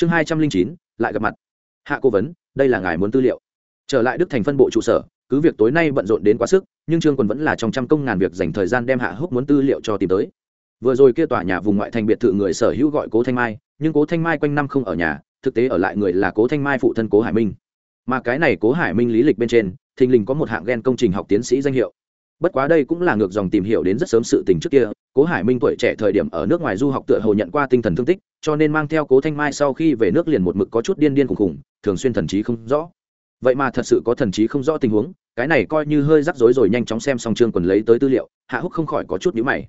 chương hai trăm linh chín, lại gặp mặt. Hạ cố vấn, đây là ngài muốn tư liệu. Trở lại đức thành phân bộ trụ sở, cứ việc tối nay bận rộn đến quá sức, nhưng trương quân vẫn là trong trăm công ngàn việc dành thời gian đem hạ húc muốn tư liệu cho tìm tới. Vừa rồi kia tòa nhà vùng ngoại thành biệt thự người sở hữu gọi cố thanh mai, nhưng cố thanh mai quanh năm không ở nhà, thực tế ở lại người là cố thanh mai phụ thân cố hải minh. Mà cái này cố hải minh lý lịch bên trên, thình lình có một hạng ghen công trình học tiến sĩ danh hiệu bất quá đây cũng là ngược dòng tìm hiểu đến rất sớm sự tình trước kia, cố hải minh tuổi trẻ thời điểm ở nước ngoài du học tựa hồ nhận qua tinh thần thương tích, cho nên mang theo cố thanh mai sau khi về nước liền một mực có chút điên điên khùng khùng, thường xuyên thần trí không rõ. Vậy mà thật sự có thần trí không rõ tình huống, cái này coi như hơi rắc rối rồi nhanh chóng xem xong chương quần lấy tới tư liệu, hạ húc không khỏi có chút nhữ mày.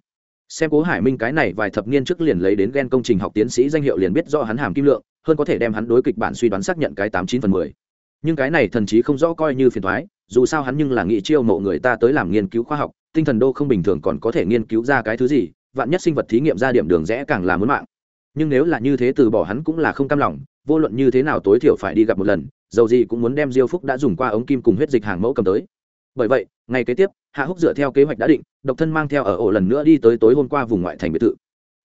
Xem cố hải minh cái này vài thập niên trước liền lấy đến ghen công trình học tiến sĩ danh hiệu liền biết do hắn hàm kim lượng, hơn có thể đem hắn đối kịch bản suy đoán xác nhận cái tám chín phần mười. Nhưng cái này thần trí không rõ coi như phiền thoái dù sao hắn nhưng là nghị chiêu mộ người ta tới làm nghiên cứu khoa học, tinh thần đô không bình thường còn có thể nghiên cứu ra cái thứ gì, vạn nhất sinh vật thí nghiệm ra điểm đường rẽ càng là muốn mạng. Nhưng nếu là như thế từ bỏ hắn cũng là không cam lòng, vô luận như thế nào tối thiểu phải đi gặp một lần, dầu gì cũng muốn đem diêu phúc đã dùng qua ống kim cùng huyết dịch hàng mẫu cầm tới. Bởi vậy ngày kế tiếp, hạ húc dựa theo kế hoạch đã định, độc thân mang theo ở ổ lần nữa đi tới tối hôm qua vùng ngoại thành biệt thự.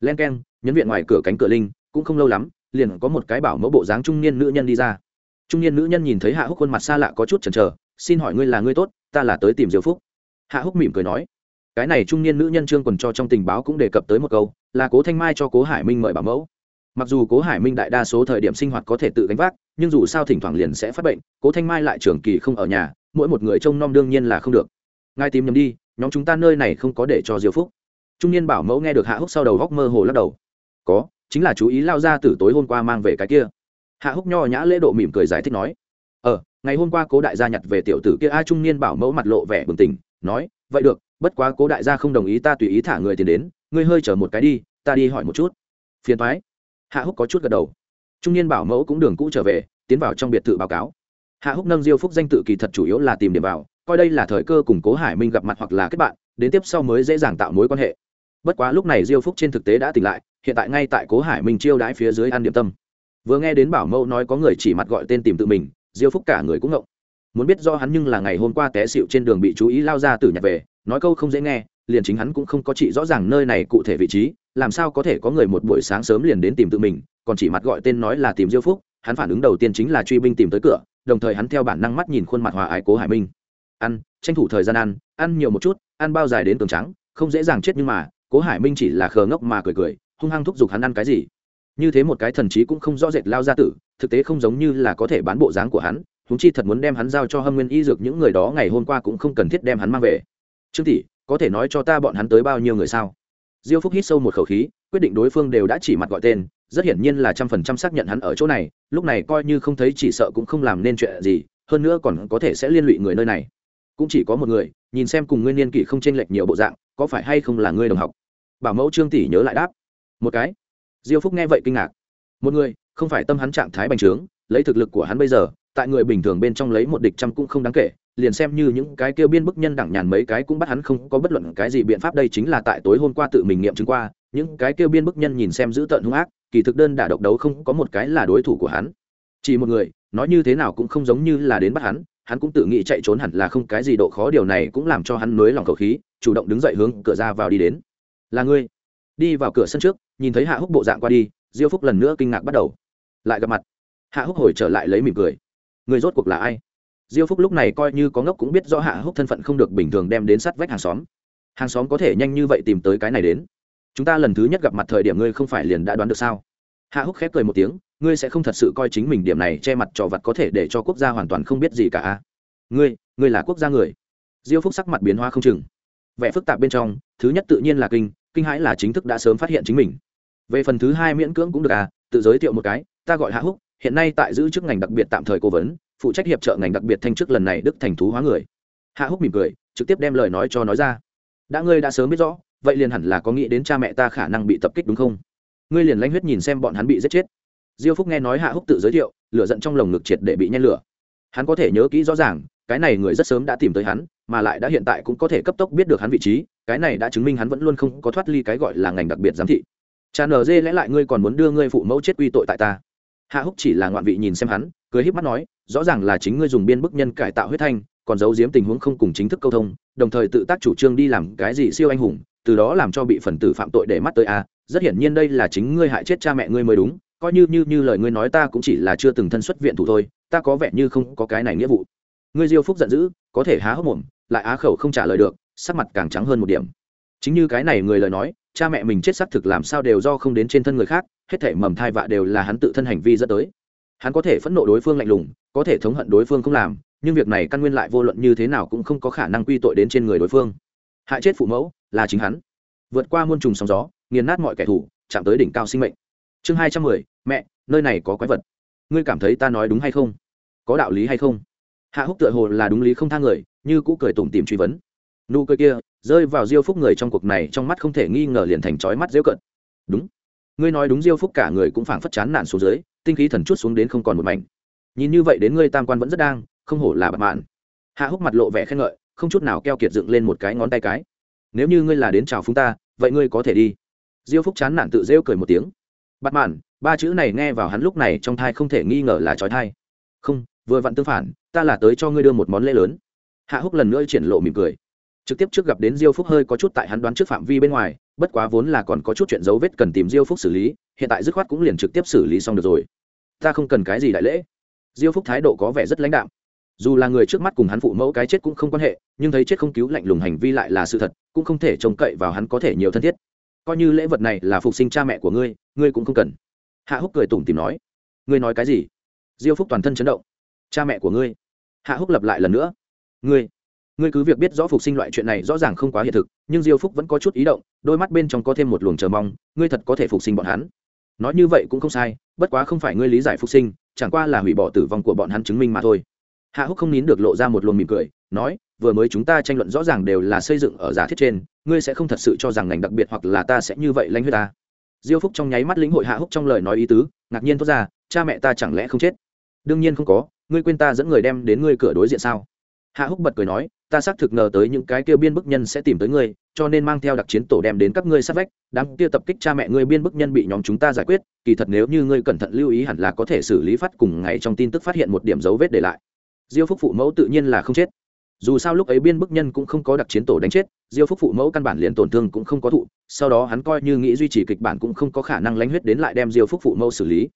Len k e n nhấn viện ngoài cửa cánh cửa linh, cũng không lâu lắm, liền có một cái bảo mẫu bộ dáng trung niên nữ nhân đi ra. Trung niên nữ nhân nhìn thấy hạ húc khuôn mặt xa lạ có chút chần chờ xin hỏi ngươi là ngươi tốt, ta là tới tìm diêu phúc. Hạ húc mỉm cười nói, cái này trung niên nữ nhân trương quần cho trong tình báo cũng đề cập tới một câu, là cố thanh mai cho cố hải minh mời bảo mẫu. Mặc dù cố hải minh đại đa số thời điểm sinh hoạt có thể tự gánh vác, nhưng dù sao thỉnh thoảng liền sẽ phát bệnh, cố thanh mai lại trường kỳ không ở nhà, mỗi một người trông nom đương nhiên là không được. Ngài tìm nhầm đi, nhóm chúng ta nơi này không có để cho diêu phúc. Trung niên bảo mẫu nghe được hạ húc sau đầu góc mơ hồ lắc đầu. Có, chính là chú ý lao ra từ tối hôm qua mang về cái kia. Hạ húc nho nhã lễ độ mỉm cười giải thích nói ngày hôm qua cố đại gia nhặt về tiểu tử kia ai trung niên bảo mẫu mặt lộ vẻ bừng tỉnh, nói, vậy được, bất quá cố đại gia không đồng ý ta tùy ý thả người tiền đến, ngươi hơi chở một cái đi, ta đi hỏi một chút. Phiền thoái hạ húc có chút gật đầu. Trung niên bảo mẫu cũng đường cũ trở về, tiến vào trong biệt thự báo cáo. Hạ húc nâng diêu phúc danh tự kỳ thật chủ yếu là tìm điểm vào, coi đây là thời cơ củng cố hải minh gặp mặt hoặc là kết bạn, đến tiếp sau mới dễ dàng tạo mối quan hệ. Bất quá lúc này diêu phúc trên thực tế đã tỉnh lại, hiện tại ngay tại cố hải minh chiêu đãi phía dưới ăn điểm tâm. Vừa nghe đến bảo mẫu nói có người chỉ mặt gọi tên tìm tự mình diêu phúc cả người cũng ngộng. Muốn biết do hắn nhưng là ngày hôm qua té xịu trên đường bị chú ý lao ra từ nhặt về, nói câu không dễ nghe, liền chính hắn cũng không có chị rõ ràng nơi này cụ thể vị trí, làm sao có thể có người một buổi sáng sớm liền đến tìm tự mình, còn chỉ mặt gọi tên nói là tìm diêu phúc, hắn phản ứng đầu tiên chính là truy binh tìm tới cửa, đồng thời hắn theo bản năng mắt nhìn khuôn mặt hòa ái cố hải minh. Ăn, tranh thủ thời gian ăn ăn nhiều một chút, ăn bao dài đến tường trắng, không dễ dàng chết nhưng mà, cố hải minh chỉ là khờ ngốc mà cười cười, hung hăng thúc giục hắn ăn cái gì như thế một cái thần trí cũng không rõ rệt lao ra tử, thực tế không giống như là có thể bán bộ dáng của hắn húng chi thật muốn đem hắn giao cho hâm nguyên y dược những người đó ngày hôm qua cũng không cần thiết đem hắn mang về. Trương tỷ, có thể nói cho ta bọn hắn tới bao nhiêu người sao? Diêu phúc hít sâu một khẩu khí, quyết định đối phương đều đã chỉ mặt gọi tên, rất hiển nhiên là trăm phần trăm xác nhận hắn ở chỗ này, lúc này coi như không thấy chỉ sợ cũng không làm nên chuyện gì, hơn nữa còn có thể sẽ liên lụy người nơi này. Cũng chỉ có một người, nhìn xem cùng nguyên niên kỷ không chênh lệch nhiều bộ dạng, có phải hay không là người đồng học? Bảo mẫu trương tỷ nhớ lại đáp. Một cái diêu phúc nghe vậy kinh ngạc. Một người, không phải tâm hắn trạng thái bành trướng, lấy thực lực của hắn bây giờ, tại người bình thường bên trong lấy một địch trăm cũng không đáng kể, liền xem như những cái kêu biên bức nhân đẳng nhàn mấy cái cũng bắt hắn không có bất luận cái gì biện pháp, đây chính là tại tối hôm qua tự mình nghiệm chứng qua, những cái kêu biên bức nhân nhìn xem giữ tợn hung ác, kỳ thực đơn đả độc đấu không có một cái là đối thủ của hắn. Chỉ một người, nói như thế nào cũng không giống như là đến bắt hắn hắn cũng tự nghĩ chạy trốn hẳn là không cái gì độ khó, điều này cũng làm cho hắn nới lòng khẩu khí, chủ động đứng dậy hướng cửa ra vào đi đến. Là ngươi, đi vào cửa sân trước nhìn thấy hạ húc bộ dạng qua đi, diêu phúc lần nữa kinh ngạc bắt đầu. Lại gặp mặt. Hạ húc hồi trở lại lấy mỉm cười. Người rốt cuộc là ai? Diêu phúc lúc này coi như có ngốc cũng biết rõ hạ húc thân phận không được bình thường đem đến sát vách hàng xóm. Hàng xóm có thể nhanh như vậy tìm tới cái này đến. Chúng ta lần thứ nhất gặp mặt thời điểm ngươi không phải liền đã đoán được sao? Hạ húc khép cười một tiếng, ngươi sẽ không thật sự coi chính mình điểm này che mặt trò vặt có thể để cho quốc gia hoàn toàn không biết gì cả ngươi ngươi là quốc gia người. Diêu phúc sắc mặt biến hoa không chừng. Vẻ phức tạp bên trong, thứ nhất tự nhiên là kinh kinh hãi là chính thức đã sớm phát hiện chính mình về phần thứ hai miễn cưỡng cũng được à tự giới thiệu một cái, ta gọi hạ húc, hiện nay tại giữ chức ngành đặc biệt tạm thời cố vấn, phụ trách hiệp trợ ngành đặc biệt thanh chức lần này đức thành thú hóa người. Hạ húc mỉm cười, trực tiếp đem lời nói cho nói ra. Đã ngươi đã sớm biết rõ, vậy liền hẳn là có nghĩ đến cha mẹ ta khả năng bị tập kích đúng không? Ngươi liền lanh huyết nhìn xem bọn hắn bị giết chết. Diêu phúc nghe nói hạ húc tự giới thiệu, lửa giận trong lồng ngực triệt để bị nhen lửa. Hắn có thể nhớ kỹ rõ ràng, cái này người rất sớm đã tìm tới hắn, mà lại đã hiện tại cũng có thể cấp tốc biết được hắn vị trí, cái này đã chứng minh hắn vẫn luôn không có thoát ly cái gọi là ngành đặc biệt giám thị cha nờ dê lẽ lại ngươi còn muốn đưa ngươi phụ mẫu chết quy tội tại ta? Hạ húc chỉ là ngoạn vị nhìn xem hắn, cười híp mắt nói, rõ ràng là chính ngươi dùng biên bức nhân cải tạo huyết thanh, còn giấu giếm tình huống không cùng chính thức câu thông, đồng thời tự tác chủ trương đi làm cái gì siêu anh hùng, từ đó làm cho bị phần tử phạm tội để mắt tới a. Rất hiển nhiên đây là chính ngươi hại chết cha mẹ ngươi mới đúng, coi như như như lời ngươi nói ta cũng chỉ là chưa từng thân xuất viện thủ thôi, ta có vẻ như không có cái này nghĩa vụ. Ngươi diêu phúc giận dữ, có thể há hốc mồm, lại á khẩu không trả lời được, sắc mặt càng trắng hơn một điểm. Chính như cái này người lời nói cha mẹ mình chết xác thực làm sao đều do không đến trên thân người khác, hết thể mầm thai vạ đều là hắn tự thân hành vi dẫn tới. Hắn có thể phẫn nộ đối phương lạnh lùng, có thể thống hận đối phương không làm, nhưng việc này căn nguyên lại vô luận như thế nào cũng không có khả năng quy tội đến trên người đối phương. Hại chết phụ mẫu là chính hắn. Vượt qua muôn trùng sóng gió, nghiền nát mọi kẻ thù, chạm tới đỉnh cao sinh mệnh. Chương hai trăm mười, mẹ, nơi này có quái vật. Ngươi cảm thấy ta nói đúng hay không? Có đạo lý hay không? Hạ húc tựa hồ là đúng lý không tha người, như cũ cười tủm tìm truy vấn. Nụ cười kia rơi vào diêu phúc người trong cuộc này trong mắt không thể nghi ngờ liền thành trói mắt diêu cận. Đúng. Ngươi nói đúng diêu phúc cả người cũng phảng phất chán nản xuống dưới, tinh khí thần chút xuống đến không còn một mảnh. Nhìn như vậy đến ngươi tam quan vẫn rất đang, không hổ là bạc mạn. Hạ húc mặt lộ vẻ khen ngợi, không chút nào keo kiệt dựng lên một cái ngón tay cái. Nếu như ngươi là đến chào phúng ta, vậy ngươi có thể đi. Diêu phúc chán nản tự rêu cười một tiếng. Bạc mạn, ba chữ này nghe vào hắn lúc này trong thai không thể nghi ngờ là trói thai không, vừa vặn tương phản, ta là tới cho ngươi đưa một món lễ lớn. Hạ húc lần nữa triển lộ mỉm cười trực tiếp trước gặp đến diêu phúc hơi có chút tại hắn đoán trước phạm vi bên ngoài, bất quá vốn là còn có chút chuyện dấu vết cần tìm diêu phúc xử lý, hiện tại dứt khoát cũng liền trực tiếp xử lý xong được rồi. Ta không cần cái gì đại lễ. Diêu phúc thái độ có vẻ rất lãnh đạm. Dù là người trước mắt cùng hắn phụ mẫu cái chết cũng không quan hệ, nhưng thấy chết không cứu lạnh lùng hành vi lại là sự thật, cũng không thể trông cậy vào hắn có thể nhiều thân thiết. Coi như lễ vật này là phục sinh cha mẹ của ngươi ngươi cũng không cần. Hạ húc cười tủm tìm nói. Ngươi nói cái gì? Diêu phúc toàn thân chấn động. Cha mẹ của ngươi. Hạ húc lập lại lần nữa. Ngươi ngươi cứ việc biết rõ phục sinh loại chuyện này rõ ràng không quá hiện thực, nhưng diêu phúc vẫn có chút ý động, đôi mắt bên trong có thêm một luồng chờ mong, ngươi thật có thể phục sinh bọn hắn. Nói như vậy cũng không sai, bất quá không phải ngươi lý giải phục sinh, chẳng qua là hủy bỏ tử vong của bọn hắn chứng minh mà thôi. Hạ húc không nín được lộ ra một luồng mỉm cười, nói, vừa mới chúng ta tranh luận rõ ràng đều là xây dựng ở giả thiết trên, ngươi sẽ không thật sự cho rằng ngành đặc biệt hoặc là ta sẽ như vậy lãnh huyết ta. Diêu phúc trong nháy mắt lĩnh hội hạ húc trong lời nói ý tứ, ngạc nhiên thốt ra, cha mẹ ta chẳng lẽ không chết? Đương nhiên không có, ngươi quên ta dẫn người đem đến ngươi cửa đối diện sao? Hạ húc bật cười nói ta xác thực ngờ tới những cái kia biên bức nhân sẽ tìm tới ngươi, cho nên mang theo đặc chiến tổ đem đến các ngươi sát vách, đám kia tập kích cha mẹ ngươi biên bức nhân bị nhóm chúng ta giải quyết, kỳ thật nếu như ngươi cẩn thận lưu ý hẳn là có thể xử lý phát cùng ngày trong tin tức phát hiện một điểm dấu vết để lại. Diêu phúc phụ mẫu tự nhiên là không chết. Dù sao lúc ấy biên bức nhân cũng không có đặc chiến tổ đánh chết, diêu phúc phụ mẫu căn bản liền tổn thương cũng không có thụ, sau đó hắn coi như nghĩ duy trì kịch bản cũng không có khả năng lánh huyết đến lại đem diêu phúc phụ mẫu xử lý.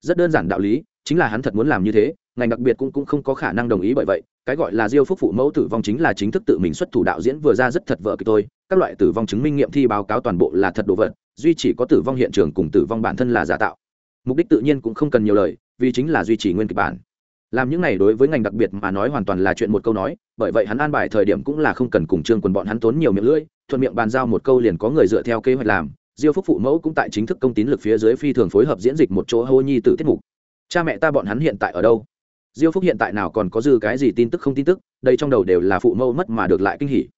Rất đơn giản đạo lý, chính là hắn thật muốn làm như thế ngành đặc biệt cũng, cũng không có khả năng đồng ý bởi vậy cái gọi là diêu phúc phụ mẫu tử vong chính là chính thức tự mình xuất thủ đạo diễn vừa ra rất thật vợ kịch tôi các loại tử vong chứng minh nghiệm thi báo cáo toàn bộ là thật đồ vật duy chỉ có tử vong hiện trường cùng tử vong bản thân là giả tạo. Mục đích tự nhiên cũng không cần nhiều lời vì chính là duy trì nguyên kịch bản. Làm những này đối với ngành đặc biệt mà nói hoàn toàn là chuyện một câu nói bởi vậy hắn an bài thời điểm cũng là không cần cùng trương quần bọn hắn tốn nhiều miệng lưỡi thuận miệng bàn giao một câu liền có người dựa theo kế hoạch làm. Diêu phúc phụ mẫu cũng tại chính thức công tín lực phía dưới phi thường phối hợp diễn dịch một chỗ hô nhi tử tiết mục. Cha mẹ ta bọn hắn hiện tại ở đâu? Diêu phúc hiện tại nào còn có dư cái gì tin tức không tin tức, đây trong đầu đều là phụ mẫu mất mà được lại kinh hỉ.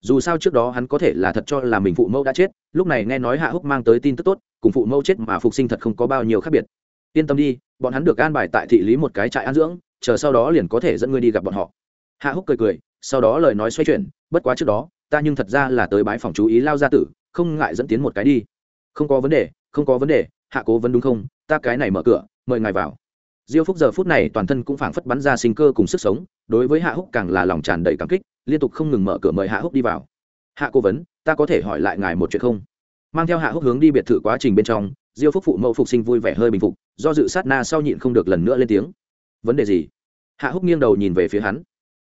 Dù sao trước đó hắn có thể là thật cho là mình phụ mẫu đã chết, lúc này nghe nói hạ húc mang tới tin tức tốt, cùng phụ mẫu chết mà phục sinh thật không có bao nhiêu khác biệt. Yên tâm đi, bọn hắn được an bài tại thị lý một cái trại an dưỡng, chờ sau đó liền có thể dẫn ngươi đi gặp bọn họ. Hạ húc cười cười, sau đó lời nói xoay chuyển, bất quá trước đó, ta nhưng thật ra là tới bái phòng chú ý lao gia tử, không ngại dẫn tiến một cái đi. Không có vấn đề, không có vấn đề, hạ cố vấn đúng không? Ta cái này mở cửa, mời ngài vào diêu phúc giờ phút này toàn thân cũng phảng phất bắn ra sinh cơ cùng sức sống, đối với hạ húc càng là lòng tràn đầy cảm kích, liên tục không ngừng mở cửa mời hạ húc đi vào. Hạ cố vấn, ta có thể hỏi lại ngài một chuyện không? Mang theo hạ húc hướng đi biệt thự quá trình bên trong, diêu phúc phụ mẫu phục sinh vui vẻ hơi bình phục, do dự sát na sau nhịn không được lần nữa lên tiếng. Vấn đề gì? Hạ húc nghiêng đầu nhìn về phía hắn.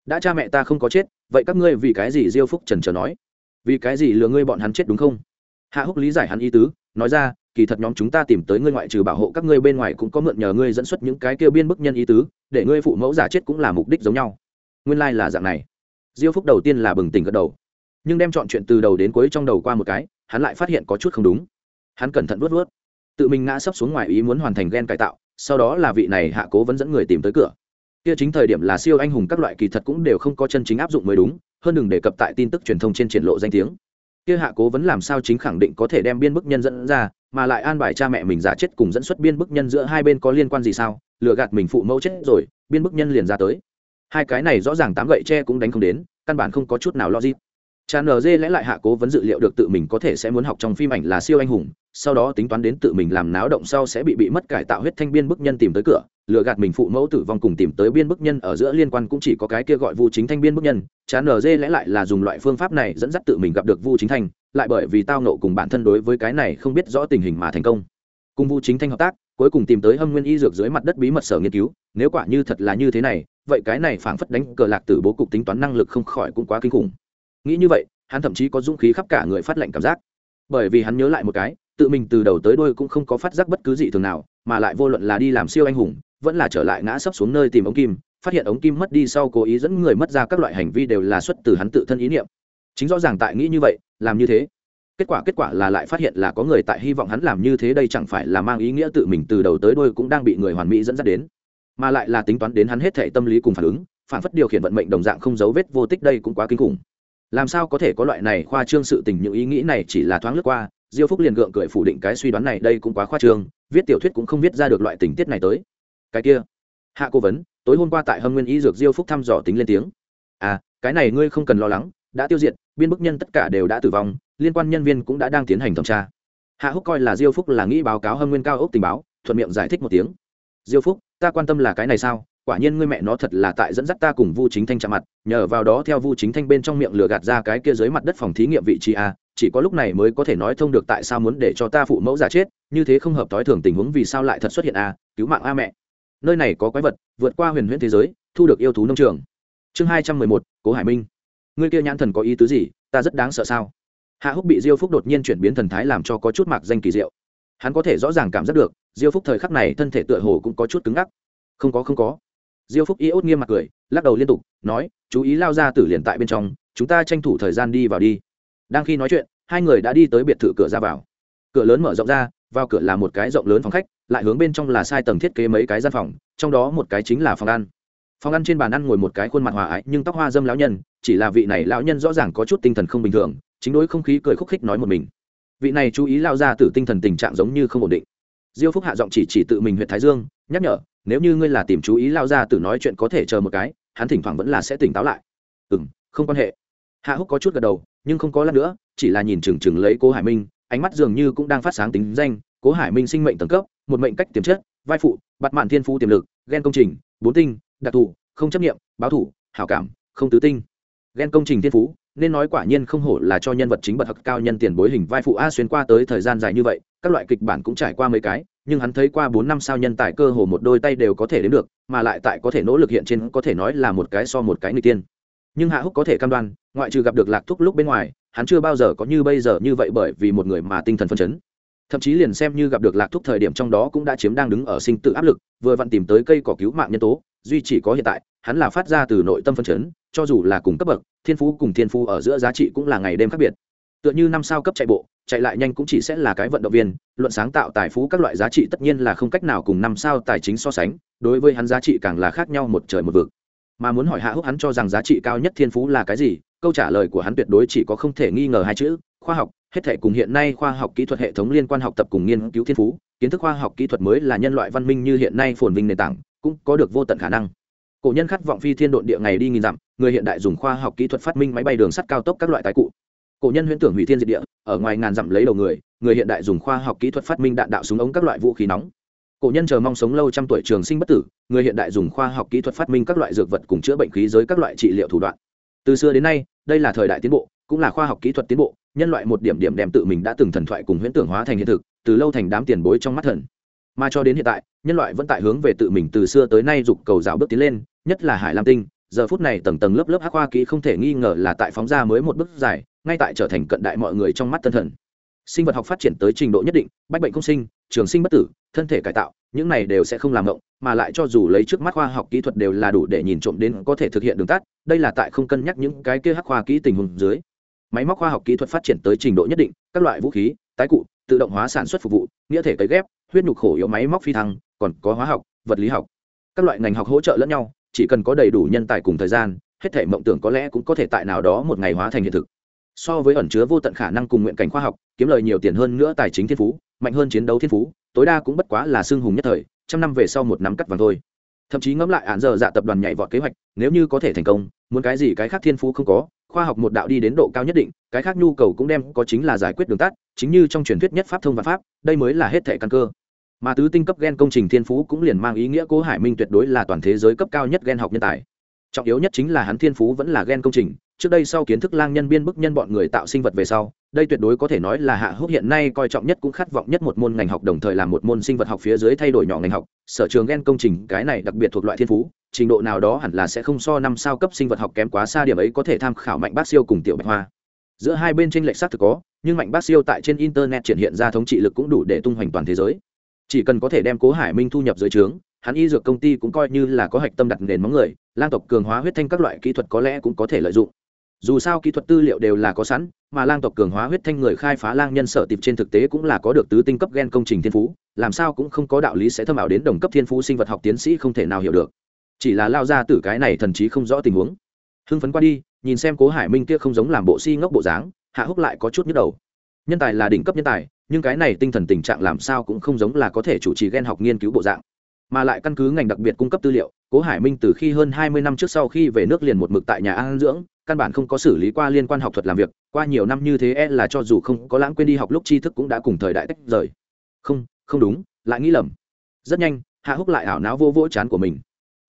Đã cha mẹ ta không có chết, vậy các ngươi vì cái gì? Diêu phúc trần trờ nói. Vì cái gì lừa ngươi bọn hắn chết đúng không? Hạ húc lý giải hắn ý tứ, nói ra kỳ thật nhóm chúng ta tìm tới ngươi ngoại trừ bảo hộ các ngươi bên ngoài cũng có mượn nhờ ngươi dẫn xuất những cái kêu biên bức nhân ý tứ, để ngươi phụ mẫu giả chết cũng là mục đích giống nhau. Nguyên lai、like、là dạng này. Diêu phúc đầu tiên là bừng tỉnh gật đầu. Nhưng đem chọn chuyện từ đầu đến cuối trong đầu qua một cái, hắn lại phát hiện có chút không đúng. Hắn cẩn thận vớt vớt tự mình ngã sấp xuống ngoài ý muốn hoàn thành g e n cải tạo, sau đó là vị này hạ cố vẫn dẫn người tìm tới cửa. Kia chính thời điểm là siêu anh hùng các loại kỳ thật cũng đều không có chân chính áp dụng mới đúng, hơn đừng đề cập tại tin tức truyền thông trên triển lộ danh tiếng kia hạ cố vẫn làm sao chính khẳng định có thể đem biên bức nhân dẫn ra, mà lại an bài cha mẹ mình giả chết cùng dẫn xuất biên bức nhân giữa hai bên có liên quan gì sao? Lừa gạt mình phụ mẫu chết rồi, biên bức nhân liền ra tới. Hai cái này rõ ràng tám gậy tre cũng đánh không đến, căn bản không có chút nào logic cha nd lẽ lại hạ cố vấn dự liệu được tự mình có thể sẽ muốn học trong phim ảnh là siêu anh hùng, sau đó tính toán đến tự mình làm náo động sau sẽ bị bị mất cải tạo huyết thanh biên bức nhân tìm tới cửa, lừa gạt mình phụ mẫu tử vong cùng tìm tới biên bức nhân ở giữa liên quan cũng chỉ có cái kia gọi vu chính thanh biên bức nhân. Chán nở dê lẽ lại là dùng loại phương pháp này dẫn dắt tự mình gặp được vu chính thanh, lại bởi vì tao nộ cùng bản thân đối với cái này không biết rõ tình hình mà thành công. Cùng vu chính thanh hợp tác, cuối cùng tìm tới hâm nguyên y dược dưới mặt đất bí mật sở nghiên cứu, nếu quả như thật là như thế này, vậy cái này phảng phất đánh cờ lạc tử bố cục tính toán năng lực không khỏi cũng quá kinh khủng nghĩ như vậy, hắn thậm chí có dũng khí khắp cả người phát lệnh cảm giác. Bởi vì hắn nhớ lại một cái, tự mình từ đầu tới đôi cũng không có phát giác bất cứ gì thường nào, mà lại vô luận là đi làm siêu anh hùng, vẫn là trở lại ngã sấp xuống nơi tìm ống kim, phát hiện ống kim mất đi sau cố ý dẫn người mất ra các loại hành vi đều là xuất từ hắn tự thân ý niệm. Chính rõ ràng tại nghĩ như vậy, làm như thế. Kết quả kết quả là lại phát hiện là có người tại hy vọng hắn làm như thế đây chẳng phải là mang ý nghĩa tự mình từ đầu tới đôi cũng đang bị người hoàn mỹ dẫn dắt đến, mà lại là tính toán đến hắn hết thể tâm lý cùng phản ứng, phản phất điều khiển vận mệnh đồng dạng không dấu vết vô tích đây cũng quá kinh khủng làm sao có thể có loại này khoa trương sự tình, những ý nghĩ này chỉ là thoáng lướt qua, diêu phúc liền gượng cười phủ định cái suy đoán này đây cũng quá khoa trương, viết tiểu thuyết cũng không viết ra được loại tình tiết này tới. Cái kia, hạ cố vấn, tối hôm qua tại hâm nguyên y dược diêu phúc thăm dò tính lên tiếng. À cái này ngươi không cần lo lắng, đã tiêu diệt, biên bức nhân tất cả đều đã tử vong, liên quan nhân viên cũng đã đang tiến hành thẩm tra. Hạ húc coi là diêu phúc là nghĩ báo cáo hâm nguyên cao ốc tình báo, thuận miệng giải thích một tiếng. Diêu phúc, ta quan tâm là cái này sao? Quả nhiên ngươi mẹ nó thật là tại dẫn dắt ta cùng vu chính thanh chạm mặt, nhờ vào đó theo vu chính thanh bên trong miệng lừa gạt ra cái kia dưới mặt đất phòng thí nghiệm vị trí a, chỉ có lúc này mới có thể nói thông được tại sao muốn để cho ta phụ mẫu giả chết, như thế không hợp t ố i thường tình huống vì sao lại thật xuất hiện a, cứu mạng a mẹ. Nơi này có quái vật, vượt qua huyền huyễn thế giới, thu được yêu thú nông trường. Chương hai trăm mười một, cố hải minh. Ngươi kia nhãn thần có ý tứ gì, ta rất đáng sợ sao? Hạ húc bị diêu phúc đột nhiên chuyển biến thần thái làm cho có chút mạc danh kỳ diệu. Hắn có thể rõ ràng cảm giác được, diêu phúc thời khắc này thân thể tựa hồ cũng có chút cứng ngắc. Không có không có diêu phúc y ốt nghiêm mặt cười, lắc đầu liên tục, nói, chú ý lao ra tử liền tại bên trong, chúng ta tranh thủ thời gian đi vào đi. Đang khi nói chuyện, hai người đã đi tới biệt thự cửa ra vào. Cửa lớn mở rộng ra, vào cửa là một cái rộng lớn phòng khách, lại hướng bên trong là sai tầng thiết kế mấy cái gian phòng, trong đó một cái chính là phòng ăn. Phòng ăn trên bàn ăn ngồi một cái khuôn mặt hòa ái nhưng tóc hoa dâm lão nhân, chỉ là vị này lão nhân rõ ràng có chút tinh thần không bình thường, chính đối không khí cười khúc khích nói một mình. Vị này chú ý lao ra từ tinh thần tình trạng giống như không ổn định. Diêu phúc hạ giọng chỉ chỉ tự mình huyện thái dương nhắc nhở, nếu như ngươi là tìm chú ý lao ra từ nói chuyện có thể chờ một cái, hắn thỉnh thoảng vẫn là sẽ tỉnh táo lại. Ừ m không quan hệ. Hạ húc có chút gật đầu, nhưng không có lát nữa, chỉ là nhìn chừng chừng lấy cô hải minh, ánh mắt dường như cũng đang phát sáng tính danh, cố hải minh sinh mệnh tầng cấp, một mệnh cách tiềm chất, vai phụ bặt mạn thiên phú tiềm lực ghen công trình, bốn tinh, đặc thù, không chấp nghiệm, báo thủ, hảo cảm, không tứ tinh. Ghen công trình thiên phú nên nói quả nhiên không hổ là cho nhân vật chính bậc hặc cao nhân tiền bối hình vai phụ a xuyên qua tới thời gian dài như vậy, các loại kịch bản cũng trải qua mấy cái, nhưng hắn thấy qua bốn năm sao nhân tài cơ hồ một đôi tay đều có thể đến được, mà lại tại có thể nỗ lực hiện trên có thể nói là một cái so một cái người tiên. Nhưng hạ húc có thể cam đoan, ngoại trừ gặp được lạc thúc lúc bên ngoài, hắn chưa bao giờ có như bây giờ như vậy bởi vì một người mà tinh thần phân chấn. Thậm chí liền xem như gặp được lạc thúc thời điểm trong đó cũng đã chiếm đang đứng ở sinh tự áp lực, vừa vặn tìm tới cây cỏ cứu mạng nhân tố duy chỉ có hiện tại, hắn là phát ra từ nội tâm phân chấn, cho dù là cùng cấp bậc, thiên phú cùng thiên phú ở giữa giá trị cũng là ngày đêm khác biệt. Tựa như năm sao cấp chạy bộ, chạy lại nhanh cũng chỉ sẽ là cái vận động viên, luận sáng tạo tài phú các loại giá trị tất nhiên là không cách nào cùng năm sao tài chính so sánh, đối với hắn giá trị càng là khác nhau một trời một vực. Mà muốn hỏi hạ húc hắn cho rằng giá trị cao nhất thiên phú là cái gì, câu trả lời của hắn tuyệt đối chỉ có không thể nghi ngờ hai chữ, khoa học, hết thể cùng hiện nay khoa học kỹ thuật hệ thống liên quan học tập cùng nghiên cứu thiên phú, kiến thức khoa học kỹ thuật mới là nhân loại văn minh như hiện nay phồn vinh nền tảng cũng có được vô tận khả năng. Cổ nhân khát vọng phi thiên độn địa ngày đi nghìn dặm, người hiện đại dùng khoa học kỹ thuật phát minh máy bay đường sắt cao tốc các loại tái cụ. Cổ nhân huyễn tưởng hủy thiên diệt địa, ở ngoài ngàn dặm lấy đầu người người hiện đại dùng khoa học kỹ thuật phát minh đạn đạo súng ống các loại vũ khí nóng. Cổ nhân chờ mong sống lâu trăm tuổi trường sinh bất tử, người hiện đại dùng khoa học kỹ thuật phát minh các loại dược vật cùng chữa bệnh khí giới các loại trị liệu thủ đoạn. Từ xưa đến nay, đây là thời đại tiến bộ, cũng là khoa học kỹ thuật tiến bộ, nhân loại một điểm điểm đem tự mình đã từng thần thoại cùng huyễn tưởng hóa thành hiện thực, từ lâu thành đám tiền bối trong mắt thần mà cho đến hiện tại, nhân loại vẫn tại hướng về tự mình từ xưa tới nay dục cầu rào bước tiến lên, nhất là hải lam tinh, giờ phút này tầng tầng lớp lớp hắc hoa kỹ không thể nghi ngờ là tại phóng ra mới một bước dài, ngay tại trở thành cận đại mọi người trong mắt tân thần. Sinh vật học phát triển tới trình độ nhất định, bách bệnh không sinh, trường sinh bất tử, thân thể cải tạo, những này đều sẽ không làm ngộng, mà lại cho dù lấy trước mắt khoa học kỹ thuật đều là đủ để nhìn trộm đến có thể thực hiện đường tắt, đây là tại không cân nhắc những cái kia hắc khoa kỹ tình huống dưới. Máy móc khoa học kỹ thuật phát triển tới trình độ nhất định, các loại vũ khí, tái cụ tự động hóa sản xuất phục vụ, nghĩa thể cấy ghép, huyết nhục khổ yếu máy móc phi thăng, còn có hóa học, vật lý học. Các loại ngành học hỗ trợ lẫn nhau, chỉ cần có đầy đủ nhân tài cùng thời gian, hết thể mộng tưởng có lẽ cũng có thể tại nào đó một ngày hóa thành hiện thực. So với ẩn chứa vô tận khả năng cùng nguyện cảnh khoa học, kiếm lời nhiều tiền hơn nữa tài chính thiên phú, mạnh hơn chiến đấu thiên phú, tối đa cũng bất quá là xương hùng nhất thời, trăm năm về sau một nắm cắt vàng thôi. Thậm chí ngẫm lại án giờ dạ tập đoàn nhảy vọt kế hoạch, nếu như có thể thành công, muốn cái gì cái khác thiên phú không có khoa học một đạo đi đến độ cao nhất định, cái khác nhu cầu cũng đem có chính là giải quyết đường tắt, chính như trong truyền thuyết nhất pháp thông và pháp, đây mới là hết thẻ căn cơ. Mà tứ tinh cấp g e n công trình thiên phú cũng liền mang ý nghĩa cố hải minh tuyệt đối là toàn thế giới cấp cao nhất g e n học nhân tài. Trọng yếu nhất chính là hắn thiên phú vẫn là g e n công trình, trước đây sau kiến thức lang nhân biên bức nhân bọn người tạo sinh vật về sau đây tuyệt đối có thể nói là hạ húc hiện nay coi trọng nhất cũng khát vọng nhất một môn ngành học, đồng thời là một môn sinh vật học phía dưới thay đổi nhỏ ngành học. Sở trường gen công trình, cái này đặc biệt thuộc loại thiên phú, trình độ nào đó hẳn là sẽ không so năm sao cấp sinh vật học kém quá xa điểm ấy có thể tham khảo mạnh bác siêu cùng tiểu bạch hoa. Giữa hai bên tranh lệch sắc thực có, nhưng mạnh bác siêu tại trên internet triển hiện ra thống trị lực cũng đủ để tung hoành toàn thế giới. Chỉ cần có thể đem cố hải minh thu nhập dưới trướng, hắn y dược công ty cũng coi như là có hạch tâm đặt nền móng người, lang tộc cường hóa huyết thanh các loại kỹ thuật có lẽ cũng có thể lợi dụng dù sao kỹ thuật tư liệu đều là có sẵn, mà lang tộc cường hóa huyết thanh người khai phá lang nhân sở tịp trên thực tế cũng là có được tứ tinh cấp gen công trình thiên phú, làm sao cũng không có đạo lý sẽ thâm ảo đến đồng cấp thiên phú sinh vật học tiến sĩ không thể nào hiểu được. Chỉ là lao ra từ cái này thần chí không rõ tình huống. Hưng phấn qua đi, nhìn xem cố hải minh kia không giống làm bộ si ngốc bộ dáng, hạ húc lại có chút nhức đầu. Nhân tài là đỉnh cấp nhân tài, nhưng cái này tinh thần tình trạng làm sao cũng không giống là có thể chủ trì gen học nghiên cứu bộ dạng mà lại căn cứ ngành đặc biệt cung cấp tư liệu, cố hải minh từ khi hơn hai mươi năm trước sau khi về nước liền một mực tại nhà an dưỡng, căn bản không có xử lý qua liên quan học thuật làm việc, qua nhiều năm như thế e là cho dù không có lãng quên đi học lúc tri thức cũng đã cùng thời đại tách rời. Không không đúng, lại nghĩ lầm. Rất nhanh, hạ húc lại ảo não vô vỗ chán của mình.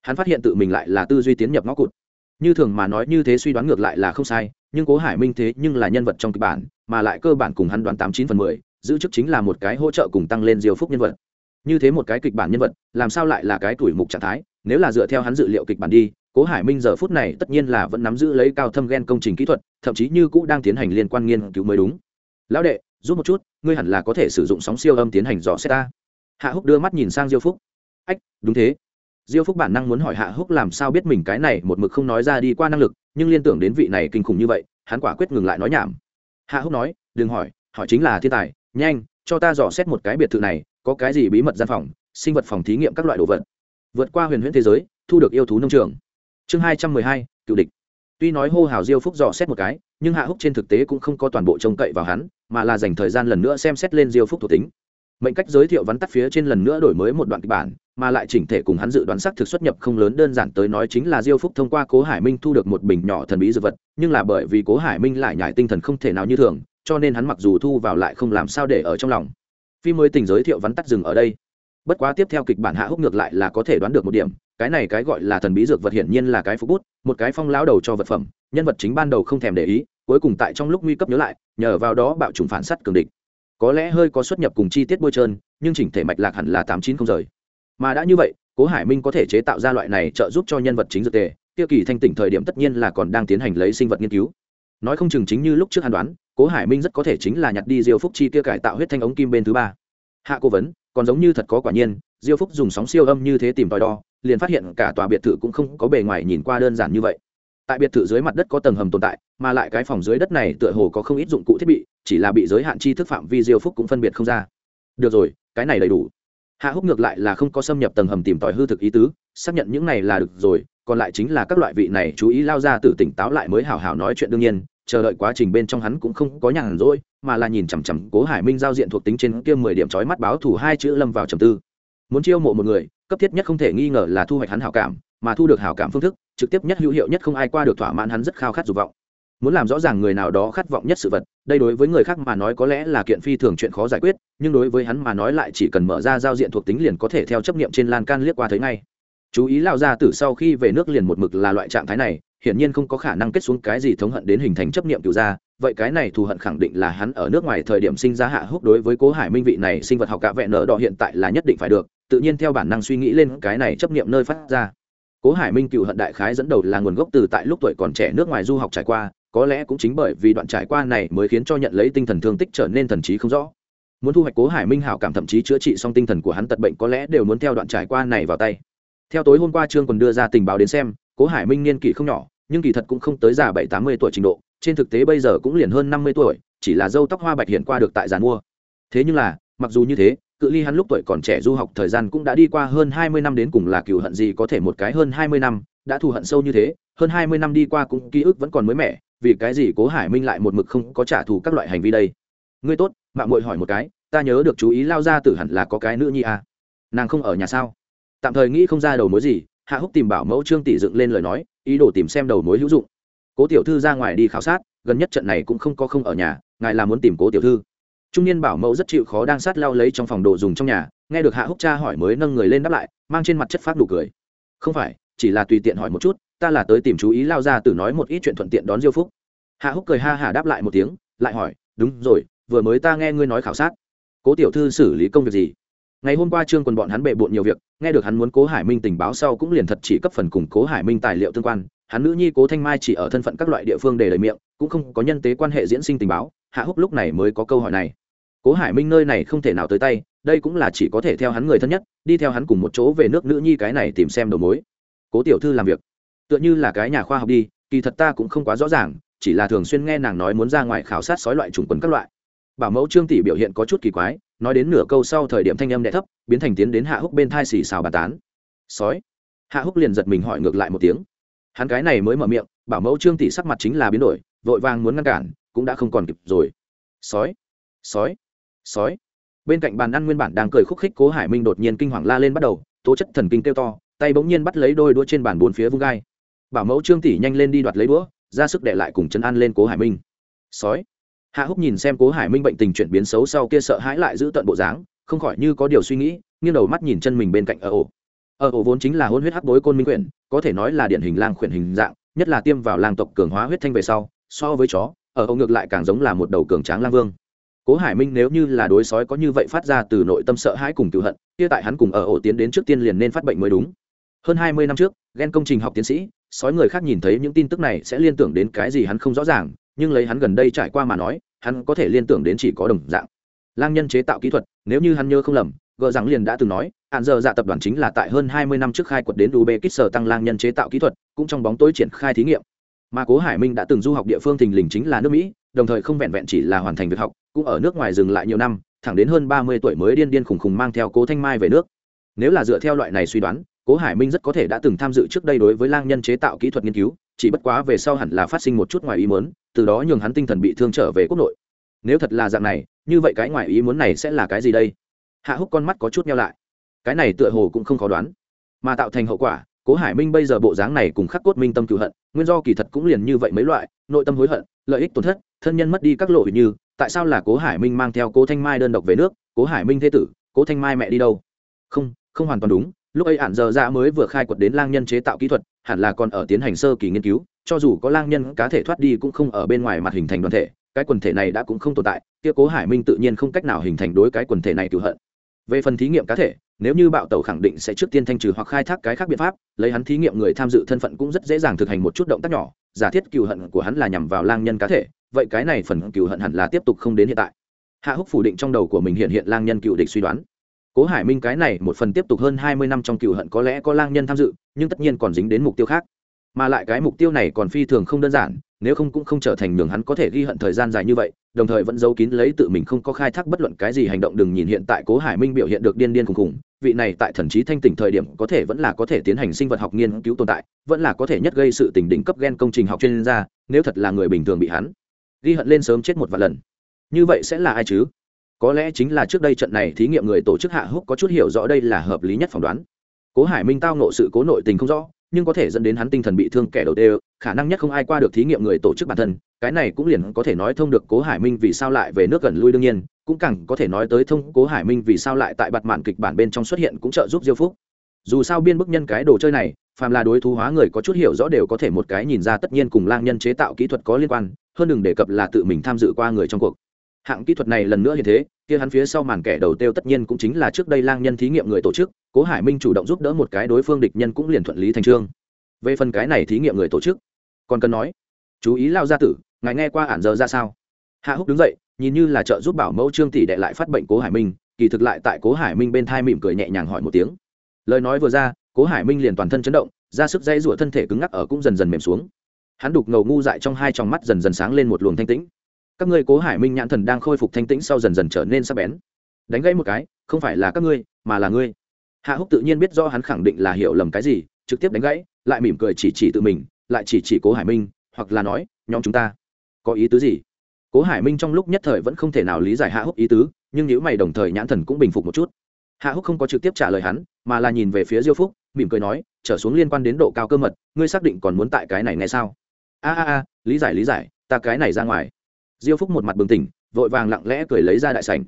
Hắn phát hiện tự mình lại là tư duy tiến nhập ngõ cụt. Như thường mà nói như thế suy đoán ngược lại là không sai, nhưng cố hải minh thế nhưng là nhân vật trong kịch bản, mà lại cơ bản cùng hắn đoán tám chín phần mười, giữ chức chính là một cái hỗ trợ cùng tăng lên diều phúc nhân vật như thế một cái kịch bản nhân vật, làm sao lại là cái tuổi mục trạng thái? Nếu là dựa theo hắn dự liệu kịch bản đi, cố hải minh giờ phút này tất nhiên là vẫn nắm giữ lấy cao thâm gen công trình kỹ thuật, thậm chí như cũ đang tiến hành liên quan nghiên cứu mới đúng. Lão đệ, giúp một chút, ngươi hẳn là có thể sử dụng sóng siêu âm tiến hành dò xét ta. Hạ húc đưa mắt nhìn sang diêu phúc. Ách, đúng thế. Diêu phúc bản năng muốn hỏi hạ húc làm sao biết mình cái này một mực không nói ra đi qua năng lực, nhưng liên tưởng đến vị này kinh khủng như vậy, hắn quả quyết ngừng lại nói nhảm. Hạ húc nói, đừng hỏi hỏi chính là thiên tài, nhanh cho ta dò xét một cái biệt thự này, có cái gì bí mật gian phòng, sinh vật phòng thí nghiệm các loại đồ vật. Vượt qua huyền huyễn thế giới, thu được yêu thú nông trường. Chương hai trăm mười hai, cựu địch. Tuy nói hô hào diêu phúc dò xét một cái, nhưng hạ húc trên thực tế cũng không có toàn bộ trông cậy vào hắn, mà là dành thời gian lần nữa xem xét lên diêu phúc thuộc tính. Mệnh cách giới thiệu vắn tắt phía trên lần nữa đổi mới một đoạn kịch bản, mà lại chỉnh thể cùng hắn dự đoán xác thực xuất nhập không lớn đơn giản tới nói chính là diêu phúc thông qua cố hải minh thu được một bình nhỏ thần bí dược vật, nhưng là bởi vì cố hải minh lại nhải tinh thần không thể nào như thường cho nên hắn mặc dù thu vào lại không làm sao để ở trong lòng. Phim mới tình giới thiệu vắn tắt dừng ở đây. Bất quá tiếp theo kịch bản hạ húc ngược lại là có thể đoán được một điểm, cái này cái gọi là thần bí dược vật hiển nhiên là cái phú bút, một cái phong lão đầu cho vật phẩm, nhân vật chính ban đầu không thèm để ý, cuối cùng tại trong lúc nguy cấp nhớ lại, nhờ vào đó bạo trùng phản sắt cường địch. Có lẽ hơi có xuất nhập cùng chi tiết bôi trơn, nhưng chỉnh thể mạch lạc hẳn là tám chín không rời. Mà đã như vậy, cố hải minh có thể chế tạo ra loại này trợ giúp cho nhân vật chính dược tề tiêu kỳ thanh tỉnh thời điểm tất nhiên là còn đang tiến hành lấy sinh vật nghiên cứu. Nói không chừng chính như lúc trước hàn đoán cố hải minh rất có thể chính là nhặt đi diêu phúc chi kia cải tạo huyết thanh ống kim bên thứ ba. Hạ cố vấn, còn giống như thật có quả nhiên, diêu phúc dùng sóng siêu âm như thế tìm tòi đo, liền phát hiện cả tòa biệt thự cũng không có bề ngoài nhìn qua đơn giản như vậy. Tại biệt thự dưới mặt đất có tầng hầm tồn tại, mà lại cái phòng dưới đất này tựa hồ có không ít dụng cụ thiết bị, chỉ là bị giới hạn chi thức phạm vi diêu phúc cũng phân biệt không ra. Được rồi, cái này đầy đủ. Hạ húc ngược lại là không có xâm nhập tầng hầm tìm tòi hư thực ý tứ, xác nhận những này là được rồi, còn lại chính là các loại vị này chú ý lao ra từ tỉnh táo lại mới hào hào nói chuyện đương nhiên chờ đợi quá trình bên trong hắn cũng không có nhàn rỗi, mà là nhìn chằm chằm cố hải minh giao diện thuộc tính trên kia mười điểm trói mắt báo thủ hai chữ lâm vào trầm tư. Muốn chiêu mộ một người, cấp thiết nhất không thể nghi ngờ là thu hoạch hắn hảo cảm, mà thu được hảo cảm phương thức, trực tiếp nhất hữu hiệu nhất không ai qua được thỏa mãn hắn rất khao khát dục vọng. Muốn làm rõ ràng người nào đó khát vọng nhất sự vật, đây đối với người khác mà nói có lẽ là kiện phi thường chuyện khó giải quyết, nhưng đối với hắn mà nói lại chỉ cần mở ra giao diện thuộc tính liền có thể theo chấp nghiệm trên lan can liếc qua thấy ngay. Chú ý lao ra từ sau khi về nước liền một mực là loại trạng thái này hiển nhiên không có khả năng kết xuống cái gì thống hận đến hình thành chấp niệm cựu gia. Vậy cái này thù hận khẳng định là hắn ở nước ngoài thời điểm sinh ra hạ húc đối với cố hải minh vị này sinh vật học cả vẹn nợ đỏ hiện tại là nhất định phải được. Tự nhiên theo bản năng suy nghĩ lên cái này chấp niệm nơi phát ra. Cố hải minh cựu hận đại khái dẫn đầu là nguồn gốc từ tại lúc tuổi còn trẻ nước ngoài du học trải qua. Có lẽ cũng chính bởi vì đoạn trải qua này mới khiến cho nhận lấy tinh thần thương tích trở nên thần trí không rõ. Muốn thu hoạch cố hải minh hảo cảm thậm chí chữa trị xong tinh thần của hắn tật bệnh có lẽ đều muốn theo đoạn trải qua này vào tay. Theo tối hôm qua trương còn đưa ra tình báo đến xem, cố hải minh niên kỷ không nhỏ nhưng kỳ thật cũng không tới già bảy tám mươi tuổi trình độ, trên thực tế bây giờ cũng liền hơn năm mươi tuổi, chỉ là dâu tóc hoa bạch hiện qua được tại giàn mua. Thế nhưng là, mặc dù như thế, cự ly hắn lúc tuổi còn trẻ du học thời gian cũng đã đi qua hơn hai mươi năm đến cùng là cựu hận gì có thể một cái hơn hai mươi năm, đã thù hận sâu như thế, hơn hai mươi năm đi qua cũng ký ức vẫn còn mới mẻ, vì cái gì cố hải minh lại một mực không có trả thù các loại hành vi đây? Ngươi tốt, mạng muội hỏi một cái, ta nhớ được chú ý lao ra tử hẳn là có cái nữ nhi à. nàng không ở nhà sao? Tạm thời nghĩ không ra đầu mối gì hạ húc tìm bảo mẫu trương tỷ dựng lên lời nói, ý đồ tìm xem đầu mối hữu dụng. Cố tiểu thư ra ngoài đi khảo sát, gần nhất trận này cũng không có không ở nhà, ngài là muốn tìm cố tiểu thư. Trung niên bảo mẫu rất chịu khó đang sát lao lấy trong phòng đồ dùng trong nhà, nghe được hạ húc cha hỏi mới nâng người lên đáp lại, mang trên mặt chất phát đủ cười. Không phải, chỉ là tùy tiện hỏi một chút, ta là tới tìm chú ý lao ra từ nói một ít chuyện thuận tiện đón diêu phúc. Hạ húc cười ha hả đáp lại một tiếng, lại hỏi, đúng rồi, vừa mới ta nghe ngươi nói khảo sát. Cố tiểu thư xử lý công việc gì? Ngày hôm qua trương quần bọn hắn bệ bộn nhiều việc, nghe được hắn muốn cố hải minh tình báo sau cũng liền thật chỉ cấp phần củng cố hải minh tài liệu tương quan. Hắn nữ nhi cố thanh mai chỉ ở thân phận các loại địa phương để lời miệng, cũng không có nhân tế quan hệ diễn sinh tình báo. Hạ húc lúc này mới có câu hỏi này. Cố hải minh nơi này không thể nào tới tay, đây cũng là chỉ có thể theo hắn người thân nhất, đi theo hắn cùng một chỗ về nước nữ nhi cái này tìm xem đầu mối. Cố tiểu thư làm việc. Tựa như là cái nhà khoa học đi, kỳ thật ta cũng không quá rõ ràng, chỉ là thường xuyên nghe nàng nói muốn ra ngoài khảo sát sói loại trùng quần các loại bảo mẫu trương tỷ biểu hiện có chút kỳ quái, nói đến nửa câu sau thời điểm thanh âm đ thấp, biến thành tiến đến hạ húc bên thai xì xào bà tán. Sói. Hạ húc liền giật mình hỏi ngược lại một tiếng. Hắn cái này mới mở miệng, bảo mẫu trương tỷ sắc mặt chính là biến đổi, vội vàng muốn ngăn cản, cũng đã không còn kịp rồi. Sói. Sói. Sói. Bên cạnh bàn ăn nguyên bản đang cười khúc khích cố hải minh đột nhiên kinh hoàng la lên bắt đầu, tố chất thần kinh kêu to, tay bỗng nhiên bắt lấy đôi đũa trên bàn bốn phía vung gai. Bảo mẫu trương tỷ nhanh lên đi đoạt lấy đũa, ra sức để lại cùng chân ăn lên cố hải minh. Sói hạ húc nhìn xem cố hải minh bệnh tình chuyển biến xấu sau kia sợ hãi lại giữ tận bộ dáng, không khỏi như có điều suy nghĩ, nghiêng đầu mắt nhìn chân mình bên cạnh ở ổ ở ổ vốn chính là hôn huyết hắc bối côn minh quyển, có thể nói là điển hình lang khuyển hình dạng, nhất là tiêm vào lang tộc cường hóa huyết thanh về sau, so với chó, ở ổ ngược lại càng giống là một đầu cường tráng lang vương. Cố hải minh nếu như là đối sói có như vậy phát ra từ nội tâm sợ hãi cùng cựu hận, kia tại hắn cùng ở ổ tiến đến trước tiên liền nên phát bệnh mới đúng. Hơn hai mươi năm trước ghen công trình học tiến sĩ, sói người khác nhìn thấy những tin tức này sẽ liên tưởng đến cái gì hắn không rõ ràng nhưng lấy hắn gần đây trải qua mà nói, hắn có thể liên tưởng đến chỉ có đồng dạng. Lang nhân chế tạo kỹ thuật, nếu như hắn nhớ không lầm, gờ rằng liền đã từng nói, hạn giờ dạ tập đoàn chính là tại hơn hai mươi năm trước khai quật đến uzbekistan tăng lang nhân chế tạo kỹ thuật, cũng trong bóng tối triển khai thí nghiệm. Mà cố hải minh đã từng du học địa phương thình lình chính là nước mỹ, đồng thời không vẹn vẹn chỉ là hoàn thành việc học, cũng ở nước ngoài dừng lại nhiều năm, thẳng đến hơn ba mươi tuổi mới điên điên khùng khùng mang theo cố thanh mai về nước. Nếu là dựa theo loại này suy đoán, cố hải minh rất có thể đã từng tham dự trước đây đối với lang nhân chế tạo kỹ thuật nghiên cứu chỉ bất quá về sau hẳn là phát sinh một chút ngoài ý muốn, từ đó nhường hắn tinh thần bị thương trở về quốc nội. Nếu thật là dạng này, như vậy cái ngoài ý muốn này sẽ là cái gì đây? Hạ húc con mắt có chút nheo lại. Cái này tựa hồ cũng không khó đoán. Mà tạo thành hậu quả, cố hải minh bây giờ bộ dáng này cùng khắc cốt minh tâm cừu hận, nguyên do kỳ thật cũng liền như vậy mấy loại, nội tâm hối hận, lợi ích tổn thất, thân nhân mất đi các lộ như, tại sao là cố hải minh mang theo cố thanh mai đơn độc về nước, cố hải minh thế tử, cố thanh mai mẹ đi đâu? Không không hoàn toàn đúng lúc ấy ản giờ ra dạ mới vừa khai quật đến lang nhân chế tạo kỹ thuật, hẳn là còn ở tiến hành sơ kỳ nghiên cứu, cho dù có lang nhân cá thể thoát đi cũng không ở bên ngoài mặt hình thành đoàn thể, cái quần thể này đã cũng không tồn tại, kia cố hải minh tự nhiên không cách nào hình thành đối cái quần thể này cựu hận. Về phần thí nghiệm cá thể, nếu như bạo tàu khẳng định sẽ trước tiên thanh trừ hoặc khai thác cái khác biện pháp, lấy hắn thí nghiệm người tham dự thân phận cũng rất dễ dàng thực hành một chút động tác nhỏ, giả thiết cựu hận của hắn là nhằm vào lang nhân cá thể, vậy cái này phần cựu hận hẳn là tiếp tục không đến hiện tại. Hạ húc phủ định trong đầu của mình hiện hiện lang nhân cựu địch suy đoán cố hải minh cái này một phần tiếp tục hơn hai mươi năm trong cựu hận có lẽ có lang nhân tham dự, nhưng tất nhiên còn dính đến mục tiêu khác. Mà lại cái mục tiêu này còn phi thường không đơn giản, nếu không cũng không trở thành đường hắn có thể ghi hận thời gian dài như vậy, đồng thời vẫn giấu kín lấy tự mình không có khai thác bất luận cái gì hành động đừng nhìn hiện tại cố hải minh biểu hiện được điên điên khùng khùng, vị này tại thần trí thanh tỉnh thời điểm có thể vẫn là có thể tiến hành sinh vật học nghiên cứu tồn tại, vẫn là có thể nhất gây sự tình đỉnh cấp gen công trình học chuyên gia, nếu thật là người bình thường bị hắn ghi hận lên sớm chết một vài lần. Như vậy sẽ là ai chứ? Có lẽ chính là trước đây trận này thí nghiệm người tổ chức hạ húc có chút hiểu rõ đây là hợp lý nhất phỏng đoán. Cố hải minh tao nộ sự cố nội tình không rõ, nhưng có thể dẫn đến hắn tinh thần bị thương kẻ đầu tiên khả năng nhất không ai qua được thí nghiệm người tổ chức bản thân, cái này cũng liền có thể nói thông được cố hải minh vì sao lại về nước gần lui đương nhiên, cũng càng có thể nói tới thông cố hải minh vì sao lại tại bặt mạn kịch bản bên trong xuất hiện cũng trợ giúp diêu phúc. Dù sao biên bức nhân cái đồ chơi này, phàm là đối thú hóa người có chút hiểu rõ đều có thể một cái nhìn ra tất nhiên cùng lang nhân chế tạo kỹ thuật có liên quan, hơn đừng đề cập là tự mình tham dự qua người trong cuộc hạng kỹ thuật này lần nữa như thế, kia hắn phía sau màn kẻ đầu tiêu tất nhiên cũng chính là trước đây lang nhân thí nghiệm người tổ chức, cố hải minh chủ động giúp đỡ một cái đối phương địch nhân cũng liền thuận lý thành trương. Về phần cái này thí nghiệm người tổ chức, còn cần nói, chú ý lao gia tử, ngài nghe qua ản giờ ra sao? Hạ húc đứng dậy, nhìn như là trợ giúp bảo mẫu trương tỷ đệ lại phát bệnh cố hải minh, kỳ thực lại tại cố hải minh bên thai mỉm cười nhẹ nhàng hỏi một tiếng. Lời nói vừa ra, cố hải minh liền toàn thân chấn động ra sức dây rủa thân thể cứng ngắc ở cũng dần dần mềm xuống. Hắn đục ngầu ngu dại trong hai tròng mắt dần dần sáng lên một luồng thanh tĩnh các ngươi cố hải minh nhãn thần đang khôi phục thanh tĩnh sau dần dần trở nên sắc bén. Đánh gãy một cái, không phải là các ngươi, mà là ngươi. Hạ húc tự nhiên biết do hắn khẳng định là hiểu lầm cái gì, trực tiếp đánh gãy, lại mỉm cười chỉ chỉ tự mình, lại chỉ chỉ cố hải minh, hoặc là nói, nhóm chúng ta. Có ý tứ gì? Cố hải minh trong lúc nhất thời vẫn không thể nào lý giải hạ húc ý tứ, nhưng nếu mày đồng thời nhãn thần cũng bình phục một chút. Hạ húc không có trực tiếp trả lời hắn, mà là nhìn về phía diêu phúc, mỉm cười nói, trở xuống liên quan đến độ cao cơ mật, ngươi xác định còn muốn tại cái này ngay sao? A a a, lý giải lý giải, ta cái này ra ngoài diêu phúc một mặt bừng tỉnh, vội vàng lặng lẽ cười lấy ra đại sảnh.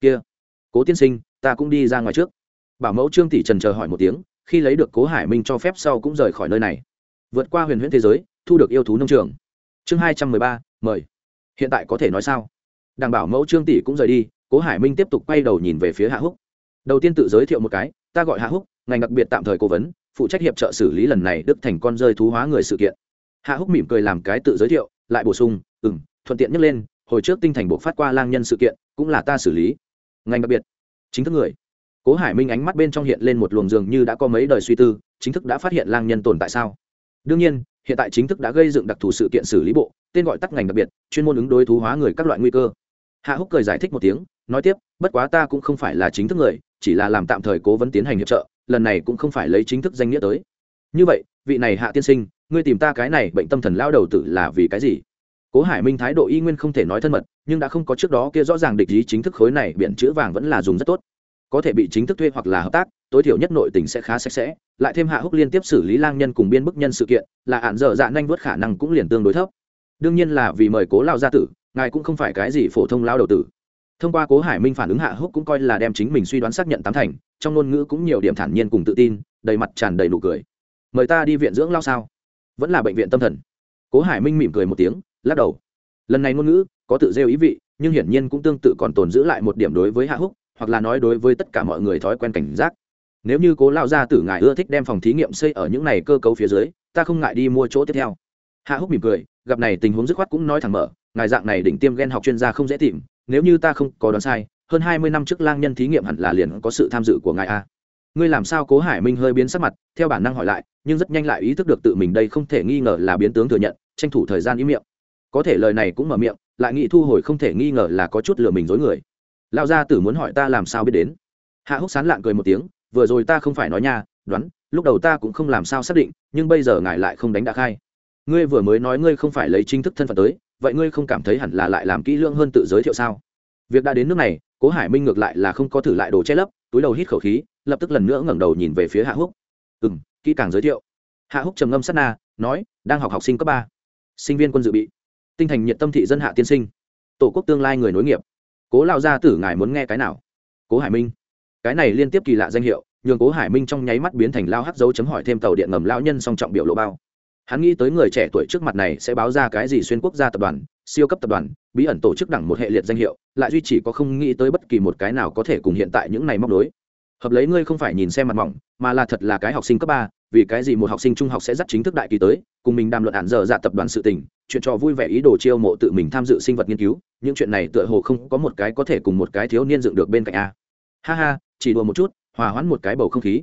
Kia, cố tiên sinh, ta cũng đi ra ngoài trước. Bảo mẫu trương tỷ trần chờ hỏi một tiếng, khi lấy được cố hải minh cho phép sau cũng rời khỏi nơi này. Vượt qua huyền huyễn thế giới, thu được yêu thú nông trường. Chương hai trăm mười ba, mời. Hiện tại có thể nói sao? Đảm bảo mẫu trương tỷ cũng rời đi, cố hải minh tiếp tục quay đầu nhìn về phía hạ húc. Đầu tiên tự giới thiệu một cái, ta gọi hạ húc, ngành đặc biệt tạm thời cố vấn, phụ trách hiệp trợ xử lý lần này đức thành con rơi thú hóa người sự kiện. Hạ húc mỉm cười làm cái tự giới thiệu, lại bổ sung ừ m thuận tiện nhắc lên, hồi trước tinh thành buộc phát qua lang nhân sự kiện, cũng là ta xử lý. Ngành đặc biệt, chính thức người. Cố hải minh ánh mắt bên trong hiện lên một luồng dường như đã có mấy đời suy tư, chính thức đã phát hiện lang nhân tồn tại sao? Đương nhiên, hiện tại chính thức đã gây dựng đặc thù sự kiện xử lý bộ, tên gọi tắt ngành đặc biệt, chuyên môn ứng đối thú hóa người các loại nguy cơ. Hạ húc cười giải thích một tiếng, nói tiếp, bất quá ta cũng không phải là chính thức người, chỉ là làm tạm thời cố vấn tiến hành hiệp trợ, lần này cũng không phải lấy chính thức danh nghĩa tới. Như vậy, vị này hạ tiên sinh, ngươi tìm ta cái này bệnh tâm thần lao đầu tử là vì cái gì? Cố hải minh thái độ y nguyên không thể nói thân mật, nhưng đã không có trước đó kia rõ ràng địch ý chính thức khối này biện chữ vàng vẫn là dùng rất tốt. Có thể bị chính thức thuê hoặc là hợp tác, tối thiểu nhất nội tình sẽ khá sạch sẽ, lại thêm hạ húc liên tiếp xử lý lang nhân cùng biên bức nhân sự kiện, là hạn dở dạ nhanh vớt khả năng cũng liền tương đối thấp. Đương nhiên là vì mời cố lao gia tử, ngài cũng không phải cái gì phổ thông lao đầu tử. Thông qua cố hải minh phản ứng hạ húc cũng coi là đem chính mình suy đoán xác nhận tám thành, trong ngôn ngữ cũng nhiều điểm thản nhiên cùng tự tin, đầy mặt tràn đầy nụ cười. Mời ta đi viện dưỡng lao sao? Vẫn là bệnh viện tâm thần. Cố hải minh mỉm cười một tiếng lắc đầu. Lần này ngôn ngữ có tự rêu ý vị, nhưng hiển nhiên cũng tương tự còn tồn giữ lại một điểm đối với hạ húc, hoặc là nói đối với tất cả mọi người thói quen cảnh giác. Nếu như cố lao gia tử ngài ưa thích đem phòng thí nghiệm xây ở những này cơ cấu phía dưới, ta không ngại đi mua chỗ tiếp theo. Hạ húc mỉm cười, gặp này tình huống dứt khoát cũng nói thẳng mở, ngài dạng này đỉnh tiêm ghen học chuyên gia không dễ tìm, nếu như ta không có đoán sai, hơn hai mươi năm trước lang nhân thí nghiệm hẳn là liền có sự tham dự của ngài a. Ngươi làm sao cố hải minh hơi biến sắc mặt, theo bản năng hỏi lại, nhưng rất nhanh lại ý thức được tự mình đây không thể nghi ngờ là biến tướng thừa nhận, tranh thủ thời gian ý miệng có thể lời này cũng mở miệng, lại nghĩ thu hồi không thể nghi ngờ là có chút lừa mình dối người. Lão gia tử muốn hỏi ta làm sao biết đến. Hạ húc sán lạng cười một tiếng, vừa rồi ta không phải nói nha, đoán, lúc đầu ta cũng không làm sao xác định, nhưng bây giờ ngài lại không đánh đã khai. Ngươi vừa mới nói ngươi không phải lấy chính thức thân phận tới, vậy ngươi không cảm thấy hẳn là lại làm kỹ lưỡng hơn tự giới thiệu sao? Việc đã đến nước này, cố hải minh ngược lại là không có thử lại đồ che lấp, túi đầu hít khẩu khí, lập tức lần nữa ngẩng đầu nhìn về phía hạ húc. Ừ m kỹ càng giới thiệu. Hạ húc trầm ngâm sát na, nói, đang học học sinh cấp ba. Sinh viên quân dự bị tinh thành nhiệt tâm thị dân hạ tiên sinh. Tổ quốc tương lai người nối nghiệp. Cố lao gia tử ngài muốn nghe cái nào? Cố hải minh. Cái này liên tiếp kỳ lạ danh hiệu, nhường cố hải minh trong nháy mắt biến thành lao hắc dấu chấm hỏi thêm tàu điện ngầm lao nhân song trọng biểu lộ bao. Hắn nghĩ tới người trẻ tuổi trước mặt này sẽ báo ra cái gì xuyên quốc gia tập đoàn, siêu cấp tập đoàn, bí ẩn tổ chức đẳng một hệ liệt danh hiệu, lại duy chỉ có không nghĩ tới bất kỳ một cái nào có thể cùng hiện tại những này móc đối hợp lấy ngươi không phải nhìn xem mặt mỏng, mà là thật là cái học sinh cấp ba vì cái gì một học sinh trung học sẽ dắt chính thức đại kỳ tới, cùng mình đàm luận hạn giờ dạ tập đoàn sự tình, chuyện trò vui vẻ ý đồ chiêu mộ tự mình tham dự sinh vật nghiên cứu, những chuyện này tựa hồ không có một cái có thể cùng một cái thiếu niên dựng được bên cạnh a. Ha ha, chỉ đùa một chút, hòa hoãn một cái bầu không khí.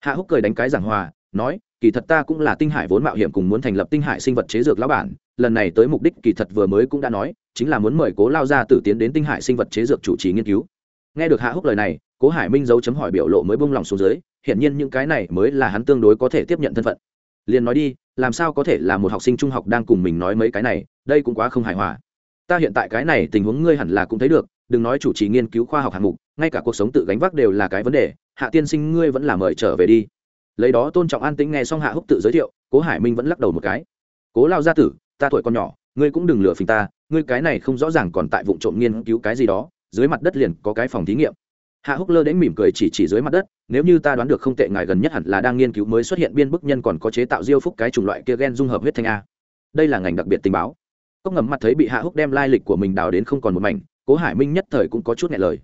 Hạ húc cười đánh cái giảng hòa, nói, kỳ thật ta cũng là tinh hải vốn mạo hiểm cùng muốn thành lập tinh hải sinh vật chế dược lão bản, lần này tới mục đích kỳ thật vừa mới cũng đã nói, chính là muốn mời cố lao ra tử tiến đến tinh hải sinh vật chế dược chủ trì nghiên cứu. Nghe được hạ húc lời này cố hải minh dấu chấm hỏi biểu lộ mới bung lòng xuống dưới, hiển nhiên những cái này mới là hắn tương đối có thể tiếp nhận thân phận. Liền nói đi, làm sao có thể là một học sinh trung học đang cùng mình nói mấy cái này, đây cũng quá không hài hòa. Ta hiện tại cái này tình huống ngươi hẳn là cũng thấy được, đừng nói chủ trì nghiên cứu khoa học hạng mục, ngay cả cuộc sống tự gánh vác đều là cái vấn đề, hạ tiên sinh ngươi vẫn là mời trở về đi. Lấy đó tôn trọng an tĩnh nghe xong hạ húc tự giới thiệu, cố hải minh vẫn lắc đầu một cái. Cố lao gia tử, ta tuổi còn nhỏ, ngươi cũng đừng lừa phình ta, ngươi cái này không rõ ràng còn tại vụ trộm nghiên cứu cái gì đó, dưới mặt đất liền có cái phòng thí nghiệm hạ húc lơ đến mỉm cười chỉ chỉ dưới mặt đất, nếu như ta đoán được không tệ, ngài gần nhất hẳn là đang nghiên cứu mới xuất hiện biên bức nhân còn có chế tạo diêu phúc cái chủng loại kia gen dung hợp huyết thanh a. Đây là ngành đặc biệt tình báo. Cốc ngầm mặt thấy bị hạ húc đem lai lịch của mình đào đến không còn một mảnh, cố hải minh nhất thời cũng có chút nghe lời.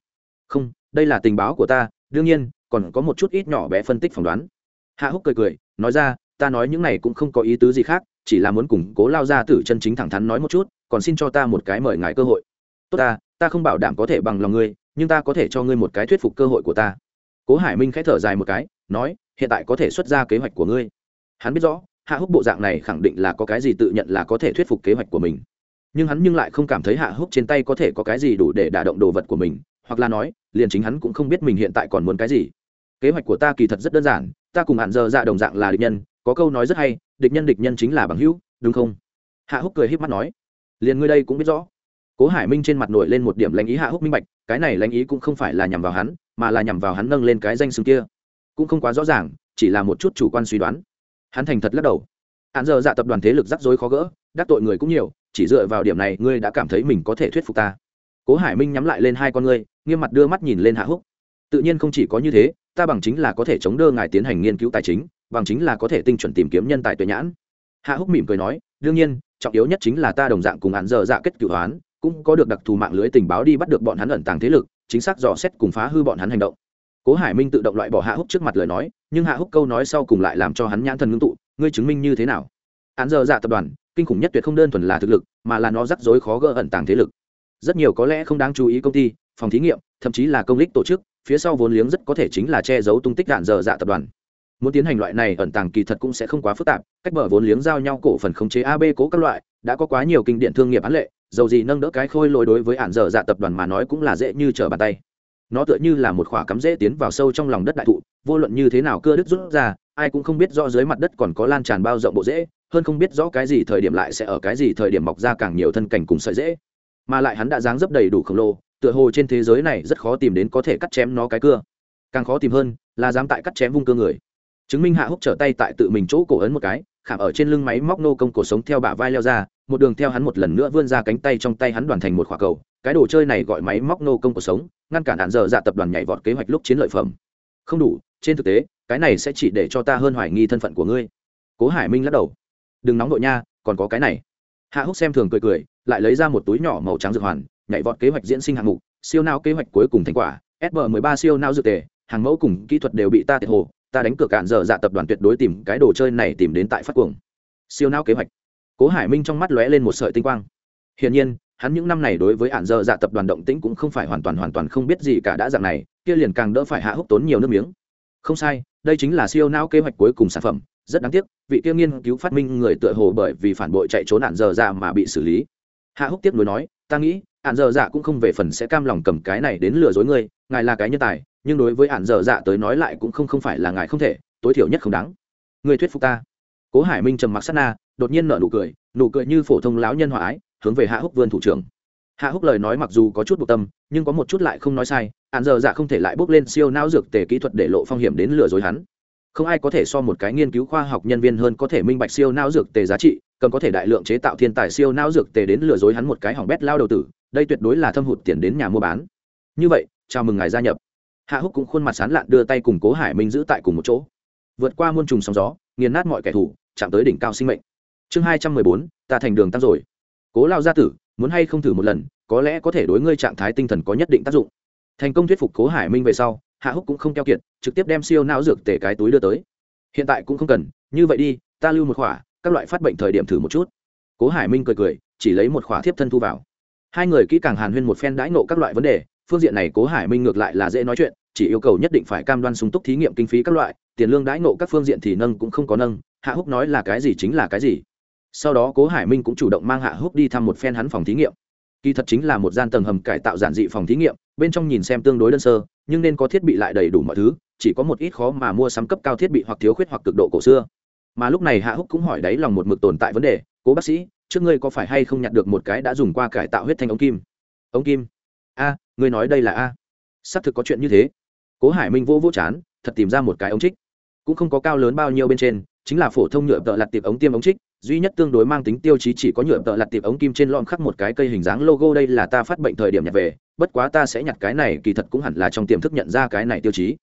Không, đây là tình báo của ta, đương nhiên, còn có một chút ít nhỏ bé phân tích phỏng đoán. Hạ húc cười cười, nói ra, ta nói những này cũng không có ý tứ gì khác, chỉ là muốn củng cố lao ra tử chân chính thẳng thắn nói một chút, còn xin cho ta một cái mời ngài cơ hội. Tốt ta ta không bảo đảm có thể bằng lòng ngươi nhưng ta có thể cho ngươi một cái thuyết phục cơ hội của ta. Cố hải minh k h ẽ thở dài một cái, nói, hiện tại có thể xuất ra kế hoạch của ngươi. Hắn biết rõ, hạ húc bộ dạng này khẳng định là có cái gì tự nhận là có thể thuyết phục kế hoạch của mình. Nhưng hắn nhưng lại không cảm thấy hạ húc trên tay có thể có cái gì đủ để đả động đồ vật của mình, hoặc là nói, liền chính hắn cũng không biết mình hiện tại còn muốn cái gì. Kế hoạch của ta kỳ thật rất đơn giản, ta cùng hạn giờ dạ đồng dạng là địch nhân, có câu nói rất hay, địch nhân địch nhân chính là bằng hữu, đúng không? Hạ húc cười h í p mắt nói, liền ngươi đây cũng biết rõ cố hải minh trên mặt nổi lên một điểm lãnh ý hạ húc minh bạch, cái này lãnh ý cũng không phải là nhằm vào hắn, mà là nhằm vào hắn nâng lên cái danh xưng kia. Cũng không quá rõ ràng, chỉ là một chút chủ quan suy đoán. Hắn thành thật lắc đầu. Hắn giờ dạ tập đoàn thế lực rắc rối khó gỡ, đắc tội người cũng nhiều, chỉ dựa vào điểm này ngươi đã cảm thấy mình có thể thuyết phục ta. Cố hải minh nhắm lại lên hai con ngươi, nghiêm mặt đưa mắt nhìn lên hạ húc. Tự nhiên không chỉ có như thế, ta bằng chính là có thể chống đỡ ngài tiến hành nghiên cứu tài chính, bằng chính là có thể tinh chuẩn tìm kiếm nhân tài tuệ nhãn. Hạ húc mỉm cười nói, đương nhiên, trọng yếu nhất chính là ta đồng dạng cùng hắn giờ dạ kết cửu hoán cũng có được đặc thù mạng lưới tình báo đi bắt được bọn hắn ẩn tàng thế lực, chính xác dò xét cùng phá hư bọn hắn hành động. Cố hải minh tự động loại bỏ hạ húc trước mặt lời nói, nhưng hạ húc câu nói sau cùng lại làm cho hắn nhãn thần ngưng tụ, ngươi chứng minh như thế nào? Hắn giờ dạ tập đoàn, kinh khủng nhất tuyệt không đơn thuần là thực lực, mà là nó rắc rối khó gỡ ẩn tàng thế lực. Rất nhiều có lẽ không đáng chú ý công ty, phòng thí nghiệm, thậm chí là công lích tổ chức, phía sau vốn liếng rất có thể chính là che giấu tung tích đạn dở dạ tập đoàn. Muốn tiến hành loại này ẩn tàng kỳ thật cũng sẽ không quá phức tạp, cách mở vốn liếng giao nhau cổ phần khống chế ab cố các loại, đã có quá nhiều kinh điển thương nghiệp án lệ dầu gì nâng đỡ cái khôi lối đối với ản dở dạ tập đoàn mà nói cũng là dễ như trở bàn tay. Nó tựa như là một khỏa cắm dễ tiến vào sâu trong lòng đất đại thụ, vô luận như thế nào cưa đứt rút ra, ai cũng không biết rõ dưới mặt đất còn có lan tràn bao rộng bộ dễ hơn không biết rõ cái gì thời điểm lại sẽ ở cái gì thời điểm mọc ra càng nhiều thân cảnh cùng sợi dễ mà lại hắn đã dáng dấp đầy đủ khổng lồ, tựa hồ trên thế giới này rất khó tìm đến có thể cắt chém nó cái cưa. Càng khó tìm hơn là dám tại cắt chém vung cơ người chứng minh hạ húc trở tay tại tự mình chỗ cổ ấn một cái, khảm ở trên lưng máy móc nô công cổ sống theo bả vai leo ra, một đường theo hắn một lần nữa vươn ra cánh tay trong tay hắn đoàn thành một khỏa cầu. Cái đồ chơi này gọi máy móc nô công cổ sống, ngăn cản hạn dở dạ tập đoàn nhảy vọt kế hoạch lúc chiến lợi phẩm. Không đủ, trên thực tế, cái này sẽ chỉ để cho ta hơn hoài nghi thân phận của ngươi. Cố hải minh lắc đầu. Đừng nóng đội nha, còn có cái này. Hạ húc xem thường cười cười, lại lấy ra một túi nhỏ màu trắng dược hoàn, nhảy vọt kế hoạch diễn sinh hạng mục, siêu nao kế hoạch cuối cùng thành quả sb 13 siêu nao dược tề, hàng mẫu cùng kỹ thuật đều bị ta tiệt hồ ta đánh cược cạn giờ dạ tập đoàn tuyệt đối tìm cái đồ chơi này tìm đến tại phát cuồng. Siêu não kế hoạch. Cố hải minh trong mắt lóe lên một sợi tinh quang. Hiển nhiên, hắn những năm này đối với ạn dơ dạ tập đoàn động tĩnh cũng không phải hoàn toàn hoàn toàn không biết gì cả đã dạng này, kia liền càng đỡ phải hạ húc tốn nhiều nước miếng. Không sai, đây chính là siêu não kế hoạch cuối cùng sản phẩm, rất đáng tiếc, vị kia nghiên cứu phát minh người tựa hồ bởi vì phản bội chạy trốn ạn dơ dạ mà bị xử lý. Hạ húc tiếp nối nói, ta nghĩ ạn dở dạ cũng không về phần sẽ cam lòng cầm cái này đến lừa dối ngươi, ngài là cái nhân tài, nhưng đối với ạn dở dạ tới nói lại cũng không không phải là ngài không thể, tối thiểu nhất không đáng. Ngươi thuyết phục ta. Cố hải minh trầm mặc sát na, đột nhiên nở nụ cười nụ cười như phổ thông lão nhân hòa ái, hướng về hạ húc vươn thủ trưởng. Hạ húc lời nói mặc dù có chút buộc tâm, nhưng có một chút lại không nói sai, ạn dở dạ không thể lại bước lên siêu não dược tề kỹ thuật để lộ phong hiểm đến lừa dối hắn. Không ai có thể so một cái nghiên cứu khoa học nhân viên hơn có thể minh bạch siêu não dược tề giá trị cầm có thể đại lượng chế tạo thiên tài siêu não dược tề đến lừa dối hắn một cái hỏng bét lao đầu tử đây tuyệt đối là thâm hụt tiền đến nhà mua bán. Như vậy, chào mừng ngài gia nhập. Hạ húc cũng khuôn mặt sán lạn đưa tay cùng cố hải minh giữ tại cùng một chỗ. Vượt qua muôn trùng sóng gió, nghiền nát mọi kẻ thù, chạm tới đỉnh cao sinh mệnh. Chương hai trăm mười bốn, ta thành đường tăng rồi. Cố lao gia tử, muốn hay không thử một lần, có lẽ có thể đối ngươi trạng thái tinh thần có nhất định tác dụng. Thành công thuyết phục cố hải minh về sau, hạ húc cũng không keo kiệt, trực tiếp đem siêu não dược tể cái túi đưa tới. Hiện tại cũng không cần, như vậy đi, ta lưu một khỏa, các loại phát bệnh thời điểm thử một chút. Cố hải minh cười cười, chỉ lấy một khỏa thiếp thân thu vào hai người kỹ càng hàn huyên một phen đãi nộ các loại vấn đề, phương diện này cố hải minh ngược lại là dễ nói chuyện, chỉ yêu cầu nhất định phải cam đoan sung túc thí nghiệm kinh phí các loại, tiền lương đãi nộ các phương diện thì nâng cũng không có nâng, hạ húc nói là cái gì chính là cái gì. Sau đó cố hải minh cũng chủ động mang hạ húc đi thăm một phen hắn phòng thí nghiệm. Kỳ thật chính là một gian tầng hầm cải tạo giản dị phòng thí nghiệm, bên trong nhìn xem tương đối đơn sơ, nhưng nên có thiết bị lại đầy đủ mọi thứ, chỉ có một ít khó mà mua sắm cấp cao thiết bị hoặc thiếu khuyết hoặc cực độ cổ xưa. Mà lúc này hạ húc cũng hỏi đáy lòng một mực tồn tại vấn đề, cố bác sĩ trước ngươi có phải hay không nhặt được một cái đã dùng qua cải tạo huyết thanh ống kim? Ống kim? A, ngươi nói đây là a. Xác thực có chuyện như thế. Cố hải minh vô vô chán, thật tìm ra một cái ống trích. Cũng không có cao lớn bao nhiêu bên trên, chính là phổ thông nhựa tợ lặt tiệp ống tiêm ống trích, duy nhất tương đối mang tính tiêu chí chỉ có nhựa tợ lặt tiệp ống kim trên lọn khắc một cái cây hình dáng logo đây là ta phát bệnh thời điểm nhặt về, bất quá ta sẽ nhặt cái này, kỳ thật cũng hẳn là trong tiềm thức nhận ra cái này tiêu chí.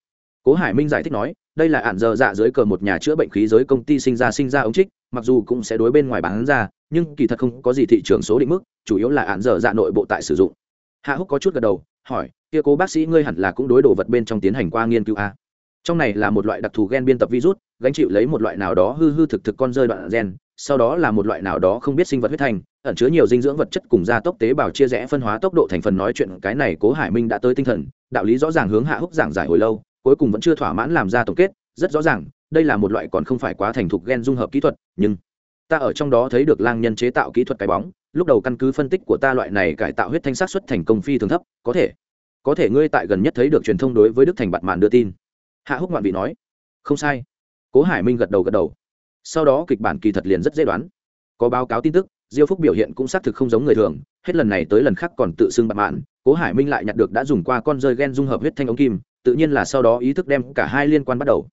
Cố hải minh giải thích nói, đây là ạn dơ dạ dưới cờ một nhà chữa bệnh khí giới công ty sinh ra sinh ra ống trích mặc dù cũng sẽ đối bên ngoài bán ra nhưng kỳ thật không có gì thị trường số định mức chủ yếu là án dở dạ nội bộ tại sử dụng. Hạ húc có chút gật đầu hỏi kia cố bác sĩ ngươi hẳn là cũng đối đồ vật bên trong tiến hành qua nghiên cứu a trong này là một loại đặc thù gen biên tập virus gánh chịu lấy một loại nào đó hư hư thực thực con rơi đoạn gen sau đó là một loại nào đó không biết sinh vật huyết thành, ẩn chứa nhiều dinh dưỡng vật chất cùng gia tốc tế bào chia rẽ phân hóa tốc độ thành phần nói chuyện cái này cố hải minh đã tới tinh thần đạo lý rõ ràng hướng hạ húc giảng giải hồi lâu cuối cùng vẫn chưa thỏa mãn làm ra tổng kết rất rõ ràng đây là một loại còn không phải quá thành thục gen dung hợp kỹ thuật, nhưng ta ở trong đó thấy được lang nhân chế tạo kỹ thuật cái bóng, lúc đầu căn cứ phân tích của ta loại này cải tạo huyết thanh sát xuất thành công phi thường thấp, có thể có thể ngươi tại gần nhất thấy được truyền thông đối với đức thành bạt màn đưa tin. Hạ húc ngoạn vị nói, không sai. Cố hải minh gật đầu gật đầu. Sau đó kịch bản kỳ thật liền rất dễ đoán. Có báo cáo tin tức, diêu phúc biểu hiện cũng xác thực không giống người thường, hết lần này tới lần khác còn tự xưng bạt mạn, cố hải minh lại nhặt được đã dùng qua con rơi gen dung hợp huyết thanh ống kim, tự nhiên là sau đó ý thức đem cả hai liên quan bắt đầu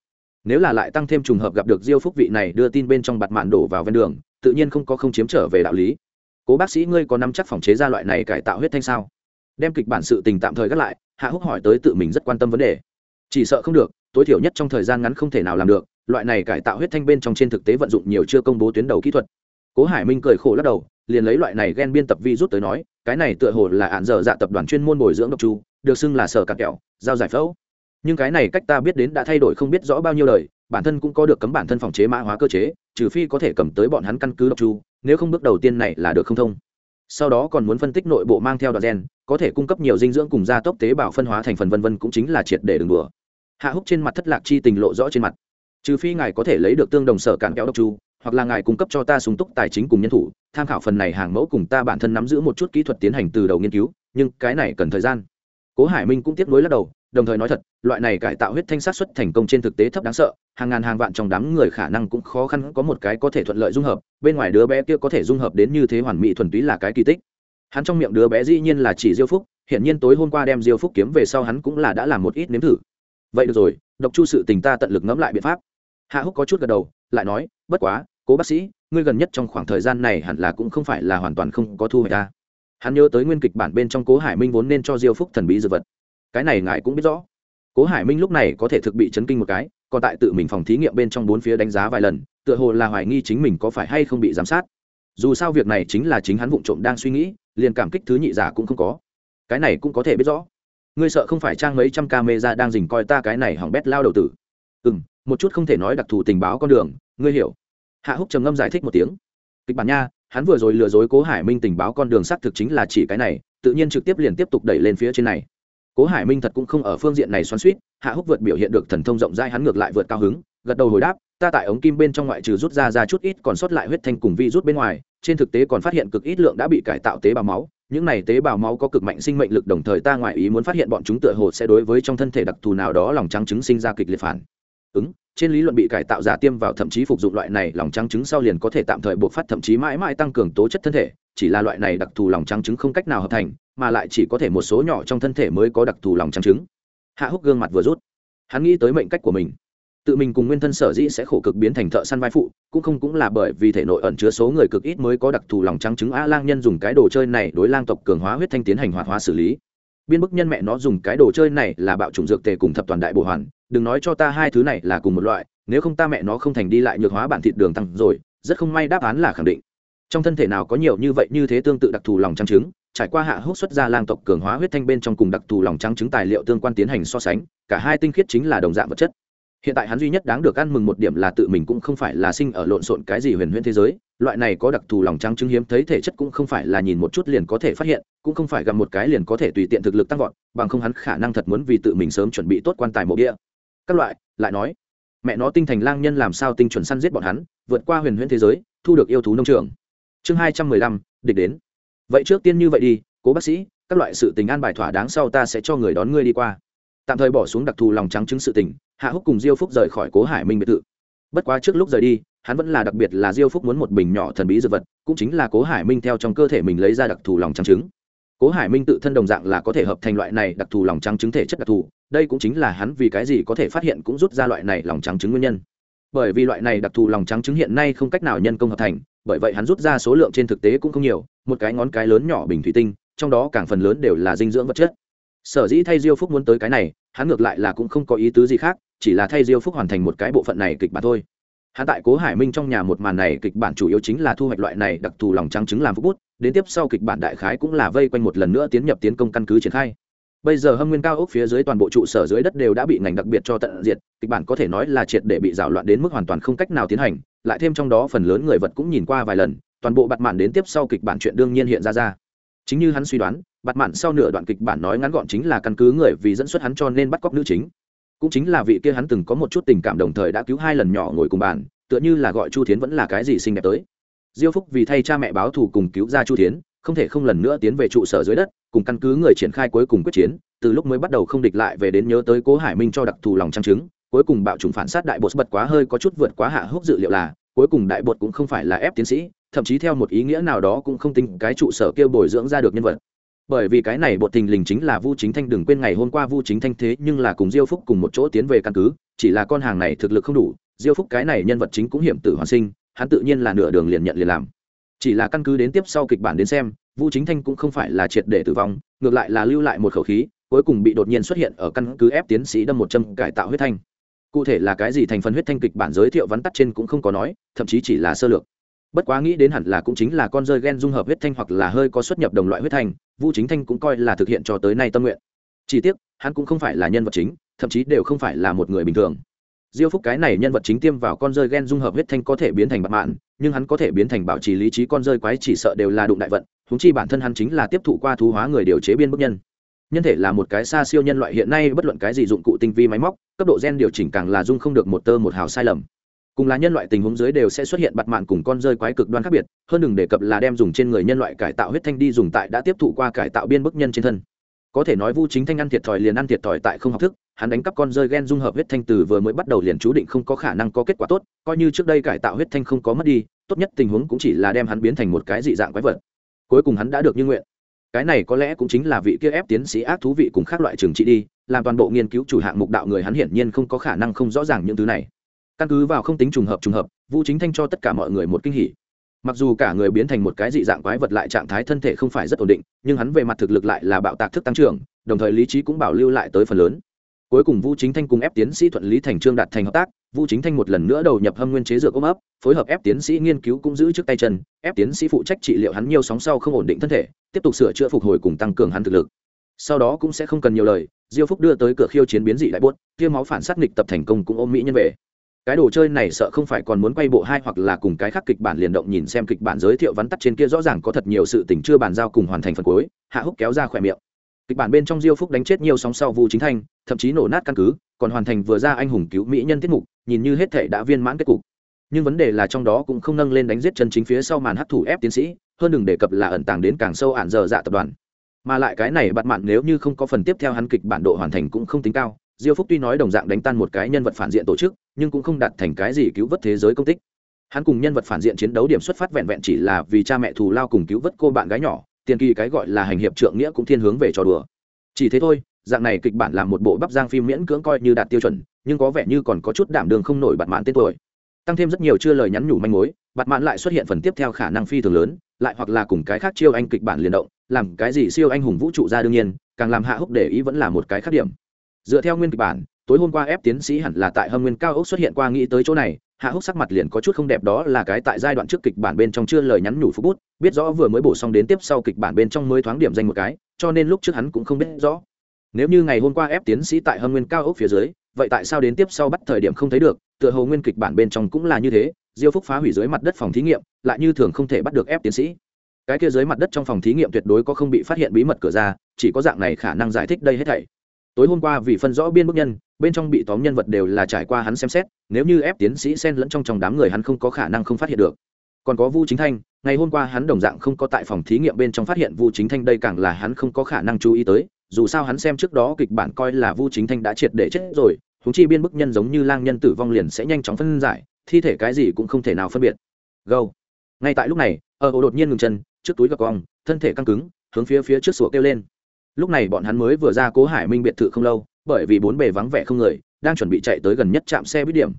nếu là lại tăng thêm trùng hợp gặp được diêu phúc vị này đưa tin bên trong bạt mạn đổ vào ven đường, tự nhiên không có không chiếm trở về đạo lý. Cố bác sĩ ngươi có nắm chắc phòng chế ra loại này cải tạo huyết thanh sao? Đem kịch bản sự tình tạm thời gác lại, hạ húc hỏi tới tự mình rất quan tâm vấn đề. Chỉ sợ không được, tối thiểu nhất trong thời gian ngắn không thể nào làm được, loại này cải tạo huyết thanh bên trong trên thực tế vận dụng nhiều chưa công bố tuyến đầu kỹ thuật. Cố hải minh cười khổ lắc đầu, liền lấy loại này ghen biên tập vi rút tới nói, cái này tựa hồ là ạn dở dạ tập đoàn chuyên môn bồi dưỡng độc chu, được xưng là sở cặp kẹo, giao giải phẫu nhưng cái này cách ta biết đến đã thay đổi không biết rõ bao nhiêu lời bản thân cũng có được cấm bản thân phòng chế mã hóa cơ chế, trừ phi có thể cầm tới bọn hắn căn cứ độc chu, nếu không bước đầu tiên này là được không thông. Sau đó còn muốn phân tích nội bộ mang theo đoạn gen, có thể cung cấp nhiều dinh dưỡng cùng gia tốc tế bào phân hóa thành phần vân vân cũng chính là triệt để đường đùa. Hạ húc trên mặt thất lạc chi tình lộ rõ trên mặt. Trừ phi ngài có thể lấy được tương đồng sở cản kéo độc chu, hoặc là ngài cung cấp cho ta súng túc tài chính cùng nhân thủ, tham khảo phần này hàng mẫu cùng ta bản thân nắm giữ một chút kỹ thuật tiến hành từ đầu nghiên cứu, nhưng cái này cần thời gian. Cố hải minh cũng tiếp nối lắc đầu đồng thời nói thật, loại này cải tạo huyết thanh sát xuất thành công trên thực tế thấp đáng sợ, hàng ngàn hàng vạn trong đám người khả năng cũng khó khăn có một cái có thể thuận lợi dung hợp, bên ngoài đứa bé kia có thể dung hợp đến như thế hoàn mỹ thuần túy là cái kỳ tích. Hắn trong miệng đứa bé dĩ nhiên là chỉ diêu phúc hiện nhiên tối hôm qua đem diêu phúc kiếm về sau hắn cũng là đã làm một ít nếm thử. Vậy được rồi, độc chu sự tình ta tận lực ngẫm lại biện pháp. Hạ húc có chút gật đầu, lại nói, bất quá, cố bác sĩ, ngươi gần nhất trong khoảng thời gian này hẳn là cũng không phải là hoàn toàn không có thu hoạch ta. Hắn nhớ tới nguyên kịch bản bên trong cố hải minh vốn nên cho diêu phúc thần bí dư vật cái này ngài cũng biết rõ. Cố hải minh lúc này có thể thực bị chấn kinh một cái, còn tại tự mình phòng thí nghiệm bên trong bốn phía đánh giá vài lần, tựa hồ là hoài nghi chính mình có phải hay không bị giám sát. Dù sao việc này chính là chính hắn vụng trộm đang suy nghĩ, liền cảm kích thứ nhị giả cũng không có. Cái này cũng có thể biết rõ. Ngươi sợ không phải trang mấy trăm ca mê ra đang dình coi ta cái này hỏng bét lao đầu tử. Ừ m một chút không thể nói đặc thù tình báo con đường, ngươi hiểu. Hạ húc trầm ngâm giải thích một tiếng. Kịch bản nha, hắn vừa rồi lừa dối cố hải minh tình báo con đường xác thực chính là chỉ cái này, tự nhiên trực tiếp liền tiếp tục đẩy lên phía trên này cố hải minh thật cũng không ở phương diện này xoắn suýt hạ húc vượt biểu hiện được thần thông rộng rãi hắn ngược lại vượt cao hứng, gật đầu hồi đáp, ta tại ống kim bên trong ngoại trừ rút ra ra chút ít còn sót lại huyết thanh cùng vi rút bên ngoài, trên thực tế còn phát hiện cực ít lượng đã bị cải tạo tế bào máu, những này tế bào máu có cực mạnh sinh mệnh lực đồng thời ta ngoại ý muốn phát hiện bọn chúng tựa hồ sẽ đối với trong thân thể đặc thù nào đó lòng trắng trứng sinh ra kịch liệt phản. Ứng trên lý luận bị cải tạo giả tiêm vào thậm chí phục dụng loại này, lòng trắng trứng sau liền có thể tạm thời buộc phát thậm chí mãi mãi tăng cường tố chất thân thể chỉ là loại này đặc thù lòng trắng trứng không cách nào hợp thành, mà lại chỉ có thể một số nhỏ trong thân thể mới có đặc thù lòng trắng trứng. Hạ húc gương mặt vừa rút. Hắn nghĩ tới mệnh cách của mình. Tự mình cùng nguyên thân sở dĩ sẽ khổ cực biến thành thợ săn vai phụ, cũng không cũng là bởi vì thể nội ẩn chứa số người cực ít mới có đặc thù lòng trắng trứng. A lang nhân dùng cái đồ chơi này đối lang tộc cường hóa huyết thanh tiến hành hoạt hóa xử lý. Biên bức nhân mẹ nó dùng cái đồ chơi này là bạo chủng dược tề cùng thập toàn đại bổ hoàn, đừng nói cho ta hai thứ này là cùng một loại, nếu không ta mẹ nó không thành đi lại nhược hóa bản thịt đường tăng rồi, rất không may đáp án là khẳng định trong thân thể nào có nhiều như vậy như thế tương tự đặc thù lòng trắng trứng, trải qua hạ hút xuất ra lang tộc cường hóa huyết thanh bên trong cùng đặc thù lòng trắng trứng tài liệu tương quan tiến hành so sánh, cả hai tinh khiết chính là đồng dạng vật chất. Hiện tại hắn duy nhất đáng được ăn mừng một điểm là tự mình cũng không phải là sinh ở lộn xộn cái gì huyền huyễn thế giới, loại này có đặc thù lòng trắng trứng hiếm thấy thể chất cũng không phải là nhìn một chút liền có thể phát hiện, cũng không phải gặp một cái liền có thể tùy tiện thực lực tăng vọt, bằng không hắn khả năng thật muốn vì tự mình sớm chuẩn bị tốt quan tài mộ địa. Các loại, lại nói, mẹ nó tinh thành lang nhân làm sao tinh chuẩn săn giết bọn hắn, vượt qua huyền huyễn thế giới, thu được yêu thú nông trường chương hai trăm mười lăm, địch đến. Vậy trước tiên như vậy đi, cố bác sĩ, các loại sự tình an bài thỏa đáng sau ta sẽ cho người đón ngươi đi qua. Tạm thời bỏ xuống đặc thù lòng trắng chứng sự tình, hạ húc cùng diêu phúc rời khỏi cố hải minh biệt thự. Bất quá trước lúc rời đi, hắn vẫn là đặc biệt là diêu phúc muốn một bình nhỏ thần bí dược vật, cũng chính là cố hải minh theo trong cơ thể mình lấy ra đặc thù lòng trắng trứng cố hải minh tự thân đồng dạng là có thể hợp thành loại này đặc thù lòng trắng trứng thể chất đặc thù, đây cũng chính là hắn vì cái gì có thể phát hiện cũng rút ra loại này lòng trắng trứng nguyên nhân. Bởi vì loại này đặc thù lòng trắng trứng hiện nay không cách nào nhân công hợp thành bởi vậy hắn rút ra số lượng trên thực tế cũng không nhiều, một cái ngón cái lớn nhỏ bình thủy tinh, trong đó càng phần lớn đều là dinh dưỡng vật chất. Sở dĩ thay diêu phúc muốn tới cái này, hắn ngược lại là cũng không có ý tứ gì khác, chỉ là thay diêu phúc hoàn thành một cái bộ phận này kịch bản thôi. Hắn tại cố hải minh trong nhà một màn này kịch bản chủ yếu chính là thu hoạch loại này đặc thù lòng trắng trứng làm phúc bút, đến tiếp sau kịch bản đại khái cũng là vây quanh một lần nữa tiến nhập tiến công căn cứ triển khai bây giờ hâm nguyên cao ốc phía dưới toàn bộ trụ sở dưới đất đều đã bị ngành đặc biệt cho tận diệt, kịch bản có thể nói là triệt để bị rào loạn đến mức hoàn toàn không cách nào tiến hành, lại thêm trong đó phần lớn người vật cũng nhìn qua vài lần, toàn bộ bặt mạn đến tiếp sau kịch bản chuyện đương nhiên hiện ra ra. Chính như hắn suy đoán bặt mạn sau nửa đoạn kịch bản nói ngắn gọn chính là căn cứ người vì dẫn xuất hắn cho nên bắt cóc nữ chính. Cũng chính là vị kia hắn từng có một chút tình cảm đồng thời đã cứu hai lần nhỏ ngồi cùng bàn, tựa như là gọi chu thiến vẫn là cái gì xinh đẹp tới. Diêu phúc vì thay cha mẹ báo thù cùng cứu ra chu thiến không thể không lần nữa tiến về trụ sở dưới đất, cùng căn cứ người triển khai cuối cùng quyết chiến, từ lúc mới bắt đầu không địch lại về đến nhớ tới cố hải minh cho đặc thù lòng trang chứng cuối cùng bạo trùng phản sát đại bột bật quá hơi có chút vượt quá hạ húc dự liệu là, cuối cùng đại bột cũng không phải là ép tiến sĩ, thậm chí theo một ý nghĩa nào đó cũng không tính cái trụ sở kêu bồi dưỡng ra được nhân vật. Bởi vì cái này bột tình lình chính là vu chính thanh, đừng quên ngày hôm qua vu chính thanh thế nhưng là cùng diêu phúc cùng một chỗ tiến về căn cứ, chỉ là con hàng này thực lực không đủ, diêu phúc cái này nhân vật chính cũng hiểm tử hoàn sinh, hắn tự nhiên là nửa đường liền nhận liền làm chỉ là căn cứ đến tiếp sau kịch bản đến xem vu chính thanh cũng không phải là triệt để tử vong, ngược lại là lưu lại một khẩu khí, cuối cùng bị đột nhiên xuất hiện ở căn cứ ép tiến sĩ đâm một châm cải tạo huyết thanh. Cụ thể là cái gì thành phần huyết thanh kịch bản giới thiệu vắn tắt trên cũng không có nói, thậm chí chỉ là sơ lược. Bất quá nghĩ đến hẳn là cũng chính là con rơi gen dung hợp huyết thanh hoặc là hơi có xuất nhập đồng loại huyết thanh vu chính thanh cũng coi là thực hiện cho tới nay tâm nguyện. Chỉ tiếc, hắn cũng không phải là nhân vật chính, thậm chí đều không phải là một người bình thường. Diêu phúc cái này nhân vật chính tiêm vào con rơi gen dung hợp huyết thanh có thể biến thành bạc mạn nhưng hắn có thể biến thành bảo trì lý trí con rơi quái chỉ sợ đều là đụng đại vận húng chi bản thân hắn chính là tiếp thụ qua thú hóa người điều chế biên bức nhân. Nhân thể là một cái xa siêu nhân loại hiện nay bất luận cái gì dụng cụ tinh vi máy móc, cấp độ gen điều chỉnh càng là dung không được một tơ một hào sai lầm. Cùng là nhân loại tình huống dưới đều sẽ xuất hiện bặt mạn cùng con rơi quái cực đoan khác biệt, hơn đừng đề cập là đem dùng trên người nhân loại cải tạo huyết thanh đi dùng tại đã tiếp thụ qua cải tạo biên bức nhân trên thân. Có thể nói vu chính thanh ăn thiệt thòi liền ăn thiệt thòi tại không học thức hắn đánh cắp con rơi gen dung hợp huyết thanh từ vừa mới bắt đầu liền chú định không có khả năng có kết quả tốt, coi như trước đây cải tạo huyết thanh không có mất đi, tốt nhất tình huống cũng chỉ là đem hắn biến thành một cái dị dạng quái vật. Cuối cùng hắn đã được như nguyện. Cái này có lẽ cũng chính là vị kia ép tiến sĩ ác thú vị cùng khác loại trường trị đi, làm toàn bộ nghiên cứu chủ hạng mục đạo người hắn hiển nhiên không có khả năng không rõ ràng những thứ này. Căn cứ vào không tính trùng hợp trùng hợp, vu chính thanh cho tất cả mọi người một kinh hỉ. Mặc dù cả người biến thành một cái dị dạng quái vật lại trạng thái thân thể không phải rất ổn định, nhưng hắn về mặt thực lực lại là bạo tạc thức tăng trưởng, đồng thời lý trí cũng bảo lưu lại tới phần lớn cuối cùng vu chính thanh cùng ép tiến sĩ thuận lý thành trương đạt thành hợp tác vu chính thanh một lần nữa đầu nhập hâm nguyên chế dược ôm ấp, phối hợp ép tiến sĩ nghiên cứu cũng giữ trước tay chân ép tiến sĩ phụ trách trị liệu hắn nhiều sóng sau không ổn định thân thể, tiếp tục sửa chữa phục hồi cùng tăng cường hắn thực lực. Sau đó cũng sẽ không cần nhiều lời, diêu phúc đưa tới cửa khiêu chiến biến dị đại buốt tia máu phản sát nghịch tập thành công cũng ôm mỹ nhân về. Cái đồ chơi này sợ không phải còn muốn quay bộ hai hoặc là cùng cái khác kịch bản liền động nhìn xem kịch bản giới thiệu vắn tắt trên kia rõ ràng có thật nhiều sự tình chưa bàn giao cùng hoàn thành phần cuối, hạ húc kéo ra khỏe miệng kịch bản bên trong diêu phúc đánh chết nhiều sóng sau vu chính thanh, thậm chí nổ nát căn cứ, còn hoàn thành vừa ra anh hùng cứu mỹ nhân tiết mục, nhìn như hết thể đã viên mãn kết cục. Nhưng vấn đề là trong đó cũng không nâng lên đánh giết chân chính phía sau màn hấp thủ ép tiến sĩ, hơn đừng đề cập là ẩn tàng đến càng sâu ản dở dạ tập đoàn. Mà lại cái này bặt mạn nếu như không có phần tiếp theo hắn kịch bản độ hoàn thành cũng không tính cao, diêu phúc tuy nói đồng dạng đánh tan một cái nhân vật phản diện tổ chức, nhưng cũng không đạt thành cái gì cứu vớt thế giới công tích. Hắn cùng nhân vật phản diện chiến đấu điểm xuất phát vẹn vẹn chỉ là vì cha mẹ thù lao cùng cứu vớt cô bạn gái nhỏ tiền kỳ cái gọi là hành hiệp trượng nghĩa cũng thiên hướng về trò đùa. Chỉ thế thôi, dạng này kịch bản làm một bộ bắp giang phim miễn cưỡng coi như đạt tiêu chuẩn, nhưng có vẻ như còn có chút đảm đường không nổi bặt mạn tên tuổi. Tăng thêm rất nhiều chưa lời nhắn nhủ manh mối bặt mạn lại xuất hiện phần tiếp theo khả năng phi thường lớn, lại hoặc là cùng cái khác chiêu anh kịch bản liền động, làm cái gì siêu anh hùng vũ trụ ra đương nhiên, càng làm hạ húc để ý vẫn là một cái khác điểm. Dựa theo nguyên kịch bản tối hôm qua ép tiến sĩ hẳn là tại hâm nguyên cao ốc xuất hiện qua, nghĩ tới chỗ này, hạ húc sắc mặt liền có chút không đẹp, đó là cái tại giai đoạn trước kịch bản bên trong chưa lời nhắn nhủ phúc bút, biết rõ vừa mới bổ xong đến tiếp sau kịch bản bên trong mới thoáng điểm danh một cái, cho nên lúc trước hắn cũng không biết rõ. Nếu như ngày hôm qua ép tiến sĩ tại hâm nguyên cao ốc phía dưới, vậy tại sao đến tiếp sau bắt thời điểm không thấy được, tựa hồ nguyên kịch bản bên trong cũng là như thế, diêu phúc phá hủy dưới mặt đất phòng thí nghiệm, lại như thường không thể bắt được ép tiến sĩ. Cái kia dưới mặt đất trong phòng thí nghiệm tuyệt đối có không bị phát hiện bí mật cửa ra, chỉ có dạng này khả năng giải thích đây hết thảy tối hôm qua vì phân rõ biên bức nhân, bên trong bị tóm nhân vật đều là trải qua hắn xem xét, nếu như ép tiến sĩ xen lẫn trong trong đám người hắn không có khả năng không phát hiện được. Còn có vu chính thanh, ngày hôm qua hắn đồng dạng không có tại phòng thí nghiệm bên trong phát hiện vu chính thanh đây càng là hắn không có khả năng chú ý tới, dù sao hắn xem trước đó kịch bản coi là vu chính thanh đã triệt để chết rồi húng chi biên bức nhân giống như lang nhân tử vong liền sẽ nhanh chóng phân giải, thi thể cái gì cũng không thể nào phân biệt. Gâu. Ngay tại lúc này ở ổ đột nhiên ngừng chân, trước túi gặp cong, thân thể căng cứng, hướng phía phía trước sủa kêu lên lúc này bọn hắn mới vừa ra cố hải minh biệt thự không lâu, bởi vì bốn bề vắng vẻ không người, đang chuẩn bị chạy tới gần nhất trạm xe buýt điểm.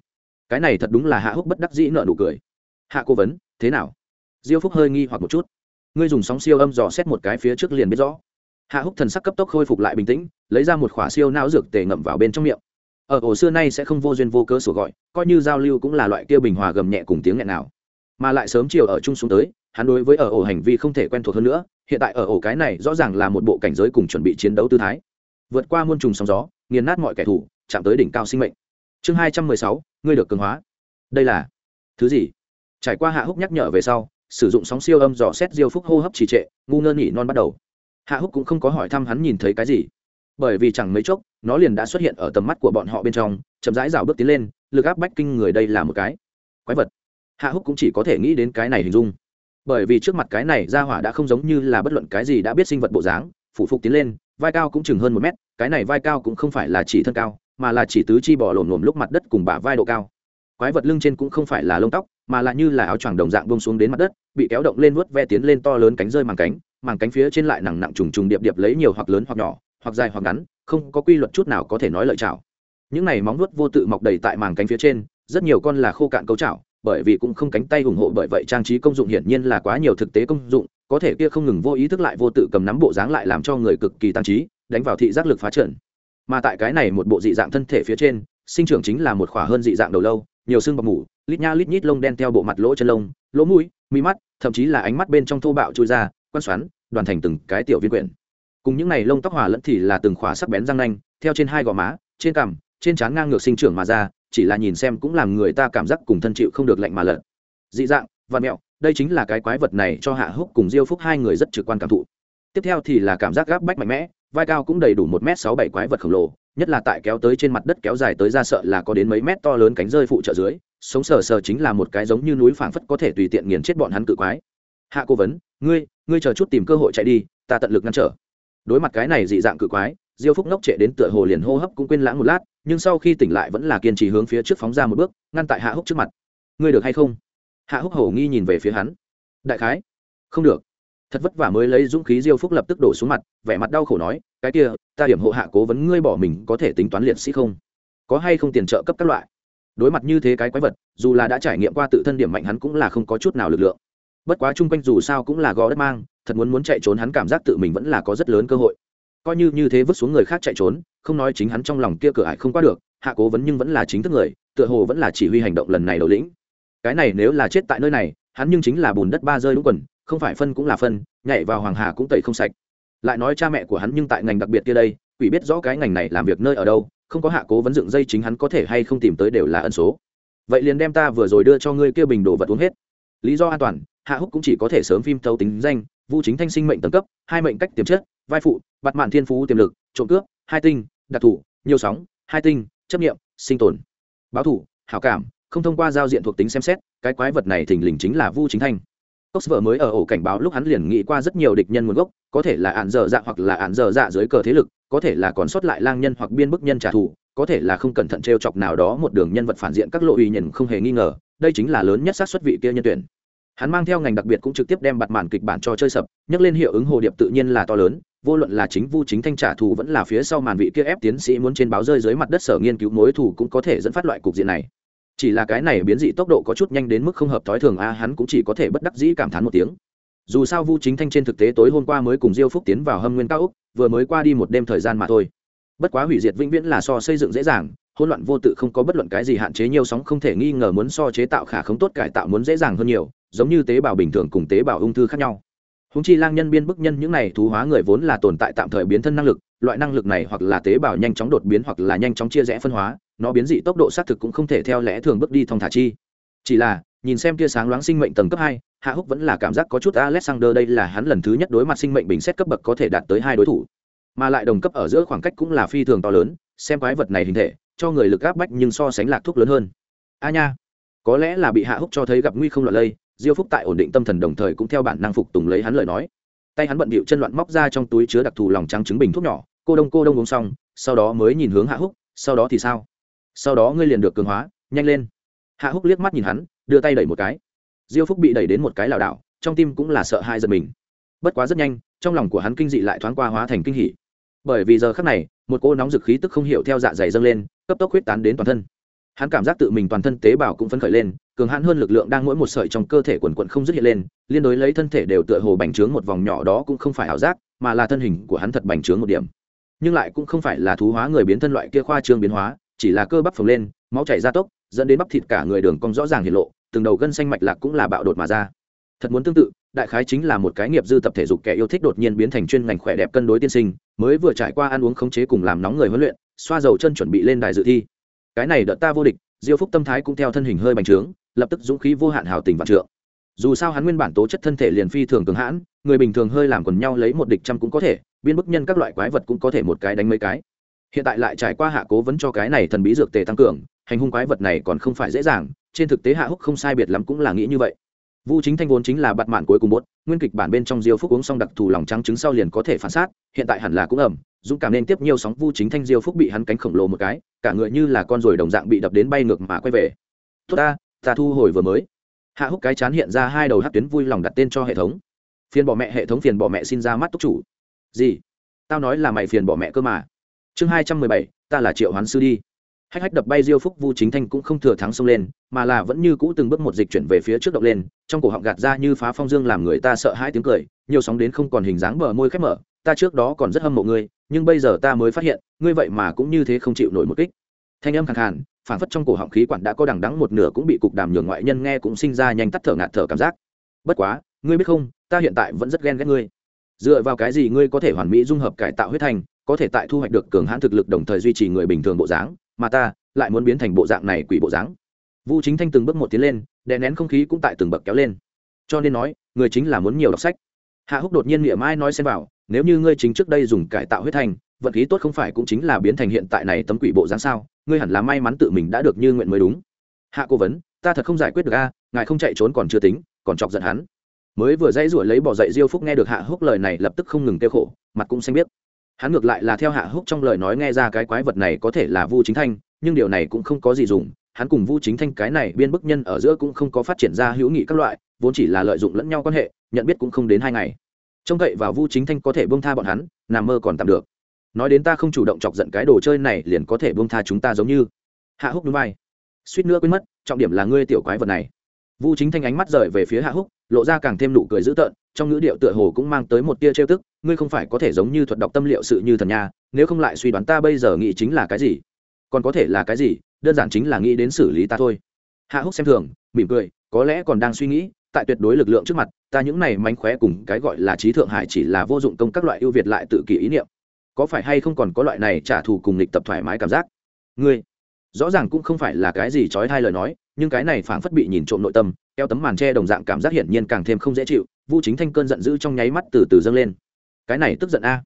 Cái này thật đúng là hạ húc bất đắc dĩ nợ nụ cười. Hạ cố vấn, thế nào? Diêu phúc hơi nghi hoặc một chút. Ngươi dùng sóng siêu âm dò xét một cái phía trước liền biết rõ. Hạ húc thần sắc cấp tốc khôi phục lại bình tĩnh, lấy ra một khỏa siêu não dược tề ngậm vào bên trong miệng. Ờ, ở ổ xưa nay sẽ không vô duyên vô cớ sổ gọi, coi như giao lưu cũng là loại kia bình hòa gầm nhẹ cùng tiếng nghẹn nào. Mà lại sớm chiều ở chung xuống tới hắn đối với ở ổ hành vi không thể quen thuộc hơn nữa, hiện tại ở ổ cái này rõ ràng là một bộ cảnh giới cùng chuẩn bị chiến đấu tư thái. Vượt qua muôn trùng sóng gió, nghiền nát mọi kẻ thù, chạm tới đỉnh cao sinh mệnh. Chương hai trăm mười sáu, ngươi được cường hóa. Đây là thứ gì? Trải qua hạ húc nhắc nhở về sau, sử dụng sóng siêu âm dò xét diêu phúc hô hấp trì trệ, ngu ngơ nhỉ non bắt đầu. Hạ húc cũng không có hỏi thăm hắn nhìn thấy cái gì. Bởi vì chẳng mấy chốc, nó liền đã xuất hiện ở tầm mắt của bọn họ bên trong, chậm rãi rào bước tiến lên, lực áp bách kinh người đây là một cái. Quái vật. Hạ húc cũng chỉ có thể nghĩ đến cái này hình dung bởi vì trước mặt cái này ra hỏa đã không giống như là bất luận cái gì đã biết sinh vật bộ dáng, phủ phục tiến lên, vai cao cũng chừng hơn một mét, cái này vai cao cũng không phải là chỉ thân cao, mà là chỉ tứ chi bỏ lổm lổm lúc mặt đất cùng bả vai độ cao. Quái vật lưng trên cũng không phải là lông tóc, mà là như là áo choàng đồng dạng bông xuống đến mặt đất, bị kéo động lên vuốt ve tiến lên to lớn cánh rơi màng cánh màng cánh phía trên lại nặng nặng trùng trùng điệp điệp lấy nhiều hoặc lớn hoặc nhỏ, hoặc dài hoặc ngắn, không có quy luật chút nào có thể nói lợi chảo. Những này móng nuốt vô tự mọc đầy tại màng cánh phía trên, rất nhiều con là khô cạn cấu chảo bởi vì cũng không cánh tay ủng hộ bởi vậy trang trí công dụng hiển nhiên là quá nhiều thực tế công dụng, có thể kia không ngừng vô ý thức lại vô tự cầm nắm bộ dáng lại làm cho người cực kỳ tăng trí, đánh vào thị giác lực phá trận. Mà tại cái này một bộ dị dạng thân thể phía trên, sinh trưởng chính là một khỏa hơn dị dạng đầu lâu, nhiều xương bọc mủ, lít nha lít nhít lông đen theo bộ mặt lỗ chân lông, lỗ mũi, mi mắt, thậm chí là ánh mắt bên trong thô bạo trôi ra quan xoắn, đoàn thành từng cái tiểu viên quyển. Cùng những này lông tóc hòa lẫn thì là từng khóa sắc bén răng nanh, theo trên hai gò má, trên cằm trên trán ngang ngược sinh trưởng mà ra, chỉ là nhìn xem cũng làm người ta cảm giác cùng thân chịu không được lạnh mà lợn dị dạng, và mẹo, đây chính là cái quái vật này cho hạ húc cùng diêu phúc hai người rất trực quan cảm thụ. Tiếp theo thì là cảm giác gáp bách mạnh mẽ, vai cao cũng đầy đủ một m sáu bảy quái vật khổng lồ, nhất là tại kéo tới trên mặt đất kéo dài tới ra sợ là có đến mấy mét to lớn cánh rơi phụ trợ dưới, sống sờ sờ chính là một cái giống như núi phảng phất có thể tùy tiện nghiền chết bọn hắn cự quái. Hạ cố vấn, ngươi ngươi chờ chút tìm cơ hội chạy đi, ta tận lực ngăn trở. Đối mặt cái này dị dạng cự quái, diêu phúc ngốc trệ đến tựa hồ liền hô hấp cũng quên lãng một lát nhưng sau khi tỉnh lại vẫn là kiên trì hướng phía trước phóng ra một bước, ngăn tại hạ húc trước mặt. Ngươi được hay không? Hạ húc hổ nghi nhìn về phía hắn. Đại khái, không được. Thật vất vả mới lấy dũng khí diêu phúc lập tức đổ xuống mặt, vẻ mặt đau khổ nói, cái kia, ta điểm hộ hạ cố vấn, ngươi bỏ mình có thể tính toán liệt sĩ không? Có hay không tiền trợ cấp các loại? Đối mặt như thế cái quái vật, dù là đã trải nghiệm qua tự thân điểm mạnh hắn cũng là không có chút nào lực lượng. Bất quá chung quanh dù sao cũng là gò đất mang, thật muốn muốn chạy trốn hắn cảm giác tự mình vẫn là có rất lớn cơ hội coi như như thế vứt xuống người khác chạy trốn, không nói chính hắn trong lòng kia cửa ải không qua được, hạ cố vấn nhưng vẫn là chính thức người, tựa hồ vẫn là chỉ huy hành động lần này đầu lĩnh. Cái này nếu là chết tại nơi này, hắn nhưng chính là bùn đất ba rơi đúng quần, không phải phân cũng là phân, nhảy vào hoàng hà cũng tẩy không sạch. Lại nói cha mẹ của hắn nhưng tại ngành đặc biệt kia đây, quỷ biết rõ cái ngành này làm việc nơi ở đâu, không có hạ cố vấn dựng dây chính hắn có thể hay không tìm tới đều là ân số. Vậy liền đem ta vừa rồi đưa cho ngươi kia bình đồ vật uống hết. Lý do an toàn, hạ húc cũng chỉ có thể sớm phim thâu tính danh vu chính thanh sinh mệnh tầng cấp, hai mệnh cách tiềm chất, vai phụ bặt mạn thiên phú, tiềm lực, trộm cướp, hai tinh, đặc thù, nhiều sóng, hai tinh, chấp nghiệm sinh tồn. Báo thủ, hảo cảm, không thông qua giao diện thuộc tính xem xét, cái quái vật này thình lình chính là vu chính thanh. Cốc vợ mới ở ổ cảnh báo lúc hắn liền nghĩ qua rất nhiều địch nhân nguồn gốc, có thể là ạn dở dạ hoặc là ạn dở dạ dưới cờ thế lực, có thể là còn sót lại lang nhân hoặc biên bức nhân trả thù, có thể là không cẩn thận t chọc nào đó một đường nhân vật phản diện các lộ uy nhận không hề nghi ngờ, đây chính là lớn nhất xác suất vị kia nhân tuyển hắn mang theo ngành đặc biệt cũng trực tiếp đem bặt màn kịch bản cho chơi sập nhắc lên hiệu ứng hồ điệp tự nhiên là to lớn, vô luận là chính vu chính thanh trả thù vẫn là phía sau màn vị kia ép tiến sĩ muốn trên báo rơi dưới mặt đất sở nghiên cứu mối thù cũng có thể dẫn phát loại cục diện này. Chỉ là cái này biến dị tốc độ có chút nhanh đến mức không hợp thói thường a, hắn cũng chỉ có thể bất đắc dĩ cảm thán một tiếng. Dù sao vu chính thanh trên thực tế tối hôm qua mới cùng diêu phúc tiến vào hâm nguyên cao úc, vừa mới qua đi một đêm thời gian mà thôi. Bất quá hủy diệt vĩnh viễn là so xây dựng dễ dàng hỗn loạn vô tự không có bất luận cái gì hạn chế nhiều sóng không thể nghi ngờ muốn so chế tạo khả không tốt cải tạo muốn dễ dàng hơn nhiều, giống như tế bào bình thường cùng tế bào ung thư khác nhau. Húng chi lang nhân biên bức nhân những này thú hóa người vốn là tồn tại tạm thời biến thân năng lực, loại năng lực này hoặc là tế bào nhanh chóng đột biến hoặc là nhanh chóng chia rẽ phân hóa, nó biến dị tốc độ xác thực cũng không thể theo lẽ thường bước đi thong thả chi. Chỉ là, nhìn xem tia sáng loáng sinh mệnh tầng cấp hai, hạ húc vẫn là cảm giác có chút alexander đây là hắn lần thứ nhất đối mặt sinh mệnh bình xét cấp bậc có thể đạt tới hai đối thủ. Mà lại đồng cấp ở giữa khoảng cách cũng là phi thường to lớn, xem quái vật này hình thể cho người lực áp bách nhưng so sánh lạc thuốc lớn hơn. A nha, có lẽ là bị hạ húc cho thấy gặp nguy không loạn lây, diêu phúc tại ổn định tâm thần đồng thời cũng theo bản năng phục tùng lấy hắn lời nói. Tay hắn bận bịu chân loạn móc ra trong túi chứa đặc thù lòng trắng trứng bình thuốc nhỏ, cô đông cô đông uống xong, sau đó mới nhìn hướng hạ húc, sau đó thì sao? Sau đó ngươi liền được cường hóa, nhanh lên. Hạ húc liếc mắt nhìn hắn, đưa tay đẩy một cái. Diêu phúc bị đẩy đến một cái lảo đảo, trong tim cũng là sợ hai giật mình. Bất quá rất nhanh, trong lòng của hắn kinh dị lại thoáng qua hóa thành kinh hỉ. Bởi vì giờ khắc này, một cô nóng dực khí tức không hiểu theo dạ dày dâng lên cấp tốc huyết tán đến toàn thân. Hắn cảm giác tự mình toàn thân tế bào cũng phấn khởi lên, cường hãn hơn lực lượng đang mỗi một sợi trong cơ thể quần quận không dứt hiện lên, liên đối lấy thân thể đều tựa hồ bành trướng một vòng nhỏ đó cũng không phải ảo giác, mà là thân hình của hắn thật bành trướng một điểm. Nhưng lại cũng không phải là thú hóa người biến thân loại kia khoa trương biến hóa, chỉ là cơ bắp phồng lên, máu chảy ra tốc, dẫn đến bắp thịt cả người đường cong rõ ràng hiện lộ, từng đầu gân xanh mạch lạc cũng là bạo đột mà ra. Thật muốn tương tự, đại khái chính là một cái nghiệp dư tập thể dục kẻ yêu thích đột nhiên biến thành chuyên ngành khỏe đẹp cân đối tiên sinh, mới vừa trải qua ăn uống khống chế cùng làm nóng người huấn luyện xoa dầu chân chuẩn bị lên đài dự thi. Cái này đợt ta vô địch, diêu phúc tâm thái cũng theo thân hình hơi bành trướng, lập tức dũng khí vô hạn hào tình vạn trượng. Dù sao hắn nguyên bản tố chất thân thể liền phi thường cường hãn, người bình thường hơi làm quần nhau lấy một địch trăm cũng có thể, biên bức nhân các loại quái vật cũng có thể một cái đánh mấy cái. Hiện tại lại trải qua hạ cố vấn cho cái này thần bí dược tề tăng cường, hành hung quái vật này còn không phải dễ dàng, trên thực tế hạ húc không sai biệt lắm cũng là nghĩ như vậy vu chính thanh vốn chính là bặt mạn cuối cùng bốt, nguyên kịch bản bên trong diêu phúc uống xong đặc thù lòng trắng trứng sau liền có thể phản sát hiện tại hẳn là cũng ẩm, dũng cảm nên tiếp nhiều sóng vu chính thanh diêu phúc bị hắn cánh khổng lồ một cái, cả người như là con ruồi đồng dạng bị đập đến bay ngược mà quay về. Tốt ta ta thu hồi vừa mới. Hạ húc cái chán hiện ra hai đầu hắc tuyến vui lòng đặt tên cho hệ thống. Phiền bỏ mẹ, hệ thống phiền bỏ mẹ xin ra mắt tốc chủ. Gì? Tao nói là mày phiền bỏ mẹ cơ mà. Chương hai trăm mười bảy, ta là triệu hoán sư đi hách hách đập bay diêu phúc vu chính thanh cũng không thừa thắng xông lên, mà là vẫn như cũ từng bước một dịch chuyển về phía trước động lên, trong cổ họng gạt ra như phá phong dương làm người ta sợ hai tiếng cười, nhiều sóng đến không còn hình dáng bờ môi khép mở, ta trước đó còn rất hâm mộ ngươi, nhưng bây giờ ta mới phát hiện, ngươi vậy mà cũng như thế không chịu nổi một kích. Thanh âm khẳng hẳn phản phất trong cổ họng khí quản đã có đằng đắng một nửa cũng bị cục đàm nhường ngoại nhân nghe cũng sinh ra nhanh tắt thở ngạt thở cảm giác. Bất quá, ngươi biết không, ta hiện tại vẫn rất ghen ghét ngươi. Dựa vào cái gì ngươi có thể hoàn mỹ dung hợp cải tạo huyết thành có thể tại thu hoạch được cường hãn thực lực đồng thời duy trì người bình thường bộ dáng mà ta lại muốn biến thành bộ dạng này quỷ bộ dáng. Vu chính thanh từng bước một tiến lên, đè nén không khí cũng tại từng bậc kéo lên. Cho nên nói, người chính là muốn nhiều đọc sách. Hạ húc đột nhiên miệng mai nói xem vào nếu như ngươi chính trước đây dùng cải tạo huyết thành vận khí tốt không phải cũng chính là biến thành hiện tại này tấm quỷ bộ dáng sao? Ngươi hẳn là may mắn tự mình đã được như nguyện mới đúng. Hạ cố vấn, ta thật không giải quyết được a, ngài không chạy trốn còn chưa tính, còn chọc giận hắn. Mới vừa dãy ruổi lấy bỏ dậy diêu phúc nghe được hạ húc lời này lập tức không ngừng kêu khổ, mặt cũng xanh biết hắn ngược lại là theo hạ húc trong lời nói nghe ra cái quái vật này có thể là vu chính thanh, nhưng điều này cũng không có gì dùng. Hắn cùng vu chính thanh cái này biên bức nhân ở giữa cũng không có phát triển ra hữu nghị các loại, vốn chỉ là lợi dụng lẫn nhau quan hệ, nhận biết cũng không đến hai ngày. Trông cậy vào vu chính thanh có thể bông tha bọn hắn, nằm mơ còn tạm được. Nói đến ta không chủ động chọc giận cái đồ chơi này liền có thể bông tha chúng ta giống như. Hạ húc núi vai. Suýt nữa quên mất, trọng điểm là ngươi tiểu quái vật này. Vu chính thanh ánh mắt rời về phía hạ húc, lộ ra càng thêm nụ cười dữ tợn trong ngữ điệu tựa hồ cũng mang tới một tia trêu tức, ngươi không phải có thể giống như thuật đọc tâm liệu sự như thần nha, nếu không lại suy đoán ta bây giờ nghĩ chính là cái gì? Còn có thể là cái gì? Đơn giản chính là nghĩ đến xử lý ta thôi. Hạ húc xem thường, mỉm cười, có lẽ còn đang suy nghĩ, tại tuyệt đối lực lượng trước mặt, ta những này mánh khóe cùng cái gọi là trí thượng hải chỉ là vô dụng công các loại ưu việt lại tự kỷ ý niệm. Có phải hay không còn có loại này trả thù cùng lịch tập thoải mái cảm giác? Ngươi, rõ ràng cũng không phải là cái gì trói thai lời nói, nhưng cái này phảng phất bị nhìn trộm nội tâm, kéo tấm màn tre đồng dạng cảm giác hiển nhiên càng thêm không dễ chịu vu chính thanh cơn giận dữ trong nháy mắt từ từ dâng lên. Cái này tức giận a.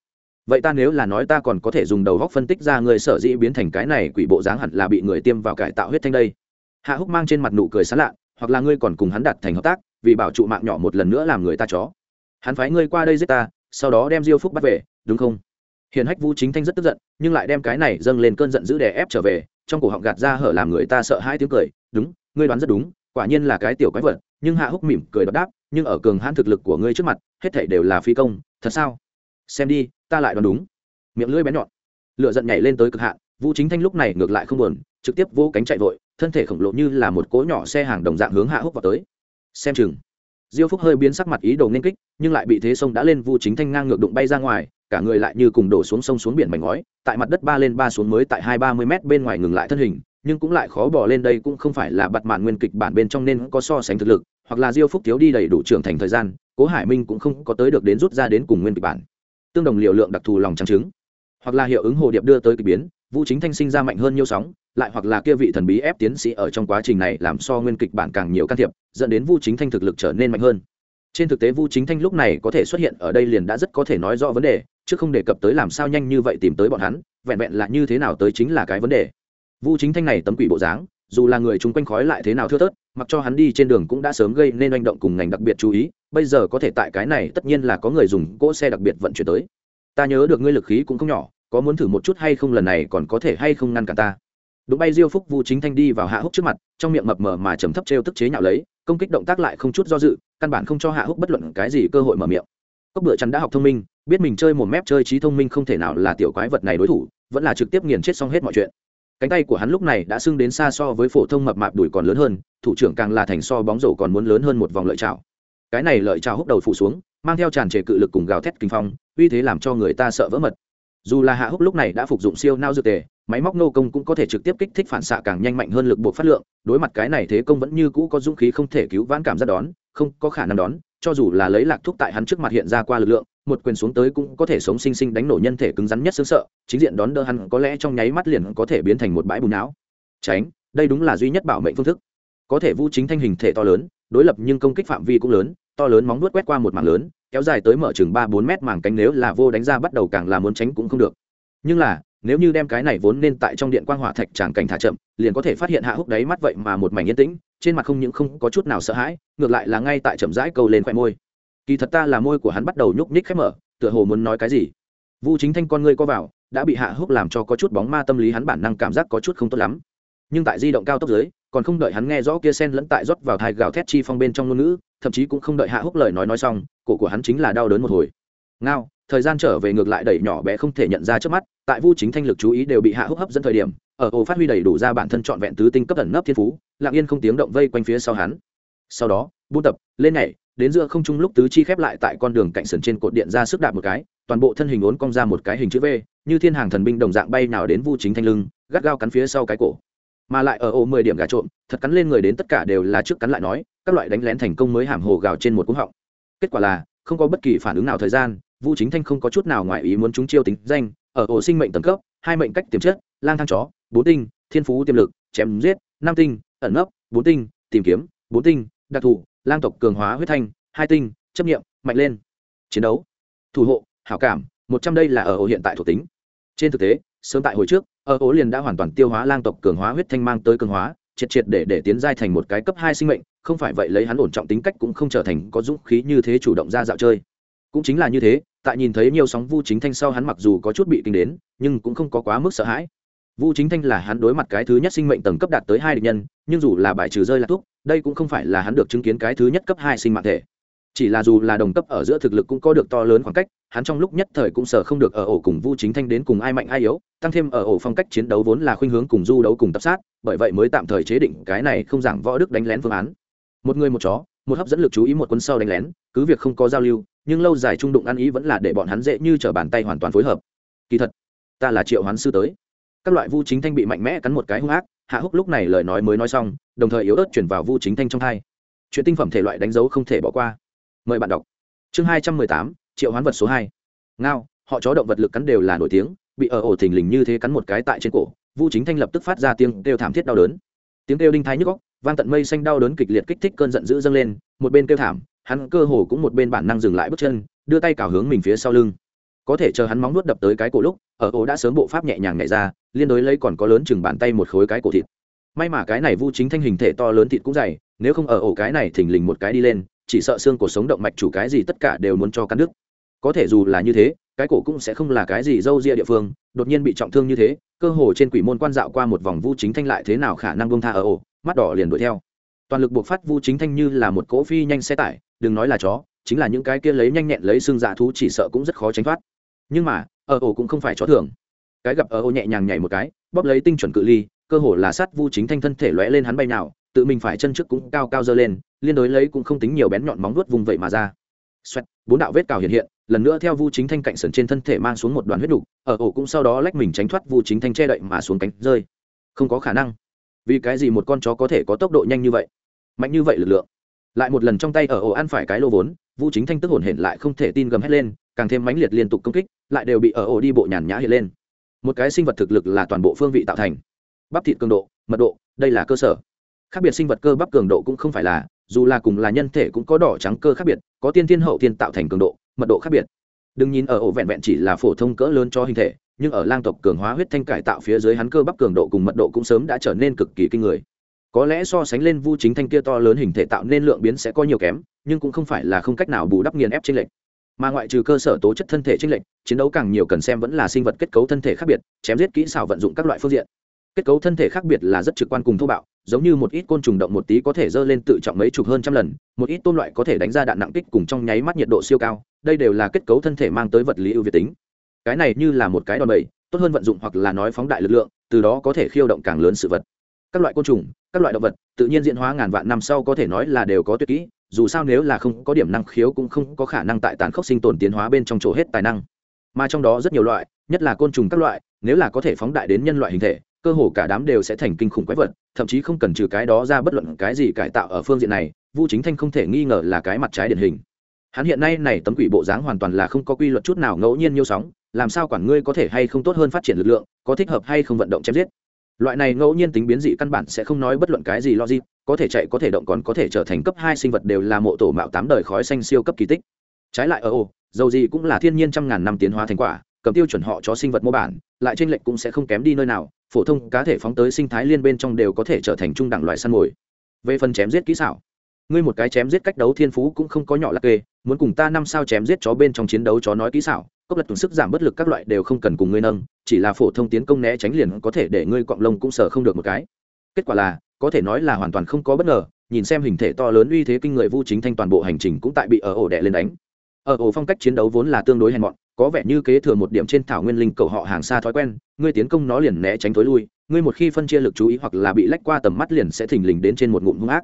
Vậy ta nếu là nói ta còn có thể dùng đầu góc phân tích ra người sở dĩ biến thành cái này quỷ bộ dáng hẳn là bị người tiêm vào cải tạo huyết thanh đây. Hạ húc mang trên mặt nụ cười sán lạ, hoặc là ngươi còn cùng hắn đặt thành hợp tác, vì bảo trụ mạng nhỏ một lần nữa làm người ta chó. Hắn phái ngươi qua đây giết ta, sau đó đem diêu phúc bắt về, đúng không? Hiện hách vu chính thanh rất tức giận, nhưng lại đem cái này dâng lên cơn giận dữ đè ép trở về, trong cổ họng gạt ra hở làm người ta sợ hai tiếng cười, đúng, ngươi đoán rất đúng, quả nhiên là cái tiểu quái vật. Nhưng hạ húc mỉm cười đáp nhưng ở cường hãn thực lực của ngươi trước mặt, hết thảy đều là phi công, thật sao? Xem đi, ta lại đoán đúng. Miệng lưỡi bén nhọn. Lửa giận nhảy lên tới cực hạn, vũ chính thanh lúc này ngược lại không buồn, trực tiếp vô cánh chạy vội, thân thể khổng lồ như là một cỗ nhỏ xe hàng đồng dạng hướng hạ húc vào tới. Xem chừng. Diêu phúc hơi biến sắc mặt ý đồ nên kích, nhưng lại bị thế sông đã lên vu chính thanh ngang ngược đụng bay ra ngoài, cả người lại như cùng đổ xuống sông xuống biển mảnh ngói, tại mặt đất ba lên ba xuống mới tại hai ba mươi mét bên ngoài ngừng lại thân hình, nhưng cũng lại khó bỏ lên đây cũng không phải là bặt mạn nguyên kịch bản bên trong nên có so sánh thực lực hoặc là diêu phúc thiếu đi đầy đủ trưởng thành thời gian, cố hải minh cũng không có tới được đến rút ra đến cùng nguyên kịch bản. Tương đồng liều lượng đặc thù lòng trắng trứng. Hoặc là hiệu ứng hồ điệp đưa tới kịch biến, vũ chính thanh sinh ra mạnh hơn nhiều sóng, lại hoặc là kia vị thần bí ép tiến sĩ ở trong quá trình này làm so nguyên kịch bản càng nhiều can thiệp, dẫn đến vu chính thanh thực lực trở nên mạnh hơn. Trên thực tế vu chính thanh lúc này có thể xuất hiện ở đây liền đã rất có thể nói rõ vấn đề, chứ không đề cập tới làm sao nhanh như vậy tìm tới bọn hắn, vẹn vẹn là như thế nào tới chính là cái vấn đề. Vu chính thanh này tấm quỷ bộ dáng dù là người chung quanh khói lại thế nào thưa thớt, mặc cho hắn đi trên đường cũng đã sớm gây nên manh động cùng ngành đặc biệt chú ý, bây giờ có thể tại cái này tất nhiên là có người dùng cỗ xe đặc biệt vận chuyển tới. Ta nhớ được ngươi lực khí cũng không nhỏ, có muốn thử một chút hay không lần này còn có thể hay không ngăn cả ta. Đúng bay diêu phúc vu chính thanh đi vào hạ húc trước mặt, trong miệng mập mờ mà trầm thấp t tức chế nhạo lấy, công kích động tác lại không chút do dự, căn bản không cho hạ húc bất luận cái gì cơ hội mở miệng. Cốc bựa chắn đã học thông minh, biết mình chơi một mép chơi trí thông minh không thể nào là tiểu quái vật này đối thủ, vẫn là trực tiếp nghiền chết xong hết mọi chuyện cánh tay của hắn lúc này đã sưng đến xa so với phổ thông mập mạp đùi còn lớn hơn, thủ trưởng càng là thành so bóng rổ còn muốn lớn hơn một vòng lợi chảo. Cái này lợi chảo húc đầu phụ xuống, mang theo tràn trề cự lực cùng gào thét kinh phong, uy thế làm cho người ta sợ vỡ mật. Dù là hạ húc lúc này đã phục dụng siêu nao dược tề, máy móc nô công cũng có thể trực tiếp kích thích phản xạ càng nhanh mạnh hơn lực buộc phát lượng, đối mặt cái này thế công vẫn như cũ có dũng khí không thể cứu vãn cảm giác đón, không có khả năng đón, cho dù là lấy lạc thuốc tại hắn trước mặt hiện ra qua lực lượng một quyền xuống tới cũng có thể sống sinh sinh đánh nổ nhân thể cứng rắn nhất xương sợ, chính diện đón đỡ hắn có lẽ trong nháy mắt liền có thể biến thành một bãi bùn não. Tránh, đây đúng là duy nhất bảo mệnh phương thức. Có thể vu chính thanh hình thể to lớn, đối lập nhưng công kích phạm vi cũng lớn, to lớn móng vuốt quét qua một mảng lớn, kéo dài tới mở chừng ba bốn mét mảng cánh nếu là vô đánh ra bắt đầu càng là muốn tránh cũng không được. Nhưng là, nếu như đem cái này vốn nên tại trong điện quang hỏa thạch tràng cảnh thả chậm, liền có thể phát hiện hạ húc đáy mắt vậy mà một mảnh yên tĩnh, trên mặt không những không có chút nào sợ hãi, ngược lại là ngay tại chậm rãi câu lên khoe môi kỳ thật ta là môi của hắn bắt đầu nhúc nhích khép mở, tựa hồ muốn nói cái gì. Vu chính thanh con ngươi co vào, đã bị hạ húc làm cho có chút bóng ma tâm lý hắn bản năng cảm giác có chút không tốt lắm. Nhưng tại di động cao tốc dưới, còn không đợi hắn nghe rõ kia sen lẫn tại rót vào thai gào thét chi phong bên trong ngôn ngữ, thậm chí cũng không đợi hạ húc lời nói nói xong, cổ của hắn chính là đau đớn một hồi. Ngao, thời gian trở về ngược lại đẩy nhỏ bé không thể nhận ra trước mắt, tại vu chính thanh lực chú ý đều bị hạ húc hấp dẫn thời điểm, ở hồ phát huy đầy đủ ra bản thân trọn vẹn tứ tinh cấp ẩn nấp thiên phú, lặng yên không tiếng động vây quanh phía sau hắn. Sau đó, buôn tập, lên nhảy đến giữa không trung lúc tứ chi khép lại tại con đường cạnh sườn trên cột điện ra sức đạp một cái, toàn bộ thân hình ốn cong ra một cái hình chữ v, như thiên hàng thần binh đồng dạng bay nào đến vu chính thanh lưng, gắt gao cắn phía sau cái cổ. Mà lại ở ổ mười điểm gà trộm, thật cắn lên người đến tất cả đều là trước cắn lại nói, các loại đánh lén thành công mới hàm hồ gào trên một cúng họng. Kết quả là, không có bất kỳ phản ứng nào thời gian, vu chính thanh không có chút nào ngoài ý muốn chúng chiêu tính danh, ở ổ sinh mệnh tầng cấp, hai mệnh cách tiềm chất, lang thang chó, bốn tinh, thiên phú tiềm lực, chém giết, năm tinh, ẩn nấp, bốn tinh, tìm kiếm, bốn tinh, đặc thù lang tộc cường hóa huyết thanh, hai tinh, chấp nghiệm mạnh lên. Chiến đấu. Thủ hộ, hảo cảm, một trăm đây là ở ổ hiện tại thuộc tính. Trên thực tế, sớm tại hồi trước, ở ổ liền đã hoàn toàn tiêu hóa lang tộc cường hóa huyết thanh mang tới cường hóa, triệt triệt để để tiến giai thành một cái cấp hai sinh mệnh, không phải vậy lấy hắn ổn trọng tính cách cũng không trở thành có dũng khí như thế chủ động ra dạo chơi. Cũng chính là như thế, tại nhìn thấy nhiều sóng vu chính thanh sau hắn mặc dù có chút bị kinh đến, nhưng cũng không có quá mức sợ hãi vu chính thanh là hắn đối mặt cái thứ nhất sinh mệnh tầng cấp đạt tới hai địch nhân, nhưng dù là bài trừ rơi là thúc, đây cũng không phải là hắn được chứng kiến cái thứ nhất cấp hai sinh mạng thể. Chỉ là dù là đồng cấp ở giữa thực lực cũng có được to lớn khoảng cách, hắn trong lúc nhất thời cũng sợ không được ở ổ cùng vu chính thanh đến cùng ai mạnh ai yếu, tăng thêm ở ổ phong cách chiến đấu vốn là khuynh hướng cùng du đấu cùng tập sát, bởi vậy mới tạm thời chế định cái này không giảng võ đức đánh lén phương án. Một người một chó, một hấp dẫn lực chú ý một quân sau đánh lén, cứ việc không có giao lưu, nhưng lâu dài trung đụng ăn ý vẫn là để bọn hắn dễ như trở bàn tay hoàn toàn phối hợp. Kỳ thật, ta là triệu hoán sư tới các loại vu chính thanh bị mạnh mẽ cắn một cái hung ác, hạ húc lúc này lời nói mới nói xong, đồng thời yếu ớt chuyển vào vu chính thanh trong thai. Chuyện tinh phẩm thể loại đánh dấu không thể bỏ qua. Mời bạn đọc. Chương hai trăm mười tám, triệu hoán vật số hai. Ngao, họ chó động vật lực cắn đều là nổi tiếng, bị ở ổ thình lình như thế cắn một cái tại trên cổ, vu chính thanh lập tức phát ra tiếng kêu thảm thiết đau đớn. Tiếng kêu đinh thái nhức góc vang tận mây xanh đau đớn kịch liệt kích thích cơn giận dữ dâng lên, một bên kêu thảm, hắn cơ hồ cũng một bên bản năng dừng lại bước chân, đưa tay cào hướng mình phía sau lưng có thể chờ hắn móng nuốt đập tới cái cổ lúc, ở ổ đã sớm bộ pháp nhẹ nhàng nhảy ra, liên đối lấy còn có lớn chừng bàn tay một khối cái cổ thịt. May mà cái này vu chính thanh hình thể to lớn thịt cũng dày, nếu không ở ổ cái này thình lình một cái đi lên, chỉ sợ xương cổ sống động mạch chủ cái gì tất cả đều muốn cho cắn đứt. Có thể dù là như thế, cái cổ cũng sẽ không là cái gì dâu ria địa phương, đột nhiên bị trọng thương như thế, cơ hồ trên quỷ môn quan dạo qua một vòng vu chính thanh lại thế nào khả năng bông tha ở ổ, mắt đỏ liền đuổi theo. Toàn lực buộc phát vu chính thanh như là một cỗ phi nhanh xe tải, đừng nói là chó, chính là những cái kia lấy nhanh nhẹn lấy xương dạ thú chỉ sợ cũng rất khó tránh thoát nhưng mà, ở ổ cũng không phải chó thường. Cái gặp ở ổ nhẹ nhàng nhảy một cái, bóp lấy tinh chuẩn cự ly, cơ hồ là sát vu chính thanh thân thể lóe lên hắn bay nào, tự mình phải chân trước cũng cao cao dơ lên, liên đối lấy cũng không tính nhiều bén nhọn móng vuốt vùng vậy mà ra. Xoẹt, bốn đạo vết cào hiện hiện, lần nữa theo vu chính thanh cạnh sườn trên thân thể mang xuống một đoàn huyết đục, ở ổ cũng sau đó lách mình tránh thoát vu chính thanh che đậy mà xuống cánh rơi. Không có khả năng. Vì cái gì một con chó có thể có tốc độ nhanh như vậy? Mạnh như vậy lực lượng. Lại một lần trong tay ở ổ ăn phải cái lô vốn, vu chính thanh tức hồn hển lại không thể tin gầm hét lên càng thêm mãnh liệt liên tục công kích, lại đều bị ở ổ đi bộ nhàn nhã hiện lên. Một cái sinh vật thực lực là toàn bộ phương vị tạo thành. Bắp thịt cường độ, mật độ, đây là cơ sở. Khác biệt sinh vật cơ bắp cường độ cũng không phải là, dù là cùng là nhân thể cũng có đỏ trắng cơ khác biệt, có tiên thiên hậu tiên tạo thành cường độ, mật độ khác biệt. Đừng nhìn ở ổ vẹn vẹn chỉ là phổ thông cỡ lớn cho hình thể, nhưng ở lang tộc cường hóa huyết thanh cải tạo phía dưới hắn cơ bắp cường độ cùng mật độ cũng sớm đã trở nên cực kỳ kinh người. Có lẽ so sánh lên vu chính thanh kia to lớn hình thể tạo nên lượng biến sẽ có nhiều kém, nhưng cũng không phải là không cách nào bù đắp nghiền ép trên lệnh mà ngoại trừ cơ sở tố chất thân thể trinh lệnh chiến đấu càng nhiều cần xem vẫn là sinh vật kết cấu thân thể khác biệt, chém giết kỹ xảo vận dụng các loại phương diện. Kết cấu thân thể khác biệt là rất trực quan cùng thô bạo, giống như một ít côn trùng động một tí có thể dơ lên tự trọng mấy chục hơn trăm lần, một ít tôn loại có thể đánh ra đạn nặng kích cùng trong nháy mắt nhiệt độ siêu cao, đây đều là kết cấu thân thể mang tới vật lý ưu việt tính. Cái này như là một cái đòn bẩy, tốt hơn vận dụng hoặc là nói phóng đại lực lượng, từ đó có thể khiêu động càng lớn sự vật. Các loại côn trùng, các loại động vật, tự nhiên diễn hóa ngàn vạn năm sau có thể nói là đều có tuyệt kỹ dù sao nếu là không có điểm năng khiếu cũng không có khả năng tại tàn khốc sinh tồn tiến hóa bên trong chỗ hết tài năng. Mà trong đó rất nhiều loại, nhất là côn trùng các loại, nếu là có thể phóng đại đến nhân loại hình thể, cơ hồ cả đám đều sẽ thành kinh khủng quái vật, thậm chí không cần trừ cái đó ra bất luận cái gì cải tạo ở phương diện này, vu chính thanh không thể nghi ngờ là cái mặt trái điển hình. Hắn hiện nay này tấm quỷ bộ dáng hoàn toàn là không có quy luật chút nào ngẫu nhiên nhiêu sóng, làm sao quản ngươi có thể hay không tốt hơn phát triển lực lượng, có thích hợp hay không vận động chém giết. Loại này ngẫu nhiên tính biến dị căn bản sẽ không nói bất luận cái gì logic có thể chạy có thể động còn có thể trở thành cấp hai sinh vật đều là mộ tổ mạo tám đời khói xanh siêu cấp kỳ tích. Trái lại ờ, ở ô dầu gì cũng là thiên nhiên trăm ngàn năm tiến hóa thành quả, cầm tiêu chuẩn họ cho sinh vật mô bản, lại trên lệnh cũng sẽ không kém đi nơi nào, phổ thông cá thể phóng tới sinh thái liên bên trong đều có thể trở thành trung đẳng loài săn mồi. Về phần chém giết kỹ xảo, ngươi một cái chém giết cách đấu thiên phú cũng không có nhỏ lạc kê, muốn cùng ta năm sao chém giết chó bên trong chiến đấu chó nói kỹ xảo, cốc lật tuần sức giảm bất lực các loại đều không cần cùng ngươi nâng, chỉ là phổ thông tiến công né tránh liền có thể để ngươi cọng lông cũng sờ không được một cái. Kết quả là có thể nói là hoàn toàn không có bất ngờ, nhìn xem hình thể to lớn uy thế kinh người vu chính thanh toàn bộ hành trình cũng tại bị ở ổ đẻ lên đánh. Ở ổ phong cách chiến đấu vốn là tương đối hèn mọn, có vẻ như kế thừa một điểm trên thảo nguyên linh cầu họ hàng xa thói quen, ngươi tiến công nó liền né tránh thối lui, ngươi một khi phân chia lực chú ý hoặc là bị lách qua tầm mắt liền sẽ thình lình đến trên một ngụm hung ác.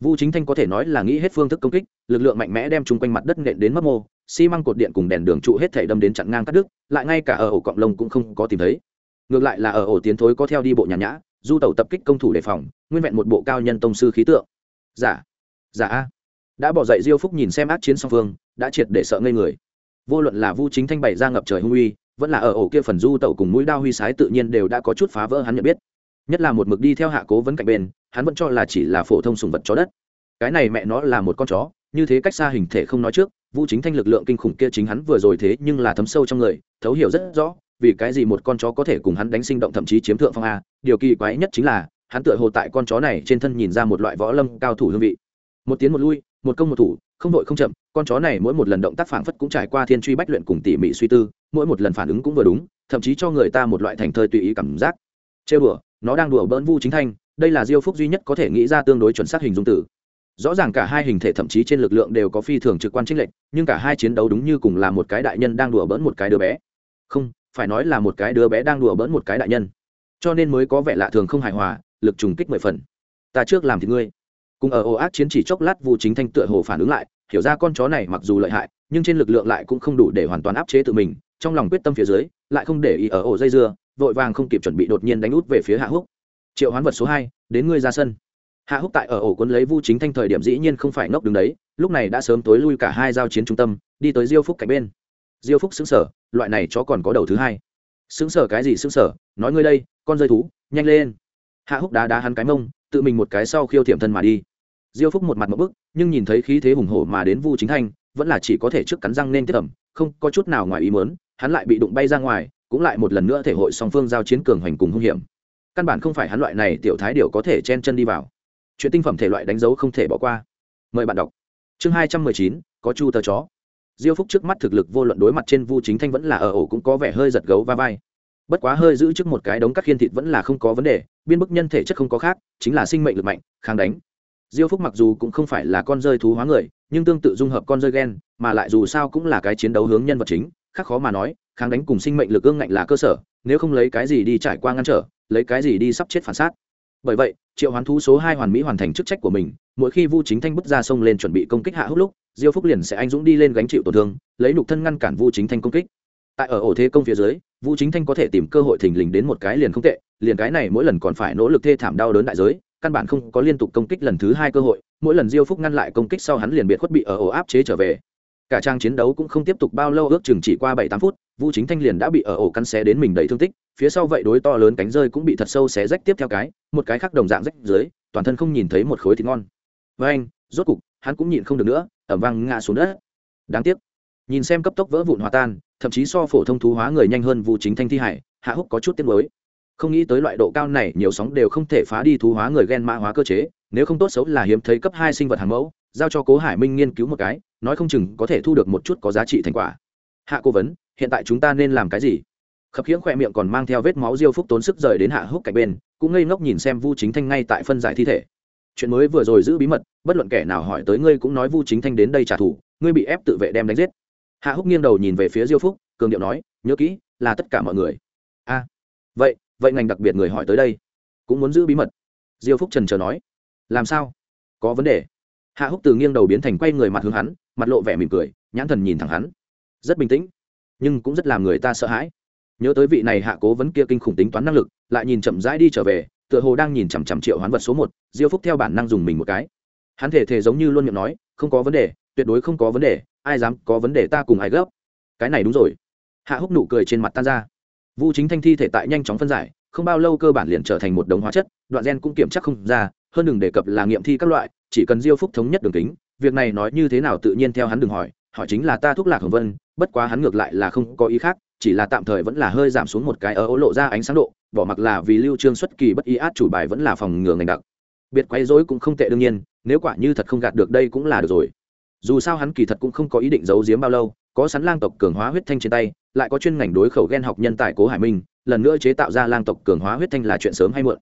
Vu chính thanh có thể nói là nghĩ hết phương thức công kích, lực lượng mạnh mẽ đem chung quanh mặt đất nện đến mất mô, xi măng cột điện cùng đèn đường trụ hết thể đâm đến chặn ngang cắt đứt, lại ngay cả ở ổ cọng lông cũng không có tìm thấy. Ngược lại là ở ổ tiến thối có theo đi bộ nhàn nhã du tẩu tập kích công thủ đề phòng, nguyên vẹn một bộ cao nhân tông sư khí tượng. Giả giả a. Đã bỏ dậy diêu phúc nhìn xem ác chiến song phương, đã triệt để sợ ngây người. Vô luận là vu chính thanh bày ra ngập trời hung uy, vẫn là ở ổ kia phần du tẩu cùng mũi đao huy sái tự nhiên đều đã có chút phá vỡ hắn nhận biết. Nhất là một mực đi theo hạ cố vấn cạnh bên, hắn vẫn cho là chỉ là phổ thông sùng vật chó đất. Cái này mẹ nó là một con chó, như thế cách xa hình thể không nói trước, vu chính thanh lực lượng kinh khủng kia chính hắn vừa rồi thế nhưng là thấm sâu trong người, thấu hiểu rất rõ vì cái gì một con chó có thể cùng hắn đánh sinh động thậm chí chiếm thượng phong a? Điều kỳ quái nhất chính là, hắn tựa hồ tại con chó này trên thân nhìn ra một loại võ lâm cao thủ hương vị. Một tiến một lui, một công một thủ, không đội không chậm, con chó này mỗi một lần động tác phản phất cũng trải qua thiên truy bách luyện cùng tỉ mỉ suy tư, mỗi một lần phản ứng cũng vừa đúng, thậm chí cho người ta một loại thành thơi tùy ý cảm giác. Trêu đùa, nó đang đùa bỡn vu chính thanh, đây là diêu phúc duy nhất có thể nghĩ ra tương đối chuẩn xác hình dung tử rõ ràng cả hai hình thể thậm chí trên lực lượng đều có phi thường trực quan trích lệnh nhưng cả hai chiến đấu đúng như cùng là một cái đại nhân đang đùa bỡn một cái đứa bé. Không phải nói là một cái đứa bé đang đùa bỡn một cái đại nhân. Cho nên mới có vẻ lạ thường không hài hòa, lực trùng kích mười phần. Ta trước làm thì ngươi. Cùng ở ồ ác chiến chỉ chốc lát vu chính thanh tựa hồ phản ứng lại, hiểu ra con chó này mặc dù lợi hại, nhưng trên lực lượng lại cũng không đủ để hoàn toàn áp chế tự mình, trong lòng quyết tâm phía dưới, lại không để ý ở ổ dây dưa, vội vàng không kịp chuẩn bị đột nhiên đánh út về phía hạ húc. Triệu hoán vật số hai, đến ngươi ra sân. Hạ húc tại ở ổ cuốn lấy vu chính thanh thời điểm dĩ nhiên không phải ngốc đứng đấy, lúc này đã sớm tối lui cả hai giao chiến trung tâm, đi tới diêu phúc cạnh bên. Diêu phúc xứng sở loại này chó còn có đầu thứ hai. Xứng sở cái gì xứng sở nói ngươi đây, con rơi thú, nhanh lên. Hạ húc đá đá hắn cái mông, tự mình một cái sau khiêu thiểm thân mà đi. Diêu phúc một mặt một bức, nhưng nhìn thấy khí thế hùng hổ mà đến vu chính thanh, vẫn là chỉ có thể trước cắn răng nên tiếp ẩm, không có chút nào ngoài ý mớn hắn lại bị đụng bay ra ngoài, cũng lại một lần nữa thể hội song phương giao chiến cường hoành cùng hung hiểm. Căn bản không phải hắn loại này tiểu thái điều có thể chen chân đi vào. Chuyện tinh phẩm thể loại đánh dấu không thể bỏ qua. Mời bạn đọc. Chương hai trăm mười chín, có chu tờ chó diêu phúc trước mắt thực lực vô luận đối mặt trên vu chính thanh vẫn là ở ổ cũng có vẻ hơi giật gấu va vai. Bất quá hơi giữ trước một cái đống các khiên thịt vẫn là không có vấn đề, biên bức nhân thể chất không có khác, chính là sinh mệnh lực mạnh, kháng đánh. Diêu phúc mặc dù cũng không phải là con rơi thú hóa người, nhưng tương tự dung hợp con rơi gen, mà lại dù sao cũng là cái chiến đấu hướng nhân vật chính, khác khó mà nói, kháng đánh cùng sinh mệnh lực ương ngạnh là cơ sở, nếu không lấy cái gì đi trải qua ngăn trở, lấy cái gì đi sắp chết phản sát bởi vậy, triệu hoán thú số hai hoàn mỹ hoàn thành chức trách của mình, mỗi khi vu chính thanh bước ra sông lên chuẩn bị công kích hạ hút lúc diêu phúc liền sẽ anh dũng đi lên gánh chịu tổn thương, lấy nục thân ngăn cản vu chính thanh công kích. Tại ở ổ thế công phía dưới, vu chính thanh có thể tìm cơ hội thình lình đến một cái liền không tệ, liền cái này mỗi lần còn phải nỗ lực thê thảm đau đớn đại giới, căn bản không có liên tục công kích lần thứ hai cơ hội, mỗi lần diêu phúc ngăn lại công kích sau hắn liền biệt khuất bị ở ổ áp chế trở về. Cả trang chiến đấu cũng không tiếp tục bao lâu, ước chừng chỉ qua bảy tám phút, vu chính thanh liền đã bị ở ổ căn xé đến mình đầy thương tích, phía sau vậy đối to lớn cánh rơi cũng bị thật sâu xé rách tiếp theo cái, một cái khác đồng dạng rách dưới, toàn thân không nhìn thấy một khối thịt ngon. Với anh, rốt cục, hắn cũng nhịn không được nữa ẩm vang ngã xuống đất. Đáng tiếc. Nhìn xem cấp tốc vỡ vụn hòa tan, thậm chí so phổ thông thú hóa người nhanh hơn vu chính thanh thi hải, hạ húc có chút tiếc mới không nghĩ tới loại độ cao này, nhiều sóng đều không thể phá đi thú hóa người ghen mã hóa cơ chế, nếu không tốt xấu là hiếm thấy cấp hai sinh vật hàng mẫu, giao cho cố hải minh nghiên cứu một cái, nói không chừng có thể thu được một chút có giá trị thành quả. Hạ cố vấn, hiện tại chúng ta nên làm cái gì? Khập khiễng khoe miệng còn mang theo vết máu diêu phúc tốn sức rời đến hạ húc cạnh bên, cũng ngây ngốc nhìn xem vu chính thanh ngay tại phân giải thi thể chuyện mới vừa rồi giữ bí mật, bất luận kẻ nào hỏi tới ngươi cũng nói vu chính thanh đến đây trả thù, ngươi bị ép tự vệ đem đánh giết. Hạ húc nghiêng đầu nhìn về phía diêu phúc, cường điệu nói, nhớ kỹ, là tất cả mọi người. A, vậy vậy ngành đặc biệt người hỏi tới đây, cũng muốn giữ bí mật? Diêu phúc trần chờ nói. Làm sao? Có vấn đề. Hạ húc từ nghiêng đầu biến thành quay người mặt hướng hắn, mặt lộ vẻ mỉm cười, nhãn thần nhìn thẳng hắn. Rất bình tĩnh, nhưng cũng rất làm người ta sợ hãi. Nhớ tới vị này hạ cố vấn kia kinh khủng tính toán năng lực, lại nhìn chậm rãi đi trở về tựa hồ đang nhìn chằm chằm triệu hoán vật số một, diêu phúc theo bản năng dùng mình một cái. Hắn thể thể giống như luôn miệng nói, không có vấn đề, tuyệt đối không có vấn đề, ai dám có vấn đề ta cùng ai gấp. Cái này đúng rồi. Hạ húc nụ cười trên mặt tan ra. Vu chính thanh thi thể tại nhanh chóng phân giải, không bao lâu cơ bản liền trở thành một đống hóa chất, đoạn gen cũng kiểm chắc không ra, hơn đừng đề cập là nghiệm thi các loại, chỉ cần diêu phúc thống nhất đường kính, việc này nói như thế nào tự nhiên theo hắn đừng hỏi hỏi chính là ta thuốc lạc hồng vân, bất quá hắn ngược lại là không có ý khác, chỉ là tạm thời vẫn là hơi giảm xuống một cái ở ố lộ ra ánh sáng độ bỏ mặc là vì lưu trương xuất kỳ bất y át chủ bài vẫn là phòng ngừa ngành đặc. Biệt quấy rối cũng không tệ đương nhiên, nếu quả như thật không gạt được đây cũng là được rồi. Dù sao hắn kỳ thật cũng không có ý định giấu giếm bao lâu, có sắn lang tộc cường hóa huyết thanh trên tay, lại có chuyên ngành đối khẩu ghen học nhân tài cố hải minh, lần nữa chế tạo ra lang tộc cường hóa huyết thanh là chuyện sớm hay muộn.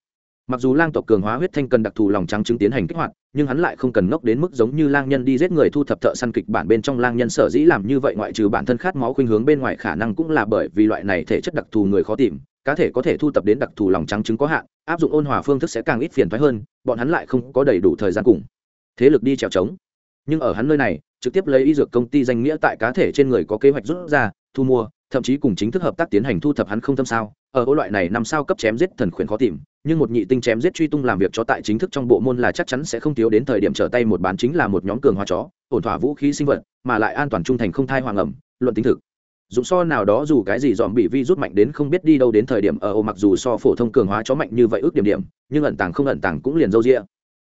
Mặc dù lang tộc cường hóa huyết thanh cần đặc thù lòng trắng chứng tiến hành kích hoạt, nhưng hắn lại không cần ngốc đến mức giống như lang nhân đi giết người thu thập thợ săn kịch bản bên trong lang nhân sở dĩ làm như vậy ngoại trừ bản thân khát máu khuynh hướng bên ngoài khả năng cũng là bởi vì loại này thể chất đặc thù người khó tìm cá thể có thể thu tập đến đặc thù lòng trắng chứng có hạn, áp dụng ôn hòa phương thức sẽ càng ít phiền thoái hơn, bọn hắn lại không có đầy đủ thời gian cùng thế lực đi trèo trống. Nhưng ở hắn nơi này, trực tiếp lấy y dược công ty danh nghĩa tại cá thể trên người có kế hoạch rút ra, thu mua, thậm chí cùng chính thức hợp tác tiến hành thu thập hắn không tâm sao. Ở ô loại này năm sao cấp chém giết thần khuyển khó tìm, nhưng một nhị tinh chém giết truy tung làm việc cho tại chính thức trong bộ môn là chắc chắn sẽ không thiếu đến thời điểm trở tay một bán chính là một nhóm cường hoa chó, ổn thỏa vũ khí sinh vật, mà lại an toàn trung thành không thai hoàng ẩm, luận tính thực dụng so nào đó dù cái gì dòm bị vi rút mạnh đến không biết đi đâu đến thời điểm ở ô mặc dù so phổ thông cường hóa chó mạnh như vậy ước điểm điểm, nhưng ẩn tàng không ẩn tàng cũng liền râu rĩa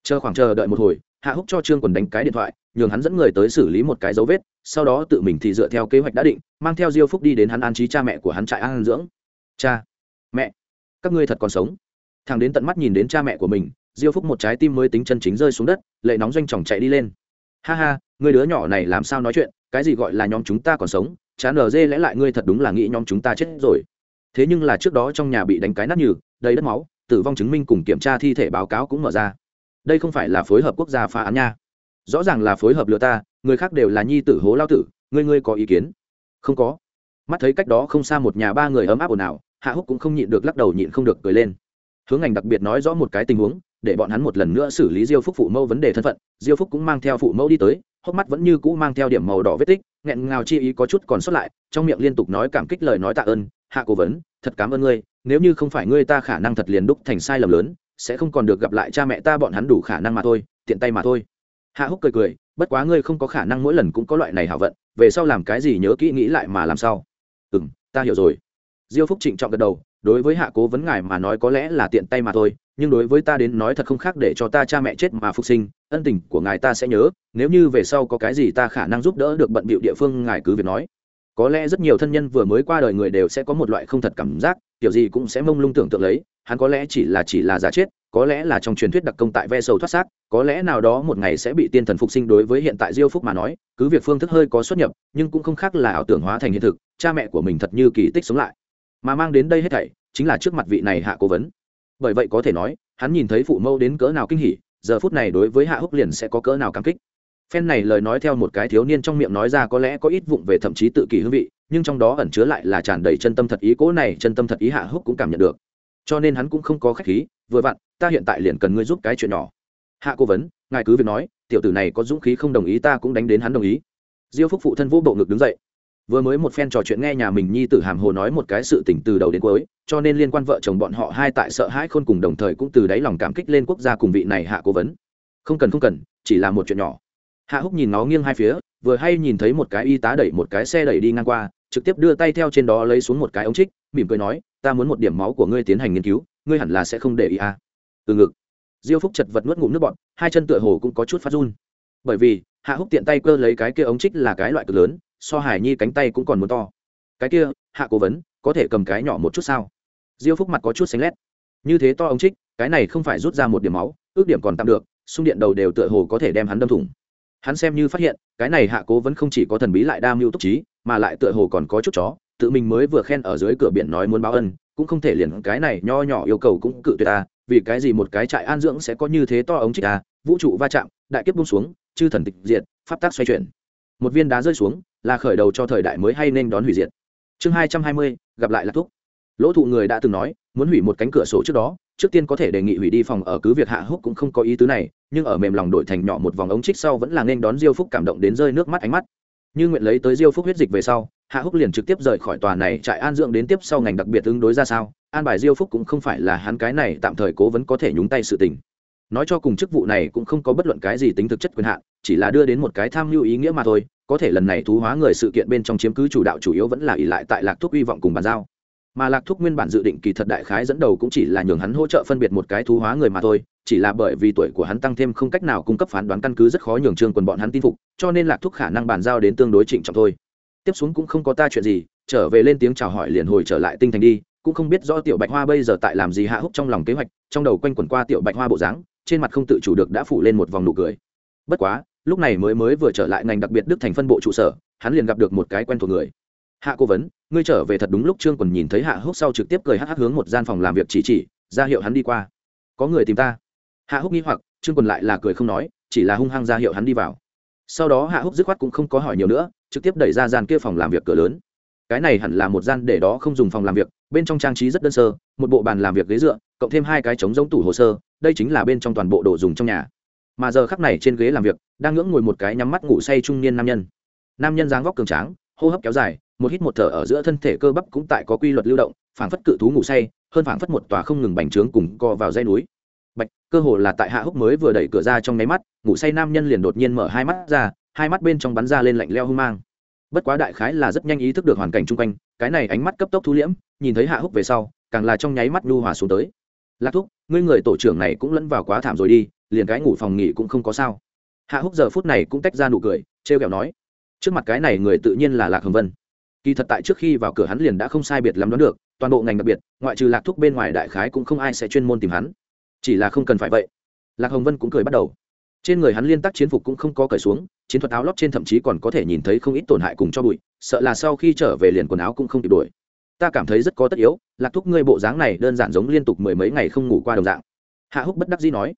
chờ khoảng chờ đợi một hồi, hạ húc cho trương quần đánh cái điện thoại, nhường hắn dẫn người tới xử lý một cái dấu vết, sau đó tự mình thì dựa theo kế hoạch đã định, mang theo diêu phúc đi đến hắn an trí cha mẹ của hắn trại an dưỡng. Cha, mẹ, các ngươi thật còn sống. Thằng đến tận mắt nhìn đến cha mẹ của mình, diêu phúc một trái tim mới tính chân chính rơi xuống đất, lệ nóng doanh chòng chạy đi lên. Ha ha, người đứa nhỏ này làm sao nói chuyện, cái gì gọi là nhóm chúng ta còn sống chán ở dê lẽ lại ngươi thật đúng là nghĩ nhóm chúng ta chết rồi. Thế nhưng là trước đó trong nhà bị đánh cái nát nhừ, đầy đất máu, tử vong chứng minh cùng kiểm tra thi thể báo cáo cũng mở ra. Đây không phải là phối hợp quốc gia phá án nha. Rõ ràng là phối hợp lừa ta, người khác đều là nhi tử hố lao tử, ngươi ngươi có ý kiến? Không có. Mắt thấy cách đó không xa một nhà ba người ấm áp ồn ào, hạ húc cũng không nhịn được lắc đầu nhịn không được cười lên. Hướng ngành đặc biệt nói rõ một cái tình huống để bọn hắn một lần nữa xử lý diêu phúc phụ mẫu vấn đề thân phận. Diêu phúc cũng mang theo phụ mẫu đi tới, hốc mắt vẫn như cũ mang theo điểm màu đỏ vết tích, nghẹn ngào chi ý có chút còn sót lại, trong miệng liên tục nói cảm kích lời nói tạ ơn, hạ cố vấn, thật cảm ơn ngươi, nếu như không phải ngươi ta khả năng thật liền đúc thành sai lầm lớn, sẽ không còn được gặp lại cha mẹ ta bọn hắn đủ khả năng mà thôi, tiện tay mà thôi. Hạ húc cười cười, bất quá ngươi không có khả năng mỗi lần cũng có loại này hảo vận, về sau làm cái gì nhớ kỹ nghĩ lại mà làm sao. Ừ ta hiểu rồi. Diêu phúc trịnh trọng gật đầu đối với hạ cố vấn ngài mà nói có lẽ là tiện tay mà thôi, nhưng đối với ta đến nói thật không khác để cho ta cha mẹ chết mà phục sinh, ân tình của ngài ta sẽ nhớ, nếu như về sau có cái gì ta khả năng giúp đỡ được bận bịu địa phương ngài cứ việc nói. Có lẽ rất nhiều thân nhân vừa mới qua đời người đều sẽ có một loại không thật cảm giác, kiểu gì cũng sẽ mông lung tưởng tượng lấy, hắn có lẽ chỉ là chỉ là giả chết, có lẽ là trong truyền thuyết đặc công tại ve sầu thoát xác, có lẽ nào đó một ngày sẽ bị tiên thần phục sinh đối với hiện tại diêu phúc mà nói, cứ việc phương thức hơi có xuất nhập, nhưng cũng không khác là ảo tưởng hóa thành hiện thực, cha mẹ của mình thật như kỳ tích sống lại mà mang đến đây hết thảy chính là trước mặt vị này hạ cố vấn. Bởi vậy có thể nói, hắn nhìn thấy phụ mẫu đến cỡ nào kinh hỉ, giờ phút này đối với hạ húc liền sẽ có cỡ nào cảm kích. Phen này lời nói theo một cái thiếu niên trong miệng nói ra có lẽ có ít vụng về thậm chí tự kỷ hương vị, nhưng trong đó ẩn chứa lại là tràn đầy chân tâm thật ý, cố này chân tâm thật ý hạ húc cũng cảm nhận được. Cho nên hắn cũng không có khách khí, vừa vặn, ta hiện tại liền cần ngươi giúp cái chuyện nhỏ. Hạ cố vấn, ngài cứ việc nói, tiểu tử này có dũng khí không đồng ý ta cũng đánh đến hắn đồng ý. Diêu phúc phụ thân vô bộ ngực đứng dậy vừa mới một phen trò chuyện nghe nhà mình nhi tử hàm hồ nói một cái sự tình từ đầu đến cuối, cho nên liên quan vợ chồng bọn họ hai tại sợ hãi khôn cùng đồng thời cũng từ đáy lòng cảm kích lên quốc gia cùng vị này hạ cố vấn. Không cần không cần, chỉ là một chuyện nhỏ. Hạ húc nhìn nó nghiêng hai phía, vừa hay nhìn thấy một cái y tá đẩy một cái xe đẩy đi ngang qua, trực tiếp đưa tay theo trên đó lấy xuống một cái ống trích, mỉm cười nói, ta muốn một điểm máu của ngươi tiến hành nghiên cứu, ngươi hẳn là sẽ không để ý à. từ ngực, diêu phúc chật vật nuốt ngụm nước bọn hai chân tựa hồ cũng có chút phát run. Bởi vì, hạ húc tiện tay cơ lấy cái kia ống trích là cái loại cực lớn so hải nhi cánh tay cũng còn muốn to. Cái kia, hạ cố vấn, có thể cầm cái nhỏ một chút sao? Diêu phúc mặt có chút xanh lét. Như thế to ống trích, cái này không phải rút ra một điểm máu, ước điểm còn tạm được xung điện đầu đều tựa hồ có thể đem hắn đâm thủng. Hắn xem như phát hiện, cái này hạ cố vẫn không chỉ có thần bí lại đa mưu túc trí, mà lại tựa hồ còn có chút chó, tự mình mới vừa khen ở dưới cửa biển nói muốn báo ân, cũng không thể liền cái này nho nhỏ yêu cầu cũng cự tuyệt ta vì cái gì một cái trại an dưỡng sẽ có như thế to ống trích ta vũ trụ va chạm, đại kiếp bung xuống, chư thần tịch diệt, pháp tác xoay chuyển. Một viên đá rơi xuống là khởi đầu cho thời đại mới hay nên đón hủy diệt. Chương hai trăm hai mươi, gặp lại là thúc. Lỗ thụ người đã từng nói, muốn hủy một cánh cửa sổ trước đó, trước tiên có thể đề nghị hủy đi phòng ở cứ việc hạ húc cũng không có ý tứ này, nhưng ở mềm lòng đổi thành nhỏ một vòng ống trích sau vẫn là nên đón diêu phúc cảm động đến rơi nước mắt ánh mắt. Như nguyện lấy tới diêu phúc huyết dịch về sau, hạ húc liền trực tiếp rời khỏi tòa này, trại an dưỡng đến tiếp sau ngành đặc biệt ứng đối ra sao, an bài diêu phúc cũng không phải là hắn cái này tạm thời cố vấn có thể nhúng tay sự tình nói cho cùng chức vụ này cũng không có bất luận cái gì tính thực chất quyền hạn, chỉ là đưa đến một cái tham mưu ý nghĩa mà thôi, có thể lần này thú hóa người sự kiện bên trong chiếm cứ chủ đạo chủ yếu vẫn là ỷ lại tại lạc thúc hy vọng cùng bàn giao. Mà lạc thúc nguyên bản dự định kỳ thật đại khái dẫn đầu cũng chỉ là nhường hắn hỗ trợ phân biệt một cái thú hóa người mà thôi, chỉ là bởi vì tuổi của hắn tăng thêm không cách nào cung cấp phán đoán căn cứ rất khó nhường trương quần bọn hắn tin phục, cho nên lạc thúc khả năng bàn giao đến tương đối trịnh trọng thôi. Tiếp xuống cũng không có ta chuyện gì, trở về lên tiếng chào hỏi liền hồi trở lại tinh thành đi, cũng không biết rõ tiểu bạch hoa bây giờ tại làm gì hạ húc trong lòng kế hoạch, trong đầu quanh quẩn qua tiểu bạch hoa bộ dáng trên mặt không tự chủ được đã phủ lên một vòng nụ cười. Bất quá, lúc này mới mới vừa trở lại ngành đặc biệt đức thành phân bộ trụ sở, hắn liền gặp được một cái quen thuộc người. Hạ cố vấn, ngươi trở về thật đúng lúc trương quần nhìn thấy hạ húc sau trực tiếp cười hắc hắc hướng một gian phòng làm việc chỉ chỉ, ra hiệu hắn đi qua. Có người tìm ta? Hạ húc nghi hoặc, trương quần lại là cười không nói, chỉ là hung hăng ra hiệu hắn đi vào. Sau đó hạ húc dứt khoát cũng không có hỏi nhiều nữa, trực tiếp đẩy ra gian kia phòng làm việc cửa lớn. Cái này hẳn là một gian để đó không dùng phòng làm việc, bên trong trang trí rất đơn sơ, một bộ bàn làm việc ghế dựa, cộng thêm hai cái trống giống tủ hồ sơ đây chính là bên trong toàn bộ đồ dùng trong nhà. Mà giờ khắc này trên ghế làm việc, đang ngưỡng ngồi một cái nhắm mắt ngủ say trung niên nam nhân. Nam nhân dáng vóc cường tráng, hô hấp kéo dài, một hít một thở ở giữa thân thể cơ bắp cũng tại có quy luật lưu động, phảng phất cự thú ngủ say, hơn phảng phất một tòa không ngừng bành trướng cùng co vào dây núi. Bạch, cơ hồ là tại hạ húc mới vừa đẩy cửa ra trong nháy mắt, ngủ say nam nhân liền đột nhiên mở hai mắt ra, hai mắt bên trong bắn ra lên lạnh leo hung mang. Bất quá đại khái là rất nhanh ý thức được hoàn cảnh chung quanh, cái này ánh mắt cấp tốc thu liễm, nhìn thấy hạ húc về sau, càng là trong nháy mắt nhu hòa xuống tới lạc thúc, ngươi người tổ trưởng này cũng lẫn vào quá thảm rồi đi, liền cái ngủ phòng nghỉ cũng không có sao. Hạ húc giờ phút này cũng tách ra nụ cười, trêu kẹo nói, trước mặt cái này người tự nhiên là lạc hồng vân. Kỳ thật tại trước khi vào cửa hắn liền đã không sai biệt lắm đoán được, toàn bộ ngành đặc biệt, ngoại trừ lạc thúc bên ngoài đại khái cũng không ai sẽ chuyên môn tìm hắn. Chỉ là không cần phải vậy. Lạc hồng vân cũng cười bắt đầu. Trên người hắn liên tác chiến phục cũng không có cởi xuống, chiến thuật áo lót trên thậm chí còn có thể nhìn thấy không ít tổn hại cùng cho bụi, sợ là sau khi trở về liền quần áo cũng không kịp đuổi ta cảm thấy rất có tất yếu, lạc thúc ngươi bộ dáng này đơn giản giống liên tục mười mấy ngày không ngủ qua đồng dạng. Hạ húc bất đắc dĩ nói,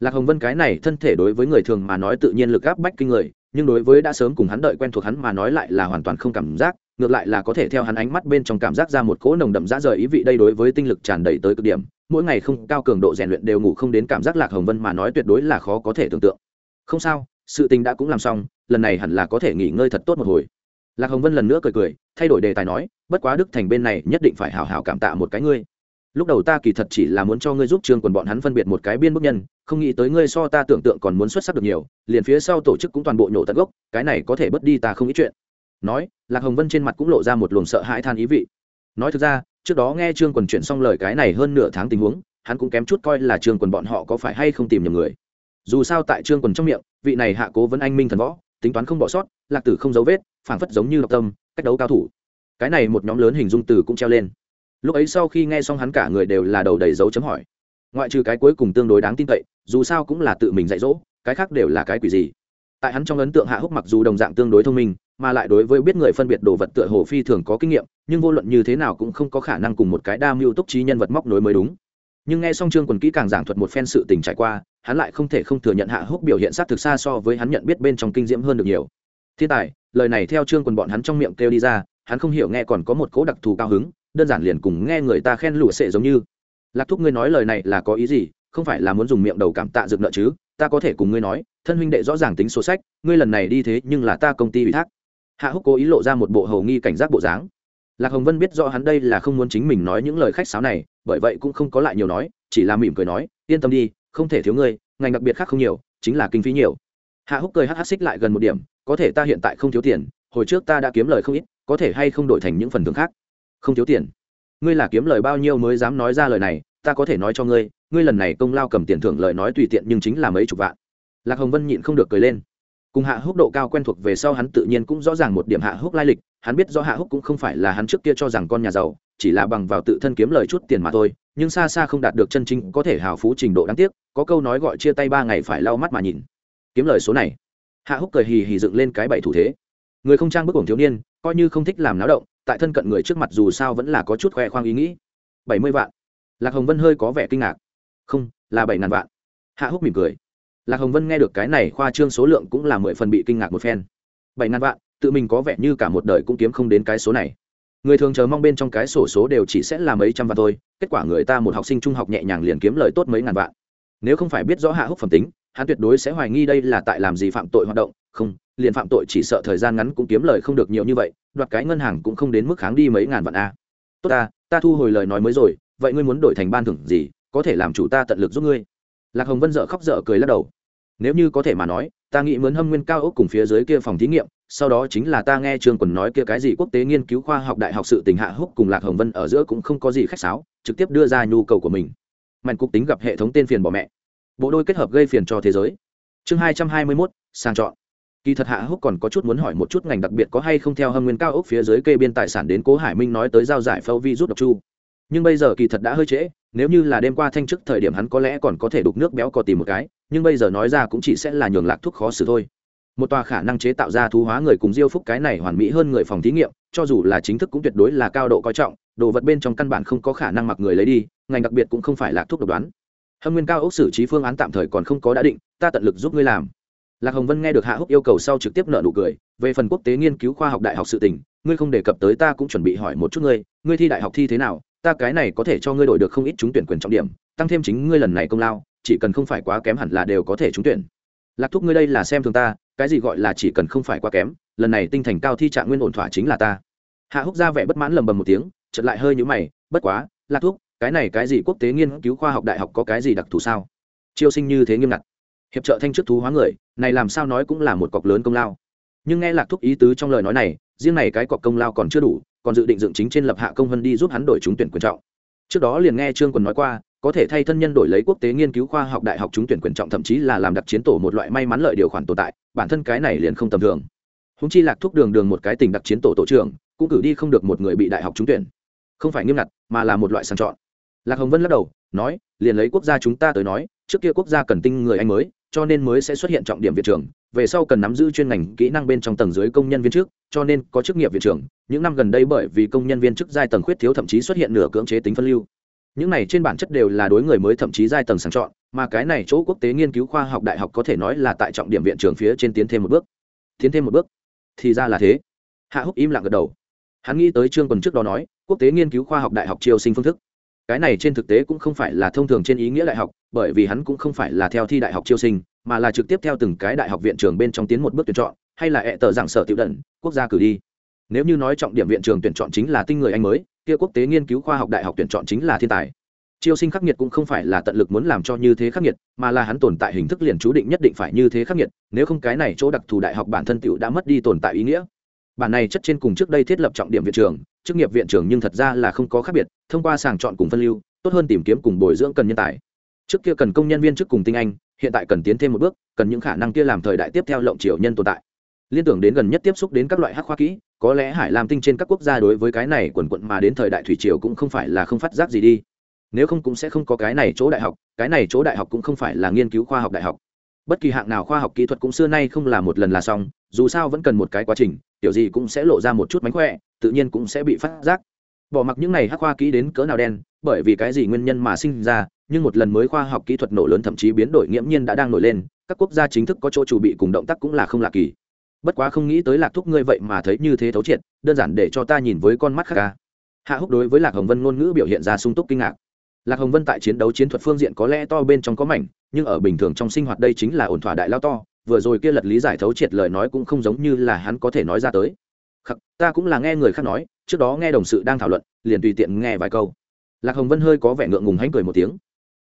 lạc hồng vân cái này thân thể đối với người thường mà nói tự nhiên lực áp bách kinh người, nhưng đối với đã sớm cùng hắn đợi quen thuộc hắn mà nói lại là hoàn toàn không cảm giác, ngược lại là có thể theo hắn ánh mắt bên trong cảm giác ra một cỗ nồng đậm dã rời ý vị đây đối với tinh lực tràn đầy tới cực điểm, mỗi ngày không cao cường độ rèn luyện đều ngủ không đến cảm giác lạc hồng vân mà nói tuyệt đối là khó có thể tưởng tượng. Không sao, sự tình đã cũng làm xong, lần này hẳn là có thể nghỉ ngơi thật tốt một hồi lạc hồng vân lần nữa cười cười, thay đổi đề tài nói, bất quá đức thành bên này nhất định phải hào hào cảm tạ một cái ngươi. Lúc đầu ta kỳ thật chỉ là muốn cho ngươi giúp trương quần bọn hắn phân biệt một cái biên bức nhân, không nghĩ tới ngươi so ta tưởng tượng còn muốn xuất sắc được nhiều, liền phía sau tổ chức cũng toàn bộ nhổ tận gốc, cái này có thể bớt đi ta không ít chuyện. Nói, lạc hồng vân trên mặt cũng lộ ra một luồng sợ hãi than ý vị. Nói thực ra, trước đó nghe trương quần chuyện xong lời cái này hơn nửa tháng tình huống, hắn cũng kém chút coi là trương quần bọn họ có phải hay không tìm nhầm người. Dù sao tại trương quần trong miệng, vị này hạ cố vẫn anh minh thần võ tính toán không bỏ sót, lạc tử không dấu vết, phảng phất giống như độc tâm, cách đấu cao thủ. Cái này một nhóm lớn hình dung từ cũng treo lên. Lúc ấy sau khi nghe xong hắn cả người đều là đầu đầy dấu chấm hỏi. Ngoại trừ cái cuối cùng tương đối đáng tin cậy, dù sao cũng là tự mình dạy dỗ, cái khác đều là cái quỷ gì? Tại hắn trong ấn tượng hạ húc mặc dù đồng dạng tương đối thông minh, mà lại đối với biết người phân biệt đồ vật tựa hồ phi thường có kinh nghiệm, nhưng vô luận như thế nào cũng không có khả năng cùng một cái đa mưu túc trí nhân vật móc nối mới đúng nhưng nghe xong trương quần kỹ càng giảng thuật một phen sự tình trải qua, hắn lại không thể không thừa nhận hạ húc biểu hiện sát thực xa so với hắn nhận biết bên trong kinh diễm hơn được nhiều. Thiên tài, lời này theo trương quần bọn hắn trong miệng kêu đi ra, hắn không hiểu nghe còn có một cố đặc thù cao hứng, đơn giản liền cùng nghe người ta khen lụa sệ giống như. Lạc thúc ngươi nói lời này là có ý gì? Không phải là muốn dùng miệng đầu cảm tạ dược nợ chứ? Ta có thể cùng ngươi nói, thân huynh đệ rõ ràng tính số sách, ngươi lần này đi thế nhưng là ta công ty ủy thác. Hạ húc cố ý lộ ra một bộ hầu nghi cảnh giác bộ dáng. Lạc hồng vân biết rõ hắn đây là không muốn chính mình nói những lời khách sáo này bởi vậy cũng không có lại nhiều nói, chỉ là mỉm cười nói, yên tâm đi, không thể thiếu ngươi, ngành đặc biệt khác không nhiều, chính là kinh phí nhiều. Hạ húc cười hắc hắc xích lại gần một điểm, có thể ta hiện tại không thiếu tiền, hồi trước ta đã kiếm lời không ít, có thể hay không đổi thành những phần thưởng khác? Không thiếu tiền. Ngươi là kiếm lời bao nhiêu mới dám nói ra lời này, ta có thể nói cho ngươi ngươi lần này công lao cầm tiền thưởng lời nói tùy tiện nhưng chính là mấy chục vạn. Lạc hồng vân nhịn không được cười lên. Cùng hạ húc độ cao quen thuộc về sau hắn tự nhiên cũng rõ ràng một điểm hạ húc lai lịch, hắn biết do hạ húc cũng không phải là hắn trước kia cho rằng con nhà giàu chỉ là bằng vào tự thân kiếm lời chút tiền mà thôi, nhưng xa xa không đạt được chân chính có thể hào phú trình độ đáng tiếc, có câu nói gọi chia tay ba ngày phải lau mắt mà nhìn. Kiếm lời số này. Hạ húc cười hì hì dựng lên cái bảy thủ thế. Người không trang bức ổng thiếu niên, coi như không thích làm náo động, tại thân cận người trước mặt dù sao vẫn là có chút khoe khoang ý nghĩ. Bảy mươi vạn. Lạc hồng vân hơi có vẻ kinh ngạc. Không, là bảy ngàn vạn. Hạ húc mỉm cười. Lạc hồng vân nghe được cái này khoa trương số lượng cũng là mười phần bị kinh ngạc một phen. Bảy ngàn vạn, tự mình có vẻ như cả một đời cũng kiếm không đến cái số này người thường chờ mong bên trong cái sổ số đều chỉ sẽ là mấy trăm vạn thôi, kết quả người ta một học sinh trung học nhẹ nhàng liền kiếm lời tốt mấy ngàn vạn. Nếu không phải biết rõ hạ húc phẩm tính, hắn tuyệt đối sẽ hoài nghi đây là tại làm gì phạm tội hoạt động, không, liền phạm tội chỉ sợ thời gian ngắn cũng kiếm lời không được nhiều như vậy, đoạt cái ngân hàng cũng không đến mức kháng đi mấy ngàn vạn a. Tốt ta ta thu hồi lời nói mới rồi, vậy ngươi muốn đổi thành ban thưởng gì, có thể làm chủ ta tận lực giúp ngươi. Lạc hồng vân dợ khóc dở cười lắc đầu. Nếu như có thể mà nói ta nghĩ mướn hâm nguyên cao ốc cùng phía dưới kia phòng thí nghiệm, sau đó chính là ta nghe trương quần nói kia cái gì quốc tế nghiên cứu khoa học đại học sự tình hạ húc cùng lạc hồng vân ở giữa cũng không có gì khách sáo, trực tiếp đưa ra nhu cầu của mình. Mạnh cục tính gặp hệ thống tên phiền bỏ mẹ. Bộ đôi kết hợp gây phiền cho thế giới. Chương hai trăm hai mươi mốt sang chọn. Kỳ thật hạ húc còn có chút muốn hỏi một chút ngành đặc biệt có hay không theo hâm nguyên cao ốc phía dưới kê biên tài sản đến cố hải minh nói tới giao giải phâu vi rút độc chu. Nhưng bây giờ kỳ thật đã hơi trễ nếu như là đêm qua thanh chức thời điểm hắn có lẽ còn có thể đục nước béo cò tìm một cái, nhưng bây giờ nói ra cũng chỉ sẽ là nhường lạc thuốc khó xử thôi. Một tòa khả năng chế tạo ra thú hóa người cùng diêu phúc cái này hoàn mỹ hơn người phòng thí nghiệm, cho dù là chính thức cũng tuyệt đối là cao độ coi trọng, đồ vật bên trong căn bản không có khả năng mặc người lấy đi, ngành đặc biệt cũng không phải lạc thuốc độc đoán. Hâm nguyên cao ốc xử trí phương án tạm thời còn không có đã định, ta tận lực giúp ngươi làm. Lạc hồng vân nghe được hạ húc yêu cầu sau trực tiếp nợ nụ cười, về phần quốc tế nghiên cứu khoa học đại học sự tỉnh ngươi không đề cập tới ta cũng chuẩn bị hỏi một chút ngươi ngươi thi đại học thi thế nào ta cái này có thể cho ngươi đổi được không ít trúng tuyển quyền trọng điểm tăng thêm chính ngươi lần này công lao chỉ cần không phải quá kém hẳn là đều có thể trúng tuyển. Lạc thúc ngươi đây là xem thường ta cái gì gọi là chỉ cần không phải quá kém lần này tinh thành cao thi trạng nguyên ổn thỏa chính là ta. Hạ húc ra vẻ bất mãn lầm bầm một tiếng chật lại hơi nhũ mày bất quá lạc Thúc, cái này cái gì quốc tế nghiên cứu khoa học đại học có cái gì đặc thù sao? Chiêu sinh như thế nghiêm ngặt. Hiệp trợ thanh chức thú hóa người này làm sao nói cũng là một cọc lớn công lao. Nhưng nghe lạc thúc ý tứ trong lời nói này riêng này cái cọc công lao còn chưa đủ còn dự định dựng chính trên lập hạ công vân đi giúp hắn đổi trúng tuyển quyền trọng. Trước đó liền nghe trương quần nói qua, có thể thay thân nhân đổi lấy quốc tế nghiên cứu khoa học đại học trúng tuyển quyền trọng thậm chí là làm đặc chiến tổ một loại may mắn lợi điều khoản tồn tại, bản thân cái này liền không tầm thường. Húng chi lạc thúc đường đường một cái tình đặc chiến tổ tổ trưởng, cũng cử đi không được một người bị đại học trúng tuyển. Không phải nghiêm ngặt, mà là một loại sàng chọn. Lạc hồng vân lắc đầu, nói, liền lấy quốc gia chúng ta tới nói, trước kia quốc gia cần tinh người anh mới, cho nên mới sẽ xuất hiện trọng điểm viện trưởng về sau cần nắm giữ chuyên ngành kỹ năng bên trong tầng dưới công nhân viên chức cho nên có chức nghiệp viện trưởng. Những năm gần đây bởi vì công nhân viên chức giai tầng khuyết thiếu thậm chí xuất hiện nửa cưỡng chế tính phân lưu. Những này trên bản chất đều là đối người mới thậm chí giai tầng sàng chọn, mà cái này chỗ quốc tế nghiên cứu khoa học đại học có thể nói là tại trọng điểm viện trường phía trên tiến thêm một bước. Tiến thêm một bước. Thì ra là thế. Hạ húc im lặng gật đầu. Hắn nghĩ tới chương quần trước đó nói, quốc tế nghiên cứu khoa học đại học triều sinh phương thức. Cái này trên thực tế cũng không phải là thông thường trên ý nghĩa đại học, bởi vì hắn cũng không phải là theo thi đại học chiêu sinh mà là trực tiếp theo từng cái đại học viện trường bên trong tiến một bước tuyển chọn, hay là hệ tờ giảng sở tiểu đẩn quốc gia cử đi. Nếu như nói trọng điểm viện trường tuyển chọn chính là tinh người anh mới, kia quốc tế nghiên cứu khoa học đại học tuyển chọn chính là thiên tài. Chiêu sinh khắc nghiệt cũng không phải là tận lực muốn làm cho như thế khắc nghiệt, mà là hắn tồn tại hình thức liền chú định nhất định phải như thế khắc nghiệt, nếu không cái này chỗ đặc thù đại học bản thân tiểu đã mất đi tồn tại ý nghĩa. Bản này chất trên cùng trước đây thiết lập trọng điểm viện trường, chức nghiệp viện trường nhưng thật ra là không có khác biệt, thông qua sàng chọn cùng phân lưu, tốt hơn tìm kiếm cùng bồi dưỡng cần nhân tài trước kia cần công nhân viên chức cùng tinh anh, hiện tại cần tiến thêm một bước, cần những khả năng kia làm thời đại tiếp theo lộng triều nhân tồn tại. Liên tưởng đến gần nhất tiếp xúc đến các loại hắc khoa kỹ, có lẽ hải lam tinh trên các quốc gia đối với cái này quần quận mà đến thời đại thủy triều cũng không phải là không phát giác gì đi. Nếu không cũng sẽ không có cái này chỗ đại học, cái này chỗ đại học cũng không phải là nghiên cứu khoa học đại học. Bất kỳ hạng nào khoa học kỹ thuật cũng xưa nay không là một lần là xong, dù sao vẫn cần một cái quá trình, kiểu gì cũng sẽ lộ ra một chút mánh khỏe, tự nhiên cũng sẽ bị phát giác. Bỏ mặc những này hắc khoa kỹ đến cỡ nào đen, bởi vì cái gì nguyên nhân mà sinh ra nhưng một lần mới khoa học kỹ thuật nổ lớn thậm chí biến đổi nghiễm nhiên đã đang nổi lên các quốc gia chính thức có chỗ chủ bị cùng động tác cũng là không lạ kỳ. Bất quá không nghĩ tới lạc thúc ngươi vậy mà thấy như thế thấu triệt đơn giản để cho ta nhìn với con mắt khác ca. Hạ húc đối với lạc hồng vân ngôn ngữ biểu hiện ra sung túc kinh ngạc. Lạc hồng vân tại chiến đấu chiến thuật phương diện có lẽ to bên trong có mảnh nhưng ở bình thường trong sinh hoạt đây chính là ổn thỏa đại lao to vừa rồi kia lật lý giải thấu triệt lời nói cũng không giống như là hắn có thể nói ra tới. Khắc, ta cũng là nghe người khác nói trước đó nghe đồng sự đang thảo luận liền tùy tiện nghe vài câu. Lạc hồng vân hơi có vẻ ngượng ngùng hánh cười một tiếng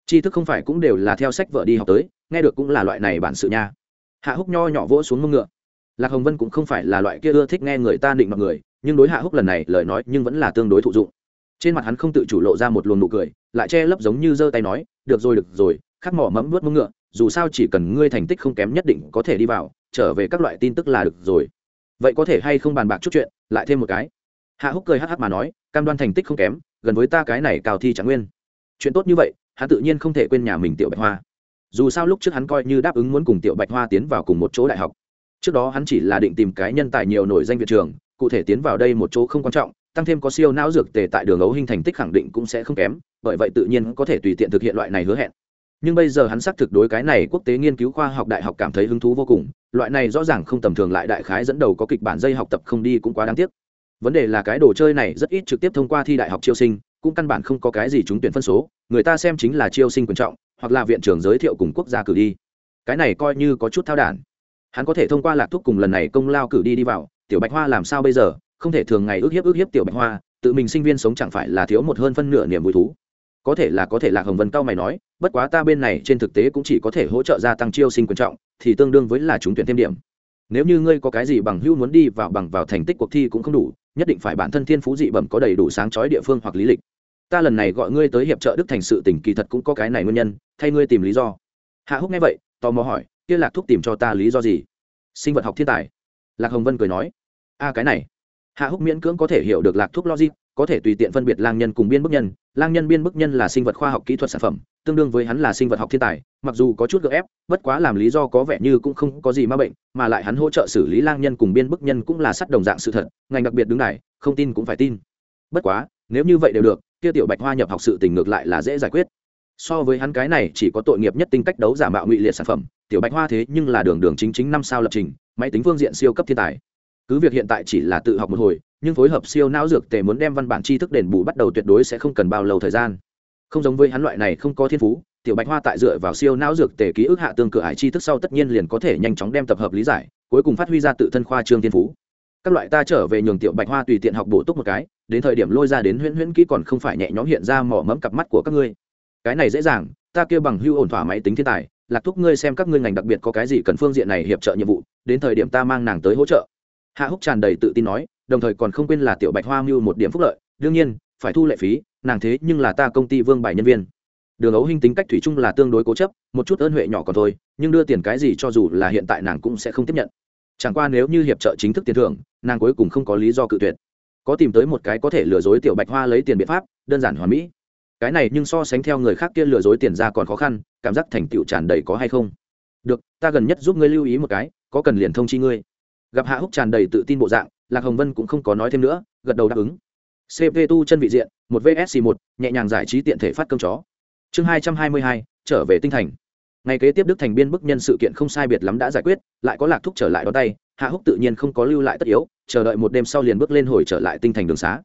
tri thức không phải cũng đều là theo sách vợ đi học tới, nghe được cũng là loại này bản sự nha. Hạ húc nho nhỏ vỗ xuống mông ngựa. Lạc hồng vân cũng không phải là loại kia ưa thích nghe người ta định mọi người, nhưng đối hạ húc lần này lời nói nhưng vẫn là tương đối thụ dụng. Trên mặt hắn không tự chủ lộ ra một luồng nụ cười, lại che lấp giống như giơ tay nói, được rồi được rồi, khắc mỏ mẫm vớt mông ngựa, dù sao chỉ cần ngươi thành tích không kém nhất định có thể đi vào, trở về các loại tin tức là được rồi. Vậy có thể hay không bàn bạc chút chuyện, lại thêm một cái? Hạ húc cười hh mà nói, cam đoan thành tích không kém, gần với ta cái này cao thi trạng nguyên. Chuyện tốt như vậy hắn tự nhiên không thể quên nhà mình tiểu bạch hoa. Dù sao lúc trước hắn coi như đáp ứng muốn cùng tiểu bạch hoa tiến vào cùng một chỗ đại học. Trước đó hắn chỉ là định tìm cái nhân tài nhiều nổi danh viện trường cụ thể tiến vào đây một chỗ không quan trọng, tăng thêm có siêu não dược tề tại đường ấu hình thành tích khẳng định cũng sẽ không kém, bởi vậy tự nhiên có thể tùy tiện thực hiện loại này hứa hẹn. Nhưng bây giờ hắn xác thực đối cái này quốc tế nghiên cứu khoa học đại học cảm thấy hứng thú vô cùng, loại này rõ ràng không tầm thường lại đại khái dẫn đầu có kịch bản dây học tập không đi cũng quá đáng tiếc. Vấn đề là cái đồ chơi này rất ít trực tiếp thông qua thi đại học chiêu sinh cũng căn bản không có cái gì trúng tuyển phân số, người ta xem chính là chiêu sinh quan trọng, hoặc là viện trưởng giới thiệu cùng quốc gia cử đi. Cái này coi như có chút thao đản. Hắn có thể thông qua lạc thúc cùng lần này công lao cử đi đi vào, tiểu bạch hoa làm sao bây giờ? Không thể thường ngày ước hiếp ước hiếp tiểu bạch hoa, tự mình sinh viên sống chẳng phải là thiếu một hơn phân nửa niềm vui thú. Có thể là có thể lạc hồng vân cao mày nói, bất quá ta bên này trên thực tế cũng chỉ có thể hỗ trợ gia tăng chiêu sinh quan trọng, thì tương đương với là trúng tuyển thêm điểm. Nếu như ngươi có cái gì bằng hưu muốn đi vào bằng vào thành tích cuộc thi cũng không đủ, nhất định phải bản thân thiên phú dị bẩm có đầy đủ sáng chói địa phương hoặc lý lịch ta lần này gọi ngươi tới hiệp trợ đức thành sự tỉnh kỳ thật cũng có cái này nguyên nhân, thay ngươi tìm lý do. Hạ húc nghe vậy, tò mò hỏi, kia lạc thúc tìm cho ta lý do gì? Sinh vật học thiên tài. Lạc hồng vân cười nói, a, cái này. Hạ húc miễn cưỡng có thể hiểu được lạc thúc logic, có thể tùy tiện phân biệt lang nhân cùng biên bức nhân. Lang nhân biên bức nhân là sinh vật khoa học kỹ thuật sản phẩm, tương đương với hắn là sinh vật học thiên tài, mặc dù có chút gợ ép, bất quá làm lý do có vẻ như cũng không có gì ma bệnh, mà lại hắn hỗ trợ xử lý lang nhân cùng biên bức nhân cũng là sắt đồng dạng sự thật, ngành đặc biệt đứng này không tin cũng phải tin. Bất quá, nếu như vậy đều được kia tiểu bạch hoa nhập học sự tình ngược lại là dễ giải quyết. So với hắn cái này chỉ có tội nghiệp nhất tinh cách đấu giả mạo ngụy liệt sản phẩm, tiểu bạch hoa thế nhưng là đường đường chính chính năm sao lập trình, máy tính phương diện siêu cấp thiên tài. Cứ việc hiện tại chỉ là tự học một hồi, nhưng phối hợp siêu não dược tề muốn đem văn bản tri thức đền bù bắt đầu tuyệt đối sẽ không cần bao lâu thời gian. Không giống với hắn loại này không có thiên phú, tiểu bạch hoa tại dựa vào siêu não dược tề ký ức hạ tương cửa hải tri thức sau tất nhiên liền có thể nhanh chóng đem tập hợp lý giải, cuối cùng phát huy ra tự thân khoa trương thiên phú. Các loại ta trở về nhường tiểu bạch hoa tùy tiện học bổ túc một cái đến thời điểm lôi ra đến huyễn huyễn kỹ còn không phải nhẹ nhõm hiện ra mỏ mẫm cặp mắt của các ngươi. Cái này dễ dàng, ta kêu bằng hưu ổn thỏa máy tính thiên tài, lạc thúc ngươi xem các ngươi ngành đặc biệt có cái gì cần phương diện này hiệp trợ nhiệm vụ, đến thời điểm ta mang nàng tới hỗ trợ. Hạ húc tràn đầy tự tin nói, đồng thời còn không quên là tiểu bạch hoa mưu một điểm phúc lợi, đương nhiên, phải thu lệ phí, nàng thế nhưng là ta công ty vương bài nhân viên. Đường ấu hình tính cách thủy chung là tương đối cố chấp, một chút ơn huệ nhỏ còn thôi, nhưng đưa tiền cái gì cho dù là hiện tại nàng cũng sẽ không tiếp nhận. Chẳng qua nếu như hiệp trợ chính thức tiền thưởng, nàng cuối cùng không có lý do cự tuyệt có tìm tới một cái có thể lừa dối tiểu bạch hoa lấy tiền biện pháp, đơn giản hoàn mỹ. Cái này nhưng so sánh theo người khác kia lừa dối tiền ra còn khó khăn, cảm giác thành tựu tràn đầy có hay không? Được, ta gần nhất giúp ngươi lưu ý một cái, có cần liền thông chi ngươi. Gặp hạ húc tràn đầy tự tin bộ dạng, lạc hồng vân cũng không có nói thêm nữa, gật đầu đáp ứng. Cp tu chân vị diện, một vsc một, nhẹ nhàng giải trí tiện thể phát cơm chó. Chương hai trăm hai mươi hai, trở về tinh thành ngày kế tiếp đức thành biên bức nhân sự kiện không sai biệt lắm đã giải quyết, lại có lạc thúc trở lại đón tay, hạ húc tự nhiên không có lưu lại tất yếu, chờ đợi một đêm sau liền bước lên hồi trở lại tinh thành đường xá.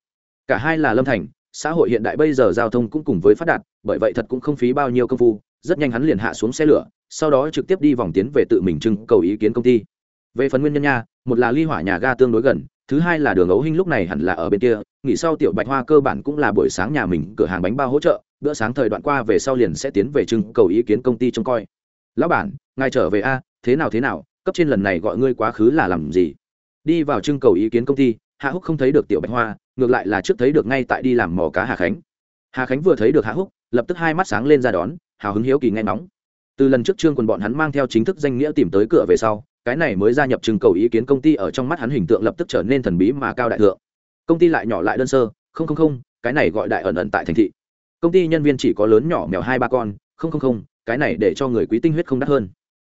Cả hai là lâm thành, xã hội hiện đại bây giờ giao thông cũng cùng với phát đạt, bởi vậy thật cũng không phí bao nhiêu công phu, rất nhanh hắn liền hạ xuống xe lửa, sau đó trực tiếp đi vòng tiến về tự mình trưng cầu ý kiến công ty. Về phần nguyên nhân nha, một là ly hỏa nhà ga tương đối gần, thứ hai là đường ấu hinh lúc này hẳn là ở bên kia, nghỉ sau tiểu bạch hoa cơ bản cũng là buổi sáng nhà mình cửa hàng bánh bao hỗ trợ bữa sáng thời đoạn qua về sau liền sẽ tiến về trưng cầu ý kiến công ty trông coi. Lão bản, ngài trở về a, thế nào thế nào, cấp trên lần này gọi ngươi quá khứ là làm gì? Đi vào trưng cầu ý kiến công ty, hạ húc không thấy được tiểu bạch hoa, ngược lại là trước thấy được ngay tại đi làm mò cá hà khánh. Hà khánh vừa thấy được hạ húc, lập tức hai mắt sáng lên ra đón, hào hứng hiếu kỳ nghe nóng từ lần trước trương quần bọn hắn mang theo chính thức danh nghĩa tìm tới cửa về sau, cái này mới gia nhập trưng cầu ý kiến công ty ở trong mắt hắn hình tượng lập tức trở nên thần bí mà cao đại thượng. Công ty lại nhỏ lại đơn sơ, không không không, cái này gọi đại ẩn ẩn tại thành thị công ty nhân viên chỉ có lớn nhỏ mèo hai ba con, không không không, cái này để cho người quý tinh huyết không đắt hơn.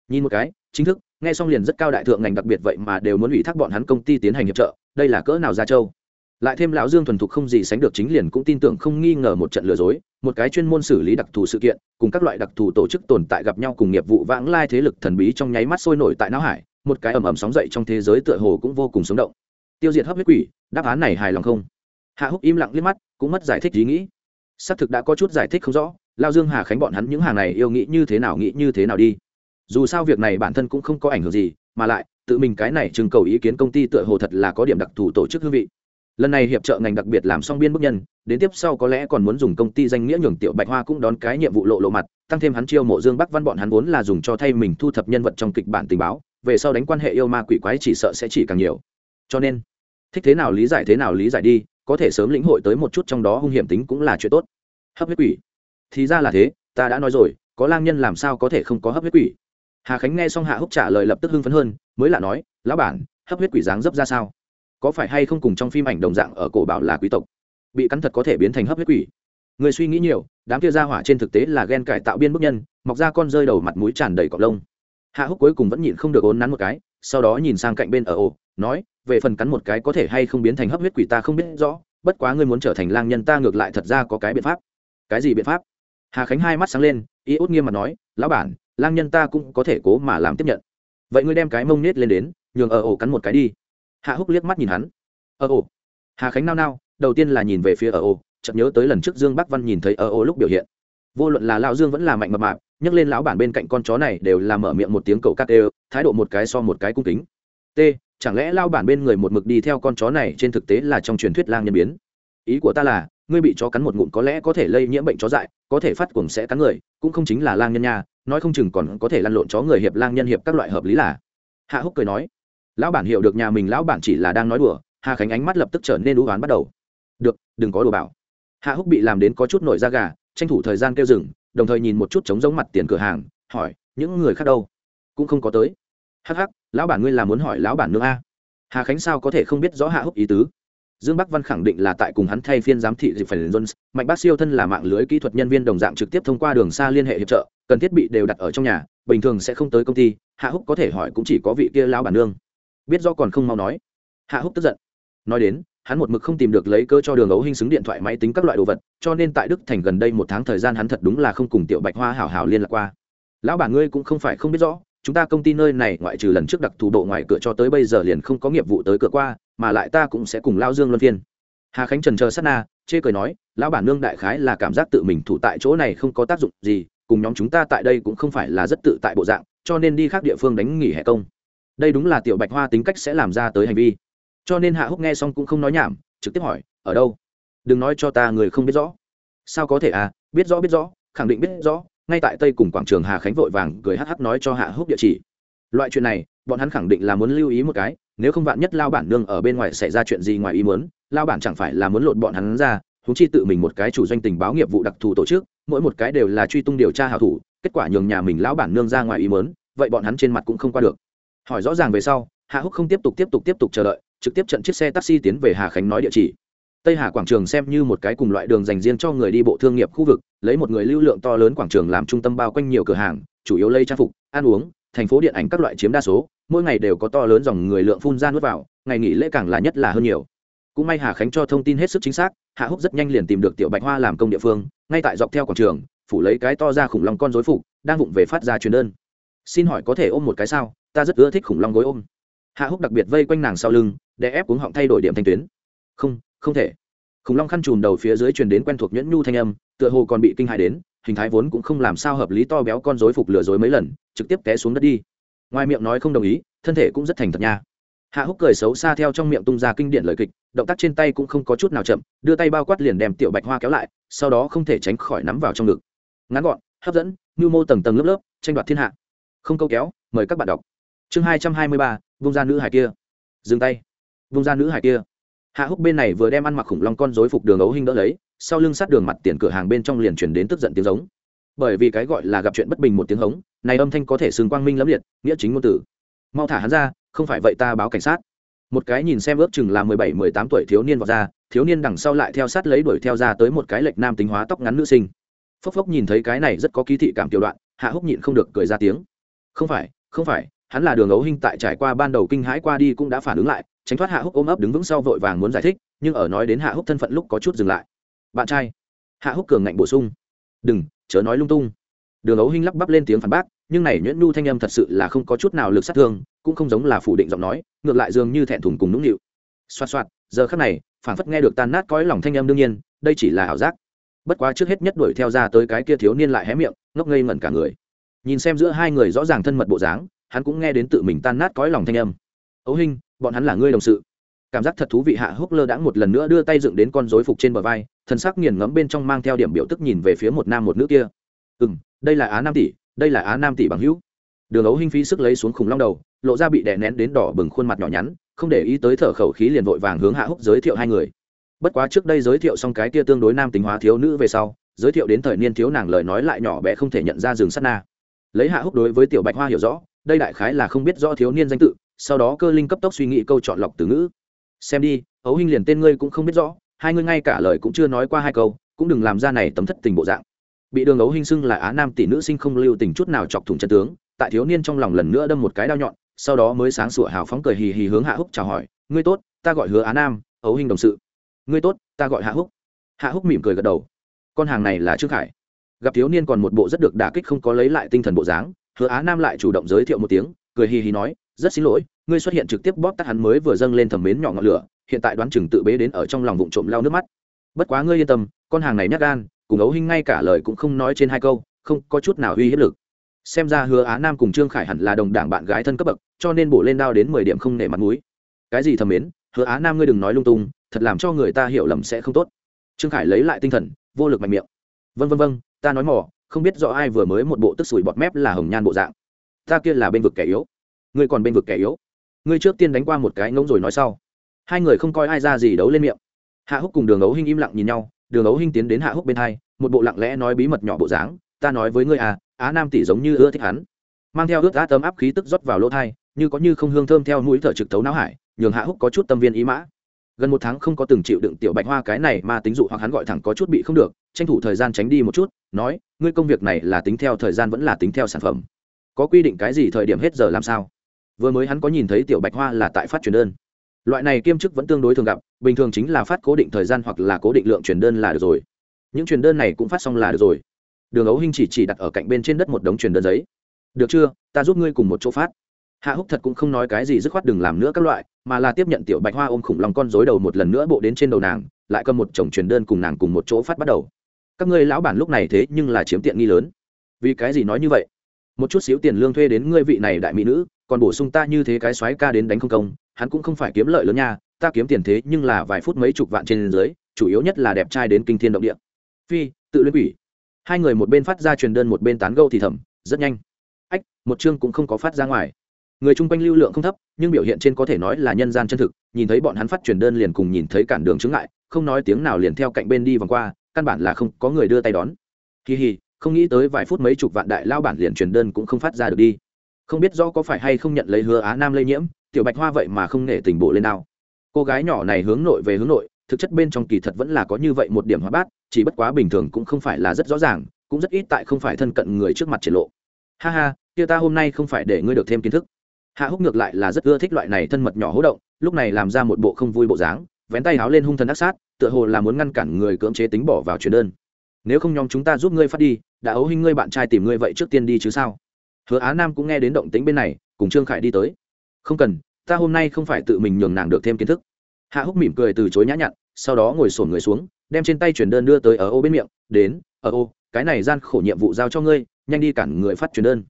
Nhìn một cái, chính thức, nghe xong liền rất cao đại thượng ngành đặc biệt vậy mà đều muốn ủy thác bọn hắn công ty tiến hành hiệp trợ, đây là cỡ nào ra châu lại thêm lão dương thuần thục không gì sánh được chính liền cũng tin tưởng không nghi ngờ một trận lừa dối, một cái chuyên môn xử lý đặc thù sự kiện, cùng các loại đặc thù tổ chức tồn tại gặp nhau cùng nghiệp vụ vãng lai thế lực thần bí trong nháy mắt sôi nổi tại não hải, một cái ầm ầm sóng dậy trong thế giới tựa hồ cũng vô cùng sống động. Tiêu diệt hấp huyết quỷ, đáp án này hài lòng không? Hạ húc im lặng liếc mắt, cũng mất giải thích ý nghĩ xác thực đã có chút giải thích không rõ, lao dương hà khánh bọn hắn những hàng này yêu nghĩ như thế nào, nghĩ như thế nào đi. Dù sao việc này bản thân cũng không có ảnh hưởng gì, mà lại, tự mình cái này trưng cầu ý kiến công ty tựa hồ thật là có điểm đặc thù tổ chức hương vị. Lần này hiệp trợ ngành đặc biệt làm xong biên bức nhân, đến tiếp sau có lẽ còn muốn dùng công ty danh nghĩa nhường tiểu bạch hoa cũng đón cái nhiệm vụ lộ lộ mặt, tăng thêm hắn chiêu mộ dương bắc văn bọn hắn vốn là dùng cho thay mình thu thập nhân vật trong kịch bản tình báo, về sau đánh quan hệ yêu ma quỷ quái chỉ sợ sẽ chỉ càng nhiều. Cho nên, thích thế nào lý giải thế nào lý giải đi có thể sớm lĩnh hội tới một chút trong đó hung hiểm tính cũng là chuyện tốt. Hấp huyết quỷ. Thì ra là thế, ta đã nói rồi, có lang nhân làm sao có thể không có hấp huyết quỷ? Hà khánh nghe xong hạ húc trả lời lập tức hưng phấn hơn, mới lạ nói, lão bản, hấp huyết quỷ dáng dấp ra sao? Có phải hay không cùng trong phim ảnh đồng dạng ở cổ bảo là quý tộc? Bị cắn thật có thể biến thành hấp huyết quỷ? Người suy nghĩ nhiều, đám kia ra hỏa trên thực tế là ghen cải tạo biên bức nhân, mọc ra con rơi đầu mặt mũi tràn đầy cọc lông. Hạ húc cuối cùng vẫn nhịn không được ốn nắn một cái, sau đó nhìn sang cạnh bên ở ồ nói, về phần cắn một cái có thể hay không biến thành hấp huyết quỷ ta không biết rõ, bất quá ngươi muốn trở thành lang nhân ta ngược lại thật ra có cái biện pháp. Cái gì biện pháp? Hà khánh hai mắt sáng lên, y út nghiêm mặt nói, lão bản, lang nhân ta cũng có thể cố mà làm tiếp nhận. Vậy ngươi đem cái mông nết lên đến, nhường ở ổ cắn một cái đi. Hạ húc liếc mắt nhìn hắn. Ở ổ? Hà khánh nao nao, đầu tiên là nhìn về phía ở ổ, chợt nhớ tới lần trước dương bắc văn nhìn thấy ở ổ lúc biểu hiện. Vô luận là lão dương vẫn là mạnh mập mạp nhấc lên lão bản bên cạnh con chó này đều là mở miệng một tiếng cầu cắt ê thái độ một cái so một cái cung kính. T chẳng lẽ lao bản bên người một mực đi theo con chó này trên thực tế là trong truyền thuyết lang nhân biến? Ý của ta là, ngươi bị chó cắn một ngụm có lẽ có thể lây nhiễm bệnh chó dại, có thể phát cuồng sẽ cắn người, cũng không chính là lang nhân nha, nói không chừng còn có thể lăn lộn chó người hiệp lang nhân hiệp các loại hợp lý là. Hạ húc cười nói, lão bản hiểu được nhà mình lão bản chỉ là đang nói đùa, hà khánh ánh mắt lập tức trở nên đũ oán bắt đầu. Được, đừng có đùa bảo. Hạ húc bị làm đến có chút nổi da gà, tranh thủ thời gian kêu dừng, đồng thời nhìn một chút trống giống mặt tiền cửa hàng, hỏi, những người khác đâu? Cũng không có tới hắc hắc, lão bản ngươi là muốn hỏi lão bản nương a. Hà khánh sao có thể không biết rõ hạ húc ý tứ? Dương bắc văn khẳng định là tại cùng hắn thay phiên giám thị dịp phải jones, mạnh bác siêu thân là mạng lưới kỹ thuật nhân viên đồng dạng trực tiếp thông qua đường xa liên hệ hiệp trợ, cần thiết bị đều đặt ở trong nhà, bình thường sẽ không tới công ty, hạ húc có thể hỏi cũng chỉ có vị kia lão bản nương. Biết do còn không mau nói. Hạ húc tức giận. Nói đến, hắn một mực không tìm được lấy cơ cho đường ấu hình xứng điện thoại máy tính các loại đồ vật, cho nên tại đức thành gần đây một tháng thời gian hắn thật đúng là không cùng tiểu bạch hoa hảo hảo liên lạc qua. Lão bản ngươi cũng không phải không biết rõ chúng ta công ty nơi này ngoại trừ lần trước đặc thù độ ngoài cửa cho tới bây giờ liền không có nghiệp vụ tới cửa qua, mà lại ta cũng sẽ cùng lao dương luân phiên. Hà khánh trần chờ sát na, chê cười nói, lão bản nương đại khái là cảm giác tự mình thủ tại chỗ này không có tác dụng gì, cùng nhóm chúng ta tại đây cũng không phải là rất tự tại bộ dạng, cho nên đi khác địa phương đánh nghỉ hè công. Đây đúng là tiểu bạch hoa tính cách sẽ làm ra tới hành vi. Cho nên hạ húc nghe xong cũng không nói nhảm, trực tiếp hỏi, ở đâu? Đừng nói cho ta người không biết rõ. Sao có thể à? Biết rõ biết rõ, khẳng định biết rõ ngay tại tây cùng quảng trường hà khánh vội vàng cười hh nói cho hạ húc địa chỉ. Loại chuyện này, bọn hắn khẳng định là muốn lưu ý một cái, nếu không vạn nhất lao bản nương ở bên ngoài xảy ra chuyện gì ngoài ý muốn, lao bản chẳng phải là muốn lột bọn hắn ra húng chi tự mình một cái chủ doanh tình báo nghiệp vụ đặc thù tổ chức, mỗi một cái đều là truy tung điều tra hảo thủ, kết quả nhường nhà mình lão bản nương ra ngoài ý muốn, vậy bọn hắn trên mặt cũng không qua được. Hỏi rõ ràng về sau, hạ húc không tiếp tục tiếp tục tiếp tục chờ đợi, trực tiếp trận chiếc xe taxi tiến về hà khánh nói địa chỉ tây hà quảng trường xem như một cái cùng loại đường dành riêng cho người đi bộ thương nghiệp khu vực, lấy một người lưu lượng to lớn quảng trường làm trung tâm bao quanh nhiều cửa hàng, chủ yếu lây trang phục, ăn uống, thành phố điện ảnh các loại chiếm đa số, mỗi ngày đều có to lớn dòng người lượng phun ra nuốt vào, ngày nghỉ lễ càng là nhất là hơn nhiều. Cũng may hà khánh cho thông tin hết sức chính xác, hạ húc rất nhanh liền tìm được tiểu bạch hoa làm công địa phương, ngay tại dọc theo quảng trường, phủ lấy cái to ra khủng long con dối phục đang vụng về phát ra truyền đơn. Xin hỏi có thể ôm một cái sao? Ta rất ưa thích khủng long gối ôm. Hạ húc đặc biệt vây quanh nàng sau lưng, để ép cuống họng thay đổi điểm thanh tuyến. Không không thể. Khủng long khăn chùm đầu phía dưới truyền đến quen thuộc nhuyễn nhu thanh âm, tựa hồ còn bị kinh hại đến, hình thái vốn cũng không làm sao hợp lý to béo con dối phục lừa dối mấy lần, trực tiếp té xuống đất đi. Ngoài miệng nói không đồng ý, thân thể cũng rất thành thật nha. Hạ húc cười xấu xa theo trong miệng tung ra kinh điển lời kịch, động tác trên tay cũng không có chút nào chậm, đưa tay bao quát liền đem tiểu bạch hoa kéo lại, sau đó không thể tránh khỏi nắm vào trong ngực. Ngắn gọn, hấp dẫn, nhu mô tầng tầng lớp lớp, tranh đoạt thiên hạ. Không câu kéo, mời các bạn đọc. Chương hai trăm hai mươi ba vung ra nữ hải kia. Dừng tay. Vung ra nữ hải kia hạ húc bên này vừa đem ăn mặc khủng long con dối phục đường ấu hình đỡ lấy, sau lưng sát đường mặt tiền cửa hàng bên trong liền chuyển đến tức giận tiếng giống. Bởi vì cái gọi là gặp chuyện bất bình một tiếng hống, này âm thanh có thể xưng quang minh lẫm liệt, nghĩa chính ngôn tử. Mau thả hắn ra, không phải vậy ta báo cảnh sát. Một cái nhìn xem ước chừng là mười bảy, mười tám tuổi thiếu niên vào ra, thiếu niên đằng sau lại theo sát lấy đuổi theo ra tới một cái lệch nam tính hóa tóc ngắn nữ sinh. Phốc phốc nhìn thấy cái này rất có ký thị cảm tiểu đoạn, hạ húc nhịn không được cười ra tiếng. Không phải không phải, hắn là đường ấu hình tại trải qua ban đầu kinh hãi qua đi cũng đã phản ứng lại tránh thoát hạ húc ôm ấp đứng vững sau vội vàng muốn giải thích, nhưng ở nói đến hạ húc thân phận lúc có chút dừng lại. Bạn trai, hạ húc cường ngạnh bổ sung. Đừng, chớ nói lung tung. Đường ấu hinh lắp bắp lên tiếng phản bác, nhưng này nhuyễn nhu thanh âm thật sự là không có chút nào lực sát thương, cũng không giống là phủ định giọng nói, ngược lại dường như thẹn thùng cùng nũng nịu. Xoạt xoạt, giờ khắc này phản phất nghe được tan nát cõi lòng thanh âm đương nhiên, đây chỉ là ảo giác. Bất quá trước hết nhất đuổi theo ra tới cái kia thiếu niên lại hé miệng, ngốc ngây ngẩn cả người. Nhìn xem giữa hai người rõ ràng thân mật bộ dáng, hắn cũng nghe đến tự mình tan nát cõi lòng thanh âm. Ấu hình bọn hắn là ngươi đồng sự. Cảm giác thật thú vị hạ húc lơ đãng một lần nữa đưa tay dựng đến con rối phục trên bờ vai, thần sắc nghiền ngẫm bên trong mang theo điểm biểu tức nhìn về phía một nam một nữ kia. Ừ m đây là á nam tỷ, đây là á nam tỷ bằng hữu. Đường ấu hinh phí sức lấy xuống khủng long đầu, lộ ra bị đè nén đến đỏ bừng khuôn mặt nhỏ nhắn, không để ý tới thở khẩu khí liền vội vàng hướng hạ húc giới thiệu hai người. Bất quá trước đây giới thiệu xong cái kia tương đối nam tính hóa thiếu nữ về sau, giới thiệu đến thời niên thiếu nàng lời nói lại nhỏ bé không thể nhận ra rừng sắt na. Lấy hạ húc đối với tiểu bạch hoa hiểu rõ, đây đại khái là không biết rõ thiếu niên danh tự sau đó cơ linh cấp tốc suy nghĩ câu chọn lọc từ ngữ. Xem đi, ấu hình liền tên ngươi cũng không biết rõ, hai ngươi ngay cả lời cũng chưa nói qua hai câu, cũng đừng làm ra này tấm thất tình bộ dạng. Bị đường ấu hình xưng là á nam tỷ nữ sinh không lưu tình chút nào chọc thủng chân tướng, tại thiếu niên trong lòng lần nữa đâm một cái đao nhọn, sau đó mới sáng sủa hào phóng cười hì hì hướng hạ húc chào hỏi, ngươi tốt, ta gọi hứa á nam, ấu hình đồng sự. Ngươi tốt, ta gọi hạ húc. Hạ húc mỉm cười gật đầu. Con hàng này là trương khải. Gặp thiếu niên còn một bộ rất được đả kích không có lấy lại tinh thần bộ dáng, hứa á nam lại chủ động giới thiệu một tiếng, cười hì hì nói rất xin lỗi, ngươi xuất hiện trực tiếp bóp tắt hắn mới vừa dâng lên thầm mến nhỏ ngọn lửa, hiện tại đoán chừng tự bế đến ở trong lòng vụng trộm lau nước mắt. Bất quá ngươi yên tâm, con hàng này nhắc gan, cùng ấu hinh ngay cả lời cũng không nói trên hai câu, không có chút nào uy hiếp lực. Xem ra hứa á nam cùng trương khải hẳn là đồng đảng bạn gái thân cấp bậc, cho nên bổ lên đao đến mười điểm không nể mặt mũi. Cái gì thầm mến, hứa á nam ngươi đừng nói lung tung, thật làm cho người ta hiểu lầm sẽ không tốt. Trương khải lấy lại tinh thần, vô lực mạnh miệng. Vân vân vân ta nói mỏ, không biết rõ ai vừa mới một bộ tức sủi bọt mép là hồng nhan bộ dạng. Ta kia là bên vực kẻ yếu ngươi còn bên vực kẻ yếu. Ngươi trước tiên đánh qua một cái ngỗng rồi nói sau. Hai người không coi ai ra gì đấu lên miệng. Hạ húc cùng đường ấu hinh im lặng nhìn nhau, đường ấu hinh tiến đến hạ húc bên hai, một bộ lặng lẽ nói bí mật nhỏ bộ dáng, ta nói với ngươi à á nam tỷ giống như ưa thích hắn. Mang theo ướt á tấm áp khí tức rót vào lỗ thai, như có như không hương thơm theo mũi thở trực thấu não hải, nhường hạ húc có chút tâm viên ý mã. Gần một tháng không có từng chịu đựng tiểu bạch hoa cái này mà tính dụ hoặc hắn gọi thẳng có chút bị không được, tranh thủ thời gian tránh đi một chút, nói, ngươi công việc này là tính theo thời gian vẫn là tính theo sản phẩm. Có quy định cái gì thời điểm hết giờ làm sao? Vừa mới hắn có nhìn thấy tiểu bạch hoa là tại phát truyền đơn. Loại này kiêm chức vẫn tương đối thường gặp, bình thường chính là phát cố định thời gian hoặc là cố định lượng truyền đơn là được rồi. Những truyền đơn này cũng phát xong là được rồi. Đường ấu hinh chỉ chỉ đặt ở cạnh bên trên đất một đống truyền đơn giấy. Được chưa, ta giúp ngươi cùng một chỗ phát. Hạ húc thật cũng không nói cái gì dứt khoát đừng làm nữa các loại, mà là tiếp nhận tiểu bạch hoa ôm khủng long con dối đầu một lần nữa bộ đến trên đầu nàng, lại cầm một chồng truyền đơn cùng nàng cùng một chỗ phát bắt đầu. Các ngươi lão bản lúc này thế nhưng là chiếm tiện nghi lớn. Vì cái gì nói như vậy? Một chút xíu tiền lương thuê đến ngươi vị này đại mỹ nữ, còn bổ sung ta như thế cái soái ca đến đánh không công, hắn cũng không phải kiếm lợi lớn nha, ta kiếm tiền thế nhưng là vài phút mấy chục vạn trên dưới, chủ yếu nhất là đẹp trai đến kinh thiên động địa. Phi, tự luyện quỷ. Hai người một bên phát ra truyền đơn một bên tán gâu thì thầm, rất nhanh. Ách, một chương cũng không có phát ra ngoài. Người chung quanh lưu lượng không thấp, nhưng biểu hiện trên có thể nói là nhân gian chân thực, nhìn thấy bọn hắn phát truyền đơn liền cùng nhìn thấy cản đường chứng ngại, không nói tiếng nào liền theo cạnh bên đi vòng qua, căn bản là không có người đưa tay đón. Kỳ hì không nghĩ tới vài phút mấy chục vạn đại lao bản liền truyền đơn cũng không phát ra được đi. Không biết do có phải hay không nhận lấy hứa á nam lây nhiễm, tiểu bạch hoa vậy mà không nể tình bộ lên nào. Cô gái nhỏ này hướng nội về hướng nội, thực chất bên trong kỳ thật vẫn là có như vậy một điểm hóa bát, chỉ bất quá bình thường cũng không phải là rất rõ ràng, cũng rất ít tại không phải thân cận người trước mặt triển lộ. Ha ha, kia ta hôm nay không phải để ngươi được thêm kiến thức. Hạ húc ngược lại là rất ưa thích loại này thân mật nhỏ hỗ động, lúc này làm ra một bộ không vui bộ dáng, vén tay háo lên hung thần ác sát, tựa hồ là muốn ngăn cản người cưỡng chế tính bỏ vào truyền đơn nếu không nhóm chúng ta giúp ngươi phát đi, đã ấu hình ngươi bạn trai tìm ngươi vậy trước tiên đi chứ sao? Hứa á nam cũng nghe đến động tính bên này, cùng trương khải đi tới. Không cần, ta hôm nay không phải tự mình nhường nàng được thêm kiến thức. Hạ húc mỉm cười từ chối nhã nhặn, sau đó ngồi sổn người xuống, đem trên tay truyền đơn đưa tới ở ô bên miệng, đến, ở ô, cái này gian khổ nhiệm vụ giao cho ngươi, nhanh đi cản người phát truyền đơn.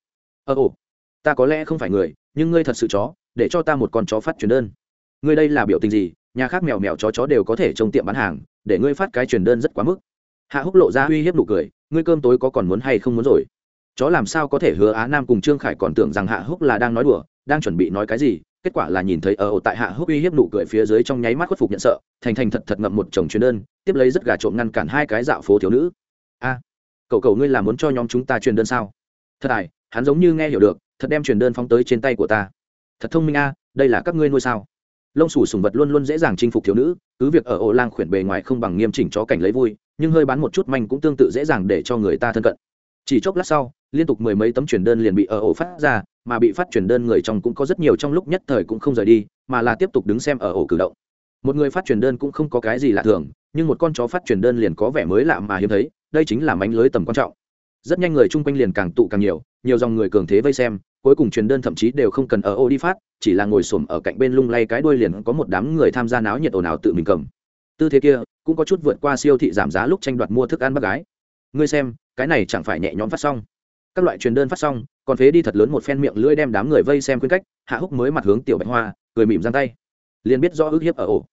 Ở ô, ta có lẽ không phải người, nhưng ngươi thật sự chó, để cho ta một con chó phát truyền đơn. Ngươi đây là biểu tình gì? Nhà khác mèo mèo chó chó đều có thể trông tiệm bán hàng, để ngươi phát cái truyền đơn rất quá mức hạ húc lộ ra uy hiếp nụ cười, ngươi cơm tối có còn muốn hay không muốn rồi? Chó làm sao có thể hứa á nam cùng trương khải còn tưởng rằng hạ húc là đang nói đùa, đang chuẩn bị nói cái gì? Kết quả là nhìn thấy ở ổ tại hạ húc uy hiếp nụ cười phía dưới trong nháy mắt khuất phục nhận sợ, thành thành thật thật ngậm một chồng truyền đơn, tiếp lấy rất gà trộm ngăn cản hai cái dạo phố thiếu nữ. A, cậu cậu ngươi là muốn cho nhóm chúng ta truyền đơn sao? Thật tài hắn giống như nghe hiểu được, thật đem truyền đơn phóng tới trên tay của ta. Thật thông minh a, đây là các ngươi nuôi sao? Lông sủ sùng vật luôn luôn dễ dàng chinh phục thiếu nữ, cứ việc ở ổ lang khuyển bề ngoài không bằng nghiêm chỉnh chó cảnh lấy vui nhưng hơi bán một chút manh cũng tương tự dễ dàng để cho người ta thân cận. Chỉ chốc lát sau, liên tục mười mấy tấm truyền đơn liền bị ở ổ phát ra, mà bị phát truyền đơn người trong cũng có rất nhiều trong lúc nhất thời cũng không rời đi, mà là tiếp tục đứng xem ở ổ cử động. Một người phát truyền đơn cũng không có cái gì lạ thường, nhưng một con chó phát truyền đơn liền có vẻ mới lạ mà hiếm thấy, đây chính là mánh lưới tầm quan trọng. Rất nhanh người chung quanh liền càng tụ càng nhiều nhiều dòng người cường thế vây xem, cuối cùng truyền đơn thậm chí đều không cần ở ô đi phát, chỉ là ngồi xổm ở cạnh bên lung lay cái đuôi liền có một đám người tham gia náo nhiệt ồn ào tự mình cầm tư thế kia cũng có chút vượt qua siêu thị giảm giá lúc tranh đoạt mua thức ăn bác gái. Ngươi xem cái này chẳng phải nhẹ nhõm phát xong. Các loại truyền đơn phát xong còn phế đi thật lớn một phen miệng lưỡi đem đám người vây xem khuyên cách hạ húc mới mặt hướng tiểu bạch hoa cười mỉm giang tay. Liền biết do ức hiếp ở ổ.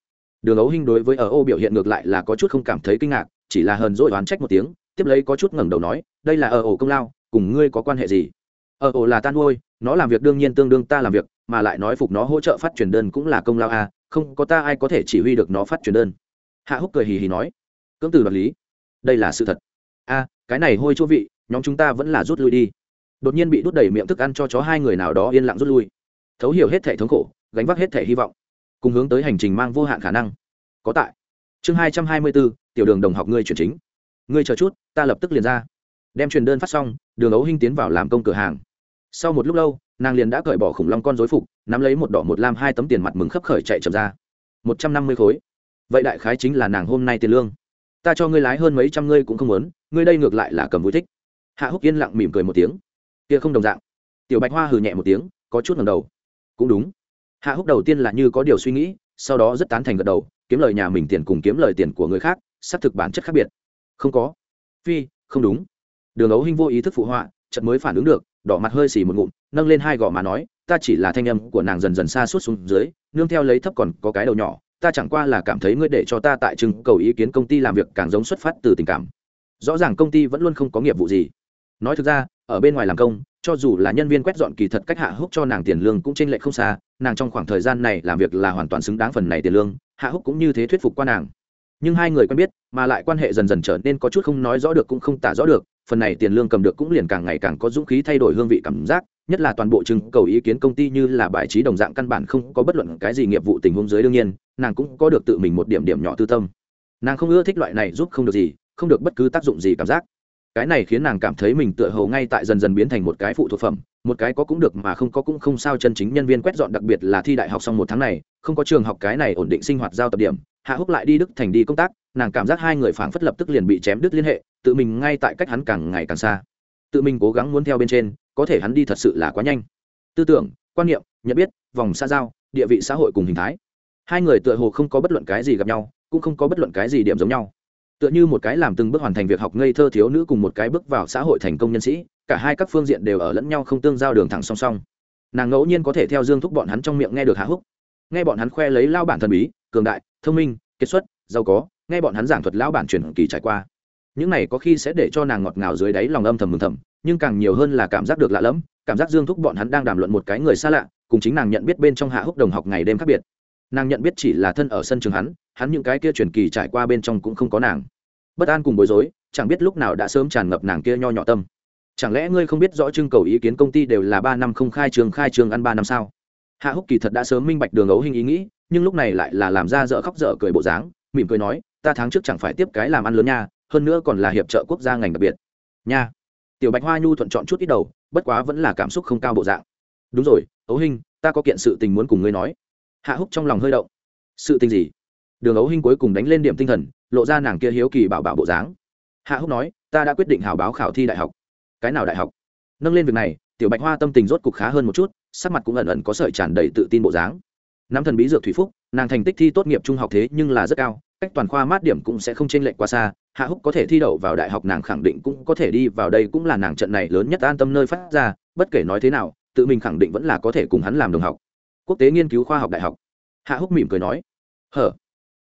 Đường ấu hinh đối với ở ô biểu hiện ngược lại là có chút không cảm thấy kinh ngạc chỉ là hờn dỗi oán trách một tiếng tiếp lấy có chút ngẩng đầu nói đây là ở ổ công lao cùng ngươi có quan hệ gì? Ở ổ là tan nuôi nó làm việc đương nhiên tương đương ta làm việc mà lại nói phục nó hỗ trợ phát truyền đơn cũng là công lao à, không có ta ai có thể chỉ huy được nó phát truyền đơn hạ húc cười hì hì nói, cưỡng từ đoạt lý, đây là sự thật. A, cái này hôi chỗ vị, nhóm chúng ta vẫn là rút lui đi. Đột nhiên bị đút đầy miệng thức ăn cho chó hai người nào đó yên lặng rút lui. Thấu hiểu hết thể thống khổ, gánh vác hết thể hy vọng, cùng hướng tới hành trình mang vô hạn khả năng. Có tại. Chương hai trăm hai mươi bốn tiểu đường đồng học ngươi chuyển chính. Ngươi chờ chút, ta lập tức liền ra. Đem truyền đơn phát xong, đường ấu hinh tiến vào làm công cửa hàng. Sau một lúc lâu, nàng liền đã cởi bỏ khủng long con dối phục, nắm lấy một đỏ một lam hai tấm tiền mặt mừng khấp khởi chạy chậm ra. Một trăm năm mươi khối vậy đại khái chính là nàng hôm nay tiền lương. Ta cho ngươi lái hơn mấy trăm ngươi cũng không muốn, ngươi đây ngược lại là cầm vui thích. Hạ húc yên lặng mỉm cười một tiếng. Kia không đồng dạng. Tiểu bạch hoa hừ nhẹ một tiếng, có chút ngầm đầu. Cũng đúng. Hạ húc đầu tiên là như có điều suy nghĩ, sau đó rất tán thành gật đầu, kiếm lời nhà mình tiền cùng kiếm lời tiền của người khác, xác thực bản chất khác biệt. Không có. Phi, không đúng. Đường ấu hinh vô ý thức phụ họa chật mới phản ứng được, đỏ mặt hơi xì một ngụm, nâng lên hai gò mà nói, ta chỉ là thanh âm của nàng dần dần xa suốt xuống dưới, nương theo lấy thấp còn có cái đầu nhỏ ta chẳng qua là cảm thấy ngươi để cho ta tại trưng cầu ý kiến công ty làm việc càng giống xuất phát từ tình cảm. Rõ ràng công ty vẫn luôn không có nghiệp vụ gì. Nói thực ra, ở bên ngoài làm công, cho dù là nhân viên quét dọn kỳ thật cách hạ húc cho nàng tiền lương cũng t r ê n lệch không xa, nàng trong khoảng thời gian này làm việc là hoàn toàn xứng đáng phần này tiền lương, hạ húc cũng như thế thuyết phục qua nàng. Nhưng hai người quen biết, mà lại quan hệ dần dần trở nên có chút không nói rõ được cũng không tả rõ được phần này tiền lương cầm được cũng liền càng ngày càng có dũng khí thay đổi hương vị cảm giác, nhất là toàn bộ trưng cầu ý kiến công ty như là bài trí đồng dạng căn bản không có bất luận cái gì nghiệp vụ tình huống dưới đương nhiên, nàng cũng có được tự mình một điểm điểm nhỏ tư tâm. Nàng không ưa thích loại này giúp không được gì, không được bất cứ tác dụng gì cảm giác. Cái này khiến nàng cảm thấy mình tựa hồ ngay tại dần dần biến thành một cái phụ thuộc phẩm, một cái có cũng được mà không có cũng không sao chân chính nhân viên quét dọn đặc biệt là thi đại học xong một tháng này, không có trường học cái này ổn định sinh hoạt giao tập điểm, hạ húc lại đi đức thành đi công tác, nàng cảm giác hai người phảng phất lập tức liền bị chém đứt liên hệ tự mình ngay tại cách hắn càng ngày càng xa. Tự mình cố gắng muốn theo bên trên, có thể hắn đi thật sự là quá nhanh. Tư tưởng, quan niệm, nhận biết, vòng xa giao, địa vị xã hội cùng hình thái. Hai người tựa hồ không có bất luận cái gì gặp nhau, cũng không có bất luận cái gì điểm giống nhau. Tựa như một cái làm từng bước hoàn thành việc học ngây thơ thiếu nữ cùng một cái bước vào xã hội thành công nhân sĩ, cả hai các phương diện đều ở lẫn nhau không tương giao đường thẳng song song. Nàng ngẫu nhiên có thể theo dương thúc bọn hắn trong miệng nghe được hạ húc. Nghe bọn hắn khoe lấy lao bản thần bí, cường đại, thông minh kết xuất, giàu có, nghe bọn hắn giảng thuật lão bản truyền kỳ trải qua những này có khi sẽ để cho nàng ngọt ngào dưới đáy lòng âm thầm mừng thầm, nhưng càng nhiều hơn là cảm giác được lạ lẫm, cảm giác dương thúc bọn hắn đang đàm luận một cái người xa lạ, cùng chính nàng nhận biết bên trong hạ húc đồng học ngày đêm khác biệt. Nàng nhận biết chỉ là thân ở sân trường hắn hắn những cái kia truyền kỳ trải qua bên trong cũng không có nàng. Bất an cùng bối rối, chẳng biết lúc nào đã sớm tràn ngập nàng kia nho nhỏ tâm. Chẳng lẽ ngươi không biết rõ trưng cầu ý kiến công ty đều là ba năm không khai trường khai trường ăn ba năm sao? Hạ húc kỳ thật đã sớm minh bạch đường ấu hình ý nghĩ, nhưng lúc này lại là làm ra dở khóc dở cười bộ dáng, mỉm cười nói, ta tháng trước chẳng phải tiếp cái làm ăn lớn nha hơn nữa còn là hiệp trợ quốc gia ngành đặc biệt. Nha. Tiểu bạch hoa nhu thuận chọn chút ít đầu, bất quá vẫn là cảm xúc không cao bộ dạng. Đúng rồi, ấu hình ta có kiện sự tình muốn cùng ngươi nói. Hạ húc trong lòng hơi động. Sự tình gì? Đường ấu hình cuối cùng đánh lên điểm tinh thần, lộ ra nàng kia hiếu kỳ bảo bảo bộ dáng. Hạ húc nói, ta đã quyết định hào báo khảo thi đại học. Cái nào đại học? Nâng lên việc này, tiểu bạch hoa tâm tình rốt cục khá hơn một chút, sắc mặt cũng ẩn ẩn có sợi tràn đầy tự tin bộ dáng. Nắm thần bí dược thủy phúc, nàng thành tích thi tốt nghiệp trung học thế nhưng là rất cao, cách toàn khoa mát điểm cũng sẽ không chênh lệch quá xa hạ húc có thể thi đậu vào đại học nàng khẳng định cũng có thể đi vào đây cũng là nàng trận này lớn nhất an tâm nơi phát ra, bất kể nói thế nào, tự mình khẳng định vẫn là có thể cùng hắn làm đồng học. Quốc tế nghiên cứu khoa học đại học. Hạ húc mỉm cười nói, hở?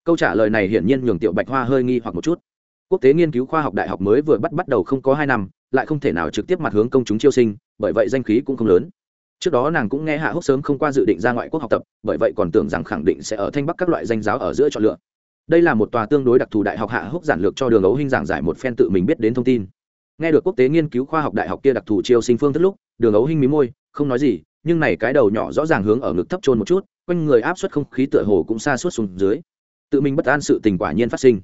Câu trả lời này hiển nhiên nhường tiểu bạch hoa hơi nghi hoặc một chút. Quốc tế nghiên cứu khoa học đại học mới vừa bắt bắt đầu không có hai năm, lại không thể nào trực tiếp mặt hướng công chúng chiêu sinh, bởi vậy danh khí cũng không lớn. Trước đó nàng cũng nghe hạ húc sớm không qua dự định ra ngoại quốc học tập, bởi vậy còn tưởng rằng khẳng định sẽ ở thanh bắc các loại danh giáo ở giữa chọn lựa đây là một tòa tương đối đặc thù đại học hạ húc giản lược cho đường ấu hình giảng giải một phen tự mình biết đến thông tin. Nghe được quốc tế nghiên cứu khoa học đại học kia đặc thù chiêu sinh phương thức lúc, đường ấu hình mí môi, không nói gì, nhưng này cái đầu nhỏ rõ ràng hướng ở ngực thấp trôn một chút, quanh người áp suất không khí tựa hồ cũng xa suốt xuống dưới. Tự mình bất an sự tình quả nhiên phát sinh.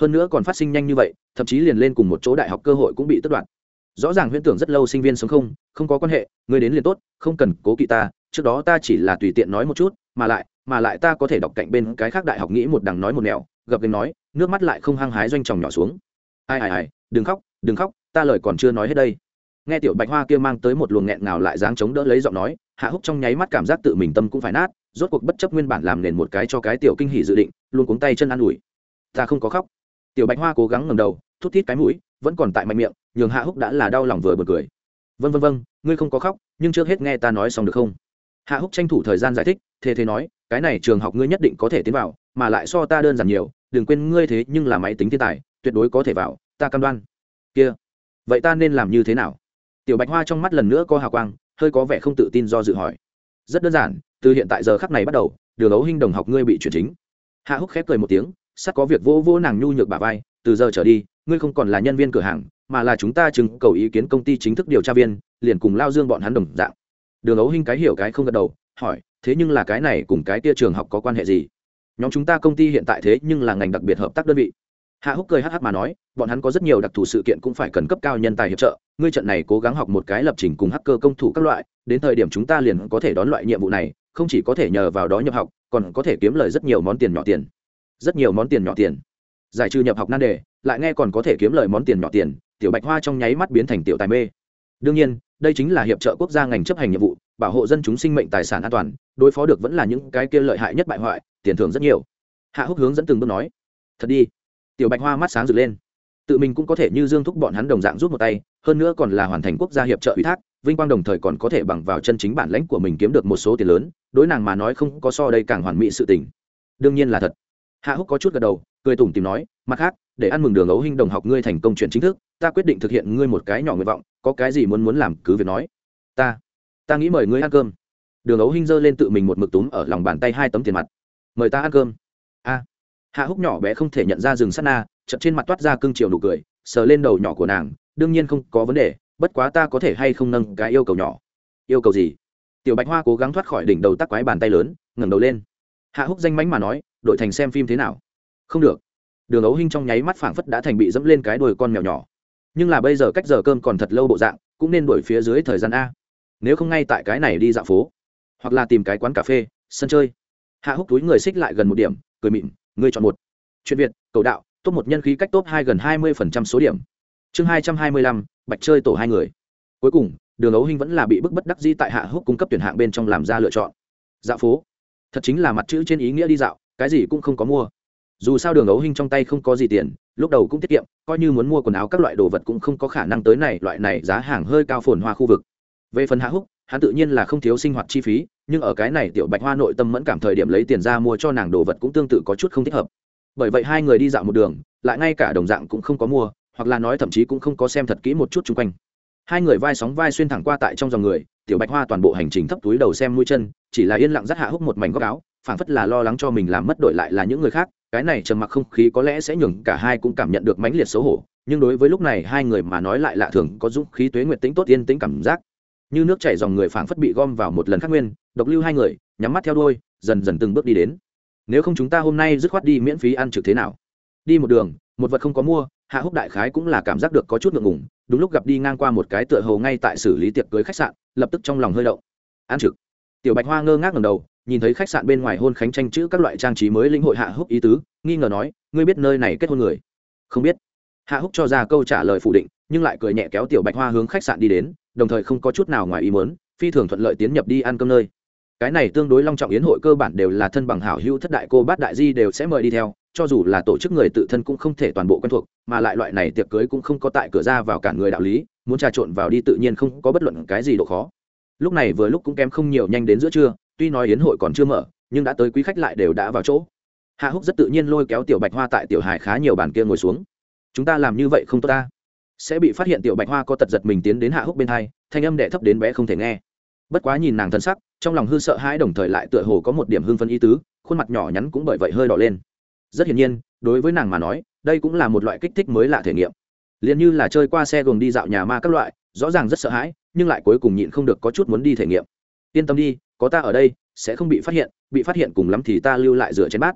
Hơn nữa còn phát sinh nhanh như vậy, thậm chí liền lên cùng một chỗ đại học cơ hội cũng bị tất đoạt. Rõ ràng huyễn tưởng rất lâu sinh viên sống không không có quan hệ, người đến liền tốt, không cần cố kỵ ta, trước đó ta chỉ là tùy tiện nói một chút, mà lại mà lại ta có thể đọc cạnh bên cái khác đại học nghĩ một đằng nói một nẻo, gập gành nói, nước mắt lại không hăng hái doanh tròng nhỏ xuống. Ai ai ai, đừng khóc đừng khóc, ta lời còn chưa nói hết đây. Nghe tiểu bạch hoa kia mang tới một luồng nghẹn ngào lại dáng chống đỡ lấy giọng nói, hạ húc trong nháy mắt cảm giác tự mình tâm cũng phải nát, rốt cuộc bất chấp nguyên bản làm nền một cái cho cái tiểu kinh hỉ dự định, luôn cuống tay chân an ủi. Ta không có khóc. Tiểu bạch hoa cố gắng ngầm đầu, thút thít cái mũi, vẫn còn tại mạnh miệng, nhường hạ húc đã là đau lòng vừa bật cười. Vân vân vân ngươi không có khóc, nhưng trước hết nghe ta nói xong được không? Hạ húc tranh thủ thời gian giải thích thế thế nói cái này trường học ngươi nhất định có thể tiến vào, mà lại so ta đơn giản nhiều, đừng quên ngươi thế nhưng là máy tính thiên tài, tuyệt đối có thể vào, ta cam đoan. Kia, vậy ta nên làm như thế nào? Tiểu bạch hoa trong mắt lần nữa có hào quang, hơi có vẻ không tự tin do dự hỏi. Rất đơn giản, từ hiện tại giờ khắc này bắt đầu, đường ấu hình đồng học ngươi bị chuyển chính. Hạ húc khép cười một tiếng, sắp có việc vô vô nàng nhu nhược bà vai, từ giờ trở đi, ngươi không còn là nhân viên cửa hàng, mà là chúng ta chứng cầu ý kiến công ty chính thức điều tra viên, liền cùng lao dương bọn hắn đồng dạng. Đường ấu hinh cái hiểu cái không gật đầu hỏi, thế nhưng là cái này cùng cái kia trường học có quan hệ gì? Nhóm chúng ta công ty hiện tại thế nhưng là ngành đặc biệt hợp tác đơn vị. Hạ húc cười hh mà nói, bọn hắn có rất nhiều đặc thù sự kiện cũng phải cần cấp cao nhân tài hiệp trợ. Ngươi trận này cố gắng học một cái lập trình cùng hacker công thủ các loại, đến thời điểm chúng ta liền có thể đón loại nhiệm vụ này, không chỉ có thể nhờ vào đó nhập học, còn có thể kiếm lời rất nhiều món tiền nhỏ tiền. Rất nhiều món tiền nhỏ tiền. Giải trừ nhập học nan đề, lại nghe còn có thể kiếm lời món tiền nhỏ tiền, tiểu bạch hoa trong nháy mắt biến thành tiểu tài mê đương nhiên, đây chính là hiệp trợ quốc gia ngành chấp hành nhiệm vụ, bảo hộ dân chúng sinh mệnh tài sản an toàn, đối phó được vẫn là những cái kia lợi hại nhất bại hoại, tiền thưởng rất nhiều. Hạ húc hướng dẫn từng bước nói, thật đi. Tiểu bạch hoa mắt sáng rực lên. Tự mình cũng có thể như dương thúc bọn hắn đồng dạng rút một tay, hơn nữa còn là hoàn thành quốc gia hiệp trợ ủy thác, vinh quang đồng thời còn có thể bằng vào chân chính bản lãnh của mình kiếm được một số tiền lớn, đối nàng mà nói không có so đây càng hoàn mỹ sự tình. Đương nhiên là thật. Hạ húc có chút gật đầu cười tủm tìm nói, mặt khác, để ăn mừng đường ấu hình đồng học ngươi thành công chuyện chính thức, ta quyết định thực hiện ngươi một cái nhỏ nguyện vọng, có cái gì muốn muốn làm cứ việc nói. Ta ta nghĩ mời ngươi ăn cơm. Đường ấu hình giơ lên tự mình một mực túm ở lòng bàn tay hai tấm tiền mặt. Mời ta ăn cơm. A. Hạ húc nhỏ bé không thể nhận ra rừng sắt na chật trên mặt toát ra cưng chiều nụ cười, sờ lên đầu nhỏ của nàng, đương nhiên không có vấn đề, bất quá ta có thể hay không nâng cái yêu cầu nhỏ. Yêu cầu gì? Tiểu bạch hoa cố gắng thoát khỏi đỉnh đầu tắc quái bàn tay lớn, ngẩng đầu lên. Hạ húc danh mánh mà nói, đội thành xem phim thế nào? Không được. Đường ấu hinh trong nháy mắt phảng phất đã thành bị dẫm lên cái đuôi con mèo nhỏ. Nhưng là bây giờ cách giờ cơm còn thật lâu bộ dạng, cũng nên đuổi phía dưới thời gian a. Nếu không ngay tại cái này đi dạo phố, hoặc là tìm cái quán cà phê, sân chơi. Hạ húc túi người xích lại gần một điểm, cười mịn ngươi chọn một. Chuyện việt, cầu đạo, top một nhân khí cách top hai gần hai mươi phần trăm số điểm. Chương hai trăm hai mươi lăm, bạch chơi tổ hai người. Cuối cùng, đường ấu hinh vẫn là bị bức bất đắc di tại hạ húc cung cấp tuyển hạng bên trong làm ra lựa chọn. Dạo phố, thật chính là mặt chữ trên ý nghĩa đi dạo, cái gì cũng không có mua dù sao đường ấu hinh trong tay không có gì tiền, lúc đầu cũng tiết kiệm, coi như muốn mua quần áo các loại đồ vật cũng không có khả năng tới này, loại này giá hàng hơi cao phồn hoa khu vực. Về phần hạ húc, hắn tự nhiên là không thiếu sinh hoạt chi phí, nhưng ở cái này tiểu bạch hoa nội tâm mẫn cảm thời điểm lấy tiền ra mua cho nàng đồ vật cũng tương tự có chút không thích hợp. Bởi vậy hai người đi dạo một đường, lại ngay cả đồng dạng cũng không có mua, hoặc là nói thậm chí cũng không có xem thật kỹ một chút chung quanh. Hai người vai sóng vai xuyên thẳng qua tại trong dòng người, tiểu bạch hoa toàn bộ hành trình thấp túi đầu xem mũi chân, chỉ là yên lặng dắt hạ húc một mảnh góc áo phảng phất là lo lắng cho mình làm mất đổi lại là những người khác, cái này trầm mặc không khí có lẽ sẽ nhường cả hai cũng cảm nhận được mãnh liệt xấu hổ, nhưng đối với lúc này hai người mà nói lại lạ thường có dũng khí tuế nguyệt tính tốt yên tĩnh cảm giác. Như nước chảy dòng người phảng phất bị gom vào một lần khác nguyên, độc lưu hai người, nhắm mắt theo đôi dần dần từng bước đi đến. Nếu không chúng ta hôm nay dứt khoát đi miễn phí ăn trực thế nào? Đi một đường, một vật không có mua, hạ húc đại khái cũng là cảm giác được có chút ngượng ngùng, đúng lúc gặp đi ngang qua một cái tựa hầu ngay tại xử lý tiệc cưới khách sạn, lập tức trong lòng hơi động. Ăn trực. Tiểu bạch hoa ngơ ngác ngầm đầu nhìn thấy khách sạn bên ngoài hôn khánh tranh chữ các loại trang trí mới lĩnh hội hạ húc ý tứ, nghi ngờ nói, ngươi biết nơi này kết hôn người? Không biết. Hạ húc cho ra câu trả lời phủ định, nhưng lại cười nhẹ kéo tiểu bạch hoa hướng khách sạn đi đến, đồng thời không có chút nào ngoài ý muốn, phi thường thuận lợi tiến nhập đi ăn cơm nơi. Cái này tương đối long trọng yến hội cơ bản đều là thân bằng hảo hữu thất đại cô bát đại di đều sẽ mời đi theo, cho dù là tổ chức người tự thân cũng không thể toàn bộ quen thuộc, mà lại loại này tiệc cưới cũng không có tại cửa ra vào cả người đạo lý, muốn trà trộn vào đi tự nhiên không có bất luận cái gì độ khó. Lúc này vừa lúc cũng kém không nhiều nhanh đến giữa trưa tuy nói yến hội còn chưa mở, nhưng đã tới quý khách lại đều đã vào chỗ. Hạ húc rất tự nhiên lôi kéo tiểu bạch hoa tại tiểu hải khá nhiều bàn kia ngồi xuống. Chúng ta làm như vậy không tốt ta. Sẽ bị phát hiện tiểu bạch hoa có tật giật mình tiến đến hạ húc bên hai, thanh âm đệ thấp đến bé không thể nghe. Bất quá nhìn nàng thân sắc, trong lòng hư sợ hãi đồng thời lại tựa hồ có một điểm hưng phân ý tứ, khuôn mặt nhỏ nhắn cũng bởi vậy hơi đỏ lên. Rất hiển nhiên, đối với nàng mà nói, đây cũng là một loại kích thích mới lạ thể nghiệm. Liền như là chơi qua xe gồm đi dạo nhà ma các loại, rõ ràng rất sợ hãi, nhưng lại cuối cùng nhịn không được có chút muốn đi thể nghiệm yên tâm đi, có ta ở đây, sẽ không bị phát hiện, bị phát hiện cùng lắm thì ta lưu lại rửa chén bát.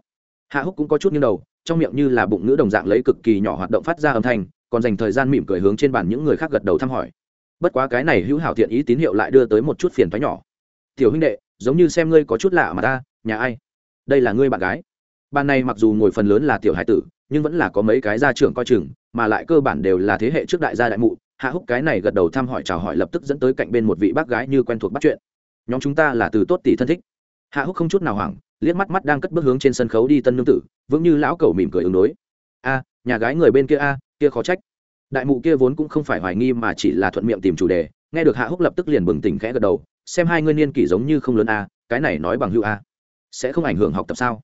Hạ húc cũng có chút nghiêng đầu, trong miệng như là bụng ngữ đồng dạng lấy cực kỳ nhỏ hoạt động phát ra âm thanh, còn dành thời gian mỉm cười hướng trên bàn những người khác gật đầu thăm hỏi. Bất quá cái này hữu hảo thiện ý tín hiệu lại đưa tới một chút phiền thoái nhỏ. Tiểu huynh đệ, giống như xem ngươi có chút lạ mà ta, nhà ai? Đây là ngươi bạn gái. Ban này mặc dù ngồi phần lớn là tiểu hải tử, nhưng vẫn là có mấy cái gia trưởng coi chừng, mà lại cơ bản đều là thế hệ trước đại gia đại mụ. Hạ húc cái này gật đầu thăm hỏi chào hỏi lập tức dẫn tới cạnh bên một vị bác gái như quen thuộc bắt chuyện nhóm chúng ta là từ tốt tỷ thân thích. Hạ húc không chút nào hoảng, liếc mắt mắt đang cất bước hướng trên sân khấu đi tân nương tử, vững như lão cầu mỉm cười ứng đối. A, nhà gái người bên kia a, kia khó trách. Đại mụ kia vốn cũng không phải hoài nghi mà chỉ là thuận miệng tìm chủ đề, nghe được hạ húc lập tức liền bừng tỉnh khẽ gật đầu, xem hai ngươi niên kỷ giống như không lớn a, cái này nói bằng hữu a. Sẽ không ảnh hưởng học tập sao?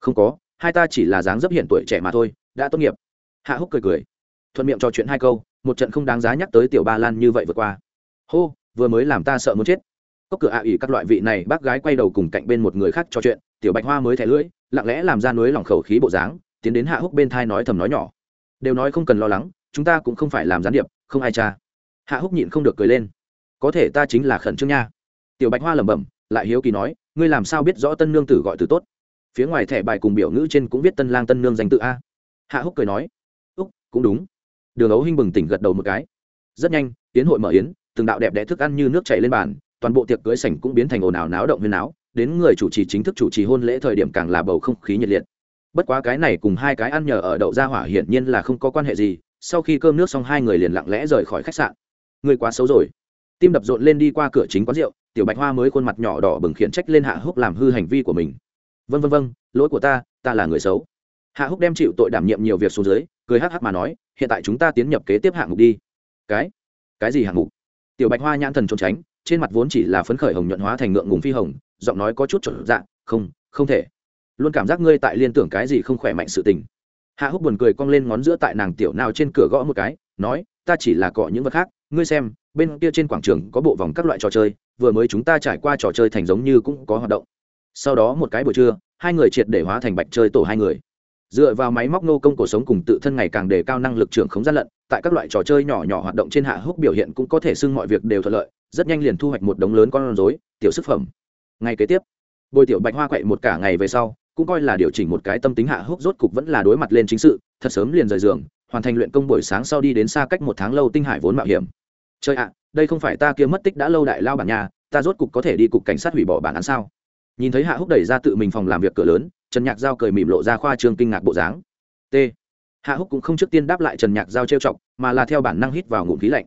Không có, hai ta chỉ là dáng dấp hiện tuổi trẻ mà thôi, đã tốt nghiệp. Hạ húc cười cười, thuận miệng trò chuyện hai câu, một trận không đáng giá nhắc tới tiểu ba lan như vậy vượt qua. Hô, vừa mới làm ta sợ muốn chết cốc cửa ạ à ỉ các loại vị này, bác gái quay đầu cùng cạnh bên một người khác trò chuyện, tiểu bạch hoa mới thẻ lưỡi, lặng lẽ làm ra núi lòng khẩu khí bộ dáng, tiến đến hạ húc bên thai nói thầm nói nhỏ. Đều nói không cần lo lắng, chúng ta cũng không phải làm gián điệp, không ai cha. Hạ húc nhịn không được cười lên. Có thể ta chính là khẩn trương nha. Tiểu bạch hoa lẩm bẩm, lại hiếu kỳ nói, ngươi làm sao biết rõ tân nương tử gọi từ tốt? Phía ngoài thẻ bài cùng biểu ngữ trên cũng viết tân lang tân nương danh tự a. Hạ húc cười nói, úc, cũng đúng. Đường ấu hinh bừng tỉnh gật đầu một cái. Rất nhanh tiến hội mở yến, từng đạo đẹp đẽ thức ăn như nước chảy lên bàn toàn bộ tiệc cưới sảnh cũng biến thành ồn ào náo động huyên náo, đến người chủ trì chính thức chủ trì hôn lễ thời điểm càng là bầu không khí nhiệt liệt. Bất quá cái này cùng hai cái ăn nhờ ở đậu gia hỏa hiển nhiên là không có quan hệ gì, sau khi cơm nước xong hai người liền lặng lẽ rời khỏi khách sạn. Người quá xấu rồi. Tim đập rộn lên đi qua cửa chính quán rượu, tiểu bạch hoa mới khuôn mặt nhỏ đỏ bừng khiển trách lên hạ húc làm hư hành vi của mình. Vân vân vân lỗi của ta ta là người xấu. Hạ húc đem chịu tội đảm nhiệm nhiều việc xuống dưới, cười hắc hắc mà nói, hiện tại chúng ta tiến nhập kế tiếp hạng mục đi. Cái? Cái gì hạng mục? Tiểu bạch hoa nhãn thần trốn tránh trên mặt vốn chỉ là phấn khởi hồng nhuận hóa thành ngượng ngùng phi hồng, giọng nói có chút trở dạng không không thể. Luôn cảm giác ngươi tại liên tưởng cái gì không khỏe mạnh sự tình. Hạ húc buồn cười cong lên ngón giữa tại nàng tiểu nào trên cửa gõ một cái, nói, ta chỉ là cọ những vật khác, ngươi xem, bên kia trên quảng trường có bộ vòng các loại trò chơi, vừa mới chúng ta trải qua trò chơi thành giống như cũng có hoạt động. Sau đó một cái buổi trưa, hai người triệt để hóa thành bạch chơi tổ hai người. Dựa vào máy móc nô công cuộc sống cùng tự thân ngày càng đề cao năng lực trưởng khống gian lận, tại các loại trò chơi nhỏ nhỏ hoạt động trên hạ húc biểu hiện cũng có thể xưng mọi việc đều thuận lợi rất nhanh liền thu hoạch một đống lớn con rối, tiểu sức phẩm. Ngày kế tiếp, bồi tiểu bạch hoa quậy một cả ngày về sau, cũng coi là điều chỉnh một cái tâm tính hạ húc rốt cục vẫn là đối mặt lên chính sự, thật sớm liền rời giường, hoàn thành luyện công buổi sáng sau đi đến xa cách một tháng lâu tinh hải vốn mạo hiểm. Chơi ạ, đây không phải ta kia mất tích đã lâu đại lao bản nhà, ta rốt cục có thể đi cục cảnh sát hủy bỏ bản án sao? Nhìn thấy hạ húc đẩy ra tự mình phòng làm việc cửa lớn, trần nhạc giao cười mỉm lộ ra khoa trương kinh ngạc bộ dáng. T. Hạ húc cũng không trước tiên đáp lại trần nhạc giao trêu chọc, mà là theo bản năng hít vào ngụm khí lạnh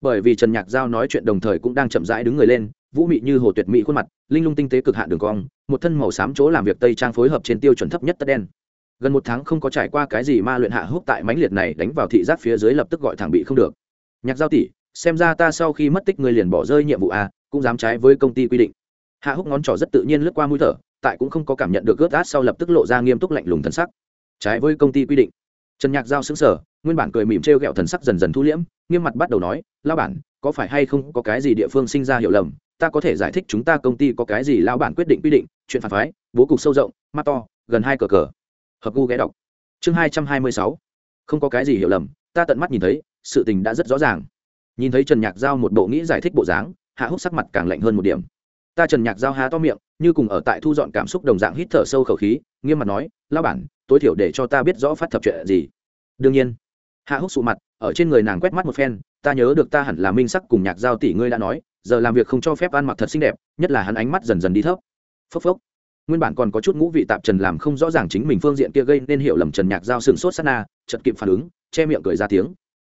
bởi vì trần nhạc giao nói chuyện đồng thời cũng đang chậm rãi đứng người lên, vũ mị như hồ tuyệt mỹ khuôn mặt, linh lung tinh tế cực hạn đường cong, một thân màu xám chỗ làm việc tây trang phối hợp trên tiêu chuẩn thấp nhất tất đen. Gần một tháng không có trải qua cái gì ma luyện hạ húc tại mãnh liệt này đánh vào thị giác phía dưới lập tức gọi thẳng bị không được. Nhạc giao tỷ, xem ra ta sau khi mất tích người liền bỏ rơi nhiệm vụ a cũng dám trái với công ty quy định. Hạ húc ngón trỏ rất tự nhiên lướt qua mũi thở, tại cũng không có cảm nhận được ướt át sau lập tức lộ ra nghiêm túc lạnh lùng thân sắc. Trái với công ty quy định trần nhạc giao xứng sở nguyên bản cười mỉm t r e o g ẹ o thần sắc dần dần thu liễm, nghiêm mặt bắt đầu nói lao bản, có phải hay không có cái gì địa phương sinh ra hiểu lầm? Ta có thể giải thích chúng ta công ty có cái gì lao bản quyết định quy định, chuyện phản phái, bố cục sâu rộng, mắt to, gần hai cờ cờ. Hợp gu ghé đọc. Chương hai trăm hai mươi sáu. Không có cái gì hiểu lầm, ta tận mắt nhìn thấy, sự tình đã rất rõ ràng. Nhìn thấy trần nhạc giao một bộ nghĩ giải thích bộ dáng, hạ húc sắc mặt càng lạnh hơn một điểm. Ta trần nhạc giao há to miệng, như cùng ở tại thu dọn cảm xúc đồng dạng hít thở sâu khẩu khí, nghiêm mặt nói lao bản tối thiểu để cho ta biết rõ phát thập chuyện gì. Đương nhiên, hạ húc sụ mặt, ở trên người nàng quét mắt một phen, ta nhớ được ta hẳn là minh sắc cùng nhạc giao tỷ ngươi đã nói, giờ làm việc không cho phép ăn mặc thật xinh đẹp, nhất là hắn ánh mắt dần dần đi thấp. Phốc phốc. Nguyên bản còn có chút ngũ vị tạp trần làm không rõ ràng chính mình phương diện kia gây nên hiểu lầm trần nhạc giao sừng sốt sát na chật kịp phản ứng, che miệng cười ra tiếng.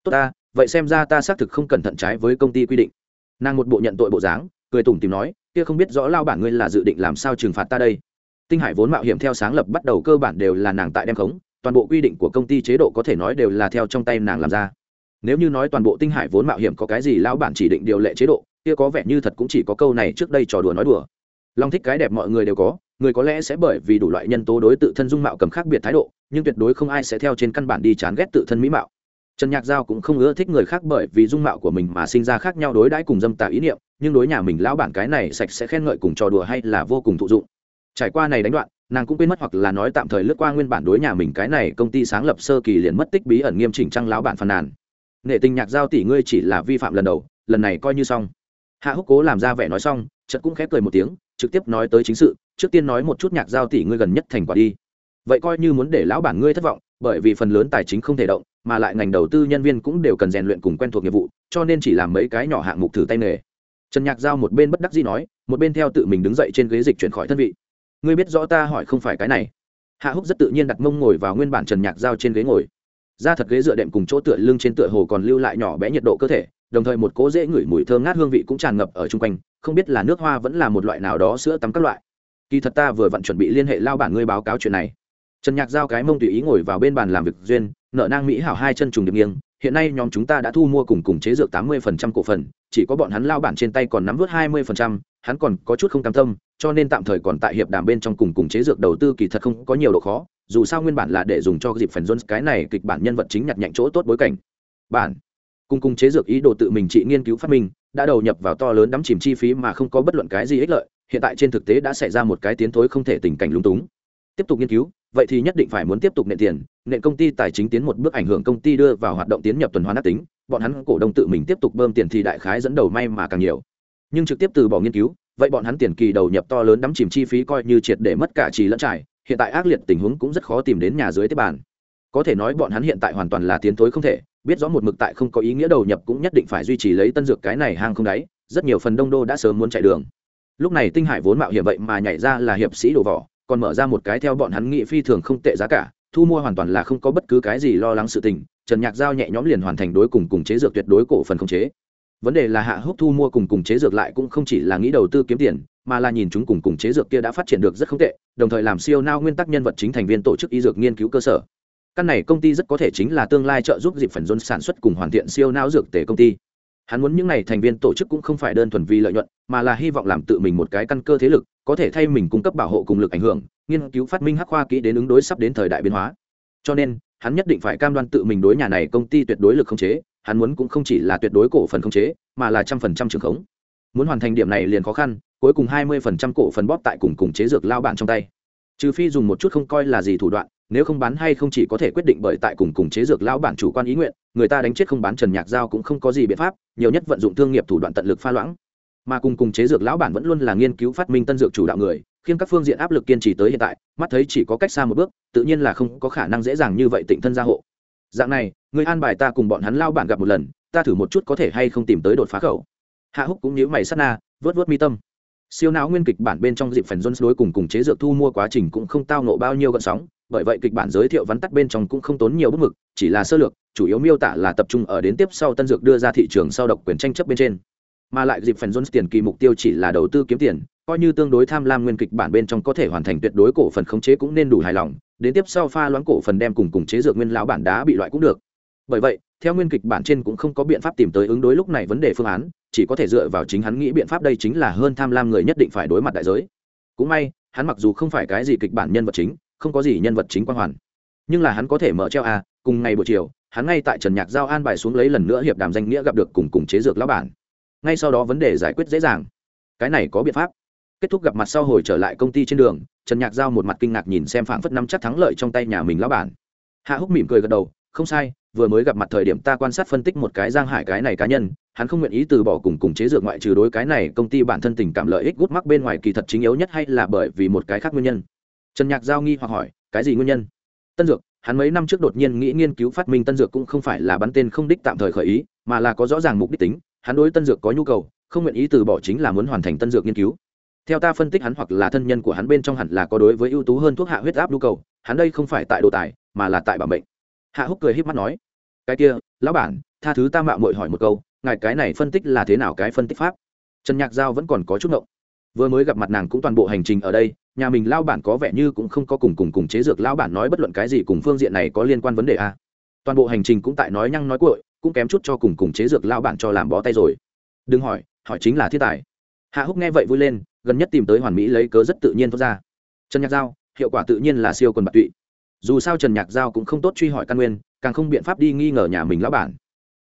Tốt ta, vậy xem ra ta xác thực không cẩn thận trái với công ty quy định. Nàng một bộ nhận tội bộ dáng, cười tủm tìm nói, kia không biết rõ lao bản ngươi là dự định làm sao trừng phạt ta đây? Tinh hải vốn mạo hiểm theo sáng lập bắt đầu cơ bản đều là nàng tại đem khống, toàn bộ quy định của công ty chế độ có thể nói đều là theo trong tay nàng làm ra. Nếu như nói toàn bộ tinh hải vốn mạo hiểm có cái gì lão bản chỉ định điều lệ chế độ, kia có vẻ như thật cũng chỉ có câu này trước đây trò đùa nói đùa. Long thích cái đẹp mọi người đều có, người có lẽ sẽ bởi vì đủ loại nhân tố đối tự thân dung mạo cầm khác biệt thái độ, nhưng tuyệt đối không ai sẽ theo trên căn bản đi chán ghét tự thân mỹ mạo. Trần nhạc giao cũng không ưa thích người khác bởi vì dung mạo của mình mà sinh ra khác nhau đối đãi cùng dâm tạo ý niệm, nhưng đối nhà mình lão bản cái này sạch sẽ khen ngợi cùng trò đùa hay là vô cùng thụ dụng trải qua này đánh đoạn, nàng cũng quên mất hoặc là nói tạm thời lướt qua nguyên bản đối nhà mình cái này công ty sáng lập sơ kỳ liền mất tích bí ẩn nghiêm chỉnh trăng lão bản phàn nàn. Nghệ tình nhạc giao tỷ ngươi chỉ là vi phạm lần đầu, lần này coi như xong. Hạ húc cố làm ra vẻ nói xong, chợt cũng khép cười một tiếng, trực tiếp nói tới chính sự, trước tiên nói một chút nhạc giao tỷ ngươi gần nhất thành quả đi. Vậy coi như muốn để lão bản ngươi thất vọng, bởi vì phần lớn tài chính không thể động, mà lại ngành đầu tư nhân viên cũng đều cần rèn luyện cùng quen thuộc nghiệp vụ, cho nên chỉ làm mấy cái nhỏ hạng mục thử tay nghề. Trần nhạc giao một bên bất đắc dĩ nói, một bên theo tự mình đứng dậy trên ghế dịch chuyển khỏi thân vị ngươi biết rõ ta hỏi không phải cái này. Hạ húc rất tự nhiên đặt mông ngồi vào nguyên bản trần nhạc giao trên ghế ngồi. Ra thật ghế dựa đệm cùng chỗ tựa lưng trên tựa hồ còn lưu lại nhỏ bé nhiệt độ cơ thể, đồng thời một cố dễ ngửi mùi thơm ngát hương vị cũng tràn ngập ở chung quanh, không biết là nước hoa vẫn là một loại nào đó sữa tắm các loại. Kỳ thật ta vừa vặn chuẩn bị liên hệ lao bản ngươi báo cáo chuyện này. Trần nhạc giao cái mông tùy ý ngồi vào bên bàn làm việc duyên, nợ nang mỹ hảo hai chân trùng điệp nghiêng, hiện nay nhóm chúng ta đã thu mua cùng cùng chế dược tám mươi phần trăm cổ phần, chỉ có bọn hắn lao bản trên tay còn nắm vớt hai mươi phần trăm hắn còn có chút không cam tâm, cho nên tạm thời còn tại hiệp đàm bên trong cùng cùng chế dược đầu tư kỳ thật không có nhiều độ khó, dù sao nguyên bản là để dùng cho dịp phần jones cái này kịch bản nhân vật chính nhặt nhạnh chỗ tốt bối cảnh. Bản, cùng cùng chế dược ý đồ tự mình trị nghiên cứu phát minh, đã đầu nhập vào to lớn đắm chìm chi phí mà không có bất luận cái gì ích lợi, hiện tại trên thực tế đã xảy ra một cái tiến thối không thể tình cảnh lúng túng. Tiếp tục nghiên cứu, vậy thì nhất định phải muốn tiếp tục nện tiền, nện công ty tài chính tiến một bước ảnh hưởng công ty đưa vào hoạt động tiến nhập tuần hoàn ác tính, bọn hắn cổ đông tự mình tiếp tục bơm tiền thì đại khái dẫn đầu may mà càng nhiều nhưng trực tiếp từ bỏ nghiên cứu, vậy bọn hắn tiền kỳ đầu nhập to lớn đắm chìm chi phí coi như triệt để mất cả trì lẫn trải, hiện tại ác liệt tình huống cũng rất khó tìm đến nhà dưới tiếp bàn. Có thể nói bọn hắn hiện tại hoàn toàn là tiến thối không thể, biết rõ một mực tại không có ý nghĩa đầu nhập cũng nhất định phải duy trì lấy tân dược cái này hang không đáy, rất nhiều phần đông đô đã sớm muốn chạy đường. Lúc này tinh hải vốn mạo hiểm vậy mà nhảy ra là hiệp sĩ đổ vỏ, còn mở ra một cái theo bọn hắn nghị phi thường không tệ giá cả, thu mua hoàn toàn là không có bất cứ cái gì lo lắng sự tình, trần nhạc giao nhẹ nhõm liền hoàn thành đối cùng cùng chế dược tuyệt đối cổ phần không chế vấn đề là hạ húc thu mua cùng cùng chế dược lại cũng không chỉ là nghĩ đầu tư kiếm tiền, mà là nhìn chúng cùng cùng chế dược kia đã phát triển được rất không tệ, đồng thời làm siêu nao nguyên tắc nhân vật chính thành viên tổ chức y dược nghiên cứu cơ sở. Căn này công ty rất có thể chính là tương lai trợ giúp dịp phần dôn sản xuất cùng hoàn thiện siêu não dược tể công ty. Hắn muốn những n à y thành viên tổ chức cũng không phải đơn thuần vì lợi nhuận, mà là hy vọng làm tự mình một cái căn cơ thế lực, có thể thay mình cung cấp bảo hộ cùng lực ảnh hưởng, nghiên cứu phát minh hắc khoa kỹ đến ứng đối sắp đến thời đại biến hóa. Cho nên, hắn nhất định phải cam đoan tự mình đối nhà này công ty tuyệt đối lực không chế hắn muốn cũng không chỉ là tuyệt đối cổ phần không chế, mà là trăm phần trăm trường khống. Muốn hoàn thành điểm này liền khó khăn, cuối cùng hai mươi phần trăm cổ phần bóp tại cùng cùng chế dược lao bạn trong tay. Trừ phi dùng một chút không coi là gì thủ đoạn, nếu không bán hay không chỉ có thể quyết định bởi tại cùng cùng chế dược lao bản chủ quan ý nguyện, người ta đánh chết không bán trần nhạc giao cũng không có gì biện pháp, nhiều nhất vận dụng thương nghiệp thủ đoạn tận lực pha loãng. Mà cùng cùng chế dược lão bản vẫn luôn là nghiên cứu phát minh tân dược chủ đạo người, khiến các phương diện áp lực kiên trì tới hiện tại, mắt thấy chỉ có cách xa một bước, tự nhiên là không có khả năng dễ dàng như vậy tịnh thân gia hộ. Dạng này người an bài ta cùng bọn hắn lao bản gặp một lần, ta thử một chút có thể hay không tìm tới đột phá khẩu. Hạ húc cũng nhíu mày sát na, vớt vớt mi tâm. Siêu não nguyên kịch bản bên trong dịp phần jones đối cùng cùng chế dược thu mua quá trình cũng không tao nộ bao nhiêu gợn sóng, bởi vậy kịch bản giới thiệu vắn tắt bên trong cũng không tốn nhiều bút mực, chỉ là sơ lược, chủ yếu miêu tả là tập trung ở đến tiếp sau tân dược đưa ra thị trường sau độc quyền tranh chấp bên trên. Mà lại dịp phần jones tiền kỳ mục tiêu chỉ là đầu tư kiếm tiền, coi như tương đối tham lam nguyên kịch bản bên trong có thể hoàn thành tuyệt đối cổ phần khống chế cũng nên đủ hài lòng, đến tiếp sau pha loãng cổ phần đem cùng cùng chế dược nguyên lão bản đá bị loại cũng được bởi vậy, theo nguyên kịch bản trên cũng không có biện pháp tìm tới ứng đối lúc này vấn đề phương án, chỉ có thể dựa vào chính hắn nghĩ biện pháp đây chính là hơn tham lam người nhất định phải đối mặt đại giới. Cũng may, hắn mặc dù không phải cái gì kịch bản nhân vật chính, không có gì nhân vật chính quan hoàn. Nhưng là hắn có thể mở treo a cùng ngày buổi chiều, hắn ngay tại trần nhạc giao an bài xuống lấy lần nữa hiệp đàm danh nghĩa gặp được cùng cùng chế dược lão bản. Ngay sau đó vấn đề giải quyết dễ dàng. Cái này có biện pháp. Kết thúc gặp mặt sau hồi trở lại công ty trên đường, trần nhạc giao một mặt kinh ngạc nhìn xem phảng phất năm chắc thắng lợi trong tay nhà mình lão bản. Hạ húc mỉm cười gật đầu, không sai vừa mới gặp mặt thời điểm ta quan sát phân tích một cái giang hải cái này cá nhân, hắn không nguyện ý từ bỏ cùng cùng chế dược ngoại trừ đối cái này công ty bản thân tình cảm lợi ích gút mắc bên ngoài kỳ thật chính yếu nhất hay là bởi vì một cái khác nguyên nhân. Trần nhạc giao nghi hoặc hỏi, cái gì nguyên nhân? Tân dược, hắn mấy năm trước đột nhiên nghĩ nghiên cứu phát minh tân dược cũng không phải là bắn tên không đích tạm thời khởi ý, mà là có rõ ràng mục đích tính, hắn đối tân dược có nhu cầu, không nguyện ý từ bỏ chính là muốn hoàn thành tân dược nghiên cứu. Theo ta phân tích hắn hoặc là thân nhân của hắn bên trong hẳn là có đối với ưu tú hơn thuốc hạ huyết áp nhu cầu, hắn đây không phải tại đồ tài, mà là tại bảo mệnh. Hạ húc cười h í p mắt nói cái kia, lão bản, tha thứ ta mạo mội hỏi một câu, ngài cái này phân tích là thế nào cái phân tích pháp? Trần nhạc giao vẫn còn có chút ngộng. Vừa mới gặp mặt nàng cũng toàn bộ hành trình ở đây, nhà mình lao bản có vẻ như cũng không có cùng cùng cùng chế dược lao bản nói bất luận cái gì cùng phương diện này có liên quan vấn đề a toàn bộ hành trình cũng tại nói nhăng nói cội cũng kém chút cho cùng cùng chế dược lao bản cho làm bó tay rồi. Đừng hỏi hỏi chính là thiên tài. Hạ húc nghe vậy vui lên, gần nhất tìm tới hoàn mỹ lấy cớ rất tự nhiên thoát ra. Trần nhạc giao, hiệu quả tự nhiên là siêu quần bạc tụy dù sao trần nhạc giao cũng không tốt truy hỏi căn nguyên, càng không biện pháp đi nghi ngờ nhà mình lão bản.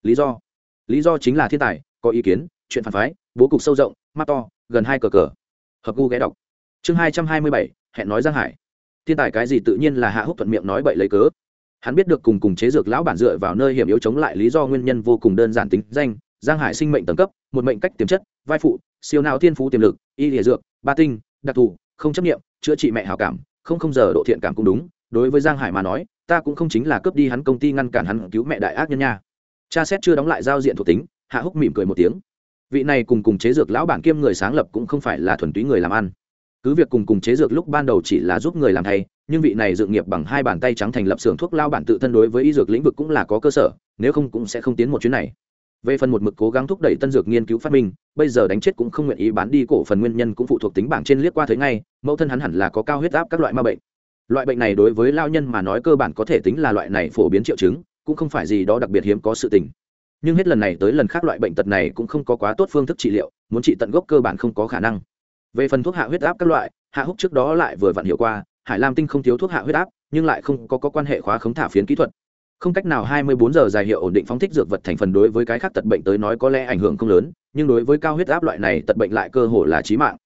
Lý do? Lý do chính là thiên tài, có ý kiến, chuyện phản phái, bố cục sâu rộng, mắt to, gần hai cờ cờ. Hợp gu ghé đọc. Chương hai trăm hai mươi bảy, hẹn nói giang hải. Thiên tài cái gì tự nhiên là hạ húc thuận miệng nói bậy lấy cớ. Hắn biết được cùng cùng chế dược lão bản dựa vào nơi hiểm yếu chống lại lý do nguyên nhân vô cùng đơn giản tính danh, giang hải sinh mệnh tầng cấp, một mệnh cách tiềm chất, vai phụ, siêu nào thiên phú tiềm lực, y lìa dược, ba tinh, đặc thù, không chấp nghiệm chữa trị mẹ hào cảm, không không giờ độ thiện cảm cũng đúng đối với giang hải mà nói, ta cũng không chính là cướp đi hắn công ty ngăn cản hắn cứu mẹ đại ác nhân nha. Cha xét chưa đóng lại giao diện thuộc tính, hạ húc mỉm cười một tiếng. Vị này cùng cùng chế dược lão bản kiêm người sáng lập cũng không phải là thuần túy người làm ăn. Cứ việc cùng cùng chế dược lúc ban đầu chỉ là giúp người làm thay nhưng vị này dự nghiệp bằng hai bàn tay trắng thành lập xưởng thuốc lao bản tự thân đối với y dược lĩnh vực cũng là có cơ sở, nếu không cũng sẽ không tiến một chuyến này. Về phần một mực cố gắng thúc đẩy tân dược nghiên cứu phát minh, bây giờ đánh chết cũng không nguyện ý bán đi cổ phần nguyên nhân cũng phụ thuộc tính bảng trên liếc qua thấy ngay, mẫu thân hắn hẳn là có cao huyết áp các loại ma bệnh loại bệnh này đối với lao nhân mà nói cơ bản có thể tính là loại này phổ biến triệu chứng cũng không phải gì đó đặc biệt hiếm có sự tình. Nhưng hết lần này tới lần khác loại bệnh tật này cũng không có quá tốt phương thức trị liệu muốn trị tận gốc cơ bản không có khả năng. Về phần thuốc hạ huyết áp các loại hạ húc trước đó lại vừa vặn hiệu qua hải lam tinh không thiếu thuốc hạ huyết áp nhưng lại không có, có quan hệ khóa khống thả phiến kỹ thuật. Không cách nào 24 giờ dài hiệu ổn định phóng thích dược vật thành phần đối với cái khác tật bệnh tới nói có lẽ ảnh hưởng không lớn nhưng đối với cao huyết áp loại này tật bệnh lại cơ hồ là chí mạng.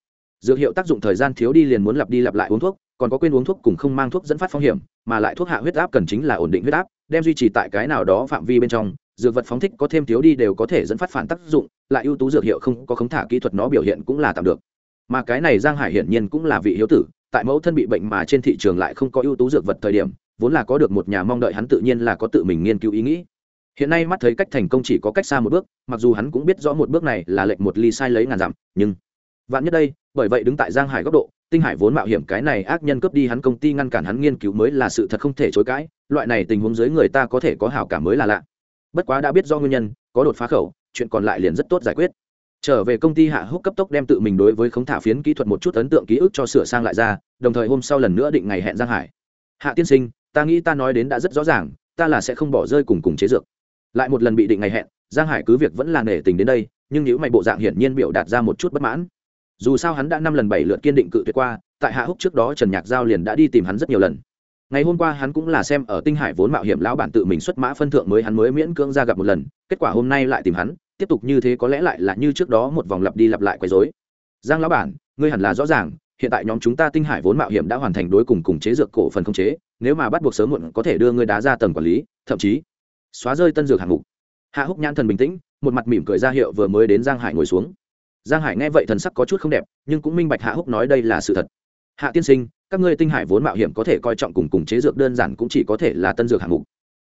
Dược hiệu tác dụng thời gian thiếu đi liền muốn lặp đi lặp lại uống thuốc còn có quên uống thuốc cùng không mang thuốc dẫn phát phong hiểm, mà lại thuốc hạ huyết áp cần chính là ổn định huyết áp, đem duy trì tại cái nào đó phạm vi bên trong, dược vật phóng thích có thêm thiếu đi đều có thể dẫn phát phản tác dụng, lại ưu tú dược hiệu không có khống thả kỹ thuật nó biểu hiện cũng là tạm được. Mà cái này giang hải hiển nhiên cũng là vị hiếu tử, tại mẫu thân bị bệnh mà trên thị trường lại không có ưu tú dược vật thời điểm, vốn là có được một nhà mong đợi hắn tự nhiên là có tự mình nghiên cứu ý nghĩ. Hiện nay mắt thấy cách thành công chỉ có cách xa một bước, mặc dù hắn cũng biết rõ một bước này là lệnh một ly sai lấy ngàn dặm, nhưng vạn nhất đây, bởi vậy đứng tại giang hải góc độ tinh hải vốn mạo hiểm cái này ác nhân cướp đi hắn công ty ngăn cản hắn nghiên cứu mới là sự thật không thể chối cãi, loại này tình huống dưới người ta có thể có hảo cảm mới là lạ. Bất quá đã biết do nguyên nhân, có đột phá khẩu, chuyện còn lại liền rất tốt giải quyết. Trở về công ty hạ húc cấp tốc đem tự mình đối với khống thả phiến kỹ thuật một chút ấn tượng ký ức cho sửa sang lại ra, đồng thời hôm sau lần nữa định ngày hẹn giang hải. Hạ tiên sinh, ta nghĩ ta nói đến đã rất rõ ràng, ta là sẽ không bỏ rơi cùng cùng chế dược. Lại một lần bị định ngày hẹn, giang hải cứ việc vẫn là nể tình đến đây, nhưng nếu mày bộ dạng hiển nhiên biểu đạt ra một chút bất mãn dù sao hắn đã năm lần bảy lượt kiên định cự tuyệt qua, tại hạ húc trước đó trần nhạc giao liền đã đi tìm hắn rất nhiều lần. Ngày hôm qua hắn cũng là xem ở tinh hải vốn mạo hiểm lão bản tự mình xuất mã phân thượng mới hắn mới miễn cưỡng ra gặp một lần, kết quả hôm nay lại tìm hắn, tiếp tục như thế có lẽ lại là như trước đó một vòng lặp đi lặp lại quấy rối. Giang lão bản, ngươi hẳn là rõ ràng, hiện tại nhóm chúng ta tinh hải vốn mạo hiểm đã hoàn thành đối cùng cùng chế dược cổ phần không chế, nếu mà bắt buộc sớm muộn có thể đưa ngươi đá ra tầng quản lý, thậm chí xóa rơi tân dược hạng mục. Hạ húc nhãn thần bình tĩnh, một mặt mỉm cười ra hiệu vừa mới đến giang hải ngồi xuống giang hải nghe vậy thần sắc có chút không đẹp, nhưng cũng minh bạch hạ húc nói đây là sự thật. Hạ tiên sinh, các ngươi tinh hải vốn mạo hiểm có thể coi trọng cùng cùng chế dược đơn giản cũng chỉ có thể là tân dược hạng mục.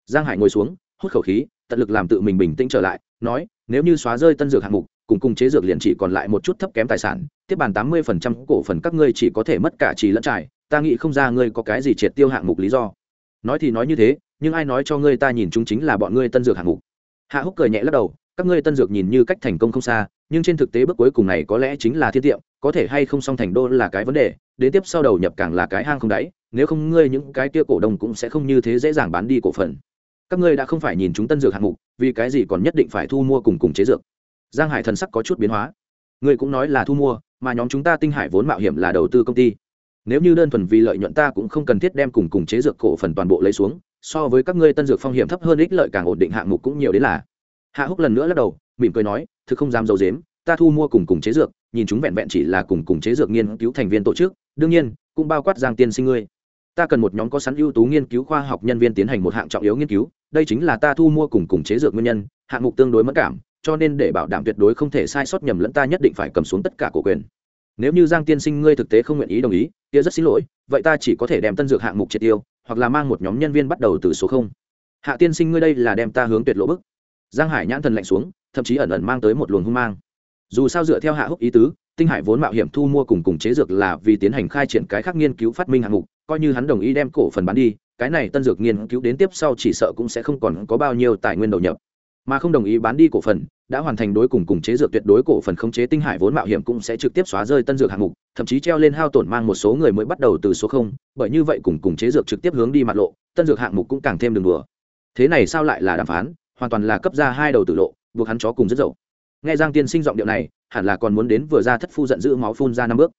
Giang hải ngồi xuống, hút khẩu khí, tận lực làm tự mình bình tĩnh trở lại, nói, nếu như xóa rơi tân dược hạng mục, cùng cùng chế dược liền chỉ còn lại một chút thấp kém tài sản, tiếp bàn tám mươi phần trăm cổ phần các ngươi chỉ có thể mất cả trì lẫn trải, ta nghĩ không ra ngươi có cái gì triệt tiêu hạng mục lý do. Nói thì nói như thế, nhưng ai nói cho ngươi ta nhìn chúng chính là bọn ngươi tân dược hạng mục. Hạ húc cười nhẹ lắc đầu các ngươi tân dược nhìn như cách thành công không xa, nhưng trên thực tế bước cuối cùng này có lẽ chính là thiên tiệm có thể hay không song thành đô là cái vấn đề, đến tiếp sau đầu nhập càng là cái hang không đáy, nếu không ngươi những cái kia cổ đông cũng sẽ không như thế dễ dàng bán đi cổ phần. Các ngươi đã không phải nhìn chúng tân dược hạng mục, vì cái gì còn nhất định phải thu mua cùng cùng chế dược? Giang hải thần sắc có chút biến hóa. Ngươi cũng nói là thu mua, mà nhóm chúng ta tinh hải vốn mạo hiểm là đầu tư công ty. Nếu như đơn thuần vì lợi nhuận ta cũng không cần thiết đem cùng cùng chế dược cổ phần toàn bộ lấy xuống, so với các ngươi tân dược phong hiểm thấp hơn ích lợi càng ổn định hạng mục cũng nhiều đến là hạ húc lần nữa lắc đầu, mỉm cười nói, thực không dám d i ấ u dếm ta thu mua cùng cùng chế dược, nhìn chúng vẹn vẹn chỉ là cùng cùng chế dược nghiên cứu thành viên tổ chức, đương nhiên, cũng bao quát giang tiên sinh ngươi. Ta cần một nhóm có sẵn ưu tú nghiên cứu khoa học nhân viên tiến hành một hạng trọng yếu nghiên cứu, đây chính là ta thu mua cùng cùng chế dược nguyên nhân, hạng mục tương đối mất cảm, cho nên để bảo đảm tuyệt đối không thể sai sót nhầm lẫn ta nhất định phải cầm xuống tất cả cổ quyền. Nếu như giang tiên sinh ngươi thực tế không nguyện ý đồng ý, kia rất xin lỗi, vậy ta chỉ có thể đem tân dược hạng mục triệt tiêu, hoặc là mang một nhóm nhân viên bắt đầu từ số không. Hạ tiên sinh ngươi đây là đem ta hướng tuyệt lỗ bức giang hải nhãn thần lạnh xuống, thậm chí ẩn ẩn mang tới một luồng hung mang. Dù sao dựa theo hạ húc ý tứ, tinh hải vốn mạo hiểm thu mua cùng cùng chế dược là vì tiến hành khai triển cái khác nghiên cứu phát minh hạng mục, coi như hắn đồng ý đem cổ phần bán đi, cái này tân dược nghiên cứu đến tiếp sau chỉ sợ cũng sẽ không còn có bao nhiêu tài nguyên đầu nhập. Mà không đồng ý bán đi cổ phần, đã hoàn thành đối cùng cùng chế dược tuyệt đối cổ phần khống chế tinh hải vốn mạo hiểm cũng sẽ trực tiếp xóa rơi tân dược hạng mục, thậm chí treo lên hao tổn mang một số người mới bắt đầu từ số không, bởi như vậy cùng cùng chế dược trực tiếp hướng đi mặt lộ, tân dược hạng mục cũng càng thêm đường đùa. Thế này sao lại là đàm phán? Hoàn toàn là cấp ra hai đầu tử lộ, buộc hắn chó cùng rất dậu. Nghe giang tiên sinh giọng điệu này, hẳn là còn muốn đến vừa ra thất phu giận dữ máu phun ra năm bước.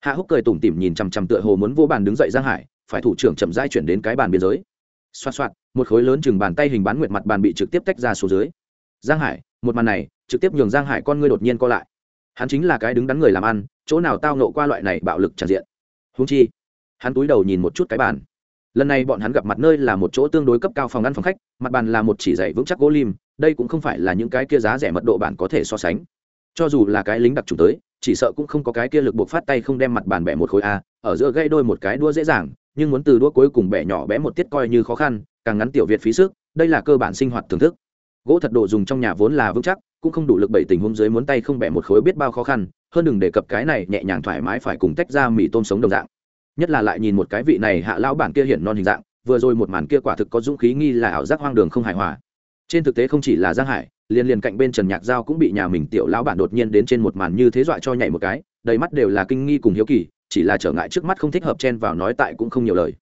Hạ húc cười tủm tỉm nhìn chằm chằm tựa hồ muốn vô bàn đứng dậy giang hải, phải thủ trưởng chậm rãi chuyển đến cái bàn biên giới. Xoa xoạt, một khối lớn chừng bàn tay hình bán nguyệt mặt bàn bị trực tiếp tách ra xuống dưới. Giang hải, một màn này, trực tiếp nhường giang hải con ngươi đột nhiên co lại. Hắn chính là cái đứng đắn người làm ăn, chỗ nào tao nộ qua loại này bạo lực tràn diện. Húng chi, hắn túi đầu nhìn một chút cái bàn lần này bọn hắn gặp mặt nơi là một chỗ tương đối cấp cao phòng ăn phòng khách, mặt bàn là một chỉ dạy vững chắc gỗ lim, đây cũng không phải là những cái kia giá rẻ mật độ bản có thể so sánh. Cho dù là cái lính đặc trùng tới, chỉ sợ cũng không có cái kia lực buộc phát tay không đem mặt bàn bẻ một khối a, ở giữa gây đôi một cái đua dễ dàng, nhưng muốn từ đua cuối cùng bẻ nhỏ bé một tiết coi như khó khăn, càng ngắn tiểu việt phí sức, đây là cơ bản sinh hoạt thưởng thức. Gỗ thật độ dùng trong nhà vốn là vững chắc, cũng không đủ lực bảy tình huống dưới muốn tay không bẻ một khối biết bao khó khăn, hơn đừng đề cập cái này nhẹ nhàng thoải mái phải cùng tách ra mì tôm sống đồng dạng nhất là lại nhìn một cái vị này hạ lão bản kia hiển non hình dạng, vừa rồi một màn kia quả thực có dũng khí nghi là ảo giác hoang đường không hài hòa. Trên thực tế không chỉ là giang hải, liền liền cạnh bên trần nhạc giao cũng bị nhà mình tiểu lão bản đột nhiên đến trên một màn như thế dọa cho nhảy một cái, đầy mắt đều là kinh nghi cùng hiếu kỳ, chỉ là trở ngại trước mắt không thích hợp chen vào nói tại cũng không nhiều lời.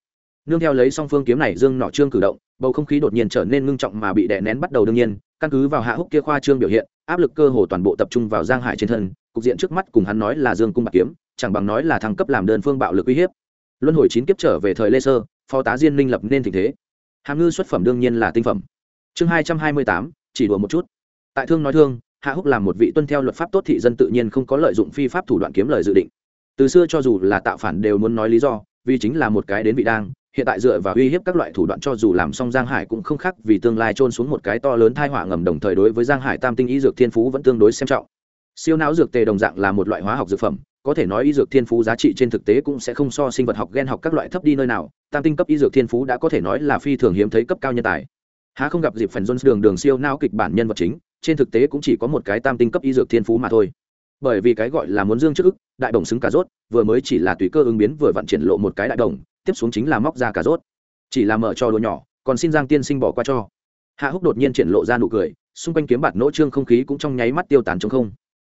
Nương theo lấy song phương kiếm này dương nọ trương cử động, bầu không khí đột nhiên trở nên ngưng trọng mà bị đè nén bắt đầu đương nhiên, căn cứ vào hạ húc kia khoa trương biểu hiện, áp lực cơ hồ toàn bộ tập trung vào giang hải trên thân, cục diện trước mắt cùng hắn nói là dương cung bạc kiếm, chẳng bằng nói là thăng cấp làm đơn phương bạo lực uy hiếp luân hồi chín kiếp trở về thời lê sơ, phó tá diên minh lập nên tình thế. Hàm ngư xuất phẩm đương nhiên là tinh phẩm. Chương hai trăm hai mươi tám, chỉ đùa một chút. Tại thương nói thương, hạ húc làm một vị tuân theo luật pháp tốt thị dân tự nhiên không có lợi dụng phi pháp thủ đoạn kiếm lời dự định. Từ xưa cho dù là tạo phản đều muốn nói lý do, vì chính là một cái đến vị đang, hiện tại dựa vào uy hiếp các loại thủ đoạn cho dù làm xong giang hải cũng không khác vì tương lai trôn xuống một cái to lớn thai họa ngầm đồng thời đối với giang hải tam tinh y dược thiên phú vẫn tương đối xem trọng. Siêu não dược tề đồng dạng là một loại hóa học dược phẩm có thể nói y dược thiên phú giá trị trên thực tế cũng sẽ không so sinh vật học, gen học các loại thấp đi nơi nào, tam tinh cấp y dược thiên phú đã có thể nói là phi thường hiếm thấy cấp cao nhân tài. Há không gặp dịp phần jones đường đường siêu não kịch bản nhân vật chính, trên thực tế cũng chỉ có một cái tam tinh cấp y dược thiên phú mà thôi. Bởi vì cái gọi là muốn dương trước ức, đại đồng xứng cà rốt, vừa mới chỉ là tùy cơ ứng biến vừa vặn triển lộ một cái đại đồng, tiếp xuống chính là móc ra cà rốt. Chỉ là mở cho đồ nhỏ, còn xin giang tiên sinh bỏ qua cho. Hạ húc đột nhiên triển lộ ra nụ cười, xung quanh kiếm bạt nỗ trương không khí cũng trong nháy mắt tiêu tán trong không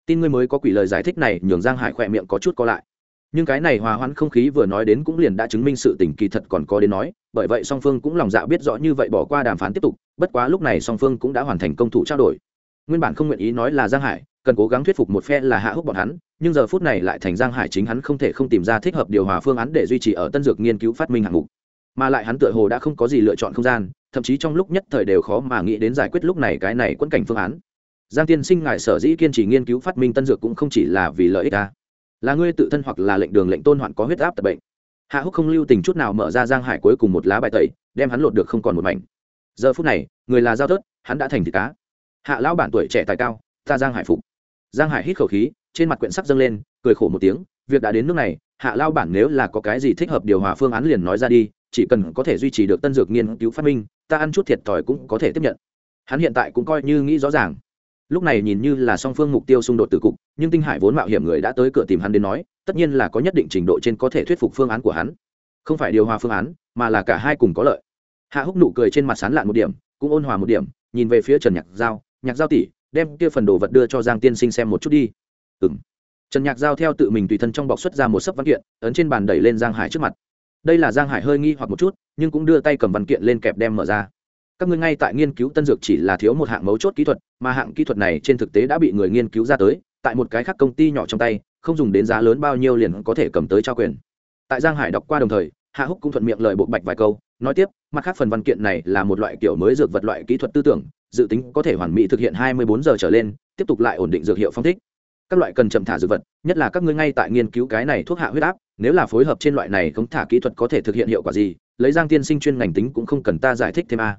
tin ngươi mới có quỷ lời giải thích này, nhường giang hải khỏe miệng có chút co lại. Nhưng cái này hòa hoãn không khí vừa nói đến cũng liền đã chứng minh sự tình kỳ thật còn có đến nói, bởi vậy song phương cũng lòng dạ biết rõ như vậy bỏ qua đàm phán tiếp tục, bất quá lúc này song phương cũng đã hoàn thành công thủ trao đổi. Nguyên bản không nguyện ý nói là giang hải, cần cố gắng thuyết phục một phe là hạ húc bọn hắn, nhưng giờ phút này lại thành giang hải chính hắn không thể không tìm ra thích hợp điều hòa phương án để duy trì ở tân dược nghiên cứu phát minh hạng mục. Mà lại hắn tựa hồ đã không có gì lựa chọn không gian, thậm chí trong lúc nhất thời đều khó mà nghĩ đến giải quyết lúc này cái này quẫn cảnh phương án giang tiên sinh ngài sở dĩ kiên trì nghiên cứu phát minh tân dược cũng không chỉ là vì lợi ích ta. Là ngươi tự thân hoặc là lệnh đường lệnh tôn hoạn có huyết áp tập bệnh. Hạ húc không lưu tình chút nào mở ra giang hải cuối cùng một lá bài tẩy, đem hắn lột được không còn một mảnh. Giờ phút này, người là giao tớt hắn đã thành thịt cá. Hạ lão bản tuổi trẻ tài cao, ta giang hải phục. Giang hải hít khẩu khí, trên mặt quyển sắc dâng lên, cười khổ một tiếng, việc đã đến nước này, hạ lao bản nếu là có cái gì thích hợp điều hòa phương án liền nói ra đi, chỉ cần có thể duy trì được tân dược nghiên cứu phát minh, ta ăn chút thiệt thòi cũng có thể tiếp nhận. Hắn hiện tại cũng coi như nghĩ rõ ràng lúc này nhìn như là song phương mục tiêu xung đột từ cục, nhưng tinh hải vốn mạo hiểm người đã tới cửa tìm hắn đến nói, tất nhiên là có nhất định trình độ trên có thể thuyết phục phương án của hắn. Không phải điều hòa phương án, mà là cả hai cùng có lợi. Hạ húc nụ cười trên mặt sán lạn một điểm, cũng ôn hòa một điểm, nhìn về phía trần nhạc giao nhạc giao tỷ, đem kia phần đồ vật đưa cho giang tiên sinh xem một chút đi. Ừ m trần nhạc giao theo tự mình tùy thân trong bọc xuất ra một sấp văn kiện, ấn trên bàn đẩy lên giang hải trước mặt. Đây là giang hải hơi nghi hoặc một chút, nhưng cũng đưa tay cầm văn kiện lên kẹp đem mở ra các ngươi ngay tại nghiên cứu tân dược chỉ là thiếu một hạng mấu chốt kỹ thuật, mà hạng kỹ thuật này trên thực tế đã bị người nghiên cứu ra tới, tại một cái khác công ty nhỏ trong tay, không dùng đến giá lớn bao nhiêu liền có thể cầm tới trao quyền. Tại giang hải đọc qua đồng thời, hạ húc cũng thuận miệng lời bộ bạch vài câu, nói tiếp, mặt khác phần văn kiện này là một loại kiểu mới dược vật loại kỹ thuật tư tưởng, dự tính có thể hoàn mỹ thực hiện 24 giờ trở lên, tiếp tục lại ổn định dược hiệu phong thích. Các loại cần chậm thả dược vật, nhất là các ngươi ngay tại nghiên cứu cái này thuốc hạ huyết áp, nếu là phối hợp trên loại này không thả kỹ thuật có thể thực hiện hiệu quả gì, lấy giang tiên sinh chuyên ngành tính cũng không cần ta giải thích thêm a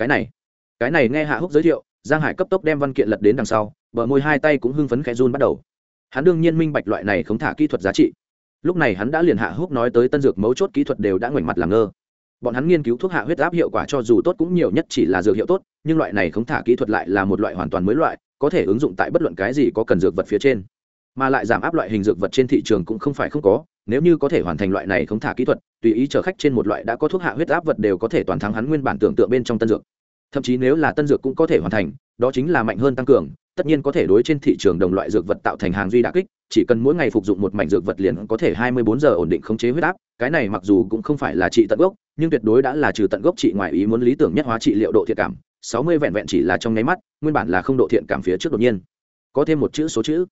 cái này cái này nghe hạ húc giới thiệu, giang hải cấp tốc đem văn kiện lật đến đằng sau, bờ môi hai tay cũng hưng phấn khẽ run bắt đầu. Hắn đương nhiên minh bạch loại này không thả kỹ thuật giá trị. Lúc này hắn đã liền hạ húc nói tới tân dược mấu chốt kỹ thuật đều đã ngoảnh mặt làm ngơ. Bọn hắn nghiên cứu thuốc hạ huyết áp hiệu quả cho dù tốt cũng nhiều nhất chỉ là dược hiệu tốt, nhưng loại này không thả kỹ thuật lại là một loại hoàn toàn mới loại, có thể ứng dụng tại bất luận cái gì có cần dược vật phía trên. Mà lại giảm áp loại hình dược vật trên thị trường cũng không phải không có nếu như có thể hoàn thành loại này không thả kỹ thuật, tùy ý chở khách trên một loại đã có thuốc hạ huyết áp vật đều có thể toàn thắng hắn nguyên bản tưởng tượng bên trong tân dược. Thậm chí nếu là tân dược cũng có thể hoàn thành, đó chính là mạnh hơn tăng cường, tất nhiên có thể đối trên thị trường đồng loại dược vật tạo thành hàng duy đà kích, chỉ cần mỗi ngày phục dụng một mảnh dược vật liền có thể 24 giờ ổn định khống chế huyết áp, cái này mặc dù cũng không phải là trị tận gốc, nhưng tuyệt đối đã là trừ tận gốc trị ngoài ý muốn lý tưởng nhất hóa trị liệu độ thiện cảm 60 vẹn vẹn chỉ là trong nháy mắt, nguyên bản là không độ thiện cảm phía trước đột nhiên. Có thêm một chữ số chữ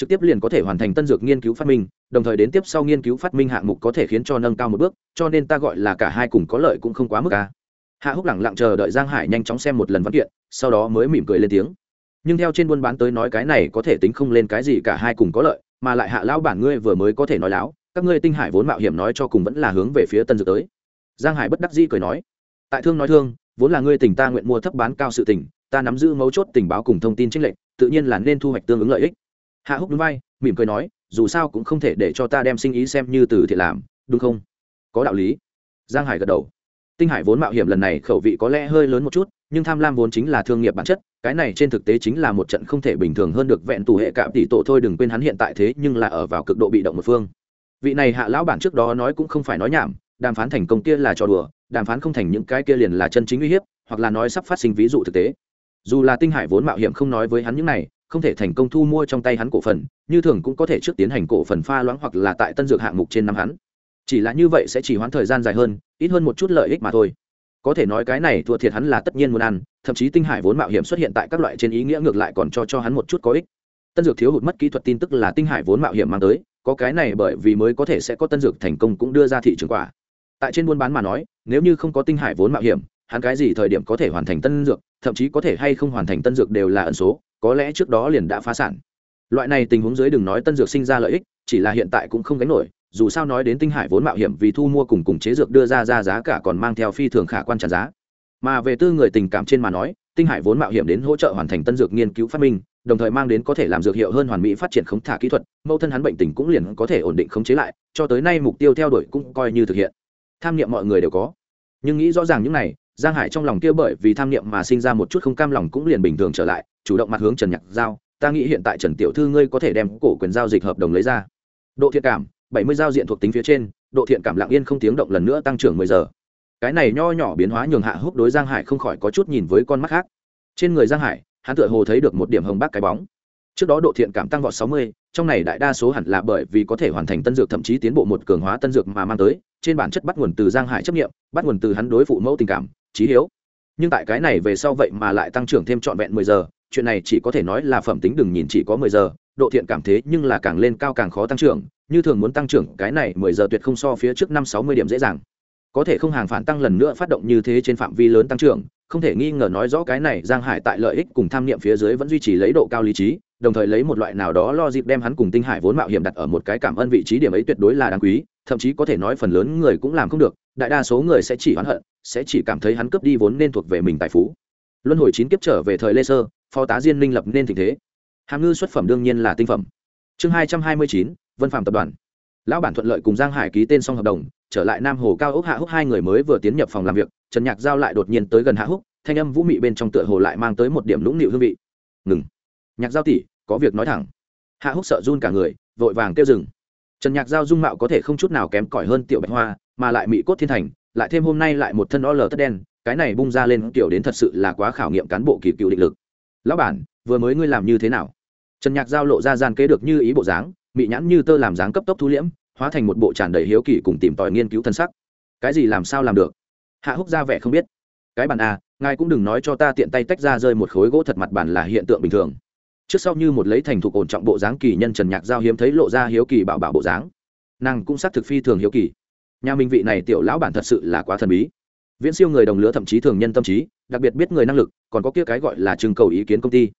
trực tiếp liền có thể hoàn thành tân dược nghiên cứu phát minh, đồng thời đến tiếp sau nghiên cứu phát minh hạng mục có thể khiến cho nâng cao một bước, cho nên ta gọi là cả hai cùng có lợi cũng không quá mức ca hạ húc lẳng lặng chờ đợi giang hải nhanh chóng xem một lần văn kiện, sau đó mới mỉm cười lên tiếng. Nhưng theo trên buôn bán tới nói cái này có thể tính không lên cái gì cả hai cùng có lợi, mà lại hạ lão bản ngươi vừa mới có thể nói láo, các ngươi tinh hải vốn mạo hiểm nói cho cùng vẫn là hướng về phía tân dược tới. Giang hải bất đắc dĩ cười nói, tại thương nói thương, vốn là ngươi tỉnh ta nguyện mua thấp bán cao sự tỉnh ta nắm giữ mấu chốt tình báo cùng thông tin trích lệnh tự nhiên là nên thu hoạch tương ứng lợi ích hạ húc núi vai, mỉm cười nói, dù sao cũng không thể để cho ta đem sinh ý xem như từ thiện làm, đúng không? Có đạo lý. Giang hải gật đầu. Tinh hải vốn mạo hiểm lần này khẩu vị có lẽ hơi lớn một chút, nhưng tham lam vốn chính là thương nghiệp bản chất, cái này trên thực tế chính là một trận không thể bình thường hơn được vẹn tù hệ cạm tỷ tổ thôi, đừng quên hắn hiện tại thế nhưng là ở vào cực độ bị động một phương. Vị này hạ lão bản trước đó nói cũng không phải nói nhảm, đàm phán thành công kia là trò đùa, đàm phán không thành những cái kia liền là chân chính uy hiếp, hoặc là nói sắp phát sinh ví dụ thực tế. Dù là tinh hải vốn mạo hiểm không nói với hắn những này không thể thành công thu mua trong tay hắn cổ phần, như thường cũng có thể trước tiến hành cổ phần pha loãng hoặc là tại tân dược hạng mục trên năm hắn. Chỉ là như vậy sẽ chỉ hoãn thời gian dài hơn, ít hơn một chút lợi ích mà thôi. Có thể nói cái này thua thiệt hắn là tất nhiên muốn ăn, thậm chí tinh hải vốn mạo hiểm xuất hiện tại các loại trên ý nghĩa ngược lại còn cho cho hắn một chút có ích. Tân dược thiếu hụt mất kỹ thuật tin tức là tinh hải vốn mạo hiểm mang tới, có cái này bởi vì mới có thể sẽ có tân dược thành công cũng đưa ra thị trường quả. Tại trên buôn bán mà nói, nếu như không có tinh hải vốn mạo hiểm, hắn cái gì thời điểm có thể hoàn thành tân dược, thậm chí có thể hay không hoàn thành tân dược đều là ẩn số có lẽ trước đó liền đã phá sản. Loại này tình huống dưới đừng nói tân dược sinh ra lợi ích, chỉ là hiện tại cũng không gánh nổi, dù sao nói đến tinh hải vốn mạo hiểm vì thu mua cùng cùng chế dược đưa ra ra giá cả còn mang theo phi thường khả quan trả giá. Mà về tư người tình cảm trên mà nói, tinh hải vốn mạo hiểm đến hỗ trợ hoàn thành tân dược nghiên cứu phát minh, đồng thời mang đến có thể làm dược hiệu hơn hoàn mỹ phát triển khống thả kỹ thuật, mẫu thân hắn bệnh tình cũng liền có thể ổn định khống chế lại, cho tới nay mục tiêu theo đuổi cũng coi như thực hiện. Tham niệm mọi người đều có. Nhưng nghĩ rõ ràng những này giang hải trong lòng kia bởi vì tham niệm mà sinh ra một chút không cam lòng cũng liền bình thường trở lại, chủ động mặt hướng trần nhạc giao, ta nghĩ hiện tại trần tiểu thư ngươi có thể đem cổ quyền giao dịch hợp đồng lấy ra. Độ thiện cảm, bảy mươi giao diện thuộc tính phía trên, độ thiện cảm lặng yên không tiếng động lần nữa tăng trưởng mười giờ. Cái này nho nhỏ biến hóa nhường hạ húc đối giang hải không khỏi có chút nhìn với con mắt khác. Trên người giang hải, hắn tựa hồ thấy được một điểm hồng bác cái bóng. Trước đó độ thiện cảm tăng vọt sáu mươi, trong này đại đa số hẳn là bởi vì có thể hoàn thành tân dược thậm chí tiến bộ một cường hóa tân dược mà mang tới, trên bản chất bắt nguồn từ giang hải chấp nghiệm bắt nguồn từ hắn đối phụ mẫu tình cảm trí hiếu. Nhưng tại cái này về sau vậy mà lại tăng trưởng thêm trọn vẹn mười giờ, chuyện này chỉ có thể nói là phẩm tính đừng nhìn chỉ có mười giờ, độ thiện cảm thế nhưng là càng lên cao càng khó tăng trưởng, như thường muốn tăng trưởng, cái này mười giờ tuyệt không so phía trước năm sáu mươi điểm dễ dàng. Có thể không hàng phản tăng lần nữa phát động như thế trên phạm vi lớn tăng trưởng, không thể nghi ngờ nói rõ cái này giang hải tại lợi ích cùng tham niệm phía dưới vẫn duy trì lấy độ cao lý trí, đồng thời lấy một loại nào đó lo dịp đem hắn cùng tinh hải vốn mạo hiểm đặt ở một cái cảm ơn vị trí điểm ấy tuyệt đối là đáng quý thậm chí có thể nói phần lớn người cũng làm không được, đại đa số người sẽ chỉ oán hận, sẽ chỉ cảm thấy hắn cướp đi vốn nên thuộc về mình tài phú. Luân hồi chín kiếp trở về thời lê sơ, phó tá diên minh lập nên tình thế. Hàm ngư xuất phẩm đương nhiên là tinh phẩm. Chương hai trăm hai mươi chín, vân phạm tập đoàn. Lão bản thuận lợi cùng giang hải ký tên xong hợp đồng, trở lại nam hồ cao ốc hạ húc hai người mới vừa tiến nhập phòng làm việc, trần nhạc giao lại đột nhiên tới gần hạ húc, thanh âm vũ mị bên trong tựa hồ lại mang tới một điểm lũng nịu hương vị. Ngừng. Nhạc giao tỷ, có việc nói thẳng. Hạ húc sợ run cả người, vội vàng kêu dừng trần nhạc giao dung mạo có thể không chút nào kém cỏi hơn tiểu bạch hoa, mà lại mỹ cốt thiên thành, lại thêm hôm nay lại một thân o lờ tất đen, cái này bung ra lên kiểu đến thật sự là quá khảo nghiệm cán bộ kỳ cựu định lực. Lão bản, vừa mới ngươi làm như thế nào? Trần nhạc giao lộ ra gian kế được như ý bộ dáng, mị nhãn như tơ làm dáng cấp tốc thu liễm, hóa thành một bộ tràn đầy hiếu kỳ cùng tìm tòi nghiên cứu thân sắc. Cái gì làm sao làm được? Hạ húc ra vẻ không biết. Cái bàn a ngài cũng đừng nói cho ta tiện tay tách ra rơi một khối gỗ thật mặt bản là hiện tượng bình thường trước sau như một lấy thành thục ổn trọng bộ dáng kỳ nhân trần nhạc giao hiếm thấy lộ ra hiếu kỳ bảo bảo bộ dáng. Nàng cũng xác thực phi thường hiếu kỳ. Nhà minh vị này tiểu lão bản thật sự là quá thần bí. Viễn siêu người đồng lứa thậm chí thường nhân tâm trí, đặc biệt biết người năng lực, còn có kia cái gọi là trưng cầu ý kiến công ty.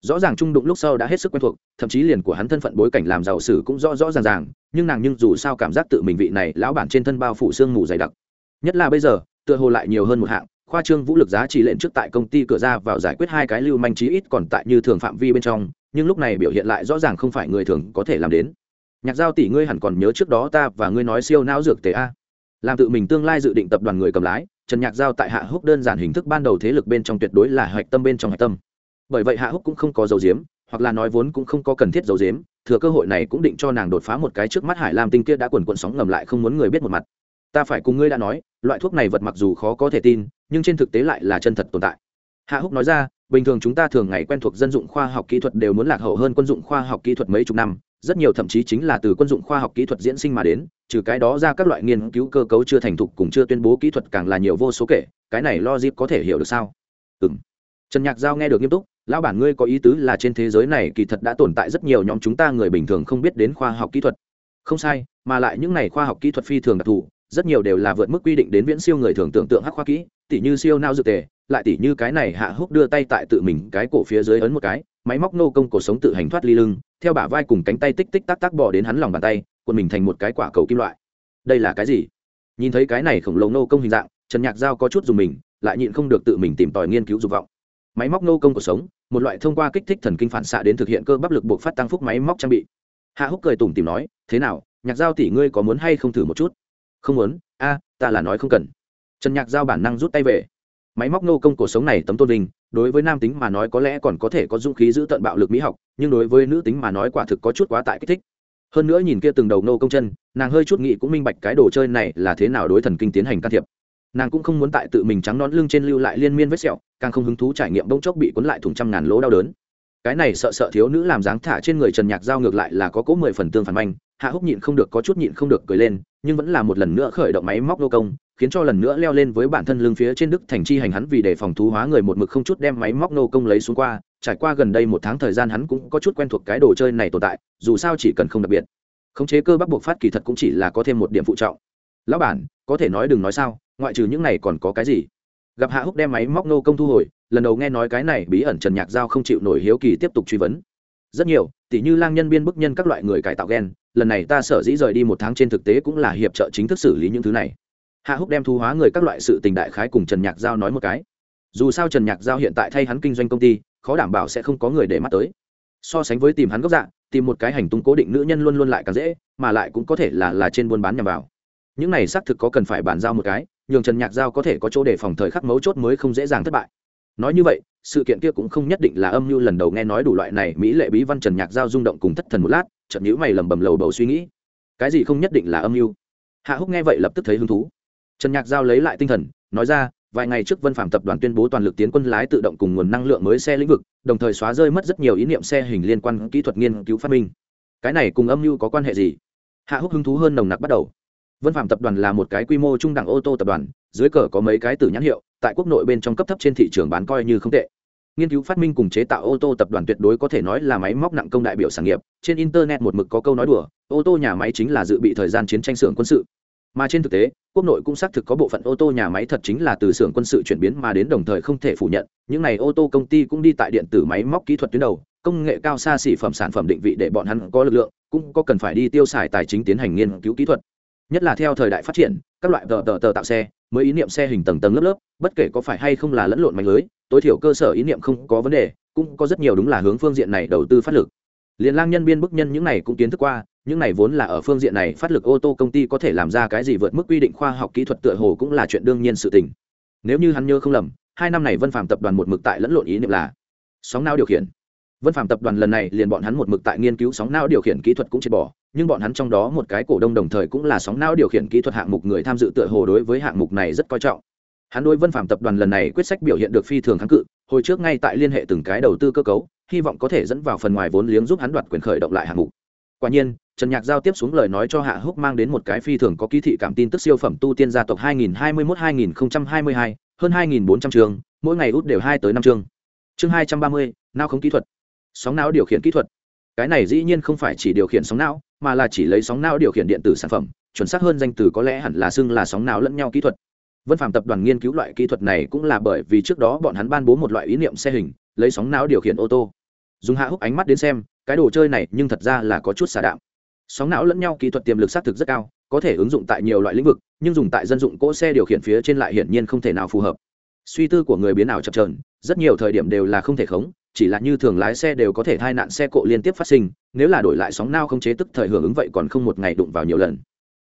Rõ ràng trung đụng lúc sau đã hết sức quen thuộc, thậm chí liền của hắn thân phận bối cảnh làm giàu sử cũng rõ rõ ràng ràng, nhưng nàng nhưng dù sao cảm giác tự mình vị này lão bản trên thân bao phủ xương mù dày đặc. Nhất là bây giờ, tựa hồ lại nhiều hơn một hạng khoa trương vũ lực giá trị lệnh trước tại công ty cửa ra vào giải quyết hai cái lưu manh chí ít còn tại như thường phạm vi bên trong, nhưng lúc này biểu hiện lại rõ ràng không phải người thường có thể làm đến. Nhạc giao tỷ ngươi hẳn còn nhớ trước đó ta và ngươi nói siêu não dược tế a. Làm tự mình tương lai dự định tập đoàn người cầm lái, trần nhạc giao tại hạ húc đơn giản hình thức ban đầu thế lực bên trong tuyệt đối là hạch tâm bên trong hạch tâm. Bởi vậy hạ húc cũng không có dấu diếm hoặc là nói vốn cũng không có cần thiết dấu diếm thừa cơ hội này cũng định cho nàng đột phá một cái trước mắt hải lam tinh kia đã quần quần sóng ngầm lại không muốn người biết một mặt. Ta phải cùng ngươi đã nói, loại thuốc này vật mặc dù khó có thể tin nhưng trên thực tế lại là chân thật tồn tại. Hạ húc nói ra, bình thường chúng ta thường ngày quen thuộc dân dụng khoa học kỹ thuật đều muốn lạc hậu hơn quân dụng khoa học kỹ thuật mấy chục năm, rất nhiều thậm chí chính là từ quân dụng khoa học kỹ thuật diễn sinh mà đến, trừ cái đó ra các loại nghiên cứu cơ cấu chưa thành thục cùng chưa tuyên bố kỹ thuật càng là nhiều vô số kể, cái này logic có thể hiểu được sao? Ừ m trần nhạc giao nghe được nghiêm túc, lão bản ngươi có ý tứ là trên thế giới này kỳ thật đã tồn tại rất nhiều nhóm chúng ta người bình thường không biết đến khoa học kỹ thuật. Không sai, mà lại những này khoa học kỹ thuật phi thường đặc thù, rất nhiều đều là vượt mức quy định đến viễn siêu người thường tưởng tượng hắc khoa kỹ tỉ như siêu nao dược tề, lại tỉ như cái này hạ húc đưa tay tại tự mình cái cổ phía dưới ấn một cái, máy móc nô công cổ sống tự hành thoát ly lưng, theo bả vai cùng cánh tay tích tích tắc tắc bỏ đến hắn lòng bàn tay quần mình thành một cái quả cầu kim loại. Đây là cái gì? Nhìn thấy cái này khổng lồ nô công hình dạng, trần nhạc giao có chút dùng mình, lại nhịn không được tự mình tìm tòi nghiên cứu dục vọng. Máy móc nô công cuộc sống, một loại thông qua kích thích thần kinh phản xạ đến thực hiện cơ bắp lực buộc phát tăng phúc máy móc trang bị. Hạ húc cười tủm tìm nói, thế nào, nhạc giao tỷ ngươi có muốn hay không thử một chút? Không muốn, a, ta là nói không cần trần nhạc giao bản năng rút tay về. Máy móc nô công cuộc sống này tấm tôn đình đối với nam tính mà nói có lẽ còn có thể có dũng khí giữ tận bạo lực mỹ học, nhưng đối với nữ tính mà nói quả thực có chút quá tại kích thích. Hơn nữa nhìn kia từng đầu nô công chân, nàng hơi chút nghĩ cũng minh bạch cái đồ chơi này là thế nào đối thần kinh tiến hành can thiệp. Nàng cũng không muốn tại tự mình trắng nón lưng trên lưu lại liên miên vết sẹo, càng không hứng thú trải nghiệm bông chốc bị cuốn lại thùng trăm ngàn lỗ đau đớn. Cái này sợ sợ thiếu nữ làm dáng thả trên người trần nhạc giao ngược lại là có cố mười phần tương phản manh, hạ húc nhịn không được, có chút nhịn không được cười lên, nhưng vẫn là một lần nữa khởi động máy móc nô công khiến cho lần nữa leo lên với bản thân lưng phía trên đức thành chi hành hắn vì để phòng thú hóa người một mực không chút đem máy móc nô công lấy xuống qua. Trải qua gần đây một tháng thời gian hắn cũng có chút quen thuộc cái đồ chơi này tồn tại, dù sao chỉ cần không đặc biệt. Khống chế cơ bắp buộc phát kỳ thật cũng chỉ là có thêm một điểm phụ trọng. Lão bản, có thể nói đừng nói sao, ngoại trừ những này còn có cái gì? Gặp hạ húc đem máy móc nô công thu hồi, lần đầu nghe nói cái này bí ẩn trần nhạc giao không chịu nổi hiếu kỳ tiếp tục truy vấn. Rất nhiều, tỉ như lang nhân biên bức nhân các loại người cải tạo g e n lần này ta sở dĩ rời đi một tháng trên thực tế cũng là hiệp trợ chính thức xử lý những thứ này hạ húc đem thu hóa người các loại sự tình đại khái cùng trần nhạc giao nói một cái. Dù sao trần nhạc giao hiện tại thay hắn kinh doanh công ty, khó đảm bảo sẽ không có người để mắt tới. So sánh với tìm hắn gốc dạng tìm một cái hành tung cố định nữ nhân luôn luôn lại càng dễ, mà lại cũng có thể là là trên buôn bán nhằm vào. Những này xác thực có cần phải bàn giao một cái, nhường trần nhạc giao có thể có chỗ để phòng thời khắc mấu chốt mới không dễ dàng thất bại. Nói như vậy, sự kiện kia cũng không nhất định là âm mưu lần đầu nghe nói đủ loại này mỹ lệ bí văn trần nhạc giao rung động cùng thất thần một lát chậm nhữ mày lầm bầm lầu bầu suy nghĩ. Cái gì không nhất định là âm mưu? Hạ húc nghe vậy lập tức thấy hứng thú trần nhạc giao lấy lại tinh thần, nói ra, vài ngày trước vân phạm tập đoàn tuyên bố toàn lực tiến quân lái tự động cùng nguồn năng lượng mới xe lĩnh vực, đồng thời xóa rơi mất rất nhiều ý niệm xe hình liên quan kỹ thuật nghiên cứu phát minh. Cái này cùng âm mưu có quan hệ gì? Hạ húc hứng thú hơn nồng nặc bắt đầu. Vân phạm tập đoàn là một cái quy mô trung đẳng ô tô tập đoàn, dưới cờ có mấy cái từ nhãn hiệu, tại quốc nội bên trong cấp thấp trên thị trường bán coi như không tệ. Nghiên cứu phát minh cùng chế tạo ô tô tập đoàn tuyệt đối có thể nói là máy móc nặng công đại biểu sản nghiệp, trên internet một mực có câu nói đùa, ô tô nhà máy chính là dự bị thời gian chiến tranh xưởng quân sự mà trên thực tế, quốc nội cũng xác thực có bộ phận ô tô nhà máy thật chính là từ xưởng quân sự chuyển biến mà đến đồng thời không thể phủ nhận. Những n à y ô tô công ty cũng đi tại điện tử máy móc kỹ thuật tuyến đầu, công nghệ cao xa xỉ phẩm sản phẩm định vị để bọn hắn có lực lượng, cũng có cần phải đi tiêu xài tài chính tiến hành nghiên cứu kỹ thuật. Nhất là theo thời đại phát triển, các loại tờ tờ tờ tạo xe, mới ý niệm xe hình tầng tầng lớp lớp, bất kể có phải hay không là lẫn lộn mạnh lưới, tối thiểu cơ sở ý niệm không có vấn đề, cũng có rất nhiều đúng là hướng phương diện này đầu tư phát lực liền lang nhân biên bức nhân những này cũng kiến thức qua, những này vốn là ở phương diện này phát lực ô tô công ty có thể làm ra cái gì vượt mức quy định khoa học kỹ thuật tựa hồ cũng là chuyện đương nhiên sự tình. Nếu như hắn nhớ không lầm, hai năm này vân phạm tập đoàn một mực tại lẫn lộn ý niệm là sóng não điều khiển. Vân phạm tập đoàn lần này liền bọn hắn một mực tại nghiên cứu sóng não điều khiển kỹ thuật cũng chết bỏ, nhưng bọn hắn trong đó một cái cổ đông đồng thời cũng là sóng não điều khiển kỹ thuật hạng mục người tham dự tựa hồ đối với hạng mục này rất coi trọng. Hắn đối vân phạm tập đoàn lần này quyết sách biểu hiện được phi thường kháng cự, hồi trước ngay tại liên hệ từng cái đầu tư cơ cấu hy vọng có thể dẫn vào phần ngoài vốn liếng giúp hắn đoạt quyền khởi động lại hạng mục. Quả nhiên trần nhạc giao tiếp xuống lời nói cho hạ húc mang đến một cái phi thường có ký thị cảm tin tức siêu phẩm tu tiên gia tộc 2021-2022, hơn 2.400 trường mỗi ngày út đều hai tới năm chương. Chương hai trăm ba mươi nao không kỹ thuật. Sóng não điều khiển kỹ thuật. Cái này dĩ nhiên không phải chỉ điều khiển sóng não mà là chỉ lấy sóng não điều khiển điện tử sản phẩm chuẩn xác hơn danh từ có lẽ hẳn là xưng là sóng não lẫn nhau kỹ thuật. Vân phạm tập đoàn nghiên cứu loại kỹ thuật này cũng là bởi vì trước đó bọn hắn ban bố một loại ý niệm xe hình lấy sóng não điều khiển ô tô dùng hạ húc ánh mắt đến xem, cái đồ chơi này nhưng thật ra là có chút xả đạm. Sóng não lẫn nhau, kỹ thuật tiềm lực xác thực rất cao, có thể ứng dụng tại nhiều loại lĩnh vực, nhưng dùng tại dân dụng cỗ xe điều khiển phía trên lại hiển nhiên không thể nào phù hợp. Suy tư của người biến ảo chập trờn rất nhiều thời điểm đều là không thể khống, chỉ là như thường lái xe đều có thể tai nạn xe cộ liên tiếp phát sinh, nếu là đổi lại sóng nao không chế tức thời hưởng ứng vậy còn không một ngày đụng vào nhiều lần.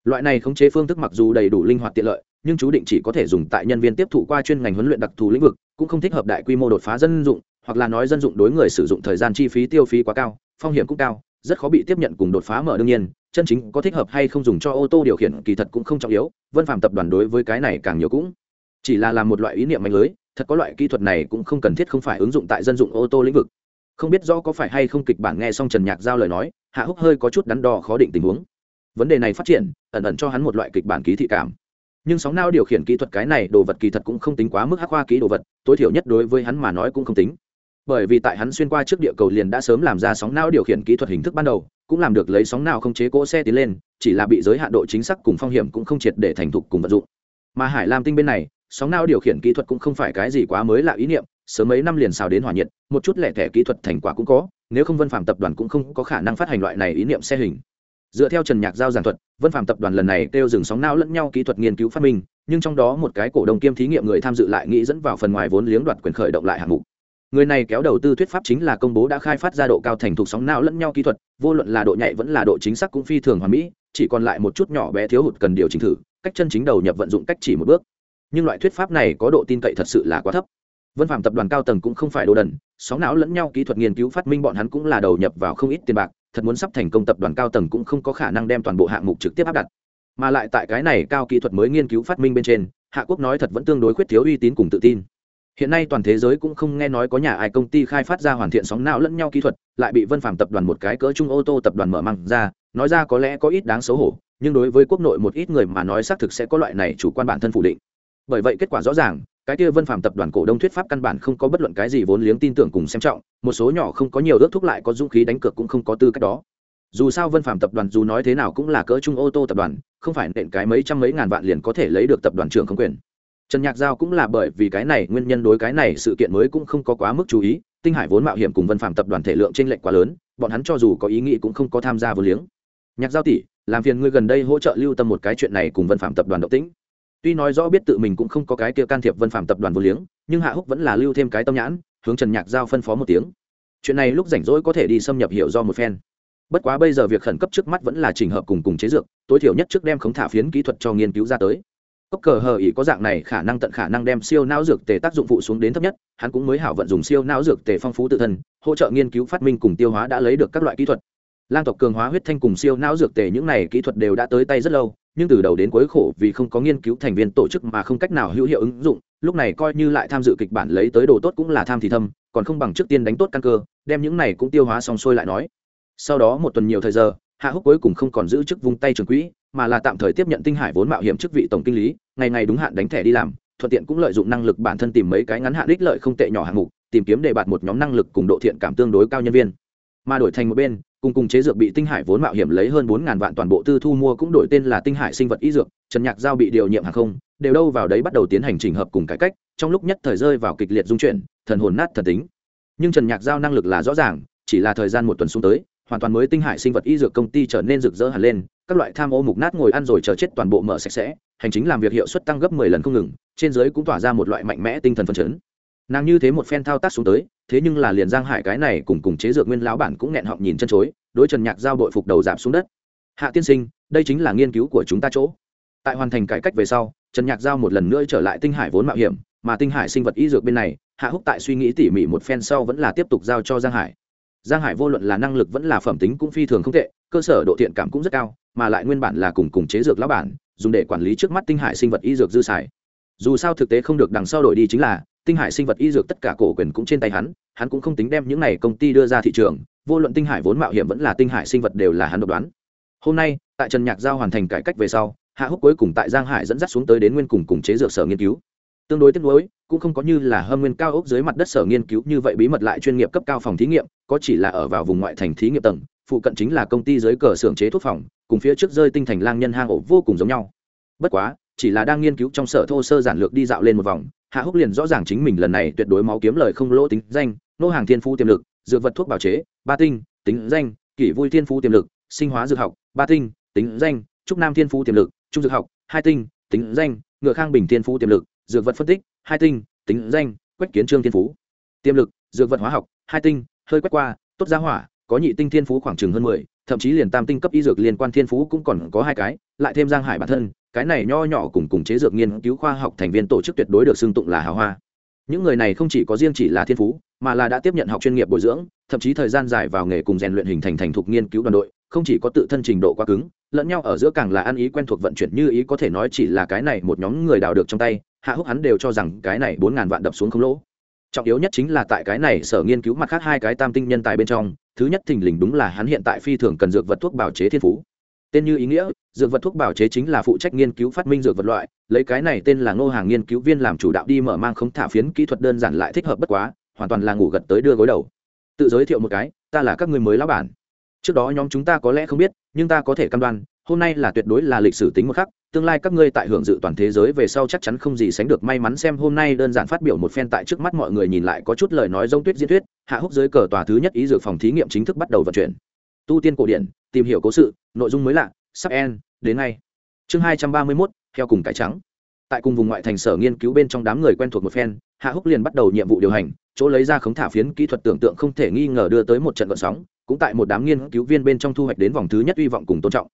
Loại này khống chế phương thức mặc dù đầy đủ linh hoạt tiện lợi, nhưng chú định chỉ có thể dùng tại nhân viên tiếp thụ qua chuyên ngành huấn luyện đặc thù lĩnh vực, cũng không thích hợp đại quy mô đột phá dân dụng hoặc là nói dân dụng đối người sử dụng thời gian chi phí tiêu phí quá cao, phong hiểm cũng cao, rất khó bị tiếp nhận cùng đột phá mở đương nhiên, chân chính có thích hợp hay không dùng cho ô tô điều khiển kỳ thật cũng không trọng yếu, vân phạm tập đoàn đối với cái này càng nhiều cũng chỉ là làm một loại ý niệm mạnh lưới, thật có loại kỹ thuật này cũng không cần thiết không phải ứng dụng tại dân dụng ô tô lĩnh vực. Không biết rõ có phải hay không kịch bản nghe xong trần nhạc giao lời nói, hạ húc hơi có chút đắn đo khó định tình huống. Vấn đề này phát triển, ẩn ẩn cho hắn một loại kịch bản ký thị cảm. Nhưng sóng nao điều khiển kỹ thuật cái này đồ vật kỳ thật cũng không tính quá mức hắc hoa ký đồ vật, tối thiểu nhất đối với hắn mà nói cũng không tính bởi vì tại hắn xuyên qua trước địa cầu liền đã sớm làm ra sóng não điều khiển kỹ thuật hình thức ban đầu, cũng làm được lấy sóng não không chế cỗ xe tiến lên, chỉ là bị giới hạn độ chính xác cùng phong hiểm cũng không triệt để thành thục cùng vận dụng. Mà hải lam tinh bên này, sóng não điều khiển kỹ thuật cũng không phải cái gì quá mới lạ ý niệm, sớm mấy năm liền xào đến hỏa nhiệt, một chút lẻ thẻ kỹ thuật thành quả cũng có, nếu không vân phạm tập đoàn cũng không có khả năng phát hành loại này ý niệm xe hình. Dựa theo trần nhạc giao giảng thuật, vân phạm tập đoàn lần này kêu dừng sóng não lẫn nhau kỹ thuật nghiên cứu phát minh, nhưng trong đó một cái cổ đông kiêm thí nghiệm người tham dự lại nghĩ dẫn vào phần ngoài vốn liếng đoạt quyền khởi động lại hạng mục người này kéo đầu tư thuyết pháp chính là công bố đã khai phát ra độ cao thành thục sóng não lẫn nhau kỹ thuật, vô luận là độ nhạy vẫn là độ chính xác cũng phi thường hoàn mỹ, chỉ còn lại một chút nhỏ bé thiếu hụt cần điều chỉnh thử, cách chân chính đầu nhập vận dụng cách chỉ một bước. Nhưng loại thuyết pháp này có độ tin cậy thật sự là quá thấp. Vân phạm tập đoàn cao tầng cũng không phải đồ đần, sóng não lẫn nhau kỹ thuật nghiên cứu phát minh bọn hắn cũng là đầu nhập vào không ít tiền bạc, thật muốn sắp thành công tập đoàn cao tầng cũng không có khả năng đem toàn bộ hạng mục trực tiếp áp đặt. Mà lại tại cái này cao kỹ thuật mới nghiên cứu phát minh bên trên, hạ quốc nói thật vẫn tương đối khuyết thiếu uy tín cùng tự tin hiện nay toàn thế giới cũng không nghe nói có nhà ai công ty khai phát ra hoàn thiện sóng não lẫn nhau kỹ thuật, lại bị vân phạm tập đoàn một cái cỡ chung ô tô tập đoàn mở măng ra, nói ra có lẽ có ít đáng xấu hổ, nhưng đối với quốc nội một ít người mà nói xác thực sẽ có loại này chủ quan bản thân phủ định. Bởi vậy kết quả rõ ràng, cái kia vân phạm tập đoàn cổ đông thuyết pháp căn bản không có bất luận cái gì vốn liếng tin tưởng cùng xem trọng, một số nhỏ không có nhiều ước thúc lại có dũng khí đánh cược cũng không có tư cách đó. Dù sao vân phạm tập đoàn dù nói thế nào cũng là cỡ chung ô tô tập đoàn, không phải nện cái mấy trăm mấy ngàn vạn liền có thể lấy được tập đoàn trưởng không quyền trần nhạc giao cũng là bởi vì cái này, nguyên nhân đối cái này sự kiện mới cũng không có quá mức chú ý, tinh hải vốn mạo hiểm cùng vân phạm tập đoàn thể lượng t r ê n lệch quá lớn, bọn hắn cho dù có ý nghĩ cũng không có tham gia vô liếng. Nhạc giao tỷ, làm phiền ngươi gần đây hỗ trợ lưu tâm một cái chuyện này cùng vân phạm tập đoàn động tĩnh. Tuy nói rõ biết tự mình cũng không có cái kia can thiệp vân phạm tập đoàn vô liếng, nhưng hạ húc vẫn là lưu thêm cái tâm nhãn, hướng trần nhạc giao phân phó một tiếng. Chuyện này lúc rảnh rỗi có thể đi xâm nhập hiểu do một phen. Bất quá bây giờ việc khẩn cấp trước mắt vẫn là trình hợp cùng cùng chế dược, tối thiểu nhất trước đem khống thả phiến kỹ thuật cho nghiên cứu ra tới cốc cờ hờ ý có dạng này khả năng tận khả năng đem siêu não dược tề tác dụng phụ xuống đến thấp nhất, hắn cũng mới hảo vận dùng siêu não dược tề phong phú tự thân, hỗ trợ nghiên cứu phát minh cùng tiêu hóa đã lấy được các loại kỹ thuật. Lang tộc cường hóa huyết thanh cùng siêu não dược tề những này kỹ thuật đều đã tới tay rất lâu, nhưng từ đầu đến cuối khổ vì không có nghiên cứu thành viên tổ chức mà không cách nào hữu hiệu ứng dụng, lúc này coi như lại tham dự kịch bản lấy tới đồ tốt cũng là tham thì thâm, còn không bằng trước tiên đánh tốt căn cơ, đem những này cũng tiêu hóa xong xuôi lại nói. Sau đó một tuần nhiều thời giờ hạ húc cuối cùng không còn giữ chức vung tay trường quỹ, mà là tạm thời tiếp nhận tinh hải vốn mạo hiểm chức vị tổng kinh lý, ngày ngày đúng hạn đánh thẻ đi làm, thuận tiện cũng lợi dụng năng lực bản thân tìm mấy cái ngắn hạn ích lợi không tệ nhỏ hạng mục, tìm kiếm đề bạt một nhóm năng lực cùng độ thiện cảm tương đối cao nhân viên. Mà đổi thành một bên, cùng cùng chế dược bị tinh hải vốn mạo hiểm lấy hơn bốn ngàn vạn toàn bộ tư thu mua cũng đổi tên là tinh hải sinh vật y dược, trần nhạc giao bị điều nhiệm hàng không, đều đâu vào đấy bắt đầu tiến hành trình hợp cùng cải cách, trong lúc nhất thời rơi vào kịch liệt dung chuyển, thần hồn nát thần tính. Nhưng trần nhạc giao năng lực là rõ ràng, chỉ là thời gian một tuần xuống tới hoàn toàn mới tinh hải sinh vật y dược công ty trở nên rực rỡ hẳn lên, các loại tham ô mục nát ngồi ăn rồi chờ chết toàn bộ mở sạch sẽ, hành chính làm việc hiệu suất tăng gấp mười lần không ngừng, trên giới cũng tỏa ra một loại mạnh mẽ tinh thần phấn chấn. Nàng như thế một phen thao tác xuống tới, thế nhưng là liền giang hải cái này cùng cùng chế dược nguyên lão bản cũng nghẹn họng nhìn chân chối, đối trần nhạc giao đội phục đầu giảm xuống đất. Hạ tiên sinh, đây chính là nghiên cứu của chúng ta chỗ. Tại hoàn thành cải cách về sau, trần nhạc giao một lần nữa trở lại tinh hải vốn mạo hiểm, mà tinh hải sinh vật y dược bên này, hạ húc tại suy nghĩ tỉ mỉ một phen sau vẫn là tiếp tục giao cho giang hải giang hải vô luận là năng lực vẫn là phẩm tính cũng phi thường không tệ, cơ sở độ thiện cảm cũng rất cao, mà lại nguyên bản là cùng cùng chế dược lão bản, dùng để quản lý trước mắt tinh hải sinh vật y dược dư xài. Dù sao thực tế không được đằng sau đổi đi chính là, tinh hải sinh vật y dược tất cả cổ quyền cũng trên tay hắn hắn cũng không tính đem những này công ty đưa ra thị trường, vô luận tinh hải vốn mạo hiểm vẫn là tinh hải sinh vật đều là hắn độc đoán. Hôm nay, tại trần nhạc giao hoàn thành cải cách về sau, hạ húc cuối cùng tại giang hải dẫn dắt xuống tới đến nguyên cùng cùng chế dược sở nghiên cứu. Tương đối tiếc nuối cũng không có như là hâm nguyên cao ốc dưới mặt đất sở nghiên cứu như vậy bí mật lại chuyên nghiệp cấp cao phòng thí nghiệm, có chỉ là ở vào vùng ngoại thành thí nghiệm tầng, phụ cận chính là công ty dưới cờ xưởng chế thuốc phòng, cùng phía trước rơi tinh thành lang nhân hang ổ vô cùng giống nhau. Bất quá, chỉ là đang nghiên cứu trong sở thô sơ giản lược đi dạo lên một vòng, hạ húc liền rõ ràng chính mình lần này tuyệt đối máu kiếm lời không lỗ tính danh, nô hàng thiên phú tiềm lực, dược vật thuốc bảo chế, ba tinh, tính danh, kỷ vui thiên phú tiềm lực, sinh hóa dược học, ba tinh, tính danh, trúc nam thiên phú tiềm lực, trung dược học, hai tinh, tính danh, ngựa khang bình thiên phú tiềm lực dược vật phân tích, hai tinh, tính danh, quách kiến trương thiên phú. Tiềm lực, dược vật hóa học, hai tinh, hơi quét qua, tốt giá hỏa, có nhị tinh thiên phú khoảng chừng hơn mười, thậm chí liền tam tinh cấp y dược liên quan thiên phú cũng còn có hai cái, lại thêm giang hải bản thân, cái này nho nhỏ cùng cùng chế dược nghiên cứu khoa học thành viên tổ chức tuyệt đối được xưng tụng là hào hoa. Những người này không chỉ có riêng chỉ là thiên phú, mà là đã tiếp nhận học chuyên nghiệp bồi dưỡng, thậm chí thời gian dài vào nghề cùng rèn luyện hình thành thành thục nghiên cứu đoàn đội, không chỉ có tự thân trình độ quá cứng, lẫn nhau ở giữa càng là ăn ý quen thuộc vận chuyển như ý có thể nói chỉ là cái này một nhóm người đào được trong tay hạ húc hắn đều cho rằng cái này bốn ngàn vạn đập xuống không lỗ. Trọng yếu nhất chính là tại cái này sở nghiên cứu mặt khác hai cái tam tinh nhân tài bên trong, thứ nhất thình lình đúng là hắn hiện tại phi thường cần dược vật thuốc bảo chế thiên phú. Tên như ý nghĩa, dược vật thuốc bảo chế chính là phụ trách nghiên cứu phát minh dược vật loại, lấy cái này tên là ngô hàng nghiên cứu viên làm chủ đạo đi mở mang không thả phiến kỹ thuật đơn giản lại thích hợp bất quá, hoàn toàn là ngủ gật tới đưa gối đầu. Tự giới thiệu một cái, ta là các người mới lão bản. Trước đó nhóm chúng ta có lẽ không biết, nhưng ta có thể cam đoan hôm nay là tuyệt đối là lịch sử tính một khắc, tương lai các ngươi tại hưởng dự toàn thế giới về sau chắc chắn không gì sánh được. May mắn xem hôm nay đơn giản phát biểu một phen tại trước mắt mọi người nhìn lại có chút lời nói giống tuyết diễn thuyết, hạ húc dưới cờ tòa thứ nhất ý dược phòng thí nghiệm chính thức bắt đầu vận chuyển. Tu tiên cổ điển, tìm hiểu cố sự, nội dung mới lạ, sắp en đến ngay. Chương hai trăm ba mươi mốt, theo cùng cải trắng. Tại cùng vùng ngoại thành sở nghiên cứu bên trong đám người quen thuộc một phen, hạ húc liền bắt đầu nhiệm vụ điều hành, chỗ lấy ra khống thả phiến kỹ thuật tưởng tượng không thể nghi ngờ đưa tới một trận vận sóng, cũng tại một đám nghiên cứu viên bên trong thu hoạch đến vòng thứ nhất hy vọng cùng tôn trọng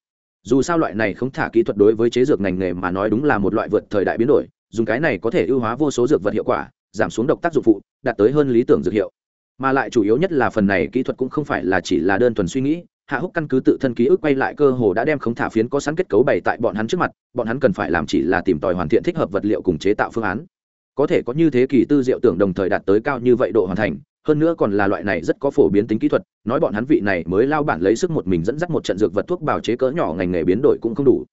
dù sao loại này không thả kỹ thuật đối với chế dược ngành nghề mà nói đúng là một loại vượt thời đại biến đổi, dùng cái này có thể ưu hóa vô số dược vật hiệu quả, giảm xuống độc tác dụng phụ, đạt tới hơn lý tưởng dược hiệu. Mà lại chủ yếu nhất là phần này kỹ thuật cũng không phải là chỉ là đơn thuần suy nghĩ, hạ húc căn cứ tự thân ký ức quay lại cơ hồ đã đem khống thả phiến có sẵn kết cấu bày tại bọn hắn trước mặt, bọn hắn cần phải làm chỉ là tìm tòi hoàn thiện thích hợp vật liệu cùng chế tạo phương án. Có thể có như thế kỳ tư diệu tưởng đồng thời đạt tới cao như vậy độ hoàn thành hơn nữa còn là loại này rất có phổ biến tính kỹ thuật, nói bọn hắn vị này mới lao bản lấy sức một mình dẫn dắt một trận dược vật thuốc bào chế cỡ nhỏ ngành nghề biến đổi cũng không đủ.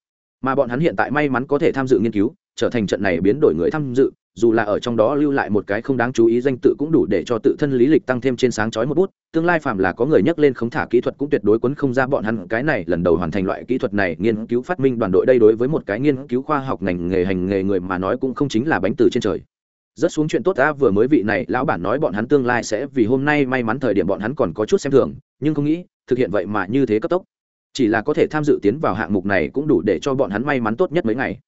Mà bọn hắn hiện tại may mắn có thể tham dự nghiên cứu, trở thành trận này biến đổi người tham dự, dù là ở trong đó lưu lại một cái không đáng chú ý danh tự cũng đủ để cho tự thân lý lịch tăng thêm trên sáng chói một bút, tương lai phạm là có người nhắc lên khống thả kỹ thuật cũng tuyệt đối quấn không ra bọn hắn. Cái này lần đầu hoàn thành loại kỹ thuật này, nghiên cứu phát minh đoàn đội đây đối với một cái nghiên cứu khoa học ngành nghề hành nghề người mà nói cũng không chính là bánh từ trên trời rất xuống chuyện tốt ta vừa mới vị này, lão bản nói bọn hắn tương lai sẽ vì hôm nay may mắn thời điểm bọn hắn còn có chút xem thường, nhưng không nghĩ, thực hiện vậy mà như thế cấp tốc. Chỉ là có thể tham dự tiến vào hạng mục này cũng đủ để cho bọn hắn may mắn tốt nhất mấy ngày.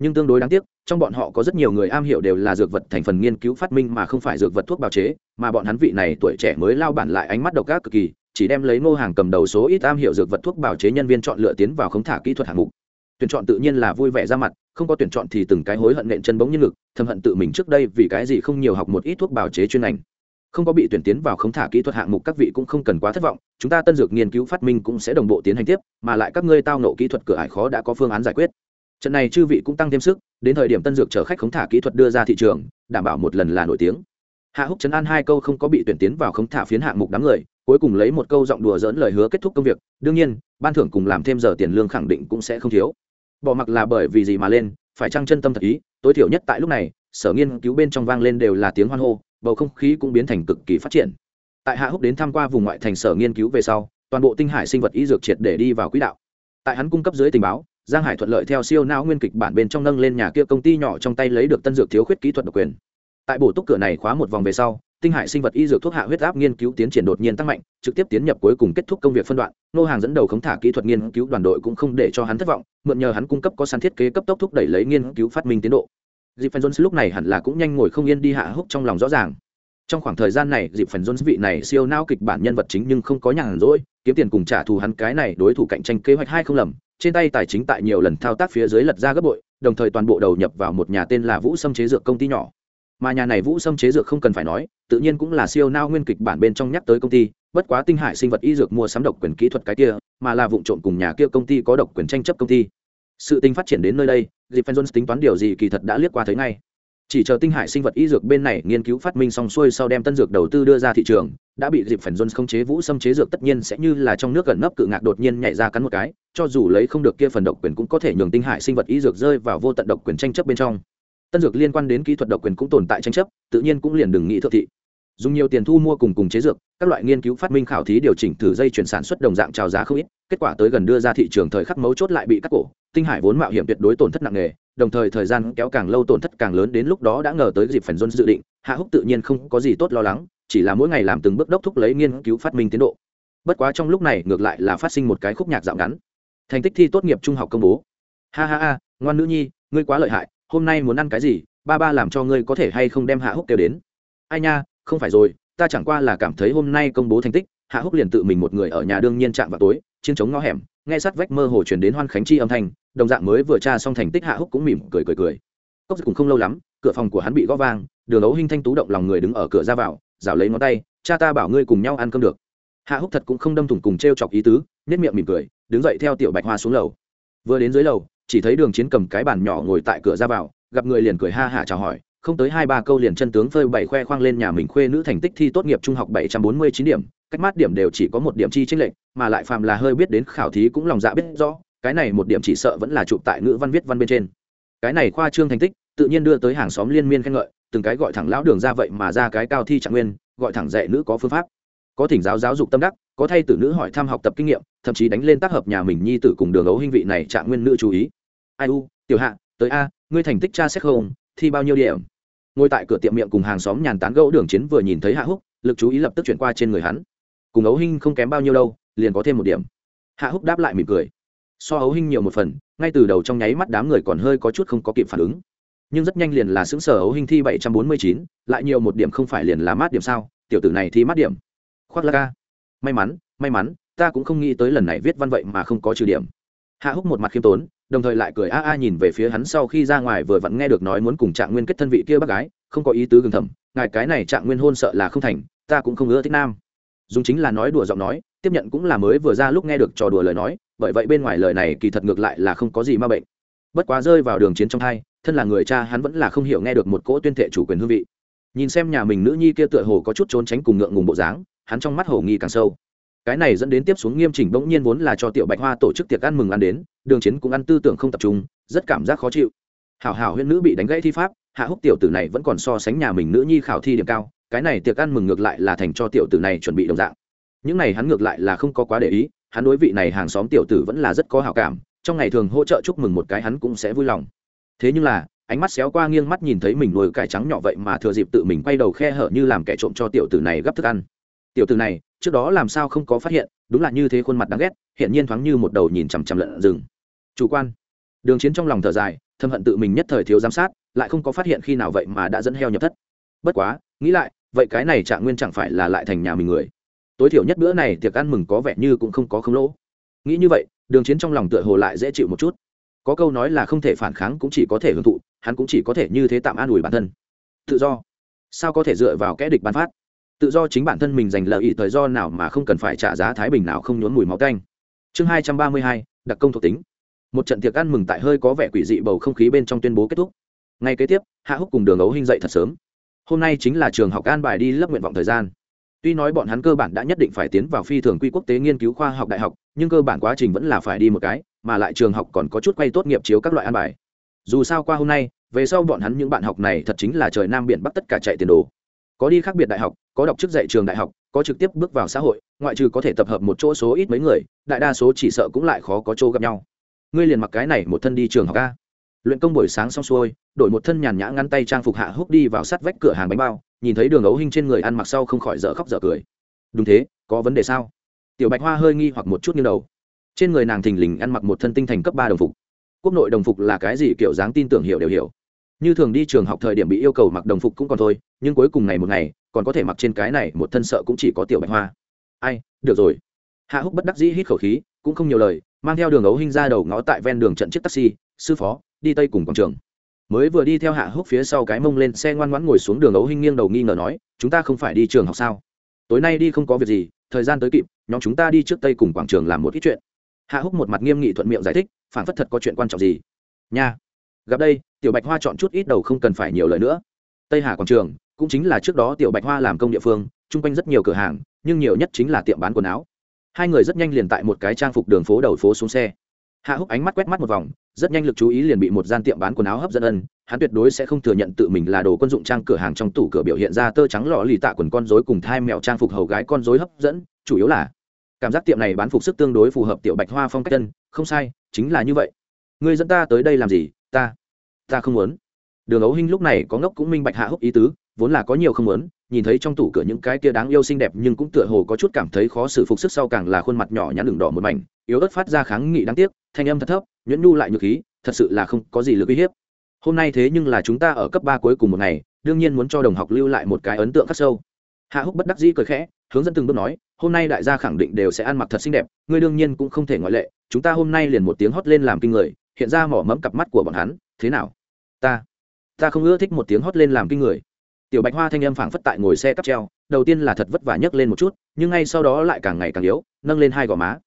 Nhưng tương đối đáng tiếc, trong bọn họ có rất nhiều người am hiểu đều là dược vật thành phần nghiên cứu phát minh mà không phải dược vật thuốc bào chế, mà bọn hắn vị này tuổi trẻ mới lao bản lại ánh mắt độc ác cực kỳ, chỉ đem lấy ngô hàng cầm đầu số ít am hiểu dược vật thuốc bào chế nhân viên chọn lựa tiến vào khống thả kỹ thuật hạng mục tuyển chọn tự nhiên là vui vẻ ra mặt, không có tuyển chọn thì từng cái hối hận nện chân bóng như ngực, thầm hận tự mình trước đây vì cái gì không nhiều học một ít thuốc bào chế chuyên ngành. Không có bị tuyển tiến vào khống thả kỹ thuật hạng mục các vị cũng không cần quá thất vọng, chúng ta tân dược nghiên cứu phát minh cũng sẽ đồng bộ tiến hành tiếp, mà lại các ngươi tao nộ kỹ thuật cửa ải khó đã có phương án giải quyết. Trận này chư vị cũng tăng thêm sức, đến thời điểm tân dược chở khách khống thả kỹ thuật đưa ra thị trường, đảm bảo một lần là nổi tiếng. Hạ húc chấn an hai câu không có bị tuyển tiến vào khống thả phiến hạng mục đám người, cuối cùng lấy một câu giọng đùa dỡn lời hứa kết thúc công việc, đương nhiên, ban thưởng cùng làm thêm giờ tiền lương khẳng định cũng sẽ không thiếu bỏ mặc là bởi vì gì mà lên, phải chăng chân tâm thật ý, tối thiểu nhất tại lúc này, sở nghiên cứu bên trong vang lên đều là tiếng hoan hô, bầu không khí cũng biến thành cực kỳ phát triển. Tại hạ húc đến tham q u a vùng ngoại thành sở nghiên cứu về sau, toàn bộ tinh hải sinh vật y dược triệt để đi vào quỹ đạo. Tại hắn cung cấp dưới tình báo, giang hải thuận lợi theo siêu não nguyên kịch bản bên trong nâng lên nhà kia công ty nhỏ trong tay lấy được tân dược thiếu khuyết kỹ thuật độc quyền. Tại bổ túc cửa này khóa một vòng về sau tinh hải sinh vật y dược thuốc hạ huyết áp nghiên cứu tiến triển đột nhiên tăng mạnh, trực tiếp tiến nhập cuối cùng kết thúc công việc phân đoạn. Nô hàng dẫn đầu khống thả kỹ thuật nghiên cứu đoàn đội cũng không để cho hắn thất vọng, mượn nhờ hắn cung cấp có sẵn thiết kế cấp tốc thúc đẩy lấy nghiên cứu phát minh tiến độ. Dịp phần jones lúc này hẳn là cũng nhanh ngồi không yên đi hạ húc trong lòng rõ ràng. Trong khoảng thời gian này, dịp phần jones vị này siêu nao kịch bản nhân vật chính nhưng không có nhàn rỗi, kiếm tiền cùng trả thù hắn cái này đối thủ cạnh tranh kế hoạch hai không lầm, trên tay tài chính tại nhiều lần thao tác phía dưới lật ra gấp bội, đồng thời toàn bộ đầu nhập vào một nhà tên là vũ sâm chế dược công ty nhỏ mà nhà này vũ sâm chế dược không cần phải nói, tự nhiên cũng là siêu nao nguyên kịch bản bên trong nhắc tới công ty, bất quá tinh hải sinh vật y dược mua sắm độc quyền kỹ thuật cái kia, mà là vụ trộm cùng nhà kia công ty có độc quyền tranh chấp công ty. Sự tình phát triển đến nơi đây dịp phen jones tính toán điều gì kỳ thật đã liếc qua thấy ngay. Chỉ chờ tinh hải sinh vật y dược bên này nghiên cứu phát minh xong xuôi sau đem tân dược đầu tư đưa ra thị trường, đã bị dịp phần jones không chế vũ xâm chế dược tất nhiên sẽ như là trong nước gần nấp cự ngạc đột nhiên nhảy ra cắn một cái, cho dù lấy không được kia phần độc quyền cũng có thể nhường tinh hải sinh vật y dược rơi vào vô tận độc quyền tranh chấp bên trong tân dược liên quan đến kỹ thuật độc quyền cũng tồn tại tranh chấp, tự nhiên cũng liền đừng nghĩ thượng thị. Dùng nhiều tiền thu mua cùng cùng chế dược, các loại nghiên cứu phát minh khảo thí điều chỉnh thử dây chuyển sản xuất đồng dạng trào giá không ít, kết quả tới gần đưa ra thị trường thời khắc mấu chốt lại bị cắt cổ, tinh hải vốn mạo hiểm tuyệt đối tổn thất nặng nề, đồng thời thời gian kéo càng lâu tổn thất càng lớn đến lúc đó đã ngờ tới dịp phần dôn dự định, hạ húc tự nhiên không có gì tốt lo lắng, chỉ là mỗi ngày làm từng bước đốc thúc lấy nghiên cứu phát minh tiến độ. Bất quá trong lúc này ngược lại là phát sinh một cái khúc nhạc dạo ngắn. Thành tích thi tốt nghiệp trung học công bố. Ha ha ha, ngoan nữ nhi, ngươi quá lợi hại hôm nay muốn ăn cái gì, ba ba làm cho ngươi có thể hay không đem hạ húc kêu đến. Ai nha, không phải rồi, ta chẳng qua là cảm thấy hôm nay công bố thành tích, hạ húc liền tự mình một người ở nhà đương nhiên chạm vào tối, chiến chống ngõ hẻm, nghe sát vách mơ hồ chuyển đến hoan khánh chi âm thanh, đồng dạng mới vừa tra xong thành tích hạ húc cũng mỉm cười cười cười. Cốc cũng không lâu lắm, cửa phòng của hắn bị gõ vang, đường ấu hinh thanh tú động lòng người đứng ở cửa ra vào rảo lấy ngón tay, cha ta bảo ngươi cùng nhau ăn cơm được. Hạ húc thật cũng không đâm thủng cùng t r e o chọc ý tứ nết miệng mỉm cười, đứng dậy theo tiểu bạch hoa xuống lầu. Vừa đến dưới lầu chỉ thấy đường chiến cầm cái bàn nhỏ ngồi tại cửa ra vào, gặp người liền cười ha hả chào hỏi, không tới hai ba câu liền chân tướng phơi bày khoe khoang lên nhà mình khuê nữ thành tích thi tốt nghiệp trung học bảy trăm bốn mươi chín điểm, cách mát điểm đều chỉ có một điểm chi tranh lệch, mà lại phàm là hơi biết đến khảo thí cũng lòng dạ biết rõ, cái này một điểm chỉ sợ vẫn là chụp tại ngữ văn viết văn bên trên. Cái này khoa trương thành tích, tự nhiên đưa tới hàng xóm liên miên khen ngợi, từng cái gọi thẳng lão đường ra vậy mà ra cái cao thi trạng nguyên, gọi thẳng dạy nữ có phương pháp. Có thỉnh giáo giáo dục tâm đắc, có thay tử nữ hỏi thăm học tập kinh nghiệm, thậm chí đánh lên tác hợp nhà mình nhi tử cùng đường ấu hinh vị này trạng nguyên nữ chú ý ai u, tiểu hạ, tới a, ngươi thành tích cha xét không, thi bao nhiêu điểm? Ngồi tại cửa tiệm miệng cùng hàng xóm nhàn tán gẫu đường chiến vừa nhìn thấy hạ húc, lực chú ý lập tức chuyển qua trên người hắn. Cùng ấu hinh không kém bao nhiêu đâu, liền có thêm một điểm. Hạ húc đáp lại mỉm cười. So ấu hinh nhiều một phần, ngay từ đầu trong nháy mắt đám người còn hơi có chút không có kịp phản ứng. Nhưng rất nhanh liền là xứng sở ấu hinh thi bảy trăm bốn mươi chín, lại nhiều một điểm không phải liền là mát điểm sao, tiểu tử này thi mát điểm. Khoác la ca may mắn may mắn, ta cũng không nghĩ tới lần này viết văn vậy mà không có trừ điểm. Hạ húc một mặt khiêm tốn đồng thời lại cười a a nhìn về phía hắn sau khi ra ngoài vừa vặn nghe được nói muốn cùng trạng nguyên kết thân vị kia bác gái, không có ý tứ gừng thầm, ngài cái này trạng nguyên hôn sợ là không thành, ta cũng không ưa thích nam. Dùng chính là nói đùa giọng nói, tiếp nhận cũng là mới vừa ra lúc nghe được trò đùa lời nói, bởi vậy bên ngoài lời này kỳ thật ngược lại là không có gì ma bệnh. Bất quá rơi vào đường chiến trong hai, thân là người cha hắn vẫn là không hiểu nghe được một cỗ tuyên thệ chủ quyền hương vị. Nhìn xem nhà mình nữ nhi kia tựa hồ có chút trốn tránh cùng ngượng ngùng bộ dáng, hắn trong mắt hồ nghi càng sâu cái này dẫn đến tiếp xuống nghiêm chỉnh bỗng nhiên vốn là cho tiểu bạch hoa tổ chức tiệc ăn mừng ăn đến, đường chiến cũng ăn tư tưởng không tập trung, rất cảm giác khó chịu. Hảo hảo huyên nữ bị đánh gãy thi pháp, hạ húc tiểu tử này vẫn còn so sánh nhà mình nữ nhi khảo thi điểm cao, cái này tiệc ăn mừng ngược lại là thành cho tiểu tử này chuẩn bị đồng dạng. Những này hắn ngược lại là không có quá để ý, hắn đối vị này hàng xóm tiểu tử vẫn là rất có hảo cảm, trong ngày thường hỗ trợ chúc mừng một cái hắn cũng sẽ vui lòng. Thế nhưng là, ánh mắt xéo qua nghiêng mắt nhìn thấy mình nuôi cải trắng nhỏ vậy mà thừa dịp tự mình quay đầu khe hở như làm kẻ trộm cho tiểu tử này gấp thức ăn tiểu từ này, trước đó làm sao không có phát hiện, đúng là như thế khuôn mặt đáng ghét hiện nhiên thoáng như một đầu nhìn chằm chằm lợn rừng. Chủ quan. Đường chiến trong lòng thở dài, thâm hận tự mình nhất thời thiếu giám sát, lại không có phát hiện khi nào vậy mà đã dẫn heo nhập thất. Bất quá, nghĩ lại, vậy cái này trạng nguyên chẳng phải là lại thành nhà mình người. Tối thiểu nhất bữa này tiệc ăn mừng có vẻ như cũng không có không lỗ. Nghĩ như vậy, đường chiến trong lòng tựa hồ lại dễ chịu một chút. Có câu nói là không thể phản kháng cũng chỉ có thể hưởng thụ, hắn cũng chỉ có thể như thế tạm an ủi bản thân. Tự do. Sao có thể dựa vào kẽ địch bán phát? Tự do chính bản thân mình giành lợi ý thời do nào mà không cần phải trả giá thái bình nào không nhốn mùi máu canh. Chương hai trăm ba mươi hai, đặc công thuộc tính. Một trận tiệc ăn mừng tại hơi có vẻ quỷ dị bầu không khí bên trong tuyên bố kết thúc. Ngay kế tiếp, hạ húc cùng đường ấu hinh dậy thật sớm. Hôm nay chính là trường học an bài đi lấp nguyện vọng thời gian. Tuy nói bọn hắn cơ bản đã nhất định phải tiến vào phi thường quy quốc tế nghiên cứu khoa học đại học, nhưng cơ bản quá trình vẫn là phải đi một cái, mà lại trường học còn có chút quay tốt nghiệp chiếu các loại an bài. Dù sao qua hôm nay, về sau bọn hắn những bạn học này thật chính là trời nam biển bắc tất cả chạy tiền đồ có đi khác biệt đại học, có đọc chức dạy trường đại học, có trực tiếp bước vào xã hội, ngoại trừ có thể tập hợp một chỗ số ít mấy người, đại đa số chỉ sợ cũng lại khó có chỗ gặp nhau. Ngươi liền mặc cái này một thân đi trường học ca luyện công buổi sáng xong xuôi, đổi một thân nhàn nhã ngăn tay trang phục hạ húc đi vào sát vách cửa hàng bánh bao, nhìn thấy đường ấu hinh trên người ăn mặc sau không khỏi dở khóc dở cười. Đúng thế, có vấn đề sao? Tiểu bạch hoa hơi nghi hoặc một chút như đầu. Trên người nàng thình lình ăn mặc một thân tinh thành cấp ba đồng phục. Quốc nội đồng phục là cái gì kiểu dáng tin tưởng hiểu đều hiểu. Như thường đi trường học thời điểm bị yêu cầu mặc đồng phục cũng còn thôi nhưng cuối cùng ngày một ngày, còn có thể mặc trên cái này một thân sợ cũng chỉ có tiểu bạch hoa. Ai, được rồi. Hạ húc bất đắc dĩ hít khẩu khí, cũng không nhiều lời, mang theo đường ấu hinh ra đầu ngõ tại ven đường trận chiếc taxi, sư phó, đi tây cùng quảng trường. Mới vừa đi theo hạ húc phía sau cái mông lên xe ngoan ngoãn ngồi xuống đường ấu hinh nghiêng đầu nghi ngờ nói, chúng ta không phải đi trường học sao? Tối nay đi không có việc gì, thời gian tới kịp, nhóm chúng ta đi trước tây cùng quảng trường làm một ít chuyện. Hạ húc một mặt nghiêm nghị thuận miệng giải thích, phản phất thật có chuyện quan trọng gì? Nha, gặp đây, tiểu bạch hoa chọn chút ít đầu không cần phải nhiều lời nữa. Tây hà quảng trường cũng chính là trước đó tiểu bạch hoa làm công địa phương, chung quanh rất nhiều cửa hàng, nhưng nhiều nhất chính là tiệm bán quần áo. Hai người rất nhanh liền tại một cái trang phục đường phố đầu phố xuống xe. Hạ húc ánh mắt quét mắt một vòng, rất nhanh lực chú ý liền bị một gian tiệm bán quần áo hấp dẫn ân, hắn tuyệt đối sẽ không thừa nhận tự mình là đồ quân dụng trang cửa hàng trong tủ cửa biểu hiện ra tơ trắng lọ lì tạ quần con rối cùng thai mèo trang phục hầu gái con rối hấp dẫn, chủ yếu là cảm giác tiệm này bán phục sức tương đối phù hợp tiểu bạch hoa phong cách chân, không sai, chính là như vậy. Ngươi dẫn ta tới đây làm gì? Ta ta không muốn. Đường ấu hinh lúc này có ngốc cũng minh bạch hạ húc ý tứ vốn là có nhiều không muốn, nhìn thấy trong tủ cửa những cái kia đáng yêu xinh đẹp nhưng cũng tựa hồ có chút cảm thấy khó xử phục sức sau càng là khuôn mặt nhỏ nhắn đường đỏ một mảnh, yếu ớt phát ra kháng nghị đáng tiếc, thanh âm thật thấp, nhuyễn nhu lại nhược khí, thật sự là không có gì lực uy hiếp. Hôm nay thế nhưng là chúng ta ở cấp ba cuối cùng một ngày, đương nhiên muốn cho đồng học lưu lại một cái ấn tượng khắc sâu. Hạ húc bất đắc dĩ cười khẽ, hướng dẫn từng bước nói, hôm nay đại gia khẳng định đều sẽ ăn mặc thật xinh đẹp, ngươi đương nhiên cũng không thể ngoại lệ, chúng ta hôm nay liền một tiếng hót lên làm kinh người, hiện ra mỏ mẫm cặp mắt của bọn hắn, thế nào? Ta ta không ưa thích một tiếng hót lên làm kinh người tiểu bạch hoa thanh âm phảng phất tại ngồi xe cắp treo, đầu tiên là thật vất vả nhấc lên một chút, nhưng ngay sau đó lại càng ngày càng yếu, nâng lên hai gò má.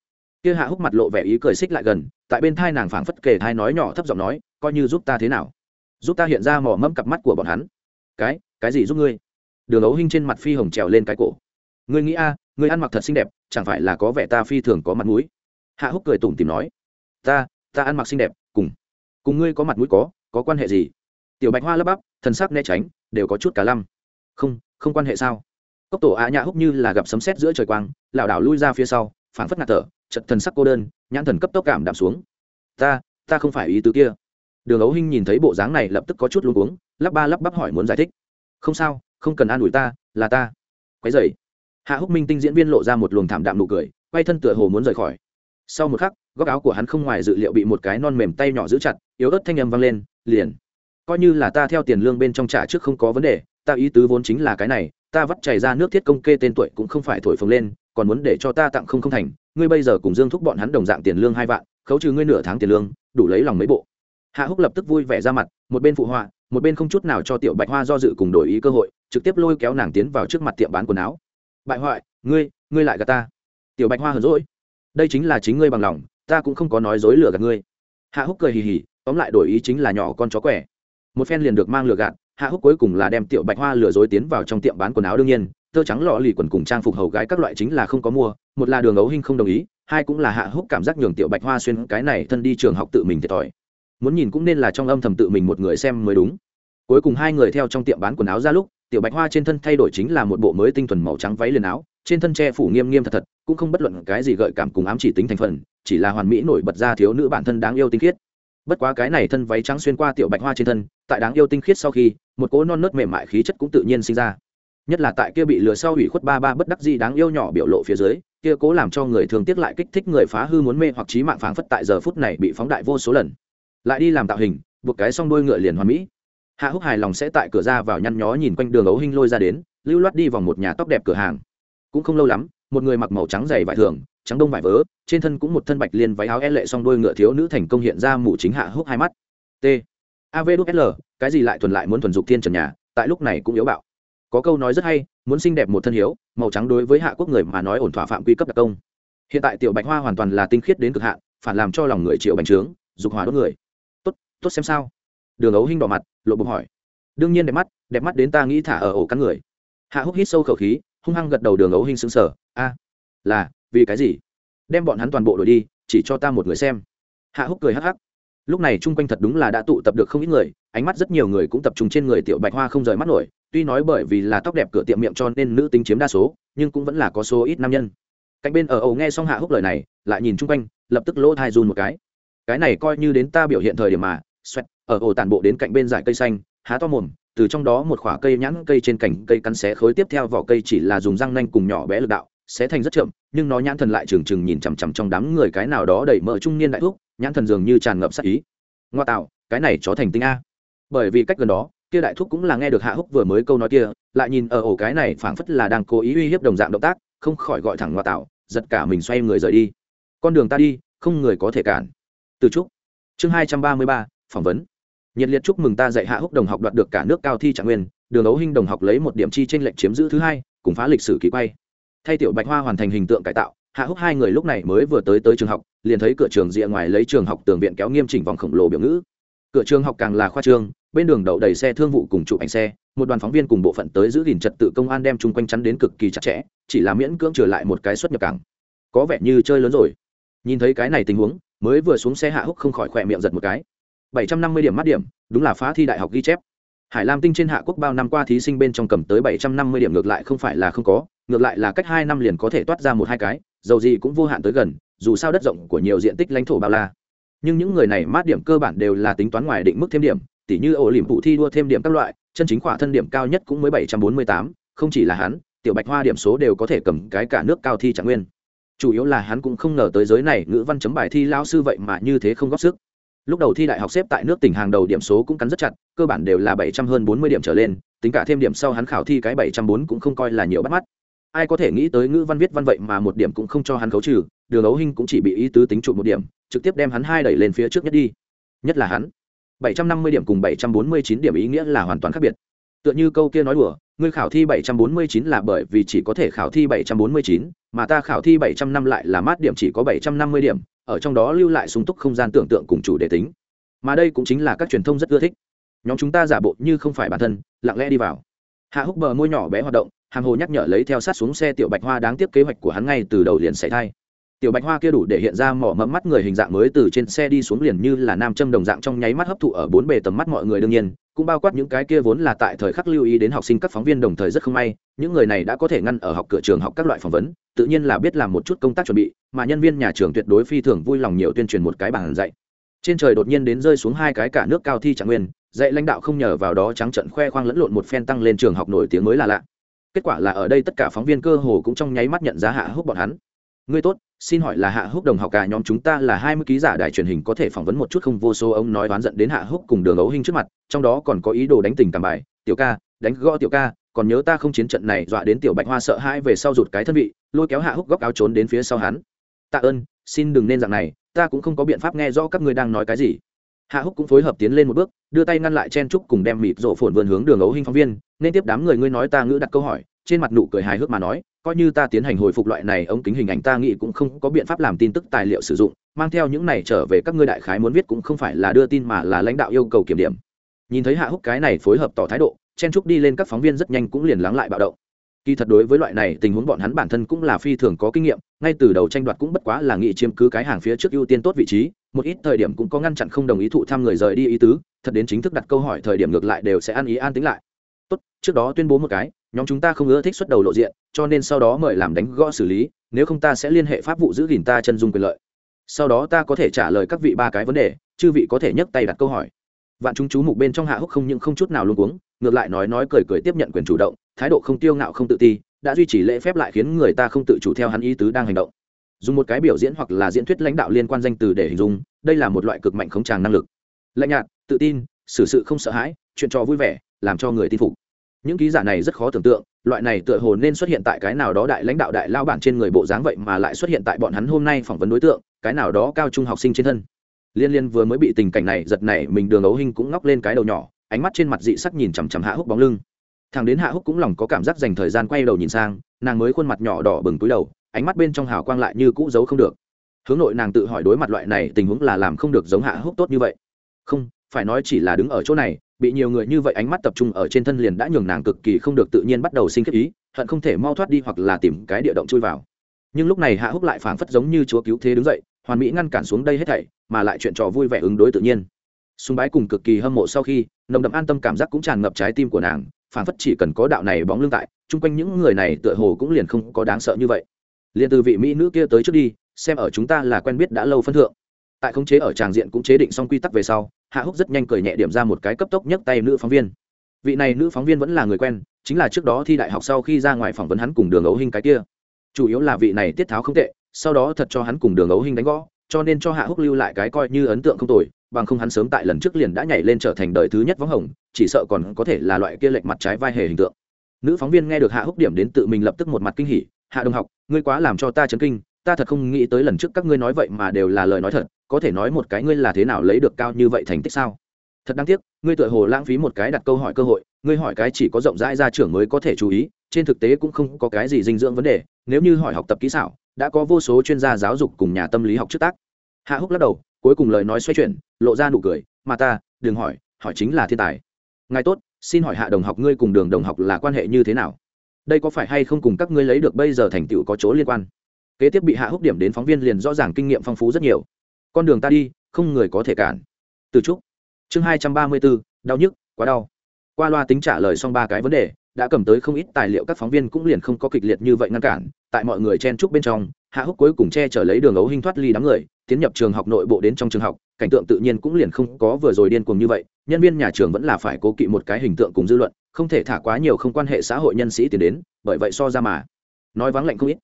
Kia hạ húc mặt lộ vẻ ý cười xích lại gần, tại bên thai nàng phảng phất kề thai nói nhỏ thấp giọng nói, coi như giúp ta thế nào? Giúp ta hiện ra mỏ mẫm cặp mắt của bọn hắn. Cái cái gì giúp ngươi? Đường ấu hinh trên mặt phi hồng trèo lên cái cổ. Ngươi nghĩ a, ngươi ăn mặc thật xinh đẹp, chẳng phải là có vẻ ta phi thường có mặt mũi? Hạ húc cười tủm tìm nói. Ta ta ăn mặc xinh đẹp, cùng cùng ngươi có mặt mũi có có quan hệ gì? Tiểu bạch hoa lấp bắp, thần sắc né tránh đều có chút cả lăm. Không không quan hệ sao? Cốc tổ ạ nhã húc như là gặp sấm sét giữa trời quang, lảo đảo lui ra phía sau phản phất ngạt thở chật thần sắc cô đơn, nhãn thần cấp tốc cảm đạm xuống. Ta ta không phải ý tứ kia. Đường ấu hinh nhìn thấy bộ dáng này lập tức có chút luống cuống, lắp ba lắp bắp hỏi muốn giải thích. Không sao, không cần an ủi ta, là ta. Quái dày hạ húc minh tinh diễn viên lộ ra một luồng thảm đạm nụ cười, quay thân tựa hồ muốn rời khỏi. Sau một khắc, góc áo của hắn không ngoài dự liệu bị một cái non mềm tay nhỏ giữ chặt, yếu ớt thanh âm vang lên, liền coi như là ta theo tiền lương bên trong trả trước không có vấn đề, ta ý tứ vốn chính là cái này, ta vắt chảy ra nước thiết công kê tên tuổi cũng không phải thổi phồng lên, còn muốn để cho ta tặng không không thành, ngươi bây giờ cùng dương thúc bọn hắn đồng dạng tiền lương hai vạn, khấu trừ ngươi nửa tháng tiền lương, đủ lấy lòng mấy bộ. Hạ húc lập tức vui vẻ ra mặt, một bên phụ họa, một bên không chút nào cho tiểu bạch hoa do dự cùng đổi ý cơ hội, trực tiếp lôi kéo nàng tiến vào trước mặt tiệm bán quần áo. Bại hoại, ngươi ngươi lại gạt ta. Tiểu bạch hoa hờn rỗi đây chính là chính ngươi bằng lòng, ta cũng không có nói dối lừa gạt ngươi. Hạ húc cười hì hì, tóm lại đổi ý chính là nhỏ con chó quẻ một phen liền được mang lừa gạt, hạ húc cuối cùng là đem tiểu bạch hoa lừa dối tiến vào trong tiệm bán quần áo đương nhiên, tơ trắng lọ lì quần cùng trang phục hầu gái các loại chính là không có mua, một là đường ấu hinh không đồng ý, hai cũng là hạ húc cảm giác nhường tiểu bạch hoa xuyên cái này thân đi trường học tự mình thiệt thòi. Muốn nhìn cũng nên là trong âm thầm tự mình một người xem mới đúng. Cuối cùng hai người theo trong tiệm bán quần áo ra lúc, tiểu bạch hoa trên thân thay đổi chính là một bộ mới tinh thuần màu trắng váy liền áo, trên thân tre phủ nghiêm nghiêm thật thật, cũng không bất luận cái gì gợi cảm cùng ám chỉ tính thành phần, chỉ là hoàn mỹ nổi bật ra thiếu nữ bản thân đáng yêu tinh khiết bất quá cái này thân váy trắng xuyên qua tiểu bạch hoa trên thân, tại đáng yêu tinh khiết sau khi, một cỗ non nớt mềm mại khí chất cũng tự nhiên sinh ra. Nhất là tại kia bị lừa sau hủy khuất ba ba bất đắc gì đáng yêu nhỏ biểu lộ phía dưới, kia cố làm cho người thường tiếc lại kích thích người phá hư muốn mê hoặc trí mạng phảng phất tại giờ phút này bị phóng đại vô số lần. Lại đi làm tạo hình, buộc cái xong đôi ngựa liền hoàn mỹ. Hạ húc hài lòng sẽ tại cửa ra vào nhăn nhó nhìn quanh đường ấu hinh lôi ra đến, lưu loát đi vòng một nhà tóc đẹp cửa hàng. Cũng không lâu lắm, một người mặc màu trắng dày vải thường trắng đông vải vớ, trên thân cũng một thân bạch liên váy áo e lệ song đôi ngựa thiếu nữ thành công hiện ra mũ chính hạ húc hai mắt. T. Avsl cái gì lại thuần lại muốn thuần dục thiên trần nhà, tại lúc này cũng yếu bạo. Có câu nói rất hay, muốn xinh đẹp một thân hiếu, màu trắng đối với hạ quốc người mà nói ổn thỏa phạm quy cấp đặc công. Hiện tại tiểu bạch hoa hoàn toàn là tinh khiết đến cực hạn, phản làm cho lòng người triệu bành trướng, dục hỏa đốt người. Tốt tốt xem sao. Đường ấu hinh đỏ mặt, lộ bụng hỏi. Đương nhiên đẹp mắt đẹp mắt đến ta nghĩ thả ở ổ cắn người. Hạ húc hít sâu khẩu khí, hung hăng gật đầu đường ấu hinh xứng sở a, là vì cái gì? Đem bọn hắn toàn bộ đổi đi, chỉ cho ta một người xem. Hạ húc cười hắc hắc. Lúc này chung quanh thật đúng là đã tụ tập được không ít người, ánh mắt rất nhiều người cũng tập trung trên người tiểu bạch hoa không rời mắt nổi, tuy nói bởi vì là tóc đẹp cửa tiệm miệng cho nên nữ tính chiếm đa số, nhưng cũng vẫn là có số ít nam nhân. Cạnh bên ở ầu nghe xong hạ húc lời này, lại nhìn chung quanh, lập tức lỗ thai run một cái. Cái này coi như đến ta biểu hiện thời điểm mà, xoẹt, ở ổ tàn bộ đến cạnh bên dải cây xanh, há to mồm, từ trong đó một khoả cây nhãn cây trên cành cây cắn xé khối tiếp theo vỏ cây chỉ là dùng răng nanh cùng nhỏ bé lực đạo sẽ thành rất chậm, nhưng nó nhãn thần lại trừng trừng nhìn chằm chằm trong đám người cái nào đó đẩy mỡ trung niên đại thuốc nhãn thần dường như tràn ngập sắc ý. Ngoa tạo, cái này chó thành tinh a. Bởi vì cách gần đó, kia đại thúc cũng là nghe được hạ húc vừa mới câu nói kia, lại nhìn ở ổ cái này phảng phất là đang cố ý uy hiếp đồng dạng động tác, không khỏi gọi thẳng ngoa tạo, giật cả mình xoay người rời đi. Con đường ta đi, không người có thể cản. Từ trúc, chương hai trăm ba mươi ba, phỏng vấn. Nhiệt liệt chúc mừng ta dạy hạ húc đồng học đoạt được cả nước cao thi trạng nguyên, đường ấu hinh đồng học lấy một điểm chi tranh lệch chiếm giữ thứ hai, cùng phá lịch sử kỳ quay thay tiểu bạch hoa hoàn thành hình tượng cải tạo, hạ húc hai người lúc này mới vừa tới tới trường học, liền thấy cửa trường rìa ngoài lấy trường học tường viện kéo nghiêm chỉnh vòng khổng lồ biểu ngữ. Cửa trường học càng là khoa trương, bên đường đậu đầy xe thương vụ cùng chụp ảnh xe, một đoàn phóng viên cùng bộ phận tới giữ gìn trật tự công an đem chung quanh chắn đến cực kỳ chặt chẽ, chỉ là miễn cưỡng trở lại một cái xuất nhập cảng. Có vẻ như chơi lớn rồi. Nhìn thấy cái này tình huống, mới vừa xuống xe hạ húc không khỏi khỏe miệng giật một cái. Bảy trăm năm mươi điểm mắt điểm, đúng là phá thi đại học ghi chép hải lam tinh trên hạ quốc bao năm qua thí sinh bên trong cầm tới bảy trăm năm mươi điểm ngược lại không phải là không có, ngược lại là cách hai năm liền có thể toát ra một hai cái, dầu gì cũng vô hạn tới gần, dù sao đất rộng của nhiều diện tích lãnh thổ bao la. Nhưng những người này mát điểm cơ bản đều là tính toán ngoài định mức thêm điểm, tỉ như ổ liềm phụ thi đua thêm điểm các loại, chân chính khỏa thân điểm cao nhất cũng mới bảy trăm bốn mươi tám, không chỉ là hắn, tiểu bạch hoa điểm số đều có thể cầm cái cả nước cao thi trạng nguyên. Chủ yếu là hắn cũng không ngờ tới giới này ngữ văn chấm bài thi lao sư vậy mà như thế không góp sức lúc đầu thi đại học xếp tại nước tỉnh hàng đầu điểm số cũng cắn rất chặt, cơ bản đều là bảy trăm hơn bốn mươi điểm trở lên, tính cả thêm điểm sau hắn khảo thi cái bảy trăm bốn cũng không coi là nhiều bắt mắt. Ai có thể nghĩ tới ngữ văn viết văn vậy mà một điểm cũng không cho hắn khấu trừ, đường ấu hinh cũng chỉ bị ý tứ tính trụ một điểm, trực tiếp đem hắn hai đẩy lên phía trước nhất đi. Nhất là hắn. Bảy trăm năm mươi điểm cùng bảy trăm bốn mươi chín điểm ý nghĩa là hoàn toàn khác biệt. Tựa như câu kia nói đùa, ngươi khảo thi bảy trăm bốn mươi chín là bởi vì chỉ có thể khảo thi bảy trăm bốn mươi chín, mà ta khảo thi bảy trăm năm lại là mát điểm chỉ có bảy trăm năm mươi điểm ở trong đó lưu lại sung túc không gian tưởng tượng cùng chủ đề tính. Mà đây cũng chính là các truyền thông rất ưa thích. Nhóm chúng ta giả bộ như không phải bản thân, lặng lẽ đi vào. Hạ húc bờ môi nhỏ bé hoạt động hàng hồ nhắc nhở lấy theo sát xuống xe tiểu bạch hoa đáng tiếc kế hoạch của hắn ngay từ đầu liền xảy thai tiểu bạch hoa kia đủ để hiện ra mỏ mẫm mắt người hình dạng mới từ trên xe đi xuống liền như là nam châm đồng dạng trong nháy mắt hấp thụ ở bốn bề tầm mắt mọi người đương nhiên, cũng bao quát những cái kia vốn là tại thời khắc lưu ý đến học sinh các phóng viên đồng thời rất không may, những người này đã có thể ngăn ở học cửa trường học các loại phỏng vấn, tự nhiên là biết làm một chút công tác chuẩn bị, mà nhân viên nhà trường tuyệt đối phi thường vui lòng nhiều tuyên truyền một cái bảng dạy. Trên trời đột nhiên đến rơi xuống hai cái cả nước cao thi trạng nguyên, dạy lãnh đạo không nhờ vào đó trắng trận khoe khoang lẫn lộn một phen tăng lên trường học nổi tiếng mới là lạ. Kết quả là ở đây tất cả phóng viên cơ hồ cũng trong nháy mắt nhận ra hạ húc bọn hắn ngươi tốt, xin hỏi là hạ húc đồng học cả nhóm chúng ta là hai mươi ký giả đài truyền hình có thể phỏng vấn một chút không? Vô số ông nói đoán giận đến hạ húc cùng đường ấu hình trước mặt, trong đó còn có ý đồ đánh tình cảm bài, tiểu ca, đánh gõ tiểu ca, còn nhớ ta không chiến trận này dọa đến tiểu bạch hoa sợ hãi về sau rụt cái thân vị, lôi kéo hạ húc góc áo trốn đến phía sau hắn. Tạ ơn, xin đừng nên dạng này, ta cũng không có biện pháp nghe rõ các ngươi đang nói cái gì. Hạ húc cũng phối hợp tiến lên một bước, đưa tay ngăn lại chen trúc cùng đem mịt rổ phồn vườn hướng đường ấu hình phóng viên, nên tiếp đám người ngươi nói ta ngữ đặt câu hỏi, trên mặt nụ cười hài hước mà nói coi như ta tiến hành hồi phục loại này ống kính hình ảnh, ta nghĩ cũng không có biện pháp làm tin tức tài liệu sử dụng, mang theo những này trở về các ngươi đại khái muốn viết cũng không phải là đưa tin mà là lãnh đạo yêu cầu kiểm điểm. Nhìn thấy hạ húc cái này phối hợp tỏ thái độ, chen trúc đi lên các phóng viên rất nhanh cũng liền lắng lại bạo động. Kỳ thật đối với loại này, tình huống bọn hắn bản thân cũng là phi thường có kinh nghiệm, ngay từ đầu tranh đoạt cũng bất quá là nghị chiếm cứ cái hàng phía trước ưu tiên tốt vị trí, một ít thời điểm cũng có ngăn chặn không đồng ý thụ tham người rời đi ý tứ, thật đến chính thức đặt câu hỏi thời điểm ngược lại đều sẽ ăn ý an tính lại. Tốt, trước đó tuyên bố một cái nhóm chúng ta không ưa thích xuất đầu lộ diện, cho nên sau đó mời làm đánh gõ xử lý, nếu không ta sẽ liên hệ pháp vụ giữ gìn ta chân dung quyền lợi. Sau đó ta có thể trả lời các vị ba cái vấn đề, chư vị có thể nhấc tay đặt câu hỏi. Vạn chúng chú mục bên trong hạ húc không những không chút nào luôn cuống, ngược lại nói nói cười cười tiếp nhận quyền chủ động, thái độ không tiêu ngạo không tự ti, đã duy trì lễ phép lại khiến người ta không tự chủ theo hắn ý tứ đang hành động. Dùng một cái biểu diễn hoặc là diễn thuyết lãnh đạo liên quan danh từ để hình dung, đây là một loại cực mạnh khống tràng năng lực. Lạnh nhạt, tự tin, xử sự không sợ hãi, chuyện trò vui vẻ, làm cho người tin phục những ký giả này rất khó tưởng tượng, loại này tựa hồ nên xuất hiện tại cái nào đó đại lãnh đạo đại lao bản trên người bộ dáng vậy mà lại xuất hiện tại bọn hắn hôm nay phỏng vấn đối tượng, cái nào đó cao trung học sinh trên thân. Liên liên vừa mới bị tình cảnh này giật này mình đường ấu hình cũng ngóc lên cái đầu nhỏ, ánh mắt trên mặt dị sắc nhìn chằm chằm hạ húc bóng lưng. Thằng đến hạ húc cũng lòng có cảm giác dành thời gian quay đầu nhìn sang, nàng mới khuôn mặt nhỏ đỏ bừng túi đầu, ánh mắt bên trong hào quang lại như cũ giấu không được. Hướng nội nàng tự hỏi đối mặt loại này tình huống là làm không được giống hạ húc tốt như vậy. Không phải nói chỉ là đứng ở chỗ này, bị nhiều người như vậy ánh mắt tập trung ở trên thân liền đã nhường nàng cực kỳ không được tự nhiên bắt đầu sinh khiếp ý, hận không thể mau thoát đi hoặc là tìm cái địa động chui vào. Nhưng lúc này hạ húc lại phảng phất giống như chúa cứu thế đứng dậy, hoàn mỹ ngăn cản xuống đây hết thảy, mà lại chuyện trò vui vẻ ứng đối tự nhiên. Sùng bái cùng cực kỳ hâm mộ sau khi, nồng đậm an tâm cảm giác cũng tràn ngập trái tim của nàng, phảng phất chỉ cần có đạo này bóng lưng tại, chung quanh những người này tựa hồ cũng liền không có đáng sợ như vậy. Liền từ vị mỹ nữ kia tới trước đi, xem ở chúng ta là quen biết đã lâu phân thượng. Tại khống chế ở tràng diện cũng chế định xong quy tắc về sau hạ húc rất nhanh cười nhẹ điểm ra một cái cấp tốc nhất tay nữ phóng viên. Vị này nữ phóng viên vẫn là người quen, chính là trước đó thi đại học sau khi ra ngoài phỏng vấn hắn cùng đường ấu hình cái kia. Chủ yếu là vị này tiết tháo không tệ, sau đó thật cho hắn cùng đường ấu hình đánh gõ, cho nên cho hạ húc lưu lại cái coi như ấn tượng không tồi, bằng không hắn sớm tại lần trước liền đã nhảy lên trở thành đời thứ nhất võng hồng, chỉ sợ còn có thể là loại kia lệch mặt trái vai hề hình tượng. Nữ phóng viên nghe được hạ húc điểm đến tự mình lập tức một mặt kinh hỉ, hạ đồng học, ngươi quá làm cho ta chấn kinh, ta thật không nghĩ tới lần trước các ngươi nói vậy mà đều là lời nói thật có thể nói một cái ngươi là thế nào lấy được cao như vậy thành tích sao? Thật đáng tiếc, ngươi tựa hồ lãng phí một cái đặt câu hỏi cơ hội, ngươi hỏi cái chỉ có rộng rãi ra trưởng mới có thể chú ý, trên thực tế cũng không có cái gì dinh dưỡng vấn đề, nếu như hỏi học tập kỹ xảo, đã có vô số chuyên gia giáo dục cùng nhà tâm lý học trước tác. Hạ húc lắc đầu, cuối cùng lời nói xoay chuyển, lộ ra nụ cười, mà ta, đừng hỏi hỏi chính là thiên tài. Ngài tốt, xin hỏi hạ đồng học ngươi cùng đường đồng học là quan hệ như thế nào? Đây có phải hay không cùng các ngươi lấy được bây giờ thành tựu có chỗ liên quan? Kế tiếp bị hạ húc điểm đến phóng viên liền rõ ràng kinh nghiệm phong phú rất nhiều con đường ta đi, không người có thể cản. Từ trúc, chương hai trăm ba mươi bốn, đau nhức, quá đau. Qua loa tính trả lời xong ba cái vấn đề, đã cầm tới không ít tài liệu các phóng viên cũng liền không có kịch liệt như vậy ngăn cản, tại mọi người chen trúc bên trong, hạ húc cuối cùng che chở lấy đường ấu hinh thoát ly đám người, tiến nhập trường học nội bộ đến trong trường học, cảnh tượng tự nhiên cũng liền không có vừa rồi điên cuồng như vậy, nhân viên nhà trường vẫn là phải cố kỵ một cái hình tượng cùng dư luận, không thể thả quá nhiều không quan hệ xã hội nhân sĩ tiến đến, bởi vậy so ra mà. Nói vắng lạnh không ít.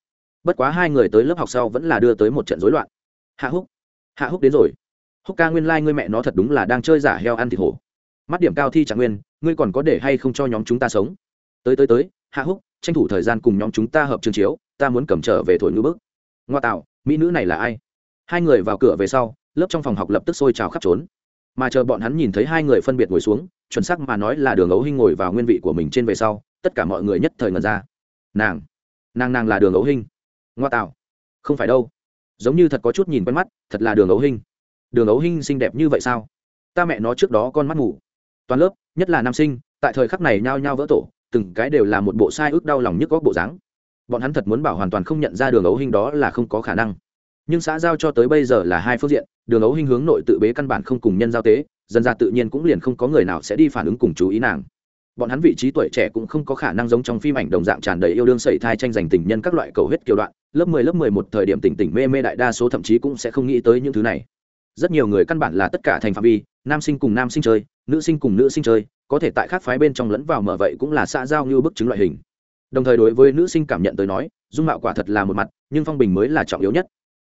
Bất quá hai người tới lớp học sau vẫn là đưa tới một trận rối loạn. Hạ húc hạ húc đến rồi. Húc ca nguyên lai、like、ngươi mẹ nó thật đúng là đang chơi giả heo ăn thịt hổ. Mắt điểm cao thi trạng nguyên, ngươi còn có để hay không cho nhóm chúng ta sống? Tới tới tới, hạ húc, tranh thủ thời gian cùng nhóm chúng ta hợp chương chiếu, ta muốn cầm trở về thổi ngữ bức. Ngoa tạo, mỹ nữ này là ai? Hai người vào cửa về sau, lớp trong phòng học lập tức sôi trào khắp trốn. Mà chờ bọn hắn nhìn thấy hai người phân biệt ngồi xuống, chuẩn xác mà nói là đường ấu hinh ngồi vào nguyên vị của mình trên về sau, tất cả mọi người nhất thời ngần ra. Nàng nàng nàng là đường ấu hinh. Ngoa tạo, không phải đâu giống như thật có chút nhìn quen mắt, thật là đường ấu hinh. Đường ấu hinh xinh đẹp như vậy sao? Ta mẹ nó trước đó con mắt ngủ toàn lớp, nhất là nam sinh, tại thời khắc này nhao nhao vỡ tổ, từng cái đều là một bộ sai ước đau lòng nhức góc bộ dáng. Bọn hắn thật muốn bảo hoàn toàn không nhận ra đường ấu hinh đó là không có khả năng. Nhưng xã giao cho tới bây giờ là hai phương diện, đường ấu hinh hướng nội tự bế căn bản không cùng nhân giao tế, dân ra tự nhiên cũng liền không có người nào sẽ đi phản ứng cùng chú ý nàng. Bọn hắn vị trí tuổi trẻ cũng không có khả năng giống trong phim ảnh đồng dạng tràn đầy yêu đương sẩy thai tranh giành tình nhân các loại cầu hết kiều đoạn lớp mười lớp mười một thời điểm tỉnh tỉnh mê mê đại đa số thậm chí cũng sẽ không nghĩ tới những thứ này. Rất nhiều người căn bản là tất cả thành phạm vi, nam sinh cùng nam sinh chơi, nữ sinh cùng nữ sinh chơi, có thể tại khác phái bên trong lẫn vào mở vậy cũng là xã giao như bức chứng loại hình. Đồng thời đối với nữ sinh cảm nhận tới nói, dung mạo quả thật là một mặt, nhưng phong bình mới là trọng yếu nhất.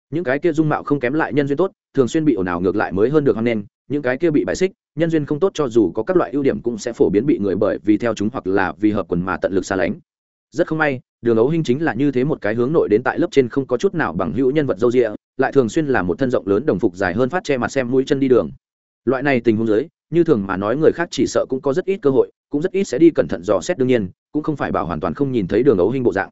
Những cái kia dung mạo không kém lại nhân duyên tốt, thường xuyên bị ồn ào ngược lại mới hơn được hơn nên những cái kia bị bại xích, nhân duyên không tốt cho dù có các loại ưu điểm cũng sẽ phổ biến bị người bởi vì theo chúng hoặc là vì hợp quần mà tận lực xa lánh. Rất không may đường ấu hinh chính là như thế một cái hướng nội đến tại lớp trên không có chút nào bằng hữu nhân vật dâu rịa lại thường xuyên là một thân rộng lớn đồng phục dài hơn phát che mặt xem mũi chân đi đường. Loại này tình huống dưới, như thường mà nói người khác chỉ sợ cũng có rất ít cơ hội, cũng rất ít sẽ đi cẩn thận dò xét đương nhiên, cũng không phải bảo hoàn toàn không nhìn thấy đường ấu hinh bộ dạng.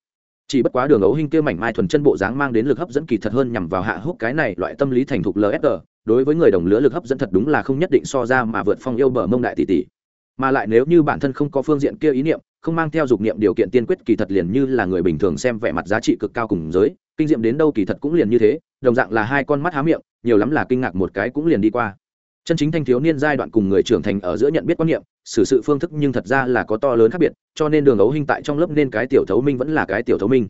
Chỉ bất quá đường ấu hinh kia mảnh mai thuần chân bộ dáng mang đến lực hấp dẫn kỳ thật hơn nhằm vào hạ húc cái này loại tâm lý thành thục lsg đối với người đồng lứa lực hấp dẫn thật đúng là không nhất định so ra mà vượt phong yêu bờ mông đại tỷ tỷ mà lại nếu như bản thân không có phương diện kia ý niệm, không mang theo dục niệm điều kiện tiên quyết kỳ thật liền như là người bình thường xem vẻ mặt giá trị cực cao cùng giới, kinh nghiệm đến đâu kỳ thật cũng liền như thế, đồng dạng là hai con mắt há miệng, nhiều lắm là kinh ngạc một cái cũng liền đi qua. Chân chính thanh thiếu niên giai đoạn cùng người trưởng thành ở giữa nhận biết quan niệm, xử sự phương thức nhưng thật ra là có to lớn khác biệt, cho nên đường ấu hình tại trong lớp nên cái tiểu thấu minh vẫn là cái tiểu thấu minh.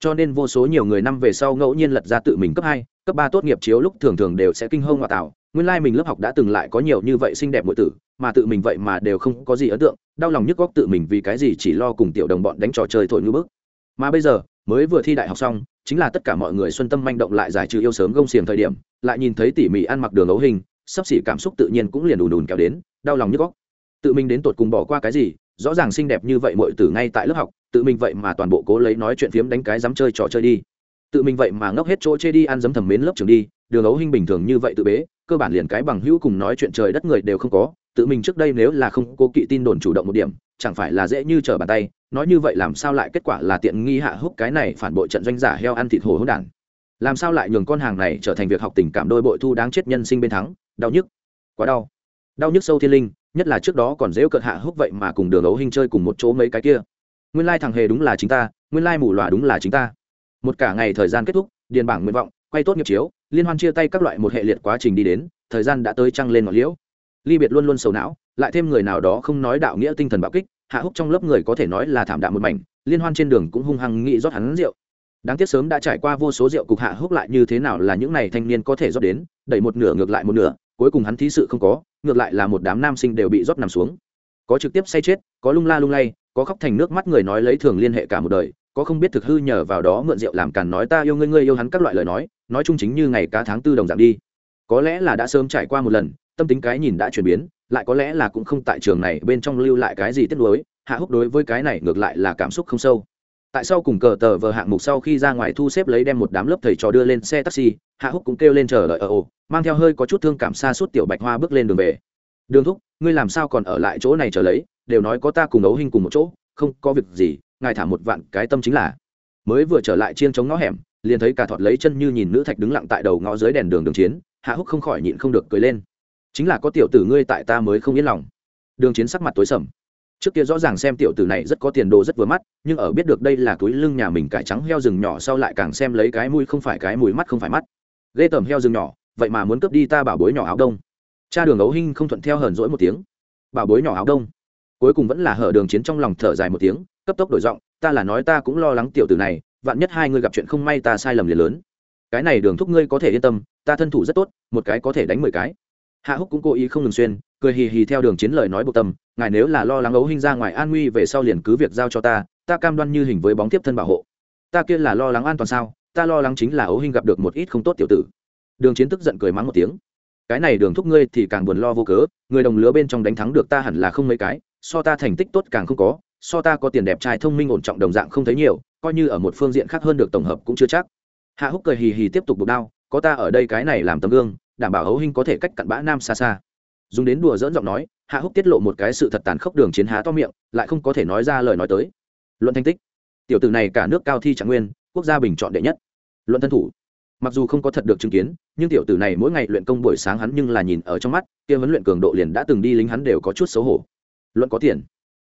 Cho nên vô số nhiều người năm về sau ngẫu nhiên lật ra tự mình cấp hai, cấp ba tốt nghiệp chiếu lúc thường thường đều sẽ kinh hông ngoại tạo nguyên lai、like、mình lớp học đã từng lại có nhiều như vậy xinh đẹp mọi tử, mà tự mình vậy mà đều không có gì ấn tượng, đau lòng nhức góc tự mình vì cái gì chỉ lo cùng tiểu đồng bọn đánh trò chơi thổi ngư bức. Mà bây giờ, mới vừa thi đại học xong, chính là tất cả mọi người xuân tâm manh động lại giải trừ yêu sớm gông xiềng thời điểm, lại nhìn thấy tỉ mỉ ăn mặc đường ấu hình, sắp xỉ cảm xúc tự nhiên cũng liền đùn đùn kéo đến, đau lòng nhức góc. Tự mình đến tột cùng bỏ qua cái gì, rõ ràng xinh đẹp như vậy mọi tử ngay tại lớp học, tự mình vậy mà toàn bộ cố lấy nói chuyện phiếm đánh cái dám chơi trò chơi đi. Tự mình vậy mà ngốc hết chỗ chê đi ăn dấm thầm mến lớp trường đi, đường ấu hình bình thường như vậy tự bế cơ bản liền cái bằng hữu cùng nói chuyện trời đất người đều không có, tự mình trước đây nếu là không cố kỵ tin đồn chủ động một điểm, chẳng phải là dễ như trở bàn tay, nói như vậy làm sao lại kết quả là tiện nghi hạ húc cái này phản bội trận doanh giả heo ăn thịt hồ hỗn đản. Làm sao lại nhường con hàng này trở thành việc học tình cảm đôi bội thu đáng chết nhân sinh bên thắng, đau nhức, quá đau. Đau nhức sâu thiên linh, nhất là trước đó còn dễ cợt hạ húc vậy mà cùng đường ấu hình chơi cùng một chỗ mấy cái kia. Nguyên lai thằng hề đúng là chính ta, nguyên lai mù lòa đúng là chính ta. Một cả ngày thời gian kết thúc, điền bảng nguyện vọng, quay tốt nghiệp chiếu liên hoan chia tay các loại một hệ liệt quá trình đi đến, thời gian đã tới trăng lên ngọn liễu. Ly biệt luôn luôn sầu não, lại thêm người nào đó không nói đạo nghĩa tinh thần bạo kích, hạ húc trong lớp người có thể nói là thảm đạm một mảnh, liên hoan trên đường cũng hung hăng nghĩ rót hắn rượu. Đáng tiếc sớm đã trải qua vô số rượu cục hạ húc lại như thế nào là những này thanh niên có thể rót đến, đẩy một nửa ngược lại một nửa, cuối cùng hắn thí sự không có, ngược lại là một đám nam sinh đều bị rót nằm xuống. Có trực tiếp say chết, có lung la lung lay, có khóc thành nước mắt người nói lấy thường liên hệ cả một đời, có không biết thực hư nhờ vào đó mượn rượu làm càn nói ta yêu ngươi ngươi yêu hắn các loại lời nói nói chung chính như ngày cá tháng tư đồng dạng đi. Có lẽ là đã sớm trải qua một lần, tâm tính cái nhìn đã chuyển biến, lại có lẽ là cũng không tại trường này bên trong lưu lại cái gì tiếc nuối, hạ húc đối với cái này ngược lại là cảm xúc không sâu. Tại sao cùng cờ tờ vờ hạng mục sau khi ra ngoài thu xếp lấy đem một đám lớp thầy trò đưa lên xe taxi, hạ húc cũng kêu lên chờ đợi ở ồ mang theo hơi có chút thương cảm xa suốt tiểu bạch hoa bước lên đường về. Đường thúc, ngươi làm sao còn ở lại chỗ này chờ lấy, đều nói có ta cùng ấu hình cùng một chỗ, không có việc gì, ngài thả một vạn cái tâm chính là. Mới vừa trở lại chiên chống ngõ hẻm liền thấy cả thọt lấy chân như nhìn nữ thạch đứng lặng tại đầu ngõ dưới đèn đường đường chiến, hạ húc không khỏi nhịn không được cười lên. Chính là có tiểu tử ngươi tại ta mới không yên lòng. Đường chiến sắc mặt tối sầm. Trước kia rõ ràng xem tiểu tử này rất có tiền đồ rất vừa mắt, nhưng ở biết được đây là túi lưng nhà mình cải trắng heo rừng nhỏ sau lại càng xem lấy cái mũi không phải cái mũi mắt không phải mắt. Ghê tởm heo rừng nhỏ, vậy mà muốn cướp đi ta bảo bối nhỏ áo đông. Cha đường ấu hinh không thuận theo hờn dỗi một tiếng. Bảo bối nhỏ áo đông. Cuối cùng vẫn là hở đường chiến trong lòng thở dài một tiếng, cấp tốc đổi giọng, ta là nói ta cũng lo lắng tiểu tử này vạn nhất hai ngươi gặp chuyện không may ta sai lầm liền lớn. Cái này đường thúc ngươi có thể yên tâm, ta thân thủ rất tốt, một cái có thể đánh mười cái. Hạ húc cũng cố ý không ngừng xuyên, cười hì hì theo đường chiến lời nói bộ tâm, ngài nếu là lo lắng ấu hình ra ngoài an nguy về sau liền cứ việc giao cho ta ta cam đoan như hình với bóng tiếp thân bảo hộ. Ta kia là lo lắng an toàn sao, ta lo lắng chính là ấu hình gặp được một ít không tốt tiểu tử. Đường chiến tức giận cười mắng một tiếng. Cái này đường thúc ngươi thì càng buồn lo vô cớ, người đồng lứa bên trong đánh thắng được ta hẳn là không mấy cái, so ta thành tích tốt càng không có, so ta có tiền đẹp trai thông minh ổn trọng đồng dạng không thấy nhiều coi như ở một phương diện khác hơn được tổng hợp cũng chưa chắc. Hạ húc cười hì hì tiếp tục bục đao, có ta ở đây cái này làm tấm gương, đảm bảo hấu hinh có thể cách cặn bã nam xa xa. Dùng đến đùa dỡn giọng nói, hạ húc tiết lộ một cái sự thật tàn khốc đường chiến há to miệng, lại không có thể nói ra lời nói tới. Luận thành tích. Tiểu tử này cả nước cao thi trạng nguyên, quốc gia bình chọn đệ nhất. Luận thân thủ. Mặc dù không có thật được chứng kiến, nhưng tiểu tử này mỗi ngày luyện công buổi sáng hắn nhưng là nhìn ở trong mắt, kia vấn luyện cường độ liền đã từng đi lính hắn đều có chút xấu hổ. Luận có tiền.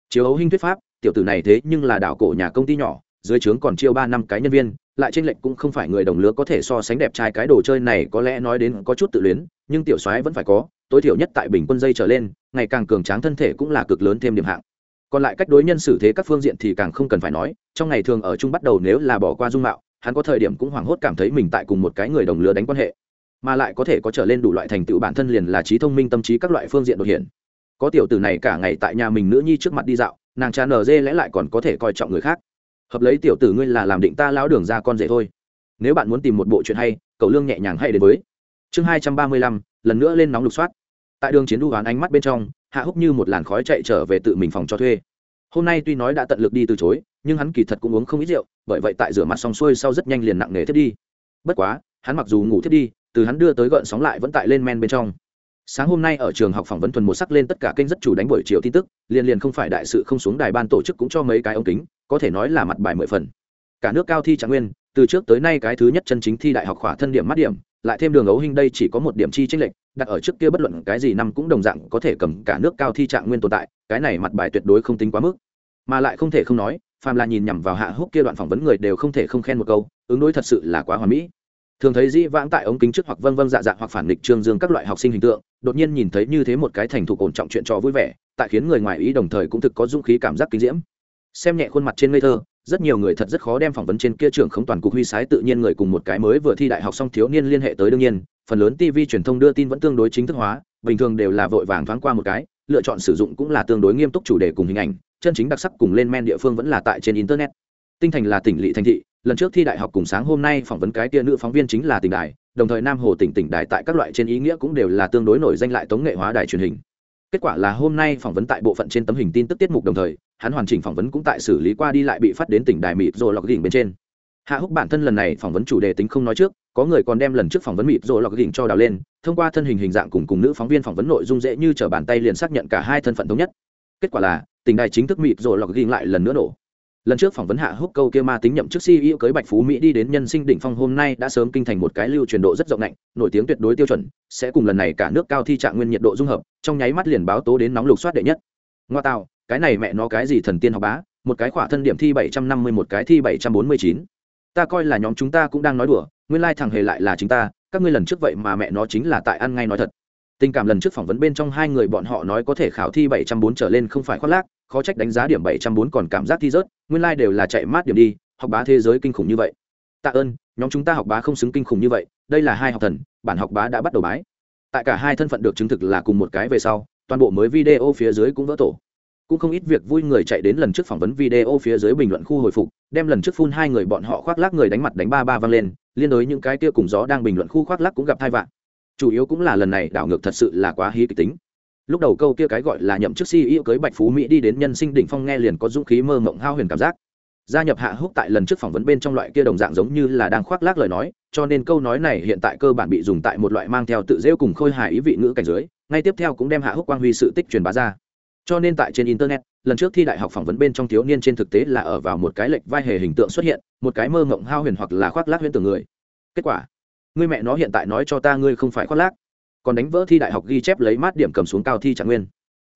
Chiếu hấu hinh thuyết pháp, tiểu tử này thế nhưng là đảo cổ nhà công ty nhỏ dưới trướng còn chiêu ba năm cái nhân viên, lại trên lệnh cũng không phải người đồng lứa có thể so sánh đẹp trai cái đồ chơi này có lẽ nói đến có chút tự luyến, nhưng tiểu soái vẫn phải có, tối thiểu nhất tại bình quân dây trở lên, ngày càng cường tráng thân thể cũng là cực lớn thêm điểm hạng. Còn lại cách đối nhân xử thế các phương diện thì càng không cần phải nói, trong ngày thường ở chung bắt đầu nếu là bỏ qua dung mạo, hắn có thời điểm cũng hoảng hốt cảm thấy mình tại cùng một cái người đồng lứa đánh quan hệ. Mà lại có thể có trở lên đủ loại thành tựu bản thân liền là trí thông minh tâm trí các loại phương diện đột hiện. Có tiểu tử này cả ngày tại nhà mình nữ nhi trước mặt đi dạo, nàng cha nở dê lẽ lại còn có thể coi trọng người khác hợp lấy tiểu tử ngươi là làm định ta lão đường ra con rể thôi. Nếu bạn muốn tìm một bộ chuyện hay cậu lương nhẹ nhàng hay đến với. Chương hai trăm ba mươi lăm, lần nữa lên nóng lục soát. Tại đường chiến đu hoán ánh mắt bên trong, hạ húc như một làn khói chạy trở về tự mình phòng cho thuê. Hôm nay tuy nói đã tận lực đi từ chối, nhưng hắn kỳ thật cũng uống không ít rượu, bởi vậy tại rửa mặt xong xuôi sau rất nhanh liền nặng nề thiết đi. Bất quá, hắn mặc dù ngủ thiết đi, từ hắn đưa tới gợn sóng lại vẫn tại lên men bên trong sáng hôm nay ở trường học phỏng vấn thuần một sắc lên tất cả kênh rất chủ đánh buổi chiều tin tức, liền liền không phải đại sự không xuống đài ban tổ chức cũng cho mấy cái ống kính, có thể nói là mặt bài mười phần. Cả nước cao thi trạng nguyên, từ trước tới nay cái thứ nhất chân chính thi đại học khỏa thân điểm mắt điểm, lại thêm đường ấu hình đây chỉ có một điểm chi tranh lệch, đặt ở trước kia bất luận cái gì năm cũng đồng dạng có thể cầm cả nước cao thi trạng nguyên tồn tại, cái này mặt bài tuyệt đối không tính quá mức. Mà lại không thể không nói phàm là nhìn nhằm vào hạ húc kia đoạn phỏng vấn người đều không thể không khen một câu, ứng đối thật sự là quá hoàn mỹ. Thường thấy dĩ vãng tại ống kính trước hoặc vân vân dạ dạ hoặc phản nghịch trương dương các loại học sinh hình tượng đột nhiên nhìn thấy như thế một cái thành thục ổn trọng chuyện trò vui vẻ, tại khiến người ngoài ý đồng thời cũng thực có dũng khí cảm giác kinh diễm. Xem nhẹ khuôn mặt trên ngây thơ, rất nhiều người thật rất khó đem phỏng vấn trên kia trưởng không toàn cục huy sái tự nhiên người cùng một cái mới vừa thi đại học xong thiếu niên liên hệ tới đương nhiên, phần lớn tv truyền thông đưa tin vẫn tương đối chính thức hóa, bình thường đều là vội vàng thoáng qua một cái, lựa chọn sử dụng cũng là tương đối nghiêm túc chủ đề cùng hình ảnh, chân chính đặc sắc cùng lên men địa phương vẫn là tại trên internet. Tinh thành là tỉnh lỵ thành thị lần trước thi đại học cùng sáng hôm nay phỏng vấn cái tia nữ phóng viên chính là tỉnh đài, đồng thời nam hồ tỉnh tỉnh đài tại các loại trên ý nghĩa cũng đều là tương đối nổi danh lại tống nghệ hóa đài truyền hình. Kết quả là hôm nay phỏng vấn tại bộ phận trên tấm hình tin tức tiết mục đồng thời, hắn hoàn chỉnh phỏng vấn cũng tại xử lý qua đi lại bị phát đến tỉnh đài mịt rồi lọc đỉnh bên trên. Hạ húc bản thân lần này phỏng vấn chủ đề tính không nói trước, có người còn đem lần trước phỏng vấn mịt rồi lọc đỉnh cho đào lên, thông qua thân hình hình dạng cùng cùng nữ phóng viên phỏng vấn nội dung dễ như t bàn tay liền xác nhận cả hai thân phận thống nhất. Kết quả là, tỉnh đài chính thức mịt rồi lọc đỉnh lại lần nữa nổ lần trước phỏng vấn hạ húc câu kia ma tính nhậm chức ceo cưới bạch phú mỹ đi đến nhân sinh đỉnh phong hôm nay đã sớm kinh thành một cái lưu truyền độ rất rộng ngạnh, nổi tiếng tuyệt đối tiêu chuẩn, sẽ cùng lần này cả nước cao thi trạng nguyên nhiệt độ dung hợp, trong nháy mắt liền báo tố đến nóng lục soát đệ nhất. Ngoa tạo cái này mẹ nó cái gì thần tiên học bá, một cái khỏa thân điểm thi bảy trăm năm mươi một cái thi bảy trăm bốn mươi chín. Ta coi là nhóm chúng ta cũng đang nói đùa, nguyên lai thằng hề lại là chính ta, các ngươi lần trước vậy mà mẹ nó chính là tại ăn ngay nói thật. Tình cảm lần trước phỏng vấn bên trong hai người bọn họ nói có thể khảo thi bảy trăm bốn trở lên không phải khoác lác khó trách đánh giá điểm bảy trăm bốn còn cảm giác thi rớt, nguyên lai、like、đều là chạy mát điểm đi, học bá thế giới kinh khủng như vậy. Tạ ơn, nhóm chúng ta học bá không xứng kinh khủng như vậy, đây là hai học thần, bản học bá đã bắt đầu bái. Tại cả hai thân phận được chứng thực là cùng một cái về sau, toàn bộ mới video phía dưới cũng vỡ tổ. Cũng không ít việc vui người chạy đến lần trước phỏng vấn video phía dưới bình luận khu hồi phục, đem lần trước phun hai người bọn họ khoác lác người đánh mặt đánh ba ba văng lên, liên đối những cái kia cùng gió đang bình luận khu khoác lác cũng gặp thai vạn chủ yếu cũng là lần này đảo ngược thật sự là quá hí kịch tính lúc đầu câu kia cái gọi là nhậm chức ceo cưới bạch phú mỹ đi đến nhân sinh đỉnh phong nghe liền có dũng khí mơ mộng hao huyền cảm giác. Gia nhập hạ húc tại lần trước phỏng vấn bên trong loại kia đồng dạng giống như là đang khoác lác lời nói, cho nên câu nói này hiện tại cơ bản bị dùng tại một loại mang theo tự rêu cùng khôi hài ý vị ngữ cảnh dưới ngay tiếp theo cũng đem hạ húc quang huy sự tích truyền bá ra. Cho nên tại trên internet, lần trước thi đại học phỏng vấn bên trong thiếu niên trên thực tế là ở vào một cái lệch vai hề hình tượng xuất hiện, một cái mơ mộng hao huyền hoặc là khoác lác huyễn tưởng người. Kết quả ngươi mẹ nó hiện tại nói cho ta ngươi không phải khoác lác còn đánh vỡ thi đại học ghi chép lấy mát điểm cầm xuống cao thi trạng nguyên.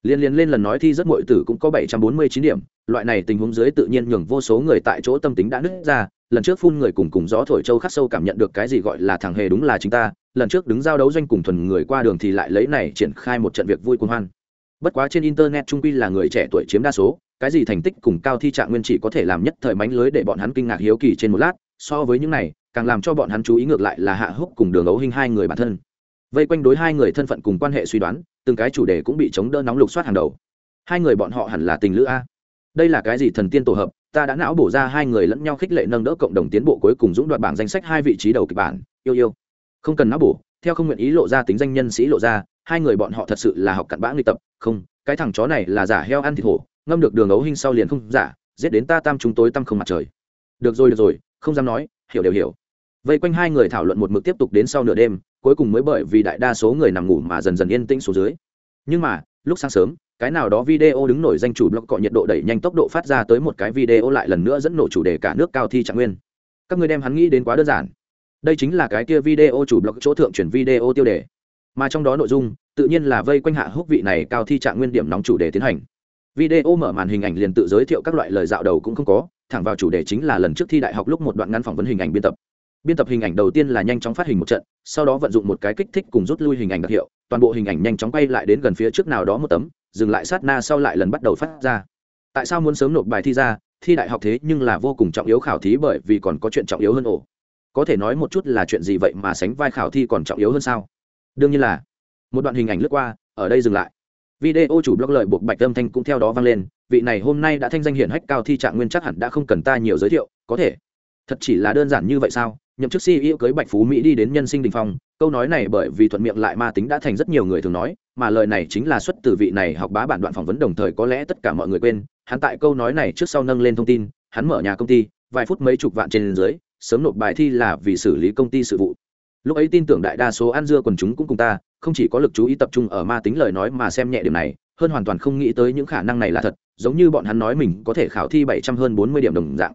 Liên liên lên lần nói thi rất mọi tử cũng có bảy trăm bốn mươi chín điểm, loại này tình huống dưới tự nhiên nhường vô số người tại chỗ tâm tính đã nứt ra, lần trước phun người cùng cùng gió thổi châu khắc sâu cảm nhận được cái gì gọi là thằng hề đúng là chính ta, lần trước đứng giao đấu doanh cùng thuần người qua đường thì lại lấy này triển khai một trận việc vui cuồng hoan. Bất quá trên internet trung quy là người trẻ tuổi chiếm đa số, cái gì thành tích cùng cao thi trạng nguyên chỉ có thể làm nhất thời mánh lưới để bọn hắn kinh ngạc hiếu kỳ trên một lát, so với những này, càng làm cho bọn hắn chú ý ngược lại là hạ húc cùng đường ấu hình hai người bản thân vây quanh đối hai người thân phận cùng quan hệ suy đoán, từng cái chủ đề cũng bị chống đỡ nóng lục soát hàng đầu. Hai người bọn họ hẳn là tình lữ a. Đây là cái gì thần tiên tổ hợp? Ta đã não bổ ra hai người lẫn nhau khích lệ nâng đỡ cộng đồng tiến bộ cuối cùng dũng đoạt bảng danh sách hai vị trí đầu kịch bản. Yêu yêu. Không cần não bổ, theo không nguyện ý lộ ra tính danh nhân sĩ lộ ra, hai người bọn họ thật sự là học cặn bã nghịch tập. Không, cái thằng chó này là giả heo ăn thịt hổ, ngâm được đường ấu hình sau liền không giả, giết đến ta tam chúng tối tăm không mặt trời. Được rồi được rồi, không dám nói, hiểu đều hiểu. Vây quanh hai người thảo luận một mực tiếp tục đến sau nửa đêm cuối cùng mới bởi vì đại đa số người nằm ngủ mà dần dần yên tĩnh xuống dưới. Nhưng mà, lúc sáng sớm, cái nào đó video đứng nổi danh chủ blog cọ nhiệt độ đẩy nhanh tốc độ phát ra tới một cái video lại lần nữa dẫn nổ chủ đề cả nước cao thi trạng nguyên. Các người đem hắn nghĩ đến quá đơn giản. Đây chính là cái kia video chủ blog chỗ thượng chuyển video tiêu đề. Mà trong đó nội dung, tự nhiên là vây quanh hạ húc vị này cao thi trạng nguyên điểm nóng chủ đề tiến hành. Video mở màn hình ảnh liền tự giới thiệu các loại lời dạo đầu cũng không có, thẳng vào chủ đề chính là lần trước thi đại học lúc một đoạn ngắn phỏng vấn hình ảnh biên tập biên tập hình ảnh đầu tiên là nhanh chóng phát hình một trận, sau đó vận dụng một cái kích thích cùng rút lui hình ảnh đặc hiệu, toàn bộ hình ảnh nhanh chóng quay lại đến gần phía trước nào đó một tấm, dừng lại sát na sau lại lần bắt đầu phát ra. Tại sao muốn sớm nộp bài thi ra? Thi đại học thế nhưng là vô cùng trọng yếu khảo thí bởi vì còn có chuyện trọng yếu hơn ổ. Có thể nói một chút là chuyện gì vậy mà sánh vai khảo thi còn trọng yếu hơn sao? Đương nhiên là, một đoạn hình ảnh lướt qua, ở đây dừng lại. Video chủ blog lợi buộc bạch âm thanh cũng theo đó vang lên, vị này hôm nay đã thanh danh hiển hách cao thi trạng nguyên chắc hẳn đã không cần ta nhiều giới thiệu, có thể. Thật chỉ là đơn giản như vậy sao? Nhậm chức ceo cưới bạch phú mỹ đi đến nhân sinh đình phong. Câu nói này bởi vì thuận miệng lại ma tính đã thành rất nhiều người thường nói, mà lời này chính là xuất từ vị này học bá bản đoạn phỏng vấn đồng thời có lẽ tất cả mọi người quên. Hắn tại câu nói này trước sau nâng lên thông tin, hắn mở nhà công ty, vài phút mấy chục vạn trên dưới, sớm nộp bài thi là vì xử lý công ty sự vụ. Lúc ấy tin tưởng đại đa số ăn dưa quần chúng cũng cùng ta, không chỉ có lực chú ý tập trung ở ma tính lời nói mà xem nhẹ điểm này, hơn hoàn toàn không nghĩ tới những khả năng này là thật, giống như bọn hắn nói mình có thể khảo thi bảy trăm hơn bốn mươi điểm đồng dạng.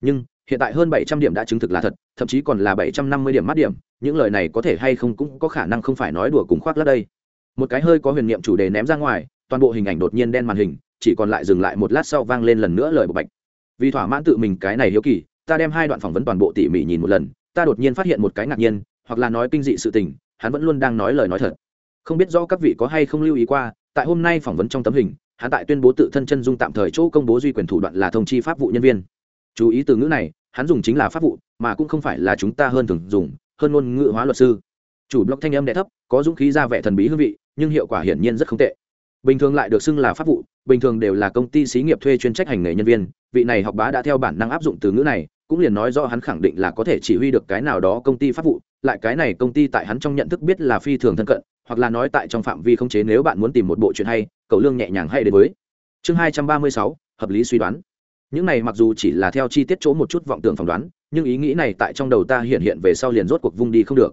Nhưng hiện tại hơn bảy trăm điểm đã chứng thực là thật, thậm chí còn là bảy trăm năm mươi điểm mắt điểm, những lời này có thể hay không cũng có khả năng không phải nói đùa cùng khoác lát đây. Một cái hơi có huyền niệm chủ đề ném ra ngoài, toàn bộ hình ảnh đột nhiên đen màn hình, chỉ còn lại dừng lại một lát sau vang lên lần nữa lời bộ bạch. Vì thỏa mãn tự mình cái này hiếu kỳ, ta đem hai đoạn phỏng vấn toàn bộ tỉ mỉ nhìn một lần, ta đột nhiên phát hiện một cái ngạc nhiên, hoặc là nói kinh dị sự tình, hắn vẫn luôn đang nói lời nói thật. Không biết do các vị có hay không lưu ý qua, tại hôm nay phỏng vấn trong tấm hình, hắn tại tuyên bố tự thân chân dung tạm thời chỗ công bố duy quyền thủ đoạn là thông chi pháp vụ nhân viên chú ý từ ngữ này, hắn dùng chính là pháp vụ, mà cũng không phải là chúng ta hơn thường dùng, hơn ngôn ngữ hóa luật sư. Chủ blog thanh âm đẻ thấp, có dũng khí ra vẻ thần bí hương vị, nhưng hiệu quả hiển nhiên rất không tệ. Bình thường lại được xưng là pháp vụ, bình thường đều là công ty xí nghiệp thuê chuyên trách hành nghề nhân viên, vị này học bá đã theo bản năng áp dụng từ ngữ này, cũng liền nói do hắn khẳng định là có thể chỉ huy được cái nào đó công ty pháp vụ, lại cái này công ty tại hắn trong nhận thức biết là phi thường thân cận, hoặc là nói tại trong phạm vi không chế nếu bạn muốn tìm một bộ chuyện hay, cậu lương nhẹ nhàng hay đến với. Chương hai trăm ba mươi sáu, hợp lý suy đoán những này mặc dù chỉ là theo chi tiết chỗ một chút vọng tưởng phỏng đoán, nhưng ý nghĩ này tại trong đầu ta hiện hiện về sau liền rốt cuộc vung đi không được.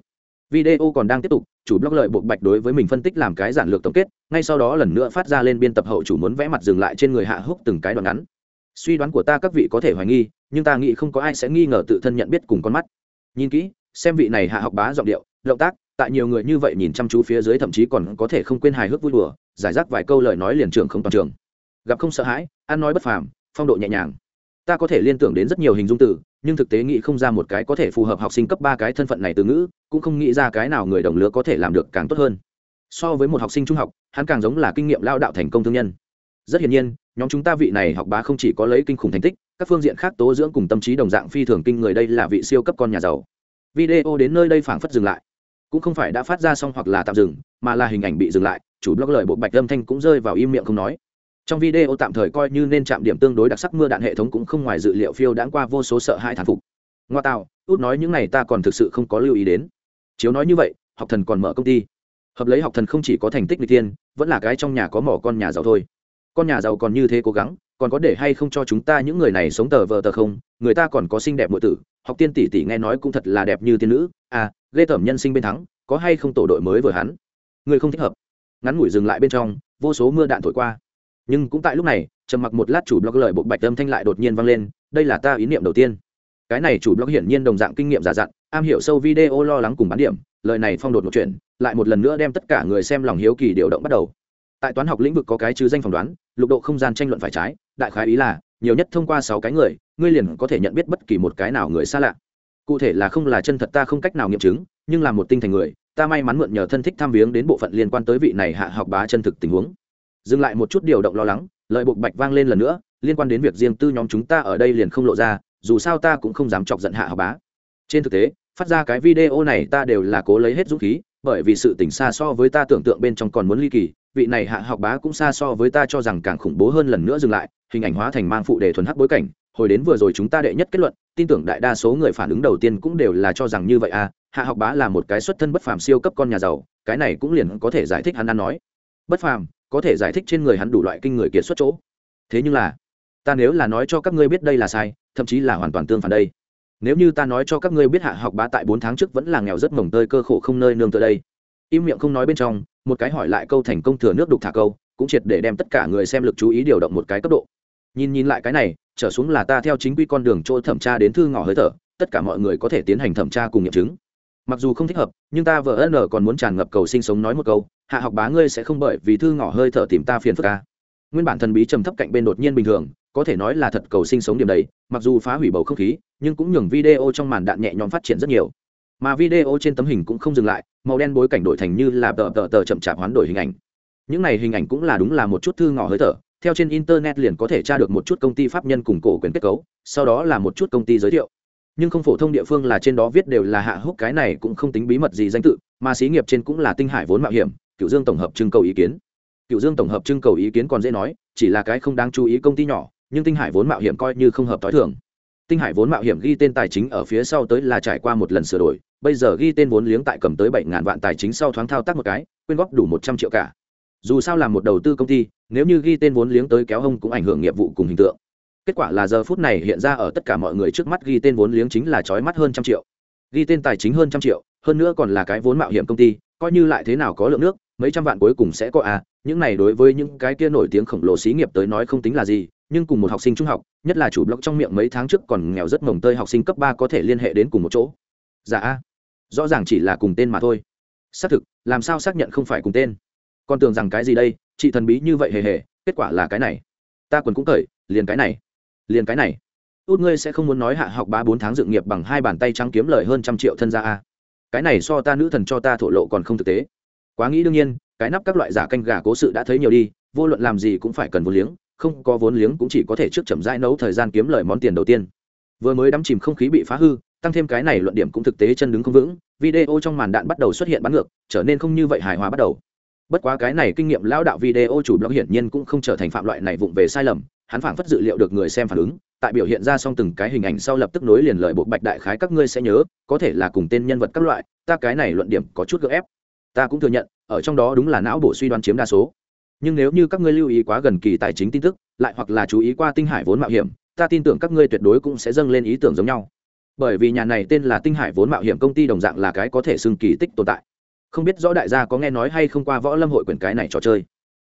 Video còn đang tiếp tục, chủ blog lợi buộc bạch đối với mình phân tích làm cái giản lược tổng kết, ngay sau đó lần nữa phát ra lên biên tập hậu chủ muốn vẽ mặt dừng lại trên người hạ húc từng cái đoạn ngắn. Suy đoán của ta các vị có thể hoài nghi, nhưng ta nghĩ không có ai sẽ nghi ngờ tự thân nhận biết cùng con mắt. Nhìn kỹ, xem vị này hạ học bá giọng điệu, động tác, tại nhiều người như vậy nhìn chăm chú phía dưới thậm chí còn có thể không quên hài hước vui đùa, giải rác vài câu lời nói liền trường không toàn trường. Gặp không sợ hãi, ăn nói bất phàm phong độ nhẹ nhàng. Ta có thể liên tưởng đến rất nhiều hình dung từ, nhưng thực tế nghĩ không ra một cái có thể phù hợp học sinh cấp ba cái thân phận này từ ngữ, cũng không nghĩ ra cái nào người đồng lứa có thể làm được càng tốt hơn. So với một học sinh trung học, hắn càng giống là kinh nghiệm lao đạo thành công thương nhân. Rất hiển nhiên, nhóm chúng ta vị này học bá không chỉ có lấy kinh khủng thành tích, các phương diện khác tố dưỡng cùng tâm trí đồng dạng phi thường kinh người đây là vị siêu cấp con nhà giàu. Video đến nơi đây phảng phất dừng lại. Cũng không phải đã phát ra xong hoặc là tạm dừng, mà là hình ảnh bị dừng lại, chủ blog lời bộ bạch âm thanh cũng rơi vào im miệng không nói trong video tạm thời coi như nên chạm điểm tương đối đặc sắc mưa đạn hệ thống cũng không ngoài dự liệu phiêu đãng qua vô số sợ hãi thán phục. Ngoa tạo, út nói những này ta còn thực sự không có lưu ý đến. Chiếu nói như vậy, học thần còn mở công ty. Hợp lấy học thần không chỉ có thành tích n tiên vẫn là cái trong nhà có mỏ con nhà giàu thôi. Con nhà giàu còn như thế cố gắng, còn có để hay không cho chúng ta những người này sống tờ vờ tờ không? Người ta còn có xinh đẹp nội tử, học tiên tỷ tỷ nghe nói cũng thật là đẹp như tiên nữ. À ghê tởm nhân sinh bên thắng, có hay không tổ đội mới vừa hắn? Người không thích hợp. Ngắn ngủi dừng lại bên trong, vô số mưa đạn thổi qua nhưng cũng tại lúc này, trầm mặc một lát chủ blog lời bộ bạch âm thanh lại đột nhiên vang lên, đây là ta ý niệm đầu tiên. Cái này chủ blog hiển nhiên đồng dạng kinh nghiệm giả dặn, am hiểu sâu video lo lắng cùng bán điểm, lời này phong đột một chuyện, lại một lần nữa đem tất cả người xem lòng hiếu kỳ điều động bắt đầu. Tại toán học lĩnh vực có cái chứ danh phỏng đoán, lục độ không gian tranh luận phải trái, đại khái ý là, nhiều nhất thông qua sáu cái người, ngươi liền có thể nhận biết bất kỳ một cái nào người xa lạ. Cụ thể là không là chân thật ta không cách nào nghiệm chứng, nhưng là một tinh thành người, ta may mắn mượn nhờ thân thích tham viếng đến bộ phận liên quan tới vị này hạ học bá chân thực tình huống dừng lại một chút điều động lo lắng lợi buộc bạch vang lên lần nữa, liên quan đến việc riêng tư nhóm chúng ta ở đây liền không lộ ra, dù sao ta cũng không dám chọc giận hạ học bá. Trên thực tế, phát ra cái video này ta đều là cố lấy hết dũng khí, bởi vì sự tỉnh xa so với ta tưởng tượng bên trong còn muốn ly kỳ, vị này hạ học bá cũng xa so với ta cho rằng càng khủng bố hơn lần nữa dừng lại, hình ảnh hóa thành mang phụ đề thuần hắc bối cảnh, hồi đến vừa rồi chúng ta đệ nhất kết luận, tin tưởng đại đa số người phản ứng đầu tiên cũng đều là cho rằng như vậy à hạ học bá là một cái xuất thân bất phàm siêu cấp con nhà giàu, cái này cũng liền có thể giải thích hắn ăn nói. Bất phàm có thể giải thích trên người hắn đủ loại kinh người kiệt xuất chỗ. Thế nhưng là, ta nếu là nói cho các ngươi biết đây là sai, thậm chí là hoàn toàn tương phản đây. Nếu như ta nói cho các ngươi biết hạ học bá tại bốn tháng trước vẫn là nghèo rất mồng tơi, cơ khổ không nơi nương tựa đây. Im miệng không nói bên trong, một cái hỏi lại câu thành công thừa nước đục thả câu, cũng triệt để đem tất cả người xem lực chú ý điều động một cái cấp độ. Nhìn nhìn lại cái này, trở xuống là ta theo chính quy con đường chỗ thẩm tra đến thư ngỏ hơi thở, tất cả mọi người có thể tiến hành thẩm tra cùng nghiệm chứng mặc dù không thích hợp, nhưng ta vợ ân còn muốn tràn ngập cầu sinh sống nói một câu, hạ học bá ngươi sẽ không bởi vì thư ngỏ hơi thở tìm ta phiền phức ca nguyên bản thần bí trầm thấp cạnh bên đột nhiên bình thường, có thể nói là thật cầu sinh sống điểm đấy, mặc dù phá hủy bầu không khí, nhưng cũng nhường video trong màn đạn nhẹ nhõm phát triển rất nhiều. Mà video trên tấm hình cũng không dừng lại, màu đen bối cảnh đổi thành như là tờ tờ tờ chậm chạp hoán đổi hình ảnh. Những này hình ảnh cũng là đúng là một chút thư ngỏ hơi thở, theo trên internet liền có thể tra được một chút công ty pháp nhân cùng cổ quyền kết cấu, sau đó là một chút công ty giới thiệu nhưng không phổ thông địa phương là trên đó viết đều là hạ húc cái này cũng không tính bí mật gì danh tự, mà xí nghiệp trên cũng là tinh hải vốn mạo hiểm cựu dương tổng hợp trưng cầu ý kiến. Cựu dương tổng hợp trưng cầu ý kiến còn dễ nói, chỉ là cái không đáng chú ý công ty nhỏ, nhưng tinh hải vốn mạo hiểm coi như không hợp t h o i thường. Tinh hải vốn mạo hiểm ghi tên tài chính ở phía sau tới là trải qua một lần sửa đổi, bây giờ ghi tên vốn liếng tại cầm tới bảy ngàn vạn tài chính sau thoáng thao tác một cái, quyên góp đủ một trăm triệu cả. Dù sao là một đầu tư công ty, nếu như ghi tên vốn liếng tới kéo hông cũng ảnh hưởng nghiệp vụ cùng hình tượng kết quả là giờ phút này hiện ra ở tất cả mọi người trước mắt ghi tên vốn liếng chính là trói mắt hơn trăm triệu. Ghi tên tài chính hơn trăm triệu, hơn nữa còn là cái vốn mạo hiểm công ty, coi như lại thế nào có lượng nước, mấy trăm vạn cuối cùng sẽ có à những này đối với những cái kia nổi tiếng khổng lồ xí nghiệp tới nói không tính là gì, nhưng cùng một học sinh trung học, nhất là chủ blog trong miệng mấy tháng trước còn nghèo rất mồng tơi học sinh cấp ba có thể liên hệ đến cùng một chỗ. Dạ rõ ràng chỉ là cùng tên mà thôi. Xác thực, làm sao xác nhận không phải cùng tên? Con tưởng rằng cái gì đây, chị thần bí như vậy hề hề, kết quả là cái này. Ta quần cũng cởi, liền cái này liền cái này. Út ngươi sẽ không muốn nói hạ học ba bốn tháng dựng nghiệp bằng hai bàn tay trắng kiếm lời hơn trăm triệu thân gia a. Cái này so ta nữ thần cho ta thổ lộ còn không thực tế. Quá nghĩ đương nhiên, cái nắp các loại giả canh gà cố sự đã thấy nhiều đi, vô luận làm gì cũng phải cần vốn liếng, không có vốn liếng cũng chỉ có thể trước chậm rãi nấu thời gian kiếm lời món tiền đầu tiên. Vừa mới đắm chìm không khí bị phá hư, tăng thêm cái này luận điểm cũng thực tế chân đứng không vững, video trong màn đạn bắt đầu xuất hiện bắn ngược, trở nên không như vậy hài hòa bắt đầu. Bất quá cái này kinh nghiệm lão đạo video chủ blog hiển nhiên cũng không trở thành phạm loại này vụng về sai lầm hắn phảng phất dự liệu được người xem phản ứng, tại biểu hiện ra xong từng cái hình ảnh sau lập tức nối liền lời bộ bạch đại khái các ngươi sẽ nhớ, có thể là cùng tên nhân vật các loại, ta cái này luận điểm có chút gỡ ép. Ta cũng thừa nhận, ở trong đó đúng là não bộ suy đoán chiếm đa số. Nhưng nếu như các ngươi lưu ý quá gần kỳ tài chính tin tức, lại hoặc là chú ý qua tinh hải vốn mạo hiểm, ta tin tưởng các ngươi tuyệt đối cũng sẽ dâng lên ý tưởng giống nhau. Bởi vì nhà này tên là tinh hải vốn mạo hiểm công ty đồng dạng là cái có thể xưng kỳ tích tồn tại. Không biết rõ đại gia có nghe nói hay không qua võ lâm hội quyển cái này trò chơi.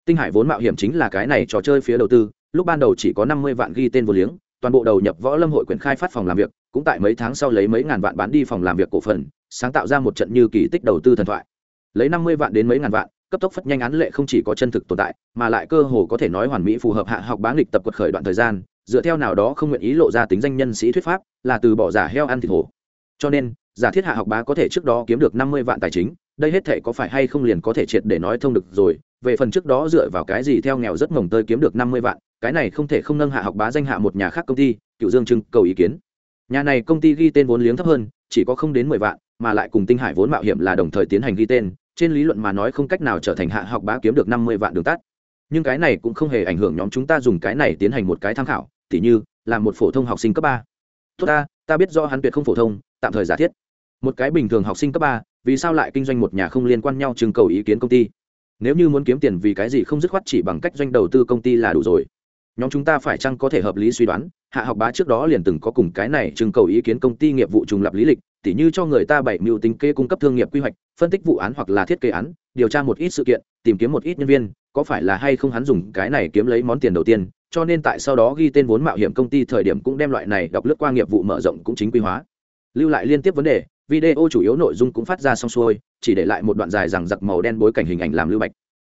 Tinh hải vốn mạo hiểm chính là cái này trò chơi phía đầu tư lúc ban đầu chỉ có năm mươi vạn ghi tên vô liếng, toàn bộ đầu nhập võ lâm hội quyền khai phát phòng làm việc, cũng tại mấy tháng sau lấy mấy ngàn vạn bán đi phòng làm việc cổ phần, sáng tạo ra một trận như kỳ tích đầu tư thần thoại. Lấy năm mươi vạn đến mấy ngàn vạn, cấp tốc phất nhanh án lệ không chỉ có chân thực tồn tại, mà lại cơ hồ có thể nói hoàn mỹ phù hợp hạ học bán lịch tập quật khởi đoạn thời gian, dựa theo nào đó không nguyện ý lộ ra tính danh nhân sĩ thuyết pháp, là từ bỏ giả heo ăn thịt hổ. Cho nên, giả thiết hạ học bá có thể trước đó kiếm được năm mươi vạn tài chính, đây hết thể có phải hay không liền có thể triệt để nói thông được rồi về phần trước đó dựa vào cái gì theo nghèo rất mồng tơi kiếm được năm mươi vạn, cái này không thể không nâng hạ học bá danh hạ một nhà khác công ty, cựu dương trưng cầu ý kiến. Nhà này công ty ghi tên vốn liếng thấp hơn, chỉ có không đến mười vạn, mà lại cùng tinh hải vốn mạo hiểm là đồng thời tiến hành ghi tên, trên lý luận mà nói không cách nào trở thành hạ học bá kiếm được năm mươi vạn đường tắt. Nhưng cái này cũng không hề ảnh hưởng nhóm chúng ta dùng cái này tiến hành một cái tham khảo, tỉ như, là một phổ thông học sinh cấp ba. Tốt ta ta biết do hắn tuyệt không phổ thông, tạm thời giả thiết. Một cái bình thường học sinh cấp ba, vì sao lại kinh doanh một nhà không liên quan nhau trưng cầu ý kiến công ty? Nếu như muốn kiếm tiền vì cái gì không dứt khoát chỉ bằng cách doanh đầu tư công ty là đủ rồi. Nhóm chúng ta phải chăng có thể hợp lý suy đoán, hạ học bá trước đó liền từng có cùng cái này trưng cầu ý kiến công ty nghiệp vụ trùng lập lý lịch, tỉ như cho người ta bảy mưu tính kê cung cấp thương nghiệp quy hoạch, phân tích vụ án hoặc là thiết kế án, điều tra một ít sự kiện, tìm kiếm một ít nhân viên, có phải là hay không hắn dùng cái này kiếm lấy món tiền đầu tiên, cho nên tại sau đó ghi tên vốn mạo hiểm công ty thời điểm cũng đem loại này đọc lướt qua nghiệp vụ mở rộng cũng chính quy hóa. Lưu lại liên tiếp vấn đề video chủ yếu nội dung cũng phát ra xong xuôi, chỉ để lại một đoạn dài rằng giặc màu đen bối cảnh hình ảnh làm lưu bạch.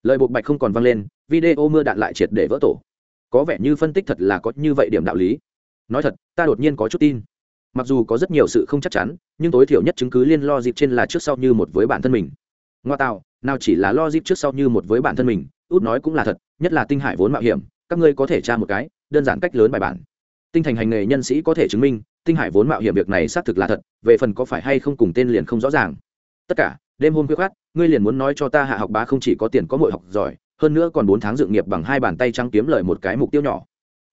Lời buộc bạch không còn vang lên, video mưa đạn lại triệt để vỡ tổ. Có vẻ như phân tích thật là có như vậy điểm đạo lý. Nói thật, ta đột nhiên có chút tin. Mặc dù có rất nhiều sự không chắc chắn, nhưng tối thiểu nhất chứng cứ liên lo dịp trên là trước sau như một với bản thân mình. Ngoa tạo, nào chỉ là lo dịp trước sau như một với bản thân mình, út nói cũng là thật, nhất là tinh hải vốn mạo hiểm, các ngươi có thể tra một cái, đơn giản cách lớn bài bản. Tinh thành hành nghề nhân sĩ có thể chứng minh tinh hải vốn mạo hiểm việc này xác thực là thật, về phần có phải hay không cùng tên liền không rõ ràng. Tất cả, đêm hôm khuya khát ngươi liền muốn nói cho ta hạ học bá không chỉ có tiền có mội học giỏi, hơn nữa còn bốn tháng dự nghiệp bằng hai bàn tay trắng kiếm lời một cái mục tiêu nhỏ.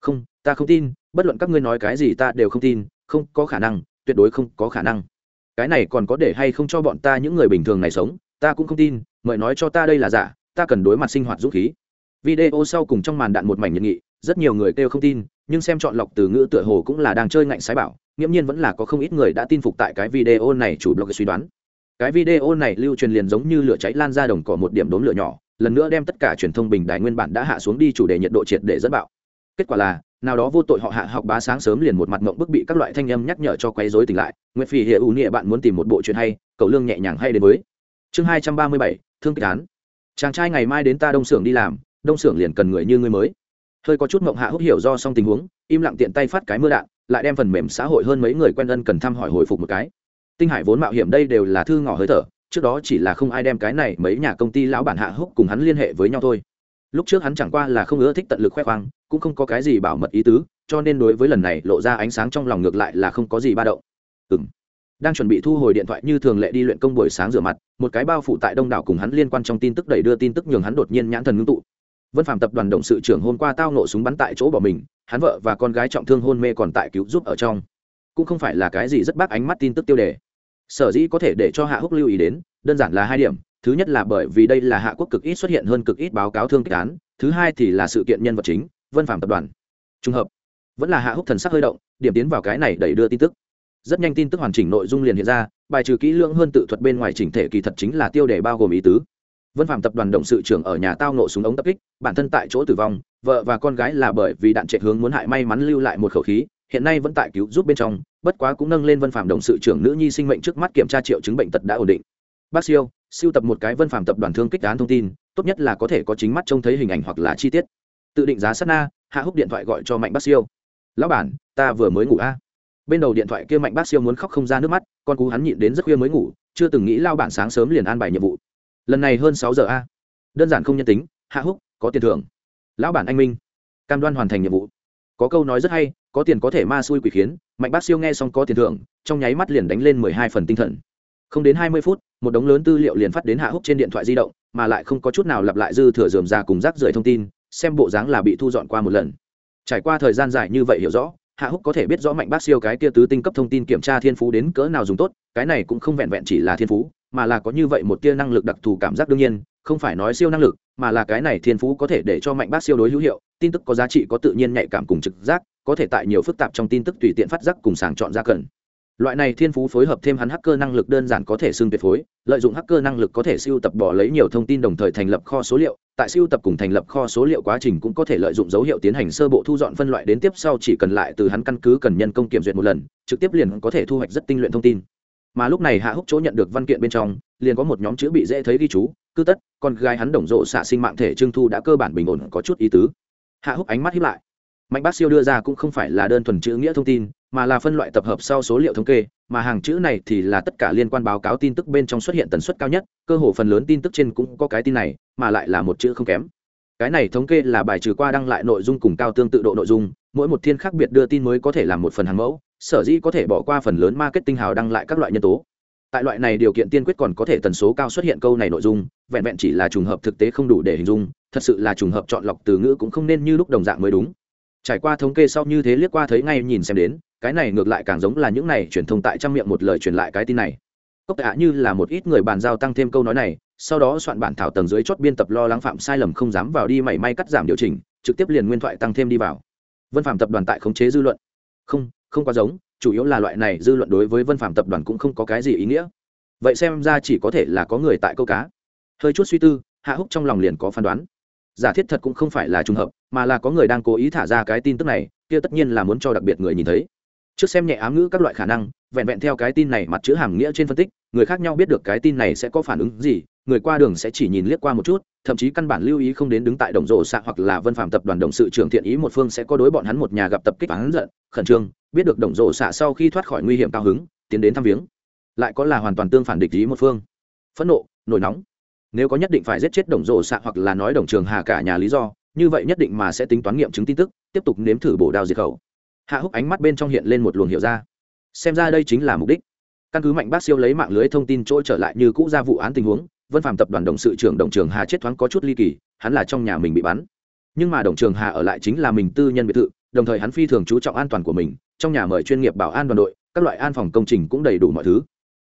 Không, ta không tin, bất luận các ngươi nói cái gì ta đều không tin, không có khả năng, tuyệt đối không có khả năng. Cái này còn có để hay không cho bọn ta những người bình thường này sống, ta cũng không tin, mời nói cho ta đây là giả, ta cần đối mặt sinh hoạt dũng khí. Video sau cùng trong màn đạn một mảnh nhiệt nghị, rất nhiều người kêu không tin nhưng xem chọn lọc từ ngữ tựa hồ cũng là đang chơi ngạnh sái bảo, nghiễm nhiên vẫn là có không ít người đã tin phục tại cái video này chủ blog suy đoán. Cái video này lưu truyền liền giống như lửa cháy lan ra đồng cỏ một điểm đốm lửa nhỏ, lần nữa đem tất cả truyền thông bình đài nguyên bản đã hạ xuống đi chủ đề nhiệt độ triệt để dẫn bạo. Kết quả là, nào đó vô tội họ hạ học bá sáng sớm liền một mặt mộng bức bị các loại thanh âm nhắc nhở cho quấy rối tỉnh lại, nguyệt phi hiệu ủ nghĩa bạn muốn tìm một bộ chuyện hay cầu lương nhẹ nhàng hay đến với. Chương hai trăm ba mươi bảy, thương kịch án. Chàng trai ngày mai đến ta đông xưởng đi làm, đông xưởng liền cần người như ngươi mới hơi có chút mộng hạ húc hiểu do xong tình huống, im lặng tiện tay phát cái mưa đạn, lại đem phần mềm xã hội hơn mấy người quen ân cần thăm hỏi hồi phục một cái. Tinh hải vốn mạo hiểm đây đều là thư ngỏ hơi thở, trước đó chỉ là không ai đem cái này mấy nhà công ty lão bản hạ húc cùng hắn liên hệ với nhau thôi. Lúc trước hắn chẳng qua là không ưa thích tận lực khoe khoang, cũng không có cái gì bảo mật ý tứ, cho nên đối với lần này lộ ra ánh sáng trong lòng ngược lại là không có gì ba động. Ừng đang chuẩn bị thu hồi điện thoại như thường lệ đi luyện công buổi sáng rửa mặt, một cái bao phủ tại đông đảo cùng hắn liên quan trong tin tức đẩy đưa tin tức nhường hắn đột nhiên nhãn thần ngưng tụ vân phạm tập đoàn động sự trưởng hôm qua tao nổ súng bắn tại chỗ bỏ mình, hắn vợ và con gái trọng thương hôn mê còn tại cứu giúp ở trong. Cũng không phải là cái gì rất bác ánh mắt tin tức tiêu đề. Sở dĩ có thể để cho hạ húc lưu ý đến, đơn giản là hai điểm. Thứ nhất là bởi vì đây là hạ quốc cực ít xuất hiện hơn cực ít báo cáo thương kích án. Thứ hai thì là sự kiện nhân vật chính, vân phạm tập đoàn. Trùng hợp, vẫn là hạ húc thần sắc hơi động, điểm tiến vào cái này đẩy đưa tin tức. Rất nhanh tin tức hoàn chỉnh nội dung liền hiện ra, bài trừ kỹ lưỡng hơn tự thuật bên ngoài chỉnh thể kỳ thật chính là tiêu đề bao gồm ý tứ vân phạm tập đoàn động sự trưởng ở nhà tao nổ súng ống tập kích, bản thân tại chỗ tử vong, vợ và con gái là bởi vì đạn trệ hướng muốn hại may mắn lưu lại một khẩu khí, hiện nay vẫn tại cứu giúp bên trong, bất quá cũng nâng lên vân phạm động sự trưởng nữ nhi sinh mệnh trước mắt kiểm tra triệu chứng bệnh tật đã ổn định. Bác siêu siêu tập một cái vân phạm tập đoàn thương kích án thông tin, tốt nhất là có thể có chính mắt trông thấy hình ảnh hoặc là chi tiết. Tự định giá sát na, hạ húc điện thoại gọi cho mạnh bác siêu. Lão bản, ta vừa mới ngủ a. Bên đầu điện thoại kia mạnh bác siêu muốn khóc không ra nước mắt, con cú hắn nhịn đến rất khuya mới ngủ, chưa từng nghĩ lao bản sáng sớm liền an bài nhiệm vụ lần này hơn sáu giờ a. Đơn giản không nhân tính, hạ húc, có tiền thưởng. Lão bản anh minh, cam đoan hoàn thành nhiệm vụ. Có câu nói rất hay, có tiền có thể ma xui quỷ khiến, mạnh bác siêu nghe xong có tiền thưởng, trong nháy mắt liền đánh lên mười hai phần tinh thần. Không đến hai mươi phút, một đống lớn tư liệu liền phát đến hạ húc trên điện thoại di động, mà lại không có chút nào lặp lại dư thừa dườm ra cùng rác rưởi thông tin, xem bộ dáng là bị thu dọn qua một lần. Trải qua thời gian dài như vậy hiểu rõ, hạ húc có thể biết rõ mạnh bác siêu cái kia tứ tinh cấp thông tin kiểm tra thiên phú đến cỡ nào dùng tốt, cái này cũng không vẹn vẹn chỉ là thiên phú mà là có như vậy một tia năng lực đặc thù cảm giác đương nhiên, không phải nói siêu năng lực, mà là cái này thiên phú có thể để cho mạnh bác siêu đối hữu hiệu, tin tức có giá trị có tự nhiên nhạy cảm cùng trực giác, có thể tại nhiều phức tạp trong tin tức tùy tiện phát giác cùng sàng chọn ra cần. Loại này thiên phú phối hợp thêm hắn hacker năng lực đơn giản có thể xưng tuyệt phối, lợi dụng hacker năng lực có thể siêu tập bỏ lấy nhiều thông tin đồng thời thành lập kho số liệu, tại siêu tập cùng thành lập kho số liệu quá trình cũng có thể lợi dụng dấu hiệu tiến hành sơ bộ thu dọn phân loại đến tiếp sau chỉ cần lại từ hắn căn cứ cần nhân công kiểm duyệt một lần, trực tiếp liền có thể thu hoạch rất tinh luyện thông tin mà lúc này hạ húc chỗ nhận được văn kiện bên trong, liền có một nhóm chữ bị dễ thấy ghi chú cứ tất, con gái hắn đồng rộ xạ sinh mạng thể trưng thu đã cơ bản bình ổn, có chút ý tứ. Hạ húc ánh mắt hiếp lại. Mạnh bác siêu đưa ra cũng không phải là đơn thuần chữ nghĩa thông tin, mà là phân loại tập hợp sau số liệu thống kê, mà hàng chữ này thì là tất cả liên quan báo cáo tin tức bên trong xuất hiện tần suất cao nhất, cơ hồ phần lớn tin tức trên cũng có cái tin này, mà lại là một chữ không kém. Cái này thống kê là bài trừ qua đăng lại nội dung cùng cao tương tự độ nội dung, mỗi một thiên khác biệt đưa tin mới có thể làm một phần hàng mẫu sở dĩ có thể bỏ qua phần lớn marketing hào đăng lại các loại nhân tố. Tại loại này điều kiện tiên quyết còn có thể tần số cao xuất hiện câu này nội dung, vẹn vẹn chỉ là trùng hợp thực tế không đủ để hình dung, thật sự là trùng hợp chọn lọc từ ngữ cũng không nên như lúc đồng dạng mới đúng. Trải qua thống kê sau như thế liếc qua thấy ngay nhìn xem đến, cái này ngược lại càng giống là những này truyền thông tại trang miệng một lời truyền lại cái tin này. Cốc tạ như là một ít người bàn giao tăng thêm câu nói này, sau đó soạn bản thảo tầng dưới chót biên tập lo lắng phạm sai lầm không dám vào đi mảy may cắt giảm điều chỉnh, trực tiếp liền nguyên thoại tăng thêm đi vào. Vân phạm tập đoàn tại khống chế dư luận. Không không quá giống, chủ yếu là loại này dư luận đối với vân phạm tập đoàn cũng không có cái gì ý nghĩa. Vậy xem ra chỉ có thể là có người tại câu cá. Hơi chút suy tư, hạ húc trong lòng liền có phán đoán. Giả thiết thật cũng không phải là trùng hợp, mà là có người đang cố ý thả ra cái tin tức này, kia tất nhiên là muốn cho đặc biệt người nhìn thấy. Trước xem nhẹ ám ngữ các loại khả năng, vẹn vẹn theo cái tin này mặt chữ hàm nghĩa trên phân tích, người khác nhau biết được cái tin này sẽ có phản ứng gì người qua đường sẽ chỉ nhìn liếc qua một chút, thậm chí căn bản lưu ý không đến đứng tại đồng rộ xạ hoặc là vân phạm tập đoàn đồng sự trưởng thiện ý một phương sẽ có đối bọn hắn một nhà gặp tập kích hắn giận, khẩn trương, biết được đồng rộ xạ sau khi thoát khỏi nguy hiểm cao hứng, tiến đến thăm viếng. Lại có là hoàn toàn tương phản địch ý một phương. Phẫn nộ, nổi nóng. Nếu có nhất định phải giết chết đồng rộ xạ hoặc là nói đồng trường hà cả nhà lý do, như vậy nhất định mà sẽ tính toán nghiệm chứng tin tức, tiếp tục nếm thử bổ đao diệt khẩu. Hạ húc ánh mắt bên trong hiện lên một luồng hiểu ra. Xem ra đây chính là mục đích. Căn cứ mạnh bác siêu lấy mạng lưới thông tin trôi trở lại như cũ ra vụ án tình huống vân phạm tập đoàn đồng sự trưởng đồng trường hà chết thoáng có chút ly kỳ, hắn là trong nhà mình bị bắn. Nhưng mà đồng trường hà ở lại chính là mình tư nhân biệt thự, đồng thời hắn phi thường chú trọng an toàn của mình, trong nhà mời chuyên nghiệp bảo an đoàn đội, các loại an phòng công trình cũng đầy đủ mọi thứ.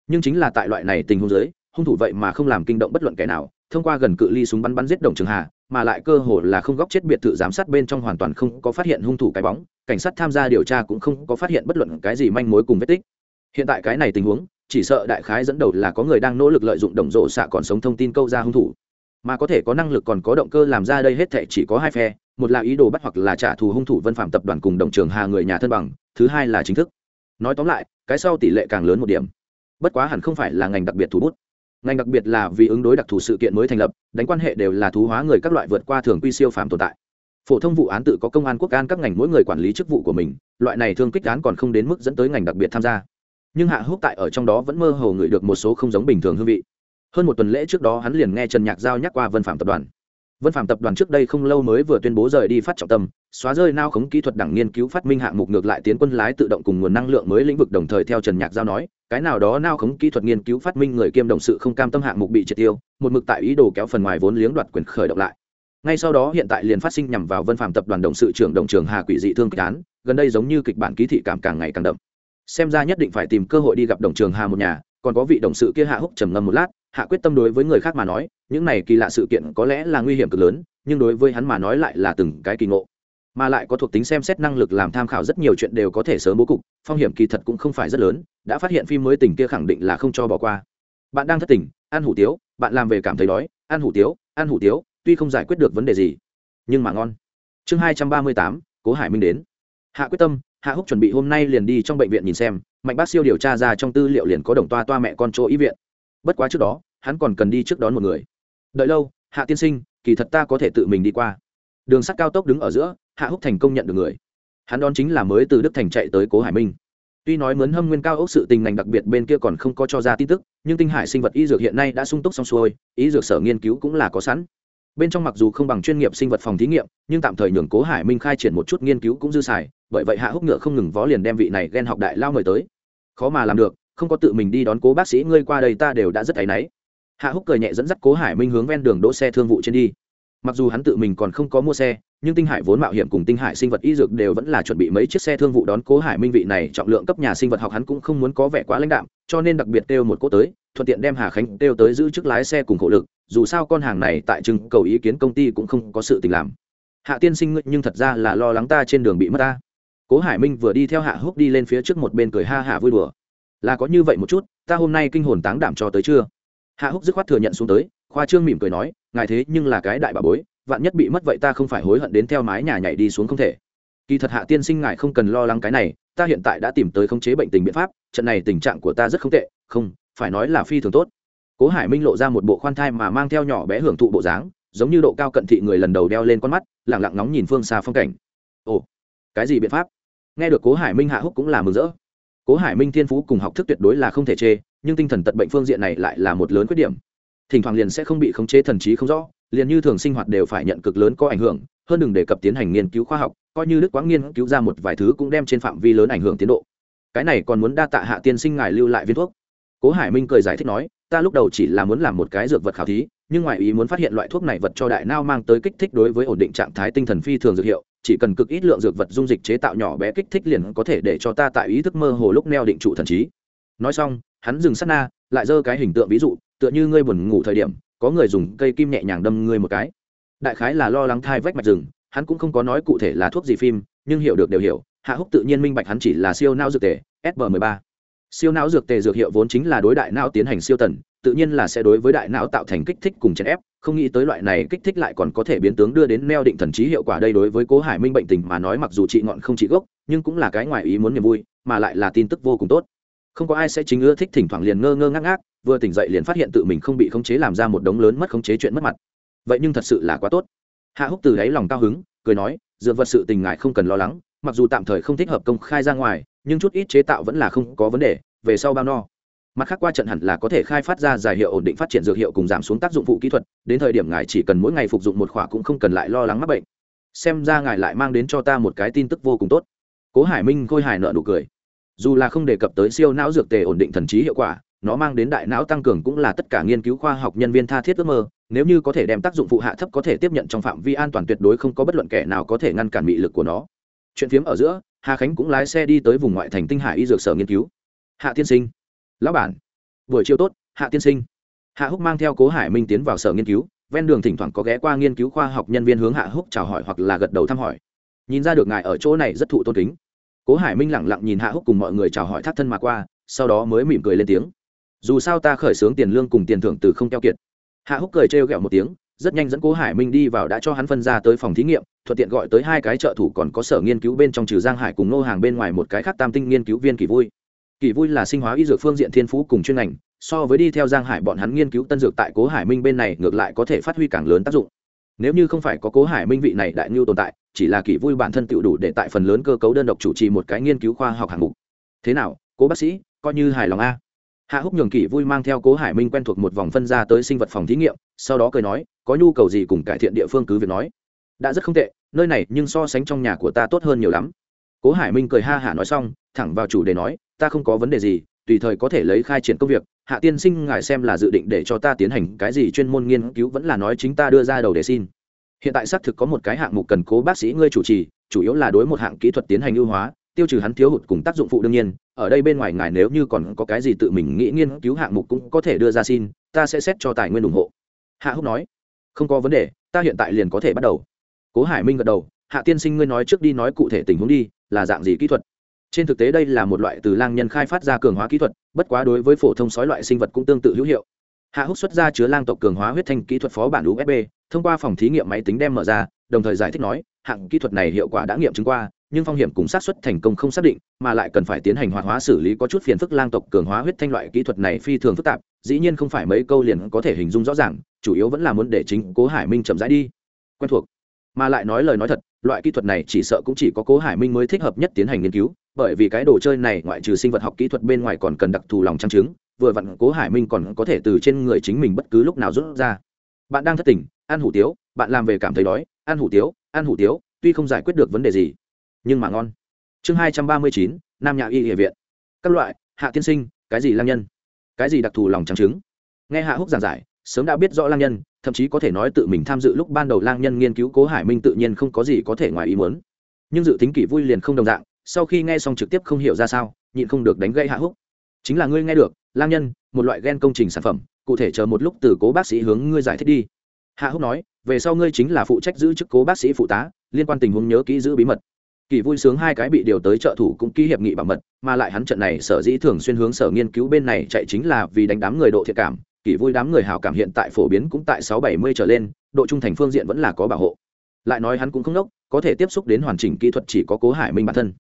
Nhưng chính là tại loại này tình huống giới hung thủ vậy mà không làm kinh động bất luận kẻ nào, thông qua gần cự ly súng bắn bắn giết đồng trường hà, mà lại cơ hồ là không góc chết biệt thự giám sát bên trong hoàn toàn không có phát hiện hung thủ cái bóng, cảnh sát tham gia điều tra cũng không có phát hiện bất luận cái gì manh mối cùng vết tích. Hiện tại cái này tình huống chỉ sợ đại khái dẫn đầu là có người đang nỗ lực lợi dụng đồng rộ xạ còn sống thông tin câu ra hung thủ. Mà có thể có năng lực còn có động cơ làm ra đây hết thệ chỉ có hai phe, một là ý đồ bắt hoặc là trả thù hung thủ vân phạm tập đoàn cùng đồng trường hà người nhà thân bằng, thứ hai là chính thức. Nói tóm lại, cái sau tỷ lệ càng lớn một điểm. Bất quá hẳn không phải là ngành đặc biệt thủ bút. Ngành đặc biệt là vì ứng đối đặc thù sự kiện mới thành lập, đánh quan hệ đều là thú hóa người các loại vượt qua thường quy siêu phàm tồn tại. Phổ thông vụ án tự có công an quốc an các ngành mỗi người quản lý chức vụ của mình, loại này thương kích án còn không đến mức dẫn tới ngành đặc biệt tham gia nhưng hạ húc tại ở trong đó vẫn mơ hồ ngửi được một số không giống bình thường hương vị. Hơn một tuần lễ trước đó hắn liền nghe trần nhạc giao nhắc qua vân phạm tập đoàn. Vân phạm tập đoàn trước đây không lâu mới vừa tuyên bố rời đi phát trọng tâm, xóa rơi nao khống kỹ thuật đẳng nghiên cứu phát minh hạng mục ngược lại tiến quân lái tự động cùng nguồn năng lượng mới lĩnh vực đồng thời theo trần nhạc giao nói, cái nào đó nao khống kỹ thuật nghiên cứu phát minh người kiêm đồng sự không cam tâm hạng mục bị triệt tiêu, một mực tại ý đồ kéo phần ngoài vốn liếng đoạt quyền khởi động lại. Ngay sau đó hiện tại liền phát sinh nhằm vào vân phạm tập đoàn đồng sự trưởng đồng trường hà quỷ dị thương kích án, gần đây giống như kịch bản ký thị cảm càng ngày càng đậm xem ra nhất định phải tìm cơ hội đi gặp đồng trường hà một nhà, còn có vị đồng sự kia hạ húc trầm ngâm một lát, hạ quyết tâm đối với người khác mà nói, những này kỳ lạ sự kiện có lẽ là nguy hiểm cực lớn, nhưng đối với hắn mà nói lại là từng cái kỳ ngộ. Mà lại có thuộc tính xem xét năng lực làm tham khảo rất nhiều chuyện đều có thể sớm bố cục, phong hiểm kỳ thật cũng không phải rất lớn, đã phát hiện phim mới tình kia khẳng định là không cho bỏ qua. Bạn đang thất tình ăn hủ tiếu, bạn làm về cảm thấy đói ăn hủ tiếu ăn hủ tiếu, tuy không giải quyết được vấn đề gì, nhưng mà ngon. Chương hai trăm ba mươi tám, cố hải minh đến. Hạ quyết tâm hạ húc chuẩn bị hôm nay liền đi trong bệnh viện nhìn xem, mạnh bác siêu điều tra ra trong tư liệu liền có đồng toa toa mẹ con chỗ ý viện. Bất quá trước đó, hắn còn cần đi trước đón một người. Đợi lâu, hạ tiên sinh, kỳ thật ta có thể tự mình đi qua. Đường sắt cao tốc đứng ở giữa, hạ húc thành công nhận được người. Hắn đón chính là mới từ đức thành chạy tới cố hải minh. Tuy nói mướn hâm nguyên cao ốc sự tình ngành đặc biệt bên kia còn không có cho ra tin tức, nhưng tinh hải sinh vật y dược hiện nay đã sung túc xong xuôi, y dược sở nghiên cứu cũng là có sẵn bên trong mặc dù không bằng chuyên nghiệp sinh vật phòng thí nghiệm, nhưng tạm thời nhường cố hải minh khai triển một chút nghiên cứu cũng dư xài, bởi vậy hạ húc ngựa không ngừng vó liền đem vị này ghen học đại lao mời tới. Khó mà làm được, không có tự mình đi đón cố bác sĩ, ngươi qua đây ta đều đã rất áy náy. Hạ húc cười nhẹ dẫn dắt cố hải minh hướng ven đường đỗ xe thương vụ trên đi mặc dù hắn tự mình còn không có mua xe, nhưng tinh hải vốn mạo hiểm cùng tinh hải sinh vật y dược đều vẫn là chuẩn bị mấy chiếc xe thương vụ đón cố hải minh vị này trọng lượng cấp nhà sinh vật học hắn cũng không muốn có vẻ quá lãnh đạm, cho nên đặc biệt kêu một cô tới, thuận tiện đem hà khánh kêu tới giữ chức lái xe cùng khổ lực, dù sao con hàng này tại trưng cầu ý kiến công ty cũng không có sự tình làm. Hạ tiên sinh nhưng thật ra là lo lắng ta trên đường bị mất ta. Cố hải minh vừa đi theo hạ húc đi lên phía trước một bên cười ha hạ vui đùa. Là có như vậy một chút, ta hôm nay kinh hồn táng đảm cho tới chưa? Hạ húc dứt khoát thừa nhận xuống tới khoa trương mỉm cười nói, ngài thế nhưng là cái đại bà bối, vạn nhất bị mất vậy ta không phải hối hận đến theo mái nhà nhảy đi xuống không thể. Kỳ thật hạ tiên sinh ngài không cần lo lắng cái này, ta hiện tại đã tìm tới khống chế bệnh tình biện pháp, trận này tình trạng của ta rất không tệ, không, phải nói là phi thường tốt. Cố hải minh lộ ra một bộ khoan thai mà mang theo nhỏ bé hưởng thụ bộ dáng, giống như độ cao cận thị người lần đầu đeo lên con mắt lẳng lặng nóng nhìn phương xa phong cảnh. Ồ, cái gì biện pháp? Nghe được cố hải minh hạ húc cũng là mừng rỡ. Cố hải minh thiên phú cùng học thức tuyệt đối là không thể chê, nhưng tinh thần tật bệnh phương diện này lại là một lớn khuyết điểm thỉnh thoảng liền sẽ không bị khống chế thần trí không rõ, liền như thường sinh hoạt đều phải nhận cực lớn có ảnh hưởng, hơn đừng đề cập tiến hành nghiên cứu khoa học, coi như đức quáng nghiên cứu ra một vài thứ cũng đem trên phạm vi lớn ảnh hưởng tiến độ. Cái này còn muốn đa tạ hạ tiên sinh ngài lưu lại viên thuốc. Cố hải minh cười giải thích nói, ta lúc đầu chỉ là muốn làm một cái dược vật khảo thí, nhưng ngoài ý muốn phát hiện loại thuốc này vật cho đại nao mang tới kích thích đối với ổn định trạng thái tinh thần phi thường dược hiệu, chỉ cần cực ít lượng dược vật dung dịch chế tạo nhỏ bé kích thích liền có thể để cho ta tại ý thức mơ hồ lúc neo định trụ thần trí. Nói xong, hắn dừng sát na, lại giơ cái hình tượng ví dụ tựa như ngươi buồn ngủ thời điểm, có người dùng cây kim nhẹ nhàng đâm ngươi một cái. Đại khái là lo lắng thai vách mạch rừng, hắn cũng không có nói cụ thể là thuốc gì phim, nhưng hiểu được đều hiểu, hạ húc tự nhiên minh bạch hắn chỉ là siêu não dược tề sb 13 siêu não dược tề dược hiệu vốn chính là đối đại não tiến hành siêu tần, tự nhiên là sẽ đối với đại não tạo thành kích thích cùng chèn ép, không nghĩ tới loại này kích thích lại còn có thể biến tướng đưa đến neo định thần trí hiệu quả đây đối với cố hải minh bệnh tình mà nói mặc dù trị ngọn không trị gốc, nhưng cũng là cái ngoài ý muốn niềm vui, mà lại là tin tức vô cùng tốt không có ai sẽ chính ưa thích thỉnh thoảng liền ngơ ngơ ngác ngác, vừa tỉnh dậy liền phát hiện tự mình không bị khống chế làm ra một đống lớn mất khống chế chuyện mất mặt. Vậy nhưng thật sự là quá tốt. Hạ húc từ đáy lòng cao hứng, cười nói dựa vật sự tình ngại không cần lo lắng, mặc dù tạm thời không thích hợp công khai ra ngoài, nhưng chút ít chế tạo vẫn là không có vấn đề, về sau bao no. Mặt khác qua trận hẳn là có thể khai phát ra giải hiệu ổn định phát triển dược hiệu cùng giảm xuống tác dụng phụ kỹ thuật, đến thời điểm ngài chỉ cần mỗi ngày phục dụng một khỏa cũng không cần lại lo lắng mắc bệnh. Xem ra ngài lại mang đến cho ta một cái tin tức vô cùng tốt. Cố hải minh khôi hài nợ nụ cười dù là không đề cập tới siêu não dược tề ổn định thần trí hiệu quả, nó mang đến đại não tăng cường cũng là tất cả nghiên cứu khoa học nhân viên tha thiết ước mơ. Nếu như có thể đem tác dụng phụ hạ thấp có thể tiếp nhận trong phạm vi an toàn tuyệt đối không có bất luận kẻ nào có thể ngăn cản mị lực của nó. Chuyện phiếm ở giữa, hà khánh cũng lái xe đi tới vùng ngoại thành tinh hải y dược sở nghiên cứu. Hạ tiên sinh. Lão bản. Buổi chiều tốt, hạ tiên sinh. Hạ húc mang theo cố hải minh tiến vào sở nghiên cứu, ven đường thỉnh thoảng có ghé qua nghiên cứu khoa học nhân viên hướng hạ húc chào hỏi hoặc là gật đầu thăm hỏi. Nhìn ra được ngài ở chỗ này rất thụ tôn kính cố hải minh lẳng lặng nhìn hạ húc cùng mọi người chào hỏi thác thân mà qua, sau đó mới mỉm cười lên tiếng. Dù sao ta khởi xướng tiền lương cùng tiền thưởng từ không keo kiệt. Hạ húc cười trêu ghẹo một tiếng, rất nhanh dẫn cố hải minh đi vào đã cho hắn phân ra tới phòng thí nghiệm, thuận tiện gọi tới hai cái trợ thủ còn có sở nghiên cứu bên trong trừ giang hải cùng nô hàng bên ngoài một cái khác tam tinh nghiên cứu viên kỳ vui. Kỳ vui là sinh hóa y dược phương diện thiên phú cùng chuyên ngành, so với đi theo giang hải bọn hắn nghiên cứu tân dược tại cố hải minh bên này ngược lại có thể phát huy càng lớn tác dụng nếu như không phải có cố hải minh vị này đại ngưu tồn tại, chỉ là kỳ vui bản thân tự đủ để tại phần lớn cơ cấu đơn độc chủ trì một cái nghiên cứu khoa học hạng mục. Thế nào, cố bác sĩ, coi như hài lòng a. Hạ húc nhường kỷ vui mang theo cố hải minh quen thuộc một vòng phân ra tới sinh vật phòng thí nghiệm, sau đó cười nói, có nhu cầu gì cùng cải thiện địa phương cứ việc nói. Đã rất không tệ, nơi này nhưng so sánh trong nhà của ta tốt hơn nhiều lắm. Cố hải minh cười ha hả nói xong, thẳng vào chủ đề nói, ta không có vấn đề gì tùy thời có thể lấy khai triển công việc, hạ tiên sinh ngài xem là dự định để cho ta tiến hành cái gì chuyên môn nghiên cứu vẫn là nói chính ta đưa ra đầu để xin. Hiện tại xác thực có một cái hạng mục cần cố bác sĩ ngươi chủ trì, chủ yếu là đối một hạng kỹ thuật tiến hành ưu hóa, tiêu trừ hắn thiếu hụt cùng tác dụng phụ đương nhiên. Ở đây bên ngoài ngài nếu như còn có cái gì tự mình nghĩ nghiên cứu hạng mục cũng có thể đưa ra xin, ta sẽ xét cho tài nguyên ủng hộ. Hạ húc nói. Không có vấn đề, ta hiện tại liền có thể bắt đầu. Cố hải minh gật đầu. Hạ tiên sinh ngươi nói trước đi nói cụ thể tình huống đi, là dạng gì kỹ thuật? Trên thực tế đây là một loại từ lang nhân khai phát ra cường hóa kỹ thuật, bất quá đối với phổ thông sói loại sinh vật cũng tương tự hữu hiệu. Hạ húc xuất ra chứa lang tộc cường hóa huyết thanh kỹ thuật phó bản usb thông qua phòng thí nghiệm máy tính đem mở ra, đồng thời giải thích nói, hạng kỹ thuật này hiệu quả đã nghiệm chứng qua, nhưng phong hiểm cùng sát xuất thành công không xác định, mà lại cần phải tiến hành hoạt hóa xử lý có chút phiền phức lang tộc cường hóa huyết thanh loại kỹ thuật này phi thường phức tạp, dĩ nhiên không phải mấy câu liền có thể hình dung rõ ràng, chủ yếu vẫn là muốn để chính cố hải minh chậm rãi đi. Quen thuộc mà lại nói lời nói thật, loại kỹ thuật này chỉ sợ cũng chỉ có cố hải minh mới thích hợp nhất tiến hành nghiên cứu, bởi vì cái đồ chơi này ngoại trừ sinh vật học kỹ thuật bên ngoài còn cần đặc thù lòng trang chứng vừa vặn cố hải minh còn có thể từ trên người chính mình bất cứ lúc nào rút ra. Bạn đang thất tình, ăn hủ tiếu, bạn làm về cảm thấy đói, ăn hủ tiếu, ăn hủ tiếu, tuy không giải quyết được vấn đề gì, nhưng mà ngon. Chương hai trăm ba mươi chín, nam nhã y địa viện. Các loại, hạ tiên sinh, cái gì lang nhân? Cái gì đặc thù lòng trắng trứng? Nghe hạ húc giảng giải sớm đã biết rõ lang nhân, thậm chí có thể nói tự mình tham dự lúc ban đầu lang nhân nghiên cứu cố hải minh tự nhiên không có gì có thể ngoài ý muốn. Nhưng dự tính kỷ vui liền không đồng dạng, sau khi nghe xong trực tiếp không hiểu ra sao, nhịn không được đánh gây hạ húc. Chính là ngươi nghe được, lang nhân, một loại gen công trình sản phẩm, cụ thể chờ một lúc từ cố bác sĩ hướng ngươi giải thích đi. Hạ húc nói, về sau ngươi chính là phụ trách giữ chức cố bác sĩ phụ tá, liên quan tình huống nhớ kỹ giữ bí mật. Kỳ vui sướng hai cái bị điều tới trợ thủ cũng ký hiệp nghị bảo mật, mà lại hắn trận này sở dĩ thường xuyên hướng sở nghiên cứu bên này chạy chính là vì đánh đám người độ thiệt cảm kỳ vui đám người hào cảm hiện tại phổ biến cũng tại sáu bảy mươi trở lên, độ trung thành phương diện vẫn là có bảo hộ. Lại nói hắn cũng không đốc có thể tiếp xúc đến hoàn chỉnh kỹ thuật chỉ có cố hải minh bản thân.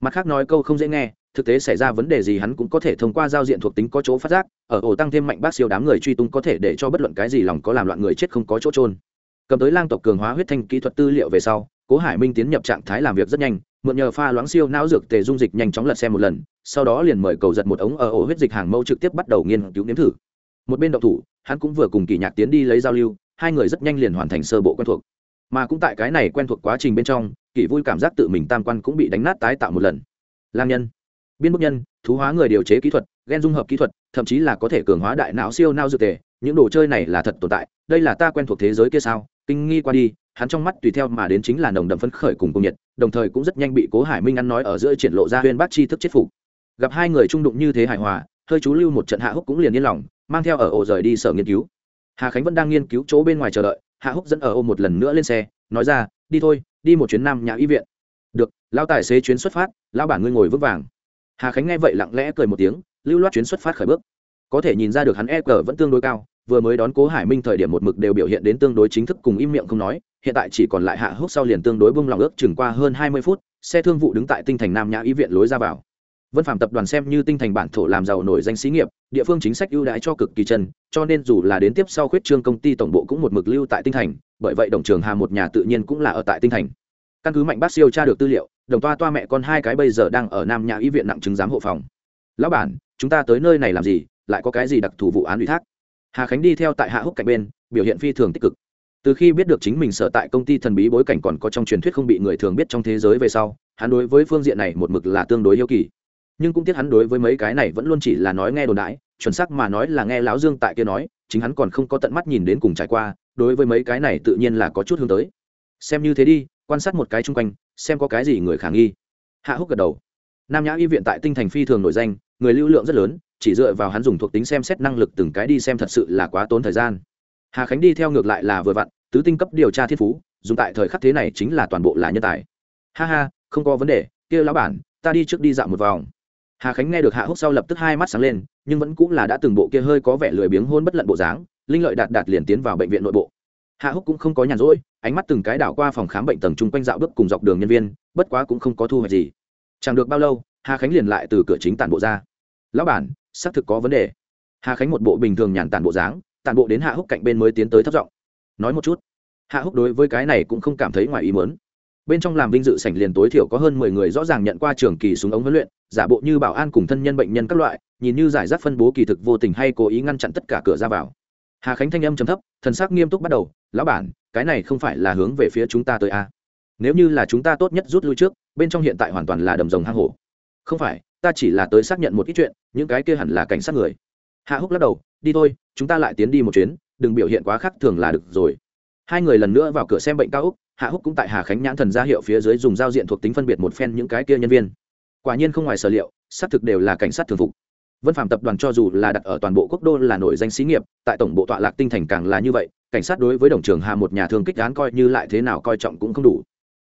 Mặt khác nói câu không dễ nghe, thực tế xảy ra vấn đề gì hắn cũng có thể thông qua giao diện thuộc tính có chỗ phát giác, ở ổ tăng thêm mạnh bác siêu đám người truy tung có thể để cho bất luận cái gì lòng có làm loạn người chết không có chỗ trôn cầm tới lang tộc cường hóa huyết thanh kỹ thuật tư liệu về sau, cố hải minh tiến nhập trạng thái làm việc rất nhanh, mượn nhờ pha loãng siêu não dược tề dung dịch nhanh chóng lật xem một lần, sau đó liền mời cầu giật một ống ở ổ huyết dịch hàng mâu trực tiếp bắt đầu nghiên cứu nếm thử một bên động thủ, hắn cũng vừa cùng kỳ nhạc tiến đi lấy giao lưu, hai người rất nhanh liền hoàn thành sơ bộ quen thuộc. Mà cũng tại cái này quen thuộc quá trình bên trong, kỳ vui cảm giác tự mình tam quan cũng bị đánh nát tái tạo một lần. Lang nhân, biên bức nhân, thú hóa người điều chế kỹ thuật ghen dung hợp kỹ thuật, thậm chí là có thể cường hóa đại não siêu nao dược tề, những đồ chơi này là thật tồn tại, đây là ta quen thuộc thế giới kia sao? Kinh nghi qua đi, hắn trong mắt tùy theo mà đến chính là nồng đậm phấn khởi cùng cung nhiệt, đồng thời cũng rất nhanh bị cố hải minh ăn nói ở giữa triển lộ ra huyên bác chi thức chết phục. Gặp hai người trung đụng như thế hài hòa, hơi chú lưu một trận hạ húc cũng liền yên lòng mang theo ở ổ rời đi sở nghiên cứu. Hà khánh vẫn đang nghiên cứu chỗ bên ngoài chờ đợi, hạ húc dẫn ở ô một lần nữa lên xe, nói ra, đi thôi, đi một chuyến nam nhà y viện. Được lao tài xế chuyến xuất phát lao bản ngươi ngồi vững vàng. Hà khánh nghe vậy lặng lẽ cười một tiếng, lưu loát chuyến xuất phát khởi bước. Có thể nhìn ra được hắn e cờ vẫn tương đối cao, vừa mới đón cố hải minh thời điểm một mực đều biểu hiện đến tương đối chính thức cùng im miệng không nói, hiện tại chỉ còn lại hạ húc sau liền tương đối bung lòng ước chừng qua hơn hai mươi phút, xe thương vụ đứng tại tinh thành nam nhã y viện lối ra vào vân phạm tập đoàn xem như tinh thành bản thổ làm giàu nổi danh xí nghiệp, địa phương chính sách ưu đãi cho cực kỳ chân, cho nên dù là đến tiếp sau khuyết trương công ty tổng bộ cũng một mực lưu tại tinh thành, bởi vậy đồng trường hà một nhà tự nhiên cũng là ở tại tinh thành. Căn cứ mạnh bác siêu tra được tư liệu, đồng toa toa mẹ con hai cái bây giờ đang ở nam nhà y viện nặng chứng giám hộ phòng. Lão bản, chúng ta tới nơi này làm gì? Lại có cái gì đặc thù vụ án ủy thác? Hà khánh đi theo tại hạ húc cạnh bên, biểu hiện phi thường tích cực. Từ khi biết được chính mình sở tại công ty thần bí bối cảnh còn có trong truyền thuyết không bị người thường biết trong thế giới về sau, hắn đối với phương diện này một mực là tương đối yêu kỳ nhưng cũng tiếc hắn đối với mấy cái này vẫn luôn chỉ là nói nghe đồn đãi chuẩn xác mà nói là nghe lão dương tại kia nói, chính hắn còn không có tận mắt nhìn đến cùng trải qua, đối với mấy cái này tự nhiên là có chút hướng tới. Xem như thế đi, quan sát một cái chung quanh, xem có cái gì người khả nghi. Hạ húc gật đầu. Nam nhã y viện tại tinh thành phi thường nổi danh, người lưu lượng rất lớn, chỉ dựa vào hắn dùng thuộc tính xem xét năng lực từng cái đi xem thật sự là quá tốn thời gian. Hà khánh đi theo ngược lại là vừa vặn, tứ tinh cấp điều tra thiên phú, dùng tại thời khắc thế này chính là toàn bộ là nhân tài. Ha ha, không có vấn đề, kia lão bản, ta đi trước đi dạo một vòng hà khánh nghe được hạ húc sau lập tức hai mắt sáng lên, nhưng vẫn cũng là đã từng bộ kia hơi có vẻ lười biếng hôn bất lận bộ dáng, linh lợi đạt đạt liền tiến vào bệnh viện nội bộ. Hạ húc cũng không có nhàn rỗi, ánh mắt từng cái đảo qua phòng khám bệnh tầng chung quanh dạo bước cùng dọc đường nhân viên, bất quá cũng không có thu hoạch gì. Chẳng được bao lâu, hà khánh liền lại từ cửa chính tản bộ ra. Lão bản, xác thực có vấn đề. Hà khánh một bộ bình thường nhàn tản bộ dáng, tản bộ đến hạ húc cạnh bên mới tiến tới thấp giọng. Nói một chút. Hạ húc đối với cái này cũng không cảm thấy ngoài ý mớn bên trong làm vinh dự sảnh liền tối thiểu có hơn mười người rõ ràng nhận qua trường kỳ súng ống huấn luyện giả bộ như bảo an cùng thân nhân bệnh nhân các loại, nhìn như giải rác phân bố kỳ thực vô tình hay cố ý ngăn chặn tất cả cửa ra vào. Hà khánh thanh âm trầm thấp, thần sắc nghiêm túc bắt đầu, lão bản, cái này không phải là hướng về phía chúng ta tới a à? nếu như là chúng ta tốt nhất rút lui trước, bên trong hiện tại hoàn toàn là đầm rồng hang hổ. Không phải, ta chỉ là tới xác nhận một ít chuyện, những cái kia hẳn là cảnh sát người. Hạ húc lắc đầu, đi thôi, chúng ta lại tiến đi một chuyến, đừng biểu hiện quá khác thường là được rồi. Hai người lần nữa vào cửa xem bệnh cao úc, hạ húc cũng tại hà khánh nhãn thần ra hiệu phía dưới dùng giao diện thuộc tính phân biệt một phen những cái kia nhân viên quả nhiên không ngoài sở liệu, xác thực đều là cảnh sát thường phục. Vân phạm tập đoàn cho dù là đặt ở toàn bộ quốc đô là nổi danh xí nghiệp, tại tổng bộ tọa lạc tinh thành càng là như vậy, cảnh sát đối với đồng trường hà một nhà thương kích án coi như lại thế nào coi trọng cũng không đủ.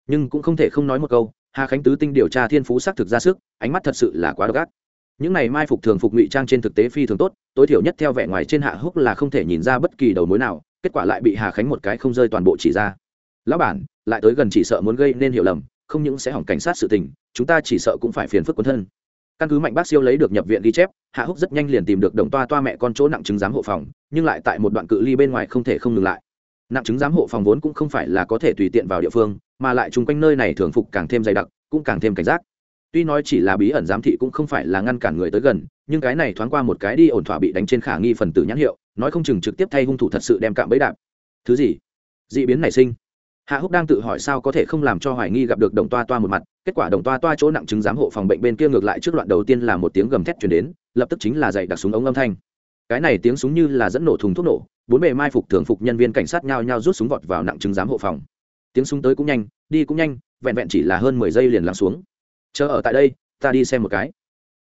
Nhưng cũng không thể không nói một câu, hà khánh tứ tinh điều tra thiên phú xác thực ra sức, ánh mắt thật sự là quá độc ác. Những này mai phục thường phục ngụy trang trên thực tế phi thường tốt, tối thiểu nhất theo vẻ ngoài trên hạ húc là không thể nhìn ra bất kỳ đầu mối nào, kết quả lại bị hà khánh một cái không rơi toàn bộ chỉ ra. Lão bản, lại tới gần chỉ sợ muốn gây nên hiểu lầm, không những sẽ hỏng cảnh sát sự tình chúng ta chỉ sợ cũng phải phiền phức quân thân. Căn cứ mạnh bác siêu lấy được nhập viện ghi chép, hạ húc rất nhanh liền tìm được đồng toa toa mẹ con chỗ nặng chứng giám hộ phòng, nhưng lại tại một đoạn cự ly bên ngoài không thể không ngừng lại. Nặng chứng giám hộ phòng vốn cũng không phải là có thể tùy tiện vào địa phương, mà lại chung quanh nơi này thường phục càng thêm dày đặc, cũng càng thêm cảnh giác. Tuy nói chỉ là bí ẩn giám thị cũng không phải là ngăn cản người tới gần, nhưng cái này thoáng qua một cái đi ổn thỏa bị đánh trên khả nghi phần tử nhãn hiệu, nói không chừng trực tiếp thay hung thủ thật sự đem cạm bẫy đạp. Thứ gì? D ị biến nảy sinh. Hạ húc đang tự hỏi sao có thể không làm cho hoài nghi gặp được đồng toa toa một mặt kết quả đồng toa toa chỗ nặng chứng giám hộ phòng bệnh bên kia ngược lại trước loạn đầu tiên là một tiếng gầm thét chuyển đến, lập tức chính là dậy đặt súng ống âm thanh. Cái này tiếng súng như là dẫn nổ thùng thuốc nổ, bốn bề mai phục thường phục nhân viên cảnh sát nhao nhao rút súng vọt vào nặng chứng giám hộ phòng. Tiếng súng tới cũng nhanh, đi cũng nhanh, vẹn vẹn chỉ là hơn mười giây liền lắng xuống. Chờ ở tại đây, ta đi xem một cái.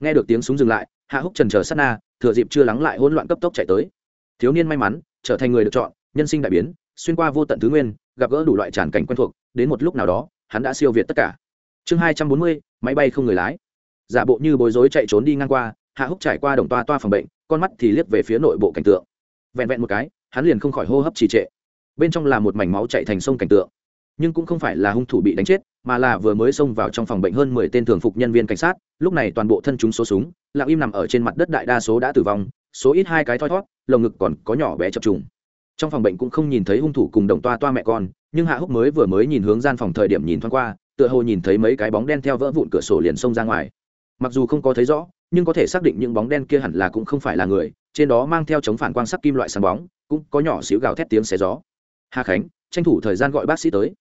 Nghe được tiếng súng dừng lại, hạ húc trần chờ sát na, thừa dịp chưa lắng lại hỗn loạn cấp tốc chạy tới. Thiếu niên may mắn, trở thành người được chọn, nhân sinh đại biến, xuyên qua vô tận thứ nguyên, gặp gỡ đủ loại tràn cảnh quen thuộc, đến một lúc nào đó, hắn đã siêu việt tất cả chương hai trăm bốn mươi, máy bay không người lái. Giả bộ như bối rối chạy trốn đi ngang qua, hạ húc trải qua đồng toa toa phòng bệnh, con mắt thì liếc về phía nội bộ cảnh tượng. Vẹn vẹn một cái, hắn liền không khỏi hô hấp trì trệ. Bên trong là một mảnh máu chạy thành sông cảnh tượng. Nhưng cũng không phải là hung thủ bị đánh chết, mà là vừa mới xông vào trong phòng bệnh hơn mười tên thường phục nhân viên cảnh sát, lúc này toàn bộ thân chúng số súng, lặng im nằm ở trên mặt đất đại đa số đã tử vong, số ít hai cái thoi thót, lồng ngực còn có nhỏ bé chập trùng. Trong phòng bệnh cũng không nhìn thấy hung thủ cùng đồng toa toa mẹ con, nhưng hạ húc mới vừa mới nhìn hướng gian phòng thời điểm nhìn thoáng qua tựa hồ nhìn thấy mấy cái bóng đen theo vỡ vụn cửa sổ liền xông ra ngoài. Mặc dù không có thấy rõ, nhưng có thể xác định những bóng đen kia hẳn là cũng không phải là người, trên đó mang theo chống phản quang sắc kim loại sáng bóng, cũng có nhỏ xíu gào thét tiếng xé gió. Hà khánh, tranh thủ thời gian gọi bác sĩ tới.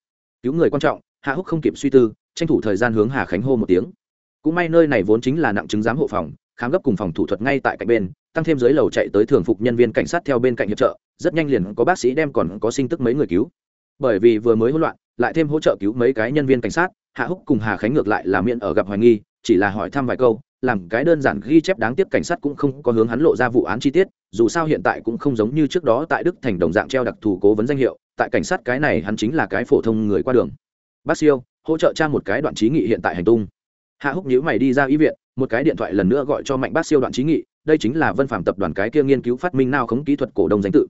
Cứu người quan trọng, hạ húc không kịp suy tư, tranh thủ thời gian hướng hà khánh hô một tiếng. Cũng may nơi này vốn chính là nặng chứng giám hộ phòng, khám gấp cùng phòng thủ thuật ngay tại cạnh bên, tăng thêm dưới lầu chạy tới thường phục nhân viên cảnh sát theo bên cạnh hiệp trợ, rất nhanh liền có bác sĩ đem còn có sinh tức mấy người cứu. Bởi vì vừa mới hỗn loạn lại thêm hỗ trợ cứu mấy cái nhân viên cảnh sát, hạ húc cùng hà khánh ngược lại là miễn ở gặp hoài nghi, chỉ là hỏi thăm vài câu, làm cái đơn giản ghi chép đáng tiếc cảnh sát cũng không có hướng hắn lộ ra vụ án chi tiết, dù sao hiện tại cũng không giống như trước đó tại đức thành đồng dạng treo đặc thù cố vấn danh hiệu, tại cảnh sát cái này hắn chính là cái phổ thông người qua đường. Bác siêu, hỗ trợ cha một cái đoạn trí nghị hiện tại hành tung. Hạ húc nhữ mày đi ra y viện, một cái điện thoại lần nữa gọi cho mạnh bác siêu đoạn trí nghị, đây chính là vân phạm tập đoàn cái kia nghiên cứu phát minh nào khống kỹ thuật cổ đông danh tự.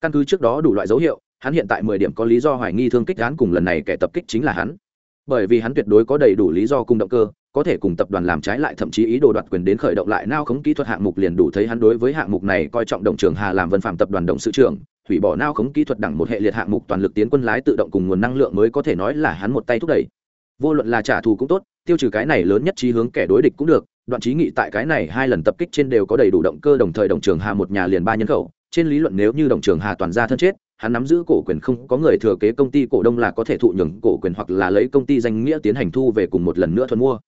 Căn cứ trước đó đủ loại dấu hiệu hắn hiện tại mười điểm có lý do hoài nghi thương kích án cùng lần này kẻ tập kích chính là hắn. Bởi vì hắn tuyệt đối có đầy đủ lý do cùng động cơ, có thể cùng tập đoàn làm trái lại thậm chí ý đồ đoạt quyền đến khởi động lại nao khống kỹ thuật hạng mục liền đủ thấy hắn đối với hạng mục này coi trọng động trường hà làm vân phạm tập đoàn động sự trưởng, hủy bỏ nao khống kỹ thuật đẳng một hệ liệt hạng mục toàn lực tiến quân lái tự động cùng nguồn năng lượng mới có thể nói là hắn một tay thúc đẩy. Vô luận là trả thù cũng tốt, tiêu trừ cái này lớn nhất trí hướng kẻ đối địch cũng được, đoạn trí nghị tại cái này hai lần tập kích trên đều có đầy đủ động cơ đồng thời đồng trường hà một nhà liền ba nhân khẩu, trên lý luận nếu như đồng trường hà toàn ra thân chết hắn nắm giữ cổ quyền không có người thừa kế công ty cổ đông là có thể thụ nhường cổ quyền hoặc là lấy công ty danh nghĩa tiến hành thu về cùng một lần nữa thuần mua.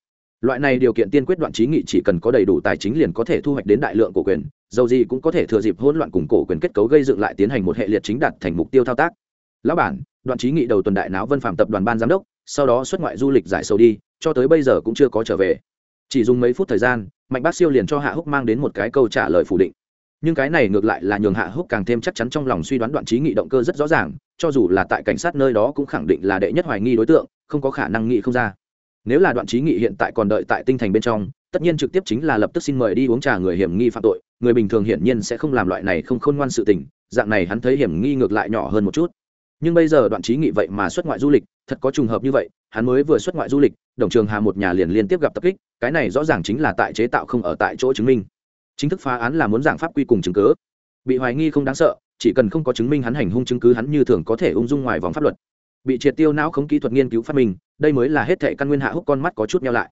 Loại này điều kiện tiên quyết đoạn trí nghị chỉ cần có đầy đủ tài chính liền có thể thu hoạch đến đại lượng cổ quyền, dầu gì cũng có thể thừa dịp hỗn loạn cùng cổ quyền kết cấu gây dựng lại tiến hành một hệ liệt chính đạt thành mục tiêu thao tác. Lão bản, đoạn trí nghị đầu tuần đại náo vân phạm tập đoàn ban giám đốc, sau đó xuất ngoại du lịch giải sầu đi, cho tới bây giờ cũng chưa có trở về. Chỉ dùng mấy phút thời gian, mạnh bác siêu liền cho hạ húc mang đến một cái câu trả lời phủ định nhưng cái này ngược lại là nhường hạ húc càng thêm chắc chắn trong lòng suy đoán đoạn trí nghị động cơ rất rõ ràng, cho dù là tại cảnh sát nơi đó cũng khẳng định là đệ nhất hoài nghi đối tượng, không có khả năng nghị không ra. Nếu là đoạn trí nghị hiện tại còn đợi tại tinh thành bên trong, tất nhiên trực tiếp chính là lập tức xin mời đi uống trà người hiểm nghi phạm tội, người bình thường hiển nhiên sẽ không làm loại này không khôn ngoan sự tình, dạng này hắn thấy hiểm nghi ngược lại nhỏ hơn một chút. Nhưng bây giờ đoạn trí nghị vậy mà xuất ngoại du lịch, thật có trùng hợp như vậy, hắn mới vừa xuất ngoại du lịch, đồng trường hà một nhà liền liên tiếp gặp tập kích, cái này rõ ràng chính là tại chế tạo không ở tại chỗ chứng minh chính thức phá án là muốn giảng pháp quy cùng chứng cớ bị hoài nghi không đáng sợ, chỉ cần không có chứng minh hắn hành hung chứng cứ hắn như thường có thể ung dung ngoài vòng pháp luật. Bị triệt tiêu não không kỹ thuật nghiên cứu phát minh, đây mới là hết thệ căn nguyên hạ húc con mắt có chút nhau lại.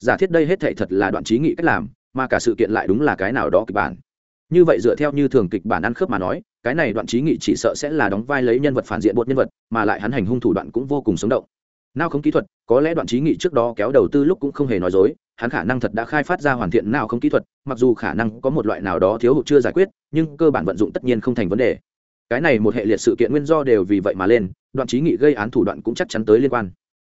Giả thiết đây hết thệ thật là đoạn trí nghị cách làm, mà cả sự kiện lại đúng là cái nào đó kịch bản. Như vậy dựa theo như thường kịch bản ăn khớp mà nói, cái này đoạn trí nghị chỉ sợ sẽ là đóng vai lấy nhân vật phản diện bột nhân vật, mà lại hắn hành hung thủ đoạn cũng vô cùng sống động nào không kỹ thuật, có lẽ đoạn trí nghị trước đó kéo đầu tư lúc cũng không hề nói dối, hắn khả năng thật đã khai phát ra hoàn thiện nào không kỹ thuật, mặc dù khả năng có một loại nào đó thiếu hụt chưa giải quyết, nhưng cơ bản vận dụng tất nhiên không thành vấn đề. Cái này một hệ liệt sự kiện nguyên do đều vì vậy mà lên, đoạn trí nghị gây án thủ đoạn cũng chắc chắn tới liên quan.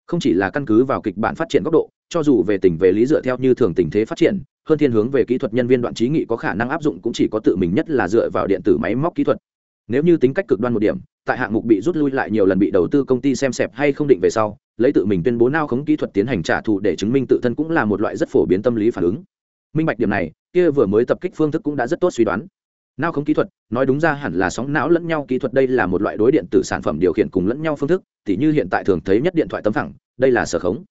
Không chỉ là căn cứ vào kịch bản phát triển góc độ, cho dù về tình về lý dựa theo như thường tình thế phát triển, hơn thiên hướng về kỹ thuật nhân viên đoạn trí nghị có khả năng áp dụng cũng chỉ có tự mình nhất là dựa vào điện tử máy móc kỹ thuật nếu như tính cách cực đoan một điểm, tại hạng mục bị rút lui lại nhiều lần bị đầu tư công ty xem xẹp hay không định về sau, lấy tự mình tuyên bố nao khống kỹ thuật tiến hành trả thù để chứng minh tự thân cũng là một loại rất phổ biến tâm lý phản ứng. Minh bạch điểm này, kia vừa mới tập kích phương thức cũng đã rất tốt suy đoán. Nao khống kỹ thuật, nói đúng ra hẳn là sóng não lẫn nhau kỹ thuật đây là một loại đối điện tử sản phẩm điều khiển cùng lẫn nhau phương thức, tỉ như hiện tại thường thấy nhất điện thoại tấm phẳng, đây là sở khống.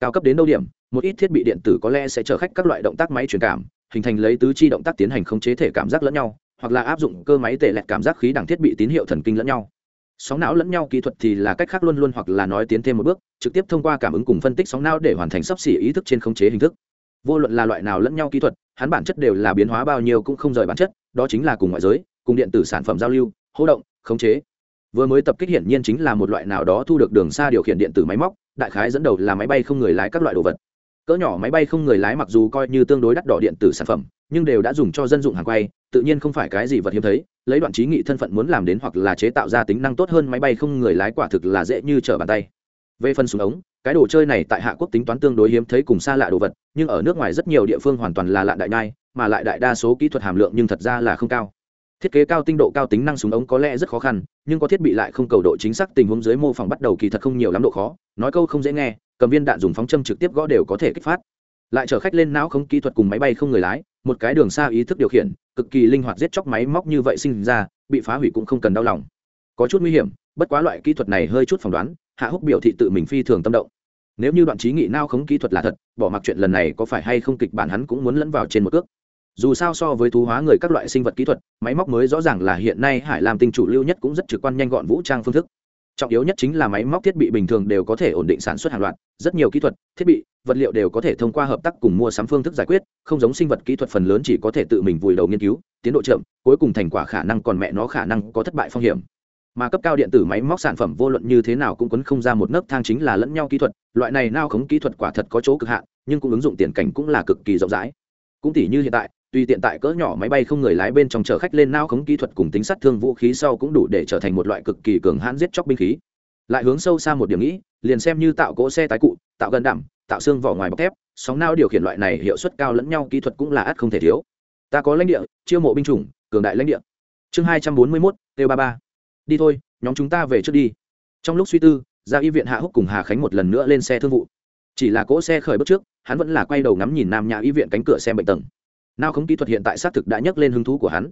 Cao cấp đến đâu điểm, một ít thiết bị điện tử có lẽ sẽ chở khách các loại động tác máy truyền cảm, hình thành lấy tứ chi động tác tiến hành khống chế thể cảm giác lẫn nhau hoặc là áp dụng cơ máy tệ lẹt cảm giác khí đẳng thiết bị tín hiệu thần kinh lẫn nhau. Sóng não lẫn nhau kỹ thuật thì là cách khác luôn luôn hoặc là nói tiến thêm một bước, trực tiếp thông qua cảm ứng cùng phân tích sóng não để hoàn thành sắp xỉ ý thức trên khống chế hình thức. Vô luận là loại nào lẫn nhau kỹ thuật, hắn bản chất đều là biến hóa bao nhiêu cũng không rời bản chất, đó chính là cùng ngoại giới, cùng điện tử sản phẩm giao lưu, hô động, khống chế. Vừa mới tập kích hiển nhiên chính là một loại nào đó thu được đường xa điều khiển điện tử máy móc, đại khái dẫn đầu là máy bay không người lái các loại đồ vật. Cỡ nhỏ máy bay không người lái mặc dù coi như tương đối đắt đỏ điện tử sản phẩm nhưng đều đã dùng cho dân dụng hàng quay, tự nhiên không phải cái gì vật hiếm thấy, lấy đoạn trí nghị thân phận muốn làm đến hoặc là chế tạo ra tính năng tốt hơn máy bay không người lái quả thực là dễ như trở bàn tay. Về phần súng ống, cái đồ chơi này tại hạ quốc tính toán tương đối hiếm thấy cùng xa lạ đồ vật, nhưng ở nước ngoài rất nhiều địa phương hoàn toàn là lạ đại nhai, mà lại đại đa số kỹ thuật hàm lượng nhưng thật ra là không cao. Thiết kế cao tinh độ cao tính năng súng ống có lẽ rất khó khăn, nhưng có thiết bị lại không cầu độ chính xác tình huống dưới mô phỏng bắt đầu kỳ thật không nhiều lắm độ khó, nói câu không dễ nghe, cầm viên đạn dùng phóng châm trực tiếp gõ đều có thể kích phát lại chở khách lên não không kỹ thuật cùng máy bay không người lái, một cái đường xa ý thức điều khiển, cực kỳ linh hoạt giết chóc máy móc như vậy sinh ra, bị phá hủy cũng không cần đau lòng. Có chút nguy hiểm, bất quá loại kỹ thuật này hơi chút phỏng đoán, hạ húc biểu thị tự mình phi thường tâm động. Nếu như đoạn trí nghị nao khống kỹ thuật là thật, bỏ mặc chuyện lần này có phải hay không kịch bản hắn cũng muốn lẫn vào trên một cước. Dù sao so với thú hóa người các loại sinh vật kỹ thuật, máy móc mới rõ ràng là hiện nay hải làm tinh chủ lưu nhất cũng rất trực quan nhanh gọn vũ trang phương thức trọng yếu nhất chính là máy móc thiết bị bình thường đều có thể ổn định sản xuất hàng loạt, rất nhiều kỹ thuật, thiết bị, vật liệu đều có thể thông qua hợp tác cùng mua sắm phương thức giải quyết, không giống sinh vật kỹ thuật phần lớn chỉ có thể tự mình vùi đầu nghiên cứu, tiến độ chậm, cuối cùng thành quả khả năng còn mẹ nó khả năng có thất bại phong hiểm. Mà cấp cao điện tử máy móc sản phẩm vô luận như thế nào cũng quấn không ra một nấc thang chính là lẫn nhau kỹ thuật, loại này nao khống kỹ thuật quả thật có chỗ cực hạn, nhưng cũng ứng dụng tiền cảnh cũng là cực kỳ rộng rãi. Cũng tỷ như hiện tại tuy tiện tại cỡ nhỏ máy bay không người lái bên trong chở khách lên nao khống kỹ thuật cùng tính sát thương vũ khí sau cũng đủ để trở thành một loại cực kỳ cường hãn giết chóc binh khí. Lại hướng sâu xa một điểm nghĩ, liền xem như tạo cỗ xe tái cụ, tạo gần đảm tạo xương vỏ ngoài bọc thép, sóng nao điều khiển loại này hiệu suất cao lẫn nhau kỹ thuật cũng là ắt không thể thiếu. Ta có lãnh địa, chiêu mộ binh chủng, cường đại lãnh địa. Chương hai trăm bốn mươi mốt, t ba ba. Đi thôi, nhóm chúng ta về trước đi. Trong lúc suy tư ra y viện hạ húc cùng hà khánh một lần nữa lên xe thương vụ. Chỉ là cỗ xe khởi bước trước, hắn vẫn là quay đầu ngắm nhìn nam nhà y viện cánh cửa xem bệnh tầng nào không kỹ thuật hiện tại xác thực đã nhắc lên hứng thú của hắn.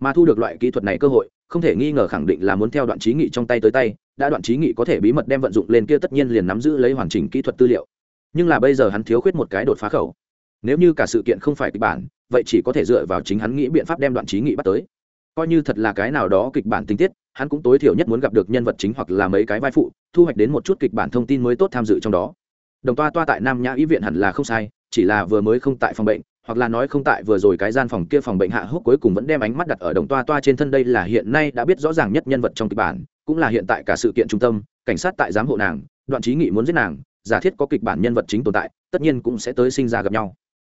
Mà thu được loại kỹ thuật này cơ hội, không thể nghi ngờ khẳng định là muốn theo đoạn trí nghị trong tay tới tay, đã đoạn trí nghị có thể bí mật đem vận dụng lên kia tất nhiên liền nắm giữ lấy hoàn chỉnh kỹ thuật tư liệu. Nhưng là bây giờ hắn thiếu khuyết một cái đột phá khẩu. Nếu như cả sự kiện không phải kịch bản, vậy chỉ có thể dựa vào chính hắn nghĩ biện pháp đem đoạn trí nghị bắt tới. Coi như thật là cái nào đó kịch bản tình tiết, hắn cũng tối thiểu nhất muốn gặp được nhân vật chính hoặc là mấy cái vai phụ, thu hoạch đến một chút kịch bản thông tin mới tốt tham dự trong đó. Đồng toa toa tại nam nhã y viện hẳn là không sai, chỉ là vừa mới không tại phòng bệnh hoặc là nói không tại vừa rồi cái gian phòng kia phòng bệnh hạ húc cuối cùng vẫn đem ánh mắt đặt ở đồng toa toa trên thân đây là hiện nay đã biết rõ ràng nhất nhân vật trong kịch bản, cũng là hiện tại cả sự kiện trung tâm, cảnh sát tại giám hộ nàng, đoạn trí nghị muốn giết nàng, giả thiết có kịch bản nhân vật chính tồn tại, tất nhiên cũng sẽ tới sinh ra gặp nhau.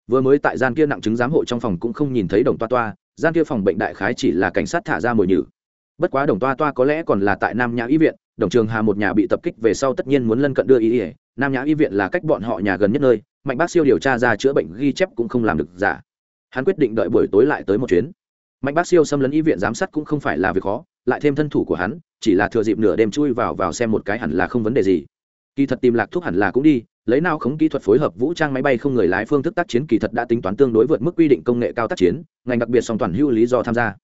Vừa mới tại gian kia nặng chứng giám hộ trong phòng cũng không nhìn thấy đồng toa toa, gian kia phòng bệnh đại khái chỉ là cảnh sát thả ra mồi nhử. Bất quá đồng toa toa có lẽ còn là tại nam nhã y viện, đồng trường hà một nhà bị tập kích về sau tất nhiên muốn lân cận đưa y ỉa nam nhã y viện là cách bọn họ nhà gần nhất nơi mạnh bác siêu điều tra ra chữa bệnh ghi chép cũng không làm được giả. Hắn quyết định đợi buổi tối lại tới một chuyến. Mạnh bác siêu xâm lấn y viện giám sát cũng không phải là việc khó, lại thêm thân thủ của hắn, chỉ là thừa dịp nửa đêm chui vào vào xem một cái hẳn là không vấn đề gì. Kỳ thật tìm lạc thuốc hẳn là cũng đi, lấy nào khống kỹ thuật phối hợp vũ trang máy bay không người lái phương thức tác chiến kỳ thật đã tính toán tương đối vượt mức quy định công nghệ cao tác chiến, ngành đặc biệt song toàn hưu lý do tham gia.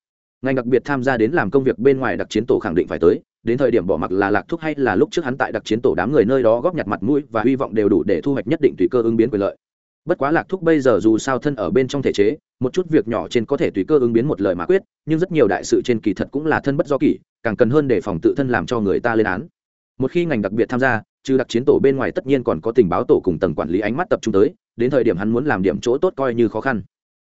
Ngành đặc biệt tham gia đến làm công việc bên ngoài đặc chiến tổ khẳng định phải tới đến thời điểm bỏ mặc là lạc thuốc hay là lúc trước hắn tại đặc chiến tổ đám người nơi đó góp nhặt mặt mũi và hy vọng đều đủ để thu hoạch nhất định tùy cơ ứng biến quyền lợi. Bất quá lạc thuốc bây giờ dù sao thân ở bên trong thể chế, một chút việc nhỏ trên có thể tùy cơ ứng biến một lời mà quyết, nhưng rất nhiều đại sự trên kỳ thật cũng là thân bất do kỷ, càng cần hơn để phòng tự thân làm cho người ta lên án. Một khi ngành đặc biệt tham gia, trừ đặc chiến tổ bên ngoài tất nhiên còn có tình báo tổ cùng tầng quản lý ánh mắt tập trung tới, đến thời điểm hắn muốn làm điểm chỗ tốt coi như khó khăn.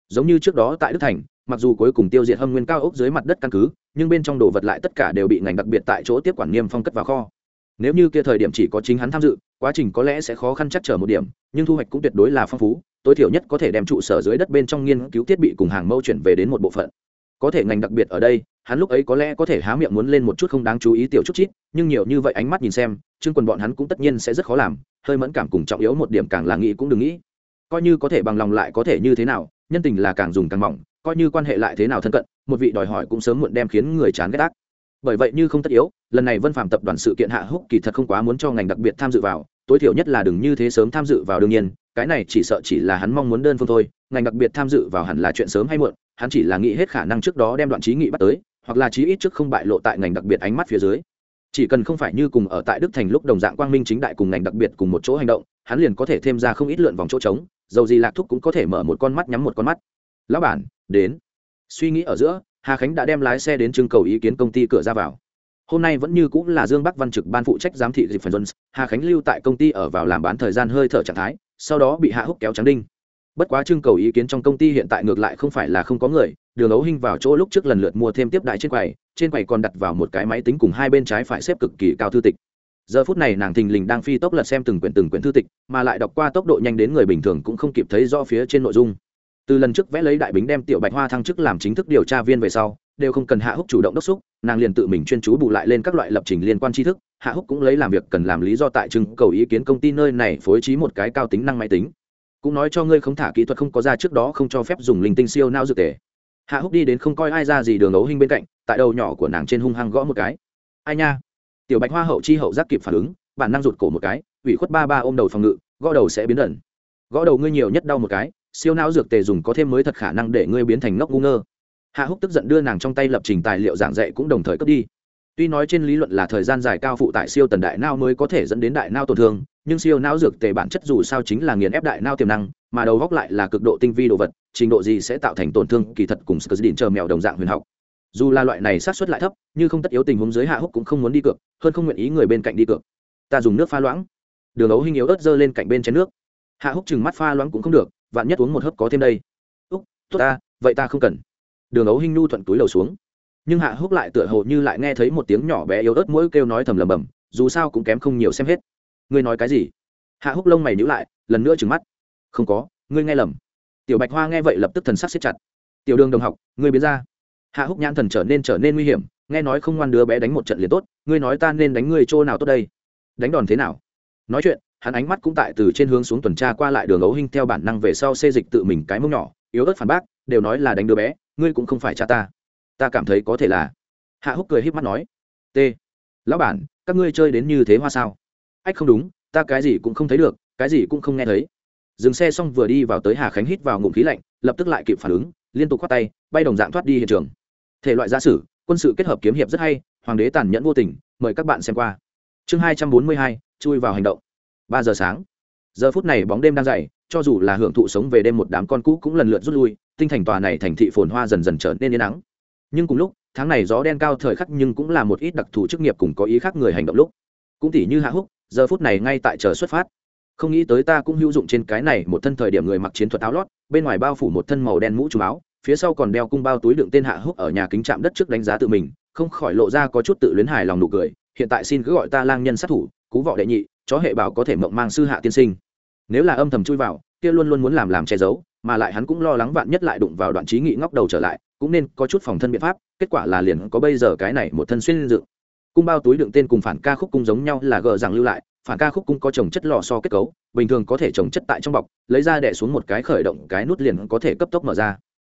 Giống như trước đó tại đức thành mặc dù cuối cùng tiêu diệt hâm nguyên cao ốc dưới mặt đất căn cứ, nhưng bên trong đồ vật lại tất cả đều bị ngành đặc biệt tại chỗ tiếp quản niêm phong cất vào kho. Nếu như kia thời điểm chỉ có chính hắn tham dự, quá trình có lẽ sẽ khó khăn chắc trở một điểm, nhưng thu hoạch cũng tuyệt đối là phong phú, tối thiểu nhất có thể đem trụ sở dưới đất bên trong nghiên cứu thiết bị cùng hàng mâu chuyển về đến một bộ phận. Có thể ngành đặc biệt ở đây, hắn lúc ấy có lẽ có thể há miệng muốn lên một chút không đáng chú ý tiểu chút chít, nhưng nhiều như vậy ánh mắt nhìn xem chương quần bọn hắn cũng tất nhiên sẽ rất khó làm, hơi mẫn cảm cùng trọng yếu một điểm càng là nghĩ cũng đừng nghĩ. Coi như có thể bằng lòng lại có thể như thế nào, nhân tình là càng dùng càng mỏng coi như quan hệ lại thế nào thân cận, một vị đòi hỏi cũng sớm muộn đem khiến người chán ghét ác. Bởi vậy như không tất yếu, lần này vân phạm tập đoàn sự kiện hạ húc kỳ thật không quá muốn cho ngành đặc biệt tham dự vào, tối thiểu nhất là đừng như thế sớm tham dự vào đương nhiên, cái này chỉ sợ chỉ là hắn mong muốn đơn phương thôi, ngành đặc biệt tham dự vào hẳn là chuyện sớm hay muộn, hắn chỉ là nghĩ hết khả năng trước đó đem đoạn trí nghị bắt tới, hoặc là chí ít trước không bại lộ tại ngành đặc biệt ánh mắt phía dưới. Chỉ cần không phải như cùng ở tại đức thành lúc đồng dạng quang minh chính đại cùng ngành đặc biệt cùng một chỗ hành động, hắn liền có thể thêm ra không ít lượn vòng chỗ trống, dầu gì lạc thúc cũng có thể mở một con mắt nhắm một con mắt lão bản, đến. Suy nghĩ ở giữa, hà khánh đã đem lái xe đến trưng cầu ý kiến công ty cửa ra vào. Hôm nay vẫn như cũng là dương bắc văn trực ban phụ trách giám thị dịp phần jones hà khánh lưu tại công ty ở vào làm bán thời gian hơi thở trạng thái, sau đó bị hạ húc kéo trắng đinh. Bất quá trưng cầu ý kiến trong công ty hiện tại ngược lại không phải là không có người, đường ấu hinh vào chỗ lúc trước lần lượt mua thêm tiếp đại trên quầy trên quầy còn đặt vào một cái máy tính cùng hai bên trái phải xếp cực kỳ cao thư tịch. Giờ phút này nàng thình lình đang phi tốc lật xem từng quyển từng quyển thư tịch, mà lại đọc qua tốc độ nhanh đến người bình thường cũng không kịp thấy do phía trên nội dung từ lần trước vẽ lấy đại bính đem tiểu bạch hoa thăng chức làm chính thức điều tra viên về sau, đều không cần hạ húc chủ động đốc xúc, nàng liền tự mình chuyên chú bù lại lên các loại lập trình liên quan tri thức, hạ húc cũng lấy làm việc cần làm lý do tại trưng cầu ý kiến công ty nơi này phối trí một cái cao tính năng máy tính. Cũng nói cho ngươi không thả kỹ thuật không có ra trước đó không cho phép dùng linh tinh siêu nao dược tề. Hạ húc đi đến không coi ai ra gì đường ấu hình bên cạnh, tại đầu nhỏ của nàng trên hung hăng gõ một cái. Ai nha? Tiểu bạch hoa hậu chi hậu giác kịp phản ứng, bản năng rụt cổ một cái, ủy khuất ba ba ôm đầu phòng ngự, gõ đầu sẽ biến ẩn. Gõ đầu ngươi nhiều nhất đau một cái siêu não dược tề dùng có thêm mới thật khả năng để ngươi biến thành ngốc ngu ngơ. Hạ húc tức giận đưa nàng trong tay lập trình tài liệu giảng dạy cũng đồng thời cướp đi. Tuy nói trên lý luận là thời gian dài cao phụ tại siêu tần đại não mới có thể dẫn đến đại não tổn thương, nhưng siêu não dược tề bản chất dù sao chính là nghiền ép đại não tiềm năng, mà đầu góc lại là cực độ tinh vi đồ vật, trình độ gì sẽ tạo thành tổn thương kỳ thật cùng sờ đình chờ mèo đồng dạng huyền học. Dù là loại này sát xuất lại thấp, nhưng không tất yếu tình huống dưới hạ húc cũng không muốn đi cược, hơn không nguyện ý người bên cạnh đi cược. Ta dùng nước pha loãng. Đường ấu hình yếu ớt dơ lên cạnh bên chén nước. Hạ húc chừng mắt pha loãng cũng không được vạn nhất uống một hớp có thêm đây. Úc, tốt ta, vậy ta không cần. Đường ấu hinh nhu thuận túi lầu xuống. Nhưng hạ húc lại tựa hồ như lại nghe thấy một tiếng nhỏ bé yếu ớt mỗi kêu nói thầm lầm bầm, dù sao cũng kém không nhiều xem hết. Ngươi nói cái gì? Hạ húc lông mày nhữ lại, lần nữa trừng mắt. Không có, ngươi nghe lầm. Tiểu bạch hoa nghe vậy lập tức thần sắc xếp chặt. Tiểu đường đồng học, ngươi biến ra. Hạ húc nhãn thần trở nên trở nên nguy hiểm, nghe nói không ngoan đứa bé đánh một trận liền tốt, ngươi nói ta nên đánh ngươi chỗ nào tốt đây? Đánh đòn thế nào? Nói chuyện hắn ánh mắt cũng tại từ trên hướng xuống tuần tra qua lại đường ấu hinh theo bản năng về sau xê dịch tự mình cái mông nhỏ, yếu ớt phản bác, đều nói là đánh đứa bé, ngươi cũng không phải cha ta. Ta cảm thấy có thể là. Hạ húc cười h í p mắt nói. T. Lão bản, các ngươi chơi đến như thế hoa sao? Ách không đúng, ta cái gì cũng không thấy được, cái gì cũng không nghe thấy. Dừng xe xong vừa đi vào tới hà khánh hít vào ngụm khí lạnh, lập tức lại kịp phản ứng, liên tục khoác tay, bay đồng dạng thoát đi hiện trường. Thể loại gia sử, quân sự kết hợp kiếm hiệp rất hay, hoàng đế tàn nhẫn vô tình, mời các bạn xem qua. Chương hai trăm bốn mươi hai, chui vào hành động ba giờ sáng. Giờ phút này bóng đêm đang dày, cho dù là hưởng thụ sống về đêm một đám con cũ cũng lần lượt rút lui, tinh thành tòa này thành thị phồn hoa dần dần trở nên yên nắng. Nhưng cùng lúc, tháng này gió đen cao thời khắc nhưng cũng là một ít đặc thù chức nghiệp cùng có ý khác người hành động lúc. Cũng tỉ như hạ húc, giờ phút này ngay tại chờ xuất phát. Không nghĩ tới ta cũng hữu dụng trên cái này, một thân thời điểm người mặc chiến thuật áo lót, bên ngoài bao phủ một thân màu đen mũ trùm áo, phía sau còn đeo cung bao túi đựng tên hạ húc ở nhà kính chạm đất trước đánh giá tự mình, không khỏi lộ ra có chút tự luyến hài lòng nụ cười, hiện tại xin cứ gọi ta lang nhân sát thủ, cú vọ đệ nhị chó hệ bảo có thể mộng mang sư hạ tiên sinh. Nếu là âm thầm chui vào, kia luôn luôn muốn làm làm che giấu, mà lại hắn cũng lo lắng vạn nhất lại đụng vào đoạn trí nghị ngóc đầu trở lại, cũng nên có chút phòng thân biện pháp, kết quả là liền có bây giờ cái này một thân xuyên dự cung bao túi đựng tên cùng phản ca khúc cung giống nhau là gờ rằng lưu lại, phản ca khúc cung có trồng chất lò so kết cấu, bình thường có thể trồng chất tại trong bọc, lấy ra đẻ xuống một cái khởi động cái nút liền có thể cấp tốc mở ra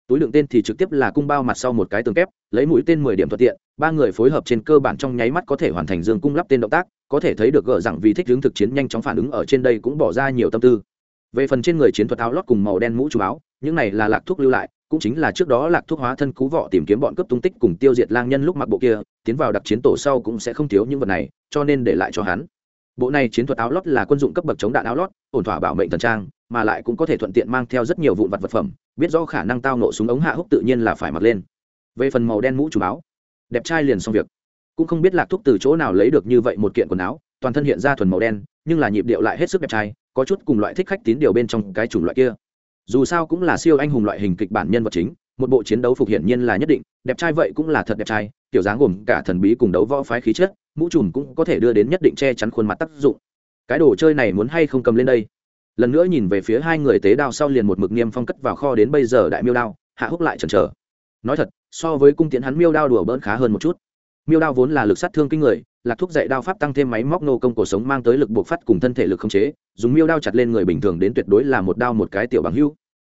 túi đựng tên thì trực tiếp là cung bao mặt sau một cái tường kép, lấy mũi tên mười điểm thuận tiện, ba người phối hợp trên cơ bản trong nháy mắt có thể hoàn thành dương cung lắp tên động tác, có thể thấy được gỡ rằng vì thích hướng thực chiến nhanh chóng phản ứng ở trên đây cũng bỏ ra nhiều tâm tư. Về phần trên người chiến thuật áo lót cùng màu đen mũ chú áo, những này là lạc thuốc lưu lại, cũng chính là trước đó lạc thuốc hóa thân cú vọ tìm kiếm bọn cướp tung tích cùng tiêu diệt lang nhân lúc mặc bộ kia, tiến vào đặc chiến tổ sau cũng sẽ không thiếu những vật này, cho nên để lại cho hắn bộ này chiến thuật áo lót là quân dụng cấp bậc chống đạn áo lót, ổn thỏa bảo mệnh thần trang, mà lại cũng có thể thuận tiện mang theo rất nhiều vụn vật vật phẩm, biết rõ khả năng tao nổ súng ống hạ húc tự nhiên là phải mặc lên. Về phần màu đen mũ trùm áo, đẹp trai liền xong việc. Cũng không biết lạc thúc từ chỗ nào lấy được như vậy một kiện quần áo, toàn thân hiện ra thuần màu đen, nhưng là nhịp điệu lại hết sức đẹp trai, có chút cùng loại thích khách tín điều bên trong cái chủng loại kia. Dù sao cũng là siêu anh hùng loại hình kịch bản nhân vật chính, một bộ chiến đấu phục hiển nhiên là nhất định, đẹp trai vậy cũng là thật đẹp trai kiểu dáng gồm cả thần bí cùng đấu võ phái khí chất mũ trùm cũng có thể đưa đến nhất định che chắn khuôn mặt tác dụng. Cái đồ chơi này muốn hay không cầm lên đây? Lần nữa nhìn về phía hai người tế đao sau liền một mực niêm phong cất vào kho đến bây giờ đại miêu đao, hạ húc lại chần chờ. Nói thật, so với cung tiễn hắn miêu đao đùa bỡn khá hơn một chút. Miêu đao vốn là lực sát thương kinh người, lạc thúc dạy đao pháp tăng thêm máy móc nô công cuộc sống mang tới lực buộc phát cùng thân thể lực không chế, dùng miêu đao chặt lên người bình thường đến tuyệt đối là một đao một cái tiểu bằng hưu.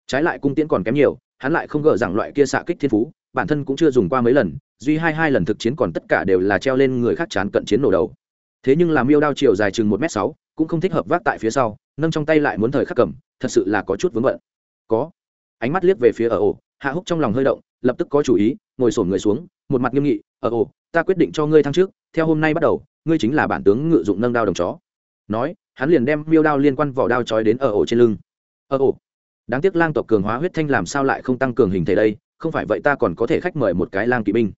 Trái lại cung tiễn còn kém nhiều, hắn lại không gỡ rằng loại kia xạ kích thiên phú, bản thân cũng chưa dùng qua mấy lần duy hai hai lần thực chiến còn tất cả đều là treo lên người khác chán cận chiến nổ đầu. Thế nhưng làm miêu đao chiều dài chừng một m sáu, cũng không thích hợp vác tại phía sau, nâng trong tay lại muốn thời khắc cầm, thật sự là có chút vướng bận. Có. Ánh mắt liếc về phía ở ổ, hạ húc trong lòng hơi động, lập tức có chủ ý, ngồi sổn người xuống, một mặt nghiêm nghị, ở ổ, ta quyết định cho ngươi thăng trước, theo hôm nay bắt đầu, ngươi chính là bản tướng ngự dụng nâng đao đồng chó. Nói, hắn liền đem miêu đao liên quan vỏ đao trói đến ở ổ trên lưng. Ở ổ, đáng tiếc lang tộc cường hóa huyết thanh làm sao lại không tăng cường hình thể đây, không phải vậy ta còn có thể khách mời một cái lang kỵ binh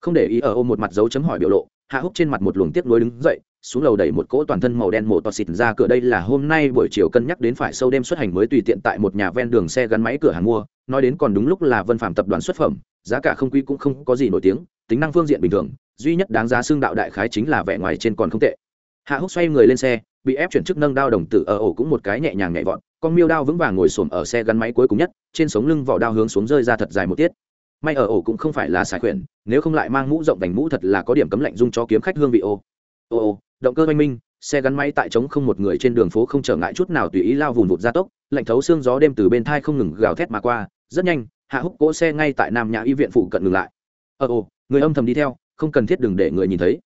không để ý ở ôm một mặt dấu chấm hỏi biểu lộ, hạ húc trên mặt một luồng tiếc nối đứng dậy, xuống lầu đẩy một cỗ toàn thân màu đen mổ to xịt ra cửa đây là hôm nay buổi chiều cân nhắc đến phải sâu đêm xuất hành mới tùy tiện tại một nhà ven đường xe gắn máy cửa hàng mua, nói đến còn đúng lúc là vân phạm tập đoàn xuất phẩm, giá cả không quý cũng không có gì nổi tiếng, tính năng phương diện bình thường, duy nhất đáng giá xương đạo đại khái chính là vẻ ngoài trên còn không tệ. Hạ húc xoay người lên xe, bị ép chuyển chức nâng đao đồng tử ở ổ cũng một cái nhẹ nhàng nhẹ vọt, con miêu đao vững vàng ngồi xổm ở xe gắn máy cuối cùng nhất, trên sống lưng vỏ đao hướng xuống rơi ra thật dài một tiết may ở ổ cũng không phải là xài khuyển, nếu không lại mang mũ rộng vành mũ thật là có điểm cấm lạnh dung cho kiếm khách hương vị ô. Ô ô, động cơ oanh minh, xe gắn máy tại trống không một người trên đường phố không trở ngại chút nào tùy ý lao vùng vụt ra tốc, lạnh thấu xương gió đêm từ bên thai không ngừng gào thét mà qua, rất nhanh, hạ húc cỗ xe ngay tại nam nhà y viện phụ cận ngừng lại. Ờ ồ người âm thầm đi theo, không cần thiết đừng để người nhìn thấy.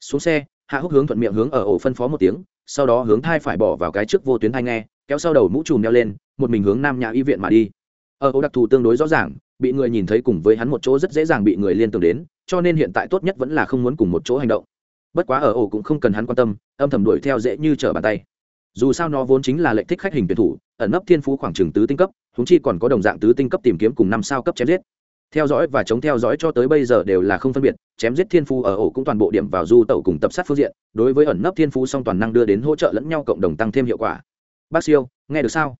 Xuống xe, hạ húc hướng thuận miệng hướng ở ổ phân phó một tiếng, sau đó hướng thai phải bỏ vào cái trước vô tuyến thai nghe, kéo sau đầu mũ trùm đeo lên, một mình hướng nam nhà y viện mà đi ở ổ đặc thù tương đối rõ ràng, bị người nhìn thấy cùng với hắn một chỗ rất dễ dàng bị người liên tưởng đến, cho nên hiện tại tốt nhất vẫn là không muốn cùng một chỗ hành động. Bất quá ở ổ cũng không cần hắn quan tâm, âm thầm đuổi theo dễ như trở bàn tay. Dù sao nó vốn chính là lệnh thích khách hình tuyển thủ, ẩn nấp thiên phú khoảng trừng tứ tinh cấp húng chi còn có đồng dạng tứ tinh cấp tìm kiếm cùng năm sao cấp chém giết. Theo dõi và chống theo dõi cho tới bây giờ đều là không phân biệt, chém giết thiên phú ở ổ cũng toàn bộ điểm vào du tẩu cùng tập sát phương diện, đối với ẩn nấp thiên phú song toàn năng đưa đến hỗ trợ lẫn nhau cộng đồng tăng thêm hiệu quả. Bác siêu, nghe được sao?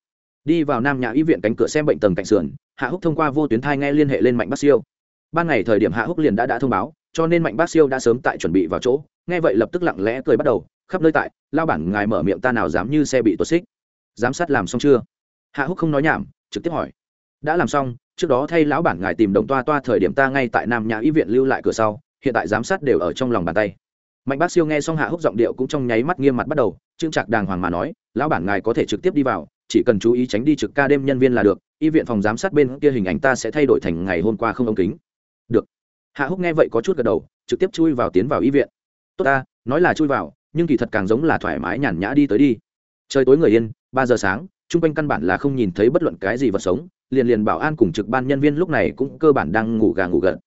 Đi vào nam nhà y viện cánh cửa xem bệnh tầng cạnh sườn, hạ húc thông qua vô tuyến thai nghe liên hệ lên mạnh bác siêu. Ban ngày thời điểm hạ húc liền đã đã thông báo, cho nên mạnh bác siêu đã sớm tại chuẩn bị vào chỗ, nghe vậy lập tức lặng lẽ cười bắt đầu, khắp nơi tại lao bản ngài mở miệng ta nào dám như xe bị tuột xích. Giám sát làm xong chưa? Hạ húc không nói nhảm, trực tiếp hỏi. Đã làm xong, trước đó thay lão bản ngài tìm đồng toa toa thời điểm ta ngay tại nam nhà y viện lưu lại cửa sau, hiện tại giám sát đều ở trong lòng bàn tay. Mạnh bác siêu nghe xong hạ húc giọng điệu cũng trong nháy mắt nghiêm mặt bắt đầu trương trạc đàng hoàng mà nói, lão bản ngài có thể trực tiếp đi vào chỉ cần chú ý tránh đi trực ca đêm nhân viên là được, y viện phòng giám sát bên kia hình ảnh ta sẽ thay đổi thành ngày hôm qua không ống kính. Được. Hạ húc nghe vậy có chút gật đầu, trực tiếp chui vào tiến vào y viện. Tốt ta, nói là chui vào, nhưng kỳ thật càng giống là thoải mái nhàn nhã đi tới đi. Trời tối người yên, ba giờ sáng, chung quanh căn bản là không nhìn thấy bất luận cái gì vật sống, liền liền bảo an cùng trực ban nhân viên lúc này cũng cơ bản đang ngủ gà ngủ gật.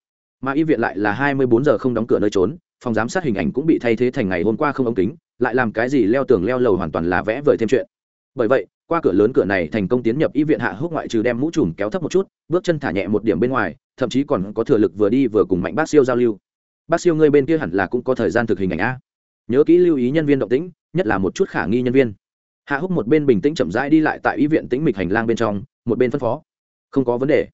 Mà y viện lại là hai mươi bốn giờ không đóng cửa nơi trốn, phòng giám sát hình ảnh cũng bị thay thế thành ngày hôm qua không ống kính, lại làm cái gì leo tường leo lầu hoàn toàn là vẽ vời thêm chuyện. Bởi vậy qua cửa lớn cửa này thành công tiến nhập y viện hạ húc ngoại trừ đem mũ trùm kéo thấp một chút, bước chân thả nhẹ một điểm bên ngoài, thậm chí còn có thừa lực vừa đi vừa cùng mạnh bác siêu giao lưu. Bác siêu ngươi bên kia hẳn là cũng có thời gian thực hình ảnh a. Nhớ kỹ lưu ý nhân viên động tĩnh, nhất là một chút khả nghi nhân viên. Hạ húc một bên bình tĩnh chậm rãi đi lại tại y viện tĩnh mịch hành lang bên trong, một bên phân phó. Không có vấn đề.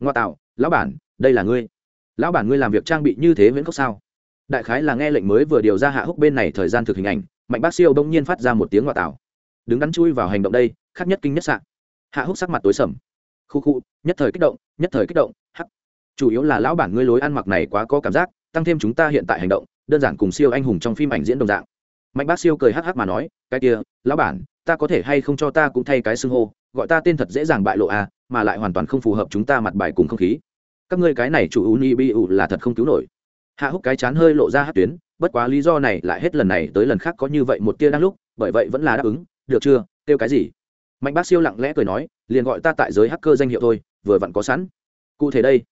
Ngoa tạo, lão bản, đây là ngươi. Lão bản ngươi làm việc trang bị như thế nguyễn cốc sao? Đại khái là nghe lệnh mới vừa điều ra hạ húc bên này thời gian thực hình ảnh, mạnh bác siêu bỗng nhiên phát ra một tiếng ngoa tạo đứng đắn chui vào hành động đây khắc nhất kinh nhất sạn hạ húc sắc mặt tối sầm. Khu khu, nhất thời kích động, nhất thời kích động, hắc. Chủ yếu là lão bản ngươi lối ăn mặc này quá có cảm giác, tăng thêm chúng ta hiện tại hành động, đơn giản cùng siêu anh hùng trong phim ảnh diễn đồng dạng. Mạnh bác siêu cười hắc hắc mà nói, cái kia, lão bản, ta có thể hay không cho ta cũng thay cái xưng hô, gọi ta tên thật dễ dàng bại lộ à mà lại hoàn toàn không phù hợp chúng ta mặt bài cùng không khí. Các ngươi cái này chủ uni bi u là thật không cứu nổi. Hạ húc cái chán hơi lộ ra hát tuyến, bất quá lý do này lại hết lần này tới lần khác có như vậy một tia đang lúc, bởi vậy vẫn là đáp ứng được chưa, kêu cái gì? Mạnh bác siêu lặng lẽ cười nói, liền gọi ta tại giới hacker danh hiệu thôi, vừa vặn có sẵn. Cụ thể đây,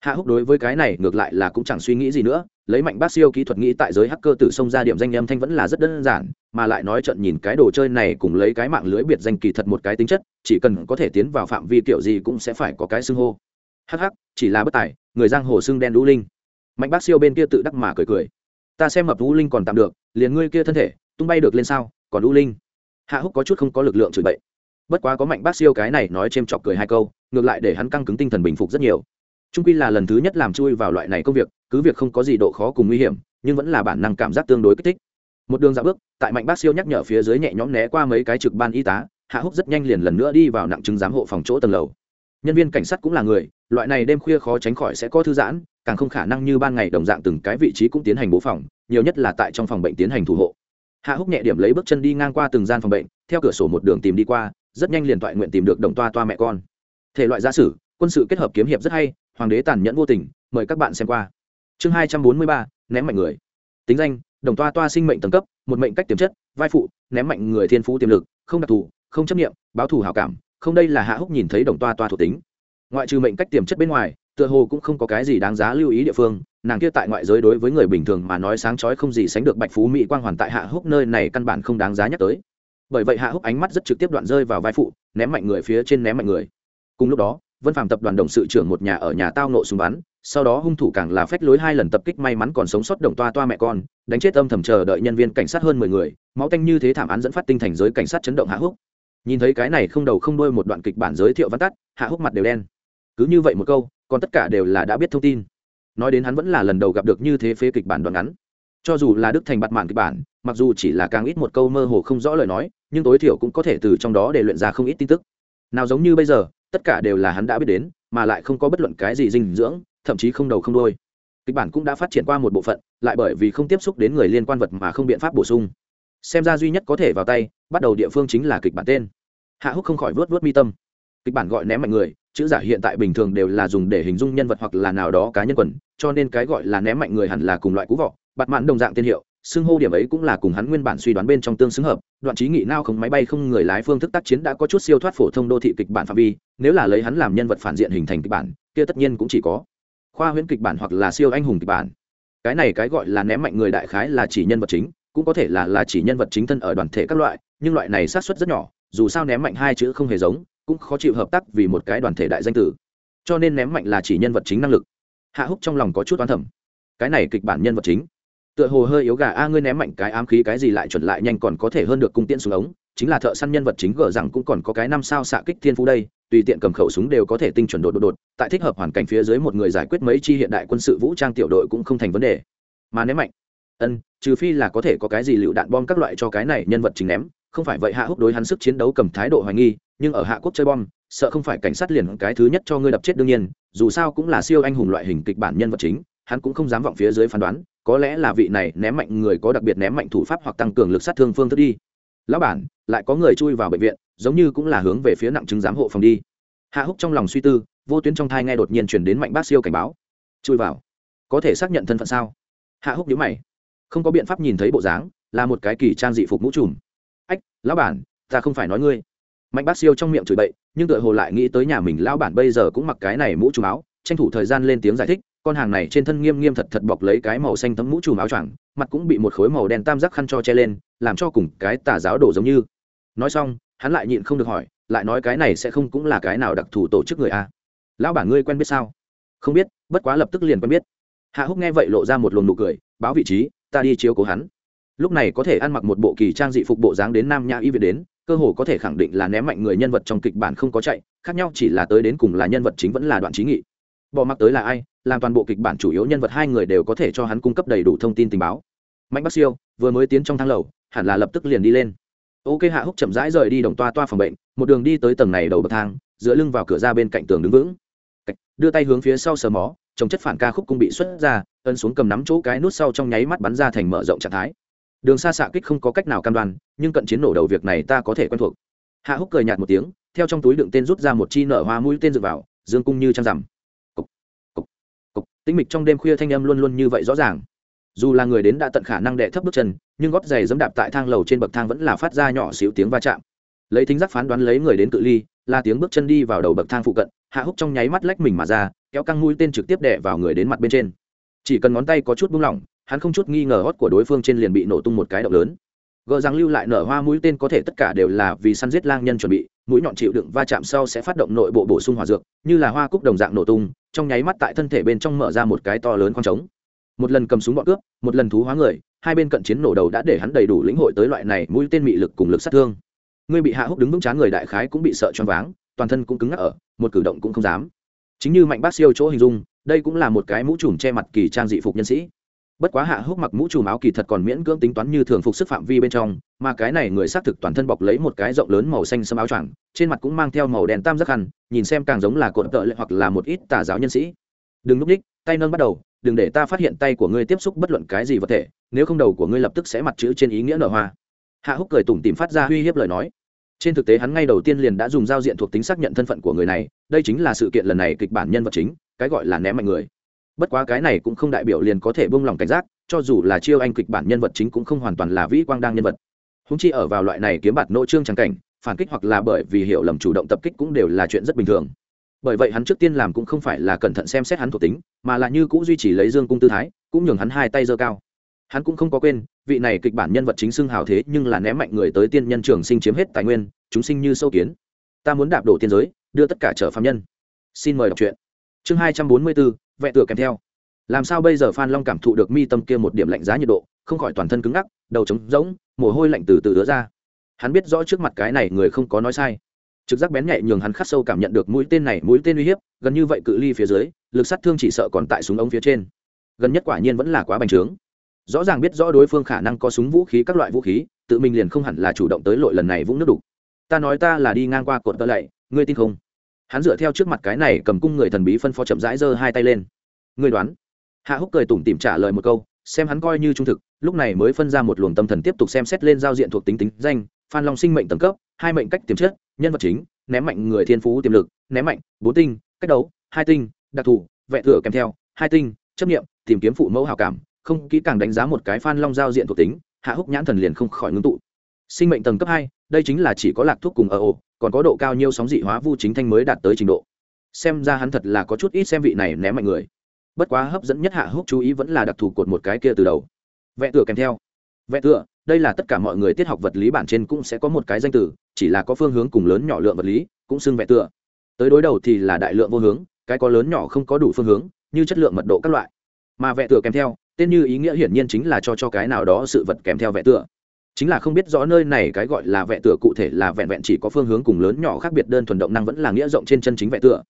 hạ húc đối với cái này ngược lại là cũng chẳng suy nghĩ gì nữa, lấy mạnh bác siêu kỹ thuật nghĩ tại giới hacker từ sông ra điểm danh âm thanh vẫn là rất đơn giản, mà lại nói trận nhìn cái đồ chơi này cùng lấy cái mạng lưới biệt danh kỳ thật một cái tính chất, chỉ cần có thể tiến vào phạm vi kiểu gì cũng sẽ phải có cái xưng hô. Hh chỉ là bất tài, người giang hồ xưng đen đũ linh. Mạnh bác siêu bên kia tự đắc mà cười cười. Ta xem mập đũ linh còn tạm được, liền ngươi kia thân thể, tung bay được lên sao, còn đũ linh? Hạ húc có chút không có lực lượng chửi bậy. Bất quá có mạnh bác siêu cái này nói c h ê m chọc cười hai câu, ngược lại để hắn căng cứng tinh thần bình phục rất nhiều. Trung quy là lần thứ nhất làm chui vào loại này công việc, cứ việc không có gì độ khó cùng nguy hiểm, nhưng vẫn là bản năng cảm giác tương đối kích thích. Một đường dạo bước, tại mạnh bác siêu nhắc nhở phía dưới nhẹ nhõm né qua mấy cái trực ban y tá, hạ húc rất nhanh liền lần nữa đi vào nặng chứng giám hộ phòng chỗ tầng lầu. Nhân viên cảnh sát cũng là người, loại này đêm khuya khó tránh khỏi sẽ có thư giãn, càng không khả năng như ban ngày đồng dạng từng cái vị trí cũng tiến hành bố phòng, nhiều nhất là tại trong phòng bệnh tiến hành thủ hộ hạ húc nhẹ điểm lấy bước chân đi ngang qua từng gian phòng bệnh, theo cửa sổ một đường tìm đi qua, rất nhanh liền toại nguyện tìm được đồng toa toa mẹ con. Thể loại gia sử, quân sự kết hợp kiếm hiệp rất hay, hoàng đế tàn nhẫn vô tình, mời các bạn xem qua. Chương hai trăm bốn mươi ba, ném mạnh người. Tính danh, đồng toa toa sinh mệnh tầng cấp, một mệnh cách tiềm chất, vai phụ, ném mạnh người thiên phú tiềm lực, không đặc thù, không chấp nghiệm báo thù hảo cảm, không đây là hạ húc nhìn thấy đồng toa toa thuộc tính. Ngoại trừ mệnh cách tiềm chất bên ngoài tựa hồ cũng không có cái gì đáng giá lưu ý địa phương, nàng kia tại ngoại giới đối với người bình thường mà nói sáng chói không gì sánh được bạch phú mỹ quang hoàn tại hạ húc nơi này căn bản không đáng giá nhắc tới. Bởi vậy hạ húc ánh mắt rất trực tiếp đoạn rơi vào vai phụ, ném mạnh người phía trên ném mạnh người. Cùng lúc đó, vân phạm tập đoàn đồng sự trưởng một nhà ở nhà tao nộ súng bắn, sau đó hung thủ càng là phách lối hai lần tập kích may mắn còn sống sót đồng toa toa mẹ con, đánh chết âm thầm chờ đợi nhân viên cảnh sát hơn mười người, máu tanh như thế thảm án dẫn phát tinh thành giới cảnh sát chấn động hạ húc. Nhìn thấy cái này không đầu không đuôi một đoạn kịch bản giới thiệu văn tắt, hạ húc mặt đều đen. Cứ như vậy một câu còn tất cả đều là đã biết thông tin. Nói đến hắn vẫn là lần đầu gặp được như thế phế kịch bản đoạn ngắn. Cho dù là đức thành bặt mạn kịch bản, mặc dù chỉ là càng ít một câu mơ hồ không rõ lời nói, nhưng tối thiểu cũng có thể từ trong đó để luyện ra không ít tin tức. Nào giống như bây giờ, tất cả đều là hắn đã biết đến, mà lại không có bất luận cái gì dinh dưỡng, thậm chí không đầu không đôi kịch bản cũng đã phát triển qua một bộ phận, lại bởi vì không tiếp xúc đến người liên quan vật mà không biện pháp bổ sung. Xem ra duy nhất có thể vào tay, bắt đầu địa phương chính là kịch bản tên. Hạ húc không khỏi vớt vớt mi tâm. Kịch bản gọi ném mạnh người chữ giả hiện tại bình thường đều là dùng để hình dung nhân vật hoặc là nào đó cá nhân quần, cho nên cái gọi là ném mạnh người hẳn là cùng loại cú vọ, bạt mãn đồng dạng tiên hiệu, xưng hô điểm ấy cũng là cùng hắn nguyên bản suy đoán bên trong tương xứng hợp, đoạn trí nghị nao không máy bay không người lái phương thức tác chiến đã có chút siêu thoát phổ thông đô thị kịch bản phạm vi, nếu là lấy hắn làm nhân vật phản diện hình thành kịch bản, kia tất nhiên cũng chỉ có khoa huyễn kịch bản hoặc là siêu anh hùng kịch bản. Cái này cái gọi là ném mạnh người đại khái là chỉ nhân vật chính, cũng có thể là là chỉ nhân vật chính thân ở đoàn thể các loại, nhưng loại này sát xuất rất nhỏ, dù sao ném mạnh hai chữ không hề giống cũng khó chịu hợp tác vì một cái đoàn thể đại danh tử. Cho nên ném mạnh là chỉ nhân vật chính năng lực. Hạ húc trong lòng có chút oán thẩm cái này kịch bản nhân vật chính. Tựa hồ hơi yếu gà, a, ngươi ném mạnh cái ám khí cái gì lại chuẩn lại nhanh còn có thể hơn được cung tiễn xuống ống. Chính là thợ săn nhân vật chính gờ rằng cũng còn có cái năm sao xạ kích thiên phú đây, tùy tiện cầm khẩu súng đều có thể tinh chuẩn đột đột đột. Tại thích hợp hoàn cảnh phía dưới một người giải quyết mấy chi hiện đại quân sự vũ trang tiểu đội cũng không thành vấn đề. Mà ném mạnh. Ân, trừ phi là có thể có cái gì lựu đạn bom các loại cho cái này nhân vật chính ném không phải vậy hạ húc đối hắn sức chiến đấu cầm thái độ hoài nghi, nhưng ở hạ quốc chơi bom, sợ không phải cảnh sát liền cái thứ nhất cho ngươi đập chết đương nhiên, dù sao cũng là siêu anh hùng loại hình kịch bản nhân vật chính, hắn cũng không dám vọng phía dưới phán đoán, có lẽ là vị này ném mạnh người có đặc biệt ném mạnh thủ pháp hoặc tăng cường lực sát thương phương thức đi. Lão bản, lại có người chui vào bệnh viện, giống như cũng là hướng về phía nặng chứng giám hộ phòng đi. Hạ húc trong lòng suy tư, vô tuyến trong thai nghe đột nhiên chuyển đến mạnh bác siêu cảnh báo. Chui vào. Có thể xác nhận thân phận sao? Hạ húc nhớ mày. Không có biện pháp nhìn thấy bộ dáng, là một cái kỳ trang dị phục mũ trùm ách, lão bản, ta không phải nói ngươi. Mạnh bác siêu trong miệng chửi bậy, nhưng tựa hồ lại nghĩ tới nhà mình lão bản bây giờ cũng mặc cái này mũ trùm áo, tranh thủ thời gian lên tiếng giải thích, con hàng này trên thân nghiêm nghiêm thật thật bọc lấy cái màu xanh tấm mũ trùm áo choàng, mặt cũng bị một khối màu đen tam giác khăn cho che lên, làm cho cùng cái tà giáo đổ giống như. Nói xong, hắn lại nhịn không được hỏi, lại nói cái này sẽ không cũng là cái nào đặc thù tổ chức người a? Lão bản ngươi quen biết sao? Không biết, bất quá lập tức liền quen biết. Hạ húc nghe vậy lộ ra một luồng nụ cười, báo vị trí, ta đi chiếu cố hắn lúc này có thể ăn mặc một bộ kỳ trang dị phục bộ dáng đến nam nhã y viện đến, cơ hồ có thể khẳng định là ném mạnh người nhân vật trong kịch bản không có chạy, khác nhau chỉ là tới đến cùng là nhân vật chính vẫn là đoạn trí nghị. Bỏ mặc tới là ai, làm toàn bộ kịch bản chủ yếu nhân vật hai người đều có thể cho hắn cung cấp đầy đủ thông tin tình báo. Mạnh bắc siêu, vừa mới tiến trong thang lầu, hẳn là lập tức liền đi lên. Ok hạ húc chậm rãi rời đi đồng toa toa phòng bệnh, một đường đi tới tầng này đầu bậc thang, dựa lưng vào cửa ra bên cạnh tường đứng vững. Đưa tay hướng phía sau sờ mó, trồng chất phản ca khúc cũng bị xuất ra, ấn xuống cầm nắm chỗ cái nút sau trong nháy mắt bắn ra thành mở rộng trạng thái đường xa xạ kích không có cách nào cam đoan nhưng cận chiến nổ đầu việc này ta có thể quen thuộc. Hạ húc cười nhạt một tiếng theo trong túi đựng tên rút ra một chi nở hoa mũi tên dựa vào dương cung như trăng rằm. Cục, cục, cục. tĩnh mịch trong đêm khuya thanh âm luôn luôn như vậy rõ ràng. Dù là người đến đã tận khả năng đệ thấp bước chân nhưng gót giày dẫm đạp tại thang lầu trên bậc thang vẫn là phát ra nhỏ xíu tiếng va chạm. Lấy thính giác phán đoán lấy người đến cự ly là tiếng bước chân đi vào đầu bậc thang phụ cận hạ húc trong nháy mắt lách mình mà ra kéo căng mũi tên trực tiếp đè vào người đến mặt bên trên. Chỉ cần ngón tay có chút buông lỏng hắn không chút nghi ngờ hót của đối phương trên liền bị nổ tung một cái động lớn. Gờ rằng lưu lại nở hoa mũi tên có thể tất cả đều là vì săn giết lang nhân chuẩn bị, mũi nhọn chịu đựng va chạm sau sẽ phát động nội bộ bổ sung hỏa dược, như là hoa cúc đồng dạng nổ tung, trong nháy mắt tại thân thể bên trong mở ra một cái to lớn khoang trống. Một lần cầm súng bọn cướp, một lần thú hóa người, hai bên cận chiến nổ đầu đã để hắn đầy đủ lĩnh hội tới loại này mũi tên mị lực cùng lực sát thương. Người bị hạ húc đứng vững chán người đại khái cũng bị sợ choáng váng, toàn thân cũng cứng ngắc ở, một cử động cũng không dám. Chính như mạnh bác siêu chỗ hình dung, đây cũng là một cái mũ trùm che mặt kỳ trang dị phục nhân sĩ bất quá hạ húc mặc mũ trùm áo kỳ thật còn miễn cưỡng tính toán như thường phục sức phạm vi bên trong, mà cái này người xác thực toàn thân bọc lấy một cái rộng lớn màu xanh sâm áo choàng, trên mặt cũng mang theo màu đen tam giác hẳn, nhìn xem càng giống là cột tợ lệ hoặc là một ít tà giáo nhân sĩ. Đừng núp ních tay nâng bắt đầu, đừng để ta phát hiện tay của ngươi tiếp xúc bất luận cái gì vật thể, nếu không đầu của ngươi lập tức sẽ mặt chữ trên ý nghĩa nở hoa. Hạ húc cười tủm tìm phát ra uy hiếp lời nói. Trên thực tế hắn ngay đầu tiên liền đã dùng giao diện thuộc tính xác nhận thân phận của người này, đây chính là sự kiện lần này kịch bản nhân vật chính, cái gọi là ném mạnh người bất quá cái này cũng không đại biểu liền có thể buông lòng cảnh giác, cho dù là chiêu anh kịch bản nhân vật chính cũng không hoàn toàn là vĩ quang đang nhân vật. Húng chi ở vào loại này kiếm bạt nỗ trương trắng cảnh, phản kích hoặc là bởi vì hiểu lầm chủ động tập kích cũng đều là chuyện rất bình thường. Bởi vậy hắn trước tiên làm cũng không phải là cẩn thận xem xét hắn thuộc tính, mà là như cũng duy trì lấy dương cung tư thái, cũng nhường hắn hai tay giơ cao. Hắn cũng không có quên, vị này kịch bản nhân vật chính xưng hào thế nhưng là ném mạnh người tới tiên nhân trường sinh chiếm hết tài nguyên, chúng sinh như sâu kiến. Ta muốn đạp đổ tiên giới, đưa tất cả trở phạm nhân. Xin mời đọc truyện. Chương hai trăm bốn mươi bốn vẹn tựa kèm theo. Làm sao bây giờ phan long cảm thụ được mi tâm kia một điểm lạnh giá nhiệt độ, không khỏi toàn thân cứng ngắc, đầu trống rỗng, mồ hôi lạnh từ từ đứa ra. Hắn biết rõ trước mặt cái này người không có nói sai. Trực giác bén nhạy nhường hắn khắc sâu cảm nhận được mũi tên này, mũi tên uy hiếp, gần như vậy cự ly phía dưới, lực sát thương chỉ sợ còn tại súng ống phía trên. Gần nhất quả nhiên vẫn là quá bành trướng. Rõ ràng biết rõ đối phương khả năng có súng vũ khí, các loại vũ khí, tự mình liền không hẳn là chủ động tới lội lần này vũng nước đục. Ta nói ta là đi ngang qua cột tơ lạy, ngươi tin không? Hắn dựa theo trước mặt cái này cầm cung người thần bí phân phó chậm rãi giơ hai tay lên. Người đoán. Hạ húc cười tủm tìm trả lời một câu, xem hắn coi như trung thực, lúc này mới phân ra một luồng tâm thần tiếp tục xem xét lên giao diện thuộc tính tính danh, phan long sinh mệnh tầng cấp, hai mệnh cách tiềm chất, nhân vật chính, ném mạnh người thiên phú tiềm lực, ném mạnh, bốn tinh, cách đấu, hai tinh, đặc thù vẹn thừa kèm theo, hai tinh, chấp nghiệm tìm kiếm phụ mẫu hào cảm, không kỹ càng đánh giá một cái phan long giao diện thuộc tính, hạ húc nhãn thần liền không khỏi ngưng tụ. Sinh mệnh tầng cấp hai đây chính là chỉ có lạc thuốc cùng ở ổ, còn có độ cao nhiêu sóng dị hóa vu chính thanh mới đạt tới trình độ. Xem ra hắn thật là có chút ít xem vị này ném mạnh người. Bất quá hấp dẫn nhất hạ húc chú ý vẫn là đặc thù cột một cái kia từ đầu. Vẽ tựa kèm theo. Vẽ tựa, đây là tất cả mọi người tiết học vật lý bản trên cũng sẽ có một cái danh từ, chỉ là có phương hướng cùng lớn nhỏ lượng vật lý, cũng xưng vẽ tựa. Tới đối đầu thì là đại lượng vô hướng, cái có lớn nhỏ không có đủ phương hướng, như chất lượng mật độ các loại. Mà vẽ tựa kèm theo, tên như ý nghĩa hiển nhiên chính là cho cho cái nào đó sự vật kèm theo vẽ tựa chính là không biết rõ nơi này cái gọi là vẽ tựa cụ thể là vẹn vẹn chỉ có phương hướng cùng lớn nhỏ khác biệt đơn thuần động năng vẫn là nghĩa rộng trên chân chính vẽ tựa.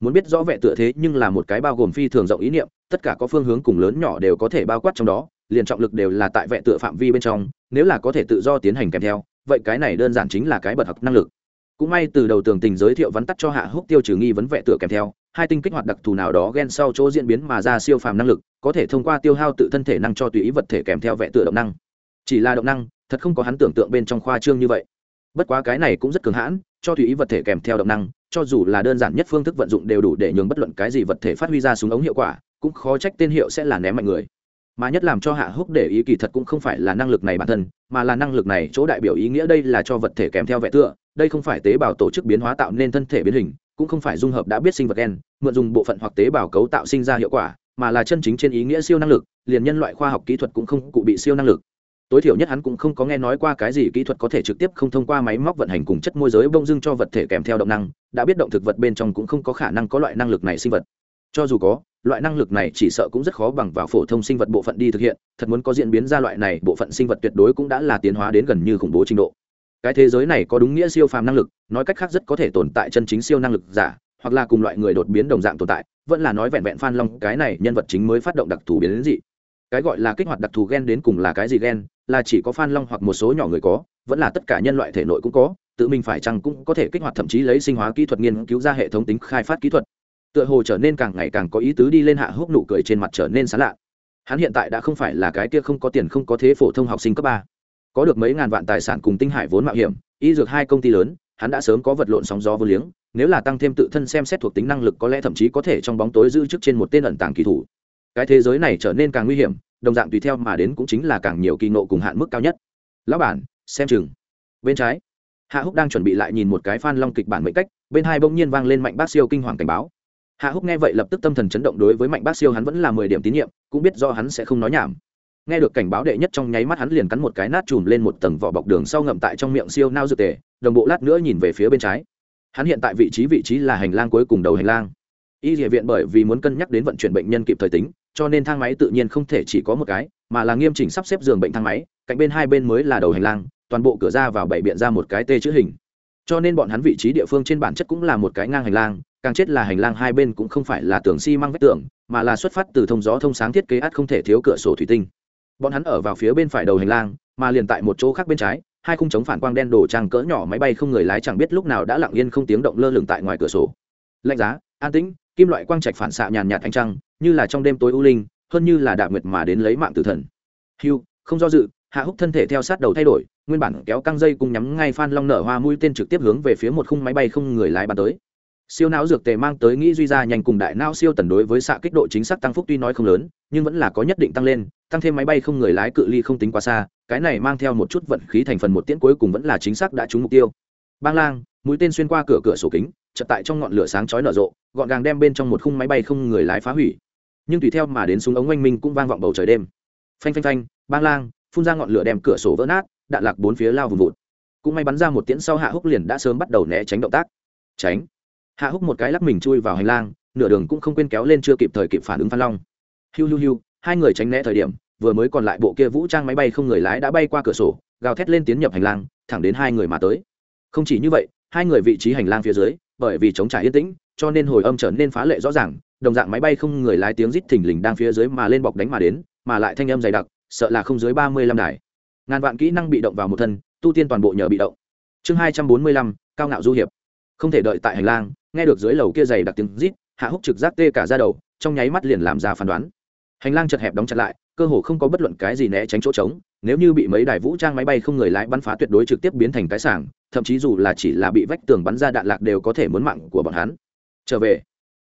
Muốn biết rõ vẽ tựa thế nhưng là một cái bao gồm phi thường rộng ý niệm, tất cả có phương hướng cùng lớn nhỏ đều có thể bao quát trong đó, liền trọng lực đều là tại vẽ tựa phạm vi bên trong, nếu là có thể tự do tiến hành kèm theo, vậy cái này đơn giản chính là cái bật học năng lực. Cũng may từ đầu tường tình giới thiệu vắn tắt cho hạ húc tiêu trừ nghi vấn vẽ tựa kèm theo, hai tinh kích hoạt đặc thù nào đó ghen sau chỗ diễn biến mà ra siêu phàm năng lực, có thể thông qua tiêu hao tự thân thể năng cho tùy ý vật thể kèm theo vẽ tựa động năng. Chỉ là động năng thật không có hắn tưởng tượng bên trong khoa trương như vậy. Bất quá cái này cũng rất cường hãn, cho tùy ý vật thể kèm theo động năng, cho dù là đơn giản nhất phương thức vận dụng đều đủ để nhường bất luận cái gì vật thể phát huy ra súng ống hiệu quả, cũng khó trách tên hiệu sẽ là ném mạnh người. Mà nhất làm cho hạ húc để ý kỳ thật cũng không phải là năng lực này bản thân, mà là năng lực này chỗ đại biểu ý nghĩa đây là cho vật thể kèm theo vẽ tựa, đây không phải tế bào tổ chức biến hóa tạo nên thân thể biến hình, cũng không phải dung hợp đã biết sinh vật gen, mượn dùng bộ phận hoặc tế bào cấu tạo sinh ra hiệu quả, mà là chân chính trên ý nghĩa siêu năng lực, liền nhân loại khoa học kỹ thuật cũng không cụ bị siêu năng lực tối thiểu nhất hắn cũng không có nghe nói qua cái gì kỹ thuật có thể trực tiếp không thông qua máy móc vận hành cùng chất môi giới bông dưng cho vật thể kèm theo động năng, đã biết động thực vật bên trong cũng không có khả năng có loại năng lực này sinh vật. Cho dù có, loại năng lực này chỉ sợ cũng rất khó bằng vào phổ thông sinh vật bộ phận đi thực hiện, thật muốn có diễn biến ra loại này bộ phận sinh vật tuyệt đối cũng đã là tiến hóa đến gần như khủng bố trình độ. Cái thế giới này có đúng nghĩa siêu phàm năng lực, nói cách khác rất có thể tồn tại chân chính siêu năng lực giả, hoặc là cùng loại người đột biến đồng dạng tồn tại, vẫn là nói vẹn vẹn phan long, cái này nhân vật chính mới phát động đặc thù biến đến dị. Cái gọi là kích hoạt đặc thù gen đến cùng là cái gì gen là chỉ có phan long hoặc một số nhỏ người có, vẫn là tất cả nhân loại thể nội cũng có, tự mình phải chăng cũng có thể kích hoạt thậm chí lấy sinh hóa kỹ thuật nghiên cứu ra hệ thống tính khai phát kỹ thuật. Tựa hồ trở nên càng ngày càng có ý tứ đi lên hạ hốc nụ cười trên mặt trở nên xa lạ. Hắn hiện tại đã không phải là cái kia không có tiền không có thế phổ thông học sinh cấp ba. Có được mấy ngàn vạn tài sản cùng tinh hải vốn mạo hiểm, y dược hai công ty lớn, hắn đã sớm có vật lộn sóng gió vô liếng, nếu là tăng thêm tự thân xem xét thuộc tính năng lực có lẽ thậm chí có thể trong bóng tối giữ chức trên một tên ẩn tàng kỳ thủ. Cái thế giới này trở nên càng nguy hiểm đồng dạng tùy theo mà đến cũng chính là càng nhiều kỳ nộ cùng hạn mức cao nhất. Lão bản, xem chừng. Bên trái, hạ húc đang chuẩn bị lại nhìn một cái phan long kịch bản mệnh cách, bên hai bỗng nhiên vang lên mạnh bác siêu kinh hoàng cảnh báo. Hạ húc nghe vậy lập tức tâm thần chấn động đối với mạnh bác siêu hắn vẫn là mười điểm tín nhiệm, cũng biết do hắn sẽ không nói nhảm. Nghe được cảnh báo đệ nhất trong nháy mắt hắn liền cắn một cái nát chùm lên một tầng vỏ bọc đường sau ngậm tại trong miệng siêu nao dược tề, đồng bộ lát nữa nhìn về phía bên trái. Hắn hiện tại vị trí vị trí là hành lang cuối cùng đầu hành lang. Y địa viện bởi vì muốn cân nhắc đến vận chuyển bệnh nhân kịp thời tính cho nên thang máy tự nhiên không thể chỉ có một cái, mà là nghiêm chỉnh sắp xếp giường bệnh thang máy, cạnh bên hai bên mới là đầu hành lang, toàn bộ cửa ra vào bảy biện ra một cái tê chữ hình. Cho nên bọn hắn vị trí địa phương trên bản chất cũng là một cái ngang hành lang, càng chết là hành lang hai bên cũng không phải là tường xi măng vách tường, mà là xuất phát từ thông gió thông sáng thiết kế ắt không thể thiếu cửa sổ thủy tinh. Bọn hắn ở vào phía bên phải đầu hành lang, mà liền tại một chỗ khác bên trái, hai khung chống phản quang đen đổ trang cỡ nhỏ máy bay không người lái chẳng biết lúc nào đã lặng yên không tiếng động lơ lửng tại ngoài cửa sổ. Lạnh giá, an tĩnh kim loại quang trạch phản xạ nhàn nhạt ánh trăng, như là trong đêm tối u linh, hơn như là đạo nguyệt mà đến lấy mạng tử thần. Hugh không do dự, hạ húc thân thể theo sát đầu thay đổi, nguyên bản kéo căng dây cùng nhắm ngay phan long nở hoa mũi tên trực tiếp hướng về phía một khung máy bay không người lái bắn tới. Siêu não dược tề mang tới nghĩ duy ra nhanh cùng đại não siêu tần đối với xạ kích độ chính xác tăng phúc tuy nói không lớn, nhưng vẫn là có nhất định tăng lên, tăng thêm máy bay không người lái cự ly không tính quá xa, cái này mang theo một chút vận khí thành phần một tiễn cuối cùng vẫn là chính xác đã trúng mục tiêu. Bang lang, mũi tên xuyên qua cửa cửa sổ kính chợt tại trong ngọn lửa sáng chói nở rộ, gọn gàng đem bên trong một khung máy bay không người lái phá hủy. Nhưng tùy theo mà đến súng ống oanh minh cũng vang vọng bầu trời đêm. Phanh phanh phanh, bang lang, phun ra ngọn lửa đem cửa sổ vỡ nát, đạn lạc bốn phía lao vùng vụt. Cũng may bắn ra một tiễn sau hạ húc liền đã sớm bắt đầu né tránh động tác. Tránh. Hạ húc một cái lắc mình chui vào hành lang, nửa đường cũng không quên kéo lên chưa kịp thời kịp phản ứng phan long. Hiu hiu hiu, hai người tránh né thời điểm, vừa mới còn lại bộ kia vũ trang máy bay không người lái đã bay qua cửa sổ, gào thét lên tiến nhập hành lang, thẳng đến hai người mà tới. Không chỉ như vậy, hai người vị trí hành lang phía dưới bởi vì chống trả yên tĩnh, cho nên hồi âm trở nên phá lệ rõ ràng, đồng dạng máy bay không người lái tiếng rít thình lình đang phía dưới mà lên bọc đánh mà đến, mà lại thanh âm dày đặc, sợ là không dưới ba mươi lăm đài. Ngàn vạn kỹ năng bị động vào một thân, tu tiên toàn bộ nhờ bị động. Chương hai trăm bốn mươi lăm, cao ngạo du hiệp. Không thể đợi tại hành lang, nghe được dưới lầu kia dày đặc tiếng rít, hạ húc trực giác tê cả ra đầu, trong nháy mắt liền làm ra phán đoán. Hành lang chật hẹp đóng chặt lại, cơ hồ không có bất luận cái gì né tránh chỗ trống nếu như bị mấy đài vũ trang máy bay không người lái bắn phá tuyệt đối trực tiếp biến thành cái sảng, thậm chí dù là chỉ là bị vách tường bắn ra đạn lạc đều có thể muốn mạng của bọn hắn. Trở về.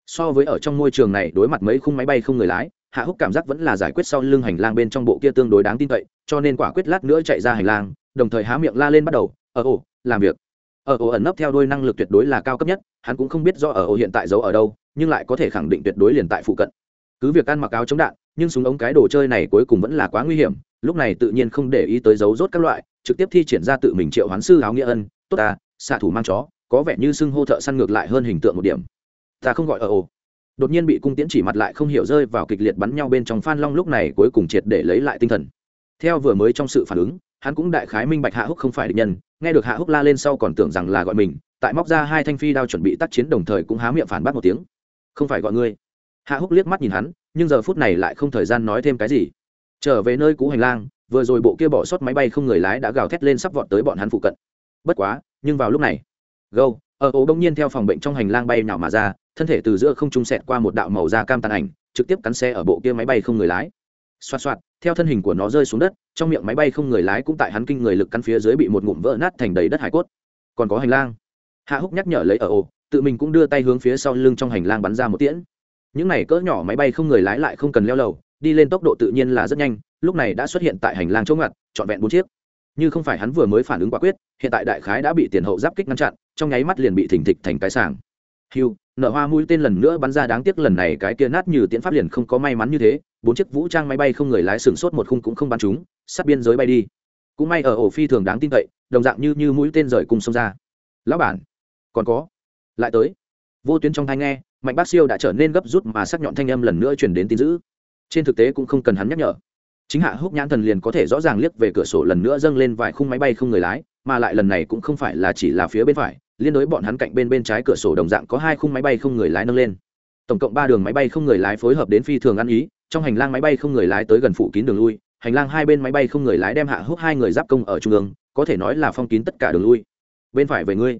So với ở trong môi trường này đối mặt mấy khung máy bay không người lái, hạ húc cảm giác vẫn là giải quyết sau lưng hành lang bên trong bộ kia tương đối đáng tin cậy, cho nên quả quyết lát nữa chạy ra hành lang, đồng thời há miệng la lên bắt đầu ở ồ, làm việc. Ở ồ ẩn nấp theo đôi năng lực tuyệt đối là cao cấp nhất, hắn cũng không biết do ở ờ, ồ hiện tại giấu ở đâu, nhưng lại có thể khẳng định tuyệt đối liền tại phụ cận. Cứ việc ăn mặc áo chống đạn nhưng súng ống cái đồ chơi này cuối cùng vẫn là quá nguy hiểm, lúc này tự nhiên không để ý tới dấu rốt các loại, trực tiếp thi triển ra tự mình triệu hoán sư áo nghĩa ân, tốt ta, xạ thủ mang chó, có vẻ như xưng hô thợ săn ngược lại hơn hình tượng một điểm. Ta không gọi ở ồ. Đột nhiên bị cung tiễn chỉ mặt lại không hiểu rơi vào kịch liệt bắn nhau bên trong phan long lúc này cuối cùng triệt để lấy lại tinh thần. Theo vừa mới trong sự phản ứng, hắn cũng đại khái minh bạch hạ húc không phải địch nhân, nghe được hạ húc la lên sau còn tưởng rằng là gọi mình, tại móc ra hai thanh phi đao chuẩn bị tác chiến đồng thời cũng há miệng phản bác một tiếng. Không phải gọi ngươi. Hạ húc liếc mắt nhìn hắn nhưng giờ phút này lại không thời gian nói thêm cái gì. Trở về nơi cũ hành lang, vừa rồi bộ kia bỏ sót máy bay không người lái đã gào thét lên sắp vọt tới bọn hắn phụ cận. Bất quá, nhưng vào lúc này gâu ở ố đông nhiên theo phòng bệnh trong hành lang bay nào mà ra, thân thể từ giữa không trung sẹt qua một đạo màu da cam tàn ảnh, trực tiếp cắn xe ở bộ kia máy bay không người lái. Xoạt xoạt, theo thân hình của nó rơi xuống đất, trong miệng máy bay không người lái cũng tại hắn kinh người lực căn phía dưới bị một ngụm vỡ nát thành đầy đất hải cốt. Còn có hành lang. Hạ húc nhắc nhở lấy ở ồ tự mình cũng đưa tay hướng phía sau lưng trong hành lang bắn ra một tiễn những này cỡ nhỏ máy bay không người lái lại không cần leo lầu, đi lên tốc độ tự nhiên là rất nhanh, lúc này đã xuất hiện tại hành lang chỗ ngặt, trọn vẹn bốn chiếc. Như không phải hắn vừa mới phản ứng quả quyết, hiện tại đại khái đã bị tiền hậu giáp kích ngăn chặn, trong nháy mắt liền bị thình thịch thành cái sàng hiu nở hoa mũi tên lần nữa bắn ra đáng tiếc lần này cái kia nát như tiễn pháp liền không có may mắn như thế, bốn chiếc vũ trang máy bay không người lái sừng sốt một khung cũng không bắn chúng sát biên giới bay đi. Cũng may ở ổ phi thường đáng tin cậy, đồng dạng như như mũi tên rời cùng xông ra. Lão bản, còn có. Lại tới. Vô tuyến trong thai nghe mạnh bác siêu đã trở nên gấp rút mà sắc nhọn thanh âm lần nữa chuyển đến tin dữ. Trên thực tế cũng không cần hắn nhắc nhở. Chính hạ húc nhãn thần liền có thể rõ ràng liếc về cửa sổ lần nữa dâng lên vài khung máy bay không người lái, mà lại lần này cũng không phải là chỉ là phía bên phải, liên đối bọn hắn cạnh bên bên trái cửa sổ đồng dạng có hai khung máy bay không người lái nâng lên. Tổng cộng ba đường máy bay không người lái phối hợp đến phi thường ăn ý, trong hành lang máy bay không người lái tới gần phủ kín đường lui, hành lang hai bên máy bay không người lái đem hạ húc hai người giáp công ở trung ương, có thể nói là phong kín tất cả đường lui. Bên phải về ngươi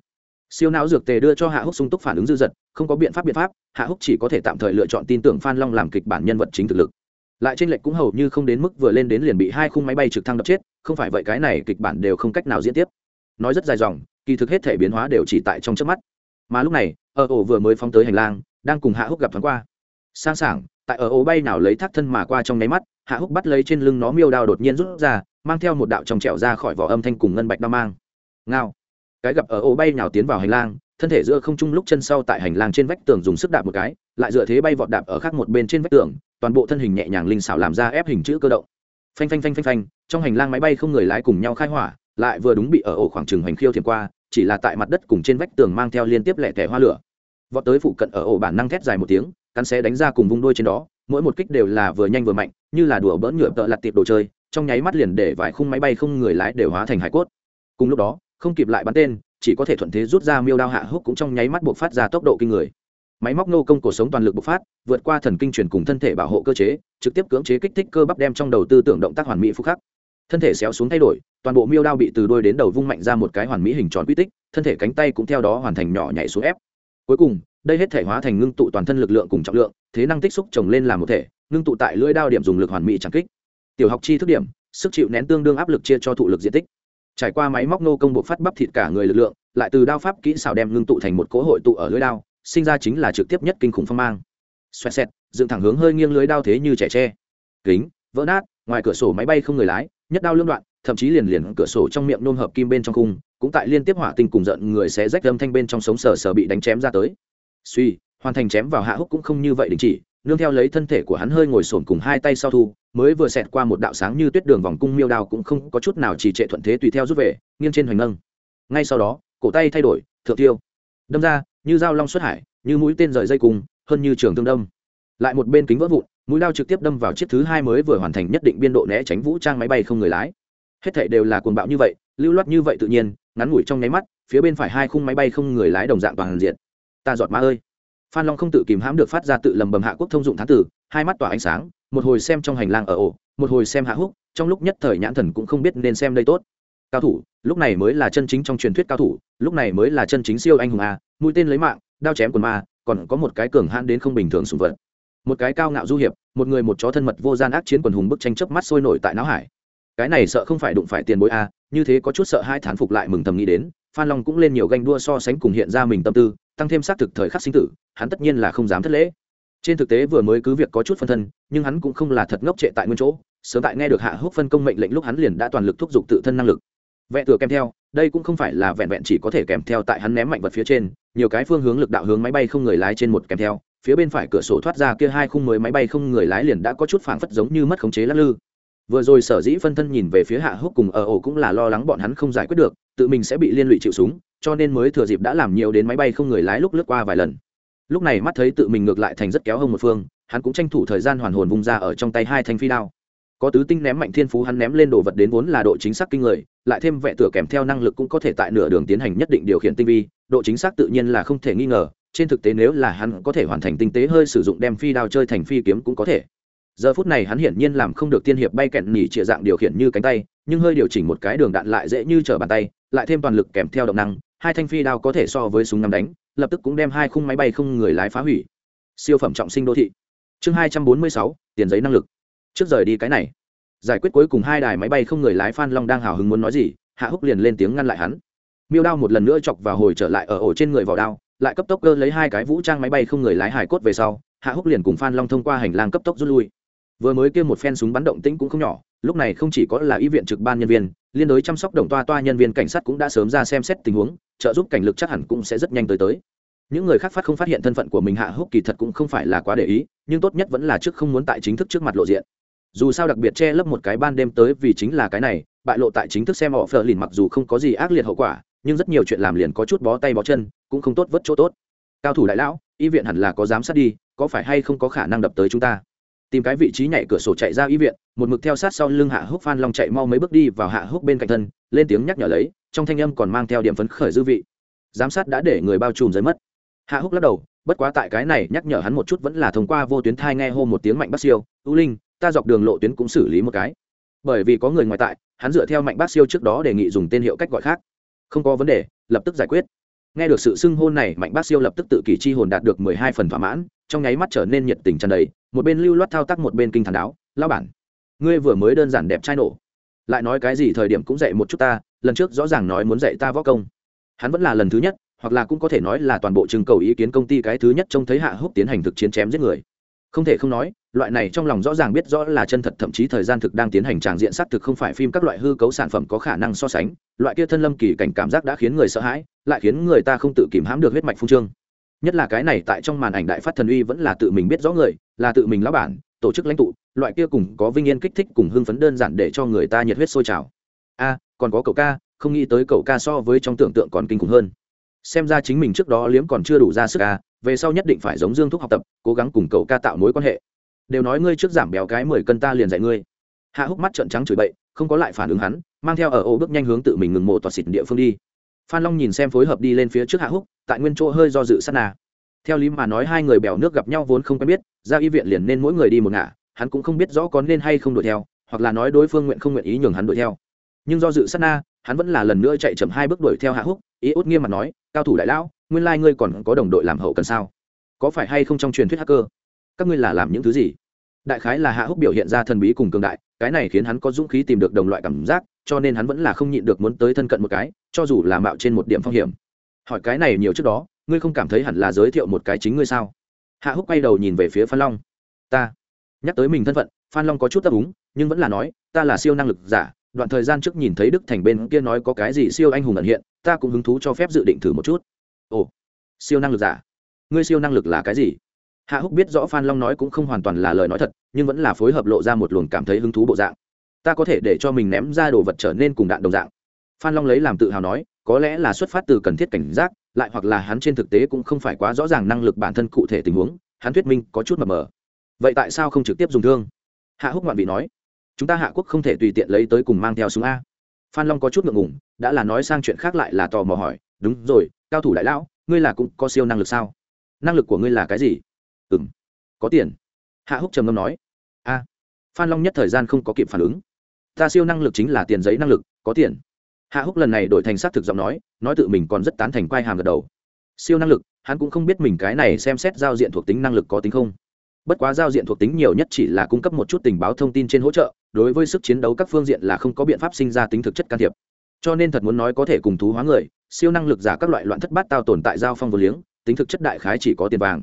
siêu não dược tề đưa cho hạ húc sung túc phản ứng dư dật, không có biện pháp biện pháp, hạ húc chỉ có thể tạm thời lựa chọn tin tưởng phan long làm kịch bản nhân vật chính thực lực. Lại trên lệch cũng hầu như không đến mức vừa lên đến liền bị hai khung máy bay trực thăng đập chết, không phải vậy cái này kịch bản đều không cách nào diễn tiếp. Nói rất dài dòng, kỳ thực hết thể biến hóa đều chỉ tại trong trước mắt. Mà lúc này, ở ổ vừa mới phóng tới hành lang, đang cùng hạ húc gặp thoáng qua. Sang sảng, tại ở ổ bay nào lấy thác thân mà qua trong nháy mắt, hạ húc bắt lấy trên lưng nó miêu đao đột nhiên rút ra, mang theo một đạo trong trẻo ra khỏi vỏ âm thanh cùng ngân bạch đao mang. Ngao cái gặp ở ổ bay nào tiến vào hành lang, thân thể giữa không trung lúc chân sau tại hành lang trên vách tường dùng sức đạp một cái, lại dựa thế bay vọt đạp ở khác một bên trên vách tường, toàn bộ thân hình nhẹ nhàng linh xảo làm ra ép hình chữ cơ động. Phanh phanh phanh phanh phanh, trong hành lang máy bay không người lái cùng nhau khai hỏa, lại vừa đúng bị ở ổ khoảng trừng hành khiêu thiền qua, chỉ là tại mặt đất cùng trên vách tường mang theo liên tiếp lẻ tẻ hoa lửa. Vọt tới phụ cận ở ổ bản năng thét dài một tiếng, cắn xé đánh ra cùng vung đuôi trên đó, mỗi một kích đều là vừa nhanh vừa mạnh, như là đùa bỡn nhựa tợ lặt tiệp đồ chơi, trong nháy mắt liền để vài khung máy bay không người lái đều hóa thành hải cốt. Cùng lúc đó không kịp lại bắn tên, chỉ có thể thuận thế rút ra miêu đao hạ húc cũng trong nháy mắt buộc phát ra tốc độ kinh người. Máy móc nô công cổ sống toàn lực bộc phát, vượt qua thần kinh truyền cùng thân thể bảo hộ cơ chế, trực tiếp cưỡng chế kích thích cơ bắp đem trong đầu tư tưởng động tác hoàn mỹ phúc khắc. Thân thể xéo xuống thay đổi, toàn bộ miêu đao bị từ đôi đến đầu vung mạnh ra một cái hoàn mỹ hình tròn quy tích, thân thể cánh tay cũng theo đó hoàn thành nhỏ nhảy xuống ép. Cuối cùng, đây hết thể hóa thành ngưng tụ toàn thân lực lượng cùng trọng lượng, thế năng tích xúc chồng lên làm một thể, ngưng tụ tại lưỡi đao điểm dùng lực hoàn mỹ chẳng kích. Tiểu học chi thức điểm, sức chịu nén tương đương áp lực chia cho thụ lực diện tích trải qua máy móc nô công bộ phát bắp thịt cả người lực lượng, lại từ đao pháp kỹ xảo đem ngưng tụ thành một cỗ hội tụ ở lưới đao, sinh ra chính là trực tiếp nhất kinh khủng phong mang. Xoẹt xẹt, dựng thẳng hướng hơi nghiêng lưới đao thế như trẻ tre. Kính, vỡ nát, ngoài cửa sổ máy bay không người lái, nhất đao lương đoạn, thậm chí liền liền cửa sổ trong miệng nôm hợp kim bên trong khung, cũng tại liên tiếp hỏa tinh cùng giận người sẽ rách âm thanh bên trong sống sờ sờ bị đánh chém ra tới. Suy, hoàn thành chém vào hạ húc cũng không như vậy đình chỉ, nương theo lấy thân thể của hắn hơi ngồi sồn cùng hai tay sau thu mới vừa xẹt qua một đạo sáng như tuyết đường vòng cung miêu đao cũng không có chút nào chỉ trệ thuận thế tùy theo rút về, nghiêng trên hoành nâng ngay sau đó, cổ tay thay đổi, thượng tiêu. Đâm ra, như dao long xuất hải, như mũi tên rời dây cùng hơn như trường tương đâm. Lại một bên kính vỡ vụn, mũi lao trực tiếp đâm vào chiếc thứ hai mới vừa hoàn thành nhất định biên độ né tránh vũ trang máy bay không người lái. Hết thảy đều là cuồng bạo như vậy, lưu loát như vậy tự nhiên, ngắn ngủi trong nháy mắt, phía bên phải hai khung máy bay không người lái đồng dạng toàn diện. Ta giọt ma ơi. Phan long không tự kìm hãm được phát ra tự lầm bầm hạ quốc thông dụng thám tử, hai mắt tỏa ánh sáng một hồi xem trong hành lang ở ổ, một hồi xem hạ húc, trong lúc nhất thời nhãn thần cũng không biết nên xem đây tốt. Cao thủ, lúc này mới là chân chính trong truyền thuyết cao thủ, lúc này mới là chân chính siêu anh hùng a, mũi tên lấy mạng, đao chém quần ma, còn có một cái cường hãn đến không bình thường sùng vật. Một cái cao ngạo du hiệp, một người một chó thân mật vô gian ác chiến quần hùng bức tranh chớp mắt sôi nổi tại não hải. Cái này sợ không phải đụng phải tiền bối a, như thế có chút sợ hai thán phục lại mừng thầm nghĩ đến, phan long cũng lên nhiều ganh đua so sánh cùng hiện ra mình tâm tư, tăng thêm xác thực thời khắc sinh tử, hắn tất nhiên là không dám thất lễ trên thực tế vừa mới cứ việc có chút phân thân, nhưng hắn cũng không là thật ngốc trệ tại nguyên chỗ. Sớm tại nghe được hạ húc phân công mệnh lệnh lúc hắn liền đã toàn lực thúc giục tự thân năng lực. Vẹn thừa kèm theo, đây cũng không phải là vẹn vẹn chỉ có thể kèm theo tại hắn ném mạnh vật phía trên, nhiều cái phương hướng lực đạo hướng máy bay không người lái trên một kèm theo, phía bên phải cửa sổ thoát ra kia hai khung mới máy bay không người lái liền đã có chút phảng phất giống như mất khống chế lắc lư. Vừa rồi sở dĩ phân thân nhìn về phía hạ húc cùng ở ổ cũng là lo lắng bọn hắn không giải quyết được, tự mình sẽ bị liên lụy chịu súng, cho nên mới thừa dịp đã làm nhiều đến máy bay không người lái lúc lướt qua vài lần lúc này mắt thấy tự mình ngược lại thành rất kéo hông một phương, hắn cũng tranh thủ thời gian hoàn hồn vung ra ở trong tay hai thanh phi đao. Có tứ tinh ném mạnh thiên phú hắn ném lên đồ vật đến vốn là độ chính xác kinh người, lại thêm vẽ tửa kèm theo năng lực cũng có thể tại nửa đường tiến hành nhất định điều khiển tinh vi, độ chính xác tự nhiên là không thể nghi ngờ, trên thực tế nếu là hắn có thể hoàn thành tinh tế hơi sử dụng đem phi đao chơi thành phi kiếm cũng có thể. Giờ phút này hắn hiển nhiên làm không được tiên hiệp bay kẹn nỉ trịa dạng điều khiển như cánh tay, nhưng hơi điều chỉnh một cái đường đạn lại dễ như trở bàn tay, lại thêm toàn lực kèm theo động năng, hai thanh phi đao có thể so với súng ngắm đánh lập tức cũng đem hai khung máy bay không người lái phá hủy. Siêu phẩm trọng sinh đô thị. Chương hai trăm bốn mươi sáu, tiền giấy năng lực. Trước rời đi cái này. Giải quyết cuối cùng hai đài máy bay không người lái phan long đang hào hứng muốn nói gì, hạ húc liền lên tiếng ngăn lại hắn. Miêu đao một lần nữa chọc và hồi trở lại ở ổ trên người vào đao, lại cấp tốc cơ lấy hai cái vũ trang máy bay không người lái hải cốt về sau, hạ húc liền cùng phan long thông qua hành lang cấp tốc rút lui. Vừa mới kêu một phen súng bắn động tĩnh cũng không nhỏ, lúc này không chỉ có là y viện trực ban nhân viên, liên đối chăm sóc đồng toa toa nhân viên cảnh sát cũng đã sớm ra xem xét tình huống trợ giúp cảnh lực chắc hẳn cũng sẽ rất nhanh tới tới. Những người khác phát không phát hiện thân phận của mình hạ húc kỳ thật cũng không phải là quá để ý, nhưng tốt nhất vẫn là trước không muốn tại chính thức trước mặt lộ diện. Dù sao đặc biệt che lấp một cái ban đêm tới vì chính là cái này, bại lộ tại chính thức xem họ phờ lìn mặc dù không có gì ác liệt hậu quả, nhưng rất nhiều chuyện làm liền có chút bó tay bó chân, cũng không tốt vất chỗ tốt. Cao thủ đại lão, y viện hẳn là có giám sát đi, có phải hay không có khả năng đập tới chúng ta? Tìm cái vị trí nhảy cửa sổ chạy ra y viện, một mực theo sát sau lưng hạ húc phan long chạy mau mấy bước đi vào hạ húc bên cạnh thân, lên tiếng nhắc nhở lấy trong thanh âm còn mang theo điểm phấn khởi dư vị. Giám sát đã để người bao trùm giới mất. Hạ húc lắc đầu, bất quá tại cái này nhắc nhở hắn một chút vẫn là thông qua vô tuyến thai nghe hô một tiếng mạnh bác siêu ưu linh, ta dọc đường lộ tuyến cũng xử lý một cái. Bởi vì có người ngoài tại, hắn dựa theo mạnh bác siêu trước đó đề nghị dùng tên hiệu cách gọi khác. Không có vấn đề, lập tức giải quyết. Nghe được sự xưng hôn này, mạnh bác siêu lập tức tự kỷ chi hồn đạt được mười hai phần thỏa mãn, trong nháy mắt trở nên nhiệt tình tràn đầy, một bên lưu loát thao tác một bên kinh thần đáo lao bản, ngươi vừa mới đơn giản đẹp trai nổ. Lại nói cái gì thời điểm cũng dạy một chút ta lần trước rõ ràng nói muốn dạy ta võ công. Hắn vẫn là lần thứ nhất, hoặc là cũng có thể nói là toàn bộ trưng cầu ý kiến công ty cái thứ nhất trông thấy hạ húc tiến hành thực chiến chém giết người. Không thể không nói, loại này trong lòng rõ ràng biết rõ là chân thật, thậm chí thời gian thực đang tiến hành tràng diện xác thực không phải phim các loại hư cấu sản phẩm có khả năng so sánh. Loại kia thân lâm kỳ cảnh cảm giác đã khiến người sợ hãi, lại khiến người ta không tự kìm hãm được huyết mạch phung trương. Nhất là cái này tại trong màn ảnh đại phát thần uy vẫn là tự mình biết rõ người, là tự mình lão bản, tổ chức lãnh tụ, loại kia cùng có vinh yên kích thích cùng hưng phấn đơn giản để cho người ta nhiệt huyết sôi trào. A còn có cậu ca, không nghĩ tới cậu ca so với trong tưởng tượng còn kinh khủng hơn. Xem ra chính mình trước đó liếm còn chưa đủ ra sức ca về sau nhất định phải giống dương thúc học tập, cố gắng cùng cậu ca tạo mối quan hệ. Đều nói ngươi trước giảm béo cái mười cân ta liền dạy ngươi. Hạ húc mắt trợn trắng chửi bậy, không có lại phản ứng hắn, mang theo ở ô bước nhanh hướng tự mình ngừng mộ tọa xịt địa phương đi. Phan long nhìn xem phối hợp đi lên phía trước hạ húc, tại nguyên chỗ hơi do dự sát nà theo lý mà nói hai người bèo nước gặp nhau vốn không quen biết, ra y viện liền nên mỗi người đi một ngả, hắn cũng không biết rõ có nên hay không đuổi theo, hoặc là nói đối phương nguyện không nguyện ý nhường hắn đuổi theo nhưng do dự sát na, hắn vẫn là lần nữa chạy chậm hai bước đuổi theo hạ húc, ý út nghiêm mặt nói, cao thủ đại lão, nguyên lai ngươi còn có đồng đội làm hậu cần sao? Có phải hay không trong truyền thuyết hacker? Các ngươi là làm những thứ gì? Đại khái là hạ húc biểu hiện ra thần bí cùng cường đại, cái này khiến hắn có dũng khí tìm được đồng loại cảm giác, cho nên hắn vẫn là không nhịn được muốn tới thân cận một cái, cho dù là mạo trên một điểm phong hiểm. Hỏi cái này nhiều trước đó, ngươi không cảm thấy hẳn là giới thiệu một cái chính ngươi sao? Hạ húc quay đầu nhìn về phía phan long. Ta. Nhắc tới mình thân phận, phan long có chút ấp úng nhưng vẫn là nói, ta là siêu năng lực giả đoạn thời gian trước nhìn thấy đức thành bên kia nói có cái gì siêu anh hùng ẩn hiện, ta cũng hứng thú cho phép dự định thử một chút. Ồ, siêu năng lực giả? Ngươi siêu năng lực là cái gì? Hạ húc biết rõ phan long nói cũng không hoàn toàn là lời nói thật, nhưng vẫn là phối hợp lộ ra một luồng cảm thấy hứng thú bộ dạng. Ta có thể để cho mình ném ra đồ vật trở nên cùng đạn đồng dạng. Phan long lấy làm tự hào nói, có lẽ là xuất phát từ cần thiết cảnh giác, lại hoặc là hắn trên thực tế cũng không phải quá rõ ràng năng lực bản thân cụ thể tình huống, hắn thuyết minh có chút mờ mờ. Vậy tại sao không trực tiếp dùng thương? Hạ húc ngoạn vị nói chúng ta hạ quốc không thể tùy tiện lấy tới cùng mang theo súng a. Phan long có chút ngượng ngùng, đã là nói sang chuyện khác lại là tò mò hỏi, đúng rồi, cao thủ đại lão, ngươi là cũng có siêu năng lực sao? Năng lực của ngươi là cái gì? Ừ m có tiền. Hạ húc trầm ngâm nói. A. Phan long nhất thời gian không có kịp phản ứng. Ta siêu năng lực chính là tiền giấy năng lực, có tiền. Hạ húc lần này đổi thành xác thực giọng nói nói tự mình còn rất tán thành quai hàm gật đầu. Siêu năng lực, hắn cũng không biết mình cái này xem xét giao diện thuộc tính năng lực có tính không. Bất quá giao diện thuộc tính nhiều nhất chỉ là cung cấp một chút tình báo thông tin trên hỗ trợ đối với sức chiến đấu các phương diện là không có biện pháp sinh ra tính thực chất can thiệp. Cho nên thật muốn nói có thể cùng thú hóa người, siêu năng lực giả các loại loạn thất bát tao tồn tại giao phong vô liếng, tính thực chất đại khái chỉ có tiền vàng.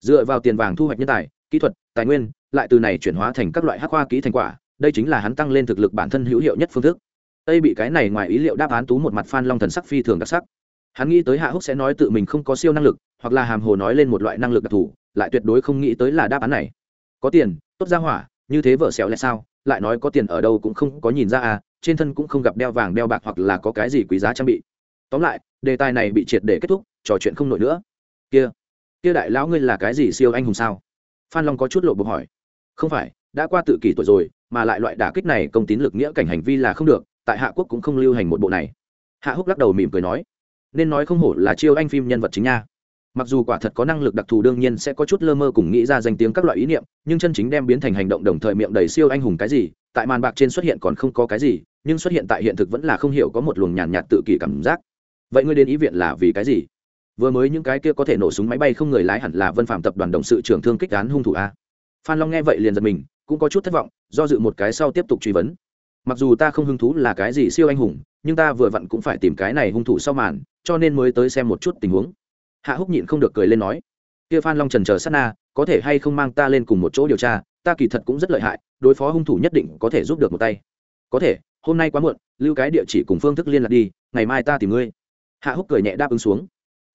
Dựa vào tiền vàng thu hoạch nhân tài, kỹ thuật, tài nguyên, lại từ này chuyển hóa thành các loại hắc hoa kỹ thành quả, đây chính là hắn tăng lên thực lực bản thân hữu hiệu nhất phương thức. Tây bị cái này ngoài ý liệu đáp án tú một mặt phan long thần sắc phi thường đặc sắc. Hắn nghĩ tới hạ húc sẽ nói tự mình không có siêu năng lực, hoặc là hàm hồ nói lên một loại năng lực đặc thù, lại tuyệt đối không nghĩ tới là đáp án này. Có tiền, tốt ra hỏa, như thế vợ xẻo lại sao? Lại nói có tiền ở đâu cũng không có nhìn ra à trên thân cũng không gặp đeo vàng đeo bạc hoặc là có cái gì quý giá trang bị. Tóm lại, đề tài này bị triệt để kết thúc, trò chuyện không nổi nữa. Kia kia đại lão ngươi là cái gì siêu anh hùng sao? Phan long có chút lộ bục hỏi. Không phải, đã qua tự kỷ tuổi rồi, mà lại loại đả kích này công tín lực nghĩa cảnh hành vi là không được, tại hạ quốc cũng không lưu hành một bộ này. Hạ húc lắc đầu mỉm cười nói. Nên nói không hổ là chiêu anh phim nhân vật chính nha mặc dù quả thật có năng lực đặc thù đương nhiên sẽ có chút lơ mơ cùng nghĩ ra danh tiếng các loại ý niệm nhưng chân chính đem biến thành hành động đồng thời miệng đầy siêu anh hùng cái gì tại màn bạc trên xuất hiện còn không có cái gì nhưng xuất hiện tại hiện thực vẫn là không hiểu có một luồng nhàn nhạt, tự kỷ cảm giác. Vậy ngươi đến ý viện là vì cái gì? Vừa mới những cái kia có thể nổ súng máy bay không người lái hẳn là vân phạm tập đoàn đồng sự trưởng thương kích án hung thủ a. Phan long nghe vậy liền giật mình cũng có chút thất vọng do dự một cái sau tiếp tục truy vấn. Mặc dù ta không hứng thú là cái gì siêu anh hùng nhưng ta vừa vặn cũng phải tìm cái này hung thủ sau màn cho nên mới tới xem một chút tình huống hạ húc nhịn không được cười lên nói, kia phan long trần chờ sát na, có thể hay không mang ta lên cùng một chỗ điều tra, ta kỳ thật cũng rất lợi hại, đối phó hung thủ nhất định có thể giúp được một tay. Có thể, hôm nay quá muộn, lưu cái địa chỉ cùng phương thức liên lạc đi, ngày mai ta tìm ngươi. Hạ húc cười nhẹ đáp ứng xuống.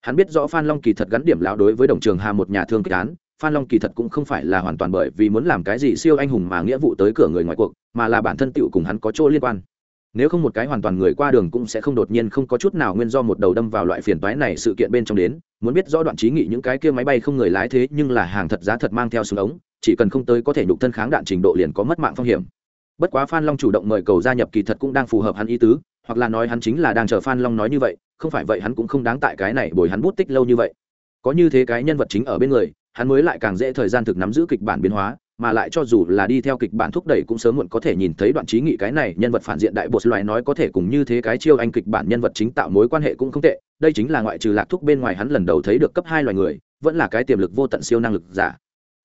Hắn biết rõ phan long kỳ thật gắn điểm lão đối với đồng trường hà một nhà thương kích án, phan long kỳ thật cũng không phải là hoàn toàn bởi vì muốn làm cái gì siêu anh hùng mà nghĩa vụ tới cửa người ngoài cuộc, mà là bản thân tựu cùng hắn có chỗ liên quan nếu không một cái hoàn toàn người qua đường cũng sẽ không đột nhiên không có chút nào nguyên do một đầu đâm vào loại phiền toái này sự kiện bên trong đến. Muốn biết rõ đoạn trí nghị những cái kia máy bay không người lái thế nhưng là hàng thật giá thật mang theo súng ống, chỉ cần không tới có thể nhục thân kháng đạn trình độ liền có mất mạng phong hiểm. Bất quá phan long chủ động mời cầu gia nhập kỳ thật cũng đang phù hợp hắn ý tứ, hoặc là nói hắn chính là đang chờ phan long nói như vậy, không phải vậy hắn cũng không đáng tại cái này bồi hắn bút tích lâu như vậy. Có như thế cái nhân vật chính ở bên người, hắn mới lại càng dễ thời gian thực nắm giữ kịch bản biến hóa mà lại cho dù là đi theo kịch bản thúc đẩy cũng sớm muộn có thể nhìn thấy đoạn trí nghị cái này nhân vật phản diện đại bột loài nói có thể cùng như thế cái chiêu anh kịch bản nhân vật chính tạo mối quan hệ cũng không tệ, đây chính là ngoại trừ lạc thúc bên ngoài hắn lần đầu thấy được cấp hai loài người, vẫn là cái tiềm lực vô tận siêu năng lực giả.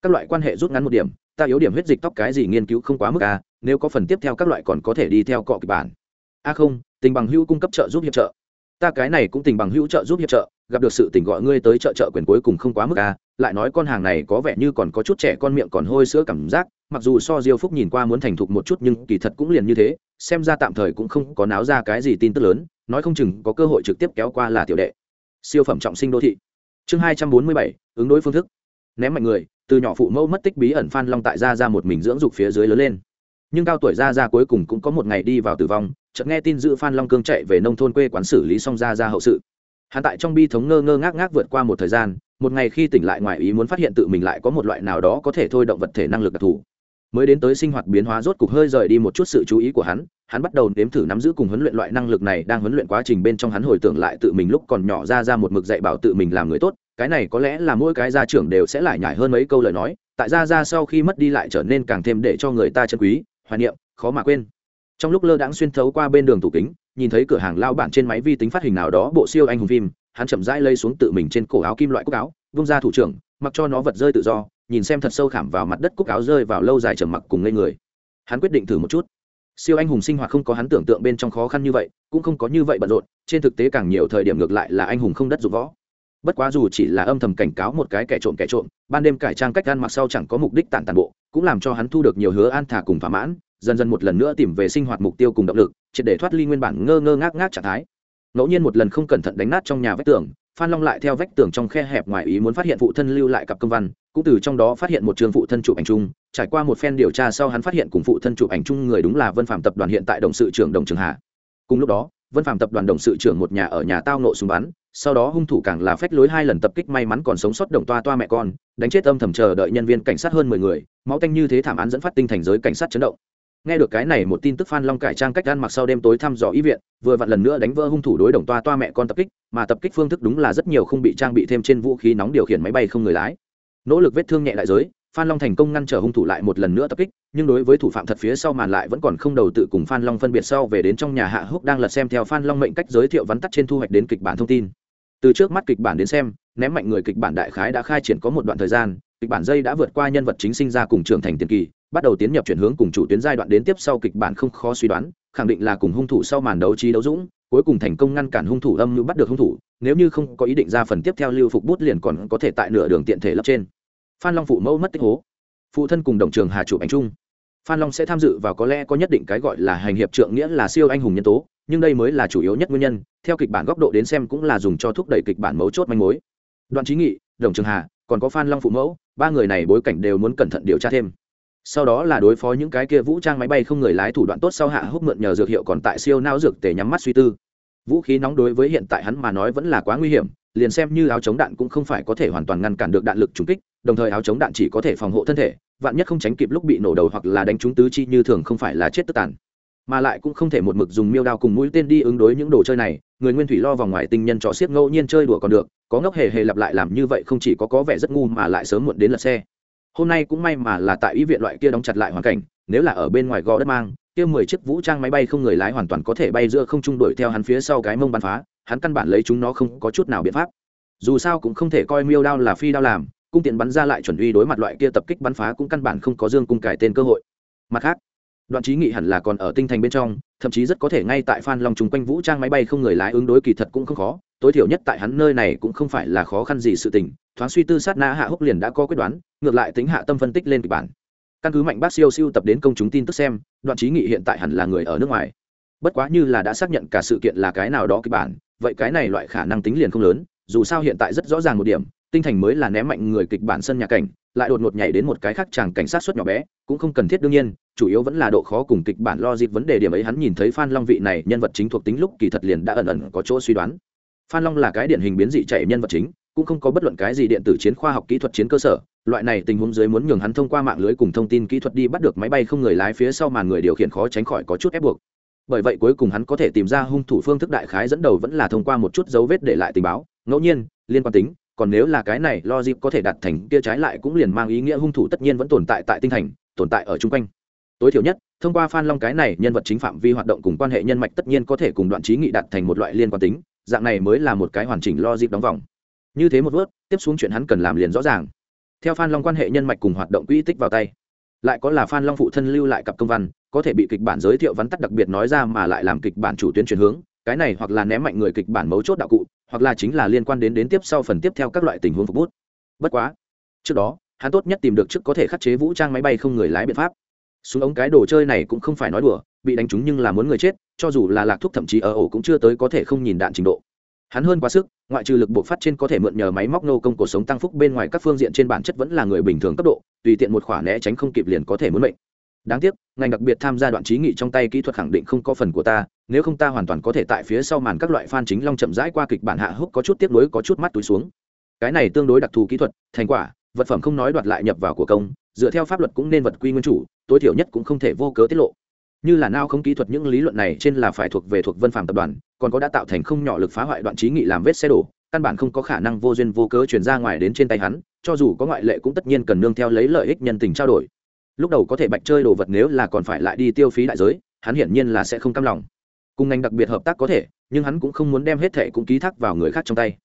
Các loại quan hệ rút ngắn một điểm, ta yếu điểm huyết dịch tóc cái gì nghiên cứu không quá mức a nếu có phần tiếp theo các loại còn có thể đi theo cọ kịch bản. A không, tình bằng hữu cung cấp trợ giúp hiệp trợ. Ta cái này cũng tình bằng hữu trợ giúp hiệp trợ, gặp được sự tình gọi ngươi tới trợ trợ quyền cuối cùng không quá mức a lại nói con hàng này có vẻ như còn có chút trẻ con miệng còn hôi sữa cảm giác, mặc dù so diêu phúc nhìn qua muốn thành thục một chút nhưng kỳ thật cũng liền như thế, xem ra tạm thời cũng không có náo ra cái gì tin tức lớn, nói không chừng có cơ hội trực tiếp kéo qua là tiểu đệ. Siêu phẩm trọng sinh đô thị. Chương hai trăm bốn mươi bảy, ứng đối phương thức. Ném mạnh người, từ nhỏ phụ mẫu mất tích bí ẩn phan long tại gia ra một mình dưỡng dục phía dưới lớn lên. Nhưng cao tuổi gia ra cuối cùng cũng có một ngày đi vào tử vong, chợt nghe tin giữ phan long cương chạy về nông thôn quê quán xử lý xong gia ra hậu sự hắn tại trong bi thống ngơ ngơ ngác ngác vượt qua một thời gian, một ngày khi tỉnh lại ngoài ý muốn phát hiện tự mình lại có một loại nào đó có thể thôi động vật thể năng lực đặc thù. Mới đến tới sinh hoạt biến hóa rốt cục hơi rời đi một chút sự chú ý của hắn hắn bắt đầu nếm thử nắm giữ cùng huấn luyện loại năng lực này đang huấn luyện quá trình bên trong hắn hồi tưởng lại tự mình lúc còn nhỏ ra ra một mực dạy bảo tự mình làm người tốt, cái này có lẽ là mỗi cái gia trưởng đều sẽ lại nhải hơn mấy câu lời nói, tại ra ra sau khi mất đi lại trở nên càng thêm để cho người ta chân quý, hoài niệm, khó mà quên. Trong lúc lơ đãng xuyên thấu qua bên đường tủ kính nhìn thấy cửa hàng lao bản trên máy vi tính phát hình nào đó bộ siêu anh hùng phim, hắn chậm rãi lây xuống tự mình trên cổ áo kim loại cúc áo, vung ra thủ trưởng, mặc cho nó vật rơi tự do, nhìn xem thật sâu khảm vào mặt đất cúc áo rơi vào lâu dài trầm mặc cùng ngây người. Hắn quyết định thử một chút. Siêu anh hùng sinh hoạt không có hắn tưởng tượng bên trong khó khăn như vậy, cũng không có như vậy bận rộn, trên thực tế càng nhiều thời điểm ngược lại là anh hùng không đất dụng võ. Bất quá dù chỉ là âm thầm cảnh cáo một cái kẻ trộm kẻ trộm, ban đêm cải trang cách ăn mặc sau chẳng có mục đích tản tàn bộ, cũng làm cho hắn thu được nhiều hứa an thả cùng thỏa mãn dần dần một lần nữa tìm về sinh hoạt mục tiêu cùng động lực, triệt để thoát ly nguyên bản ngơ ngơ ngác ngác trạng thái. Ngẫu nhiên một lần không cẩn thận đánh nát trong nhà vách tường, phan long lại theo vách tường trong khe hẹp ngoài ý muốn phát hiện phụ thân lưu lại cặp công văn, cũng từ trong đó phát hiện một trường phụ thân chụp ảnh chung, trải qua một phen điều tra sau hắn phát hiện cùng phụ thân chụp ảnh chung người đúng là vân phạm tập đoàn hiện tại đồng sự trưởng đồng trường hạ cùng lúc đó, vân phạm tập đoàn đồng sự trưởng một nhà ở nhà tao nộ súng bắn, sau đó hung thủ càng là phách lối hai lần tập kích may mắn còn sống sót đồng toa toa mẹ con, đánh chết âm thầm chờ đợi nhân viên cảnh sát hơn mười người, máu tanh như thế thảm án dẫn phát tinh thành giới cảnh sát chấn động nghe được cái này một tin tức phan long cải trang cách ăn mặc sau đêm tối thăm dò ý viện, vừa vặn lần nữa đánh vỡ hung thủ đối đồng toa toa mẹ con tập kích, mà tập kích phương thức đúng là rất nhiều không bị trang bị thêm trên vũ khí nóng điều khiển máy bay không người lái. Nỗ lực vết thương nhẹ đại giới, phan long thành công ngăn trở hung thủ lại một lần nữa tập kích, nhưng đối với thủ phạm thật phía sau màn lại vẫn còn không đầu tự cùng phan long phân biệt sau về đến trong nhà hạ húc đang lật xem theo phan long mệnh cách giới thiệu vắn tắt trên thu hoạch đến kịch bản thông tin. Từ trước mắt kịch bản đến xem, ném mạnh người kịch bản đại khái đã khai triển có một đoạn thời gian, kịch bản dây đã vượt qua nhân vật chính sinh ra cùng trưởng thành tiền kỳ bắt đầu tiến nhập chuyển hướng cùng chủ tuyến giai đoạn đến tiếp sau kịch bản không khó suy đoán, khẳng định là cùng hung thủ sau màn đấu trí đấu dũng, cuối cùng thành công ngăn cản hung thủ âm mưu bắt được hung thủ, nếu như không có ý định ra phần tiếp theo lưu phục bút liền còn có thể tại nửa đường tiện thể lấp trên. Phan long phụ mẫu mất tích hố. Phụ thân cùng đồng trường hà chụp ảnh chung. Phan long sẽ tham dự và có lẽ có nhất định cái gọi là hành hiệp trượng nghĩa là siêu anh hùng nhân tố, nhưng đây mới là chủ yếu nhất nguyên nhân, theo kịch bản góc độ đến xem cũng là dùng cho thúc đẩy kịch bản mấu chốt manh mối. Đoạn trí nghị, đồng trường hà, còn có phan long phụ mẫu, ba người này bối cảnh đều muốn cẩn thận điều tra thêm sau đó là đối phó những cái kia vũ trang máy bay không người lái thủ đoạn tốt sau hạ hút mượn nhờ dược hiệu còn tại siêu não dược tề nhắm mắt suy tư. Vũ khí nóng đối với hiện tại hắn mà nói vẫn là quá nguy hiểm, liền xem như áo chống đạn cũng không phải có thể hoàn toàn ngăn cản được đạn lực trúng kích, đồng thời áo chống đạn chỉ có thể phòng hộ thân thể, vạn nhất không tránh kịp lúc bị nổ đầu hoặc là đánh trúng tứ chi như thường không phải là chết tức tàn. Mà lại cũng không thể một mực dùng miêu đao cùng mũi tên đi ứng đối những đồ chơi này, người nguyên thủy lo vòng ngoài tinh nhân trò xiếc ngẫu nhiên chơi đùa còn được, có ngốc hề hề lặp lại làm như vậy không chỉ có có vẻ rất ngu mà lại sớm muộn đến lật xe hôm nay cũng may mà là tại ý viện loại kia đóng chặt lại hoàn cảnh, nếu là ở bên ngoài gò đất mang, kia mười chiếc vũ trang máy bay không người lái hoàn toàn có thể bay giữa không trung đuổi theo hắn phía sau cái mông bắn phá, hắn căn bản lấy chúng nó không có chút nào biện pháp. Dù sao cũng không thể coi miêu đao là phi đao làm, cung tiện bắn ra lại chuẩn uy đối mặt loại kia tập kích bắn phá cũng căn bản không có dương cung cải tên cơ hội. Mặt khác, đoạn trí nghị hẳn là còn ở tinh thành bên trong, thậm chí rất có thể ngay tại phan long chung quanh vũ trang máy bay không người lái ứng đối kỳ thật cũng không khó tối thiểu nhất tại hắn nơi này cũng không phải là khó khăn gì sự tình, thoáng suy tư sát na hạ húc liền đã có quyết đoán, ngược lại tính hạ tâm phân tích lên kịch bản. Căn cứ mạnh bác siêu siêu tập đến công chúng tin tức xem, đoạn trí nghị hiện tại hẳn là người ở nước ngoài. Bất quá như là đã xác nhận cả sự kiện là cái nào đó kịch bản, vậy cái này loại khả năng tính liền không lớn, dù sao hiện tại rất rõ ràng một điểm, tinh thành mới là ném mạnh người kịch bản sân nhà cảnh, lại đột ngột nhảy đến một cái khác chàng cảnh sát xuất nhỏ bé, cũng không cần thiết đương nhiên, chủ yếu vẫn là độ khó cùng kịch bản lo dịp vấn đề điểm ấy hắn nhìn thấy phan long vị này nhân vật chính thuộc tính lúc kỳ thật liền đã ẩn ẩn có chỗ suy đoán phan long là cái điển hình biến dị chạy nhân vật chính, cũng không có bất luận cái gì điện tử chiến khoa học kỹ thuật chiến cơ sở, loại này tình huống dưới muốn nhường hắn thông qua mạng lưới cùng thông tin kỹ thuật đi bắt được máy bay không người lái phía sau màn người điều khiển khó tránh khỏi có chút ép buộc. Bởi vậy cuối cùng hắn có thể tìm ra hung thủ phương thức đại khái dẫn đầu vẫn là thông qua một chút dấu vết để lại tình báo. Ngẫu nhiên, liên quan tính, còn nếu là cái này lo dịp có thể đặt thành kia trái lại cũng liền mang ý nghĩa hung thủ tất nhiên vẫn tồn tại tại tinh thành, tồn tại ở chung quanh. Tối thiểu nhất, thông qua phan long cái này nhân vật chính phạm vi hoạt động cùng quan hệ nhân mạch tất nhiên có thể cùng đoạn trí nghị đặt thành một loại liên quan tính dạng này mới là một cái hoàn chỉnh lo dịp đóng vòng. Như thế một vớt tiếp xuống chuyện hắn cần làm liền rõ ràng. Theo phan long quan hệ nhân mạch cùng hoạt động quỹ tích vào tay, lại có là phan long phụ thân lưu lại cặp công văn, có thể bị kịch bản giới thiệu vắn tắt đặc biệt nói ra mà lại làm kịch bản chủ tuyến chuyển hướng, cái này hoặc là ném mạnh người kịch bản mấu chốt đạo cụ, hoặc là chính là liên quan đến đến tiếp sau phần tiếp theo các loại tình huống phục bút. Bất quá, trước đó, hắn tốt nhất tìm được trước có thể khắc chế vũ trang máy bay không người lái biện pháp. Súng ống cái đồ chơi này cũng không phải nói đùa, bị đánh trúng nhưng là muốn người chết cho dù là lạc thúc thậm chí ở ổ cũng chưa tới có thể không nhìn đạn trình độ. Hắn hơn quá sức, ngoại trừ lực buộc phát trên có thể mượn nhờ máy móc nô công cuộc sống tăng phúc bên ngoài các phương diện trên bản chất vẫn là người bình thường cấp độ, tùy tiện một khoản né tránh không kịp liền có thể muốn mệnh. Đáng tiếc, ngành đặc biệt tham gia đoạn trí nghị trong tay kỹ thuật khẳng định không có phần của ta, nếu không ta hoàn toàn có thể tại phía sau màn các loại phan chính long chậm rãi qua kịch bản hạ húc có chút tiếp nối có chút mắt túi xuống. Cái này tương đối đặc thù kỹ thuật, thành quả, vật phẩm không nói đoạt lại nhập vào của công, dựa theo pháp luật cũng nên vật quy nguyên chủ, tối thiểu nhất cũng không thể vô cớ tiết lộ như là nao không kỹ thuật, những lý luận này trên là phải thuộc về thuộc vân phạm tập đoàn, còn có đã tạo thành không nhỏ lực phá hoại đoạn trí nghị làm vết xe đổ, căn bản không có khả năng vô duyên vô cớ chuyển ra ngoài đến trên tay hắn, cho dù có ngoại lệ cũng tất nhiên cần nương theo lấy lợi ích nhân tình trao đổi. Lúc đầu có thể bạch chơi đồ vật nếu là còn phải lại đi tiêu phí đại giới, hắn hiển nhiên là sẽ không cam lòng. Cùng ngành đặc biệt hợp tác có thể, nhưng hắn cũng không muốn đem hết thẻ cũng ký thác vào người khác trong tay.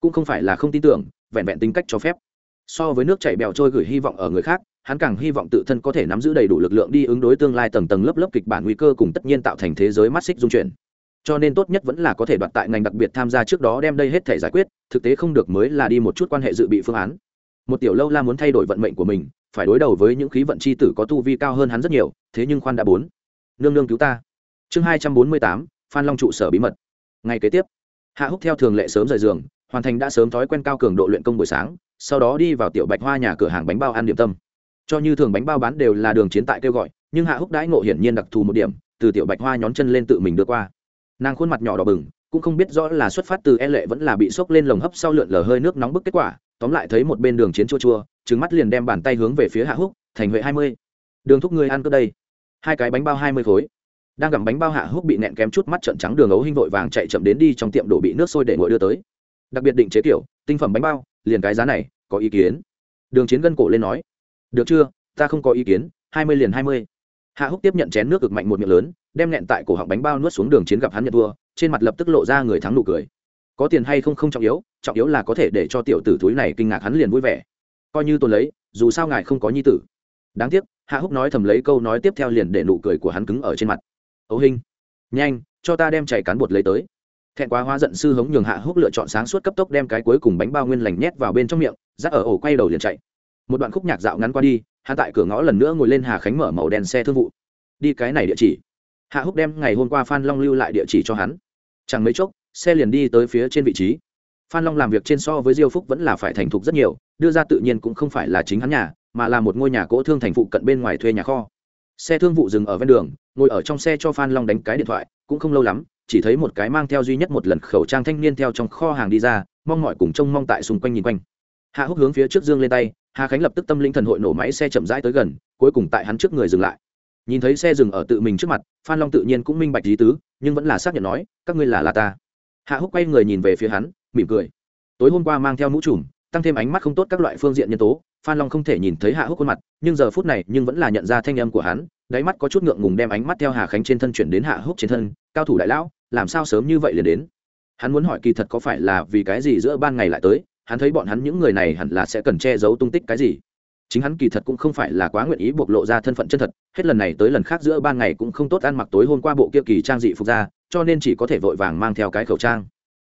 Cũng không phải là không tin tưởng, vẹn vẹn tính cách cho phép. So với nước chảy bèo trôi gửi hy vọng ở người khác hắn càng hy vọng tự thân có thể nắm giữ đầy đủ lực lượng đi ứng đối tương lai tầng tầng lớp lớp kịch bản nguy cơ cùng tất nhiên tạo thành thế giới mắt xích dung chuyển. Cho nên tốt nhất vẫn là có thể đoạt tại ngành đặc biệt tham gia trước đó đem đây hết thể giải quyết, thực tế không được mới là đi một chút quan hệ dự bị phương án. Một tiểu lâu la muốn thay đổi vận mệnh của mình, phải đối đầu với những khí vận c h i tử có tu vi cao hơn hắn rất nhiều, thế nhưng khoan đã bốn. Nương nương cứu ta. Chương hai trăm bốn mươi tám, phan long trụ sở bí mật. Ngày kế tiếp, hạ húc theo thường lệ sớm rời giường, hoàn thành đã sớm thói quen cao cường độ luyện công buổi sáng, sau đó đi vào tiểu bạch hoa nhà cửa hàng bánh bao ăn điểm tâm cho như thường bánh bao bán đều là đường chiến tại kêu gọi, nhưng hạ húc đãi ngộ hiển nhiên đặc thù một điểm, từ tiểu bạch hoa nhón chân lên tự mình đưa qua. Nàng khuôn mặt nhỏ đỏ bừng, cũng không biết rõ là xuất phát từ e lệ vẫn là bị sốc lên lồng hấp sau lượn lờ hơi nước nóng bức kết quả, tóm lại thấy một bên đường chiến chua chua trứng mắt liền đem bàn tay hướng về phía hạ húc, thành huệ hai mươi, đường thúc ngươi ăn cơ đây. Hai cái bánh bao hai mươi khối. Đang gặm bánh bao hạ húc bị nẹn kém chút mắt trận trắng đường ấu hinh vội vàng chạy chậm đến đi trong tiệm đổ bị nước sôi để nguội đưa tới. Đặc biệt định chế kiểu, tinh phẩm bánh bao, liền cái giá này, có ý kiến. Đường chiến gân cổ lên nói được chưa? Ta không có ý kiến. Hai mươi liền hai mươi. Hạ húc tiếp nhận chén nước cực mạnh một miệng lớn, đem nẹn tại cổ họng bánh bao nuốt xuống đường chiến gặp hắn nhận thua, trên mặt lập tức lộ ra người thắng nụ cười. Có tiền hay không không trọng yếu trọng yếu là có thể để cho tiểu tử túi này kinh ngạc hắn liền vui vẻ. Coi như tôi lấy, dù sao ngài không có nhi tử. Đáng tiếc, hạ húc nói thầm lấy câu nói tiếp theo liền để nụ cười của hắn cứng ở trên mặt. Ấu hình nhanh, cho ta đem chảy cán bột lấy tới. Thẹn quá hóa giận sư hống nhường hạ húc lựa chọn sáng suốt cấp tốc đem cái cuối cùng bánh bao nguyên lành nhét vào bên trong miệng rác ở ổ quay đầu liền chạy một đoạn khúc nhạc dạo ngắn qua đi hạ tại cửa ngõ lần nữa ngồi lên hà khánh mở màu đen xe thương vụ. Đi cái này địa chỉ. Hạ húc đem ngày hôm qua phan long lưu lại địa chỉ cho hắn. Chẳng mấy chốc, xe liền đi tới phía trên vị trí. Phan long làm việc trên so với diêu phúc vẫn là phải thành thục rất nhiều, đưa ra tự nhiên cũng không phải là chính hắn nhà, mà là một ngôi nhà cỗ thương thành phụ cận bên ngoài thuê nhà kho. Xe thương vụ dừng ở ven đường, ngồi ở trong xe cho phan long đánh cái điện thoại, cũng không lâu lắm, chỉ thấy một cái mang theo duy nhất một lần khẩu trang thanh niên theo trong kho hàng đi ra, mong mọi cùng trông mong tại xung quanh nhìn quanh. Hạ húc hướng phía trước dương lên tay hà khánh lập tức tâm linh thần hội nổ máy xe chậm rãi tới gần, cuối cùng tại hắn trước người dừng lại. Nhìn thấy xe dừng ở tự mình trước mặt, phan long tự nhiên cũng minh bạch lý tứ, nhưng vẫn là xác nhận nói, các ngươi là là ta. Hạ húc quay người nhìn về phía hắn, mỉm cười. Tối hôm qua mang theo mũ trùm, tăng thêm ánh mắt không tốt các loại phương diện nhân tố, phan long không thể nhìn thấy hạ húc khuôn mặt, nhưng giờ phút này nhưng vẫn là nhận ra thanh âm của hắn, đáy mắt có chút ngượng ngùng đem ánh mắt theo hà khánh trên thân chuyển đến hạ húc trên thân, cao thủ đại lão, làm sao sớm như vậy liền đến? Hắn muốn hỏi kỳ thật có phải là vì cái gì giữa ban ngày lại tới hắn thấy bọn hắn những người này hẳn là sẽ cần che giấu tung tích cái gì. Chính hắn kỳ thật cũng không phải là quá nguyện ý bộc lộ ra thân phận chân thật, hết lần này tới lần khác giữa ban ngày cũng không tốt ăn mặc tối hôm qua bộ kia kỳ trang dị phục ra, cho nên chỉ có thể vội vàng mang theo cái khẩu trang.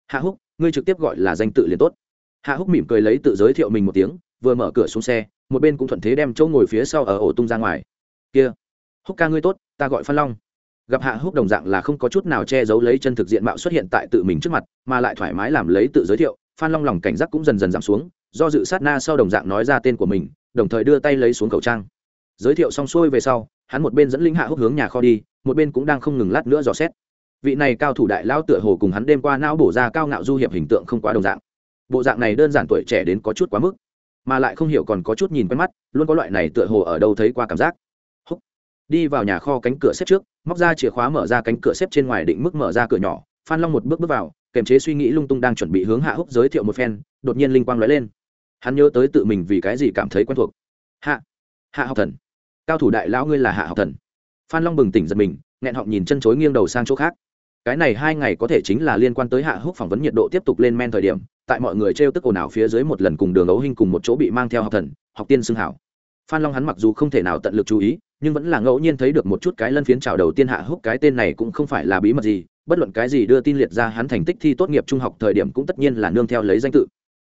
Hạ húc, ngươi trực tiếp gọi là danh tự liền tốt. Hạ húc mỉm cười lấy tự giới thiệu mình một tiếng, vừa mở cửa xuống xe, một bên cũng thuận thế đem chỗ ngồi phía sau ở ổ tung ra ngoài. Kia, húc ca ngươi tốt, ta gọi phan long. Gặp hạ húc đồng dạng là không có chút nào che giấu lấy chân thực diện mạo xuất hiện tại tự mình trước mặt, mà lại thoải mái làm lấy tự giới thiệu phan long lòng cảnh giác cũng dần dần giảm xuống, do dự sát na sau đồng dạng nói ra tên của mình, đồng thời đưa tay lấy xuống khẩu trang. Giới thiệu xong xuôi về sau, hắn một bên dẫn linh hạ húc hướng nhà kho đi, một bên cũng đang không ngừng lát nữa dò xét. Vị này cao thủ đại lao tựa hồ cùng hắn đêm qua não bổ ra cao ngạo du hiệp hình tượng không quá đồng dạng. Bộ dạng này đơn giản tuổi trẻ đến có chút quá mức, mà lại không hiểu còn có chút nhìn quen mắt, luôn có loại này tựa hồ ở đâu thấy qua cảm giác. Húc. Đi vào nhà kho cánh cửa xếp trước, móc ra chìa khóa mở ra cánh cửa xếp trên ngoài định mức mở ra cửa nhỏ, phan long một bước bước vào kềm chế suy nghĩ lung tung đang chuẩn bị hướng hạ húc giới thiệu một phen, đột nhiên linh quang lóe lên. Hắn nhớ tới tự mình vì cái gì cảm thấy quen thuộc. Hạ hạ học thần. Cao thủ đại lão ngươi là hạ học thần. Phan long bừng tỉnh giật mình, nghẹn họng nhìn chân chối nghiêng đầu sang chỗ khác. Cái này hai ngày có thể chính là liên quan tới hạ húc phỏng vấn nhiệt độ tiếp tục lên men thời điểm, tại mọi người t r e o tức ồn ào phía dưới một lần cùng đường ấu hình cùng một chỗ bị mang theo học thần, học tiên xưng hảo. Phan long hắn mặc dù không thể nào tận lực chú ý, nhưng vẫn là ngẫu nhiên thấy được một chút cái lân phiến trào đầu tiên hạ húc, cái tên này cũng không phải là bí mật gì bất luận cái gì đưa tin liệt ra hắn thành tích thi tốt nghiệp trung học thời điểm cũng tất nhiên là nương theo lấy danh tự.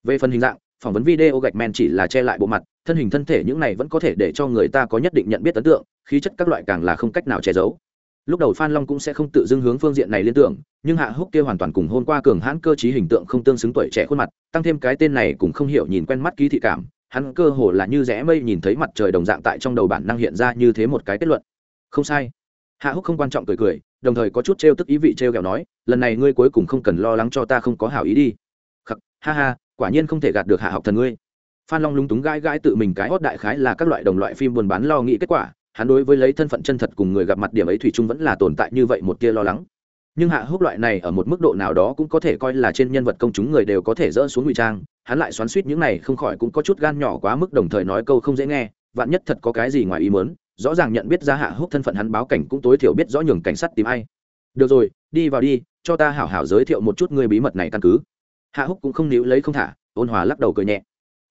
Về phần hình dạng, phỏng vấn video gạch men chỉ là che lại bộ mặt, thân hình thân thể những này vẫn có thể để cho người ta có nhất định nhận biết ấn tượng, khí chất các loại càng là không cách nào che giấu. Lúc đầu phan long cũng sẽ không tự dưng hướng phương diện này liên tưởng, nhưng hạ húc kia hoàn toàn cùng hôn qua cường hãn cơ t hình tượng không tương xứng tuổi trẻ khuôn mặt, tăng thêm cái tên này cũng không hiểu nhìn quen mắt ký thị cảm, hắn cơ hồ là như rẽ mây nhìn thấy mặt trời đồng dạng tại trong đầu bản năng hiện ra như thế một cái kết luận. Không sai. Hạ húc không quan trọng cười cười đồng thời có chút trêu tức ý vị trêu ghẹo nói, lần này ngươi cuối cùng không cần lo lắng cho ta không có hảo ý đi. Khắc, ha ha, quả nhiên không thể gạt được hạ học thần ngươi. Phan long lúng túng gãi gãi tự mình cái hốt đại khái là các loại đồng loại phim buồn bán lo nghĩ kết quả, hắn đối với lấy thân phận chân thật cùng người gặp mặt điểm ấy thủy chung vẫn là tồn tại như vậy một tia lo lắng. Nhưng hạ húc loại này ở một mức độ nào đó cũng có thể coi là trên nhân vật công chúng người đều có thể dỡ xuống ngụy trang, hắn lại xoắn xuýt những này không khỏi cũng có chút gan nhỏ quá mức đồng thời nói câu không dễ nghe, vạn nhất thật có cái gì ngoài ý muốn rõ ràng nhận biết ra hạ húc thân phận hắn báo cảnh cũng tối thiểu biết rõ nhường cảnh sát tìm ai. Được rồi, đi vào đi, cho ta hảo hảo giới thiệu một chút người bí mật này căn cứ. Hạ húc cũng không níu lấy không thả, ôn hòa lắc đầu cười nhẹ.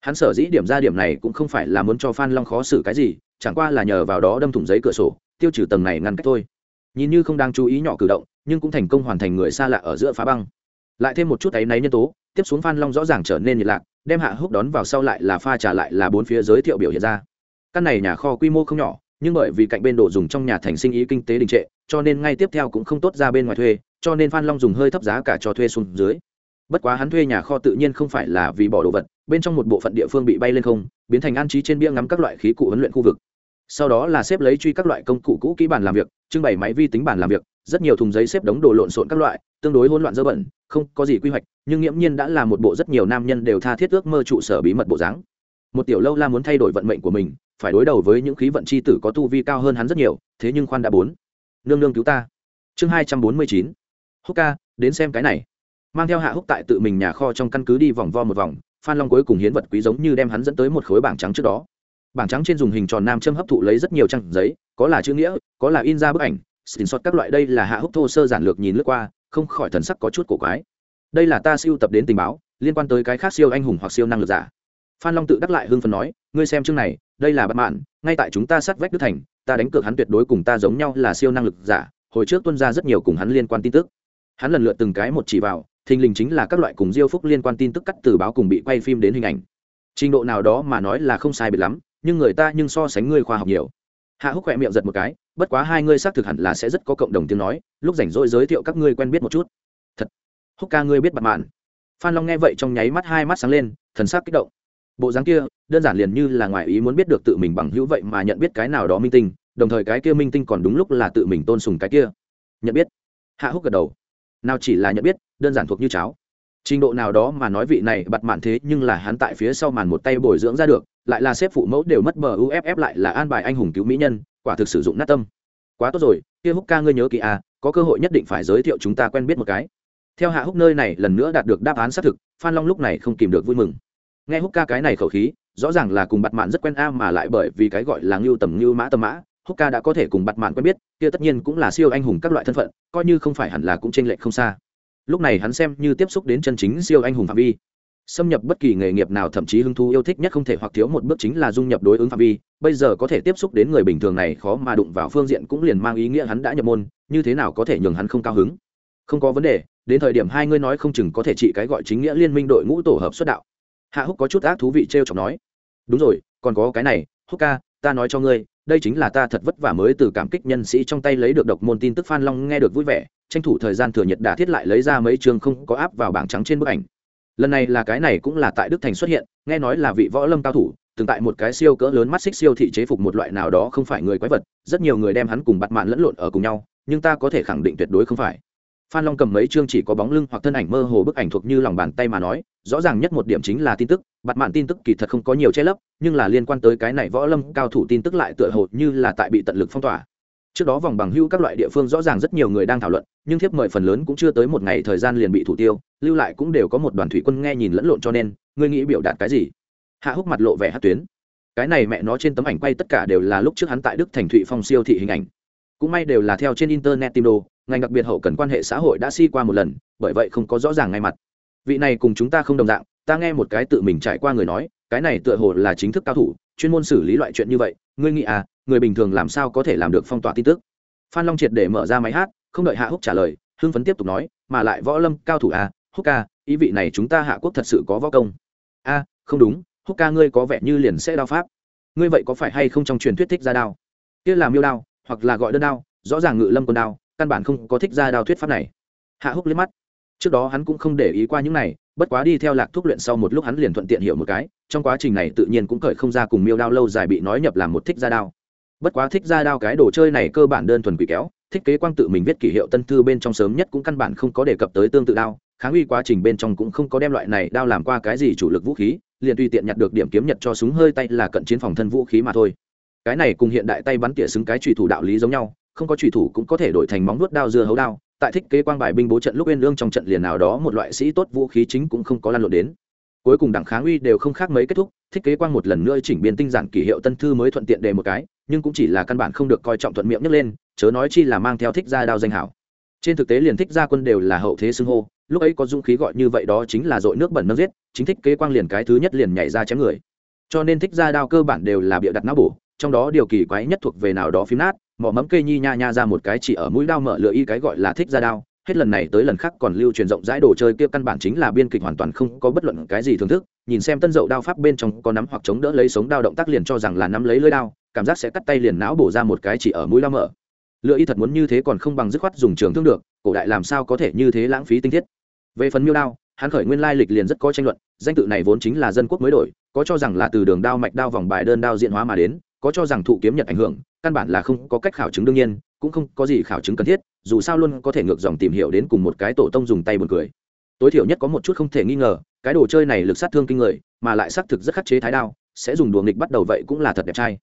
Hắn sở dĩ điểm ra điểm này cũng không phải là muốn cho phan long khó xử cái gì, chẳng qua là nhờ vào đó đâm thủng giấy cửa sổ, tiêu trừ tầng này ngăn cách thôi. Nhìn như không đang chú ý nhỏ cử động, nhưng cũng thành công hoàn thành người xa lạ ở giữa phá băng. Lại thêm một chút áy náy nhân tố, tiếp xuống phan long rõ ràng trở nên nhiệt lạc, đem hạ húc đón vào sau lại là pha trả lại là bốn phía giới thiệu biểu hiện ra. Căn này nhà kho quy mô không nhỏ nhưng bởi vì cạnh bên đồ dùng trong nhà thành sinh ý kinh tế đình trệ, cho nên ngay tiếp theo cũng không tốt ra bên ngoài thuê, cho nên phan long dùng hơi thấp giá cả cho thuê xuống dưới. Bất quá hắn thuê nhà kho tự nhiên không phải là vì bỏ đồ vật, bên trong một bộ phận địa phương bị bay lên không, biến thành an trí trên bia ngắm các loại khí cụ huấn luyện khu vực. Sau đó là xếp lấy truy các loại công cụ cũ kỹ bàn làm việc, trưng bày máy vi tính bàn làm việc, rất nhiều thùng giấy xếp đống đồ lộn xộn các loại, tương đối hỗn loạn dơ bẩn, không có gì quy hoạch, nhưng nghiễm nhiên đã là một bộ rất nhiều nam nhân đều tha thiết ước mơ trụ sở bí mật bộ dáng. Một tiểu lâu la muốn thay đổi vận mệnh của mình phải đối đầu với những khí vận c h i tử có tu vi cao hơn hắn rất nhiều, thế nhưng khoan đã bốn. Nương nương cứu ta. Chương hai trăm bốn mươi chín. Húc ca, đến xem cái này. Mang theo hạ húc tại tự mình nhà kho trong căn cứ đi vòng vo một vòng, phan long cuối cùng hiến vật quý giống như đem hắn dẫn tới một khối bảng trắng trước đó. Bảng trắng trên dùng hình tròn nam châm hấp thụ lấy rất nhiều trang giấy, có là chữ nghĩa, có là in ra bức ảnh xin xót các loại đây là hạ húc thô sơ giản lược nhìn lướt qua, không khỏi thần sắc có chút cổ quái. Đây là ta siêu tập đến tình báo, liên quan tới cái khác siêu anh hùng hoặc siêu năng lực giả phan long tự đắc lại hưng phần nói, ngươi xem chương này, đây là bất mãn, ngay tại chúng ta sát vách đức thành, ta đánh cược hắn tuyệt đối cùng ta giống nhau là siêu năng lực giả, hồi trước tuân ra rất nhiều cùng hắn liên quan tin tức. Hắn lần lượt từng cái một chỉ vào, thình lình chính là các loại cùng diêu phúc liên quan tin tức cắt từ báo cùng bị quay phim đến hình ảnh. Trình độ nào đó mà nói là không sai biệt lắm, nhưng người ta nhưng so sánh ngươi khoa học nhiều. Hạ húc khỏe miệng giật một cái, bất quá hai ngươi xác thực hẳn là sẽ rất có cộng đồng tiếng nói, lúc rảnh rỗi giới thiệu các ngươi quen biết một chút. Thật. Húc ca ngươi biết bặt mạn phan long nghe vậy trong nháy mắt hai mắt sáng lên, thần sắc kích động bộ dáng kia, đơn giản liền như là ngoài ý muốn biết được tự mình bằng hữu vậy mà nhận biết cái nào đó minh tinh, đồng thời cái kia minh tinh còn đúng lúc là tự mình tôn sùng cái kia. Nhận biết. Hạ húc gật đầu. Nào chỉ là nhận biết, đơn giản thuộc như cháo. Trình độ nào đó mà nói vị này bặt mạn thế nhưng là hắn tại phía sau màn một tay bồi dưỡng ra được, lại là xếp phụ mẫu đều mất bờ uff lại là an bài anh hùng cứu mỹ nhân, quả thực sử dụng nát tâm. Quá tốt rồi, kia húc ca ngươi nhớ kỹ à có cơ hội nhất định phải giới thiệu chúng ta quen biết một cái. Theo hạ húc nơi này lần nữa đạt được đáp án xác thực, phan long lúc này không kìm được vui mừng nghe húc ca cái này khẩu khí, rõ ràng là cùng bặt mạn rất quen a mà lại bởi vì cái gọi là ngưu tầm ngưu mã tầm mã, húc ca đã có thể cùng bặt mạn quen biết, kia tất nhiên cũng là siêu anh hùng các loại thân phận, coi như không phải hẳn là cũng tranh lệch không xa. Lúc này hắn xem như tiếp xúc đến chân chính siêu anh hùng phạm vi. Xâm nhập bất kỳ nghề nghiệp nào thậm chí hứng thú yêu thích nhất không thể hoặc thiếu một bước chính là dung nhập đối ứng phạm vi, bây giờ có thể tiếp xúc đến người bình thường này khó mà đụng vào phương diện cũng liền mang ý nghĩa hắn đã nhập môn, như thế nào có thể nhường hắn không cao hứng? Không có vấn đề, đến thời điểm hai ngươi nói không chừng có thể trị cái gọi chính nghĩa liên minh đội ngũ tổ hợp xuất đạo hạ húc có chút ác thú vị t r e o chọc nói, đúng rồi, còn có cái này, húc ca, ta nói cho ngươi, đây chính là ta thật vất vả mới từ cảm kích nhân sĩ trong tay lấy được độc môn tin tức phan long nghe được vui vẻ, tranh thủ thời gian thừa nhật đã thiết lại lấy ra mấy trường không có áp vào bảng trắng trên bức ảnh. Lần này là cái này cũng là tại đức thành xuất hiện, nghe nói là vị võ lâm cao thủ, từng tại một cái siêu cỡ lớn mắt xích siêu thị chế phục một loại nào đó không phải người quái vật, rất nhiều người đem hắn cùng bặt mạn lẫn lộn ở cùng nhau, nhưng ta có thể khẳng định tuyệt đối không phải. Phan long cầm mấy chương chỉ có bóng lưng hoặc thân ảnh mơ hồ bức ảnh thuộc như lòng bàn tay mà nói rõ ràng nhất một điểm chính là tin tức bặt mạn tin tức kỳ thật không có nhiều che lấp, nhưng là liên quan tới cái này võ lâm cao thủ tin tức lại tựa hồ như là tại bị tận lực phong tỏa. Trước đó vòng bằng hưu các loại địa phương rõ ràng rất nhiều người đang thảo luận, nhưng thiếp mời phần lớn cũng chưa tới một ngày thời gian liền bị thủ tiêu, lưu lại cũng đều có một đoàn thủy quân nghe nhìn lẫn lộn cho nên, ngươi nghĩ biểu đạt cái gì? Hạ húc mặt lộ vẻ hát tuyến. Cái này mẹ nó trên tấm ảnh quay tất cả đều là lúc trước hắn tại đức thành thụy phong siêu thị hình ảnh. Cũng may đều là theo trên internet tìm đồ, ngành đặc biệt hậu cần quan hệ xã hội đã si qua một lần, bởi vậy không có rõ ràng ngay mặt vị này cùng chúng ta không đồng dạng, ta nghe một cái tự mình trải qua người nói, cái này tựa hồ là chính thức cao thủ, chuyên môn xử lý loại chuyện như vậy, ngươi nghĩ à người bình thường làm sao có thể làm được phong tỏa tin tức? Phan long triệt để mở ra máy hát, không đợi hạ húc trả lời, hưng phấn tiếp tục nói, mà lại võ lâm cao thủ à húc ca, ý vị này chúng ta hạ quốc thật sự có võ công. A không đúng, húc ca ngươi có vẻ như liền sẽ đao pháp. Ngươi vậy có phải hay không trong truyền thuyết thích ra đao? Kia làm miêu đao, hoặc là gọi đơn đao, rõ ràng ngự lâm quân đao, căn bản không có thích ra đao thuyết pháp này. Hạ húc liếc mắt trước đó hắn cũng không để ý qua những này, bất quá đi theo lạc thuốc luyện sau một lúc hắn liền thuận tiện hiểu một cái, trong quá trình này tự nhiên cũng cởi không ra cùng miêu đao lâu dài bị nói nhập làm một thích ra đao. Bất quá thích ra đao cái đồ chơi này cơ bản đơn thuần quỷ kéo thiết kế quang tự mình viết kỷ hiệu tân thư bên trong sớm nhất cũng căn bản không có đề cập tới tương tự đao, kháng uy quá trình bên trong cũng không có đem loại này đao làm qua cái gì chủ lực vũ khí, liền tùy tiện nhặt được điểm kiếm nhật cho súng hơi tay là cận chiến phòng thân vũ khí mà thôi. Cái này cùng hiện đại tay bắn tỉa xứng cái trùy thủ đạo lý giống nhau, không có trùy thủ cũng có thể đổi thành móng nuốt đao dưa hấu đao tại thích kế quang bài binh bố trận lúc uyên lương trong trận liền nào đó một loại sĩ tốt vũ khí chính cũng không có lan lộn đến. Cuối cùng đảng kháng uy đều không khác mấy kết thúc, thích kế quang một lần nữa chỉnh biên tinh giản kỷ hiệu tân thư mới thuận tiện đề một cái, nhưng cũng chỉ là căn bản không được coi trọng thuận miệng nhấc lên, chớ nói chi là mang theo thích gia đao danh hảo. Trên thực tế liền thích gia quân đều là hậu thế xưng hô, lúc ấy có dũng khí gọi như vậy đó chính là dội nước bẩn nâng giết, chính thích kế quang liền cái thứ nhất liền nhảy ra chém người. Cho nên thích gia đao cơ bản đều là bịa đặt não bổ, trong đó điều kỳ quái nhất thuộc về nào đó phim nát mỏ mẫm cây nhi nha nha ra một cái chỉ ở mũi đao mở lựa y cái gọi là thích ra đao. Hết lần này tới lần khác còn lưu truyền rộng rãi đồ chơi kia căn bản chính là biên kịch hoàn toàn không có bất luận cái gì thưởng thức. Nhìn xem tân dậu đao pháp bên trong có nắm hoặc chống đỡ lấy sống đao động tác liền cho rằng là nắm lấy lưỡi đao, cảm giác sẽ cắt tay liền não bổ ra một cái chỉ ở mũi đao mở. Lựa y thật muốn như thế còn không bằng dứt khoát dùng trường thương được, cổ đại làm sao có thể như thế lãng phí tinh thiết. Về phần miêu đao, hắn khởi nguyên lai lịch liền rất có tranh luận, danh tự này vốn chính là dân quốc mới đổi, có cho rằng là từ đường đao mạch đao vòng bài đơn đao diện hóa mà đến, có cho rằng thụ kiếm nhật ảnh hưởng căn bản là không có cách khảo chứng đương nhiên, cũng không có gì khảo chứng cần thiết, dù sao luôn có thể ngược dòng tìm hiểu đến cùng một cái tổ tông dùng tay buồn cười. Tối thiểu nhất có một chút không thể nghi ngờ, cái đồ chơi này lực sát thương kinh người, mà lại xác thực rất khắc chế thái đao, sẽ dùng đùa nghịch bắt đầu vậy cũng là thật đẹp trai.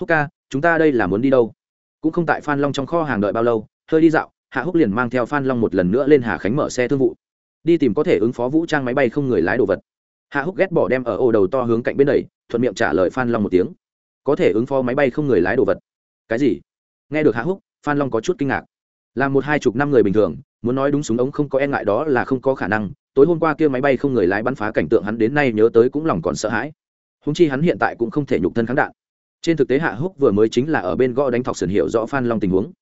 Húc ca, chúng ta đây là muốn đi đâu? Cũng không tại phan long trong kho hàng đợi bao lâu, hơi đi dạo, hạ húc liền mang theo phan long một lần nữa lên hà khánh mở xe thương vụ. Đi tìm có thể ứng phó vũ trang máy bay không người lái đồ vật. Hạ húc ghét bỏ đem ở ô đầu to hướng cạnh bên đầy thuận miệng trả lời phan long một tiếng. Có thể ứng phó máy bay không người lái đồ vật cái gì? Nghe được hạ húc, phan long có chút kinh ngạc. Là một hai chục năm người bình thường, muốn nói đúng súng ống không có e ngại đó là không có khả năng. Tối hôm qua kia máy bay không người lái bắn phá cảnh tượng hắn đến nay nhớ tới cũng lòng còn sợ hãi. Húng chi hắn hiện tại cũng không thể nhục thân kháng đạn. Trên thực tế hạ húc vừa mới chính là ở bên gõ đánh thọc sườn hiểu rõ phan long tình huống.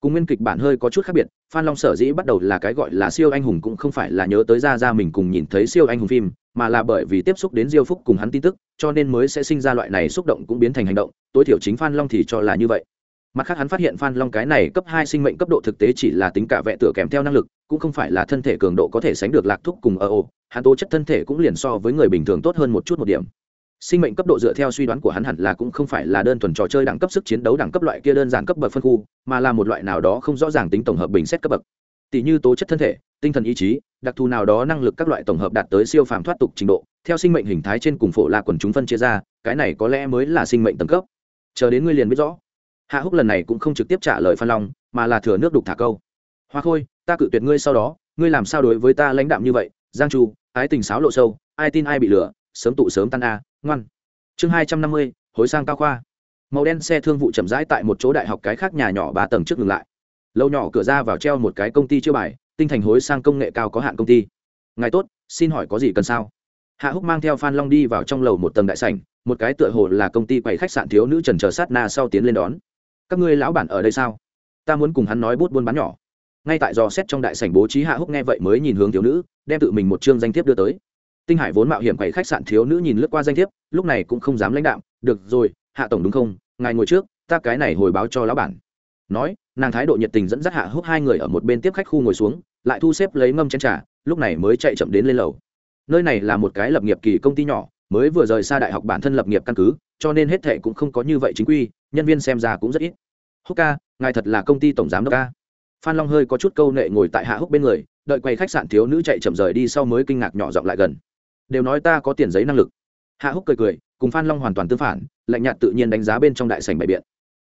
Cùng nguyên kịch bản hơi có chút khác biệt, phan long sở dĩ bắt đầu là cái gọi là siêu anh hùng cũng không phải là nhớ tới ra ra mình cùng nhìn thấy siêu anh hùng phim, mà là bởi vì tiếp xúc đến diêu phúc cùng hắn tin tức, cho nên mới sẽ sinh ra loại này xúc động cũng biến thành hành động. Tối thiểu chính phan long thì cho là như vậy mặt khác hắn phát hiện phan long cái này cấp hai sinh mệnh cấp độ thực tế chỉ là tính cả vệ tựa kèm theo năng lực, cũng không phải là thân thể cường độ có thể sánh được lạc thúc cùng ở ồ hắn tố chất thân thể cũng liền so với người bình thường tốt hơn một chút một điểm. Sinh mệnh cấp độ dựa theo suy đoán của hắn hẳn là cũng không phải là đơn thuần trò chơi đẳng cấp sức chiến đấu đẳng cấp loại kia đơn giản cấp bậc phân khu, mà là một loại nào đó không rõ ràng tính tổng hợp bình xét cấp bậc. Tỷ như tố chất thân thể, tinh thần ý chí, đặc thù nào đó năng lực các loại tổng hợp đạt tới siêu phàm thoát tục trình độ, theo sinh mệnh hình thái trên cùng phổ là quần chúng phân chia ra, cái này có lẽ mới là sinh mệnh tầng cấp. Chờ đến ngươi liền biết rõ hạ húc lần này cũng không trực tiếp trả lời phan long, mà là thừa nước đục thả câu. Hoa khôi, ta cự tuyệt ngươi sau đó, ngươi làm sao đối với ta lãnh đạm như vậy? Giang chu, ái tình sáo lộ sâu, ai tin ai bị lừa, sớm tụ sớm tan a, ngoan. Chương hai trăm năm mươi, hối sang cao khoa. Màu đen xe thương vụ chậm rãi tại một chỗ đại học cái khác nhà nhỏ ba tầng trước ngừng lại. Lâu nhỏ cửa ra vào treo một cái công ty chưa bài, tinh thành hối sang công nghệ cao có hạn công ty. Ngài tốt, xin hỏi có gì cần sao? Hạ húc mang theo phan long đi vào trong lầu một tầng đại sảnh, một cái tựa hồ là công ty quầy khách sạn thiếu nữ trần chờ sát na sau tiến lên đón các ngươi lão bản ở đây sao? Ta muốn cùng hắn nói bút buôn bán nhỏ. Ngay tại dò xét trong đại sảnh bố trí hạ húc nghe vậy mới nhìn hướng thiếu nữ, đem tự mình một chương danh thiếp đưa tới. Tinh hải vốn mạo hiểm quầy khách sạn thiếu nữ nhìn lướt qua danh thiếp, lúc này cũng không dám lãnh đạm, được rồi, hạ tổng đúng không? Ngài ngồi trước, ta cái này hồi báo cho lão bản. Nói, nàng thái độ nhiệt tình dẫn dắt hạ húc hai người ở một bên tiếp khách khu ngồi xuống, lại thu xếp lấy ngâm chén trà, lúc này mới chạy chậm đến lên lầu. Nơi này là một cái lập nghiệp kỳ công ty nhỏ mới vừa rời xa đại học bản thân lập nghiệp căn cứ, cho nên hết thệ cũng không có như vậy chính quy, nhân viên xem ra cũng rất ít. Húc ca, ngài thật là công ty tổng giám đốc ca. Phan long hơi có chút câu nệ ngồi tại hạ húc bên người, đợi quầy khách sạn thiếu nữ chạy chậm rời đi sau mới kinh ngạc nhỏ giọng lại gần. Đều nói ta có tiền giấy năng lực. Hạ húc cười cười, cùng phan long hoàn toàn tương phản, lạnh nhạt tự nhiên đánh giá bên trong đại sành bày biện.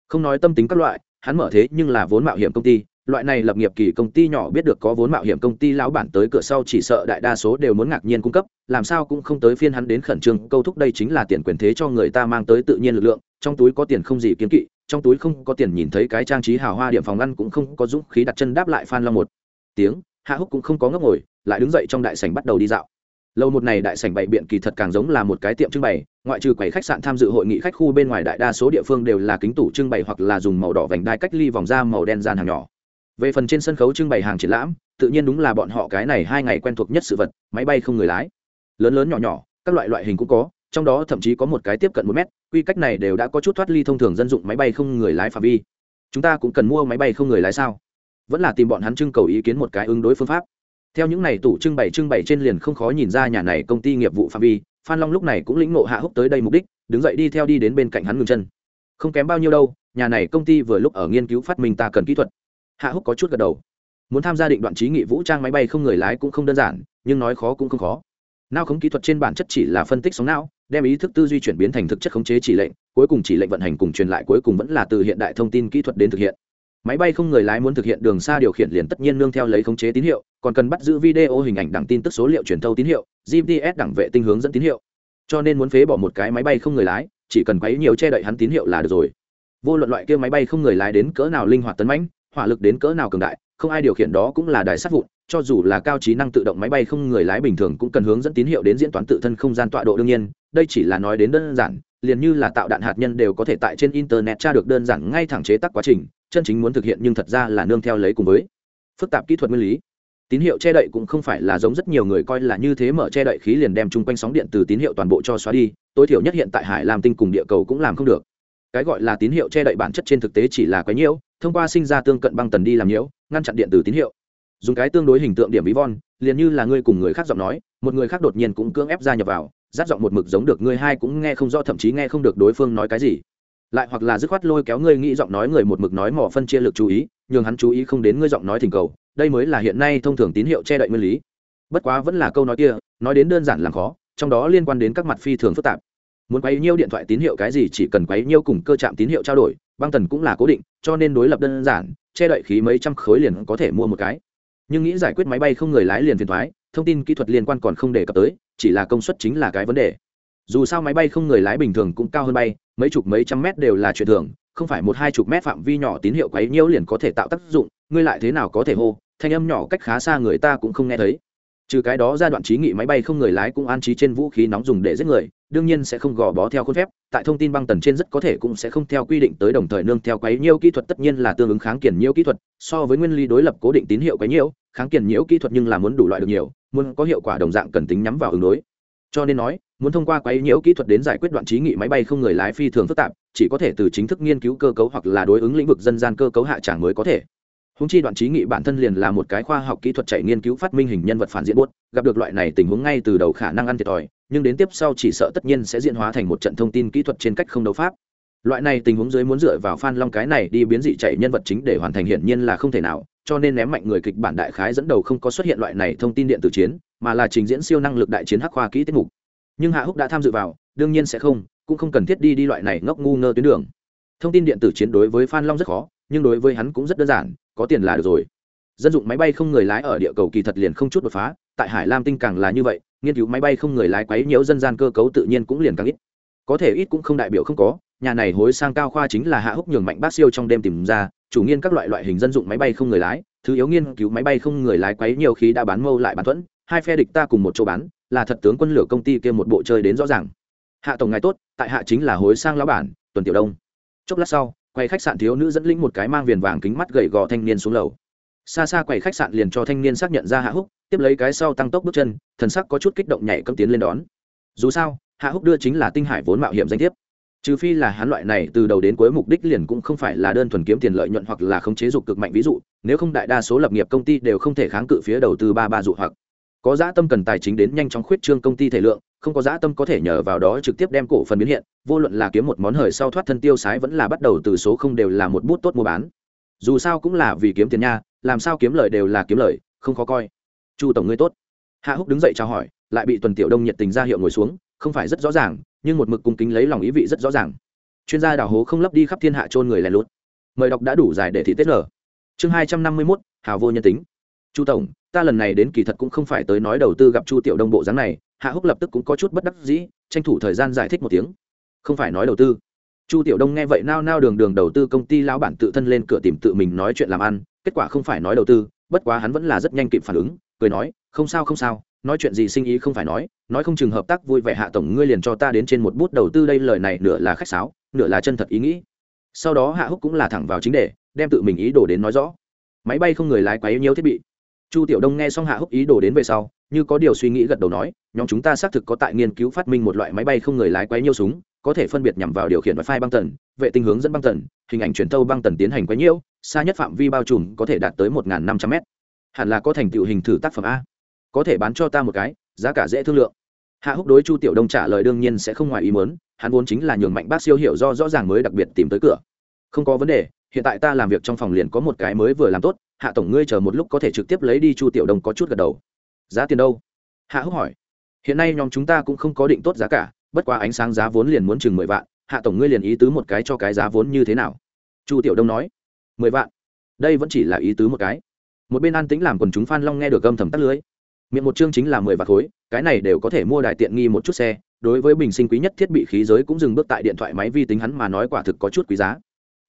Không nói tâm tính các loại, hắn mở thế nhưng là vốn mạo hiểm công ty loại này lập nghiệp kỳ công ty nhỏ biết được có vốn mạo hiểm công ty lão bản tới cửa sau chỉ sợ đại đa số đều muốn ngạc nhiên cung cấp, làm sao cũng không tới phiên hắn đến khẩn trương. Câu thúc đây chính là tiền quyền thế cho người ta mang tới tự nhiên lực lượng, trong túi có tiền không gì kiến kỵ, trong túi không có tiền nhìn thấy cái trang trí hào hoa điểm phòng ăn cũng không có dũng khí đặt chân đáp lại phan long một tiếng, hạ húc cũng không có ngốc ngồi, lại đứng dậy trong đại sảnh bắt đầu đi dạo. Lâu một này đại sảnh bày biện kỳ thật càng giống là một cái tiệm trưng bày, ngoại trừ quầy khách sạn tham dự hội nghị khách khu bên ngoài đại đa số địa phương đều là kính tủ trưng bày hoặc là dùng màu đỏ vành đai cách ly vòng da màu đen gian hàng nhỏ về phần trên sân khấu trưng bày hàng triển lãm, tự nhiên đúng là bọn họ cái này hai ngày quen thuộc nhất sự vật, máy bay không người lái. Lớn lớn nhỏ nhỏ, các loại loại hình cũng có, trong đó thậm chí có một cái tiếp cận một mét, quy cách này đều đã có chút thoát ly thông thường dân dụng máy bay không người lái phạm vi. Chúng ta cũng cần mua máy bay không người lái sao? Vẫn là tìm bọn hắn trưng cầu ý kiến một cái ứng đối phương pháp. Theo những này tủ trưng bày trưng bày trên liền không khó nhìn ra nhà này công ty nghiệp vụ phạm vi, phan long lúc này cũng lĩnh ngộ hạ húc tới đây mục đích, đứng dậy đi theo đi đến bên cạnh hắn ngừng chân. Không kém bao nhiêu đâu, nhà này công ty vừa lúc ở nghiên cứu phát minh ta cần kỹ thuật hạ húc có chút gật đầu. Muốn tham gia định đoạn trí nghị vũ trang máy bay không người lái cũng không đơn giản, nhưng nói khó cũng không khó. Nao khống kỹ thuật trên bản chất chỉ là phân tích sóng não, đem ý thức tư duy chuyển biến thành thực chất khống chế chỉ lệnh, cuối cùng chỉ lệnh vận hành cùng truyền lại cuối cùng vẫn là từ hiện đại thông tin kỹ thuật đến thực hiện. Máy bay không người lái muốn thực hiện đường xa điều khiển liền tất nhiên nương theo lấy khống chế tín hiệu, còn cần bắt giữ video hình ảnh đẳng tin tức số liệu truyền thâu tín hiệu, gps đẳng vệ tinh hướng dẫn tín hiệu. Cho nên muốn phế bỏ một cái máy bay không người lái, chỉ cần quấy nhiều che đậy hắn tín hiệu là được rồi. Vô luận loại kia máy bay không người lái đến cỡ nào linh hoạt tấn mãnh hỏa lực đến cỡ nào cường đại, không ai điều khiển đó cũng là đài sát vụn, cho dù là cao trí năng tự động máy bay không người lái bình thường cũng cần hướng dẫn tín hiệu đến diễn toán tự thân không gian tọa độ đương nhiên, đây chỉ là nói đến đơn giản, liền như là tạo đạn hạt nhân đều có thể tại trên internet tra được đơn giản ngay thẳng chế tác quá trình, chân chính muốn thực hiện nhưng thật ra là nương theo lấy cùng với phức tạp kỹ thuật nguyên lý. Tín hiệu che đậy cũng không phải là giống rất nhiều người coi là như thế mở che đậy khí liền đem chung quanh sóng điện từ tín hiệu toàn bộ cho xóa đi, tối thiểu nhất hiện tại hải làm tinh cùng địa cầu cũng làm không được. Cái gọi là tín hiệu che đậy bản chất trên thực tế chỉ là quái nhiễu thông qua sinh ra tương cận băng tần đi làm nhiễu, ngăn chặn điện tử tín hiệu. Dùng cái tương đối hình tượng điểm ví von liền như là ngươi cùng người khác giọng nói, một người khác đột nhiên cũng cưỡng ép ra nhập vào dắt giọng một mực giống được ngươi hai cũng nghe không rõ, thậm chí nghe không được đối phương nói cái gì. Lại hoặc là dứt khoát lôi kéo ngươi nghĩ giọng nói người một mực nói mỏ phân chia lực chú ý, nhường hắn chú ý không đến ngươi giọng nói thỉnh cầu, đây mới là hiện nay thông thường tín hiệu che đậy nguyên lý. Bất quá vẫn là câu nói kia, nói đến đơn giản làm khó, trong đó liên quan đến các mặt phi thường phức tạp muốn quấy nhiêu điện thoại tín hiệu cái gì chỉ cần quấy nhiêu cùng cơ trạm tín hiệu trao đổi, băng tần cũng là cố định, cho nên đối lập đơn giản, che đậy khí mấy trăm khối liền có thể mua một cái. Nhưng nghĩ giải quyết máy bay không người lái liền phiền thoái thông tin kỹ thuật liên quan còn không đề cập tới, chỉ là công suất chính là cái vấn đề. Dù sao máy bay không người lái bình thường cũng cao hơn bay, mấy chục mấy trăm mét đều là chuyện thường, không phải một hai chục mét phạm vi nhỏ tín hiệu quấy nhiễu liền có thể tạo tác dụng, ngươi lại thế nào có thể hô, thanh âm nhỏ cách khá xa người ta cũng không nghe thấy trừ cái đó giai đoạn trí nghị máy bay không người lái cũng an trí trên vũ khí nóng dùng để giết người, đương nhiên sẽ không gò bó theo khuôn phép, tại thông tin băng tần trên rất có thể cũng sẽ không theo quy định tới đồng thời nương theo quấy nhiễu kỹ thuật tất nhiên là tương ứng kháng kiển nhiễu kỹ thuật, so với nguyên lý đối lập cố định tín hiệu quấy nhiễu, kháng kiển nhiễu kỹ thuật nhưng là muốn đủ loại được nhiều, muốn có hiệu quả đồng dạng cần tính nhắm vào ứng đối. Cho nên nói, muốn thông qua quấy nhiễu kỹ thuật đến giải quyết đoạn trí nghị máy bay không người lái phi thường phức tạp, chỉ có thể từ chính thức nghiên cứu cơ cấu hoặc là đối ứng lĩnh vực dân gian cơ cấu hạ tràng mới có thể húng chi đoạn trí nghị bản thân liền là một cái khoa học kỹ thuật chạy nghiên cứu phát minh hình nhân vật phản diện buốt, gặp được loại này tình huống ngay từ đầu khả năng ăn thiệt thòi, nhưng đến tiếp sau chỉ sợ tất nhiên sẽ diễn hóa thành một trận thông tin kỹ thuật trên cách không đấu pháp. Loại này tình huống dưới muốn dựa vào phan long cái này đi biến dị chạy nhân vật chính để hoàn thành hiển nhiên là không thể nào, cho nên ném mạnh người kịch bản đại khái dẫn đầu không có xuất hiện loại này thông tin điện tử chiến, mà là trình diễn siêu năng lực đại chiến hắc khoa kỹ tiết mục. Nhưng hạ húc đã tham dự vào, đương nhiên sẽ không, cũng không cần thiết đi đi loại này ngốc ngu ngơ tuyến đường. Thông tin điện tử chiến đối với phan long rất khó nhưng đối với hắn cũng rất đơn giản, có tiền là được rồi. Dân dụng máy bay không người lái ở địa cầu kỳ thật liền không chút đột phá, tại hải lam tinh càng là như vậy, nghiên cứu máy bay không người lái quấy nhiễu dân gian cơ cấu tự nhiên cũng liền càng ít. Có thể ít cũng không đại biểu không có, nhà này hối sang cao khoa chính là hạ húc nhường mạnh bác siêu trong đêm tìm ra, chủ nghiên các loại loại hình dân dụng máy bay không người lái, thứ yếu nghiên cứu máy bay không người lái quấy nhiều khí đã bán mâu lại bán thuẫn, hai phe địch ta cùng một chỗ bán, là thật tướng quân lửa công ty kia một bộ chơi đến rõ ràng. Hạ tổng ngài tốt, tại hạ chính là hối sang lão bản, tuần tiểu đông. Chốc lát sau quay khách sạn thiếu nữ dẫn lĩnh một cái mang viền vàng kính mắt gầy gò thanh niên xuống lầu. Xa xa quầy khách sạn liền cho thanh niên xác nhận ra hạ húc, tiếp lấy cái sau tăng tốc bước chân, thần sắc có chút kích động nhảy cấm tiến lên đón. Dù sao, hạ húc đưa chính là tinh hải vốn mạo hiểm danh thiếp. Trừ phi là hắn loại này từ đầu đến cuối mục đích liền cũng không phải là đơn thuần kiếm tiền lợi nhuận hoặc là không chế dục cực mạnh ví dụ, nếu không đại đa số lập nghiệp công ty đều không thể kháng cự phía đầu tư ba ba dụ hoặc có dã tâm cần tài chính đến nhanh chóng khuyết trương công ty thể lượng, không có dã tâm có thể nhờ vào đó trực tiếp đem cổ phần biến hiện, vô luận là kiếm một món hời sau thoát thân tiêu sái vẫn là bắt đầu từ số không đều là một bút tốt mua bán. Dù sao cũng là vì kiếm tiền nha, làm sao kiếm lời đều là kiếm lời, không khó coi. Chu tổng ngươi tốt. Hạ húc đứng dậy chào hỏi, lại bị tuần tiểu đông nhiệt tình ra hiệu ngồi xuống, không phải rất rõ ràng, nhưng một mực cung kính lấy lòng ý vị rất rõ ràng. Chuyên gia đào hố không lấp đi khắp thiên hạ trôn người lẻ lút. Mời đọc đã đủ dài để thị tết lở chương hai trăm năm mươi mốt, hào vô nhân tính chu tổng, ta lần này đến kỳ thật cũng không phải tới nói đầu tư gặp chu tiểu đông bộ dáng này. Hạ húc lập tức cũng có chút bất đắc dĩ, tranh thủ thời gian giải thích một tiếng. Không phải nói đầu tư. Chu tiểu đông nghe vậy nao nao đường đường đầu tư công ty lão bản tự thân lên cửa tìm tự mình nói chuyện làm ăn, kết quả không phải nói đầu tư, bất quá hắn vẫn là rất nhanh kịp phản ứng, cười nói, không sao không sao, nói chuyện gì sinh ý không phải nói nói không chừng hợp tác vui vẻ hạ tổng ngươi liền cho ta đến trên một bút đầu tư đây, lời này nửa là khách sáo, nửa là chân thật ý nghĩ. Sau đó hạ húc cũng là thẳng vào chính đề, đem tự mình ý đồ đến nói rõ. Máy bay không người lái quá yếu nhiều thiết bị chu tiểu đông nghe xong hạ húc ý đồ đến về sau, như có điều suy nghĩ gật đầu nói, nhóm chúng ta xác thực có tại nghiên cứu phát minh một loại máy bay không người lái quấy nhiêu súng, có thể phân biệt nhằm vào điều khiển wifi băng tần, vệ tinh hướng dẫn băng tần, hình ảnh truyền thâu băng tần tiến hành quấy nhiêu xa nhất phạm vi bao trùm có thể đạt tới một năm trăm m hẳn là có thành tựu hình thử tác phẩm a. Có thể bán cho ta một cái, giá cả dễ thương lượng. Hạ húc đối chu tiểu đông trả lời đương nhiên sẽ không ngoài ý muốn, hắn vốn chính là nhường mạnh bác siêu hiểu do rõ ràng mới đặc biệt tìm tới cửa. Không có vấn đề hiện tại ta làm việc trong phòng liền có một cái mới vừa làm tốt, hạ tổng ngươi chờ một lúc có thể trực tiếp lấy đi chu tiểu đông có chút gật đầu. Giá tiền đâu? Hạ húc hỏi. Hiện nay nhóm chúng ta cũng không có định tốt giá cả, bất quá ánh sáng giá vốn liền muốn chừng mười vạn, hạ tổng ngươi liền ý tứ một cái cho cái giá vốn như thế nào? Chu tiểu đông nói. Mười vạn. Đây vẫn chỉ là ý tứ một cái. Một bên an tĩnh làm quần chúng phan long nghe được âm thầm tắt lưới. Miệng một chương chính là mười vạn khối, cái này đều có thể mua đại tiện nghi một chút xe, đối với bình sinh quý nhất thiết bị khí giới cũng dừng bước tại điện thoại máy vi tính hắn mà nói quả thực có chút quý giá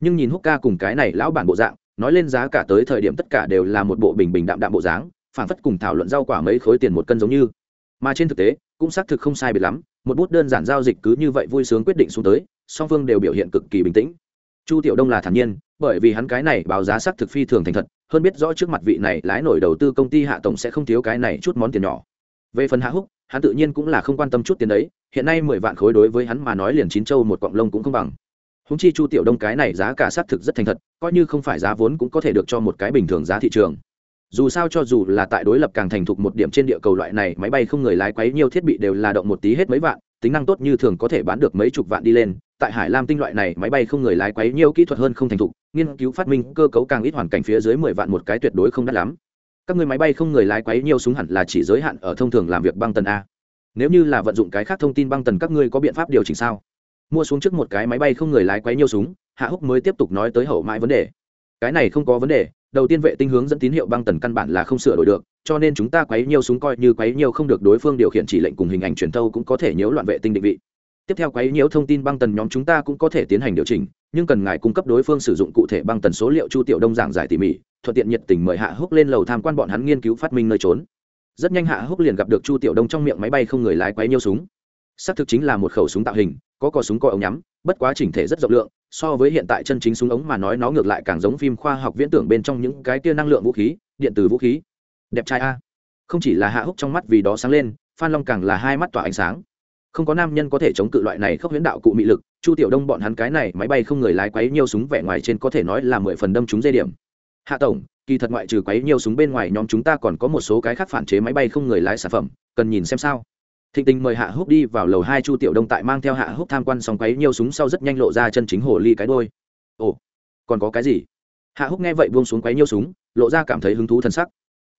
nhưng nhìn húc ca cùng cái này lão bản bộ dạng, nói lên giá cả tới thời điểm tất cả đều là một bộ bình bình đạm đạm bộ dáng phản phất cùng thảo luận rau quả mấy khối tiền một cân giống như. Mà trên thực tế, cũng xác thực không sai biệt lắm, một bút đơn giản giao dịch cứ như vậy vui sướng quyết định xuống tới, song phương đều biểu hiện cực kỳ bình tĩnh. Chu tiểu đông là thản nhiên, bởi vì hắn cái này báo giá xác thực phi thường thành thật, hơn biết rõ trước mặt vị này lái nổi đầu tư công ty hạ tổng sẽ không thiếu cái này chút món tiền nhỏ. Về phần hạ húc, hắn tự nhiên cũng là không quan tâm chút tiền đấy, hiện nay mười vạn khối đối với hắn mà nói liền chín châu một quặng lông cũng không bằng húng chi chu tiểu đông cái này giá cả xác thực rất thành thật, coi như không phải giá vốn cũng có thể được cho một cái bình thường giá thị trường. Dù sao cho dù là tại đối lập càng thành thục một điểm trên địa cầu loại này, máy bay không người lái quấy nhiều thiết bị đều là động một tí hết mấy vạn, tính năng tốt như thường có thể bán được mấy chục vạn đi lên. Tại hải lam tinh loại này, máy bay không người lái quấy nhiều kỹ thuật hơn không thành thục, nghiên cứu phát minh cơ cấu càng ít hoàn cảnh phía dưới mười vạn một cái tuyệt đối không đắt lắm. Các người máy bay không người lái quấy nhiều súng hẳn là chỉ giới hạn ở thông thường làm việc băng tần a. Nếu như là vận dụng cái khác thông tin băng tần, các ngươi có biện pháp điều chỉnh sao? Mua xuống trước một cái máy bay không người lái quấy nhiều súng, hạ húc mới tiếp tục nói tới hậu mãi vấn đề. Cái này không có vấn đề, đầu tiên vệ tinh hướng dẫn tín hiệu băng tần căn bản là không sửa đổi được, cho nên chúng ta quấy nhiều súng coi như quấy nhiều không được đối phương điều khiển chỉ lệnh cùng hình ảnh truyền thâu cũng có thể nhiễu loạn vệ tinh định vị. Tiếp theo quấy nhiễu thông tin băng tần nhóm chúng ta cũng có thể tiến hành điều chỉnh, nhưng cần ngài cung cấp đối phương sử dụng cụ thể băng tần số liệu chu tiểu đông giảng giải tỉ mỉ, thuận tiện nhiệt tình mời hạ húc lên lầu tham quan bọn hắn nghiên cứu phát minh nơi trốn. Rất nhanh hạ húc liền gặp được chu tiểu đông trong miệng máy bay không người lái quấy nhiễu súng. Xác thực chính là một khẩu súng tạo hình có cò súng có ống nhắm, bất quá chỉnh thể rất rộng lượng, so với hiện tại chân chính súng ống mà nói nó ngược lại càng giống phim khoa học viễn tưởng bên trong những cái kia năng lượng vũ khí, điện tử vũ khí. Đẹp trai a. Không chỉ là hạ húc trong mắt vì đó sáng lên, phan long càng là hai mắt tỏa ánh sáng. Không có nam nhân có thể chống cự loại này khốc huyễn đạo cụ mị lực, chu tiểu đông bọn hắn cái này máy bay không người lái quấy nhiều súng vẻ ngoài trên có thể nói là mười phần đâm chúng dây điểm. Hạ tổng, kỳ thật ngoại trừ quấy nhiều súng bên ngoài nhóm chúng ta còn có một số cái khác phản chế máy bay không người lái sản phẩm, cần nhìn xem sao thịnh tình mời hạ húc đi vào lầu hai chu tiểu đông tại mang theo hạ húc tham quan xong quấy nhiều súng sau rất nhanh lộ ra chân chính hồ ly cái đôi. Ồ, còn có cái gì? Hạ húc nghe vậy buông xuống quấy nhiều súng, lộ ra cảm thấy hứng thú t sắc.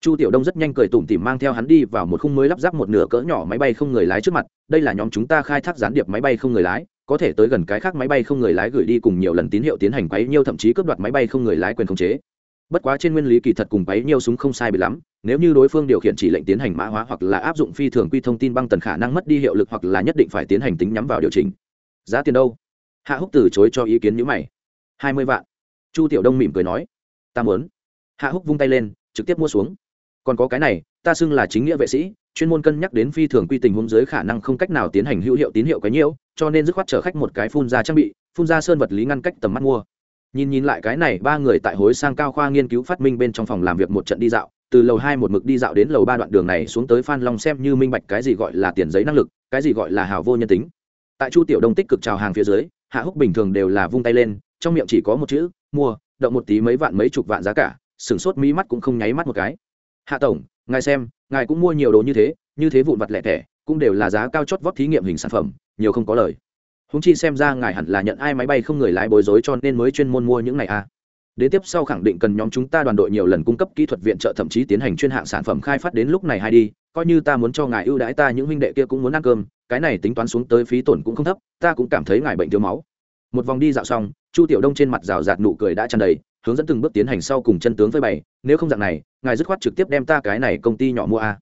Chu tiểu đông rất nhanh cười tủm tỉm mang theo hắn đi vào một khung mới lắp ráp một nửa cỡ nhỏ máy bay không người lái trước mặt. Đây là nhóm chúng ta khai thác gián điệp máy bay không người lái, có thể tới gần cái khác máy bay không người lái gửi đi cùng nhiều lần tín hiệu tiến hành quấy nhiêu thậm chí cướp đoạt máy bay không người lái quyền khống chế. Bất quá trên nguyên lý kỳ thật cùng quấy nhiêu súng không sai bị lắm nếu như đối phương điều khiển chỉ lệnh tiến hành mã hóa hoặc là áp dụng phi thường quy thông tin băng tần khả năng mất đi hiệu lực hoặc là nhất định phải tiến hành tính nhắm vào điều chỉnh. Giá tiền đâu? Hạ húc từ chối cho ý kiến nhữ mày. Hai mươi vạn. Chu tiểu đông mỉm cười nói. Ta muốn. Hạ húc vung tay lên, trực tiếp mua xuống. Còn có cái này, ta xưng là chính nghĩa vệ sĩ, chuyên môn cân nhắc đến phi thường quy tình huống dưới khả năng không cách nào tiến hành hữu hiệu tín hiệu cái nhiễu, cho nên dứt khoát chở khách một cái phun ra trang bị, phun ra sơn vật lý ngăn cách tầm mắt mua. Nhìn nhìn lại cái này, ba người tại hối sang cao khoa nghiên cứu phát minh bên trong phòng làm việc một trận đi dạo từ lầu hai một mực đi dạo đến lầu ba đoạn đường này xuống tới phan long xem như minh bạch cái gì gọi là tiền giấy năng lực, cái gì gọi là hào vô nhân tính. Tại chu tiểu đông tích cực chào hàng phía dưới, hạ húc bình thường đều là vung tay lên, trong miệng chỉ có một chữ, mua, động một tí mấy vạn mấy chục vạn giá cả, sửng sốt mí mắt cũng không nháy mắt một cái. Hạ tổng, ngài xem, ngài cũng mua nhiều đồ như thế như thế vụn vặt lẻ tẻ, cũng đều là giá cao chót vót thí nghiệm hình sản phẩm, nhiều không có lời. Húng chi xem ra ngài hẳn là nhận ai máy bay không người lái bối rối cho nên mới chuyên môn mua những này a à. Đến tiếp sau khẳng định cần nhóm chúng ta đoàn đội nhiều lần cung cấp kỹ thuật viện trợ thậm chí tiến hành chuyên hạng sản phẩm khai phát đến lúc này hay đi, coi như ta muốn cho ngài ưu đãi ta những huynh đệ kia cũng muốn ăn cơm, cái này tính toán xuống tới phí tổn cũng không thấp, ta cũng cảm thấy ngài bệnh thiếu máu. Một vòng đi dạo xong, Chu Tiểu Đông trên mặt rào rạt nụ cười đã tràn đầy, hướng dẫn từng bước tiến hành sau cùng chân tướng với bày, nếu không dạng này, ngài dứt khoát trực tiếp đem ta cái này công ty nhỏ mua a,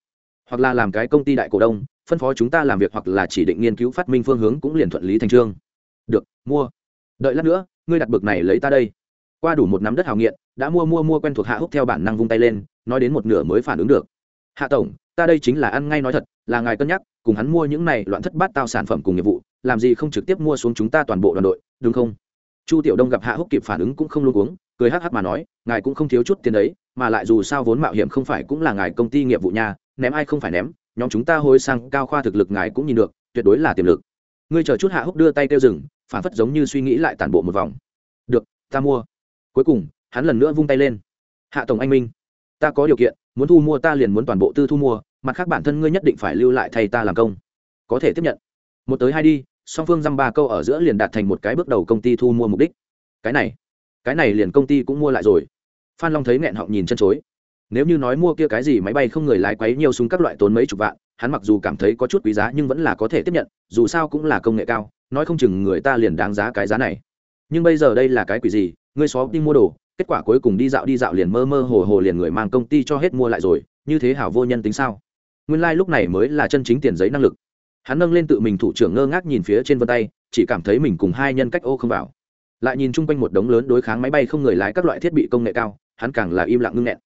hoặc là làm cái công ty đại cổ đông, phân phó chúng ta làm việc hoặc là chỉ định nghiên cứu phát minh phương hướng cũng liền thuận lý thành trương. Được, mua. Đợi lát nữa, ngươi đặt bực này lấy ta đây qua đủ một nắm đất hào nghiện, đã mua mua mua quen thuộc hạ húc theo bản năng vung tay lên, nói đến một nửa mới phản ứng được. Hạ tổng, ta đây chính là ăn ngay nói thật, là ngài cân nhắc, cùng hắn mua những này loạn thất bát tao sản phẩm cùng nghiệp vụ, làm gì không trực tiếp mua xuống chúng ta toàn bộ đoàn đội, đúng không? Chu tiểu đông gặp hạ húc kịp phản ứng cũng không luôn uống cười hắc hắc mà nói, ngài cũng không thiếu chút tiền đấy, mà lại dù sao vốn mạo hiểm không phải cũng là ngài công ty nghiệp vụ nhà ném ai không phải ném, nhóm chúng ta hôi sang cao khoa thực lực ngài cũng nhìn được, tuyệt đối là tiềm lực. Ngươi chờ chút hạ húc đưa tay kêu rừng phản phất giống như suy nghĩ lại tản bộ một vòng. Được, ta mua cuối cùng, hắn lần nữa vung tay lên. Hạ tổng anh minh, ta có điều kiện, muốn thu mua ta liền muốn toàn bộ tư thu mua, mặt khác bản thân ngươi nhất định phải lưu lại thay ta làm công. Có thể tiếp nhận. Một tới hai đi, song phương dăm ba câu ở giữa liền đạt thành một cái bước đầu công ty thu mua mục đích. Cái này cái này liền công ty cũng mua lại rồi. Phan long thấy nghẹn họng nhìn chân chối. Nếu như nói mua kia cái gì máy bay không người lái quấy nhiều súng các loại tốn mấy chục vạn, hắn mặc dù cảm thấy có chút quý giá nhưng vẫn là có thể tiếp nhận, dù sao cũng là công nghệ cao, nói không chừng người ta liền đáng giá cái giá này nhưng bây giờ đây là cái quỷ gì? Ngươi xó đi mua đồ, kết quả cuối cùng đi dạo đi dạo liền mơ mơ hồ hồ liền người mang công ty cho hết mua lại rồi, như thế hảo vô nhân tính sao? Nguyên lai、like、lúc này mới là chân chính tiền giấy năng lực. Hắn nâng lên tự mình thủ trưởng ngơ ngác nhìn phía trên vân tay, chỉ cảm thấy mình cùng hai nhân cách ô không vào. Lại nhìn chung quanh một đống lớn đối kháng máy bay không người lái các loại thiết bị công nghệ cao, hắn càng là im lặng ngưng nghẹn.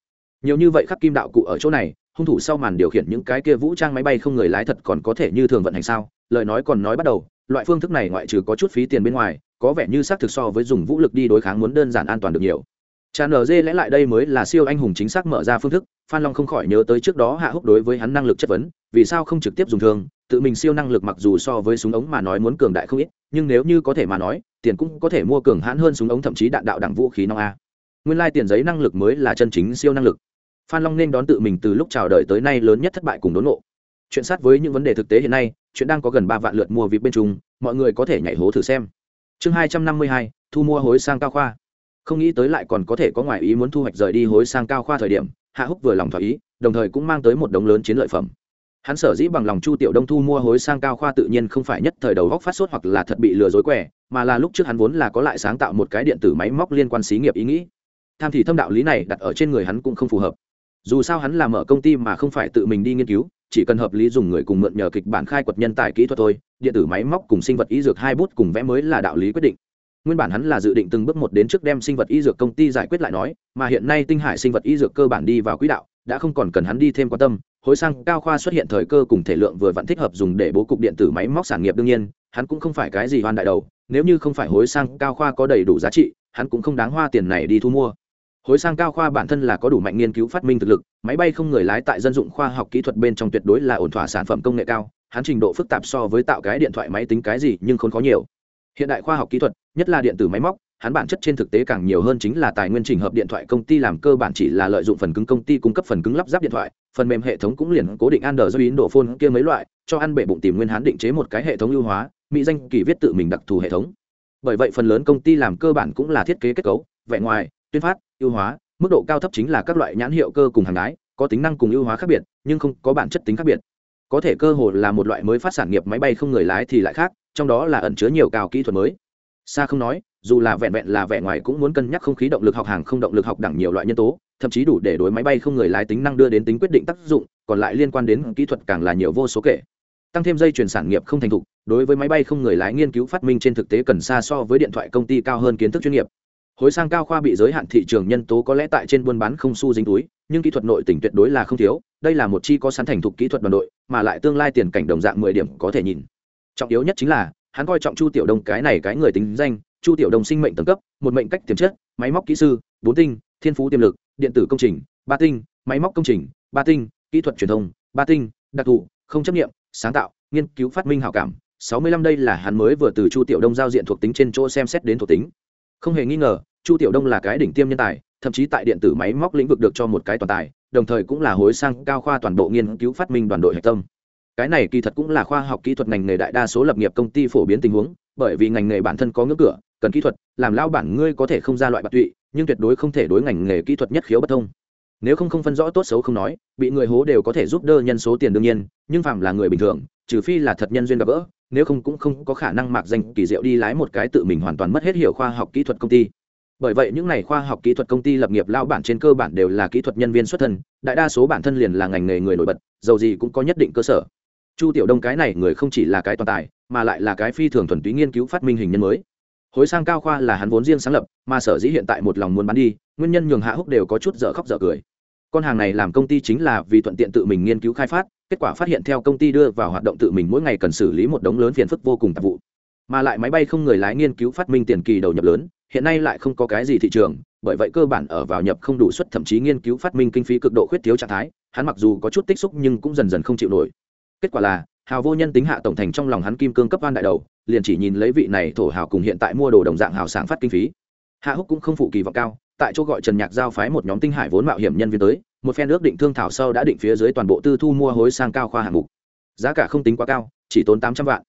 Nhiều như vậy khắc kim đạo cụ ở chỗ này, hung thủ sau màn điều khiển những cái kia vũ trang máy bay không người lái thật còn có thể như thường vận hành sao? Lời nói còn nói bắt đầu, loại phương thức này ngoại trừ có chút phí tiền bên ngoài có vẻ như xác thực so với dùng vũ lực đi đối kháng muốn đơn giản an toàn được nhiều. Tràn ở lẽ lại đây mới là siêu anh hùng chính xác mở ra phương thức, phan long không khỏi nhớ tới trước đó hạ húc đối với hắn năng lực chất vấn, vì sao không trực tiếp dùng thương, tự mình siêu năng lực mặc dù so với súng ống mà nói muốn cường đại không ít, nhưng nếu như có thể mà nói, tiền cũng có thể mua cường hãn hơn súng ống thậm chí đạn đạo đẳng vũ khí nong a. Nguyên lai tiền giấy năng lực mới là chân chính siêu năng lực. Phan long nên đón tự mình từ lúc chào đời tới nay lớn nhất thất bại cùng đốn nộ chuyện sát với những vấn đề thực tế hiện nay, chuyện đang có gần ba vạn lượt mua vip bên trung mọi người có thể nhảy hố thử xem chương hai trăm năm mươi hai, thu mua hối sang cao khoa. Không nghĩ tới lại còn có thể có ngoại ý muốn thu hoạch rời đi hối sang cao khoa thời điểm, hạ húc vừa lòng thỏa ý, đồng thời cũng mang tới một đống lớn chiến lợi phẩm. Hắn sở dĩ bằng lòng chu tiểu đông thu mua hối sang cao khoa tự nhiên không phải nhất thời đầu góc phát sốt hoặc là thật bị lừa dối quẻ mà là lúc trước hắn vốn là có lại sáng tạo một cái điện tử máy móc liên quan xí nghiệp ý nghĩ. Tham thì thâm đạo lý này đặt ở trên người hắn cũng không phù hợp. Dù sao hắn làm ở công ty mà không phải tự mình đi nghiên cứu, chỉ cần hợp lý dùng người cùng mượn nhờ kịch bản khai quật nhân tài kỹ thuật thôi điện tử máy móc cùng sinh vật y dược hai bút cùng vẽ mới là đạo lý quyết định. Nguyên bản hắn là dự định từng bước một đến trước đem sinh vật y dược công ty giải quyết lại nói, mà hiện nay tinh hải sinh vật y dược cơ bản đi vào quỹ đạo, đã không còn cần hắn đi thêm quan tâm. Hối sang, cao khoa xuất hiện thời cơ cùng thể lượng vừa vẫn thích hợp dùng để bố cục điện tử máy móc sản nghiệp đương nhiên, hắn cũng không phải cái gì hoan đại đầu. Nếu như không phải hối sang, cao khoa có đầy đủ giá trị, hắn cũng không đáng hoa tiền này đi thu mua. Hối sang, cao khoa bản thân là có đủ mạnh nghiên cứu phát minh thực lực, máy bay không người lái tại dân dụng khoa học kỹ thuật bên trong tuyệt đối là ổn thỏa sản phẩm công nghệ cao hắn trình độ phức tạp so với tạo cái điện thoại máy tính cái gì nhưng không có nhiều. Hiện đại khoa học kỹ thuật, nhất là điện tử máy móc, hắn bản chất trên thực tế càng nhiều hơn chính là tài nguyên trình hợp điện thoại công ty làm cơ bản chỉ là lợi dụng phần cứng công ty cung cấp phần cứng lắp ráp điện thoại, phần mềm hệ thống cũng liền cố định ăn đờ do biến độ phôn kia mấy loại, cho ăn bể bụng tìm nguyên hắn định chế một cái hệ thống ưu hóa, mỹ danh kỳ viết tự mình đặc thù hệ thống. Bởi vậy phần lớn công ty làm cơ bản cũng là thiết kế kết cấu, vẻ ngoài, tuyên phát, ưu hóa, mức độ cao thấp chính là các loại nhãn hiệu cơ cùng hàng đái có tính năng cùng ưu hóa khác biệt, nhưng không có bản chất tính khác biệt có thể cơ hồ là một loại mới phát sản nghiệp máy bay không người lái thì lại khác, trong đó là ẩn chứa nhiều cao kỹ thuật mới. Xa không nói, dù là vẹn vẹn là vẻ ngoài cũng muốn cân nhắc không khí động lực học hàng không động lực học đẳng nhiều loại nhân tố, thậm chí đủ để đối máy bay không người lái tính năng đưa đến tính quyết định tác dụng, còn lại liên quan đến kỹ thuật càng là nhiều vô số kể. Tăng thêm dây chuyển sản nghiệp không thành thục, đối với máy bay không người lái nghiên cứu phát minh trên thực tế cần xa so với điện thoại công ty cao hơn kiến thức chuyên nghiệp. Hối sang cao khoa bị giới hạn thị trường nhân tố có lẽ tại trên buôn bán không su dính túi, nhưng kỹ thuật nội tỉnh tuyệt đối là không thiếu đây là một chi có sẵn thành thục kỹ thuật đoàn đội, mà lại tương lai tiền cảnh đồng dạng mười điểm có thể nhìn. Trọng yếu nhất chính là, hắn coi trọng chu tiểu đông cái này cái người tính danh, chu tiểu đông sinh mệnh tầng cấp, một mệnh cách tiềm chất, máy móc kỹ sư, bốn tinh, thiên phú tiềm lực, điện tử công trình, ba tinh, máy móc công trình, ba tinh, kỹ thuật truyền thông, ba tinh, đặc thù, không chấp nghiệm, sáng tạo, nghiên cứu phát minh hảo cảm. Sáu mươi lăm đây là hắn mới vừa từ chu tiểu đông giao diện thuộc tính trên chỗ xem xét đến thuộc tính. Không hề nghi ngờ, chu tiểu đông là cái đỉnh tiêm nhân tài, thậm chí tại điện tử máy móc lĩnh vực được cho một cái toàn tài đồng thời cũng là hối sang cao khoa toàn bộ nghiên cứu phát minh đoàn đội hạch tâm. Cái này kỳ thật cũng là khoa học kỹ thuật ngành nghề đại đa số lập nghiệp công ty phổ biến tình huống, bởi vì ngành nghề bản thân có ngưỡng cửa, cần kỹ thuật, làm lao bản ngươi có thể không ra loại bạc tụy, nhưng tuyệt đối không thể đối ngành nghề kỹ thuật nhất khiếu bất thông. Nếu không không phân rõ tốt xấu không nói, bị người hố đều có thể giúp đỡ nhân số tiền đương nhiên, nhưng phạm là người bình thường, trừ phi là thật nhân duyên gặp gỡ, nếu không cũng không có khả năng mạc danh kỳ diệu đi lái một cái tự mình hoàn toàn mất hết hiểu khoa học kỹ thuật công ty bởi vậy những n à y khoa học kỹ thuật công ty lập nghiệp lao bản trên cơ bản đều là kỹ thuật nhân viên xuất thân, đại đa số bản thân liền là ngành nghề người nổi bật dầu gì cũng có nhất định cơ sở. Chu tiểu đông cái này người không chỉ là cái toàn tài, mà lại là cái phi thường thuần túy nghiên cứu phát minh hình nhân mới. Hối sang cao khoa là hắn vốn riêng sáng lập, mà sở dĩ hiện tại một lòng muốn bán đi, nguyên nhân nhường hạ húc đều có chút dở khóc dở cười. Con hàng này làm công ty chính là vì thuận tiện tự mình nghiên cứu khai phát, kết quả phát hiện theo công ty đưa vào hoạt động tự mình mỗi ngày cần xử lý một đống lớn phiền phức vô cùng tạp vụ mà lại máy bay không người lái nghiên cứu phát minh tiền kỳ đầu nhập lớn, hiện nay lại không có cái gì thị trường, bởi vậy cơ bản ở vào nhập không đủ suất, thậm chí nghiên cứu phát minh kinh phí cực độ khuyết thiếu trạng thái, hắn mặc dù có chút tích xúc nhưng cũng dần dần không chịu nổi. Kết quả là, hào vô nhân tính hạ tổng thành trong lòng hắn kim cương cấp van đại đầu, liền chỉ nhìn lấy vị này thổ hào cùng hiện tại mua đồ đồng dạng hào sản phát kinh phí. Hạ húc cũng không phụ kỳ vọng cao, tại chỗ gọi trần nhạc giao phái một nhóm tinh hải vốn mạo hiểm nhân viên tới, một phen ước định thương thảo sau đã định phía dưới toàn bộ tư thu mua hối sang cao khoa hạng mục. Giá cả không tính quá cao, chỉ tốn tám trăm vạn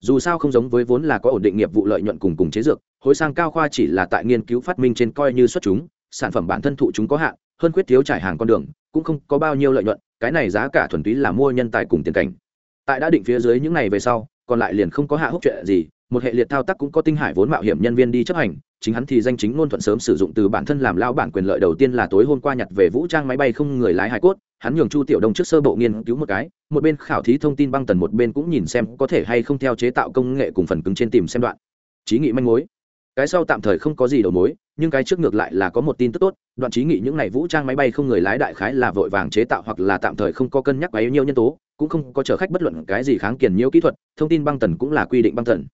dù sao không giống với vốn là có ổn định nghiệp vụ lợi nhuận cùng cùng chế dược, hối sang cao khoa chỉ là tại nghiên cứu phát minh trên coi như xuất chúng, sản phẩm bản thân thụ chúng có hạn, hơn quyết thiếu trải hàng con đường, cũng không có bao nhiêu lợi nhuận, cái này giá cả thuần túy là mua nhân tài cùng tiền cảnh. Tại đã định phía dưới những này về sau, còn lại liền không có hạ húc chuyện gì, một hệ liệt thao tác cũng có tinh hải vốn mạo hiểm nhân viên đi chấp hành chính hắn thì danh chính ngôn thuận sớm sử dụng từ bản thân làm lao bản quyền lợi đầu tiên là tối hôm qua nhặt về vũ trang máy bay không người lái hải cốt, hắn nhường chu tiểu đông trước sơ bộ nghiên cứu một cái, một bên khảo thí thông tin băng tần, một bên cũng nhìn xem có thể hay không theo chế tạo công nghệ cùng phần cứng trên tìm xem đoạn. Trí nghị manh mối. Cái sau tạm thời không có gì đầu mối, nhưng cái trước ngược lại là có một tin tức tốt, đoạn trí nghị những n à y vũ trang máy bay không người lái đại khái là vội vàng chế tạo hoặc là tạm thời không có cân nhắc bấy nhiêu nhân tố, cũng không có chở khách bất luận cái gì kháng kiền nhiễu kỹ thuật, thông tin băng tần cũng là quy định băng tần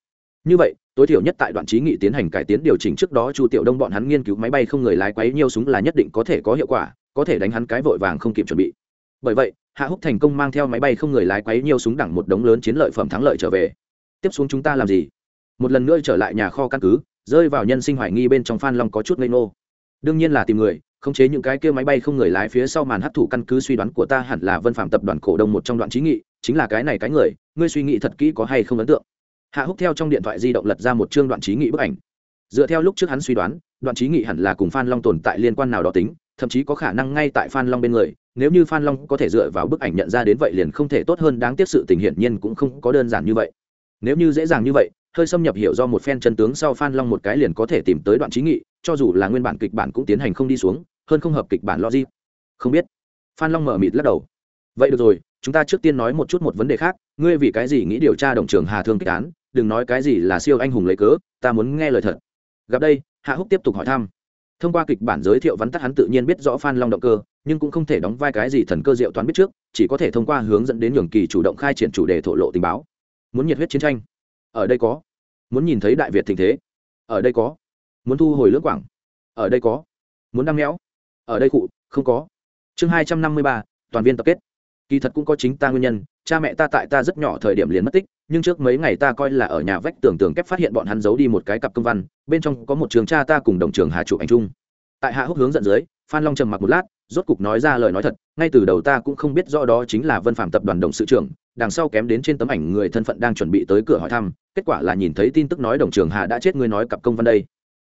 như vậy, tối thiểu nhất tại đoạn trí nghị tiến hành cải tiến điều chỉnh trước đó chu tiểu đông bọn hắn nghiên cứu máy bay không người lái quấy nhiêu súng là nhất định có thể có hiệu quả, có thể đánh hắn cái vội vàng không kịp chuẩn bị. Bởi vậy, hạ húc thành công mang theo máy bay không người lái quấy nhiêu súng đẳng một đống lớn chiến lợi phẩm thắng lợi trở về. Tiếp xuống chúng ta làm gì? Một lần nữa trở lại nhà kho căn cứ, rơi vào nhân sinh hoài nghi bên trong phan long có chút ngây ngô. Đương nhiên là tìm người, khống chế những cái kia máy bay không người lái phía sau màn hấp thụ căn cứ suy đoán của ta hẳn là vân phạm tập đoàn cổ đông một trong đoạn trí nghị, chính là cái này cái người, ngươi suy nghĩ thật kỹ có hay không ấn tượng? Hạ húc theo trong điện thoại di động lật ra một chương đoạn trí nghị bức ảnh. Dựa theo lúc trước hắn suy đoán, đoạn trí nghị hẳn là cùng phan long tồn tại liên quan nào đó tính, thậm chí có khả năng ngay tại phan long bên người, nếu như phan long có thể dựa vào bức ảnh nhận ra đến vậy liền không thể tốt hơn, đáng tiếc sự tình hiển nhiên cũng không có đơn giản như vậy. Nếu như dễ dàng như vậy, hơi xâm nhập hiểu do một phen chân tướng sau phan long một cái liền có thể tìm tới đoạn trí nghị, cho dù là nguyên bản kịch bản cũng tiến hành không đi xuống, hơn không hợp kịch bản logic. Không biết. Phan long mở mịt lắc đầu. Vậy được rồi, chúng ta trước tiên nói một chút một vấn đề khác, ngươi vì cái gì nghĩ điều tra đồng trường hà thương kịch án? Đừng nói cái gì là siêu anh hùng lấy cớ, ta muốn nghe lời thật. Gặp đây, hạ húc tiếp tục hỏi thăm. Thông qua kịch bản giới thiệu vắn tắt hắn tự nhiên biết rõ phan long động cơ, nhưng cũng không thể đóng vai cái gì thần cơ diệu toán biết trước, chỉ có thể thông qua hướng dẫn đến nhường kỳ chủ động khai triển chủ đề thổ lộ tình báo. Muốn nhiệt huyết chiến tranh. Ở đây có. Muốn nhìn thấy đại việt tình thế. Ở đây có. Muốn thu hồi lưỡng quảng. Ở đây có. Muốn đăng méo. Ở đây cụ, không có. Chương hai trăm năm mươi ba, toàn viên tập kết kỳ thật cũng có chính ta nguyên nhân, cha mẹ ta tại ta rất nhỏ thời điểm liền mất tích, nhưng trước mấy ngày ta coi là ở nhà vách tường tường kép phát hiện bọn hắn giấu đi một cái cặp công văn, bên trong có một trường cha ta cùng đồng trường hà chụp ảnh chung. Tại hạ húc hướng dẫn dưới, phan long trầm mặc một lát, rốt cục nói ra lời nói thật, ngay từ đầu ta cũng không biết rõ đó chính là vân phạm tập đoàn đồng sự trưởng, đằng sau kém đến trên tấm ảnh người thân phận đang chuẩn bị tới cửa hỏi thăm, kết quả là nhìn thấy tin tức nói đồng trường hà đã chết người nói cặp công văn đây.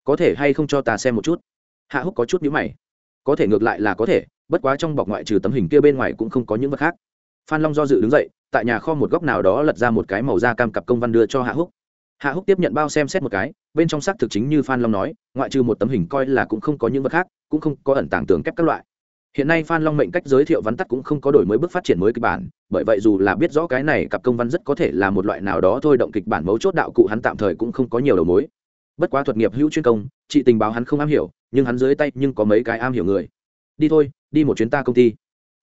Có thể hay không cho ta xem một chút? Hạ húc có chút nhíu mày. Có thể ngược lại là có thể bất quá trong bọc ngoại trừ tấm hình kia bên ngoài cũng không có những vật khác. Phan long do dự đứng dậy, tại nhà kho một góc nào đó lật ra một cái màu da cam cặp công văn đưa cho hạ húc. Hạ húc tiếp nhận bao xem xét một cái, bên trong xác thực chính như phan long nói, ngoại trừ một tấm hình coi là cũng không có những vật khác, cũng không có ẩn tàng tường kép các loại. Hiện nay phan long mệnh cách giới thiệu vắn tắt cũng không có đổi mới bước phát triển mới kịch bản, bởi vậy dù là biết rõ cái này cặp công văn rất có thể là một loại nào đó thôi động kịch bản mấu chốt đạo cụ hắn tạm thời cũng không có nhiều đầu mối. Bất quá thuật nghiệp hữu chuyên công, chị tình báo hắn không am hiểu, nhưng hắn dưới tay nhưng có mấy cái am hiểu người. Đi thôi đi một chuyến ta công ty.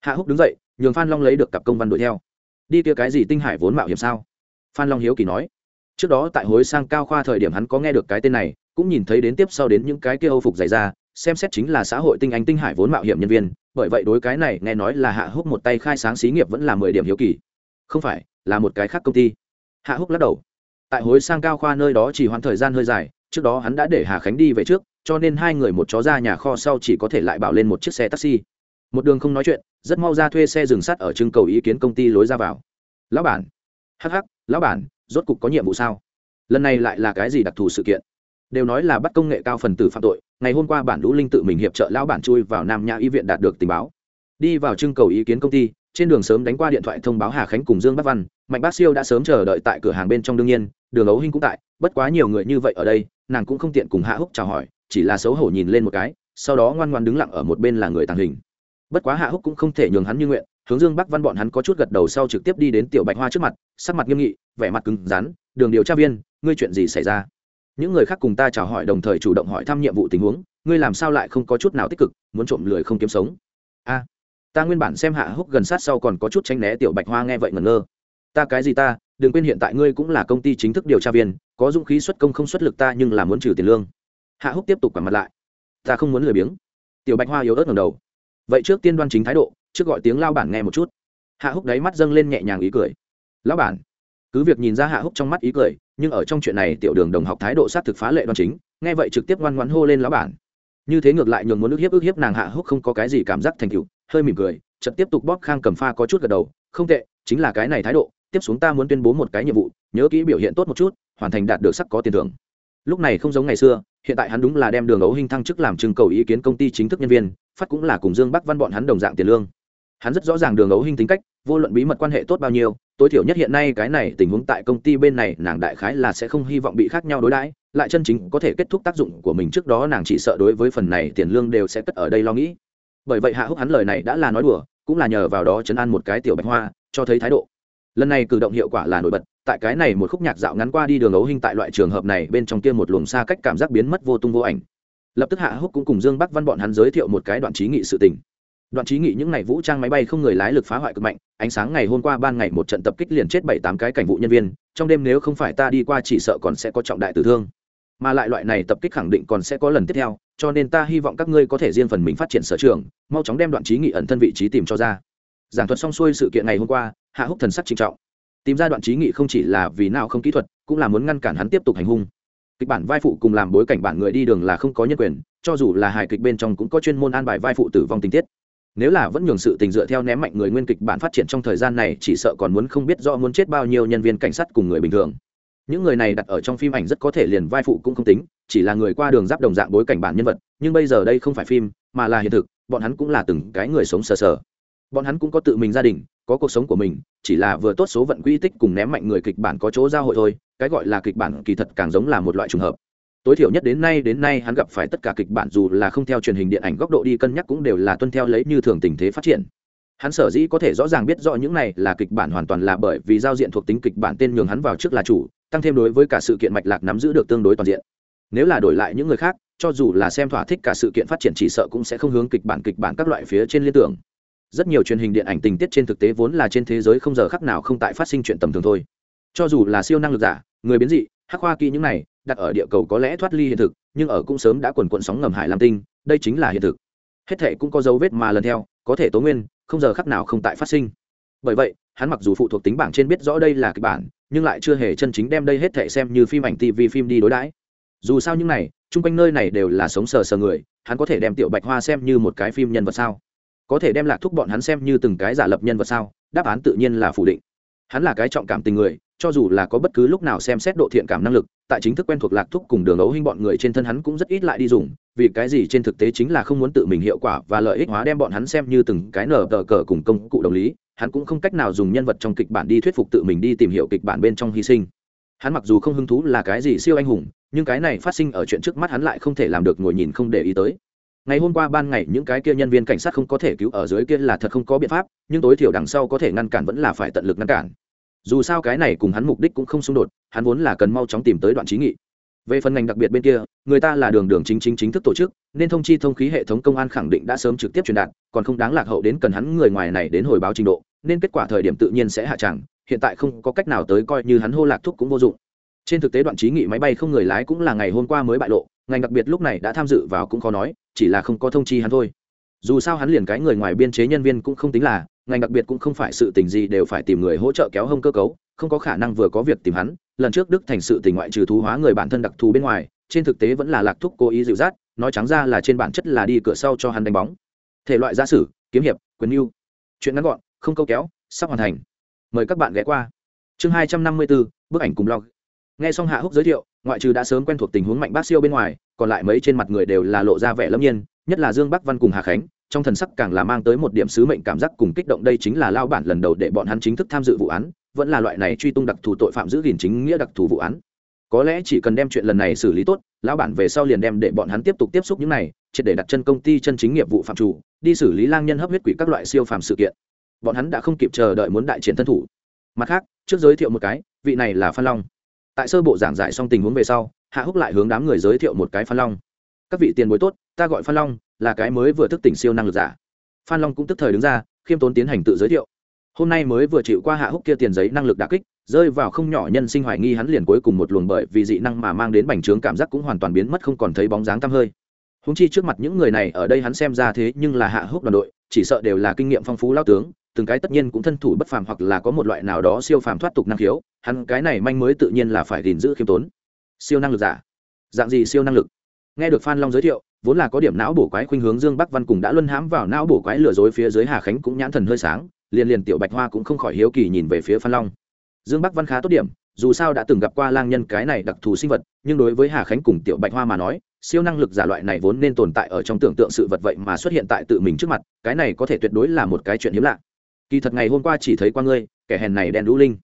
Hạ húc đứng dậy, nhường phan long lấy được cặp công văn đuổi theo. Đi kia cái gì tinh hải vốn mạo hiểm sao? Phan long hiếu kỳ nói. Trước đó tại hối sang cao khoa thời điểm hắn có nghe được cái tên này, cũng nhìn thấy đến tiếp sau đến những cái kia âu phục dày ra xem xét chính là xã hội tinh anh tinh hải vốn mạo hiểm nhân viên, bởi vậy đối cái này nghe nói là hạ húc một tay khai sáng xí nghiệp vẫn là mười điểm hiếu kỳ. Không phải, là một cái khác công ty. Hạ húc lắc đầu. Tại hối sang cao khoa nơi đó chỉ hoãn thời gian hơi dài, trước đó hắn đã để hà khánh đi về trước, cho nên hai người một chó ra nhà kho sau chỉ có thể lại bảo lên một chiếc xe taxi một đường không nói chuyện, rất mau ra thuê xe dừng sắt ở trưng cầu ý kiến công ty lối ra vào. Lão bản. Hh lão bản, rốt cục có nhiệm vụ sao? Lần này lại là cái gì đặc thù sự kiện? Đều nói là bắt công nghệ cao phần tử phạm tội, ngày hôm qua bản lũ linh tự mình hiệp trợ lão bản chui vào nam nhã y viện đạt được tình báo. Đi vào trưng cầu ý kiến công ty, trên đường sớm đánh qua điện thoại thông báo hà khánh cùng dương bắc văn, mạnh bác siêu đã sớm chờ đợi tại cửa hàng bên trong đương nhiên, đường ấu hinh cũng tại, bất quá nhiều người như vậy ở đây, nàng cũng không tiện cùng hạ húc chào hỏi, chỉ là xấu hổ nhìn lên một cái, sau đó ngoan ngoan đứng lặng ở một bên là người tàng hình bất quá hạ húc cũng không thể nhường hắn như nguyện, hướng dương bắc văn bọn hắn có chút gật đầu sau trực tiếp đi đến tiểu bạch hoa trước mặt, sắc mặt nghiêm nghị, vẻ mặt cứng rắn, đường điều tra viên, ngươi chuyện gì xảy ra? Những người khác cùng ta chào hỏi đồng thời chủ động hỏi thăm nhiệm vụ tình huống, ngươi làm sao lại không có chút nào tích cực, muốn trộm lười không kiếm sống? A, ta nguyên bản xem hạ húc gần sát sau còn có chút tranh né, tiểu bạch hoa nghe vậy ngẩn ngơ. Ta cái gì ta? Đừng quên hiện tại ngươi cũng là công ty chính thức điều tra viên, có dũng khí xuất công không xuất lực ta nhưng là muốn trừ tiền lương. Hạ húc tiếp tục quả mặt lại. Ta không muốn lười biếng. Tiểu bạch hoa yếu ớt ngầm đầu vậy trước tiên đoan chính thái độ, trước gọi tiếng lao bản nghe một chút. Hạ húc đáy mắt dâng lên nhẹ nhàng ý cười. Lão bản, cứ việc nhìn ra hạ húc trong mắt ý cười, nhưng ở trong chuyện này tiểu đường đồng học thái độ sát thực phá lệ đoan chính, nghe vậy trực tiếp ngoan ngoãn hô lên lão bản. Như thế ngược lại nhường muốn ức hiếp ức hiếp nàng hạ húc không có cái gì cảm giác thành cựu hơi mỉm cười, chợt tiếp tục bóp khang cầm pha có chút gật đầu, không tệ, chính là cái này thái độ, tiếp xuống ta muốn tuyên bố một cái nhiệm vụ, nhớ kỹ biểu hiện tốt một chút, hoàn thành đạt được sắc có tiền thưởng. Lúc này không giống ngày xưa, hiện tại hắn đúng là đem đường ấu hình thăng chức làm trưng cầu ý kiến công ty chính thức nhân viên phát cũng là cùng dương bắc văn bọn hắn đồng dạng tiền lương. Hắn rất rõ ràng đường ấu hình tính cách, vô luận bí mật quan hệ tốt bao nhiêu, tối thiểu nhất hiện nay cái này tình huống tại công ty bên này nàng đại khái là sẽ không hy vọng bị khác nhau đối đãi, lại chân chính có thể kết thúc tác dụng của mình trước đó nàng chỉ sợ đối với phần này tiền lương đều sẽ cất ở đây lo nghĩ. Bởi vậy hạ húc hắn lời này đã là nói đùa, cũng là nhờ vào đó chấn an một cái tiểu bạch hoa, cho thấy thái độ. Lần này cử động hiệu quả là nổi bật, tại cái này một khúc nhạc dạo ngắn qua đi đường ấu hình tại loại trường hợp này bên trong kia một luồng xa cách cảm giác biến mất vô tung vô ảnh lập tức hạ húc cũng cùng dương bắc văn bọn hắn giới thiệu một cái đoạn trí nghị sự tình. Đoạn trí nghị những ngày vũ trang máy bay không người lái lực phá hoại cực mạnh, ánh sáng ngày hôm qua ban ngày một trận tập kích liền chết bảy tám cái cảnh vụ nhân viên, trong đêm nếu không phải ta đi qua chỉ sợ còn sẽ có trọng đại tử thương. Mà lại loại này tập kích khẳng định còn sẽ có lần tiếp theo, cho nên ta hy vọng các ngươi có thể riêng phần mình phát triển sở trường, mau chóng đem đoạn trí nghị ẩn thân vị trí tìm cho ra. Giảng thuật xong xuôi sự kiện ngày hôm qua, hạ húc thần sắc trinh trọng. Tìm ra đoạn trí nghị không chỉ là vì nào không kỹ thuật, cũng là muốn ngăn cản hắn tiếp tục hành hung kịch bản vai phụ cùng làm bối cảnh bản người đi đường là không có nhân quyền, cho dù là hài kịch bên trong cũng có chuyên môn an bài vai phụ tử vong tình tiết. Nếu là vẫn nhường sự tình dựa theo ném mạnh người nguyên kịch bản phát triển trong thời gian này, chỉ sợ còn muốn không biết do muốn chết bao nhiêu nhân viên cảnh sát cùng người bình thường. Những người này đặt ở trong phim ảnh rất có thể liền vai phụ cũng không tính, chỉ là người qua đường giáp đồng dạng bối cảnh bản nhân vật, nhưng bây giờ đây không phải phim, mà là hiện thực, bọn hắn cũng là từng cái người sống sờ sờ bọn hắn cũng có tự mình gia đình, có cuộc sống của mình, chỉ là vừa tốt số vận quy tích cùng ném mạnh người kịch bản có chỗ giao hội thôi, cái gọi là kịch bản kỳ thật càng giống là một loại trùng hợp. Tối thiểu nhất đến nay đến nay hắn gặp phải tất cả kịch bản dù là không theo truyền hình điện ảnh góc độ đi cân nhắc cũng đều là tuân theo lấy như thường tình thế phát triển. Hắn sở dĩ có thể rõ ràng biết rõ những này là kịch bản hoàn toàn là bởi vì giao diện thuộc tính kịch bản tên nhường hắn vào trước là chủ, tăng thêm đối với cả sự kiện mạch lạc nắm giữ được tương đối toàn diện. Nếu là đổi lại những người khác, cho dù là xem thỏa thích cả sự kiện phát triển chỉ sợ cũng sẽ không hướng kịch bản kịch bản các loại phía trên liên tưởng rất nhiều truyền hình điện ảnh tình tiết trên thực tế vốn là trên thế giới không giờ khắc nào không tại phát sinh chuyện tầm thường thôi. Cho dù là siêu năng lực giả, người biến dị, hắc hoa kỹ những này, đặt ở địa cầu có lẽ thoát ly hiện thực, nhưng ở cũng sớm đã quần quận sóng ngầm hải làm tinh, đây chính là hiện thực. Hết thể cũng có dấu vết mà lần theo, có thể tố nguyên, không giờ khắc nào không tại phát sinh. Bởi vậy, hắn mặc dù phụ thuộc tính bảng trên biết rõ đây là kịch bản, nhưng lại chưa hề chân chính đem đây hết thể xem như phim ảnh, tv, phim đi đối đãi. Dù sao những này, chung quanh nơi này đều là sống sờ sờ người, hắn có thể đem tiểu bạch hoa xem như một cái phim nhân vật sao? Có thể đem lạc thúc bọn hắn xem như từng cái giả lập nhân vật sao? Đáp án tự nhiên là phủ định. Hắn là cái trọng cảm tình người, cho dù là có bất cứ lúc nào xem xét độ thiện cảm năng lực, tại chính thức quen thuộc lạc thúc cùng đường ấu hình bọn người trên thân hắn cũng rất ít lại đi dùng, vì cái gì trên thực tế chính là không muốn tự mình hiệu quả và lợi ích hóa đem bọn hắn xem như từng cái nở tờ cờ cùng công cụ đồng lý, hắn cũng không cách nào dùng nhân vật trong kịch bản đi thuyết phục tự mình đi tìm hiểu kịch bản bên trong hy sinh. Hắn mặc dù không hứng thú là cái gì siêu anh hùng, nhưng cái này phát sinh ở chuyện trước mắt hắn lại không thể làm được ngồi nhìn không để ý tới ngày hôm qua ban ngày những cái kia nhân viên cảnh sát không có thể cứu ở dưới kia là thật không có biện pháp, nhưng tối thiểu đằng sau có thể ngăn cản vẫn là phải tận lực ngăn cản. Dù sao cái này cùng hắn mục đích cũng không xung đột, hắn vốn là cần mau chóng tìm tới đoạn trí nghị. Về phần ngành đặc biệt bên kia, người ta là đường đường chính chính chính thức tổ chức, nên thông chi thông khí hệ thống công an khẳng định đã sớm trực tiếp truyền đạt, còn không đáng lạc hậu đến cần hắn người ngoài này đến hồi báo trình độ, nên kết quả thời điểm tự nhiên sẽ hạ tràng hiện tại không có cách nào tới coi như hắn hô lạc thúc cũng vô dụng. Trên thực tế đoạn trí nghị máy bay không người lái cũng là ngày hôm qua mới bại lộ ngành đặc biệt lúc này đã tham dự vào cũng khó nói, chỉ là không có thông chi hắn thôi. Dù sao hắn liền cái người ngoài biên chế nhân viên cũng không tính là, ngành đặc biệt cũng không phải sự tình gì đều phải tìm người hỗ trợ kéo hông cơ cấu, không có khả năng vừa có việc tìm hắn. Lần trước đức thành sự tình ngoại trừ thú hóa người bản thân đặc thù bên ngoài, trên thực tế vẫn là lạc thúc cố ý dịu dắt, nói trắng ra là trên bản chất là đi cửa sau cho hắn đánh bóng. Thể loại gia sử, kiếm hiệp, quyền mưu chuyện ngắn gọn, không câu kéo, sắp hoàn thành. Mời các bạn ghé qua. Chương hai trăm năm mươi bốn bức ảnh cùng log. nghe xong hạ húc giới thiệu ngoại trừ đã sớm quen thuộc tình huống mạnh bác siêu bên ngoài, còn lại mấy trên mặt người đều là lộ ra vẻ lâm nhiên, nhất là dương bắc văn cùng hà khánh, trong thần sắc càng là mang tới một điểm sứ mệnh cảm giác cùng kích động đây chính là lao bản lần đầu để bọn hắn chính thức tham dự vụ án, vẫn là loại này truy tung đặc thù tội phạm giữ gìn chính nghĩa đặc thù vụ án. Có lẽ chỉ cần đem chuyện lần này xử lý tốt, lão bản về sau liền đem để bọn hắn tiếp tục tiếp xúc những này, triệt để đặt chân công ty chân chính nghiệp vụ phạm chủ, đi xử lý lang nhân hấp huyết quỷ các loại siêu phàm sự kiện. Bọn hắn đã không kịp chờ đợi muốn đại chiến thân thủ. Mặt khác, trước giới thiệu một cái, vị này là phan long tại sơ bộ giảng giải xong tình huống về sau, hạ húc lại hướng đám người giới thiệu một cái phan long. Các vị tiền bối tốt, ta gọi phan long, là cái mới vừa thức tỉnh siêu năng lực giả. Phan long cũng tức thời đứng ra, khiêm tốn tiến hành tự giới thiệu. Hôm nay mới vừa chịu qua hạ húc kia tiền giấy năng lực đà kích, rơi vào không nhỏ nhân sinh hoài nghi hắn liền cuối cùng một luồng bởi vì dị năng mà mang đến bành trướng cảm giác cũng hoàn toàn biến mất không còn thấy bóng dáng tăm hơi. Húng chi trước mặt những người này ở đây hắn xem ra thế nhưng là hạ húc đoàn đội, chỉ sợ đều là kinh nghiệm phong phú lao tướng từng cái tất nhiên cũng thân thủ bất phàm hoặc là có một loại nào đó siêu phàm thoát tục năng khiếu, hắn cái này manh mới tự nhiên là phải gìn giữ khiêm tốn. Siêu năng lực giả. Dạng gì siêu năng lực? Nghe được phan long giới thiệu, vốn là có điểm não bổ quái khuynh hướng dương bắc văn cùng đã luân hãm vào não bổ quái lừa dối phía dưới hà khánh cũng nhãn thần hơi sáng, liền liền tiểu bạch hoa cũng không khỏi hiếu kỳ nhìn về phía phan long. Dương bắc văn khá tốt điểm, dù sao đã từng gặp qua lang nhân cái này đặc thù sinh vật, nhưng đối với hà khánh cùng tiểu bạch hoa mà nói, siêu năng lực giả loại này vốn nên tồn tại ở trong tưởng tượng sự vật vậy mà xuất hiện tại tự mình trước mặt, cái này có thể tuyệt đối là một cái chuyện hiếm lạ kỳ thật ngày hôm qua chỉ thấy qua ngươi, kẻ hèn này đen đũ linh.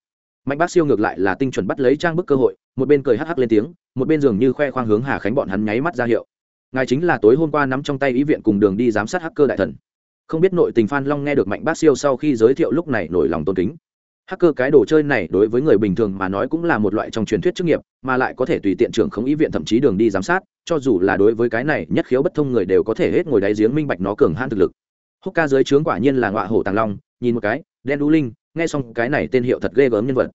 Mạnh bác siêu ngược lại là tinh chuẩn bắt lấy trang bức cơ hội, một bên cười hắc hắc lên tiếng, một bên dường như khoe khoang hướng hà khánh bọn hắn nháy mắt ra hiệu. Ngài chính là tối hôm qua nắm trong tay ý viện cùng đường đi giám sát hacker đại thần. Không biết nội tình phan long nghe được mạnh bác siêu sau khi giới thiệu lúc này nổi lòng tôn kính. Hacker cái đồ chơi này đối với người bình thường mà nói cũng là một loại trong truyền thuyết chức nghiệp, mà lại có thể tùy tiện trưởng không ý viện thậm chí đường đi giám sát, cho dù là đối với cái này nhất khiếu bất thông người đều có thể hết ngồi đáy giếng minh bạch nó cường han thực lực. Húc ca dưới trướng quả nhiên là ngọa hổ tàng long nhìn một cái, đen đu linh, nghe xong cái này tên hiệu thật ghê gớm nhân vật.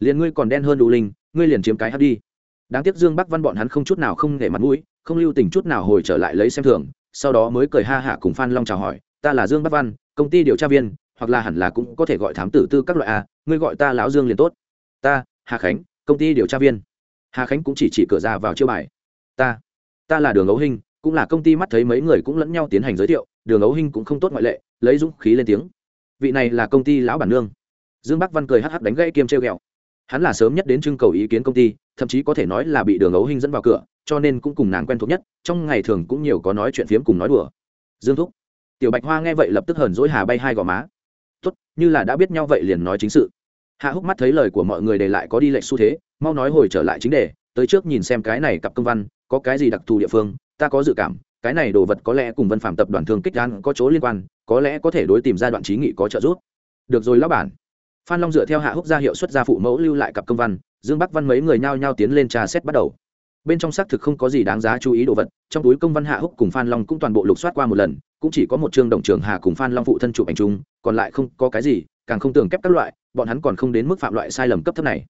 Liền ngươi còn đen hơn đu linh, ngươi liền chiếm cái hát đi. Đáng tiếc dương bắc văn bọn hắn không chút nào không để mặt mũi, không lưu tình chút nào hồi trở lại lấy xem thường, sau đó mới cười ha hả cùng phan long chào hỏi, ta là dương bắc văn, công ty điều tra viên, hoặc là hẳn là cũng có thể gọi thám tử tư các loại a ngươi gọi ta lão dương liền tốt. Ta, hà khánh, công ty điều tra viên. Hà khánh cũng chỉ chỉ cửa ra vào chiêu bài. Ta ta là đường ấu hinh, cũng là công ty mắt thấy mấy người cũng lẫn nhau tiến hành giới thiệu, đường ấu hinh cũng không tốt ngoại lệ, lấy dũng khí lên tiếng vị này là công ty lão bản nương. Dương bắc văn cười hh đánh gãy kiêm treo ghẹo. Hắn là sớm nhất đến trưng cầu ý kiến công ty, thậm chí có thể nói là bị đường ấu hinh dẫn vào cửa, cho nên cũng cùng nàng quen thuộc nhất, trong ngày thường cũng nhiều có nói chuyện phiếm cùng nói đùa. Dương thúc. Tiểu bạch hoa nghe vậy lập tức hờn dỗi hà bay hai gò má. Tốt, như là đã biết nhau vậy liền nói chính sự. Hạ húc mắt thấy lời của mọi người để lại có đi lệnh xu thế, mau nói hồi trở lại chính đề, tới trước nhìn xem cái này cặp công văn, có cái gì đặc thù địa phương, ta có dự cảm cái này đồ vật có lẽ cùng vân phạm tập đoàn thương kích gan có chỗ liên quan, có lẽ có thể đối tìm ra đoạn trí nghị có trợ giúp. Được rồi lão bản. Phan long dựa theo hạ húc ra hiệu xuất ra phụ mẫu lưu lại cặp công văn, dương bắc văn mấy người nhao nhao tiến lên trà xét bắt đầu. Bên trong xác thực không có gì đáng giá chú ý đồ vật, trong túi công văn hạ húc cùng phan long cũng toàn bộ lục soát qua một lần, cũng chỉ có một chương đồng trường hà cùng phan long phụ thân chụp ảnh chung, còn lại không có cái gì, càng không tưởng kép các loại, bọn hắn còn không đến mức phạm loại sai lầm cấp thấp này.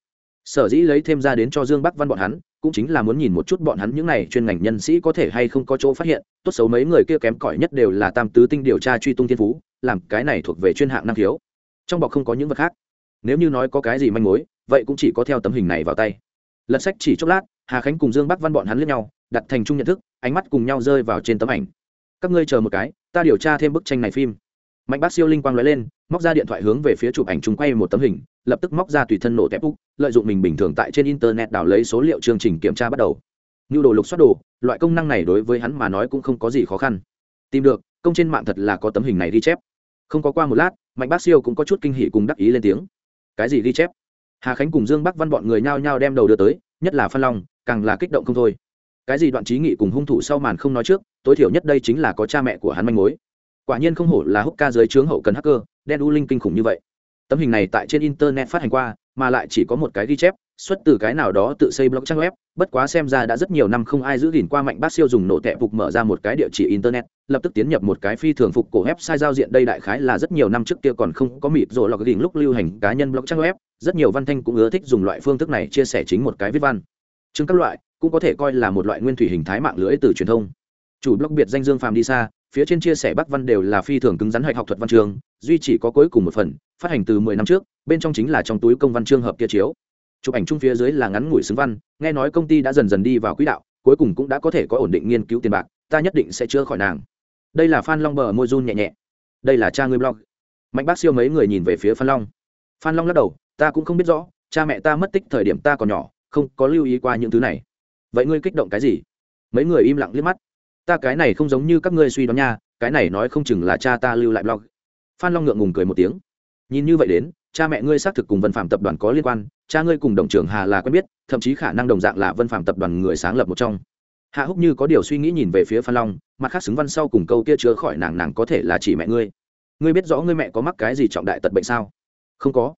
Sở dĩ lấy thêm ra đến cho dương bắc văn bọn hắn cũng chính là muốn nhìn một chút bọn hắn những này chuyên ngành nhân sĩ có thể hay không có chỗ phát hiện. Tốt xấu mấy người kia kém cỏi nhất đều là tam tứ tinh điều tra truy tung thiên phú, làm cái này thuộc về chuyên hạng năng khiếu. Trong bọc không có những vật khác. Nếu như nói có cái gì manh mối, vậy cũng chỉ có theo tấm hình này vào tay. Lật sách chỉ chốc lát, hà khánh cùng dương bắc văn bọn hắn lướt nhau, đặt thành chung nhận thức, ánh mắt cùng nhau rơi vào trên tấm ảnh. Các ngươi chờ một cái, ta điều tra thêm bức tranh này phim. Mạnh bác siêu linh quang lóe lên, móc ra điện thoại hướng về phía chụp ảnh chung quay một tấm hình lập tức móc ra tùy thân nổ tép úc, lợi dụng mình bình thường tại trên internet đào lấy số liệu chương trình kiểm tra bắt đầu. Như đồ lục xoát đồ, loại công năng này đối với hắn mà nói cũng không có gì khó khăn. Tìm được, công trên mạng thật là có tấm hình này ghi chép. Không có qua một lát, mạnh bác siêu cũng có chút kinh hỉ cùng đắc ý lên tiếng. Cái gì ghi chép? Hà khánh cùng dương bắc văn bọn người nhao nhao đem đầu đưa tới, nhất là phan long, càng là kích động không thôi. Cái gì đoạn trí nghị cùng hung thủ sau màn không nói trước, tối thiểu nhất đây chính là có cha mẹ của hắn manh mối. Quả nhiên không hổ là húc ca dưới trướng hậu cần hacker, đen u linh kinh khủng như vậy tấm hình này tại trên internet phát hành qua mà lại chỉ có một cái ghi chép xuất từ cái nào đó tự xây blog trang web bất quá xem ra đã rất nhiều năm không ai giữ gìn qua mạnh bác siêu dùng nổ tệ phục mở ra một cái địa chỉ internet lập tức tiến nhập một cái phi thường phục cổ website giao diện. Đây đại khái là rất nhiều năm trước kia còn không có mịp rồi lọc gìn lúc lưu hành cá nhân blog trang web rất nhiều văn thanh cũng ưa thích dùng loại phương thức này chia sẻ chính một cái viết văn. Chứng các loại cũng có thể coi là một loại nguyên thủy hình thái mạng lưới từ truyền thông. Chủ blog biệt danh dương phàm đi xa phía trên chia sẻ bắc văn đều là phi thường cứng rắn hạch học thuật văn trường, duy chỉ có cuối cùng một phần phát hành từ mười năm trước, bên trong chính là trong túi công văn chương hợp kia chiếu. Chụp ảnh chung phía dưới là ngắn ngủi xứng văn, nghe nói công ty đã dần dần đi vào quỹ đạo, cuối cùng cũng đã có thể có ổn định nghiên cứu tiền bạc, ta nhất định sẽ chữa khỏi nàng. Đây là phan long bờ môi run nhẹ nhẹ. Đây là cha ngươi blog. Mạnh bác siêu mấy người nhìn về phía phan long. Phan long lắc đầu, ta cũng không biết rõ, cha mẹ ta mất tích thời điểm ta còn nhỏ, không có lưu ý qua những thứ này. Vậy ngươi kích động cái gì? Mấy người im lặng liếc mắt. Ta cái này không giống như các ngươi suy đoán nha, cái này nói không chừng là cha ta lưu lại blog. Phan long ngượng ngùng cười một tiếng nhìn như vậy đến, cha mẹ ngươi xác thực cùng vân phạm tập đoàn có liên quan, cha ngươi cùng đồng trưởng hà là quen biết, thậm chí khả năng đồng dạng là vân phạm tập đoàn người sáng lập một trong. Hạ húc như có điều suy nghĩ nhìn về phía phan long, mặt khác xứng văn sau cùng câu kia chứa khỏi nàng nàng có thể là chỉ mẹ ngươi. Ngươi biết rõ ngươi mẹ có mắc cái gì trọng đại tật bệnh sao? Không có.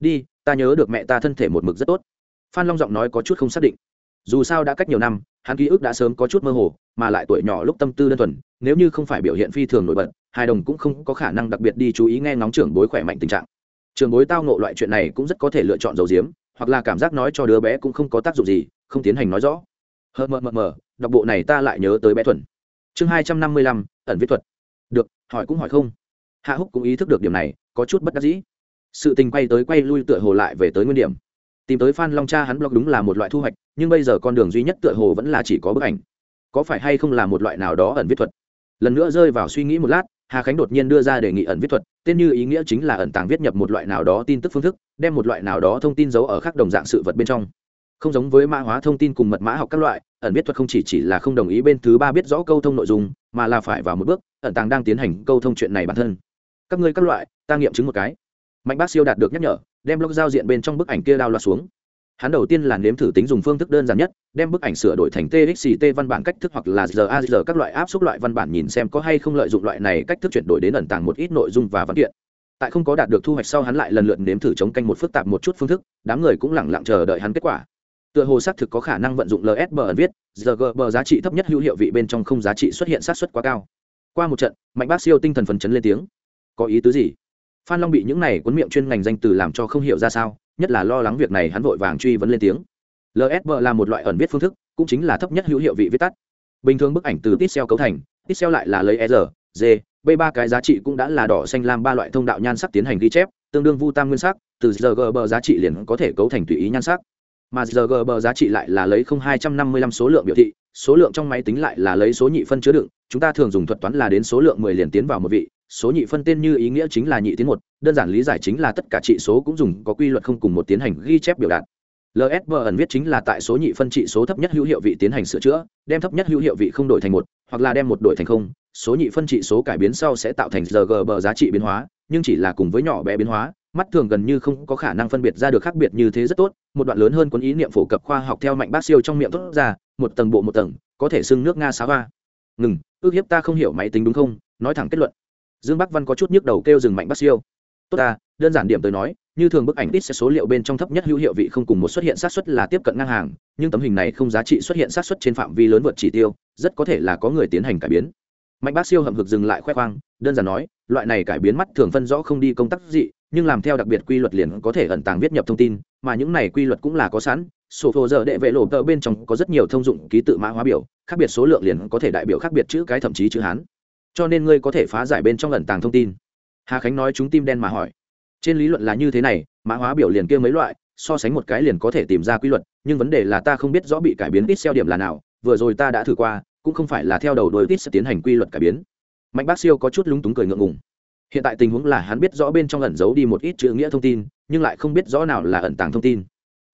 Đi, ta nhớ được mẹ ta thân thể một mực rất tốt. Phan long giọng nói có chút không xác định. Dù sao đã cách nhiều năm, hắn ký ức đã sớm có chút mơ hồ, mà lại tuổi nhỏ lúc tâm tư đơn thuần, nếu như không phải biểu hiện phi thường nổi bật hai đồng cũng không có khả năng đặc biệt đi chú ý nghe ngóng trưởng bối khỏe mạnh tình trạng. Trường bối tao nộ loại chuyện này cũng rất có thể lựa chọn dầu diếm, hoặc là cảm giác nói cho đứa bé cũng không có tác dụng gì, không tiến hành nói rõ. Hờ, mờ mờ mờ, đọc bộ này ta lại nhớ tới bé thuần. Chương hai trăm năm mươi lăm, ẩn viết thuật. Được, hỏi cũng hỏi không. Hạ húc cũng ý thức được điểm này, có chút bất đắc dĩ. Sự tình quay tới quay lui tựa hồ lại về tới nguyên điểm. Tìm tới phan long cha hắn blog đúng là một loại thu hoạch, nhưng bây giờ con đường duy nhất tựa hồ vẫn là chỉ có bức ảnh. Có phải hay không là một loại nào đó ẩn viết thuật? Lần nữa rơi vào suy nghĩ một lát hà khánh đột nhiên đưa ra đề nghị ẩn viết thuật, tên như ý nghĩa chính là ẩn tàng viết nhập một loại nào đó tin tức phương thức, đem một loại nào đó thông tin giấu ở khác đồng dạng sự vật bên trong. Không giống với mã hóa thông tin cùng mật mã học các loại, ẩn viết thuật không chỉ chỉ là không đồng ý bên thứ ba biết rõ câu thông nội dung, mà là phải vào một bước, ẩn tàng đang tiến hành câu thông chuyện này bản thân. Các ngươi các loại, ta nghiệm chứng một cái. Mạnh bác siêu đạt được nhắc nhở, đem blog giao diện bên trong bức ảnh kia đao loa xuống hắn đầu tiên là nếm thử tính dùng phương thức đơn giản nhất, đem bức ảnh sửa đổi thành txt văn bản cách thức hoặc là raz các loại áp suất loại văn bản nhìn xem có hay không lợi dụng loại này cách thức chuyển đổi đến ẩn tàng một ít nội dung và văn kiện. Tại không có đạt được thu hoạch sau hắn lại lần lượt nếm thử chống canh một phức tạp một chút phương thức, đám người cũng lẳng lặng chờ đợi hắn kết quả. Tựa hồ xác thực có khả năng vận dụng lsb ẩn viết rgb giá trị thấp nhất hữu hiệu vị bên trong không giá trị xuất hiện sát xuất quá cao. Qua một trận, mạnh bác siêu tinh thần phấn chấn lên tiếng. Có ý tứ gì? Phan long bị những này cuốn miệng chuyên ngành danh từ làm cho không hiểu ra sao nhất là lo lắng việc này hắn vội vàng truy vấn lên tiếng. Lsb là một loại ẩn viết phương thức, cũng chính là thấp nhất hữu hiệu vị viết tắt. Bình thường bức ảnh từ pixel cấu thành pixel lại là lấy r, g, b ba cái giá trị cũng đã là đỏ xanh lam ba loại thông đạo nhan sắc tiến hành ghi chép, tương đương vu tam nguyên sắc, từ rgb giá trị liền có thể cấu thành tùy ý nhan sắc. Mà rgb giá trị lại là lấy không hai trăm năm mươi lăm số lượng biểu thị, số lượng trong máy tính lại là lấy số nhị phân chứa đựng, chúng ta thường dùng thuật toán là đến số lượng mười liền tiến vào một vị số nhị phân tên như ý nghĩa chính là nhị tiến một, đơn giản lý giải chính là tất cả trị số cũng dùng có quy luật không cùng một tiến hành ghi chép biểu đạt. Lsb ẩn viết chính là tại số nhị phân trị số thấp nhất hữu hiệu vị tiến hành sửa chữa, đem thấp nhất hữu hiệu vị không đổi thành một, hoặc là đem một đổi thành không. Số nhị phân trị số cải biến sau sẽ tạo thành rgb giá trị biến hóa, nhưng chỉ là cùng với nhỏ bé biến hóa, mắt thường gần như không có khả năng phân biệt ra được khác biệt như thế rất tốt. Một đoạn lớn hơn cuốn ý niệm phổ cập khoa học theo mạnh bác siêu trong miệng tốt ra, một tầng bộ một tầng, có thể xưng nước nga xá va ngừng, ước hiếp ta không hiểu máy tính đúng không? Nói thẳng kết luận dương bắc văn có chút nhức đầu kêu dừng mạnh bắc siêu. Tốt ta, đơn giản điểm tới nói, như thường bức ảnh ít sẽ số liệu bên trong thấp nhất hữu hiệu vị không cùng một xuất hiện sát xuất là tiếp cận ngang hàng, nhưng tấm hình này không giá trị xuất hiện sát xuất trên phạm vi lớn vượt chỉ tiêu, rất có thể là có người tiến hành cải biến. Mạnh bác siêu hậm hực dừng lại khoe khoang, đơn giản nói, loại này cải biến mắt thường phân rõ không đi công tác dị nhưng làm theo đặc biệt quy luật liền có thể ẩn tàng viết nhập thông tin, mà những này quy luật cũng là có sẵn, sổ phô giờ đệ vệ lộ tờ bên trong có rất nhiều thông dụng ký tự mã hóa biểu, khác biệt số lượng liền có thể đại biểu khác biệt chữ cái thậm chí chữ hán cho nên ngươi có thể phá giải bên trong ẩn tàng thông tin. Hà khánh nói chúng tim đen mà hỏi. Trên lý luận là như thế này, mã hóa biểu liền kia mấy loại, so sánh một cái liền có thể tìm ra quy luật, nhưng vấn đề là ta không biết rõ bị cải biến ít xeo điểm là nào, vừa rồi ta đã thử qua, cũng không phải là theo đầu đôi ít sẽ tiến hành quy luật cải biến. Mạnh bác siêu có chút lúng túng cười ngượng ngùng. Hiện tại tình huống là hắn biết rõ bên trong ẩn giấu đi một ít chữ nghĩa thông tin, nhưng lại không biết rõ nào là ẩn tàng thông tin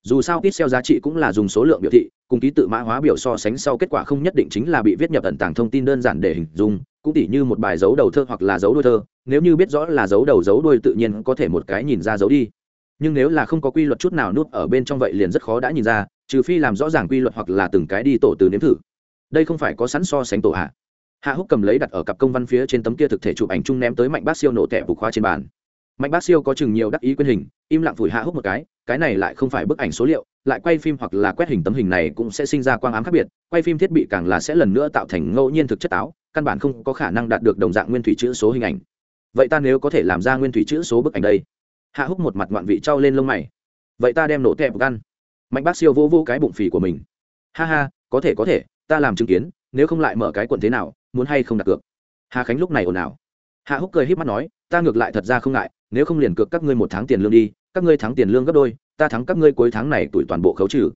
dù sao ít xeo giá trị cũng là dùng số lượng biểu thị, cùng ký tự mã hóa biểu so sánh sau kết quả không nhất định chính là bị viết nhập ẩn tàng thông tin đơn giản để hình dung, cũng tỉ như một bài dấu đầu thơ hoặc là dấu đuôi thơ, nếu như biết rõ là dấu đầu dấu đuôi tự nhiên có thể một cái nhìn ra dấu đi. Nhưng nếu là không có quy luật chút nào nút ở bên trong vậy liền rất khó đã nhìn ra, trừ phi làm rõ ràng quy luật hoặc là từng cái đi tổ từ nếm thử. Đây không phải có sẵn so sánh tổ hạ. Hạ húc cầm lấy đặt ở cặp công văn phía trên tấm kia thực thể chụp ảnh chung ném tới mạnh bác siêu nổ tẻ bục khoa trên bàn mạnh bác siêu có chừng nhiều đắc ý quyên hình, im lặng phủi hạ húc một cái cái này lại không phải bức ảnh số liệu, lại quay phim hoặc là quét hình tấm hình này cũng sẽ sinh ra quang ám khác biệt, quay phim thiết bị càng là sẽ lần nữa tạo thành ngẫu nhiên thực chất táo, căn bản không có khả năng đạt được đồng dạng nguyên thủy chữ số hình ảnh. Vậy ta nếu có thể làm ra nguyên thủy chữ số bức ảnh đây? Hạ húc một mặt ngoạn vị trao lên lông mày. Vậy ta đem nổ tẹp gan. Mạnh bác siêu vô vô cái bụng phì của mình. Ha ha, có thể có thể, ta làm chứng kiến, nếu không lại mở cái quần thế nào, muốn hay không đặt cược? Hà khánh lúc này ồn ào. Hạ húc cười h í p mắt nói, ta ngược lại thật ra không ngại nếu không liền cược các ngươi một tháng tiền lương đi, các ngươi thắng tiền lương gấp đôi, ta thắng các ngươi cuối tháng này tuổi toàn bộ khấu trừ.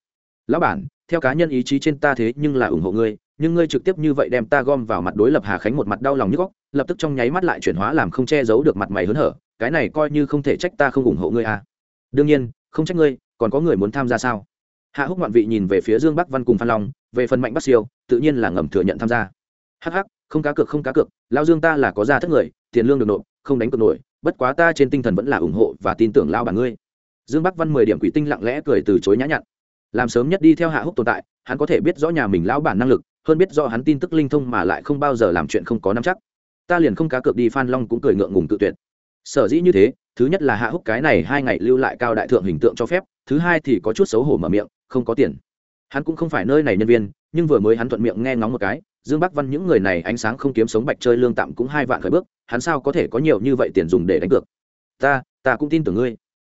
Lão bản, theo cá nhân ý chí trên ta thế nhưng là ủng hộ ngươi, nhưng ngươi trực tiếp như vậy đem ta gom vào mặt đối lập hà khánh một mặt đau lòng như góc, lập tức trong nháy mắt lại chuyển hóa làm không che giấu được mặt mày hớn hở, cái này coi như không thể trách ta không ủng hộ ngươi à. Đương nhiên, không trách ngươi, còn có người muốn tham gia sao? Hạ húc ngoạn vị nhìn về phía dương bắc văn cùng phan long, về phần mạnh bắc siêu, tự nhiên là ngầm thừa nhận tham gia. Hh không cá cược, không cá cược lao dương ta là có ra thất người, tiền lương được nộp, không đánh cược nổi bất quá ta trên tinh thần vẫn là ủng hộ và tin tưởng lao bản ngươi. Dương bắc văn mười điểm quỷ tinh lặng lẽ cười từ chối nhã nhặn. Làm sớm nhất đi theo hạ húc tồn tại, hắn có thể biết rõ nhà mình lão bản năng lực, hơn biết rõ hắn tin tức linh thông mà lại không bao giờ làm chuyện không có nắm chắc. Ta liền không cá cược đi phan long cũng cười ngượng ngùng tự tuyệt. Sở dĩ như thế, thứ nhất là hạ húc cái này hai ngày lưu lại cao đại thượng hình tượng cho phép, thứ hai thì có chút xấu hổ mở miệng, không có tiền. Hắn cũng không phải nơi này nhân viên, nhưng vừa mới hắn thuận miệng nghe ngóng một cái dương bắc văn những người này ánh sáng không kiếm sống bạch chơi lương tạm cũng hai vạn khởi bước, hắn sao có thể có nhiều như vậy tiền dùng để đánh cược? Ta ta cũng tin tưởng ngươi.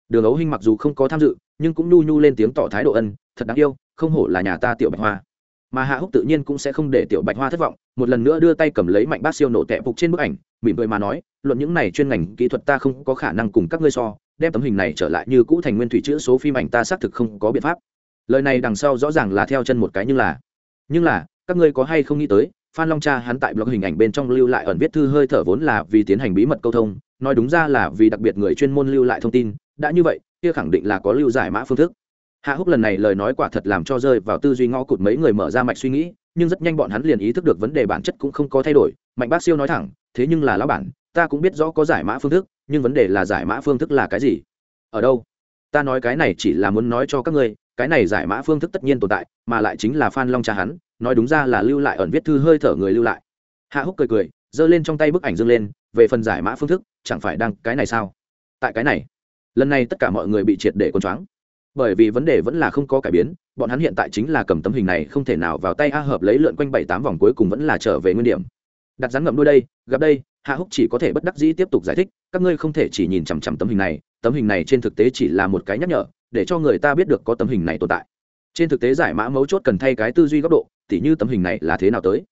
Đường ấu hinh mặc dù không có tham dự, nhưng cũng nhu nhu lên tiếng tỏ thái độ ân, thật đáng yêu, không hổ là nhà ta tiểu bạch hoa. Mà hạ húc tự nhiên cũng sẽ không để tiểu bạch hoa thất vọng, một lần nữa đưa tay cầm lấy mạnh bát siêu nổ tẹp phục trên bức ảnh, mỉm cười mà nói, luận những này chuyên ngành kỹ thuật ta không có khả năng cùng các ngươi so, đem tấm hình này trở lại như cũ thành nguyên thủy chữ số phim ảnh ta xác thực không có biện pháp. Lời này đằng sau rõ ràng là theo chân một cái nhưng là nhưng là các ngươi có hay không nghĩ tới, phan long cha hắn tại blog hình ảnh bên trong lưu lại ẩn viết thư hơi thở vốn là vì tiến hành bí mật câu thông, nói đúng ra là vì đặc biệt người chuyên môn lưu lại thông tin, đã như vậy, kia khẳng định là có lưu giải mã phương thức. Hạ húc lần này lời nói quả thật làm cho rơi vào tư duy ngõ cụt mấy người mở ra mạch suy nghĩ, nhưng rất nhanh bọn hắn liền ý thức được vấn đề bản chất cũng không có thay đổi, mạnh bác siêu nói thẳng, thế nhưng là lão bản, ta cũng biết rõ có giải mã phương thức, nhưng vấn đề là giải mã phương thức là cái gì? Ở đâu? Ta nói cái này chỉ là muốn nói cho các ngươi, cái này giải mã phương thức tất nhiên tồn tại, mà lại chính là phan long cha hắn nói đúng ra là lưu lại ẩn viết thư hơi thở người lưu lại. Hạ húc cười cười, giơ lên trong tay bức ảnh dâng lên, về phần giải mã phương thức, chẳng phải đang cái này sao? Tại cái này, lần này tất cả mọi người bị triệt để con choáng. Bởi vì vấn đề vẫn là không có cải biến, bọn hắn hiện tại chính là cầm tấm hình này không thể nào vào tay a hợp lấy lượn quanh bảy tám vòng cuối cùng vẫn là trở về nguyên điểm. Đặt rắn ngậm đuôi đây, gặp đây, hạ húc chỉ có thể bất đắc dĩ tiếp tục giải thích, các ngươi không thể chỉ nhìn chằm chằm tấm hình này, tấm hình này trên thực tế chỉ là một cái nhắc nhở, để cho người ta biết được có tấm hình này tồn tại. Trên thực tế giải mã mấu chốt cần thay cái tư duy góc độ tỉ như tấm hình này là thế nào tới?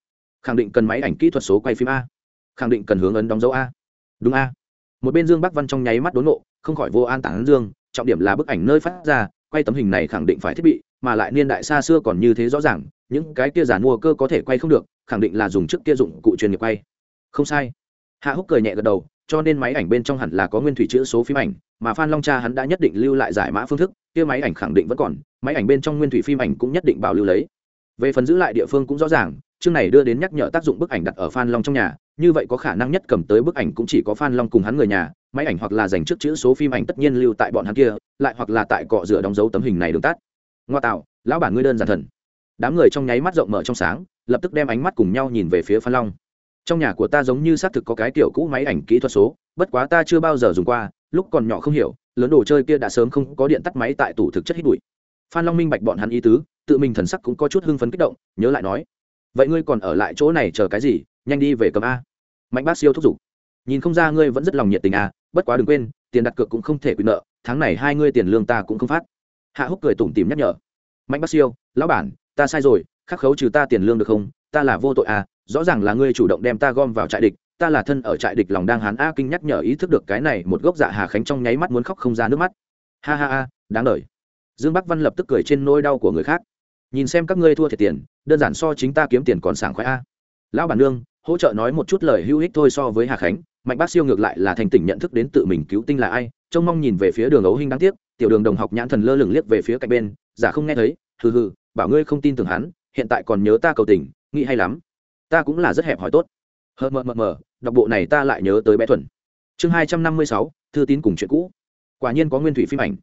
Khẳng định cần máy ảnh kỹ thuật số quay phim a. Khẳng định cần hướng ấn đóng dấu a. Đúng a. Một bên dương bắc văn trong nháy mắt đốn nộ không khỏi vô an tản dương, trọng điểm là bức ảnh nơi phát ra, quay tấm hình này khẳng định phải thiết bị, mà lại niên đại xa xưa còn như thế rõ ràng, những cái kia giả mua cơ có thể quay không được, khẳng định là dùng trước kia dụng cụ chuyên nghiệp quay. Không sai. Hạ húc cười nhẹ gật đầu, cho nên máy ảnh bên trong hẳn là có nguyên thủy chữ số phim ảnh, mà phan long cha hắn đã nhất định lưu lại giải mã phương thức, kia máy ảnh khẳng định vẫn còn, máy ảnh bên trong nguyên thủy phim ảnh cũng nhất định bảo lưu lấy về phần giữ lại địa phương cũng rõ ràng, chương này đưa đến nhắc nhở tác dụng bức ảnh đặt ở phan long trong nhà, như vậy có khả năng nhất cầm tới bức ảnh cũng chỉ có phan long cùng hắn người nhà, máy ảnh hoặc là dành trước chữ số phim ảnh tất nhiên lưu tại bọn hắn kia, lại hoặc là tại cọ rửa đóng dấu tấm hình này đường tắt. Ngoa tạo, lão bản ngươi đơn giản thần. Đám người trong nháy mắt rộng mở trong sáng, lập tức đem ánh mắt cùng nhau nhìn về phía phan long. Trong nhà của ta giống như xác thực có cái kiểu cũ máy ảnh kỹ thuật số, bất quá ta chưa bao giờ dùng qua, lúc còn nhỏ không hiểu, lớn đồ chơi kia đã sớm không có điện tắt máy tại tủ thực chất hít bụi phan long minh bạch bọn hắn ý tứ, tự mình thần sắc cũng có chút hưng phấn kích động, nhớ lại nói, vậy ngươi còn ở lại chỗ này chờ cái gì? Nhanh đi về cầm a. Mạnh bác siêu thúc giục, nhìn không ra ngươi vẫn rất lòng nhiệt tình à bất quá đừng quên, tiền đặt cược cũng không thể quyền nợ, tháng này hai ngươi tiền lương ta cũng không phát. Hạ húc cười tủm tìm nhắc nhở, mạnh bác siêu, lão bản, ta sai rồi, khắc khấu trừ ta tiền lương được không? Ta là vô tội à rõ ràng là ngươi chủ động đem ta gom vào trại địch, ta là thân ở trại địch lòng đang hán a kinh nhắc nhở ý thức được cái này một gốc dạ hà khánh trong nháy mắt muốn khóc không ra nước mắt. Ha ha ha, đáng lời dương bắc văn lập tức cười trên nỗi đau của người khác. Nhìn xem các ngươi thua thiệt tiền, đơn giản so chính ta kiếm tiền còn sảng khoái a. Lão bản nương, hỗ trợ nói một chút lời hữu ích thôi so với hà khánh, mạnh bác siêu ngược lại là thành tỉnh nhận thức đến tự mình cứu tinh là ai, trông mong nhìn về phía đường ấu hinh đáng tiếc, tiểu đường đồng học nhãn thần lơ lửng liếc về phía cạnh bên, giả không nghe thấy, hừ hừ, bảo ngươi không tin tưởng hắn, hiện tại còn nhớ ta cầu tình, nghĩ hay lắm. Ta cũng là rất hẹp hỏi tốt. Hờ, mờ mờ mờ, đọc bộ này ta lại nhớ tới bé thuần. Chương hai trăm năm mươi sáu, thư tín cùng chuyện cũ. Quả nhiên có nguyên thủy phim ảnh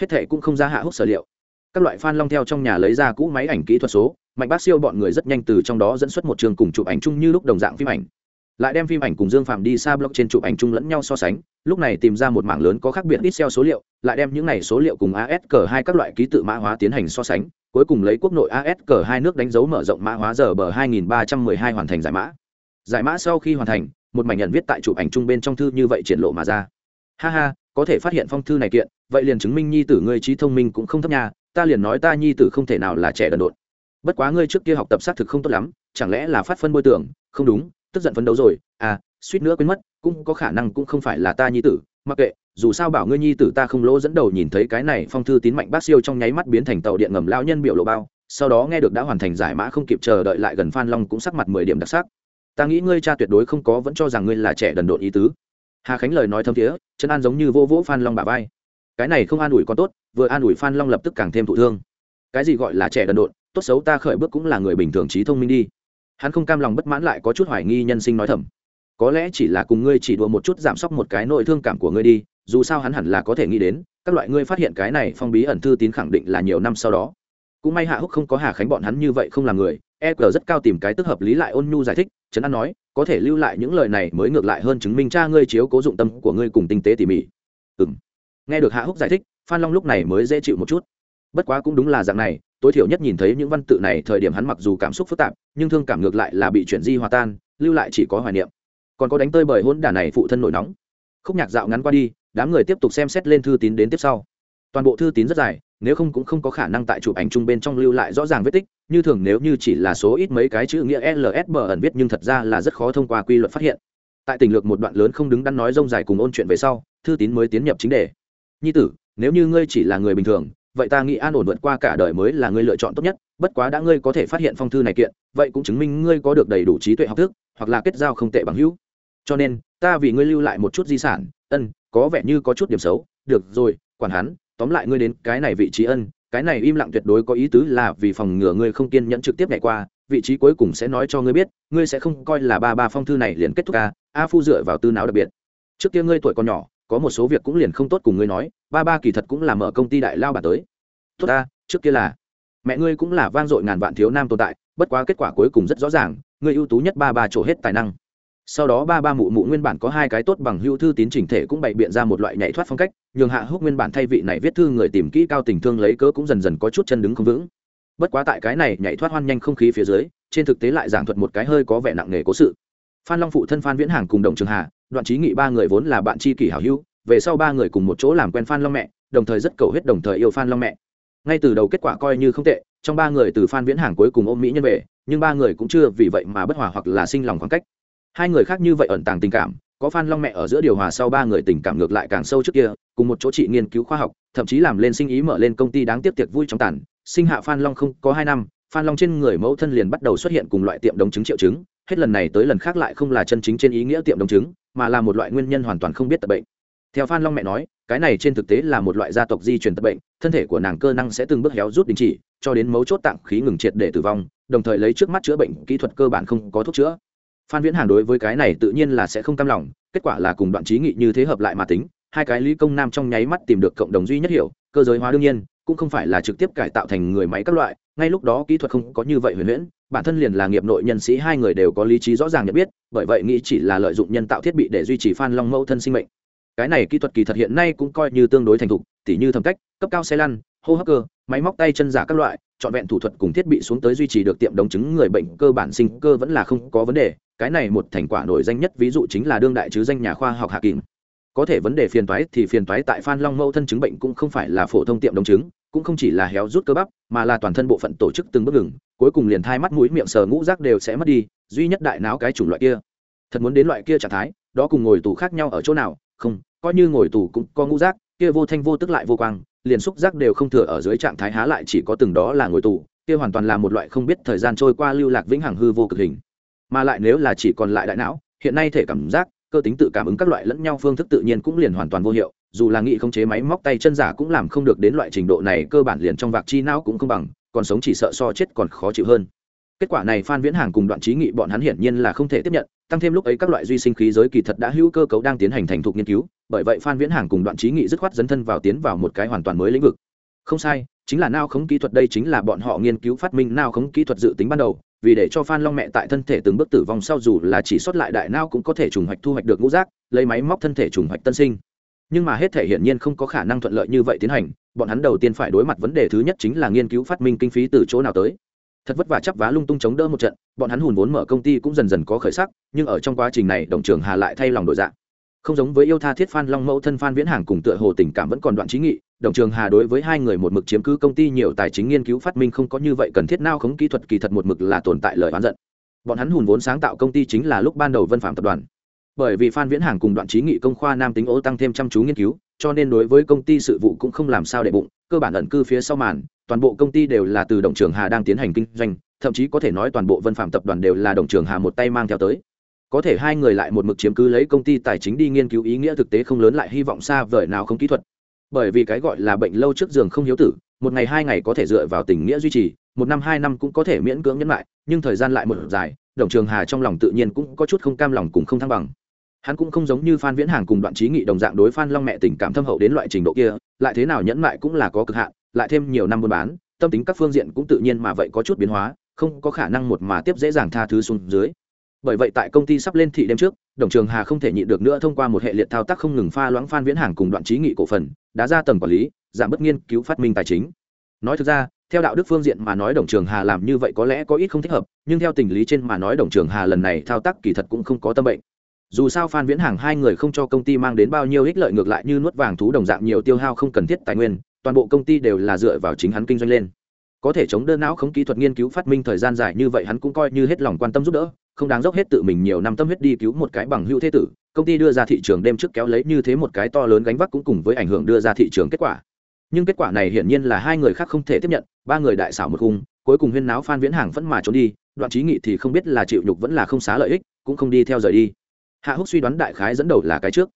hết thệ cũng không ra hạ hút sở liệu. Các loại fan long theo trong nhà lấy ra cũ máy ảnh kỹ thuật số, mạnh bác siêu bọn người rất nhanh từ trong đó dẫn xuất một trường cùng chụp ảnh chung như lúc đồng dạng phim ảnh. Lại đem phim ảnh cùng dương phạm đi xa blog trên chụp ảnh chung lẫn nhau so sánh, lúc này tìm ra một mảng lớn có khác biệt ít xeo số liệu, lại đem những này số liệu cùng ASCII hai các loại ký tự mã hóa tiến hành so sánh, cuối cùng lấy quốc nội ASCII hai nước đánh dấu mở rộng mã hóa giờ bờ 2312 hoàn thành giải mã. Giải mã sau khi hoàn thành, một mảnh nhận viết tại chụp ảnh chung bên trong thư như vậy triển lộ mà ra. Ha ha có thể phát hiện phong thư này kiện, vậy liền chứng minh nhi tử ngươi trí thông minh cũng không thấp nhà ta liền nói ta nhi tử không thể nào là trẻ đần độn. Bất quá ngươi trước kia học tập xác thực không tốt lắm, chẳng lẽ là phát phân bôi tưởng, không đúng, tức giận phấn đấu rồi à suýt nữa quên mất, cũng có khả năng cũng không phải là ta nhi tử, mặc kệ, dù sao bảo ngươi nhi tử ta không lỗ dẫn đầu nhìn thấy cái này phong thư tín mạnh bác siêu trong nháy mắt biến thành tàu điện ngầm lao nhân biểu lộ bao, sau đó nghe được đã hoàn thành giải mã không kịp chờ đợi lại gần phan long cũng sắc mặt mười điểm đặc sắc. Ta nghĩ ngươi cha tuyệt đối không có vẫn cho rằng ngươi là trẻ đần độn ý tứ hà khánh lời nói thâm thiế, chân an giống như vô vỗ phan long bà vai. Cái này không an ủi còn tốt, vừa an ủi phan long lập tức càng thêm thụ thương. Cái gì gọi là trẻ đần độn, tốt xấu ta khởi bước cũng là người bình thường trí thông minh đi. Hắn không cam lòng bất mãn lại có chút hoài nghi nhân sinh nói thầm. Có lẽ chỉ là cùng ngươi chỉ đùa một chút giảm sốc một cái nội thương cảm của ngươi đi, dù sao hắn hẳn là có thể nghĩ đến, các loại ngươi phát hiện cái này phong bí ẩn thư tín khẳng định là nhiều năm sau đó. Cũng may hạ húc không có hà khánh bọn hắn như vậy không làm người e g rất cao tìm cái tức hợp lý lại ôn nhu giải thích, trấn an nói có thể lưu lại những lời này mới ngược lại hơn chứng minh cha ngươi chiếu cố dụng tâm của ngươi cùng tinh tế tỉ mỉ. Ừng nghe được hạ húc giải thích, phan long lúc này mới dễ chịu một chút. Bất quá cũng đúng là dạng này, tối thiểu nhất nhìn thấy những văn tự này thời điểm hắn mặc dù cảm xúc phức tạp, nhưng thương cảm ngược lại là bị chuyển di hòa tan, lưu lại chỉ có hoài niệm. Còn có đánh tơi bởi hôn đả này phụ thân nổi nóng. Khúc nhạc dạo ngắn qua đi, đám người tiếp tục xem xét lên thư tín đến tiếp sau. Toàn bộ thư tín rất dài, nếu không cũng không có khả năng tại chụp ảnh chung bên trong lưu lại rõ ràng vết tích như thường nếu như chỉ là số ít mấy cái chữ nghĩa lsb ẩn viết nhưng thật ra là rất khó thông qua quy luật phát hiện. Tại tình lược một đoạn lớn không đứng đắn nói rông dài cùng ôn chuyện về sau, thư tín mới tiến nhập chính đề. Nhi tử, nếu như ngươi chỉ là người bình thường, vậy ta nghĩ an ổn vượt qua cả đời mới là ngươi lựa chọn tốt nhất, bất quá đã ngươi có thể phát hiện phong thư này kiện, vậy cũng chứng minh ngươi có được đầy đủ trí tuệ học thức, hoặc là kết giao không tệ bằng hữu. Cho nên, ta vì ngươi lưu lại một chút di sản, ân, có vẻ như có chút điểm xấu. Được rồi, quản hắn, tóm lại ngươi đến cái này vị trí ân cái này im lặng tuyệt đối có ý tứ là vì phòng ngừa ngươi không kiên nhẫn trực tiếp nhảy qua, vị trí cuối cùng sẽ nói cho ngươi biết, ngươi sẽ không coi là ba ba phong thư này liền kết thúc ca, a phu dựa vào tư não đặc biệt. Trước kia ngươi tuổi còn nhỏ, có một số việc cũng liền không tốt cùng ngươi nói, ba ba kỳ thật cũng là mở công ty đại lao bà tới. Tốt ta, trước kia là, mẹ ngươi cũng là vang dội ngàn vạn thiếu nam tồn tại, bất quá kết quả cuối cùng rất rõ ràng, ngươi ưu tú nhất ba ba trổ hết tài năng sau đó ba ba mụ mụ nguyên bản có hai cái tốt bằng hữu thư tín chỉnh thể cũng bày biện ra một loại nhảy thoát phong cách, nhường hạ húc nguyên bản thay vị này viết thư người tìm kỹ cao tình thương lấy cớ cũng dần dần có chút chân đứng không vững. Bất quá tại cái này nhảy thoát hoan nhanh không khí phía dưới, trên thực tế lại giảng thuật một cái hơi có vẻ nặng nề cố sự. Phan long phụ thân phan viễn hàng cùng đồng trường hà, đoạn trí nghị ba người vốn là bạn tri kỷ hảo hữu, về sau ba người cùng một chỗ làm quen phan long mẹ, đồng thời rất cầu hết đồng thời yêu phan long mẹ. Ngay từ đầu kết quả coi như không tệ, trong ba người từ phan viễn hàng cuối cùng ôm mỹ nhân về, nhưng ba người cũng chưa vì vậy mà bất hòa hoặc là sinh lòng khoảng cách hai người khác như vậy ẩn tàng tình cảm, có phan long mẹ ở giữa điều hòa sau ba người tình cảm ngược lại càng sâu trước kia, cùng một chỗ chị nghiên cứu khoa học, thậm chí làm lên sinh ý mở lên công ty đáng tiếp tiệc vui trong tàn. Sinh hạ phan long không có hai năm, phan long trên người mẫu thân liền bắt đầu xuất hiện cùng loại tiệm đồng chứng triệu chứng. Hết lần này tới lần khác lại không là chân chính trên ý nghĩa tiệm đồng chứng mà là một loại nguyên nhân hoàn toàn không biết tật bệnh. Theo phan long mẹ nói, cái này trên thực tế là một loại gia tộc di truyền tật bệnh, thân thể của nàng cơ năng sẽ từng bước héo rút đình chỉ, cho đến mấu chốt tạng khí ngừng triệt để tử vong, đồng thời lấy trước mắt chữa bệnh kỹ thuật cơ bản không có thuốc chữa phan viễn hàng đối với cái này tự nhiên là sẽ không cam lòng, kết quả là cùng đoạn trí nghị như thế hợp lại mà tính, hai cái lý công nam trong nháy mắt tìm được cộng đồng duy nhất hiểu, cơ giới hóa đương nhiên, cũng không phải là trực tiếp cải tạo thành người máy các loại, ngay lúc đó kỹ thuật không có như vậy huyền huyễn, bản thân liền là nghiệp nội nhân sĩ hai người đều có lý trí rõ ràng nhận biết, bởi vậy nghĩ chỉ là lợi dụng nhân tạo thiết bị để duy trì phan long mẫu thân sinh mệnh. Cái này kỹ thuật kỳ thật hiện nay cũng coi như tương đối thành thục, tỉ như thẩm cách, cấp cao xe lăn, hô hấp cơ, máy móc tay chân giả các loại, trọn vẹn thủ thuật cùng thiết bị xuống tới duy trì được tiệm đồng chứng người bệnh cơ bản sinh cơ vẫn là không có vấn đề cái này một thành quả nổi danh nhất ví dụ chính là đương đại chứ danh nhà khoa học hạ kìm có thể vấn đề phiền toái thì phiền toái tại phan long mẫu thân chứng bệnh cũng không phải là phổ thông tiệm đồng chứng, cũng không chỉ là héo rút cơ bắp, mà là toàn thân bộ phận tổ chức từng bước ngừng, cuối cùng liền thai mắt mũi miệng sờ ngũ rác đều sẽ mất đi, duy nhất đại não cái chủng loại kia. Thật muốn đến loại kia trạng thái, đó cùng ngồi tù khác nhau ở chỗ nào, không, coi như ngồi tù cũng có ngũ rác, kia vô thanh vô tức lại vô quang, liền xúc giác đều không thừa ở dưới trạng thái há lại chỉ có từng đó là ngồi tù, kia hoàn toàn là một loại không biết thời gian trôi qua lưu lạc vĩnh hằng hư vô cực hình mà lại nếu là chỉ còn lại đại não, hiện nay thể cảm giác, cơ tính tự cảm ứng các loại lẫn nhau phương thức tự nhiên cũng liền hoàn toàn vô hiệu, dù là nghị không chế máy móc tay chân giả cũng làm không được đến loại trình độ này, cơ bản liền trong vạc chi não cũng không bằng, còn sống chỉ sợ so chết còn khó chịu hơn. Kết quả này phan viễn hàng cùng đoạn trí nghị bọn hắn hiển nhiên là không thể tiếp nhận, tăng thêm lúc ấy các loại duy sinh khí giới kỳ thật đã hữu cơ cấu đang tiến hành thành thục nghiên cứu, bởi vậy phan viễn hàng cùng đoạn trí nghị dứt khoát dấn thân vào tiến vào một cái hoàn toàn mới lĩnh vực. Không sai, chính là nao khống kỹ thuật đây chính là bọn họ nghiên cứu phát minh nao khống kỹ thuật dự tính ban đầu vì để cho Phan Long mẹ tại thân thể từng bước tử vong sau dù là chỉ sót lại đại não cũng có thể trùng hoạch thu hoạch được ngũ giác, lấy máy móc thân thể trùng hoạch tân sinh. Nhưng mà hết thể hiển nhiên không có khả năng thuận lợi như vậy tiến hành, bọn hắn đầu tiên phải đối mặt vấn đề thứ nhất chính là nghiên cứu phát minh kinh phí từ chỗ nào tới. Thật vất vả chấp vá lung tung chống đỡ một trận, bọn hắn hùn vốn mở công ty cũng dần dần có khởi sắc, nhưng ở trong quá trình này, đồng trường Hà lại thay lòng đổi dạng. Không giống với yêu tha thiết Phan Long mẫu thân Phan Viễn Hàng cùng tựa hồ tình cảm vẫn còn đoạn trí nghị, đồng trường hà đối với hai người một mực chiếm cứ công ty nhiều tài chính nghiên cứu phát minh không có như vậy cần thiết, nào khống kỹ thuật, kỳ thật một mực là tồn tại lời oán giận. Bọn hắn hùn vốn sáng tạo công ty chính là lúc ban đầu vân phạm tập đoàn. Bởi vì phan viễn hàng cùng đoạn trí nghị công khoa nam tính ô tăng thêm chăm chú nghiên cứu, cho nên đối với công ty sự vụ cũng không làm sao để bụng, cơ bản ẩn cư phía sau màn, toàn bộ công ty đều là từ đồng trường hà đang tiến hành kinh doanh, thậm chí có thể nói toàn bộ vân phạm tập đoàn đều là đồng trường hà một tay mang theo tới. Có thể hai người lại một mực chiếm cứ lấy công ty tài chính đi nghiên cứu ý nghĩa thực tế không lớn, lại hy vọng xa vời nào không kỹ thuật bởi vì cái gọi là bệnh lâu trước giường không hiếu tử, một ngày hai ngày có thể dựa vào tình nghĩa duy trì, một năm hai năm cũng có thể miễn cưỡng nhẫn lại, nhưng thời gian lại một dài, đồng trường hà trong lòng tự nhiên cũng có chút không cam lòng cùng không thăng bằng. Hắn cũng không giống như phan viễn hàng cùng đoạn trí nghị đồng dạng đối phan long mẹ tình cảm thâm hậu đến loại trình độ kia, lại thế nào nhẫn lại cũng là có cực hạn, lại thêm nhiều năm buôn bán, tâm tính các phương diện cũng tự nhiên mà vậy có chút biến hóa, không có khả năng một mà tiếp dễ dàng tha thứ xuống dưới bởi vậy tại công ty sắp lên thị đêm trước, đồng trường hà không thể nhịn được nữa thông qua một hệ liệt thao tác không ngừng pha loãng phan viễn hàng cùng đoạn trí nghị cổ phần đã ra tầng quản lý, giảm bất nghiên cứu phát minh tài chính. Nói thực ra, theo đạo đức phương diện mà nói đồng trường hà làm như vậy có lẽ có ít không thích hợp, nhưng theo tình lý trên mà nói đồng trường hà lần này thao tác kỳ thật cũng không có tâm bệnh. Dù sao phan viễn hàng hai người không cho công ty mang đến bao nhiêu ích lợi ngược lại như nuốt vàng thú đồng dạng nhiều tiêu hao không cần thiết tài nguyên, toàn bộ công ty đều là dựa vào chính hắn kinh doanh lên. Có thể chống đơn não không kỹ thuật nghiên cứu phát minh thời gian dài như vậy hắn cũng coi như hết lòng quan tâm giúp đỡ không đáng dốc hết tự mình nhiều năm tâm huyết đi cứu một cái bằng hữu thế tử, công ty đưa ra thị trường đêm trước kéo lấy như thế một cái to lớn gánh vác cũng cùng với ảnh hưởng đưa ra thị trường kết quả. Nhưng kết quả này hiển nhiên là hai người khác không thể tiếp nhận, ba người đại xảo một khung, cuối cùng huyên náo phan viễn hàng vẫn mà trốn đi, đoạn trí nghị thì không biết là chịu nhục vẫn là không xá lợi ích, cũng không đi theo rời đi. Hạ húc suy đoán đại khái dẫn đầu là cái trước.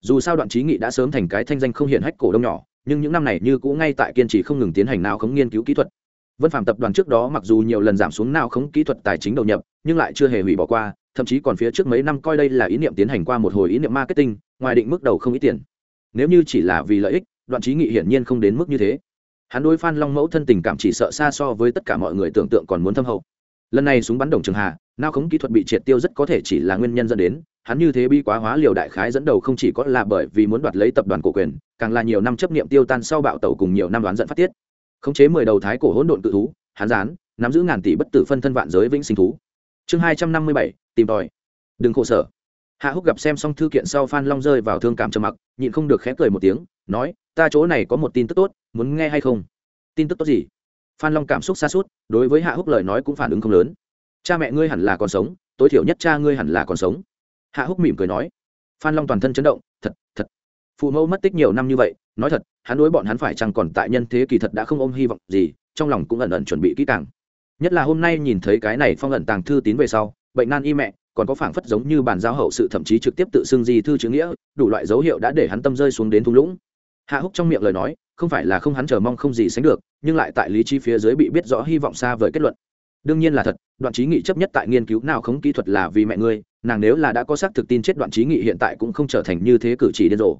Dù sao đoạn trí nghị đã sớm thành cái thanh danh không hiện hách cổ đông nhỏ, nhưng những năm này như cũ ngay tại kiên trì không ngừng tiến hành nào khống nghiên cứu kỹ thuật vân phạm tập đoàn trước đó mặc dù nhiều lần giảm xuống nào khống kỹ thuật tài chính đầu nhập, nhưng lại chưa hề hủy bỏ qua, thậm chí còn phía trước mấy năm coi đây là ý niệm tiến hành qua một hồi ý niệm marketing, ngoài định mức đầu không ít tiền. Nếu như chỉ là vì lợi ích, đoạn trí nghị hiển nhiên không đến mức như thế. Hắn đối phan long mẫu thân tình cảm chỉ sợ xa so với tất cả mọi người tưởng tượng còn muốn thâm hậu. Lần này súng bắn đồng trường hà, nào khống kỹ thuật bị triệt tiêu rất có thể chỉ là nguyên nhân dẫn đến, hắn như thế bi quá hóa liều đại khái dẫn đầu không chỉ có là bởi vì muốn đoạt lấy tập đoàn cổ quyền, càng là nhiều năm chấp niệm tiêu tan sau bạo tẩu cùng nhiều năm đoán giận phát tiết khống chế mười đầu thái cổ hỗn độn tự thú hắn gián, nắm giữ ngàn tỷ bất tử phân thân vạn giới vĩnh sinh thú. Chương hai trăm năm mươi bảy, tìm tòi. Đừng khổ sở. Hạ húc gặp xem xong thư kiện sau phan long rơi vào thương cảm trầm mặc, nhịn không được khẽ cười một tiếng, nói, ta chỗ này có một tin tức tốt, muốn nghe hay không? Tin tức tốt gì? Phan long cảm xúc xa suốt, đối với hạ húc lời nói cũng phản ứng không lớn. Cha mẹ ngươi hẳn là còn sống, tối thiểu nhất cha ngươi hẳn là còn sống. Hạ húc mỉm cười nói. Phan long toàn thân chấn động, thật thật phụ mẫu mất tích nhiều năm như vậy, nói thật, hắn đối bọn hắn phải chăng còn tại nhân thế kỳ thật đã không ôm hy vọng gì, trong lòng cũng ẩn ẩn chuẩn bị kỹ càng. Nhất là hôm nay nhìn thấy cái này phong ẩn tàng thư tín về sau, bệnh nan y mẹ, còn có phảng phất giống như bàn giao hậu sự thậm chí trực tiếp tự xưng di thư chữ nghĩa, đủ loại dấu hiệu đã để hắn tâm rơi xuống đến thung lũng. Hạ húc trong miệng lời nói, không phải là không hắn chờ mong không gì sánh được, nhưng lại tại lý trí phía dưới bị biết rõ hy vọng xa vời kết luận. Đương nhiên là thật, đoạn trí nghị chấp nhất tại nghiên cứu nào không kỹ thuật là vì mẹ ngươi, nàng nếu là đã có xác thực tin chết đoạn trí nghị hiện tại cũng không trở thành như thế cử chỉ điên rồ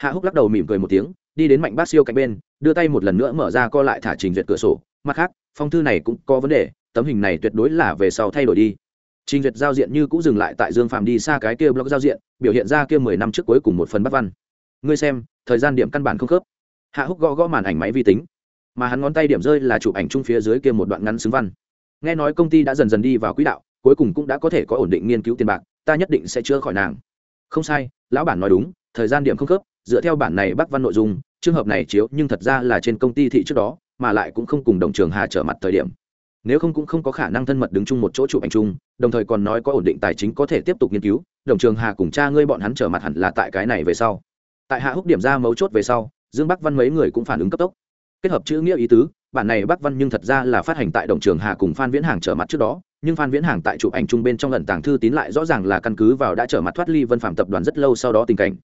hạ húc lắc đầu mỉm cười một tiếng, đi đến mạnh bát siêu cạnh bên, đưa tay một lần nữa mở ra co lại thả trình duyệt cửa sổ. Mặt khác, phong thư này cũng có vấn đề, tấm hình này tuyệt đối là về sau thay đổi đi. Trình duyệt giao diện như cũng dừng lại tại dương phàm đi xa cái kia blog giao diện, biểu hiện ra kia mười năm trước cuối cùng một phần bắt văn. Ngươi xem, thời gian điểm căn bản không khớp. Hạ húc gõ gõ màn ảnh máy vi tính, mà hắn ngón tay điểm rơi là chụp ảnh chung phía dưới kia một đoạn ngắn xứng văn. Nghe nói công ty đã dần dần đi vào quỹ đạo, cuối cùng cũng đã có thể có ổn định nghiên cứu tiền bạc, ta nhất định sẽ chữa khỏi nàng. Không sai, lão bản nói đúng, thời gian điểm không khớp dựa theo bản này bác văn nội dung, trường hợp này chiếu nhưng thật ra là trên công ty thị trước đó, mà lại cũng không cùng đồng trường hà trở mặt thời điểm. Nếu không cũng không có khả năng thân mật đứng chung một chỗ chụp ảnh chung, đồng thời còn nói có ổn định tài chính có thể tiếp tục nghiên cứu, đồng trường hà cùng cha ngươi bọn hắn trở mặt hẳn là tại cái này về sau. Tại hạ húc điểm ra mấu chốt về sau, dương bắc văn mấy người cũng phản ứng cấp tốc. Kết hợp chữ nghĩa ý tứ, bản này bắc văn nhưng thật ra là phát hành tại đồng trường hà cùng phan viễn hàng trở mặt trước đó, nhưng phan viễn hàng tại chụp ảnh chung bên trong lần tàng thư tín lại rõ ràng là căn cứ vào đã trở mặt thoát ly vân phạm tập đoàn rất lâu sau đó tình cảnh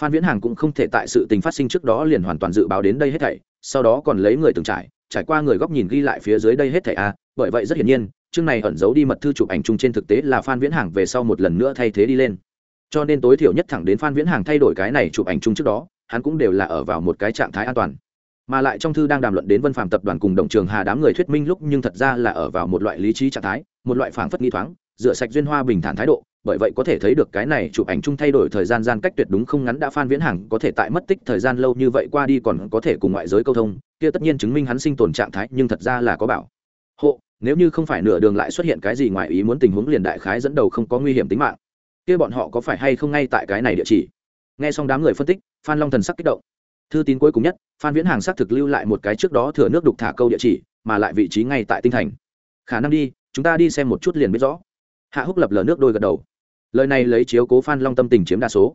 phan viễn hàng cũng không thể tại sự tình phát sinh trước đó liền hoàn toàn dự báo đến đây hết thảy, sau đó còn lấy người từng trải trải qua người góc nhìn ghi lại phía dưới đây hết thảy a, bởi vậy rất hiển nhiên, chương này ẩn giấu đi mật thư chụp ảnh chung trên thực tế là phan viễn hàng về sau một lần nữa thay thế đi lên. Cho nên tối thiểu nhất thẳng đến phan viễn hàng thay đổi cái này chụp ảnh chung trước đó, hắn cũng đều là ở vào một cái trạng thái an toàn. Mà lại trong thư đang đàm luận đến vân phạm tập đoàn cùng đồng trường hà đám người thuyết minh lúc nhưng thật ra là ở vào một loại lý trí trạng thái, một loại phảng phất nghi thoáng rửa sạch duyên hoa bình thản thái độ, bởi vậy có thể thấy được cái này chụp ảnh chung thay đổi thời gian gian cách tuyệt đúng không ngắn đã phan viễn hàng có thể tại mất tích thời gian lâu như vậy qua đi còn có thể cùng ngoại giới câu thông, kia tất nhiên chứng minh hắn sinh tồn trạng thái nhưng thật ra là có bảo hộ, nếu như không phải nửa đường lại xuất hiện cái gì ngoài ý muốn tình huống liền đại khái dẫn đầu không có nguy hiểm tính mạng. Kia bọn họ có phải hay không ngay tại cái này địa chỉ? Nghe xong đám người phân tích, phan long thần sắc kích động. Thư tín cuối cùng nhất, phan viễn hàng xác thực lưu lại một cái trước đó thừa nước đục thả câu địa chỉ, mà lại vị trí ngay tại tinh thành. Khả năng đi, chúng ta đi xem một chút liền biết rõ hạ húc lập lờ nước đôi gật đầu. Lời này lấy chiếu cố phan long tâm tình chiếm đa số.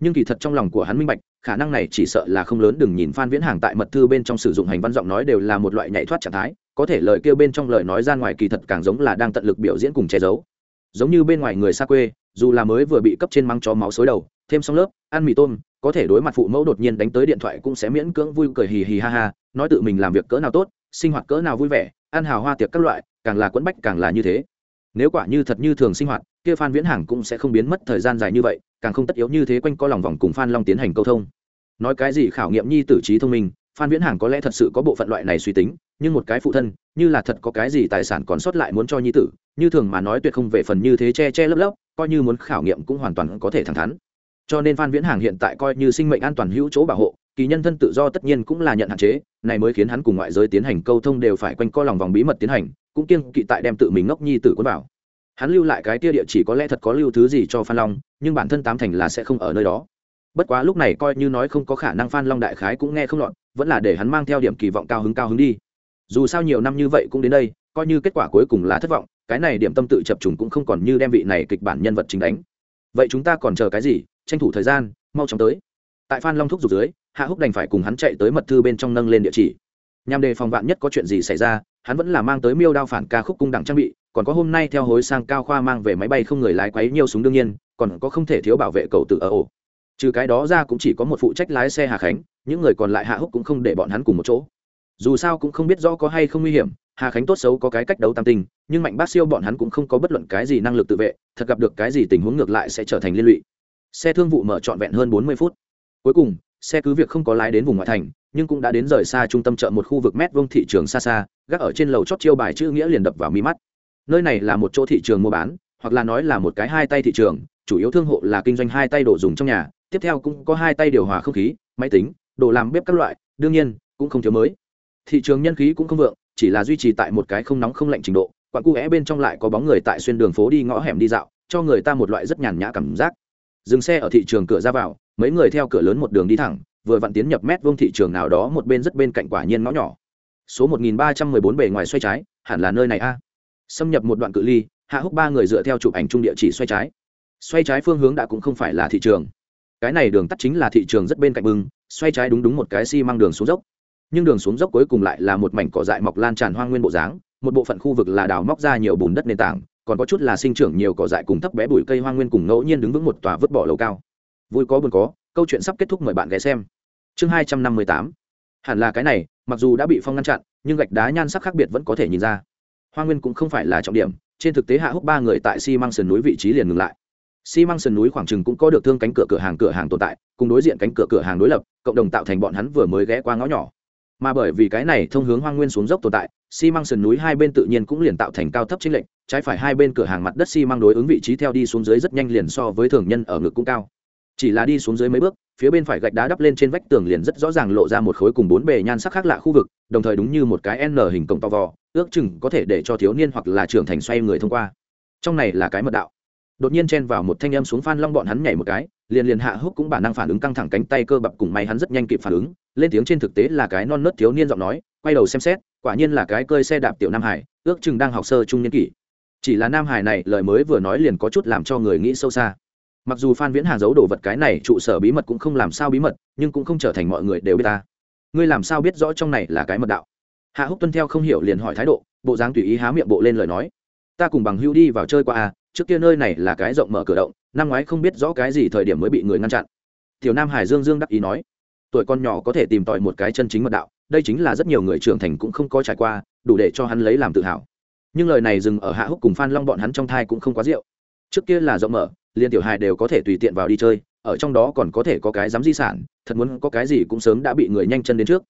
Nhưng kỳ thật trong lòng của hắn minh bạch, khả năng này chỉ sợ là không lớn, đừng nhìn phan viễn hàng tại mật thư bên trong sử dụng hành văn giọng nói đều là một loại nhảy thoát trạng thái, có thể lời kêu bên trong lời nói ra ngoài kỳ thật càng giống là đang tận lực biểu diễn cùng che giấu. Giống như bên ngoài người xa quê, dù là mới vừa bị cấp trên măng chó máu xối đầu, thêm xong lớp, ăn mì tôm, có thể đối mặt phụ mẫu đột nhiên đánh tới điện thoại cũng sẽ miễn cưỡng vui cười hì hì ha ha, nói tự mình làm việc cỡ nào tốt, sinh hoạt cỡ nào vui vẻ, ăn hào hoa tiệc các loại, càng là quẫn bách càng là như thế nếu quả như thật như thường sinh hoạt, kia phan viễn Hằng cũng sẽ không biến mất thời gian dài như vậy, càng không tất yếu như thế quanh co lòng vòng cùng phan long tiến hành câu thông. Nói cái gì khảo nghiệm nhi tử trí thông minh, phan viễn Hằng có lẽ thật sự có bộ phận loại này suy tính, nhưng một cái phụ thân, như là thật có cái gì tài sản còn sót lại muốn cho nhi tử, như thường mà nói tuyệt không về phần như thế che che lấp lấp, coi như muốn khảo nghiệm cũng hoàn toàn có thể thẳng thắn. Cho nên phan viễn Hằng hiện tại coi như sinh mệnh an toàn hữu chỗ bảo hộ kỳ nhân thân tự do tất nhiên cũng là nhận hạn chế, này mới khiến hắn cùng ngoại giới tiến hành câu thông đều phải quanh co lòng vòng bí mật tiến hành, cũng kiêng kỵ tại đem tự mình ngốc nhi tử quân bảo hắn lưu lại cái tia địa chỉ có lẽ thật có lưu thứ gì cho phan long, nhưng bản thân tám thành là sẽ không ở nơi đó. Bất quá lúc này coi như nói không có khả năng phan long đại khái cũng nghe không lọt, vẫn là để hắn mang theo điểm kỳ vọng cao hứng cao hứng đi. Dù sao nhiều năm như vậy cũng đến đây, coi như kết quả cuối cùng là thất vọng, cái này điểm tâm tự chập trùng cũng không còn như đem vị này kịch bản nhân vật chính đánh. Vậy chúng ta còn chờ cái gì? Tranh thủ thời gian, mau chóng tới. Tại phan long thúc giục dưới hạ húc đành phải cùng hắn chạy tới mật thư bên trong nâng lên địa chỉ. Nhằm đề phòng vạn nhất có chuyện gì xảy ra hắn vẫn là mang tới miêu đao phản ca khúc cung đẳng trang bị còn có hôm nay theo hối sang cao khoa mang về máy bay không người lái quấy nhiều súng đương nhiên còn có không thể thiếu bảo vệ cầu tự ở ổ. Trừ cái đó ra cũng chỉ có một phụ trách lái xe hà khánh những người còn lại hạ húc cũng không để bọn hắn cùng một chỗ. Dù sao cũng không biết rõ có hay không nguy hiểm hà khánh tốt xấu có cái cách đấu tam tình, nhưng mạnh bác siêu bọn hắn cũng không có bất luận cái gì năng lực tự vệ thật gặp được cái gì tình huống ngược lại sẽ trở thành liên lụy. Xe thương vụ mở trọn vẹn hơn bốn mươi phút. Cuối cùng xe cứ việc không có lái đến vùng ngoại thành, nhưng cũng đã đến rời xa trung tâm chợ một khu vực mét vuông thị trường xa xa, gác ở trên lầu chót chiêu bài chữ nghĩa liền đập vào mi mắt. Nơi này là một chỗ thị trường mua bán, hoặc là nói là một cái hai tay thị trường, chủ yếu thương hộ là kinh doanh hai tay đồ dùng trong nhà, tiếp theo cũng có hai tay điều hòa không khí, máy tính, đồ làm bếp các loại, đương nhiên, cũng không thiếu mới. Thị trường nhân khí cũng không vượng, chỉ là duy trì tại một cái không nóng không lạnh trình độ quặn cu é bên trong lại có bóng người tại xuyên đường phố đi ngõ hẻm đi dạo, cho người ta một loại rất nhàn nhã cảm giác dừng xe ở thị trường cửa ra vào, mấy người theo cửa lớn một đường đi thẳng, vừa vặn tiến nhập mét vuông thị trường nào đó một bên rất bên cạnh quả nhiên ngõ nhỏ. Số 1314 bề ngoài xoay trái, hẳn là nơi này a. Xâm nhập một đoạn cự ly, hạ húc ba người dựa theo chụp ảnh trung địa chỉ xoay trái. Xoay trái phương hướng đã cũng không phải là thị trường. Cái này đường tắt chính là thị trường rất bên cạnh bưng, xoay trái đúng đúng một cái xi、si、măng đường xuống dốc. Nhưng đường xuống dốc cuối cùng lại là một mảnh cỏ dại mọc lan tràn hoang nguyên bộ dáng, một bộ phận khu vực là đào móc ra nhiều bùn đất nền tảng còn có chút là sinh trưởng nhiều cỏ dại cùng thấp bé bụi cây hoang nguyên cùng ngẫu nhiên đứng vững một tòa vứt bỏ lầu cao. Vui có buồn có, câu chuyện sắp kết thúc mời bạn ghé xem. Chương hai trăm năm mươi tám. Hẳn là cái này, mặc dù đã bị phong ngăn chặn, nhưng gạch đá nhan sắc khác biệt vẫn có thể nhìn ra. Hoa nguyên cũng không phải là trọng điểm, trên thực tế hạ húc ba người tại xi、si、măng sườn núi vị trí liền ngừng lại. Xi、si、măng sườn núi khoảng chừng cũng có được thương cánh cửa cửa hàng cửa hàng tồn tại, cùng đối diện cánh cửa cửa hàng đối lập, cộng đồng tạo thành bọn hắn vừa mới ghé qua ngõ nhỏ. Mà bởi vì cái này thông hướng hoang nguyên xuống dốc tồn tại xi、si、măng sườn núi hai bên tự nhiên cũng liền tạo thành cao thấp chính lệnh trái phải hai bên cửa hàng mặt đất xi măng đối ứng vị trí theo đi xuống dưới rất nhanh liền so với thường nhân ở ngực cũng cao. Chỉ là đi xuống dưới mấy bước, phía bên phải gạch đá đắp lên trên vách tường liền rất rõ ràng lộ ra một khối cùng bốn bề nhan sắc khác lạ khu vực, đồng thời đúng như một cái n hình cổng to vò, ước chừng có thể để cho thiếu niên hoặc là trưởng thành xoay người thông qua. Trong này là cái mật đạo. Đột nhiên chen vào một thanh âm xuống phan long bọn hắn nhảy một cái, liền liền hạ húc cũng bản năng phản ứng căng thẳng cánh tay cơ bập cùng may hắn rất nhanh kịp phản ứng, lên tiếng trên thực tế là cái non nớt thiếu niên giọng nói, quay đầu xem xét quả nhiên là cái cơi xe đạp tiểu nam hải, ước chừng đang học sơ trung niên kỷ. Chỉ là nam hải này, lời mới vừa nói liền có chút làm cho người nghĩ sâu xa. Mặc dù phan viễn hàng giấu đồ vật cái này, trụ sở bí mật cũng không làm sao bí mật, nhưng cũng không trở thành mọi người đều biết ta. Ngươi làm sao biết rõ trong này là cái mật đạo? Hạ húc tuân theo không hiểu liền hỏi thái độ, bộ dáng tùy ý há miệng bộ lên lời nói. Ta cùng bằng hưu đi vào chơi qua à trước kia nơi này là cái rộng mở cửa động, năm ngoái không biết rõ cái gì thời điểm mới bị người ngăn chặn. Tiểu nam hải dương dương đắc ý nói tuổi con nhỏ có thể tìm tòi một cái chân chính mật đạo, đây chính là rất nhiều người trưởng thành cũng không có trải qua, đủ để cho hắn lấy làm tự hào. Nhưng lời này dừng ở hạ húc cùng phan long bọn hắn trong thai cũng không quá rượu. Trước kia là rộng mở liên tiểu hài đều có thể tùy tiện vào đi chơi, ở trong đó còn có thể có cái dám di sản, thật muốn có cái gì cũng sớm đã bị người nhanh chân đến trước.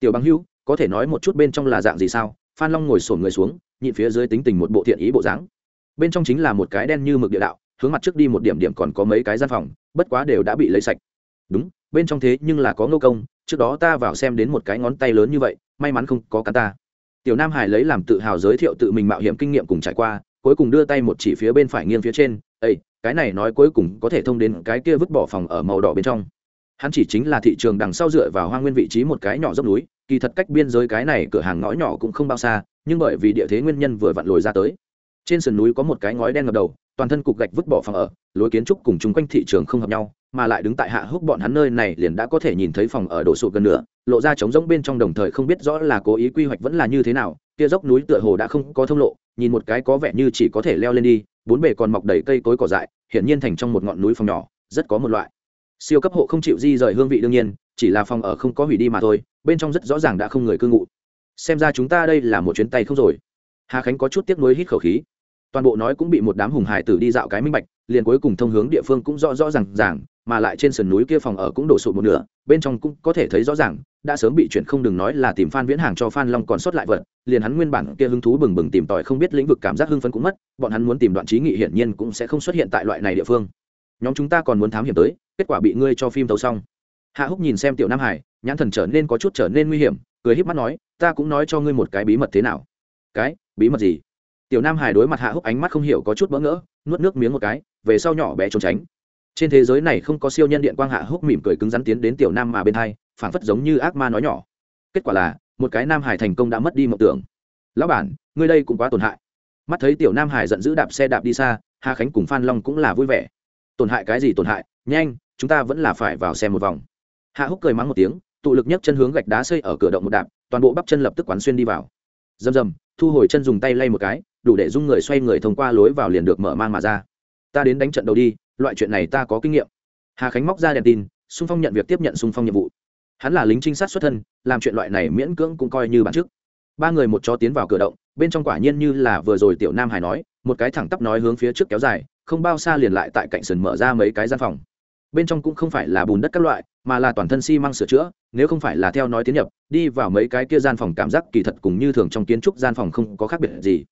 Tiểu băng hưu có thể nói một chút bên trong là dạng gì sao? Phan long ngồi sổn người xuống, nhịn phía dưới tính tình một bộ thiện ý bộ dáng. Bên trong chính là một cái đen như mực địa đạo, hướng mặt trước đi một điểm điểm còn có mấy cái gian phòng, bất quá đều đã bị lấy sạch. Đúng bên trong thế nhưng là có ngô công, trước đó ta vào xem đến một cái ngón tay lớn như vậy, may mắn không có cắn ta. Tiểu nam hải lấy làm tự hào giới thiệu tự mình mạo hiểm kinh nghiệm cùng trải qua, cuối cùng đưa tay một chỉ phía bên phải nghiêng phía trên ây cái này nói cuối cùng có thể thông đến cái kia vứt bỏ phòng ở màu đỏ bên trong. Hắn chỉ chính là thị trường đằng sau dựa vào hoang nguyên vị trí một cái nhỏ dốc núi, kỳ thật cách biên giới cái này cửa hàng ngõ nhỏ cũng không bao xa, nhưng bởi vì địa thế nguyên nhân vừa vặn lồi ra tới. Trên sườn núi có một cái ngói đen ngập đầu, toàn thân cục gạch vứt bỏ phòng ở, lối kiến trúc cùng chung quanh thị trường không hợp nhau mà lại đứng tại hạ húc bọn hắn nơi này liền đã có thể nhìn thấy phòng ở đổ sụp gần nửa, lộ ra trống rỗng bên trong đồng thời không biết rõ là cố ý quy hoạch vẫn là như thế nào, kia dốc núi tựa hồ đã không có thông lộ, nhìn một cái có vẻ như chỉ có thể leo lên đi, bốn bề còn mọc đầy cây cối cỏ dại, hiển nhiên thành trong một ngọn núi phòng nhỏ, rất có một loại. Siêu cấp hộ không chịu di rời hương vị đương nhiên, chỉ là phòng ở không có hủy đi mà thôi, bên trong rất rõ ràng đã không người cư ngụ. Xem ra chúng ta đây là một chuyến tay không rồi. Hà khánh có chút tiếc nuối hít khẩu khí. Toàn bộ nói cũng bị một đám hùng hải tử đi dạo cái minh bạch, liền cuối cùng thông hướng địa phương cũng rõ rõ r à n g ràng mà lại trên sườn núi kia phòng ở cũng đổ sụp một nửa, bên trong cũng có thể thấy rõ ràng, đã sớm bị chuyển không đừng nói là tìm phan viễn hàng cho phan long còn sót lại vật, liền hắn nguyên bản kia hứng thú bừng bừng tìm tòi không biết lĩnh vực cảm giác hưng phấn cũng mất, bọn hắn muốn tìm đoạn trí nghị hiển nhiên cũng sẽ không xuất hiện tại loại này địa phương. Nhóm chúng ta còn muốn thám hiểm tới, kết quả bị ngươi cho phim tấu xong. Hạ húc nhìn xem tiểu nam hải, nhãn thần trở nên có chút trở nên nguy hiểm, cười híp mắt nói, ta cũng nói cho ngươi một cái bí mật thế nào. Cái? Bí mật gì? Tiểu nam hải đối mặt hạ húc ánh mắt không hiểu có chút bỡ ngỡ, nuốt nước miếng một cái, về sau nhỏ bé trốn tránh trên thế giới này không có siêu nhân điện quang hạ húc mỉm cười cứng rắn tiến đến tiểu nam mà bên hai, phảng phất giống như ác ma nói nhỏ. Kết quả là, một cái nam hải thành công đã mất đi mộng tưởng. Lão bản, ngươi đây cũng quá tổn hại. Mắt thấy tiểu nam hải giận dữ đạp xe đạp đi xa, hà khánh cùng phan long cũng là vui vẻ. Tổn hại cái gì tổn hại? Nhanh, chúng ta vẫn là phải vào xe một vòng. Hạ húc cười mắng một tiếng, tụ lực nhấc chân hướng gạch đá xây ở cửa động một đạp, toàn bộ bắp chân lập tức quán xuyên đi vào. Rầm rầm, thu hồi chân dùng tay lay một cái, đủ để dung người xoay người thông qua lối vào liền được mở mang mà ra. Ta đến đánh trận đầu đi loại chuyện này ta có kinh nghiệm. Hà khánh móc ra đèn tin xung phong nhận việc tiếp nhận xung phong nhiệm vụ. Hắn là lính trinh sát xuất thân, làm chuyện loại này miễn cưỡng cũng coi như bản chức. Ba người một chó tiến vào cửa động, bên trong quả nhiên như là vừa rồi tiểu nam hải nói, một cái thẳng tắp nói hướng phía trước kéo dài, không bao xa liền lại tại cạnh sườn mở ra mấy cái gian phòng. Bên trong cũng không phải là bùn đất các loại, mà là toàn thân xi măng sửa chữa, nếu không phải là theo nói tiến nhập, đi vào mấy cái kia gian phòng cảm giác kỳ thật cùng như thường trong kiến trúc gian phòng không có khác biệt gì.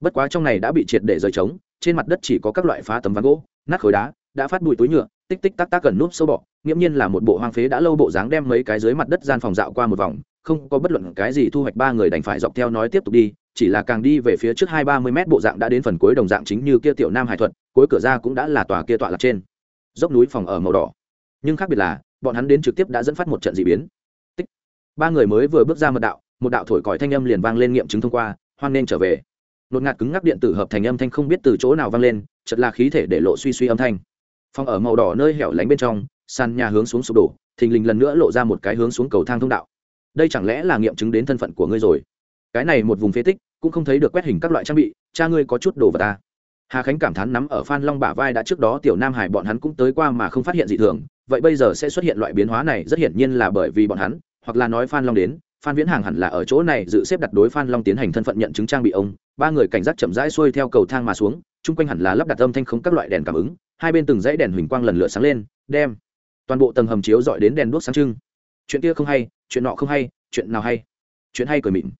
Bất quá trong này đã bị triệt để rời trống, trên mặt đất chỉ có các loại phá tấm ván gỗ nát khối đá, đã phát bụi túi nhựa, tích tích tắc tắc gần núp sâu bọ, nghiễm nhiên là một bộ hoang phế đã lâu bộ dáng đem mấy cái dưới mặt đất gian phòng dạo qua một vòng, không có bất luận cái gì thu hoạch ba người đành phải dọc theo nói tiếp tục đi, chỉ là càng đi về phía trước hai ba mươi mét bộ dạng đã đến phần cuối đồng dạng chính như kia tiểu nam hải thuật, cuối cửa ra cũng đã là tòa kia tọa lạc trên. Dốc núi phòng ở màu đỏ. Nhưng khác biệt là, bọn hắn đến trực tiếp đã dẫn phát một trận d ị biến. Tích. ba người mới vừa bước ra mật đạo, một đạo thổi còi thanh âm liền vang lên nghiệm chứng thông qua, hoan nên trở về. Nột ngạt cứng ngắc điện tử hợp thành âm thanh không biết từ chỗ nào vang lên chật là khí thể để lộ suy suy âm thanh. Phòng ở màu đỏ nơi hẻo lánh bên trong, sàn nhà hướng xuống sụp đổ, thình lình lần nữa lộ ra một cái hướng xuống cầu thang thông đạo. Đây chẳng lẽ là nghiệm chứng đến thân phận của ngươi rồi? Cái này một vùng phế tích, cũng không thấy được quét hình các loại trang bị, cha ngươi có chút đồ vật ta hà khánh cảm thán nắm ở phan long bả vai đã trước đó tiểu nam hải bọn hắn cũng tới qua mà không phát hiện gì thường, vậy bây giờ sẽ xuất hiện loại biến hóa này rất hiển nhiên là bởi vì bọn hắn, hoặc là nói phan long đến, phan viễn hàng hẳn là ở chỗ này dự xếp đặt đối phan long tiến hành thân phận nhận chứng trang bị ông, ba người cảnh giác chậm rãi xuôi theo cầu thang mà xuống chung quanh hẳn là lắp đặt âm thanh không các loại đèn cảm ứng, hai bên từng dãy đèn huỳnh quang lần lượt sáng lên, đem toàn bộ tầng hầm chiếu dọi đến đèn đuốc sáng trưng. Chuyện kia không hay, chuyện nọ không hay, chuyện nào hay? Chuyện hay cười mịn.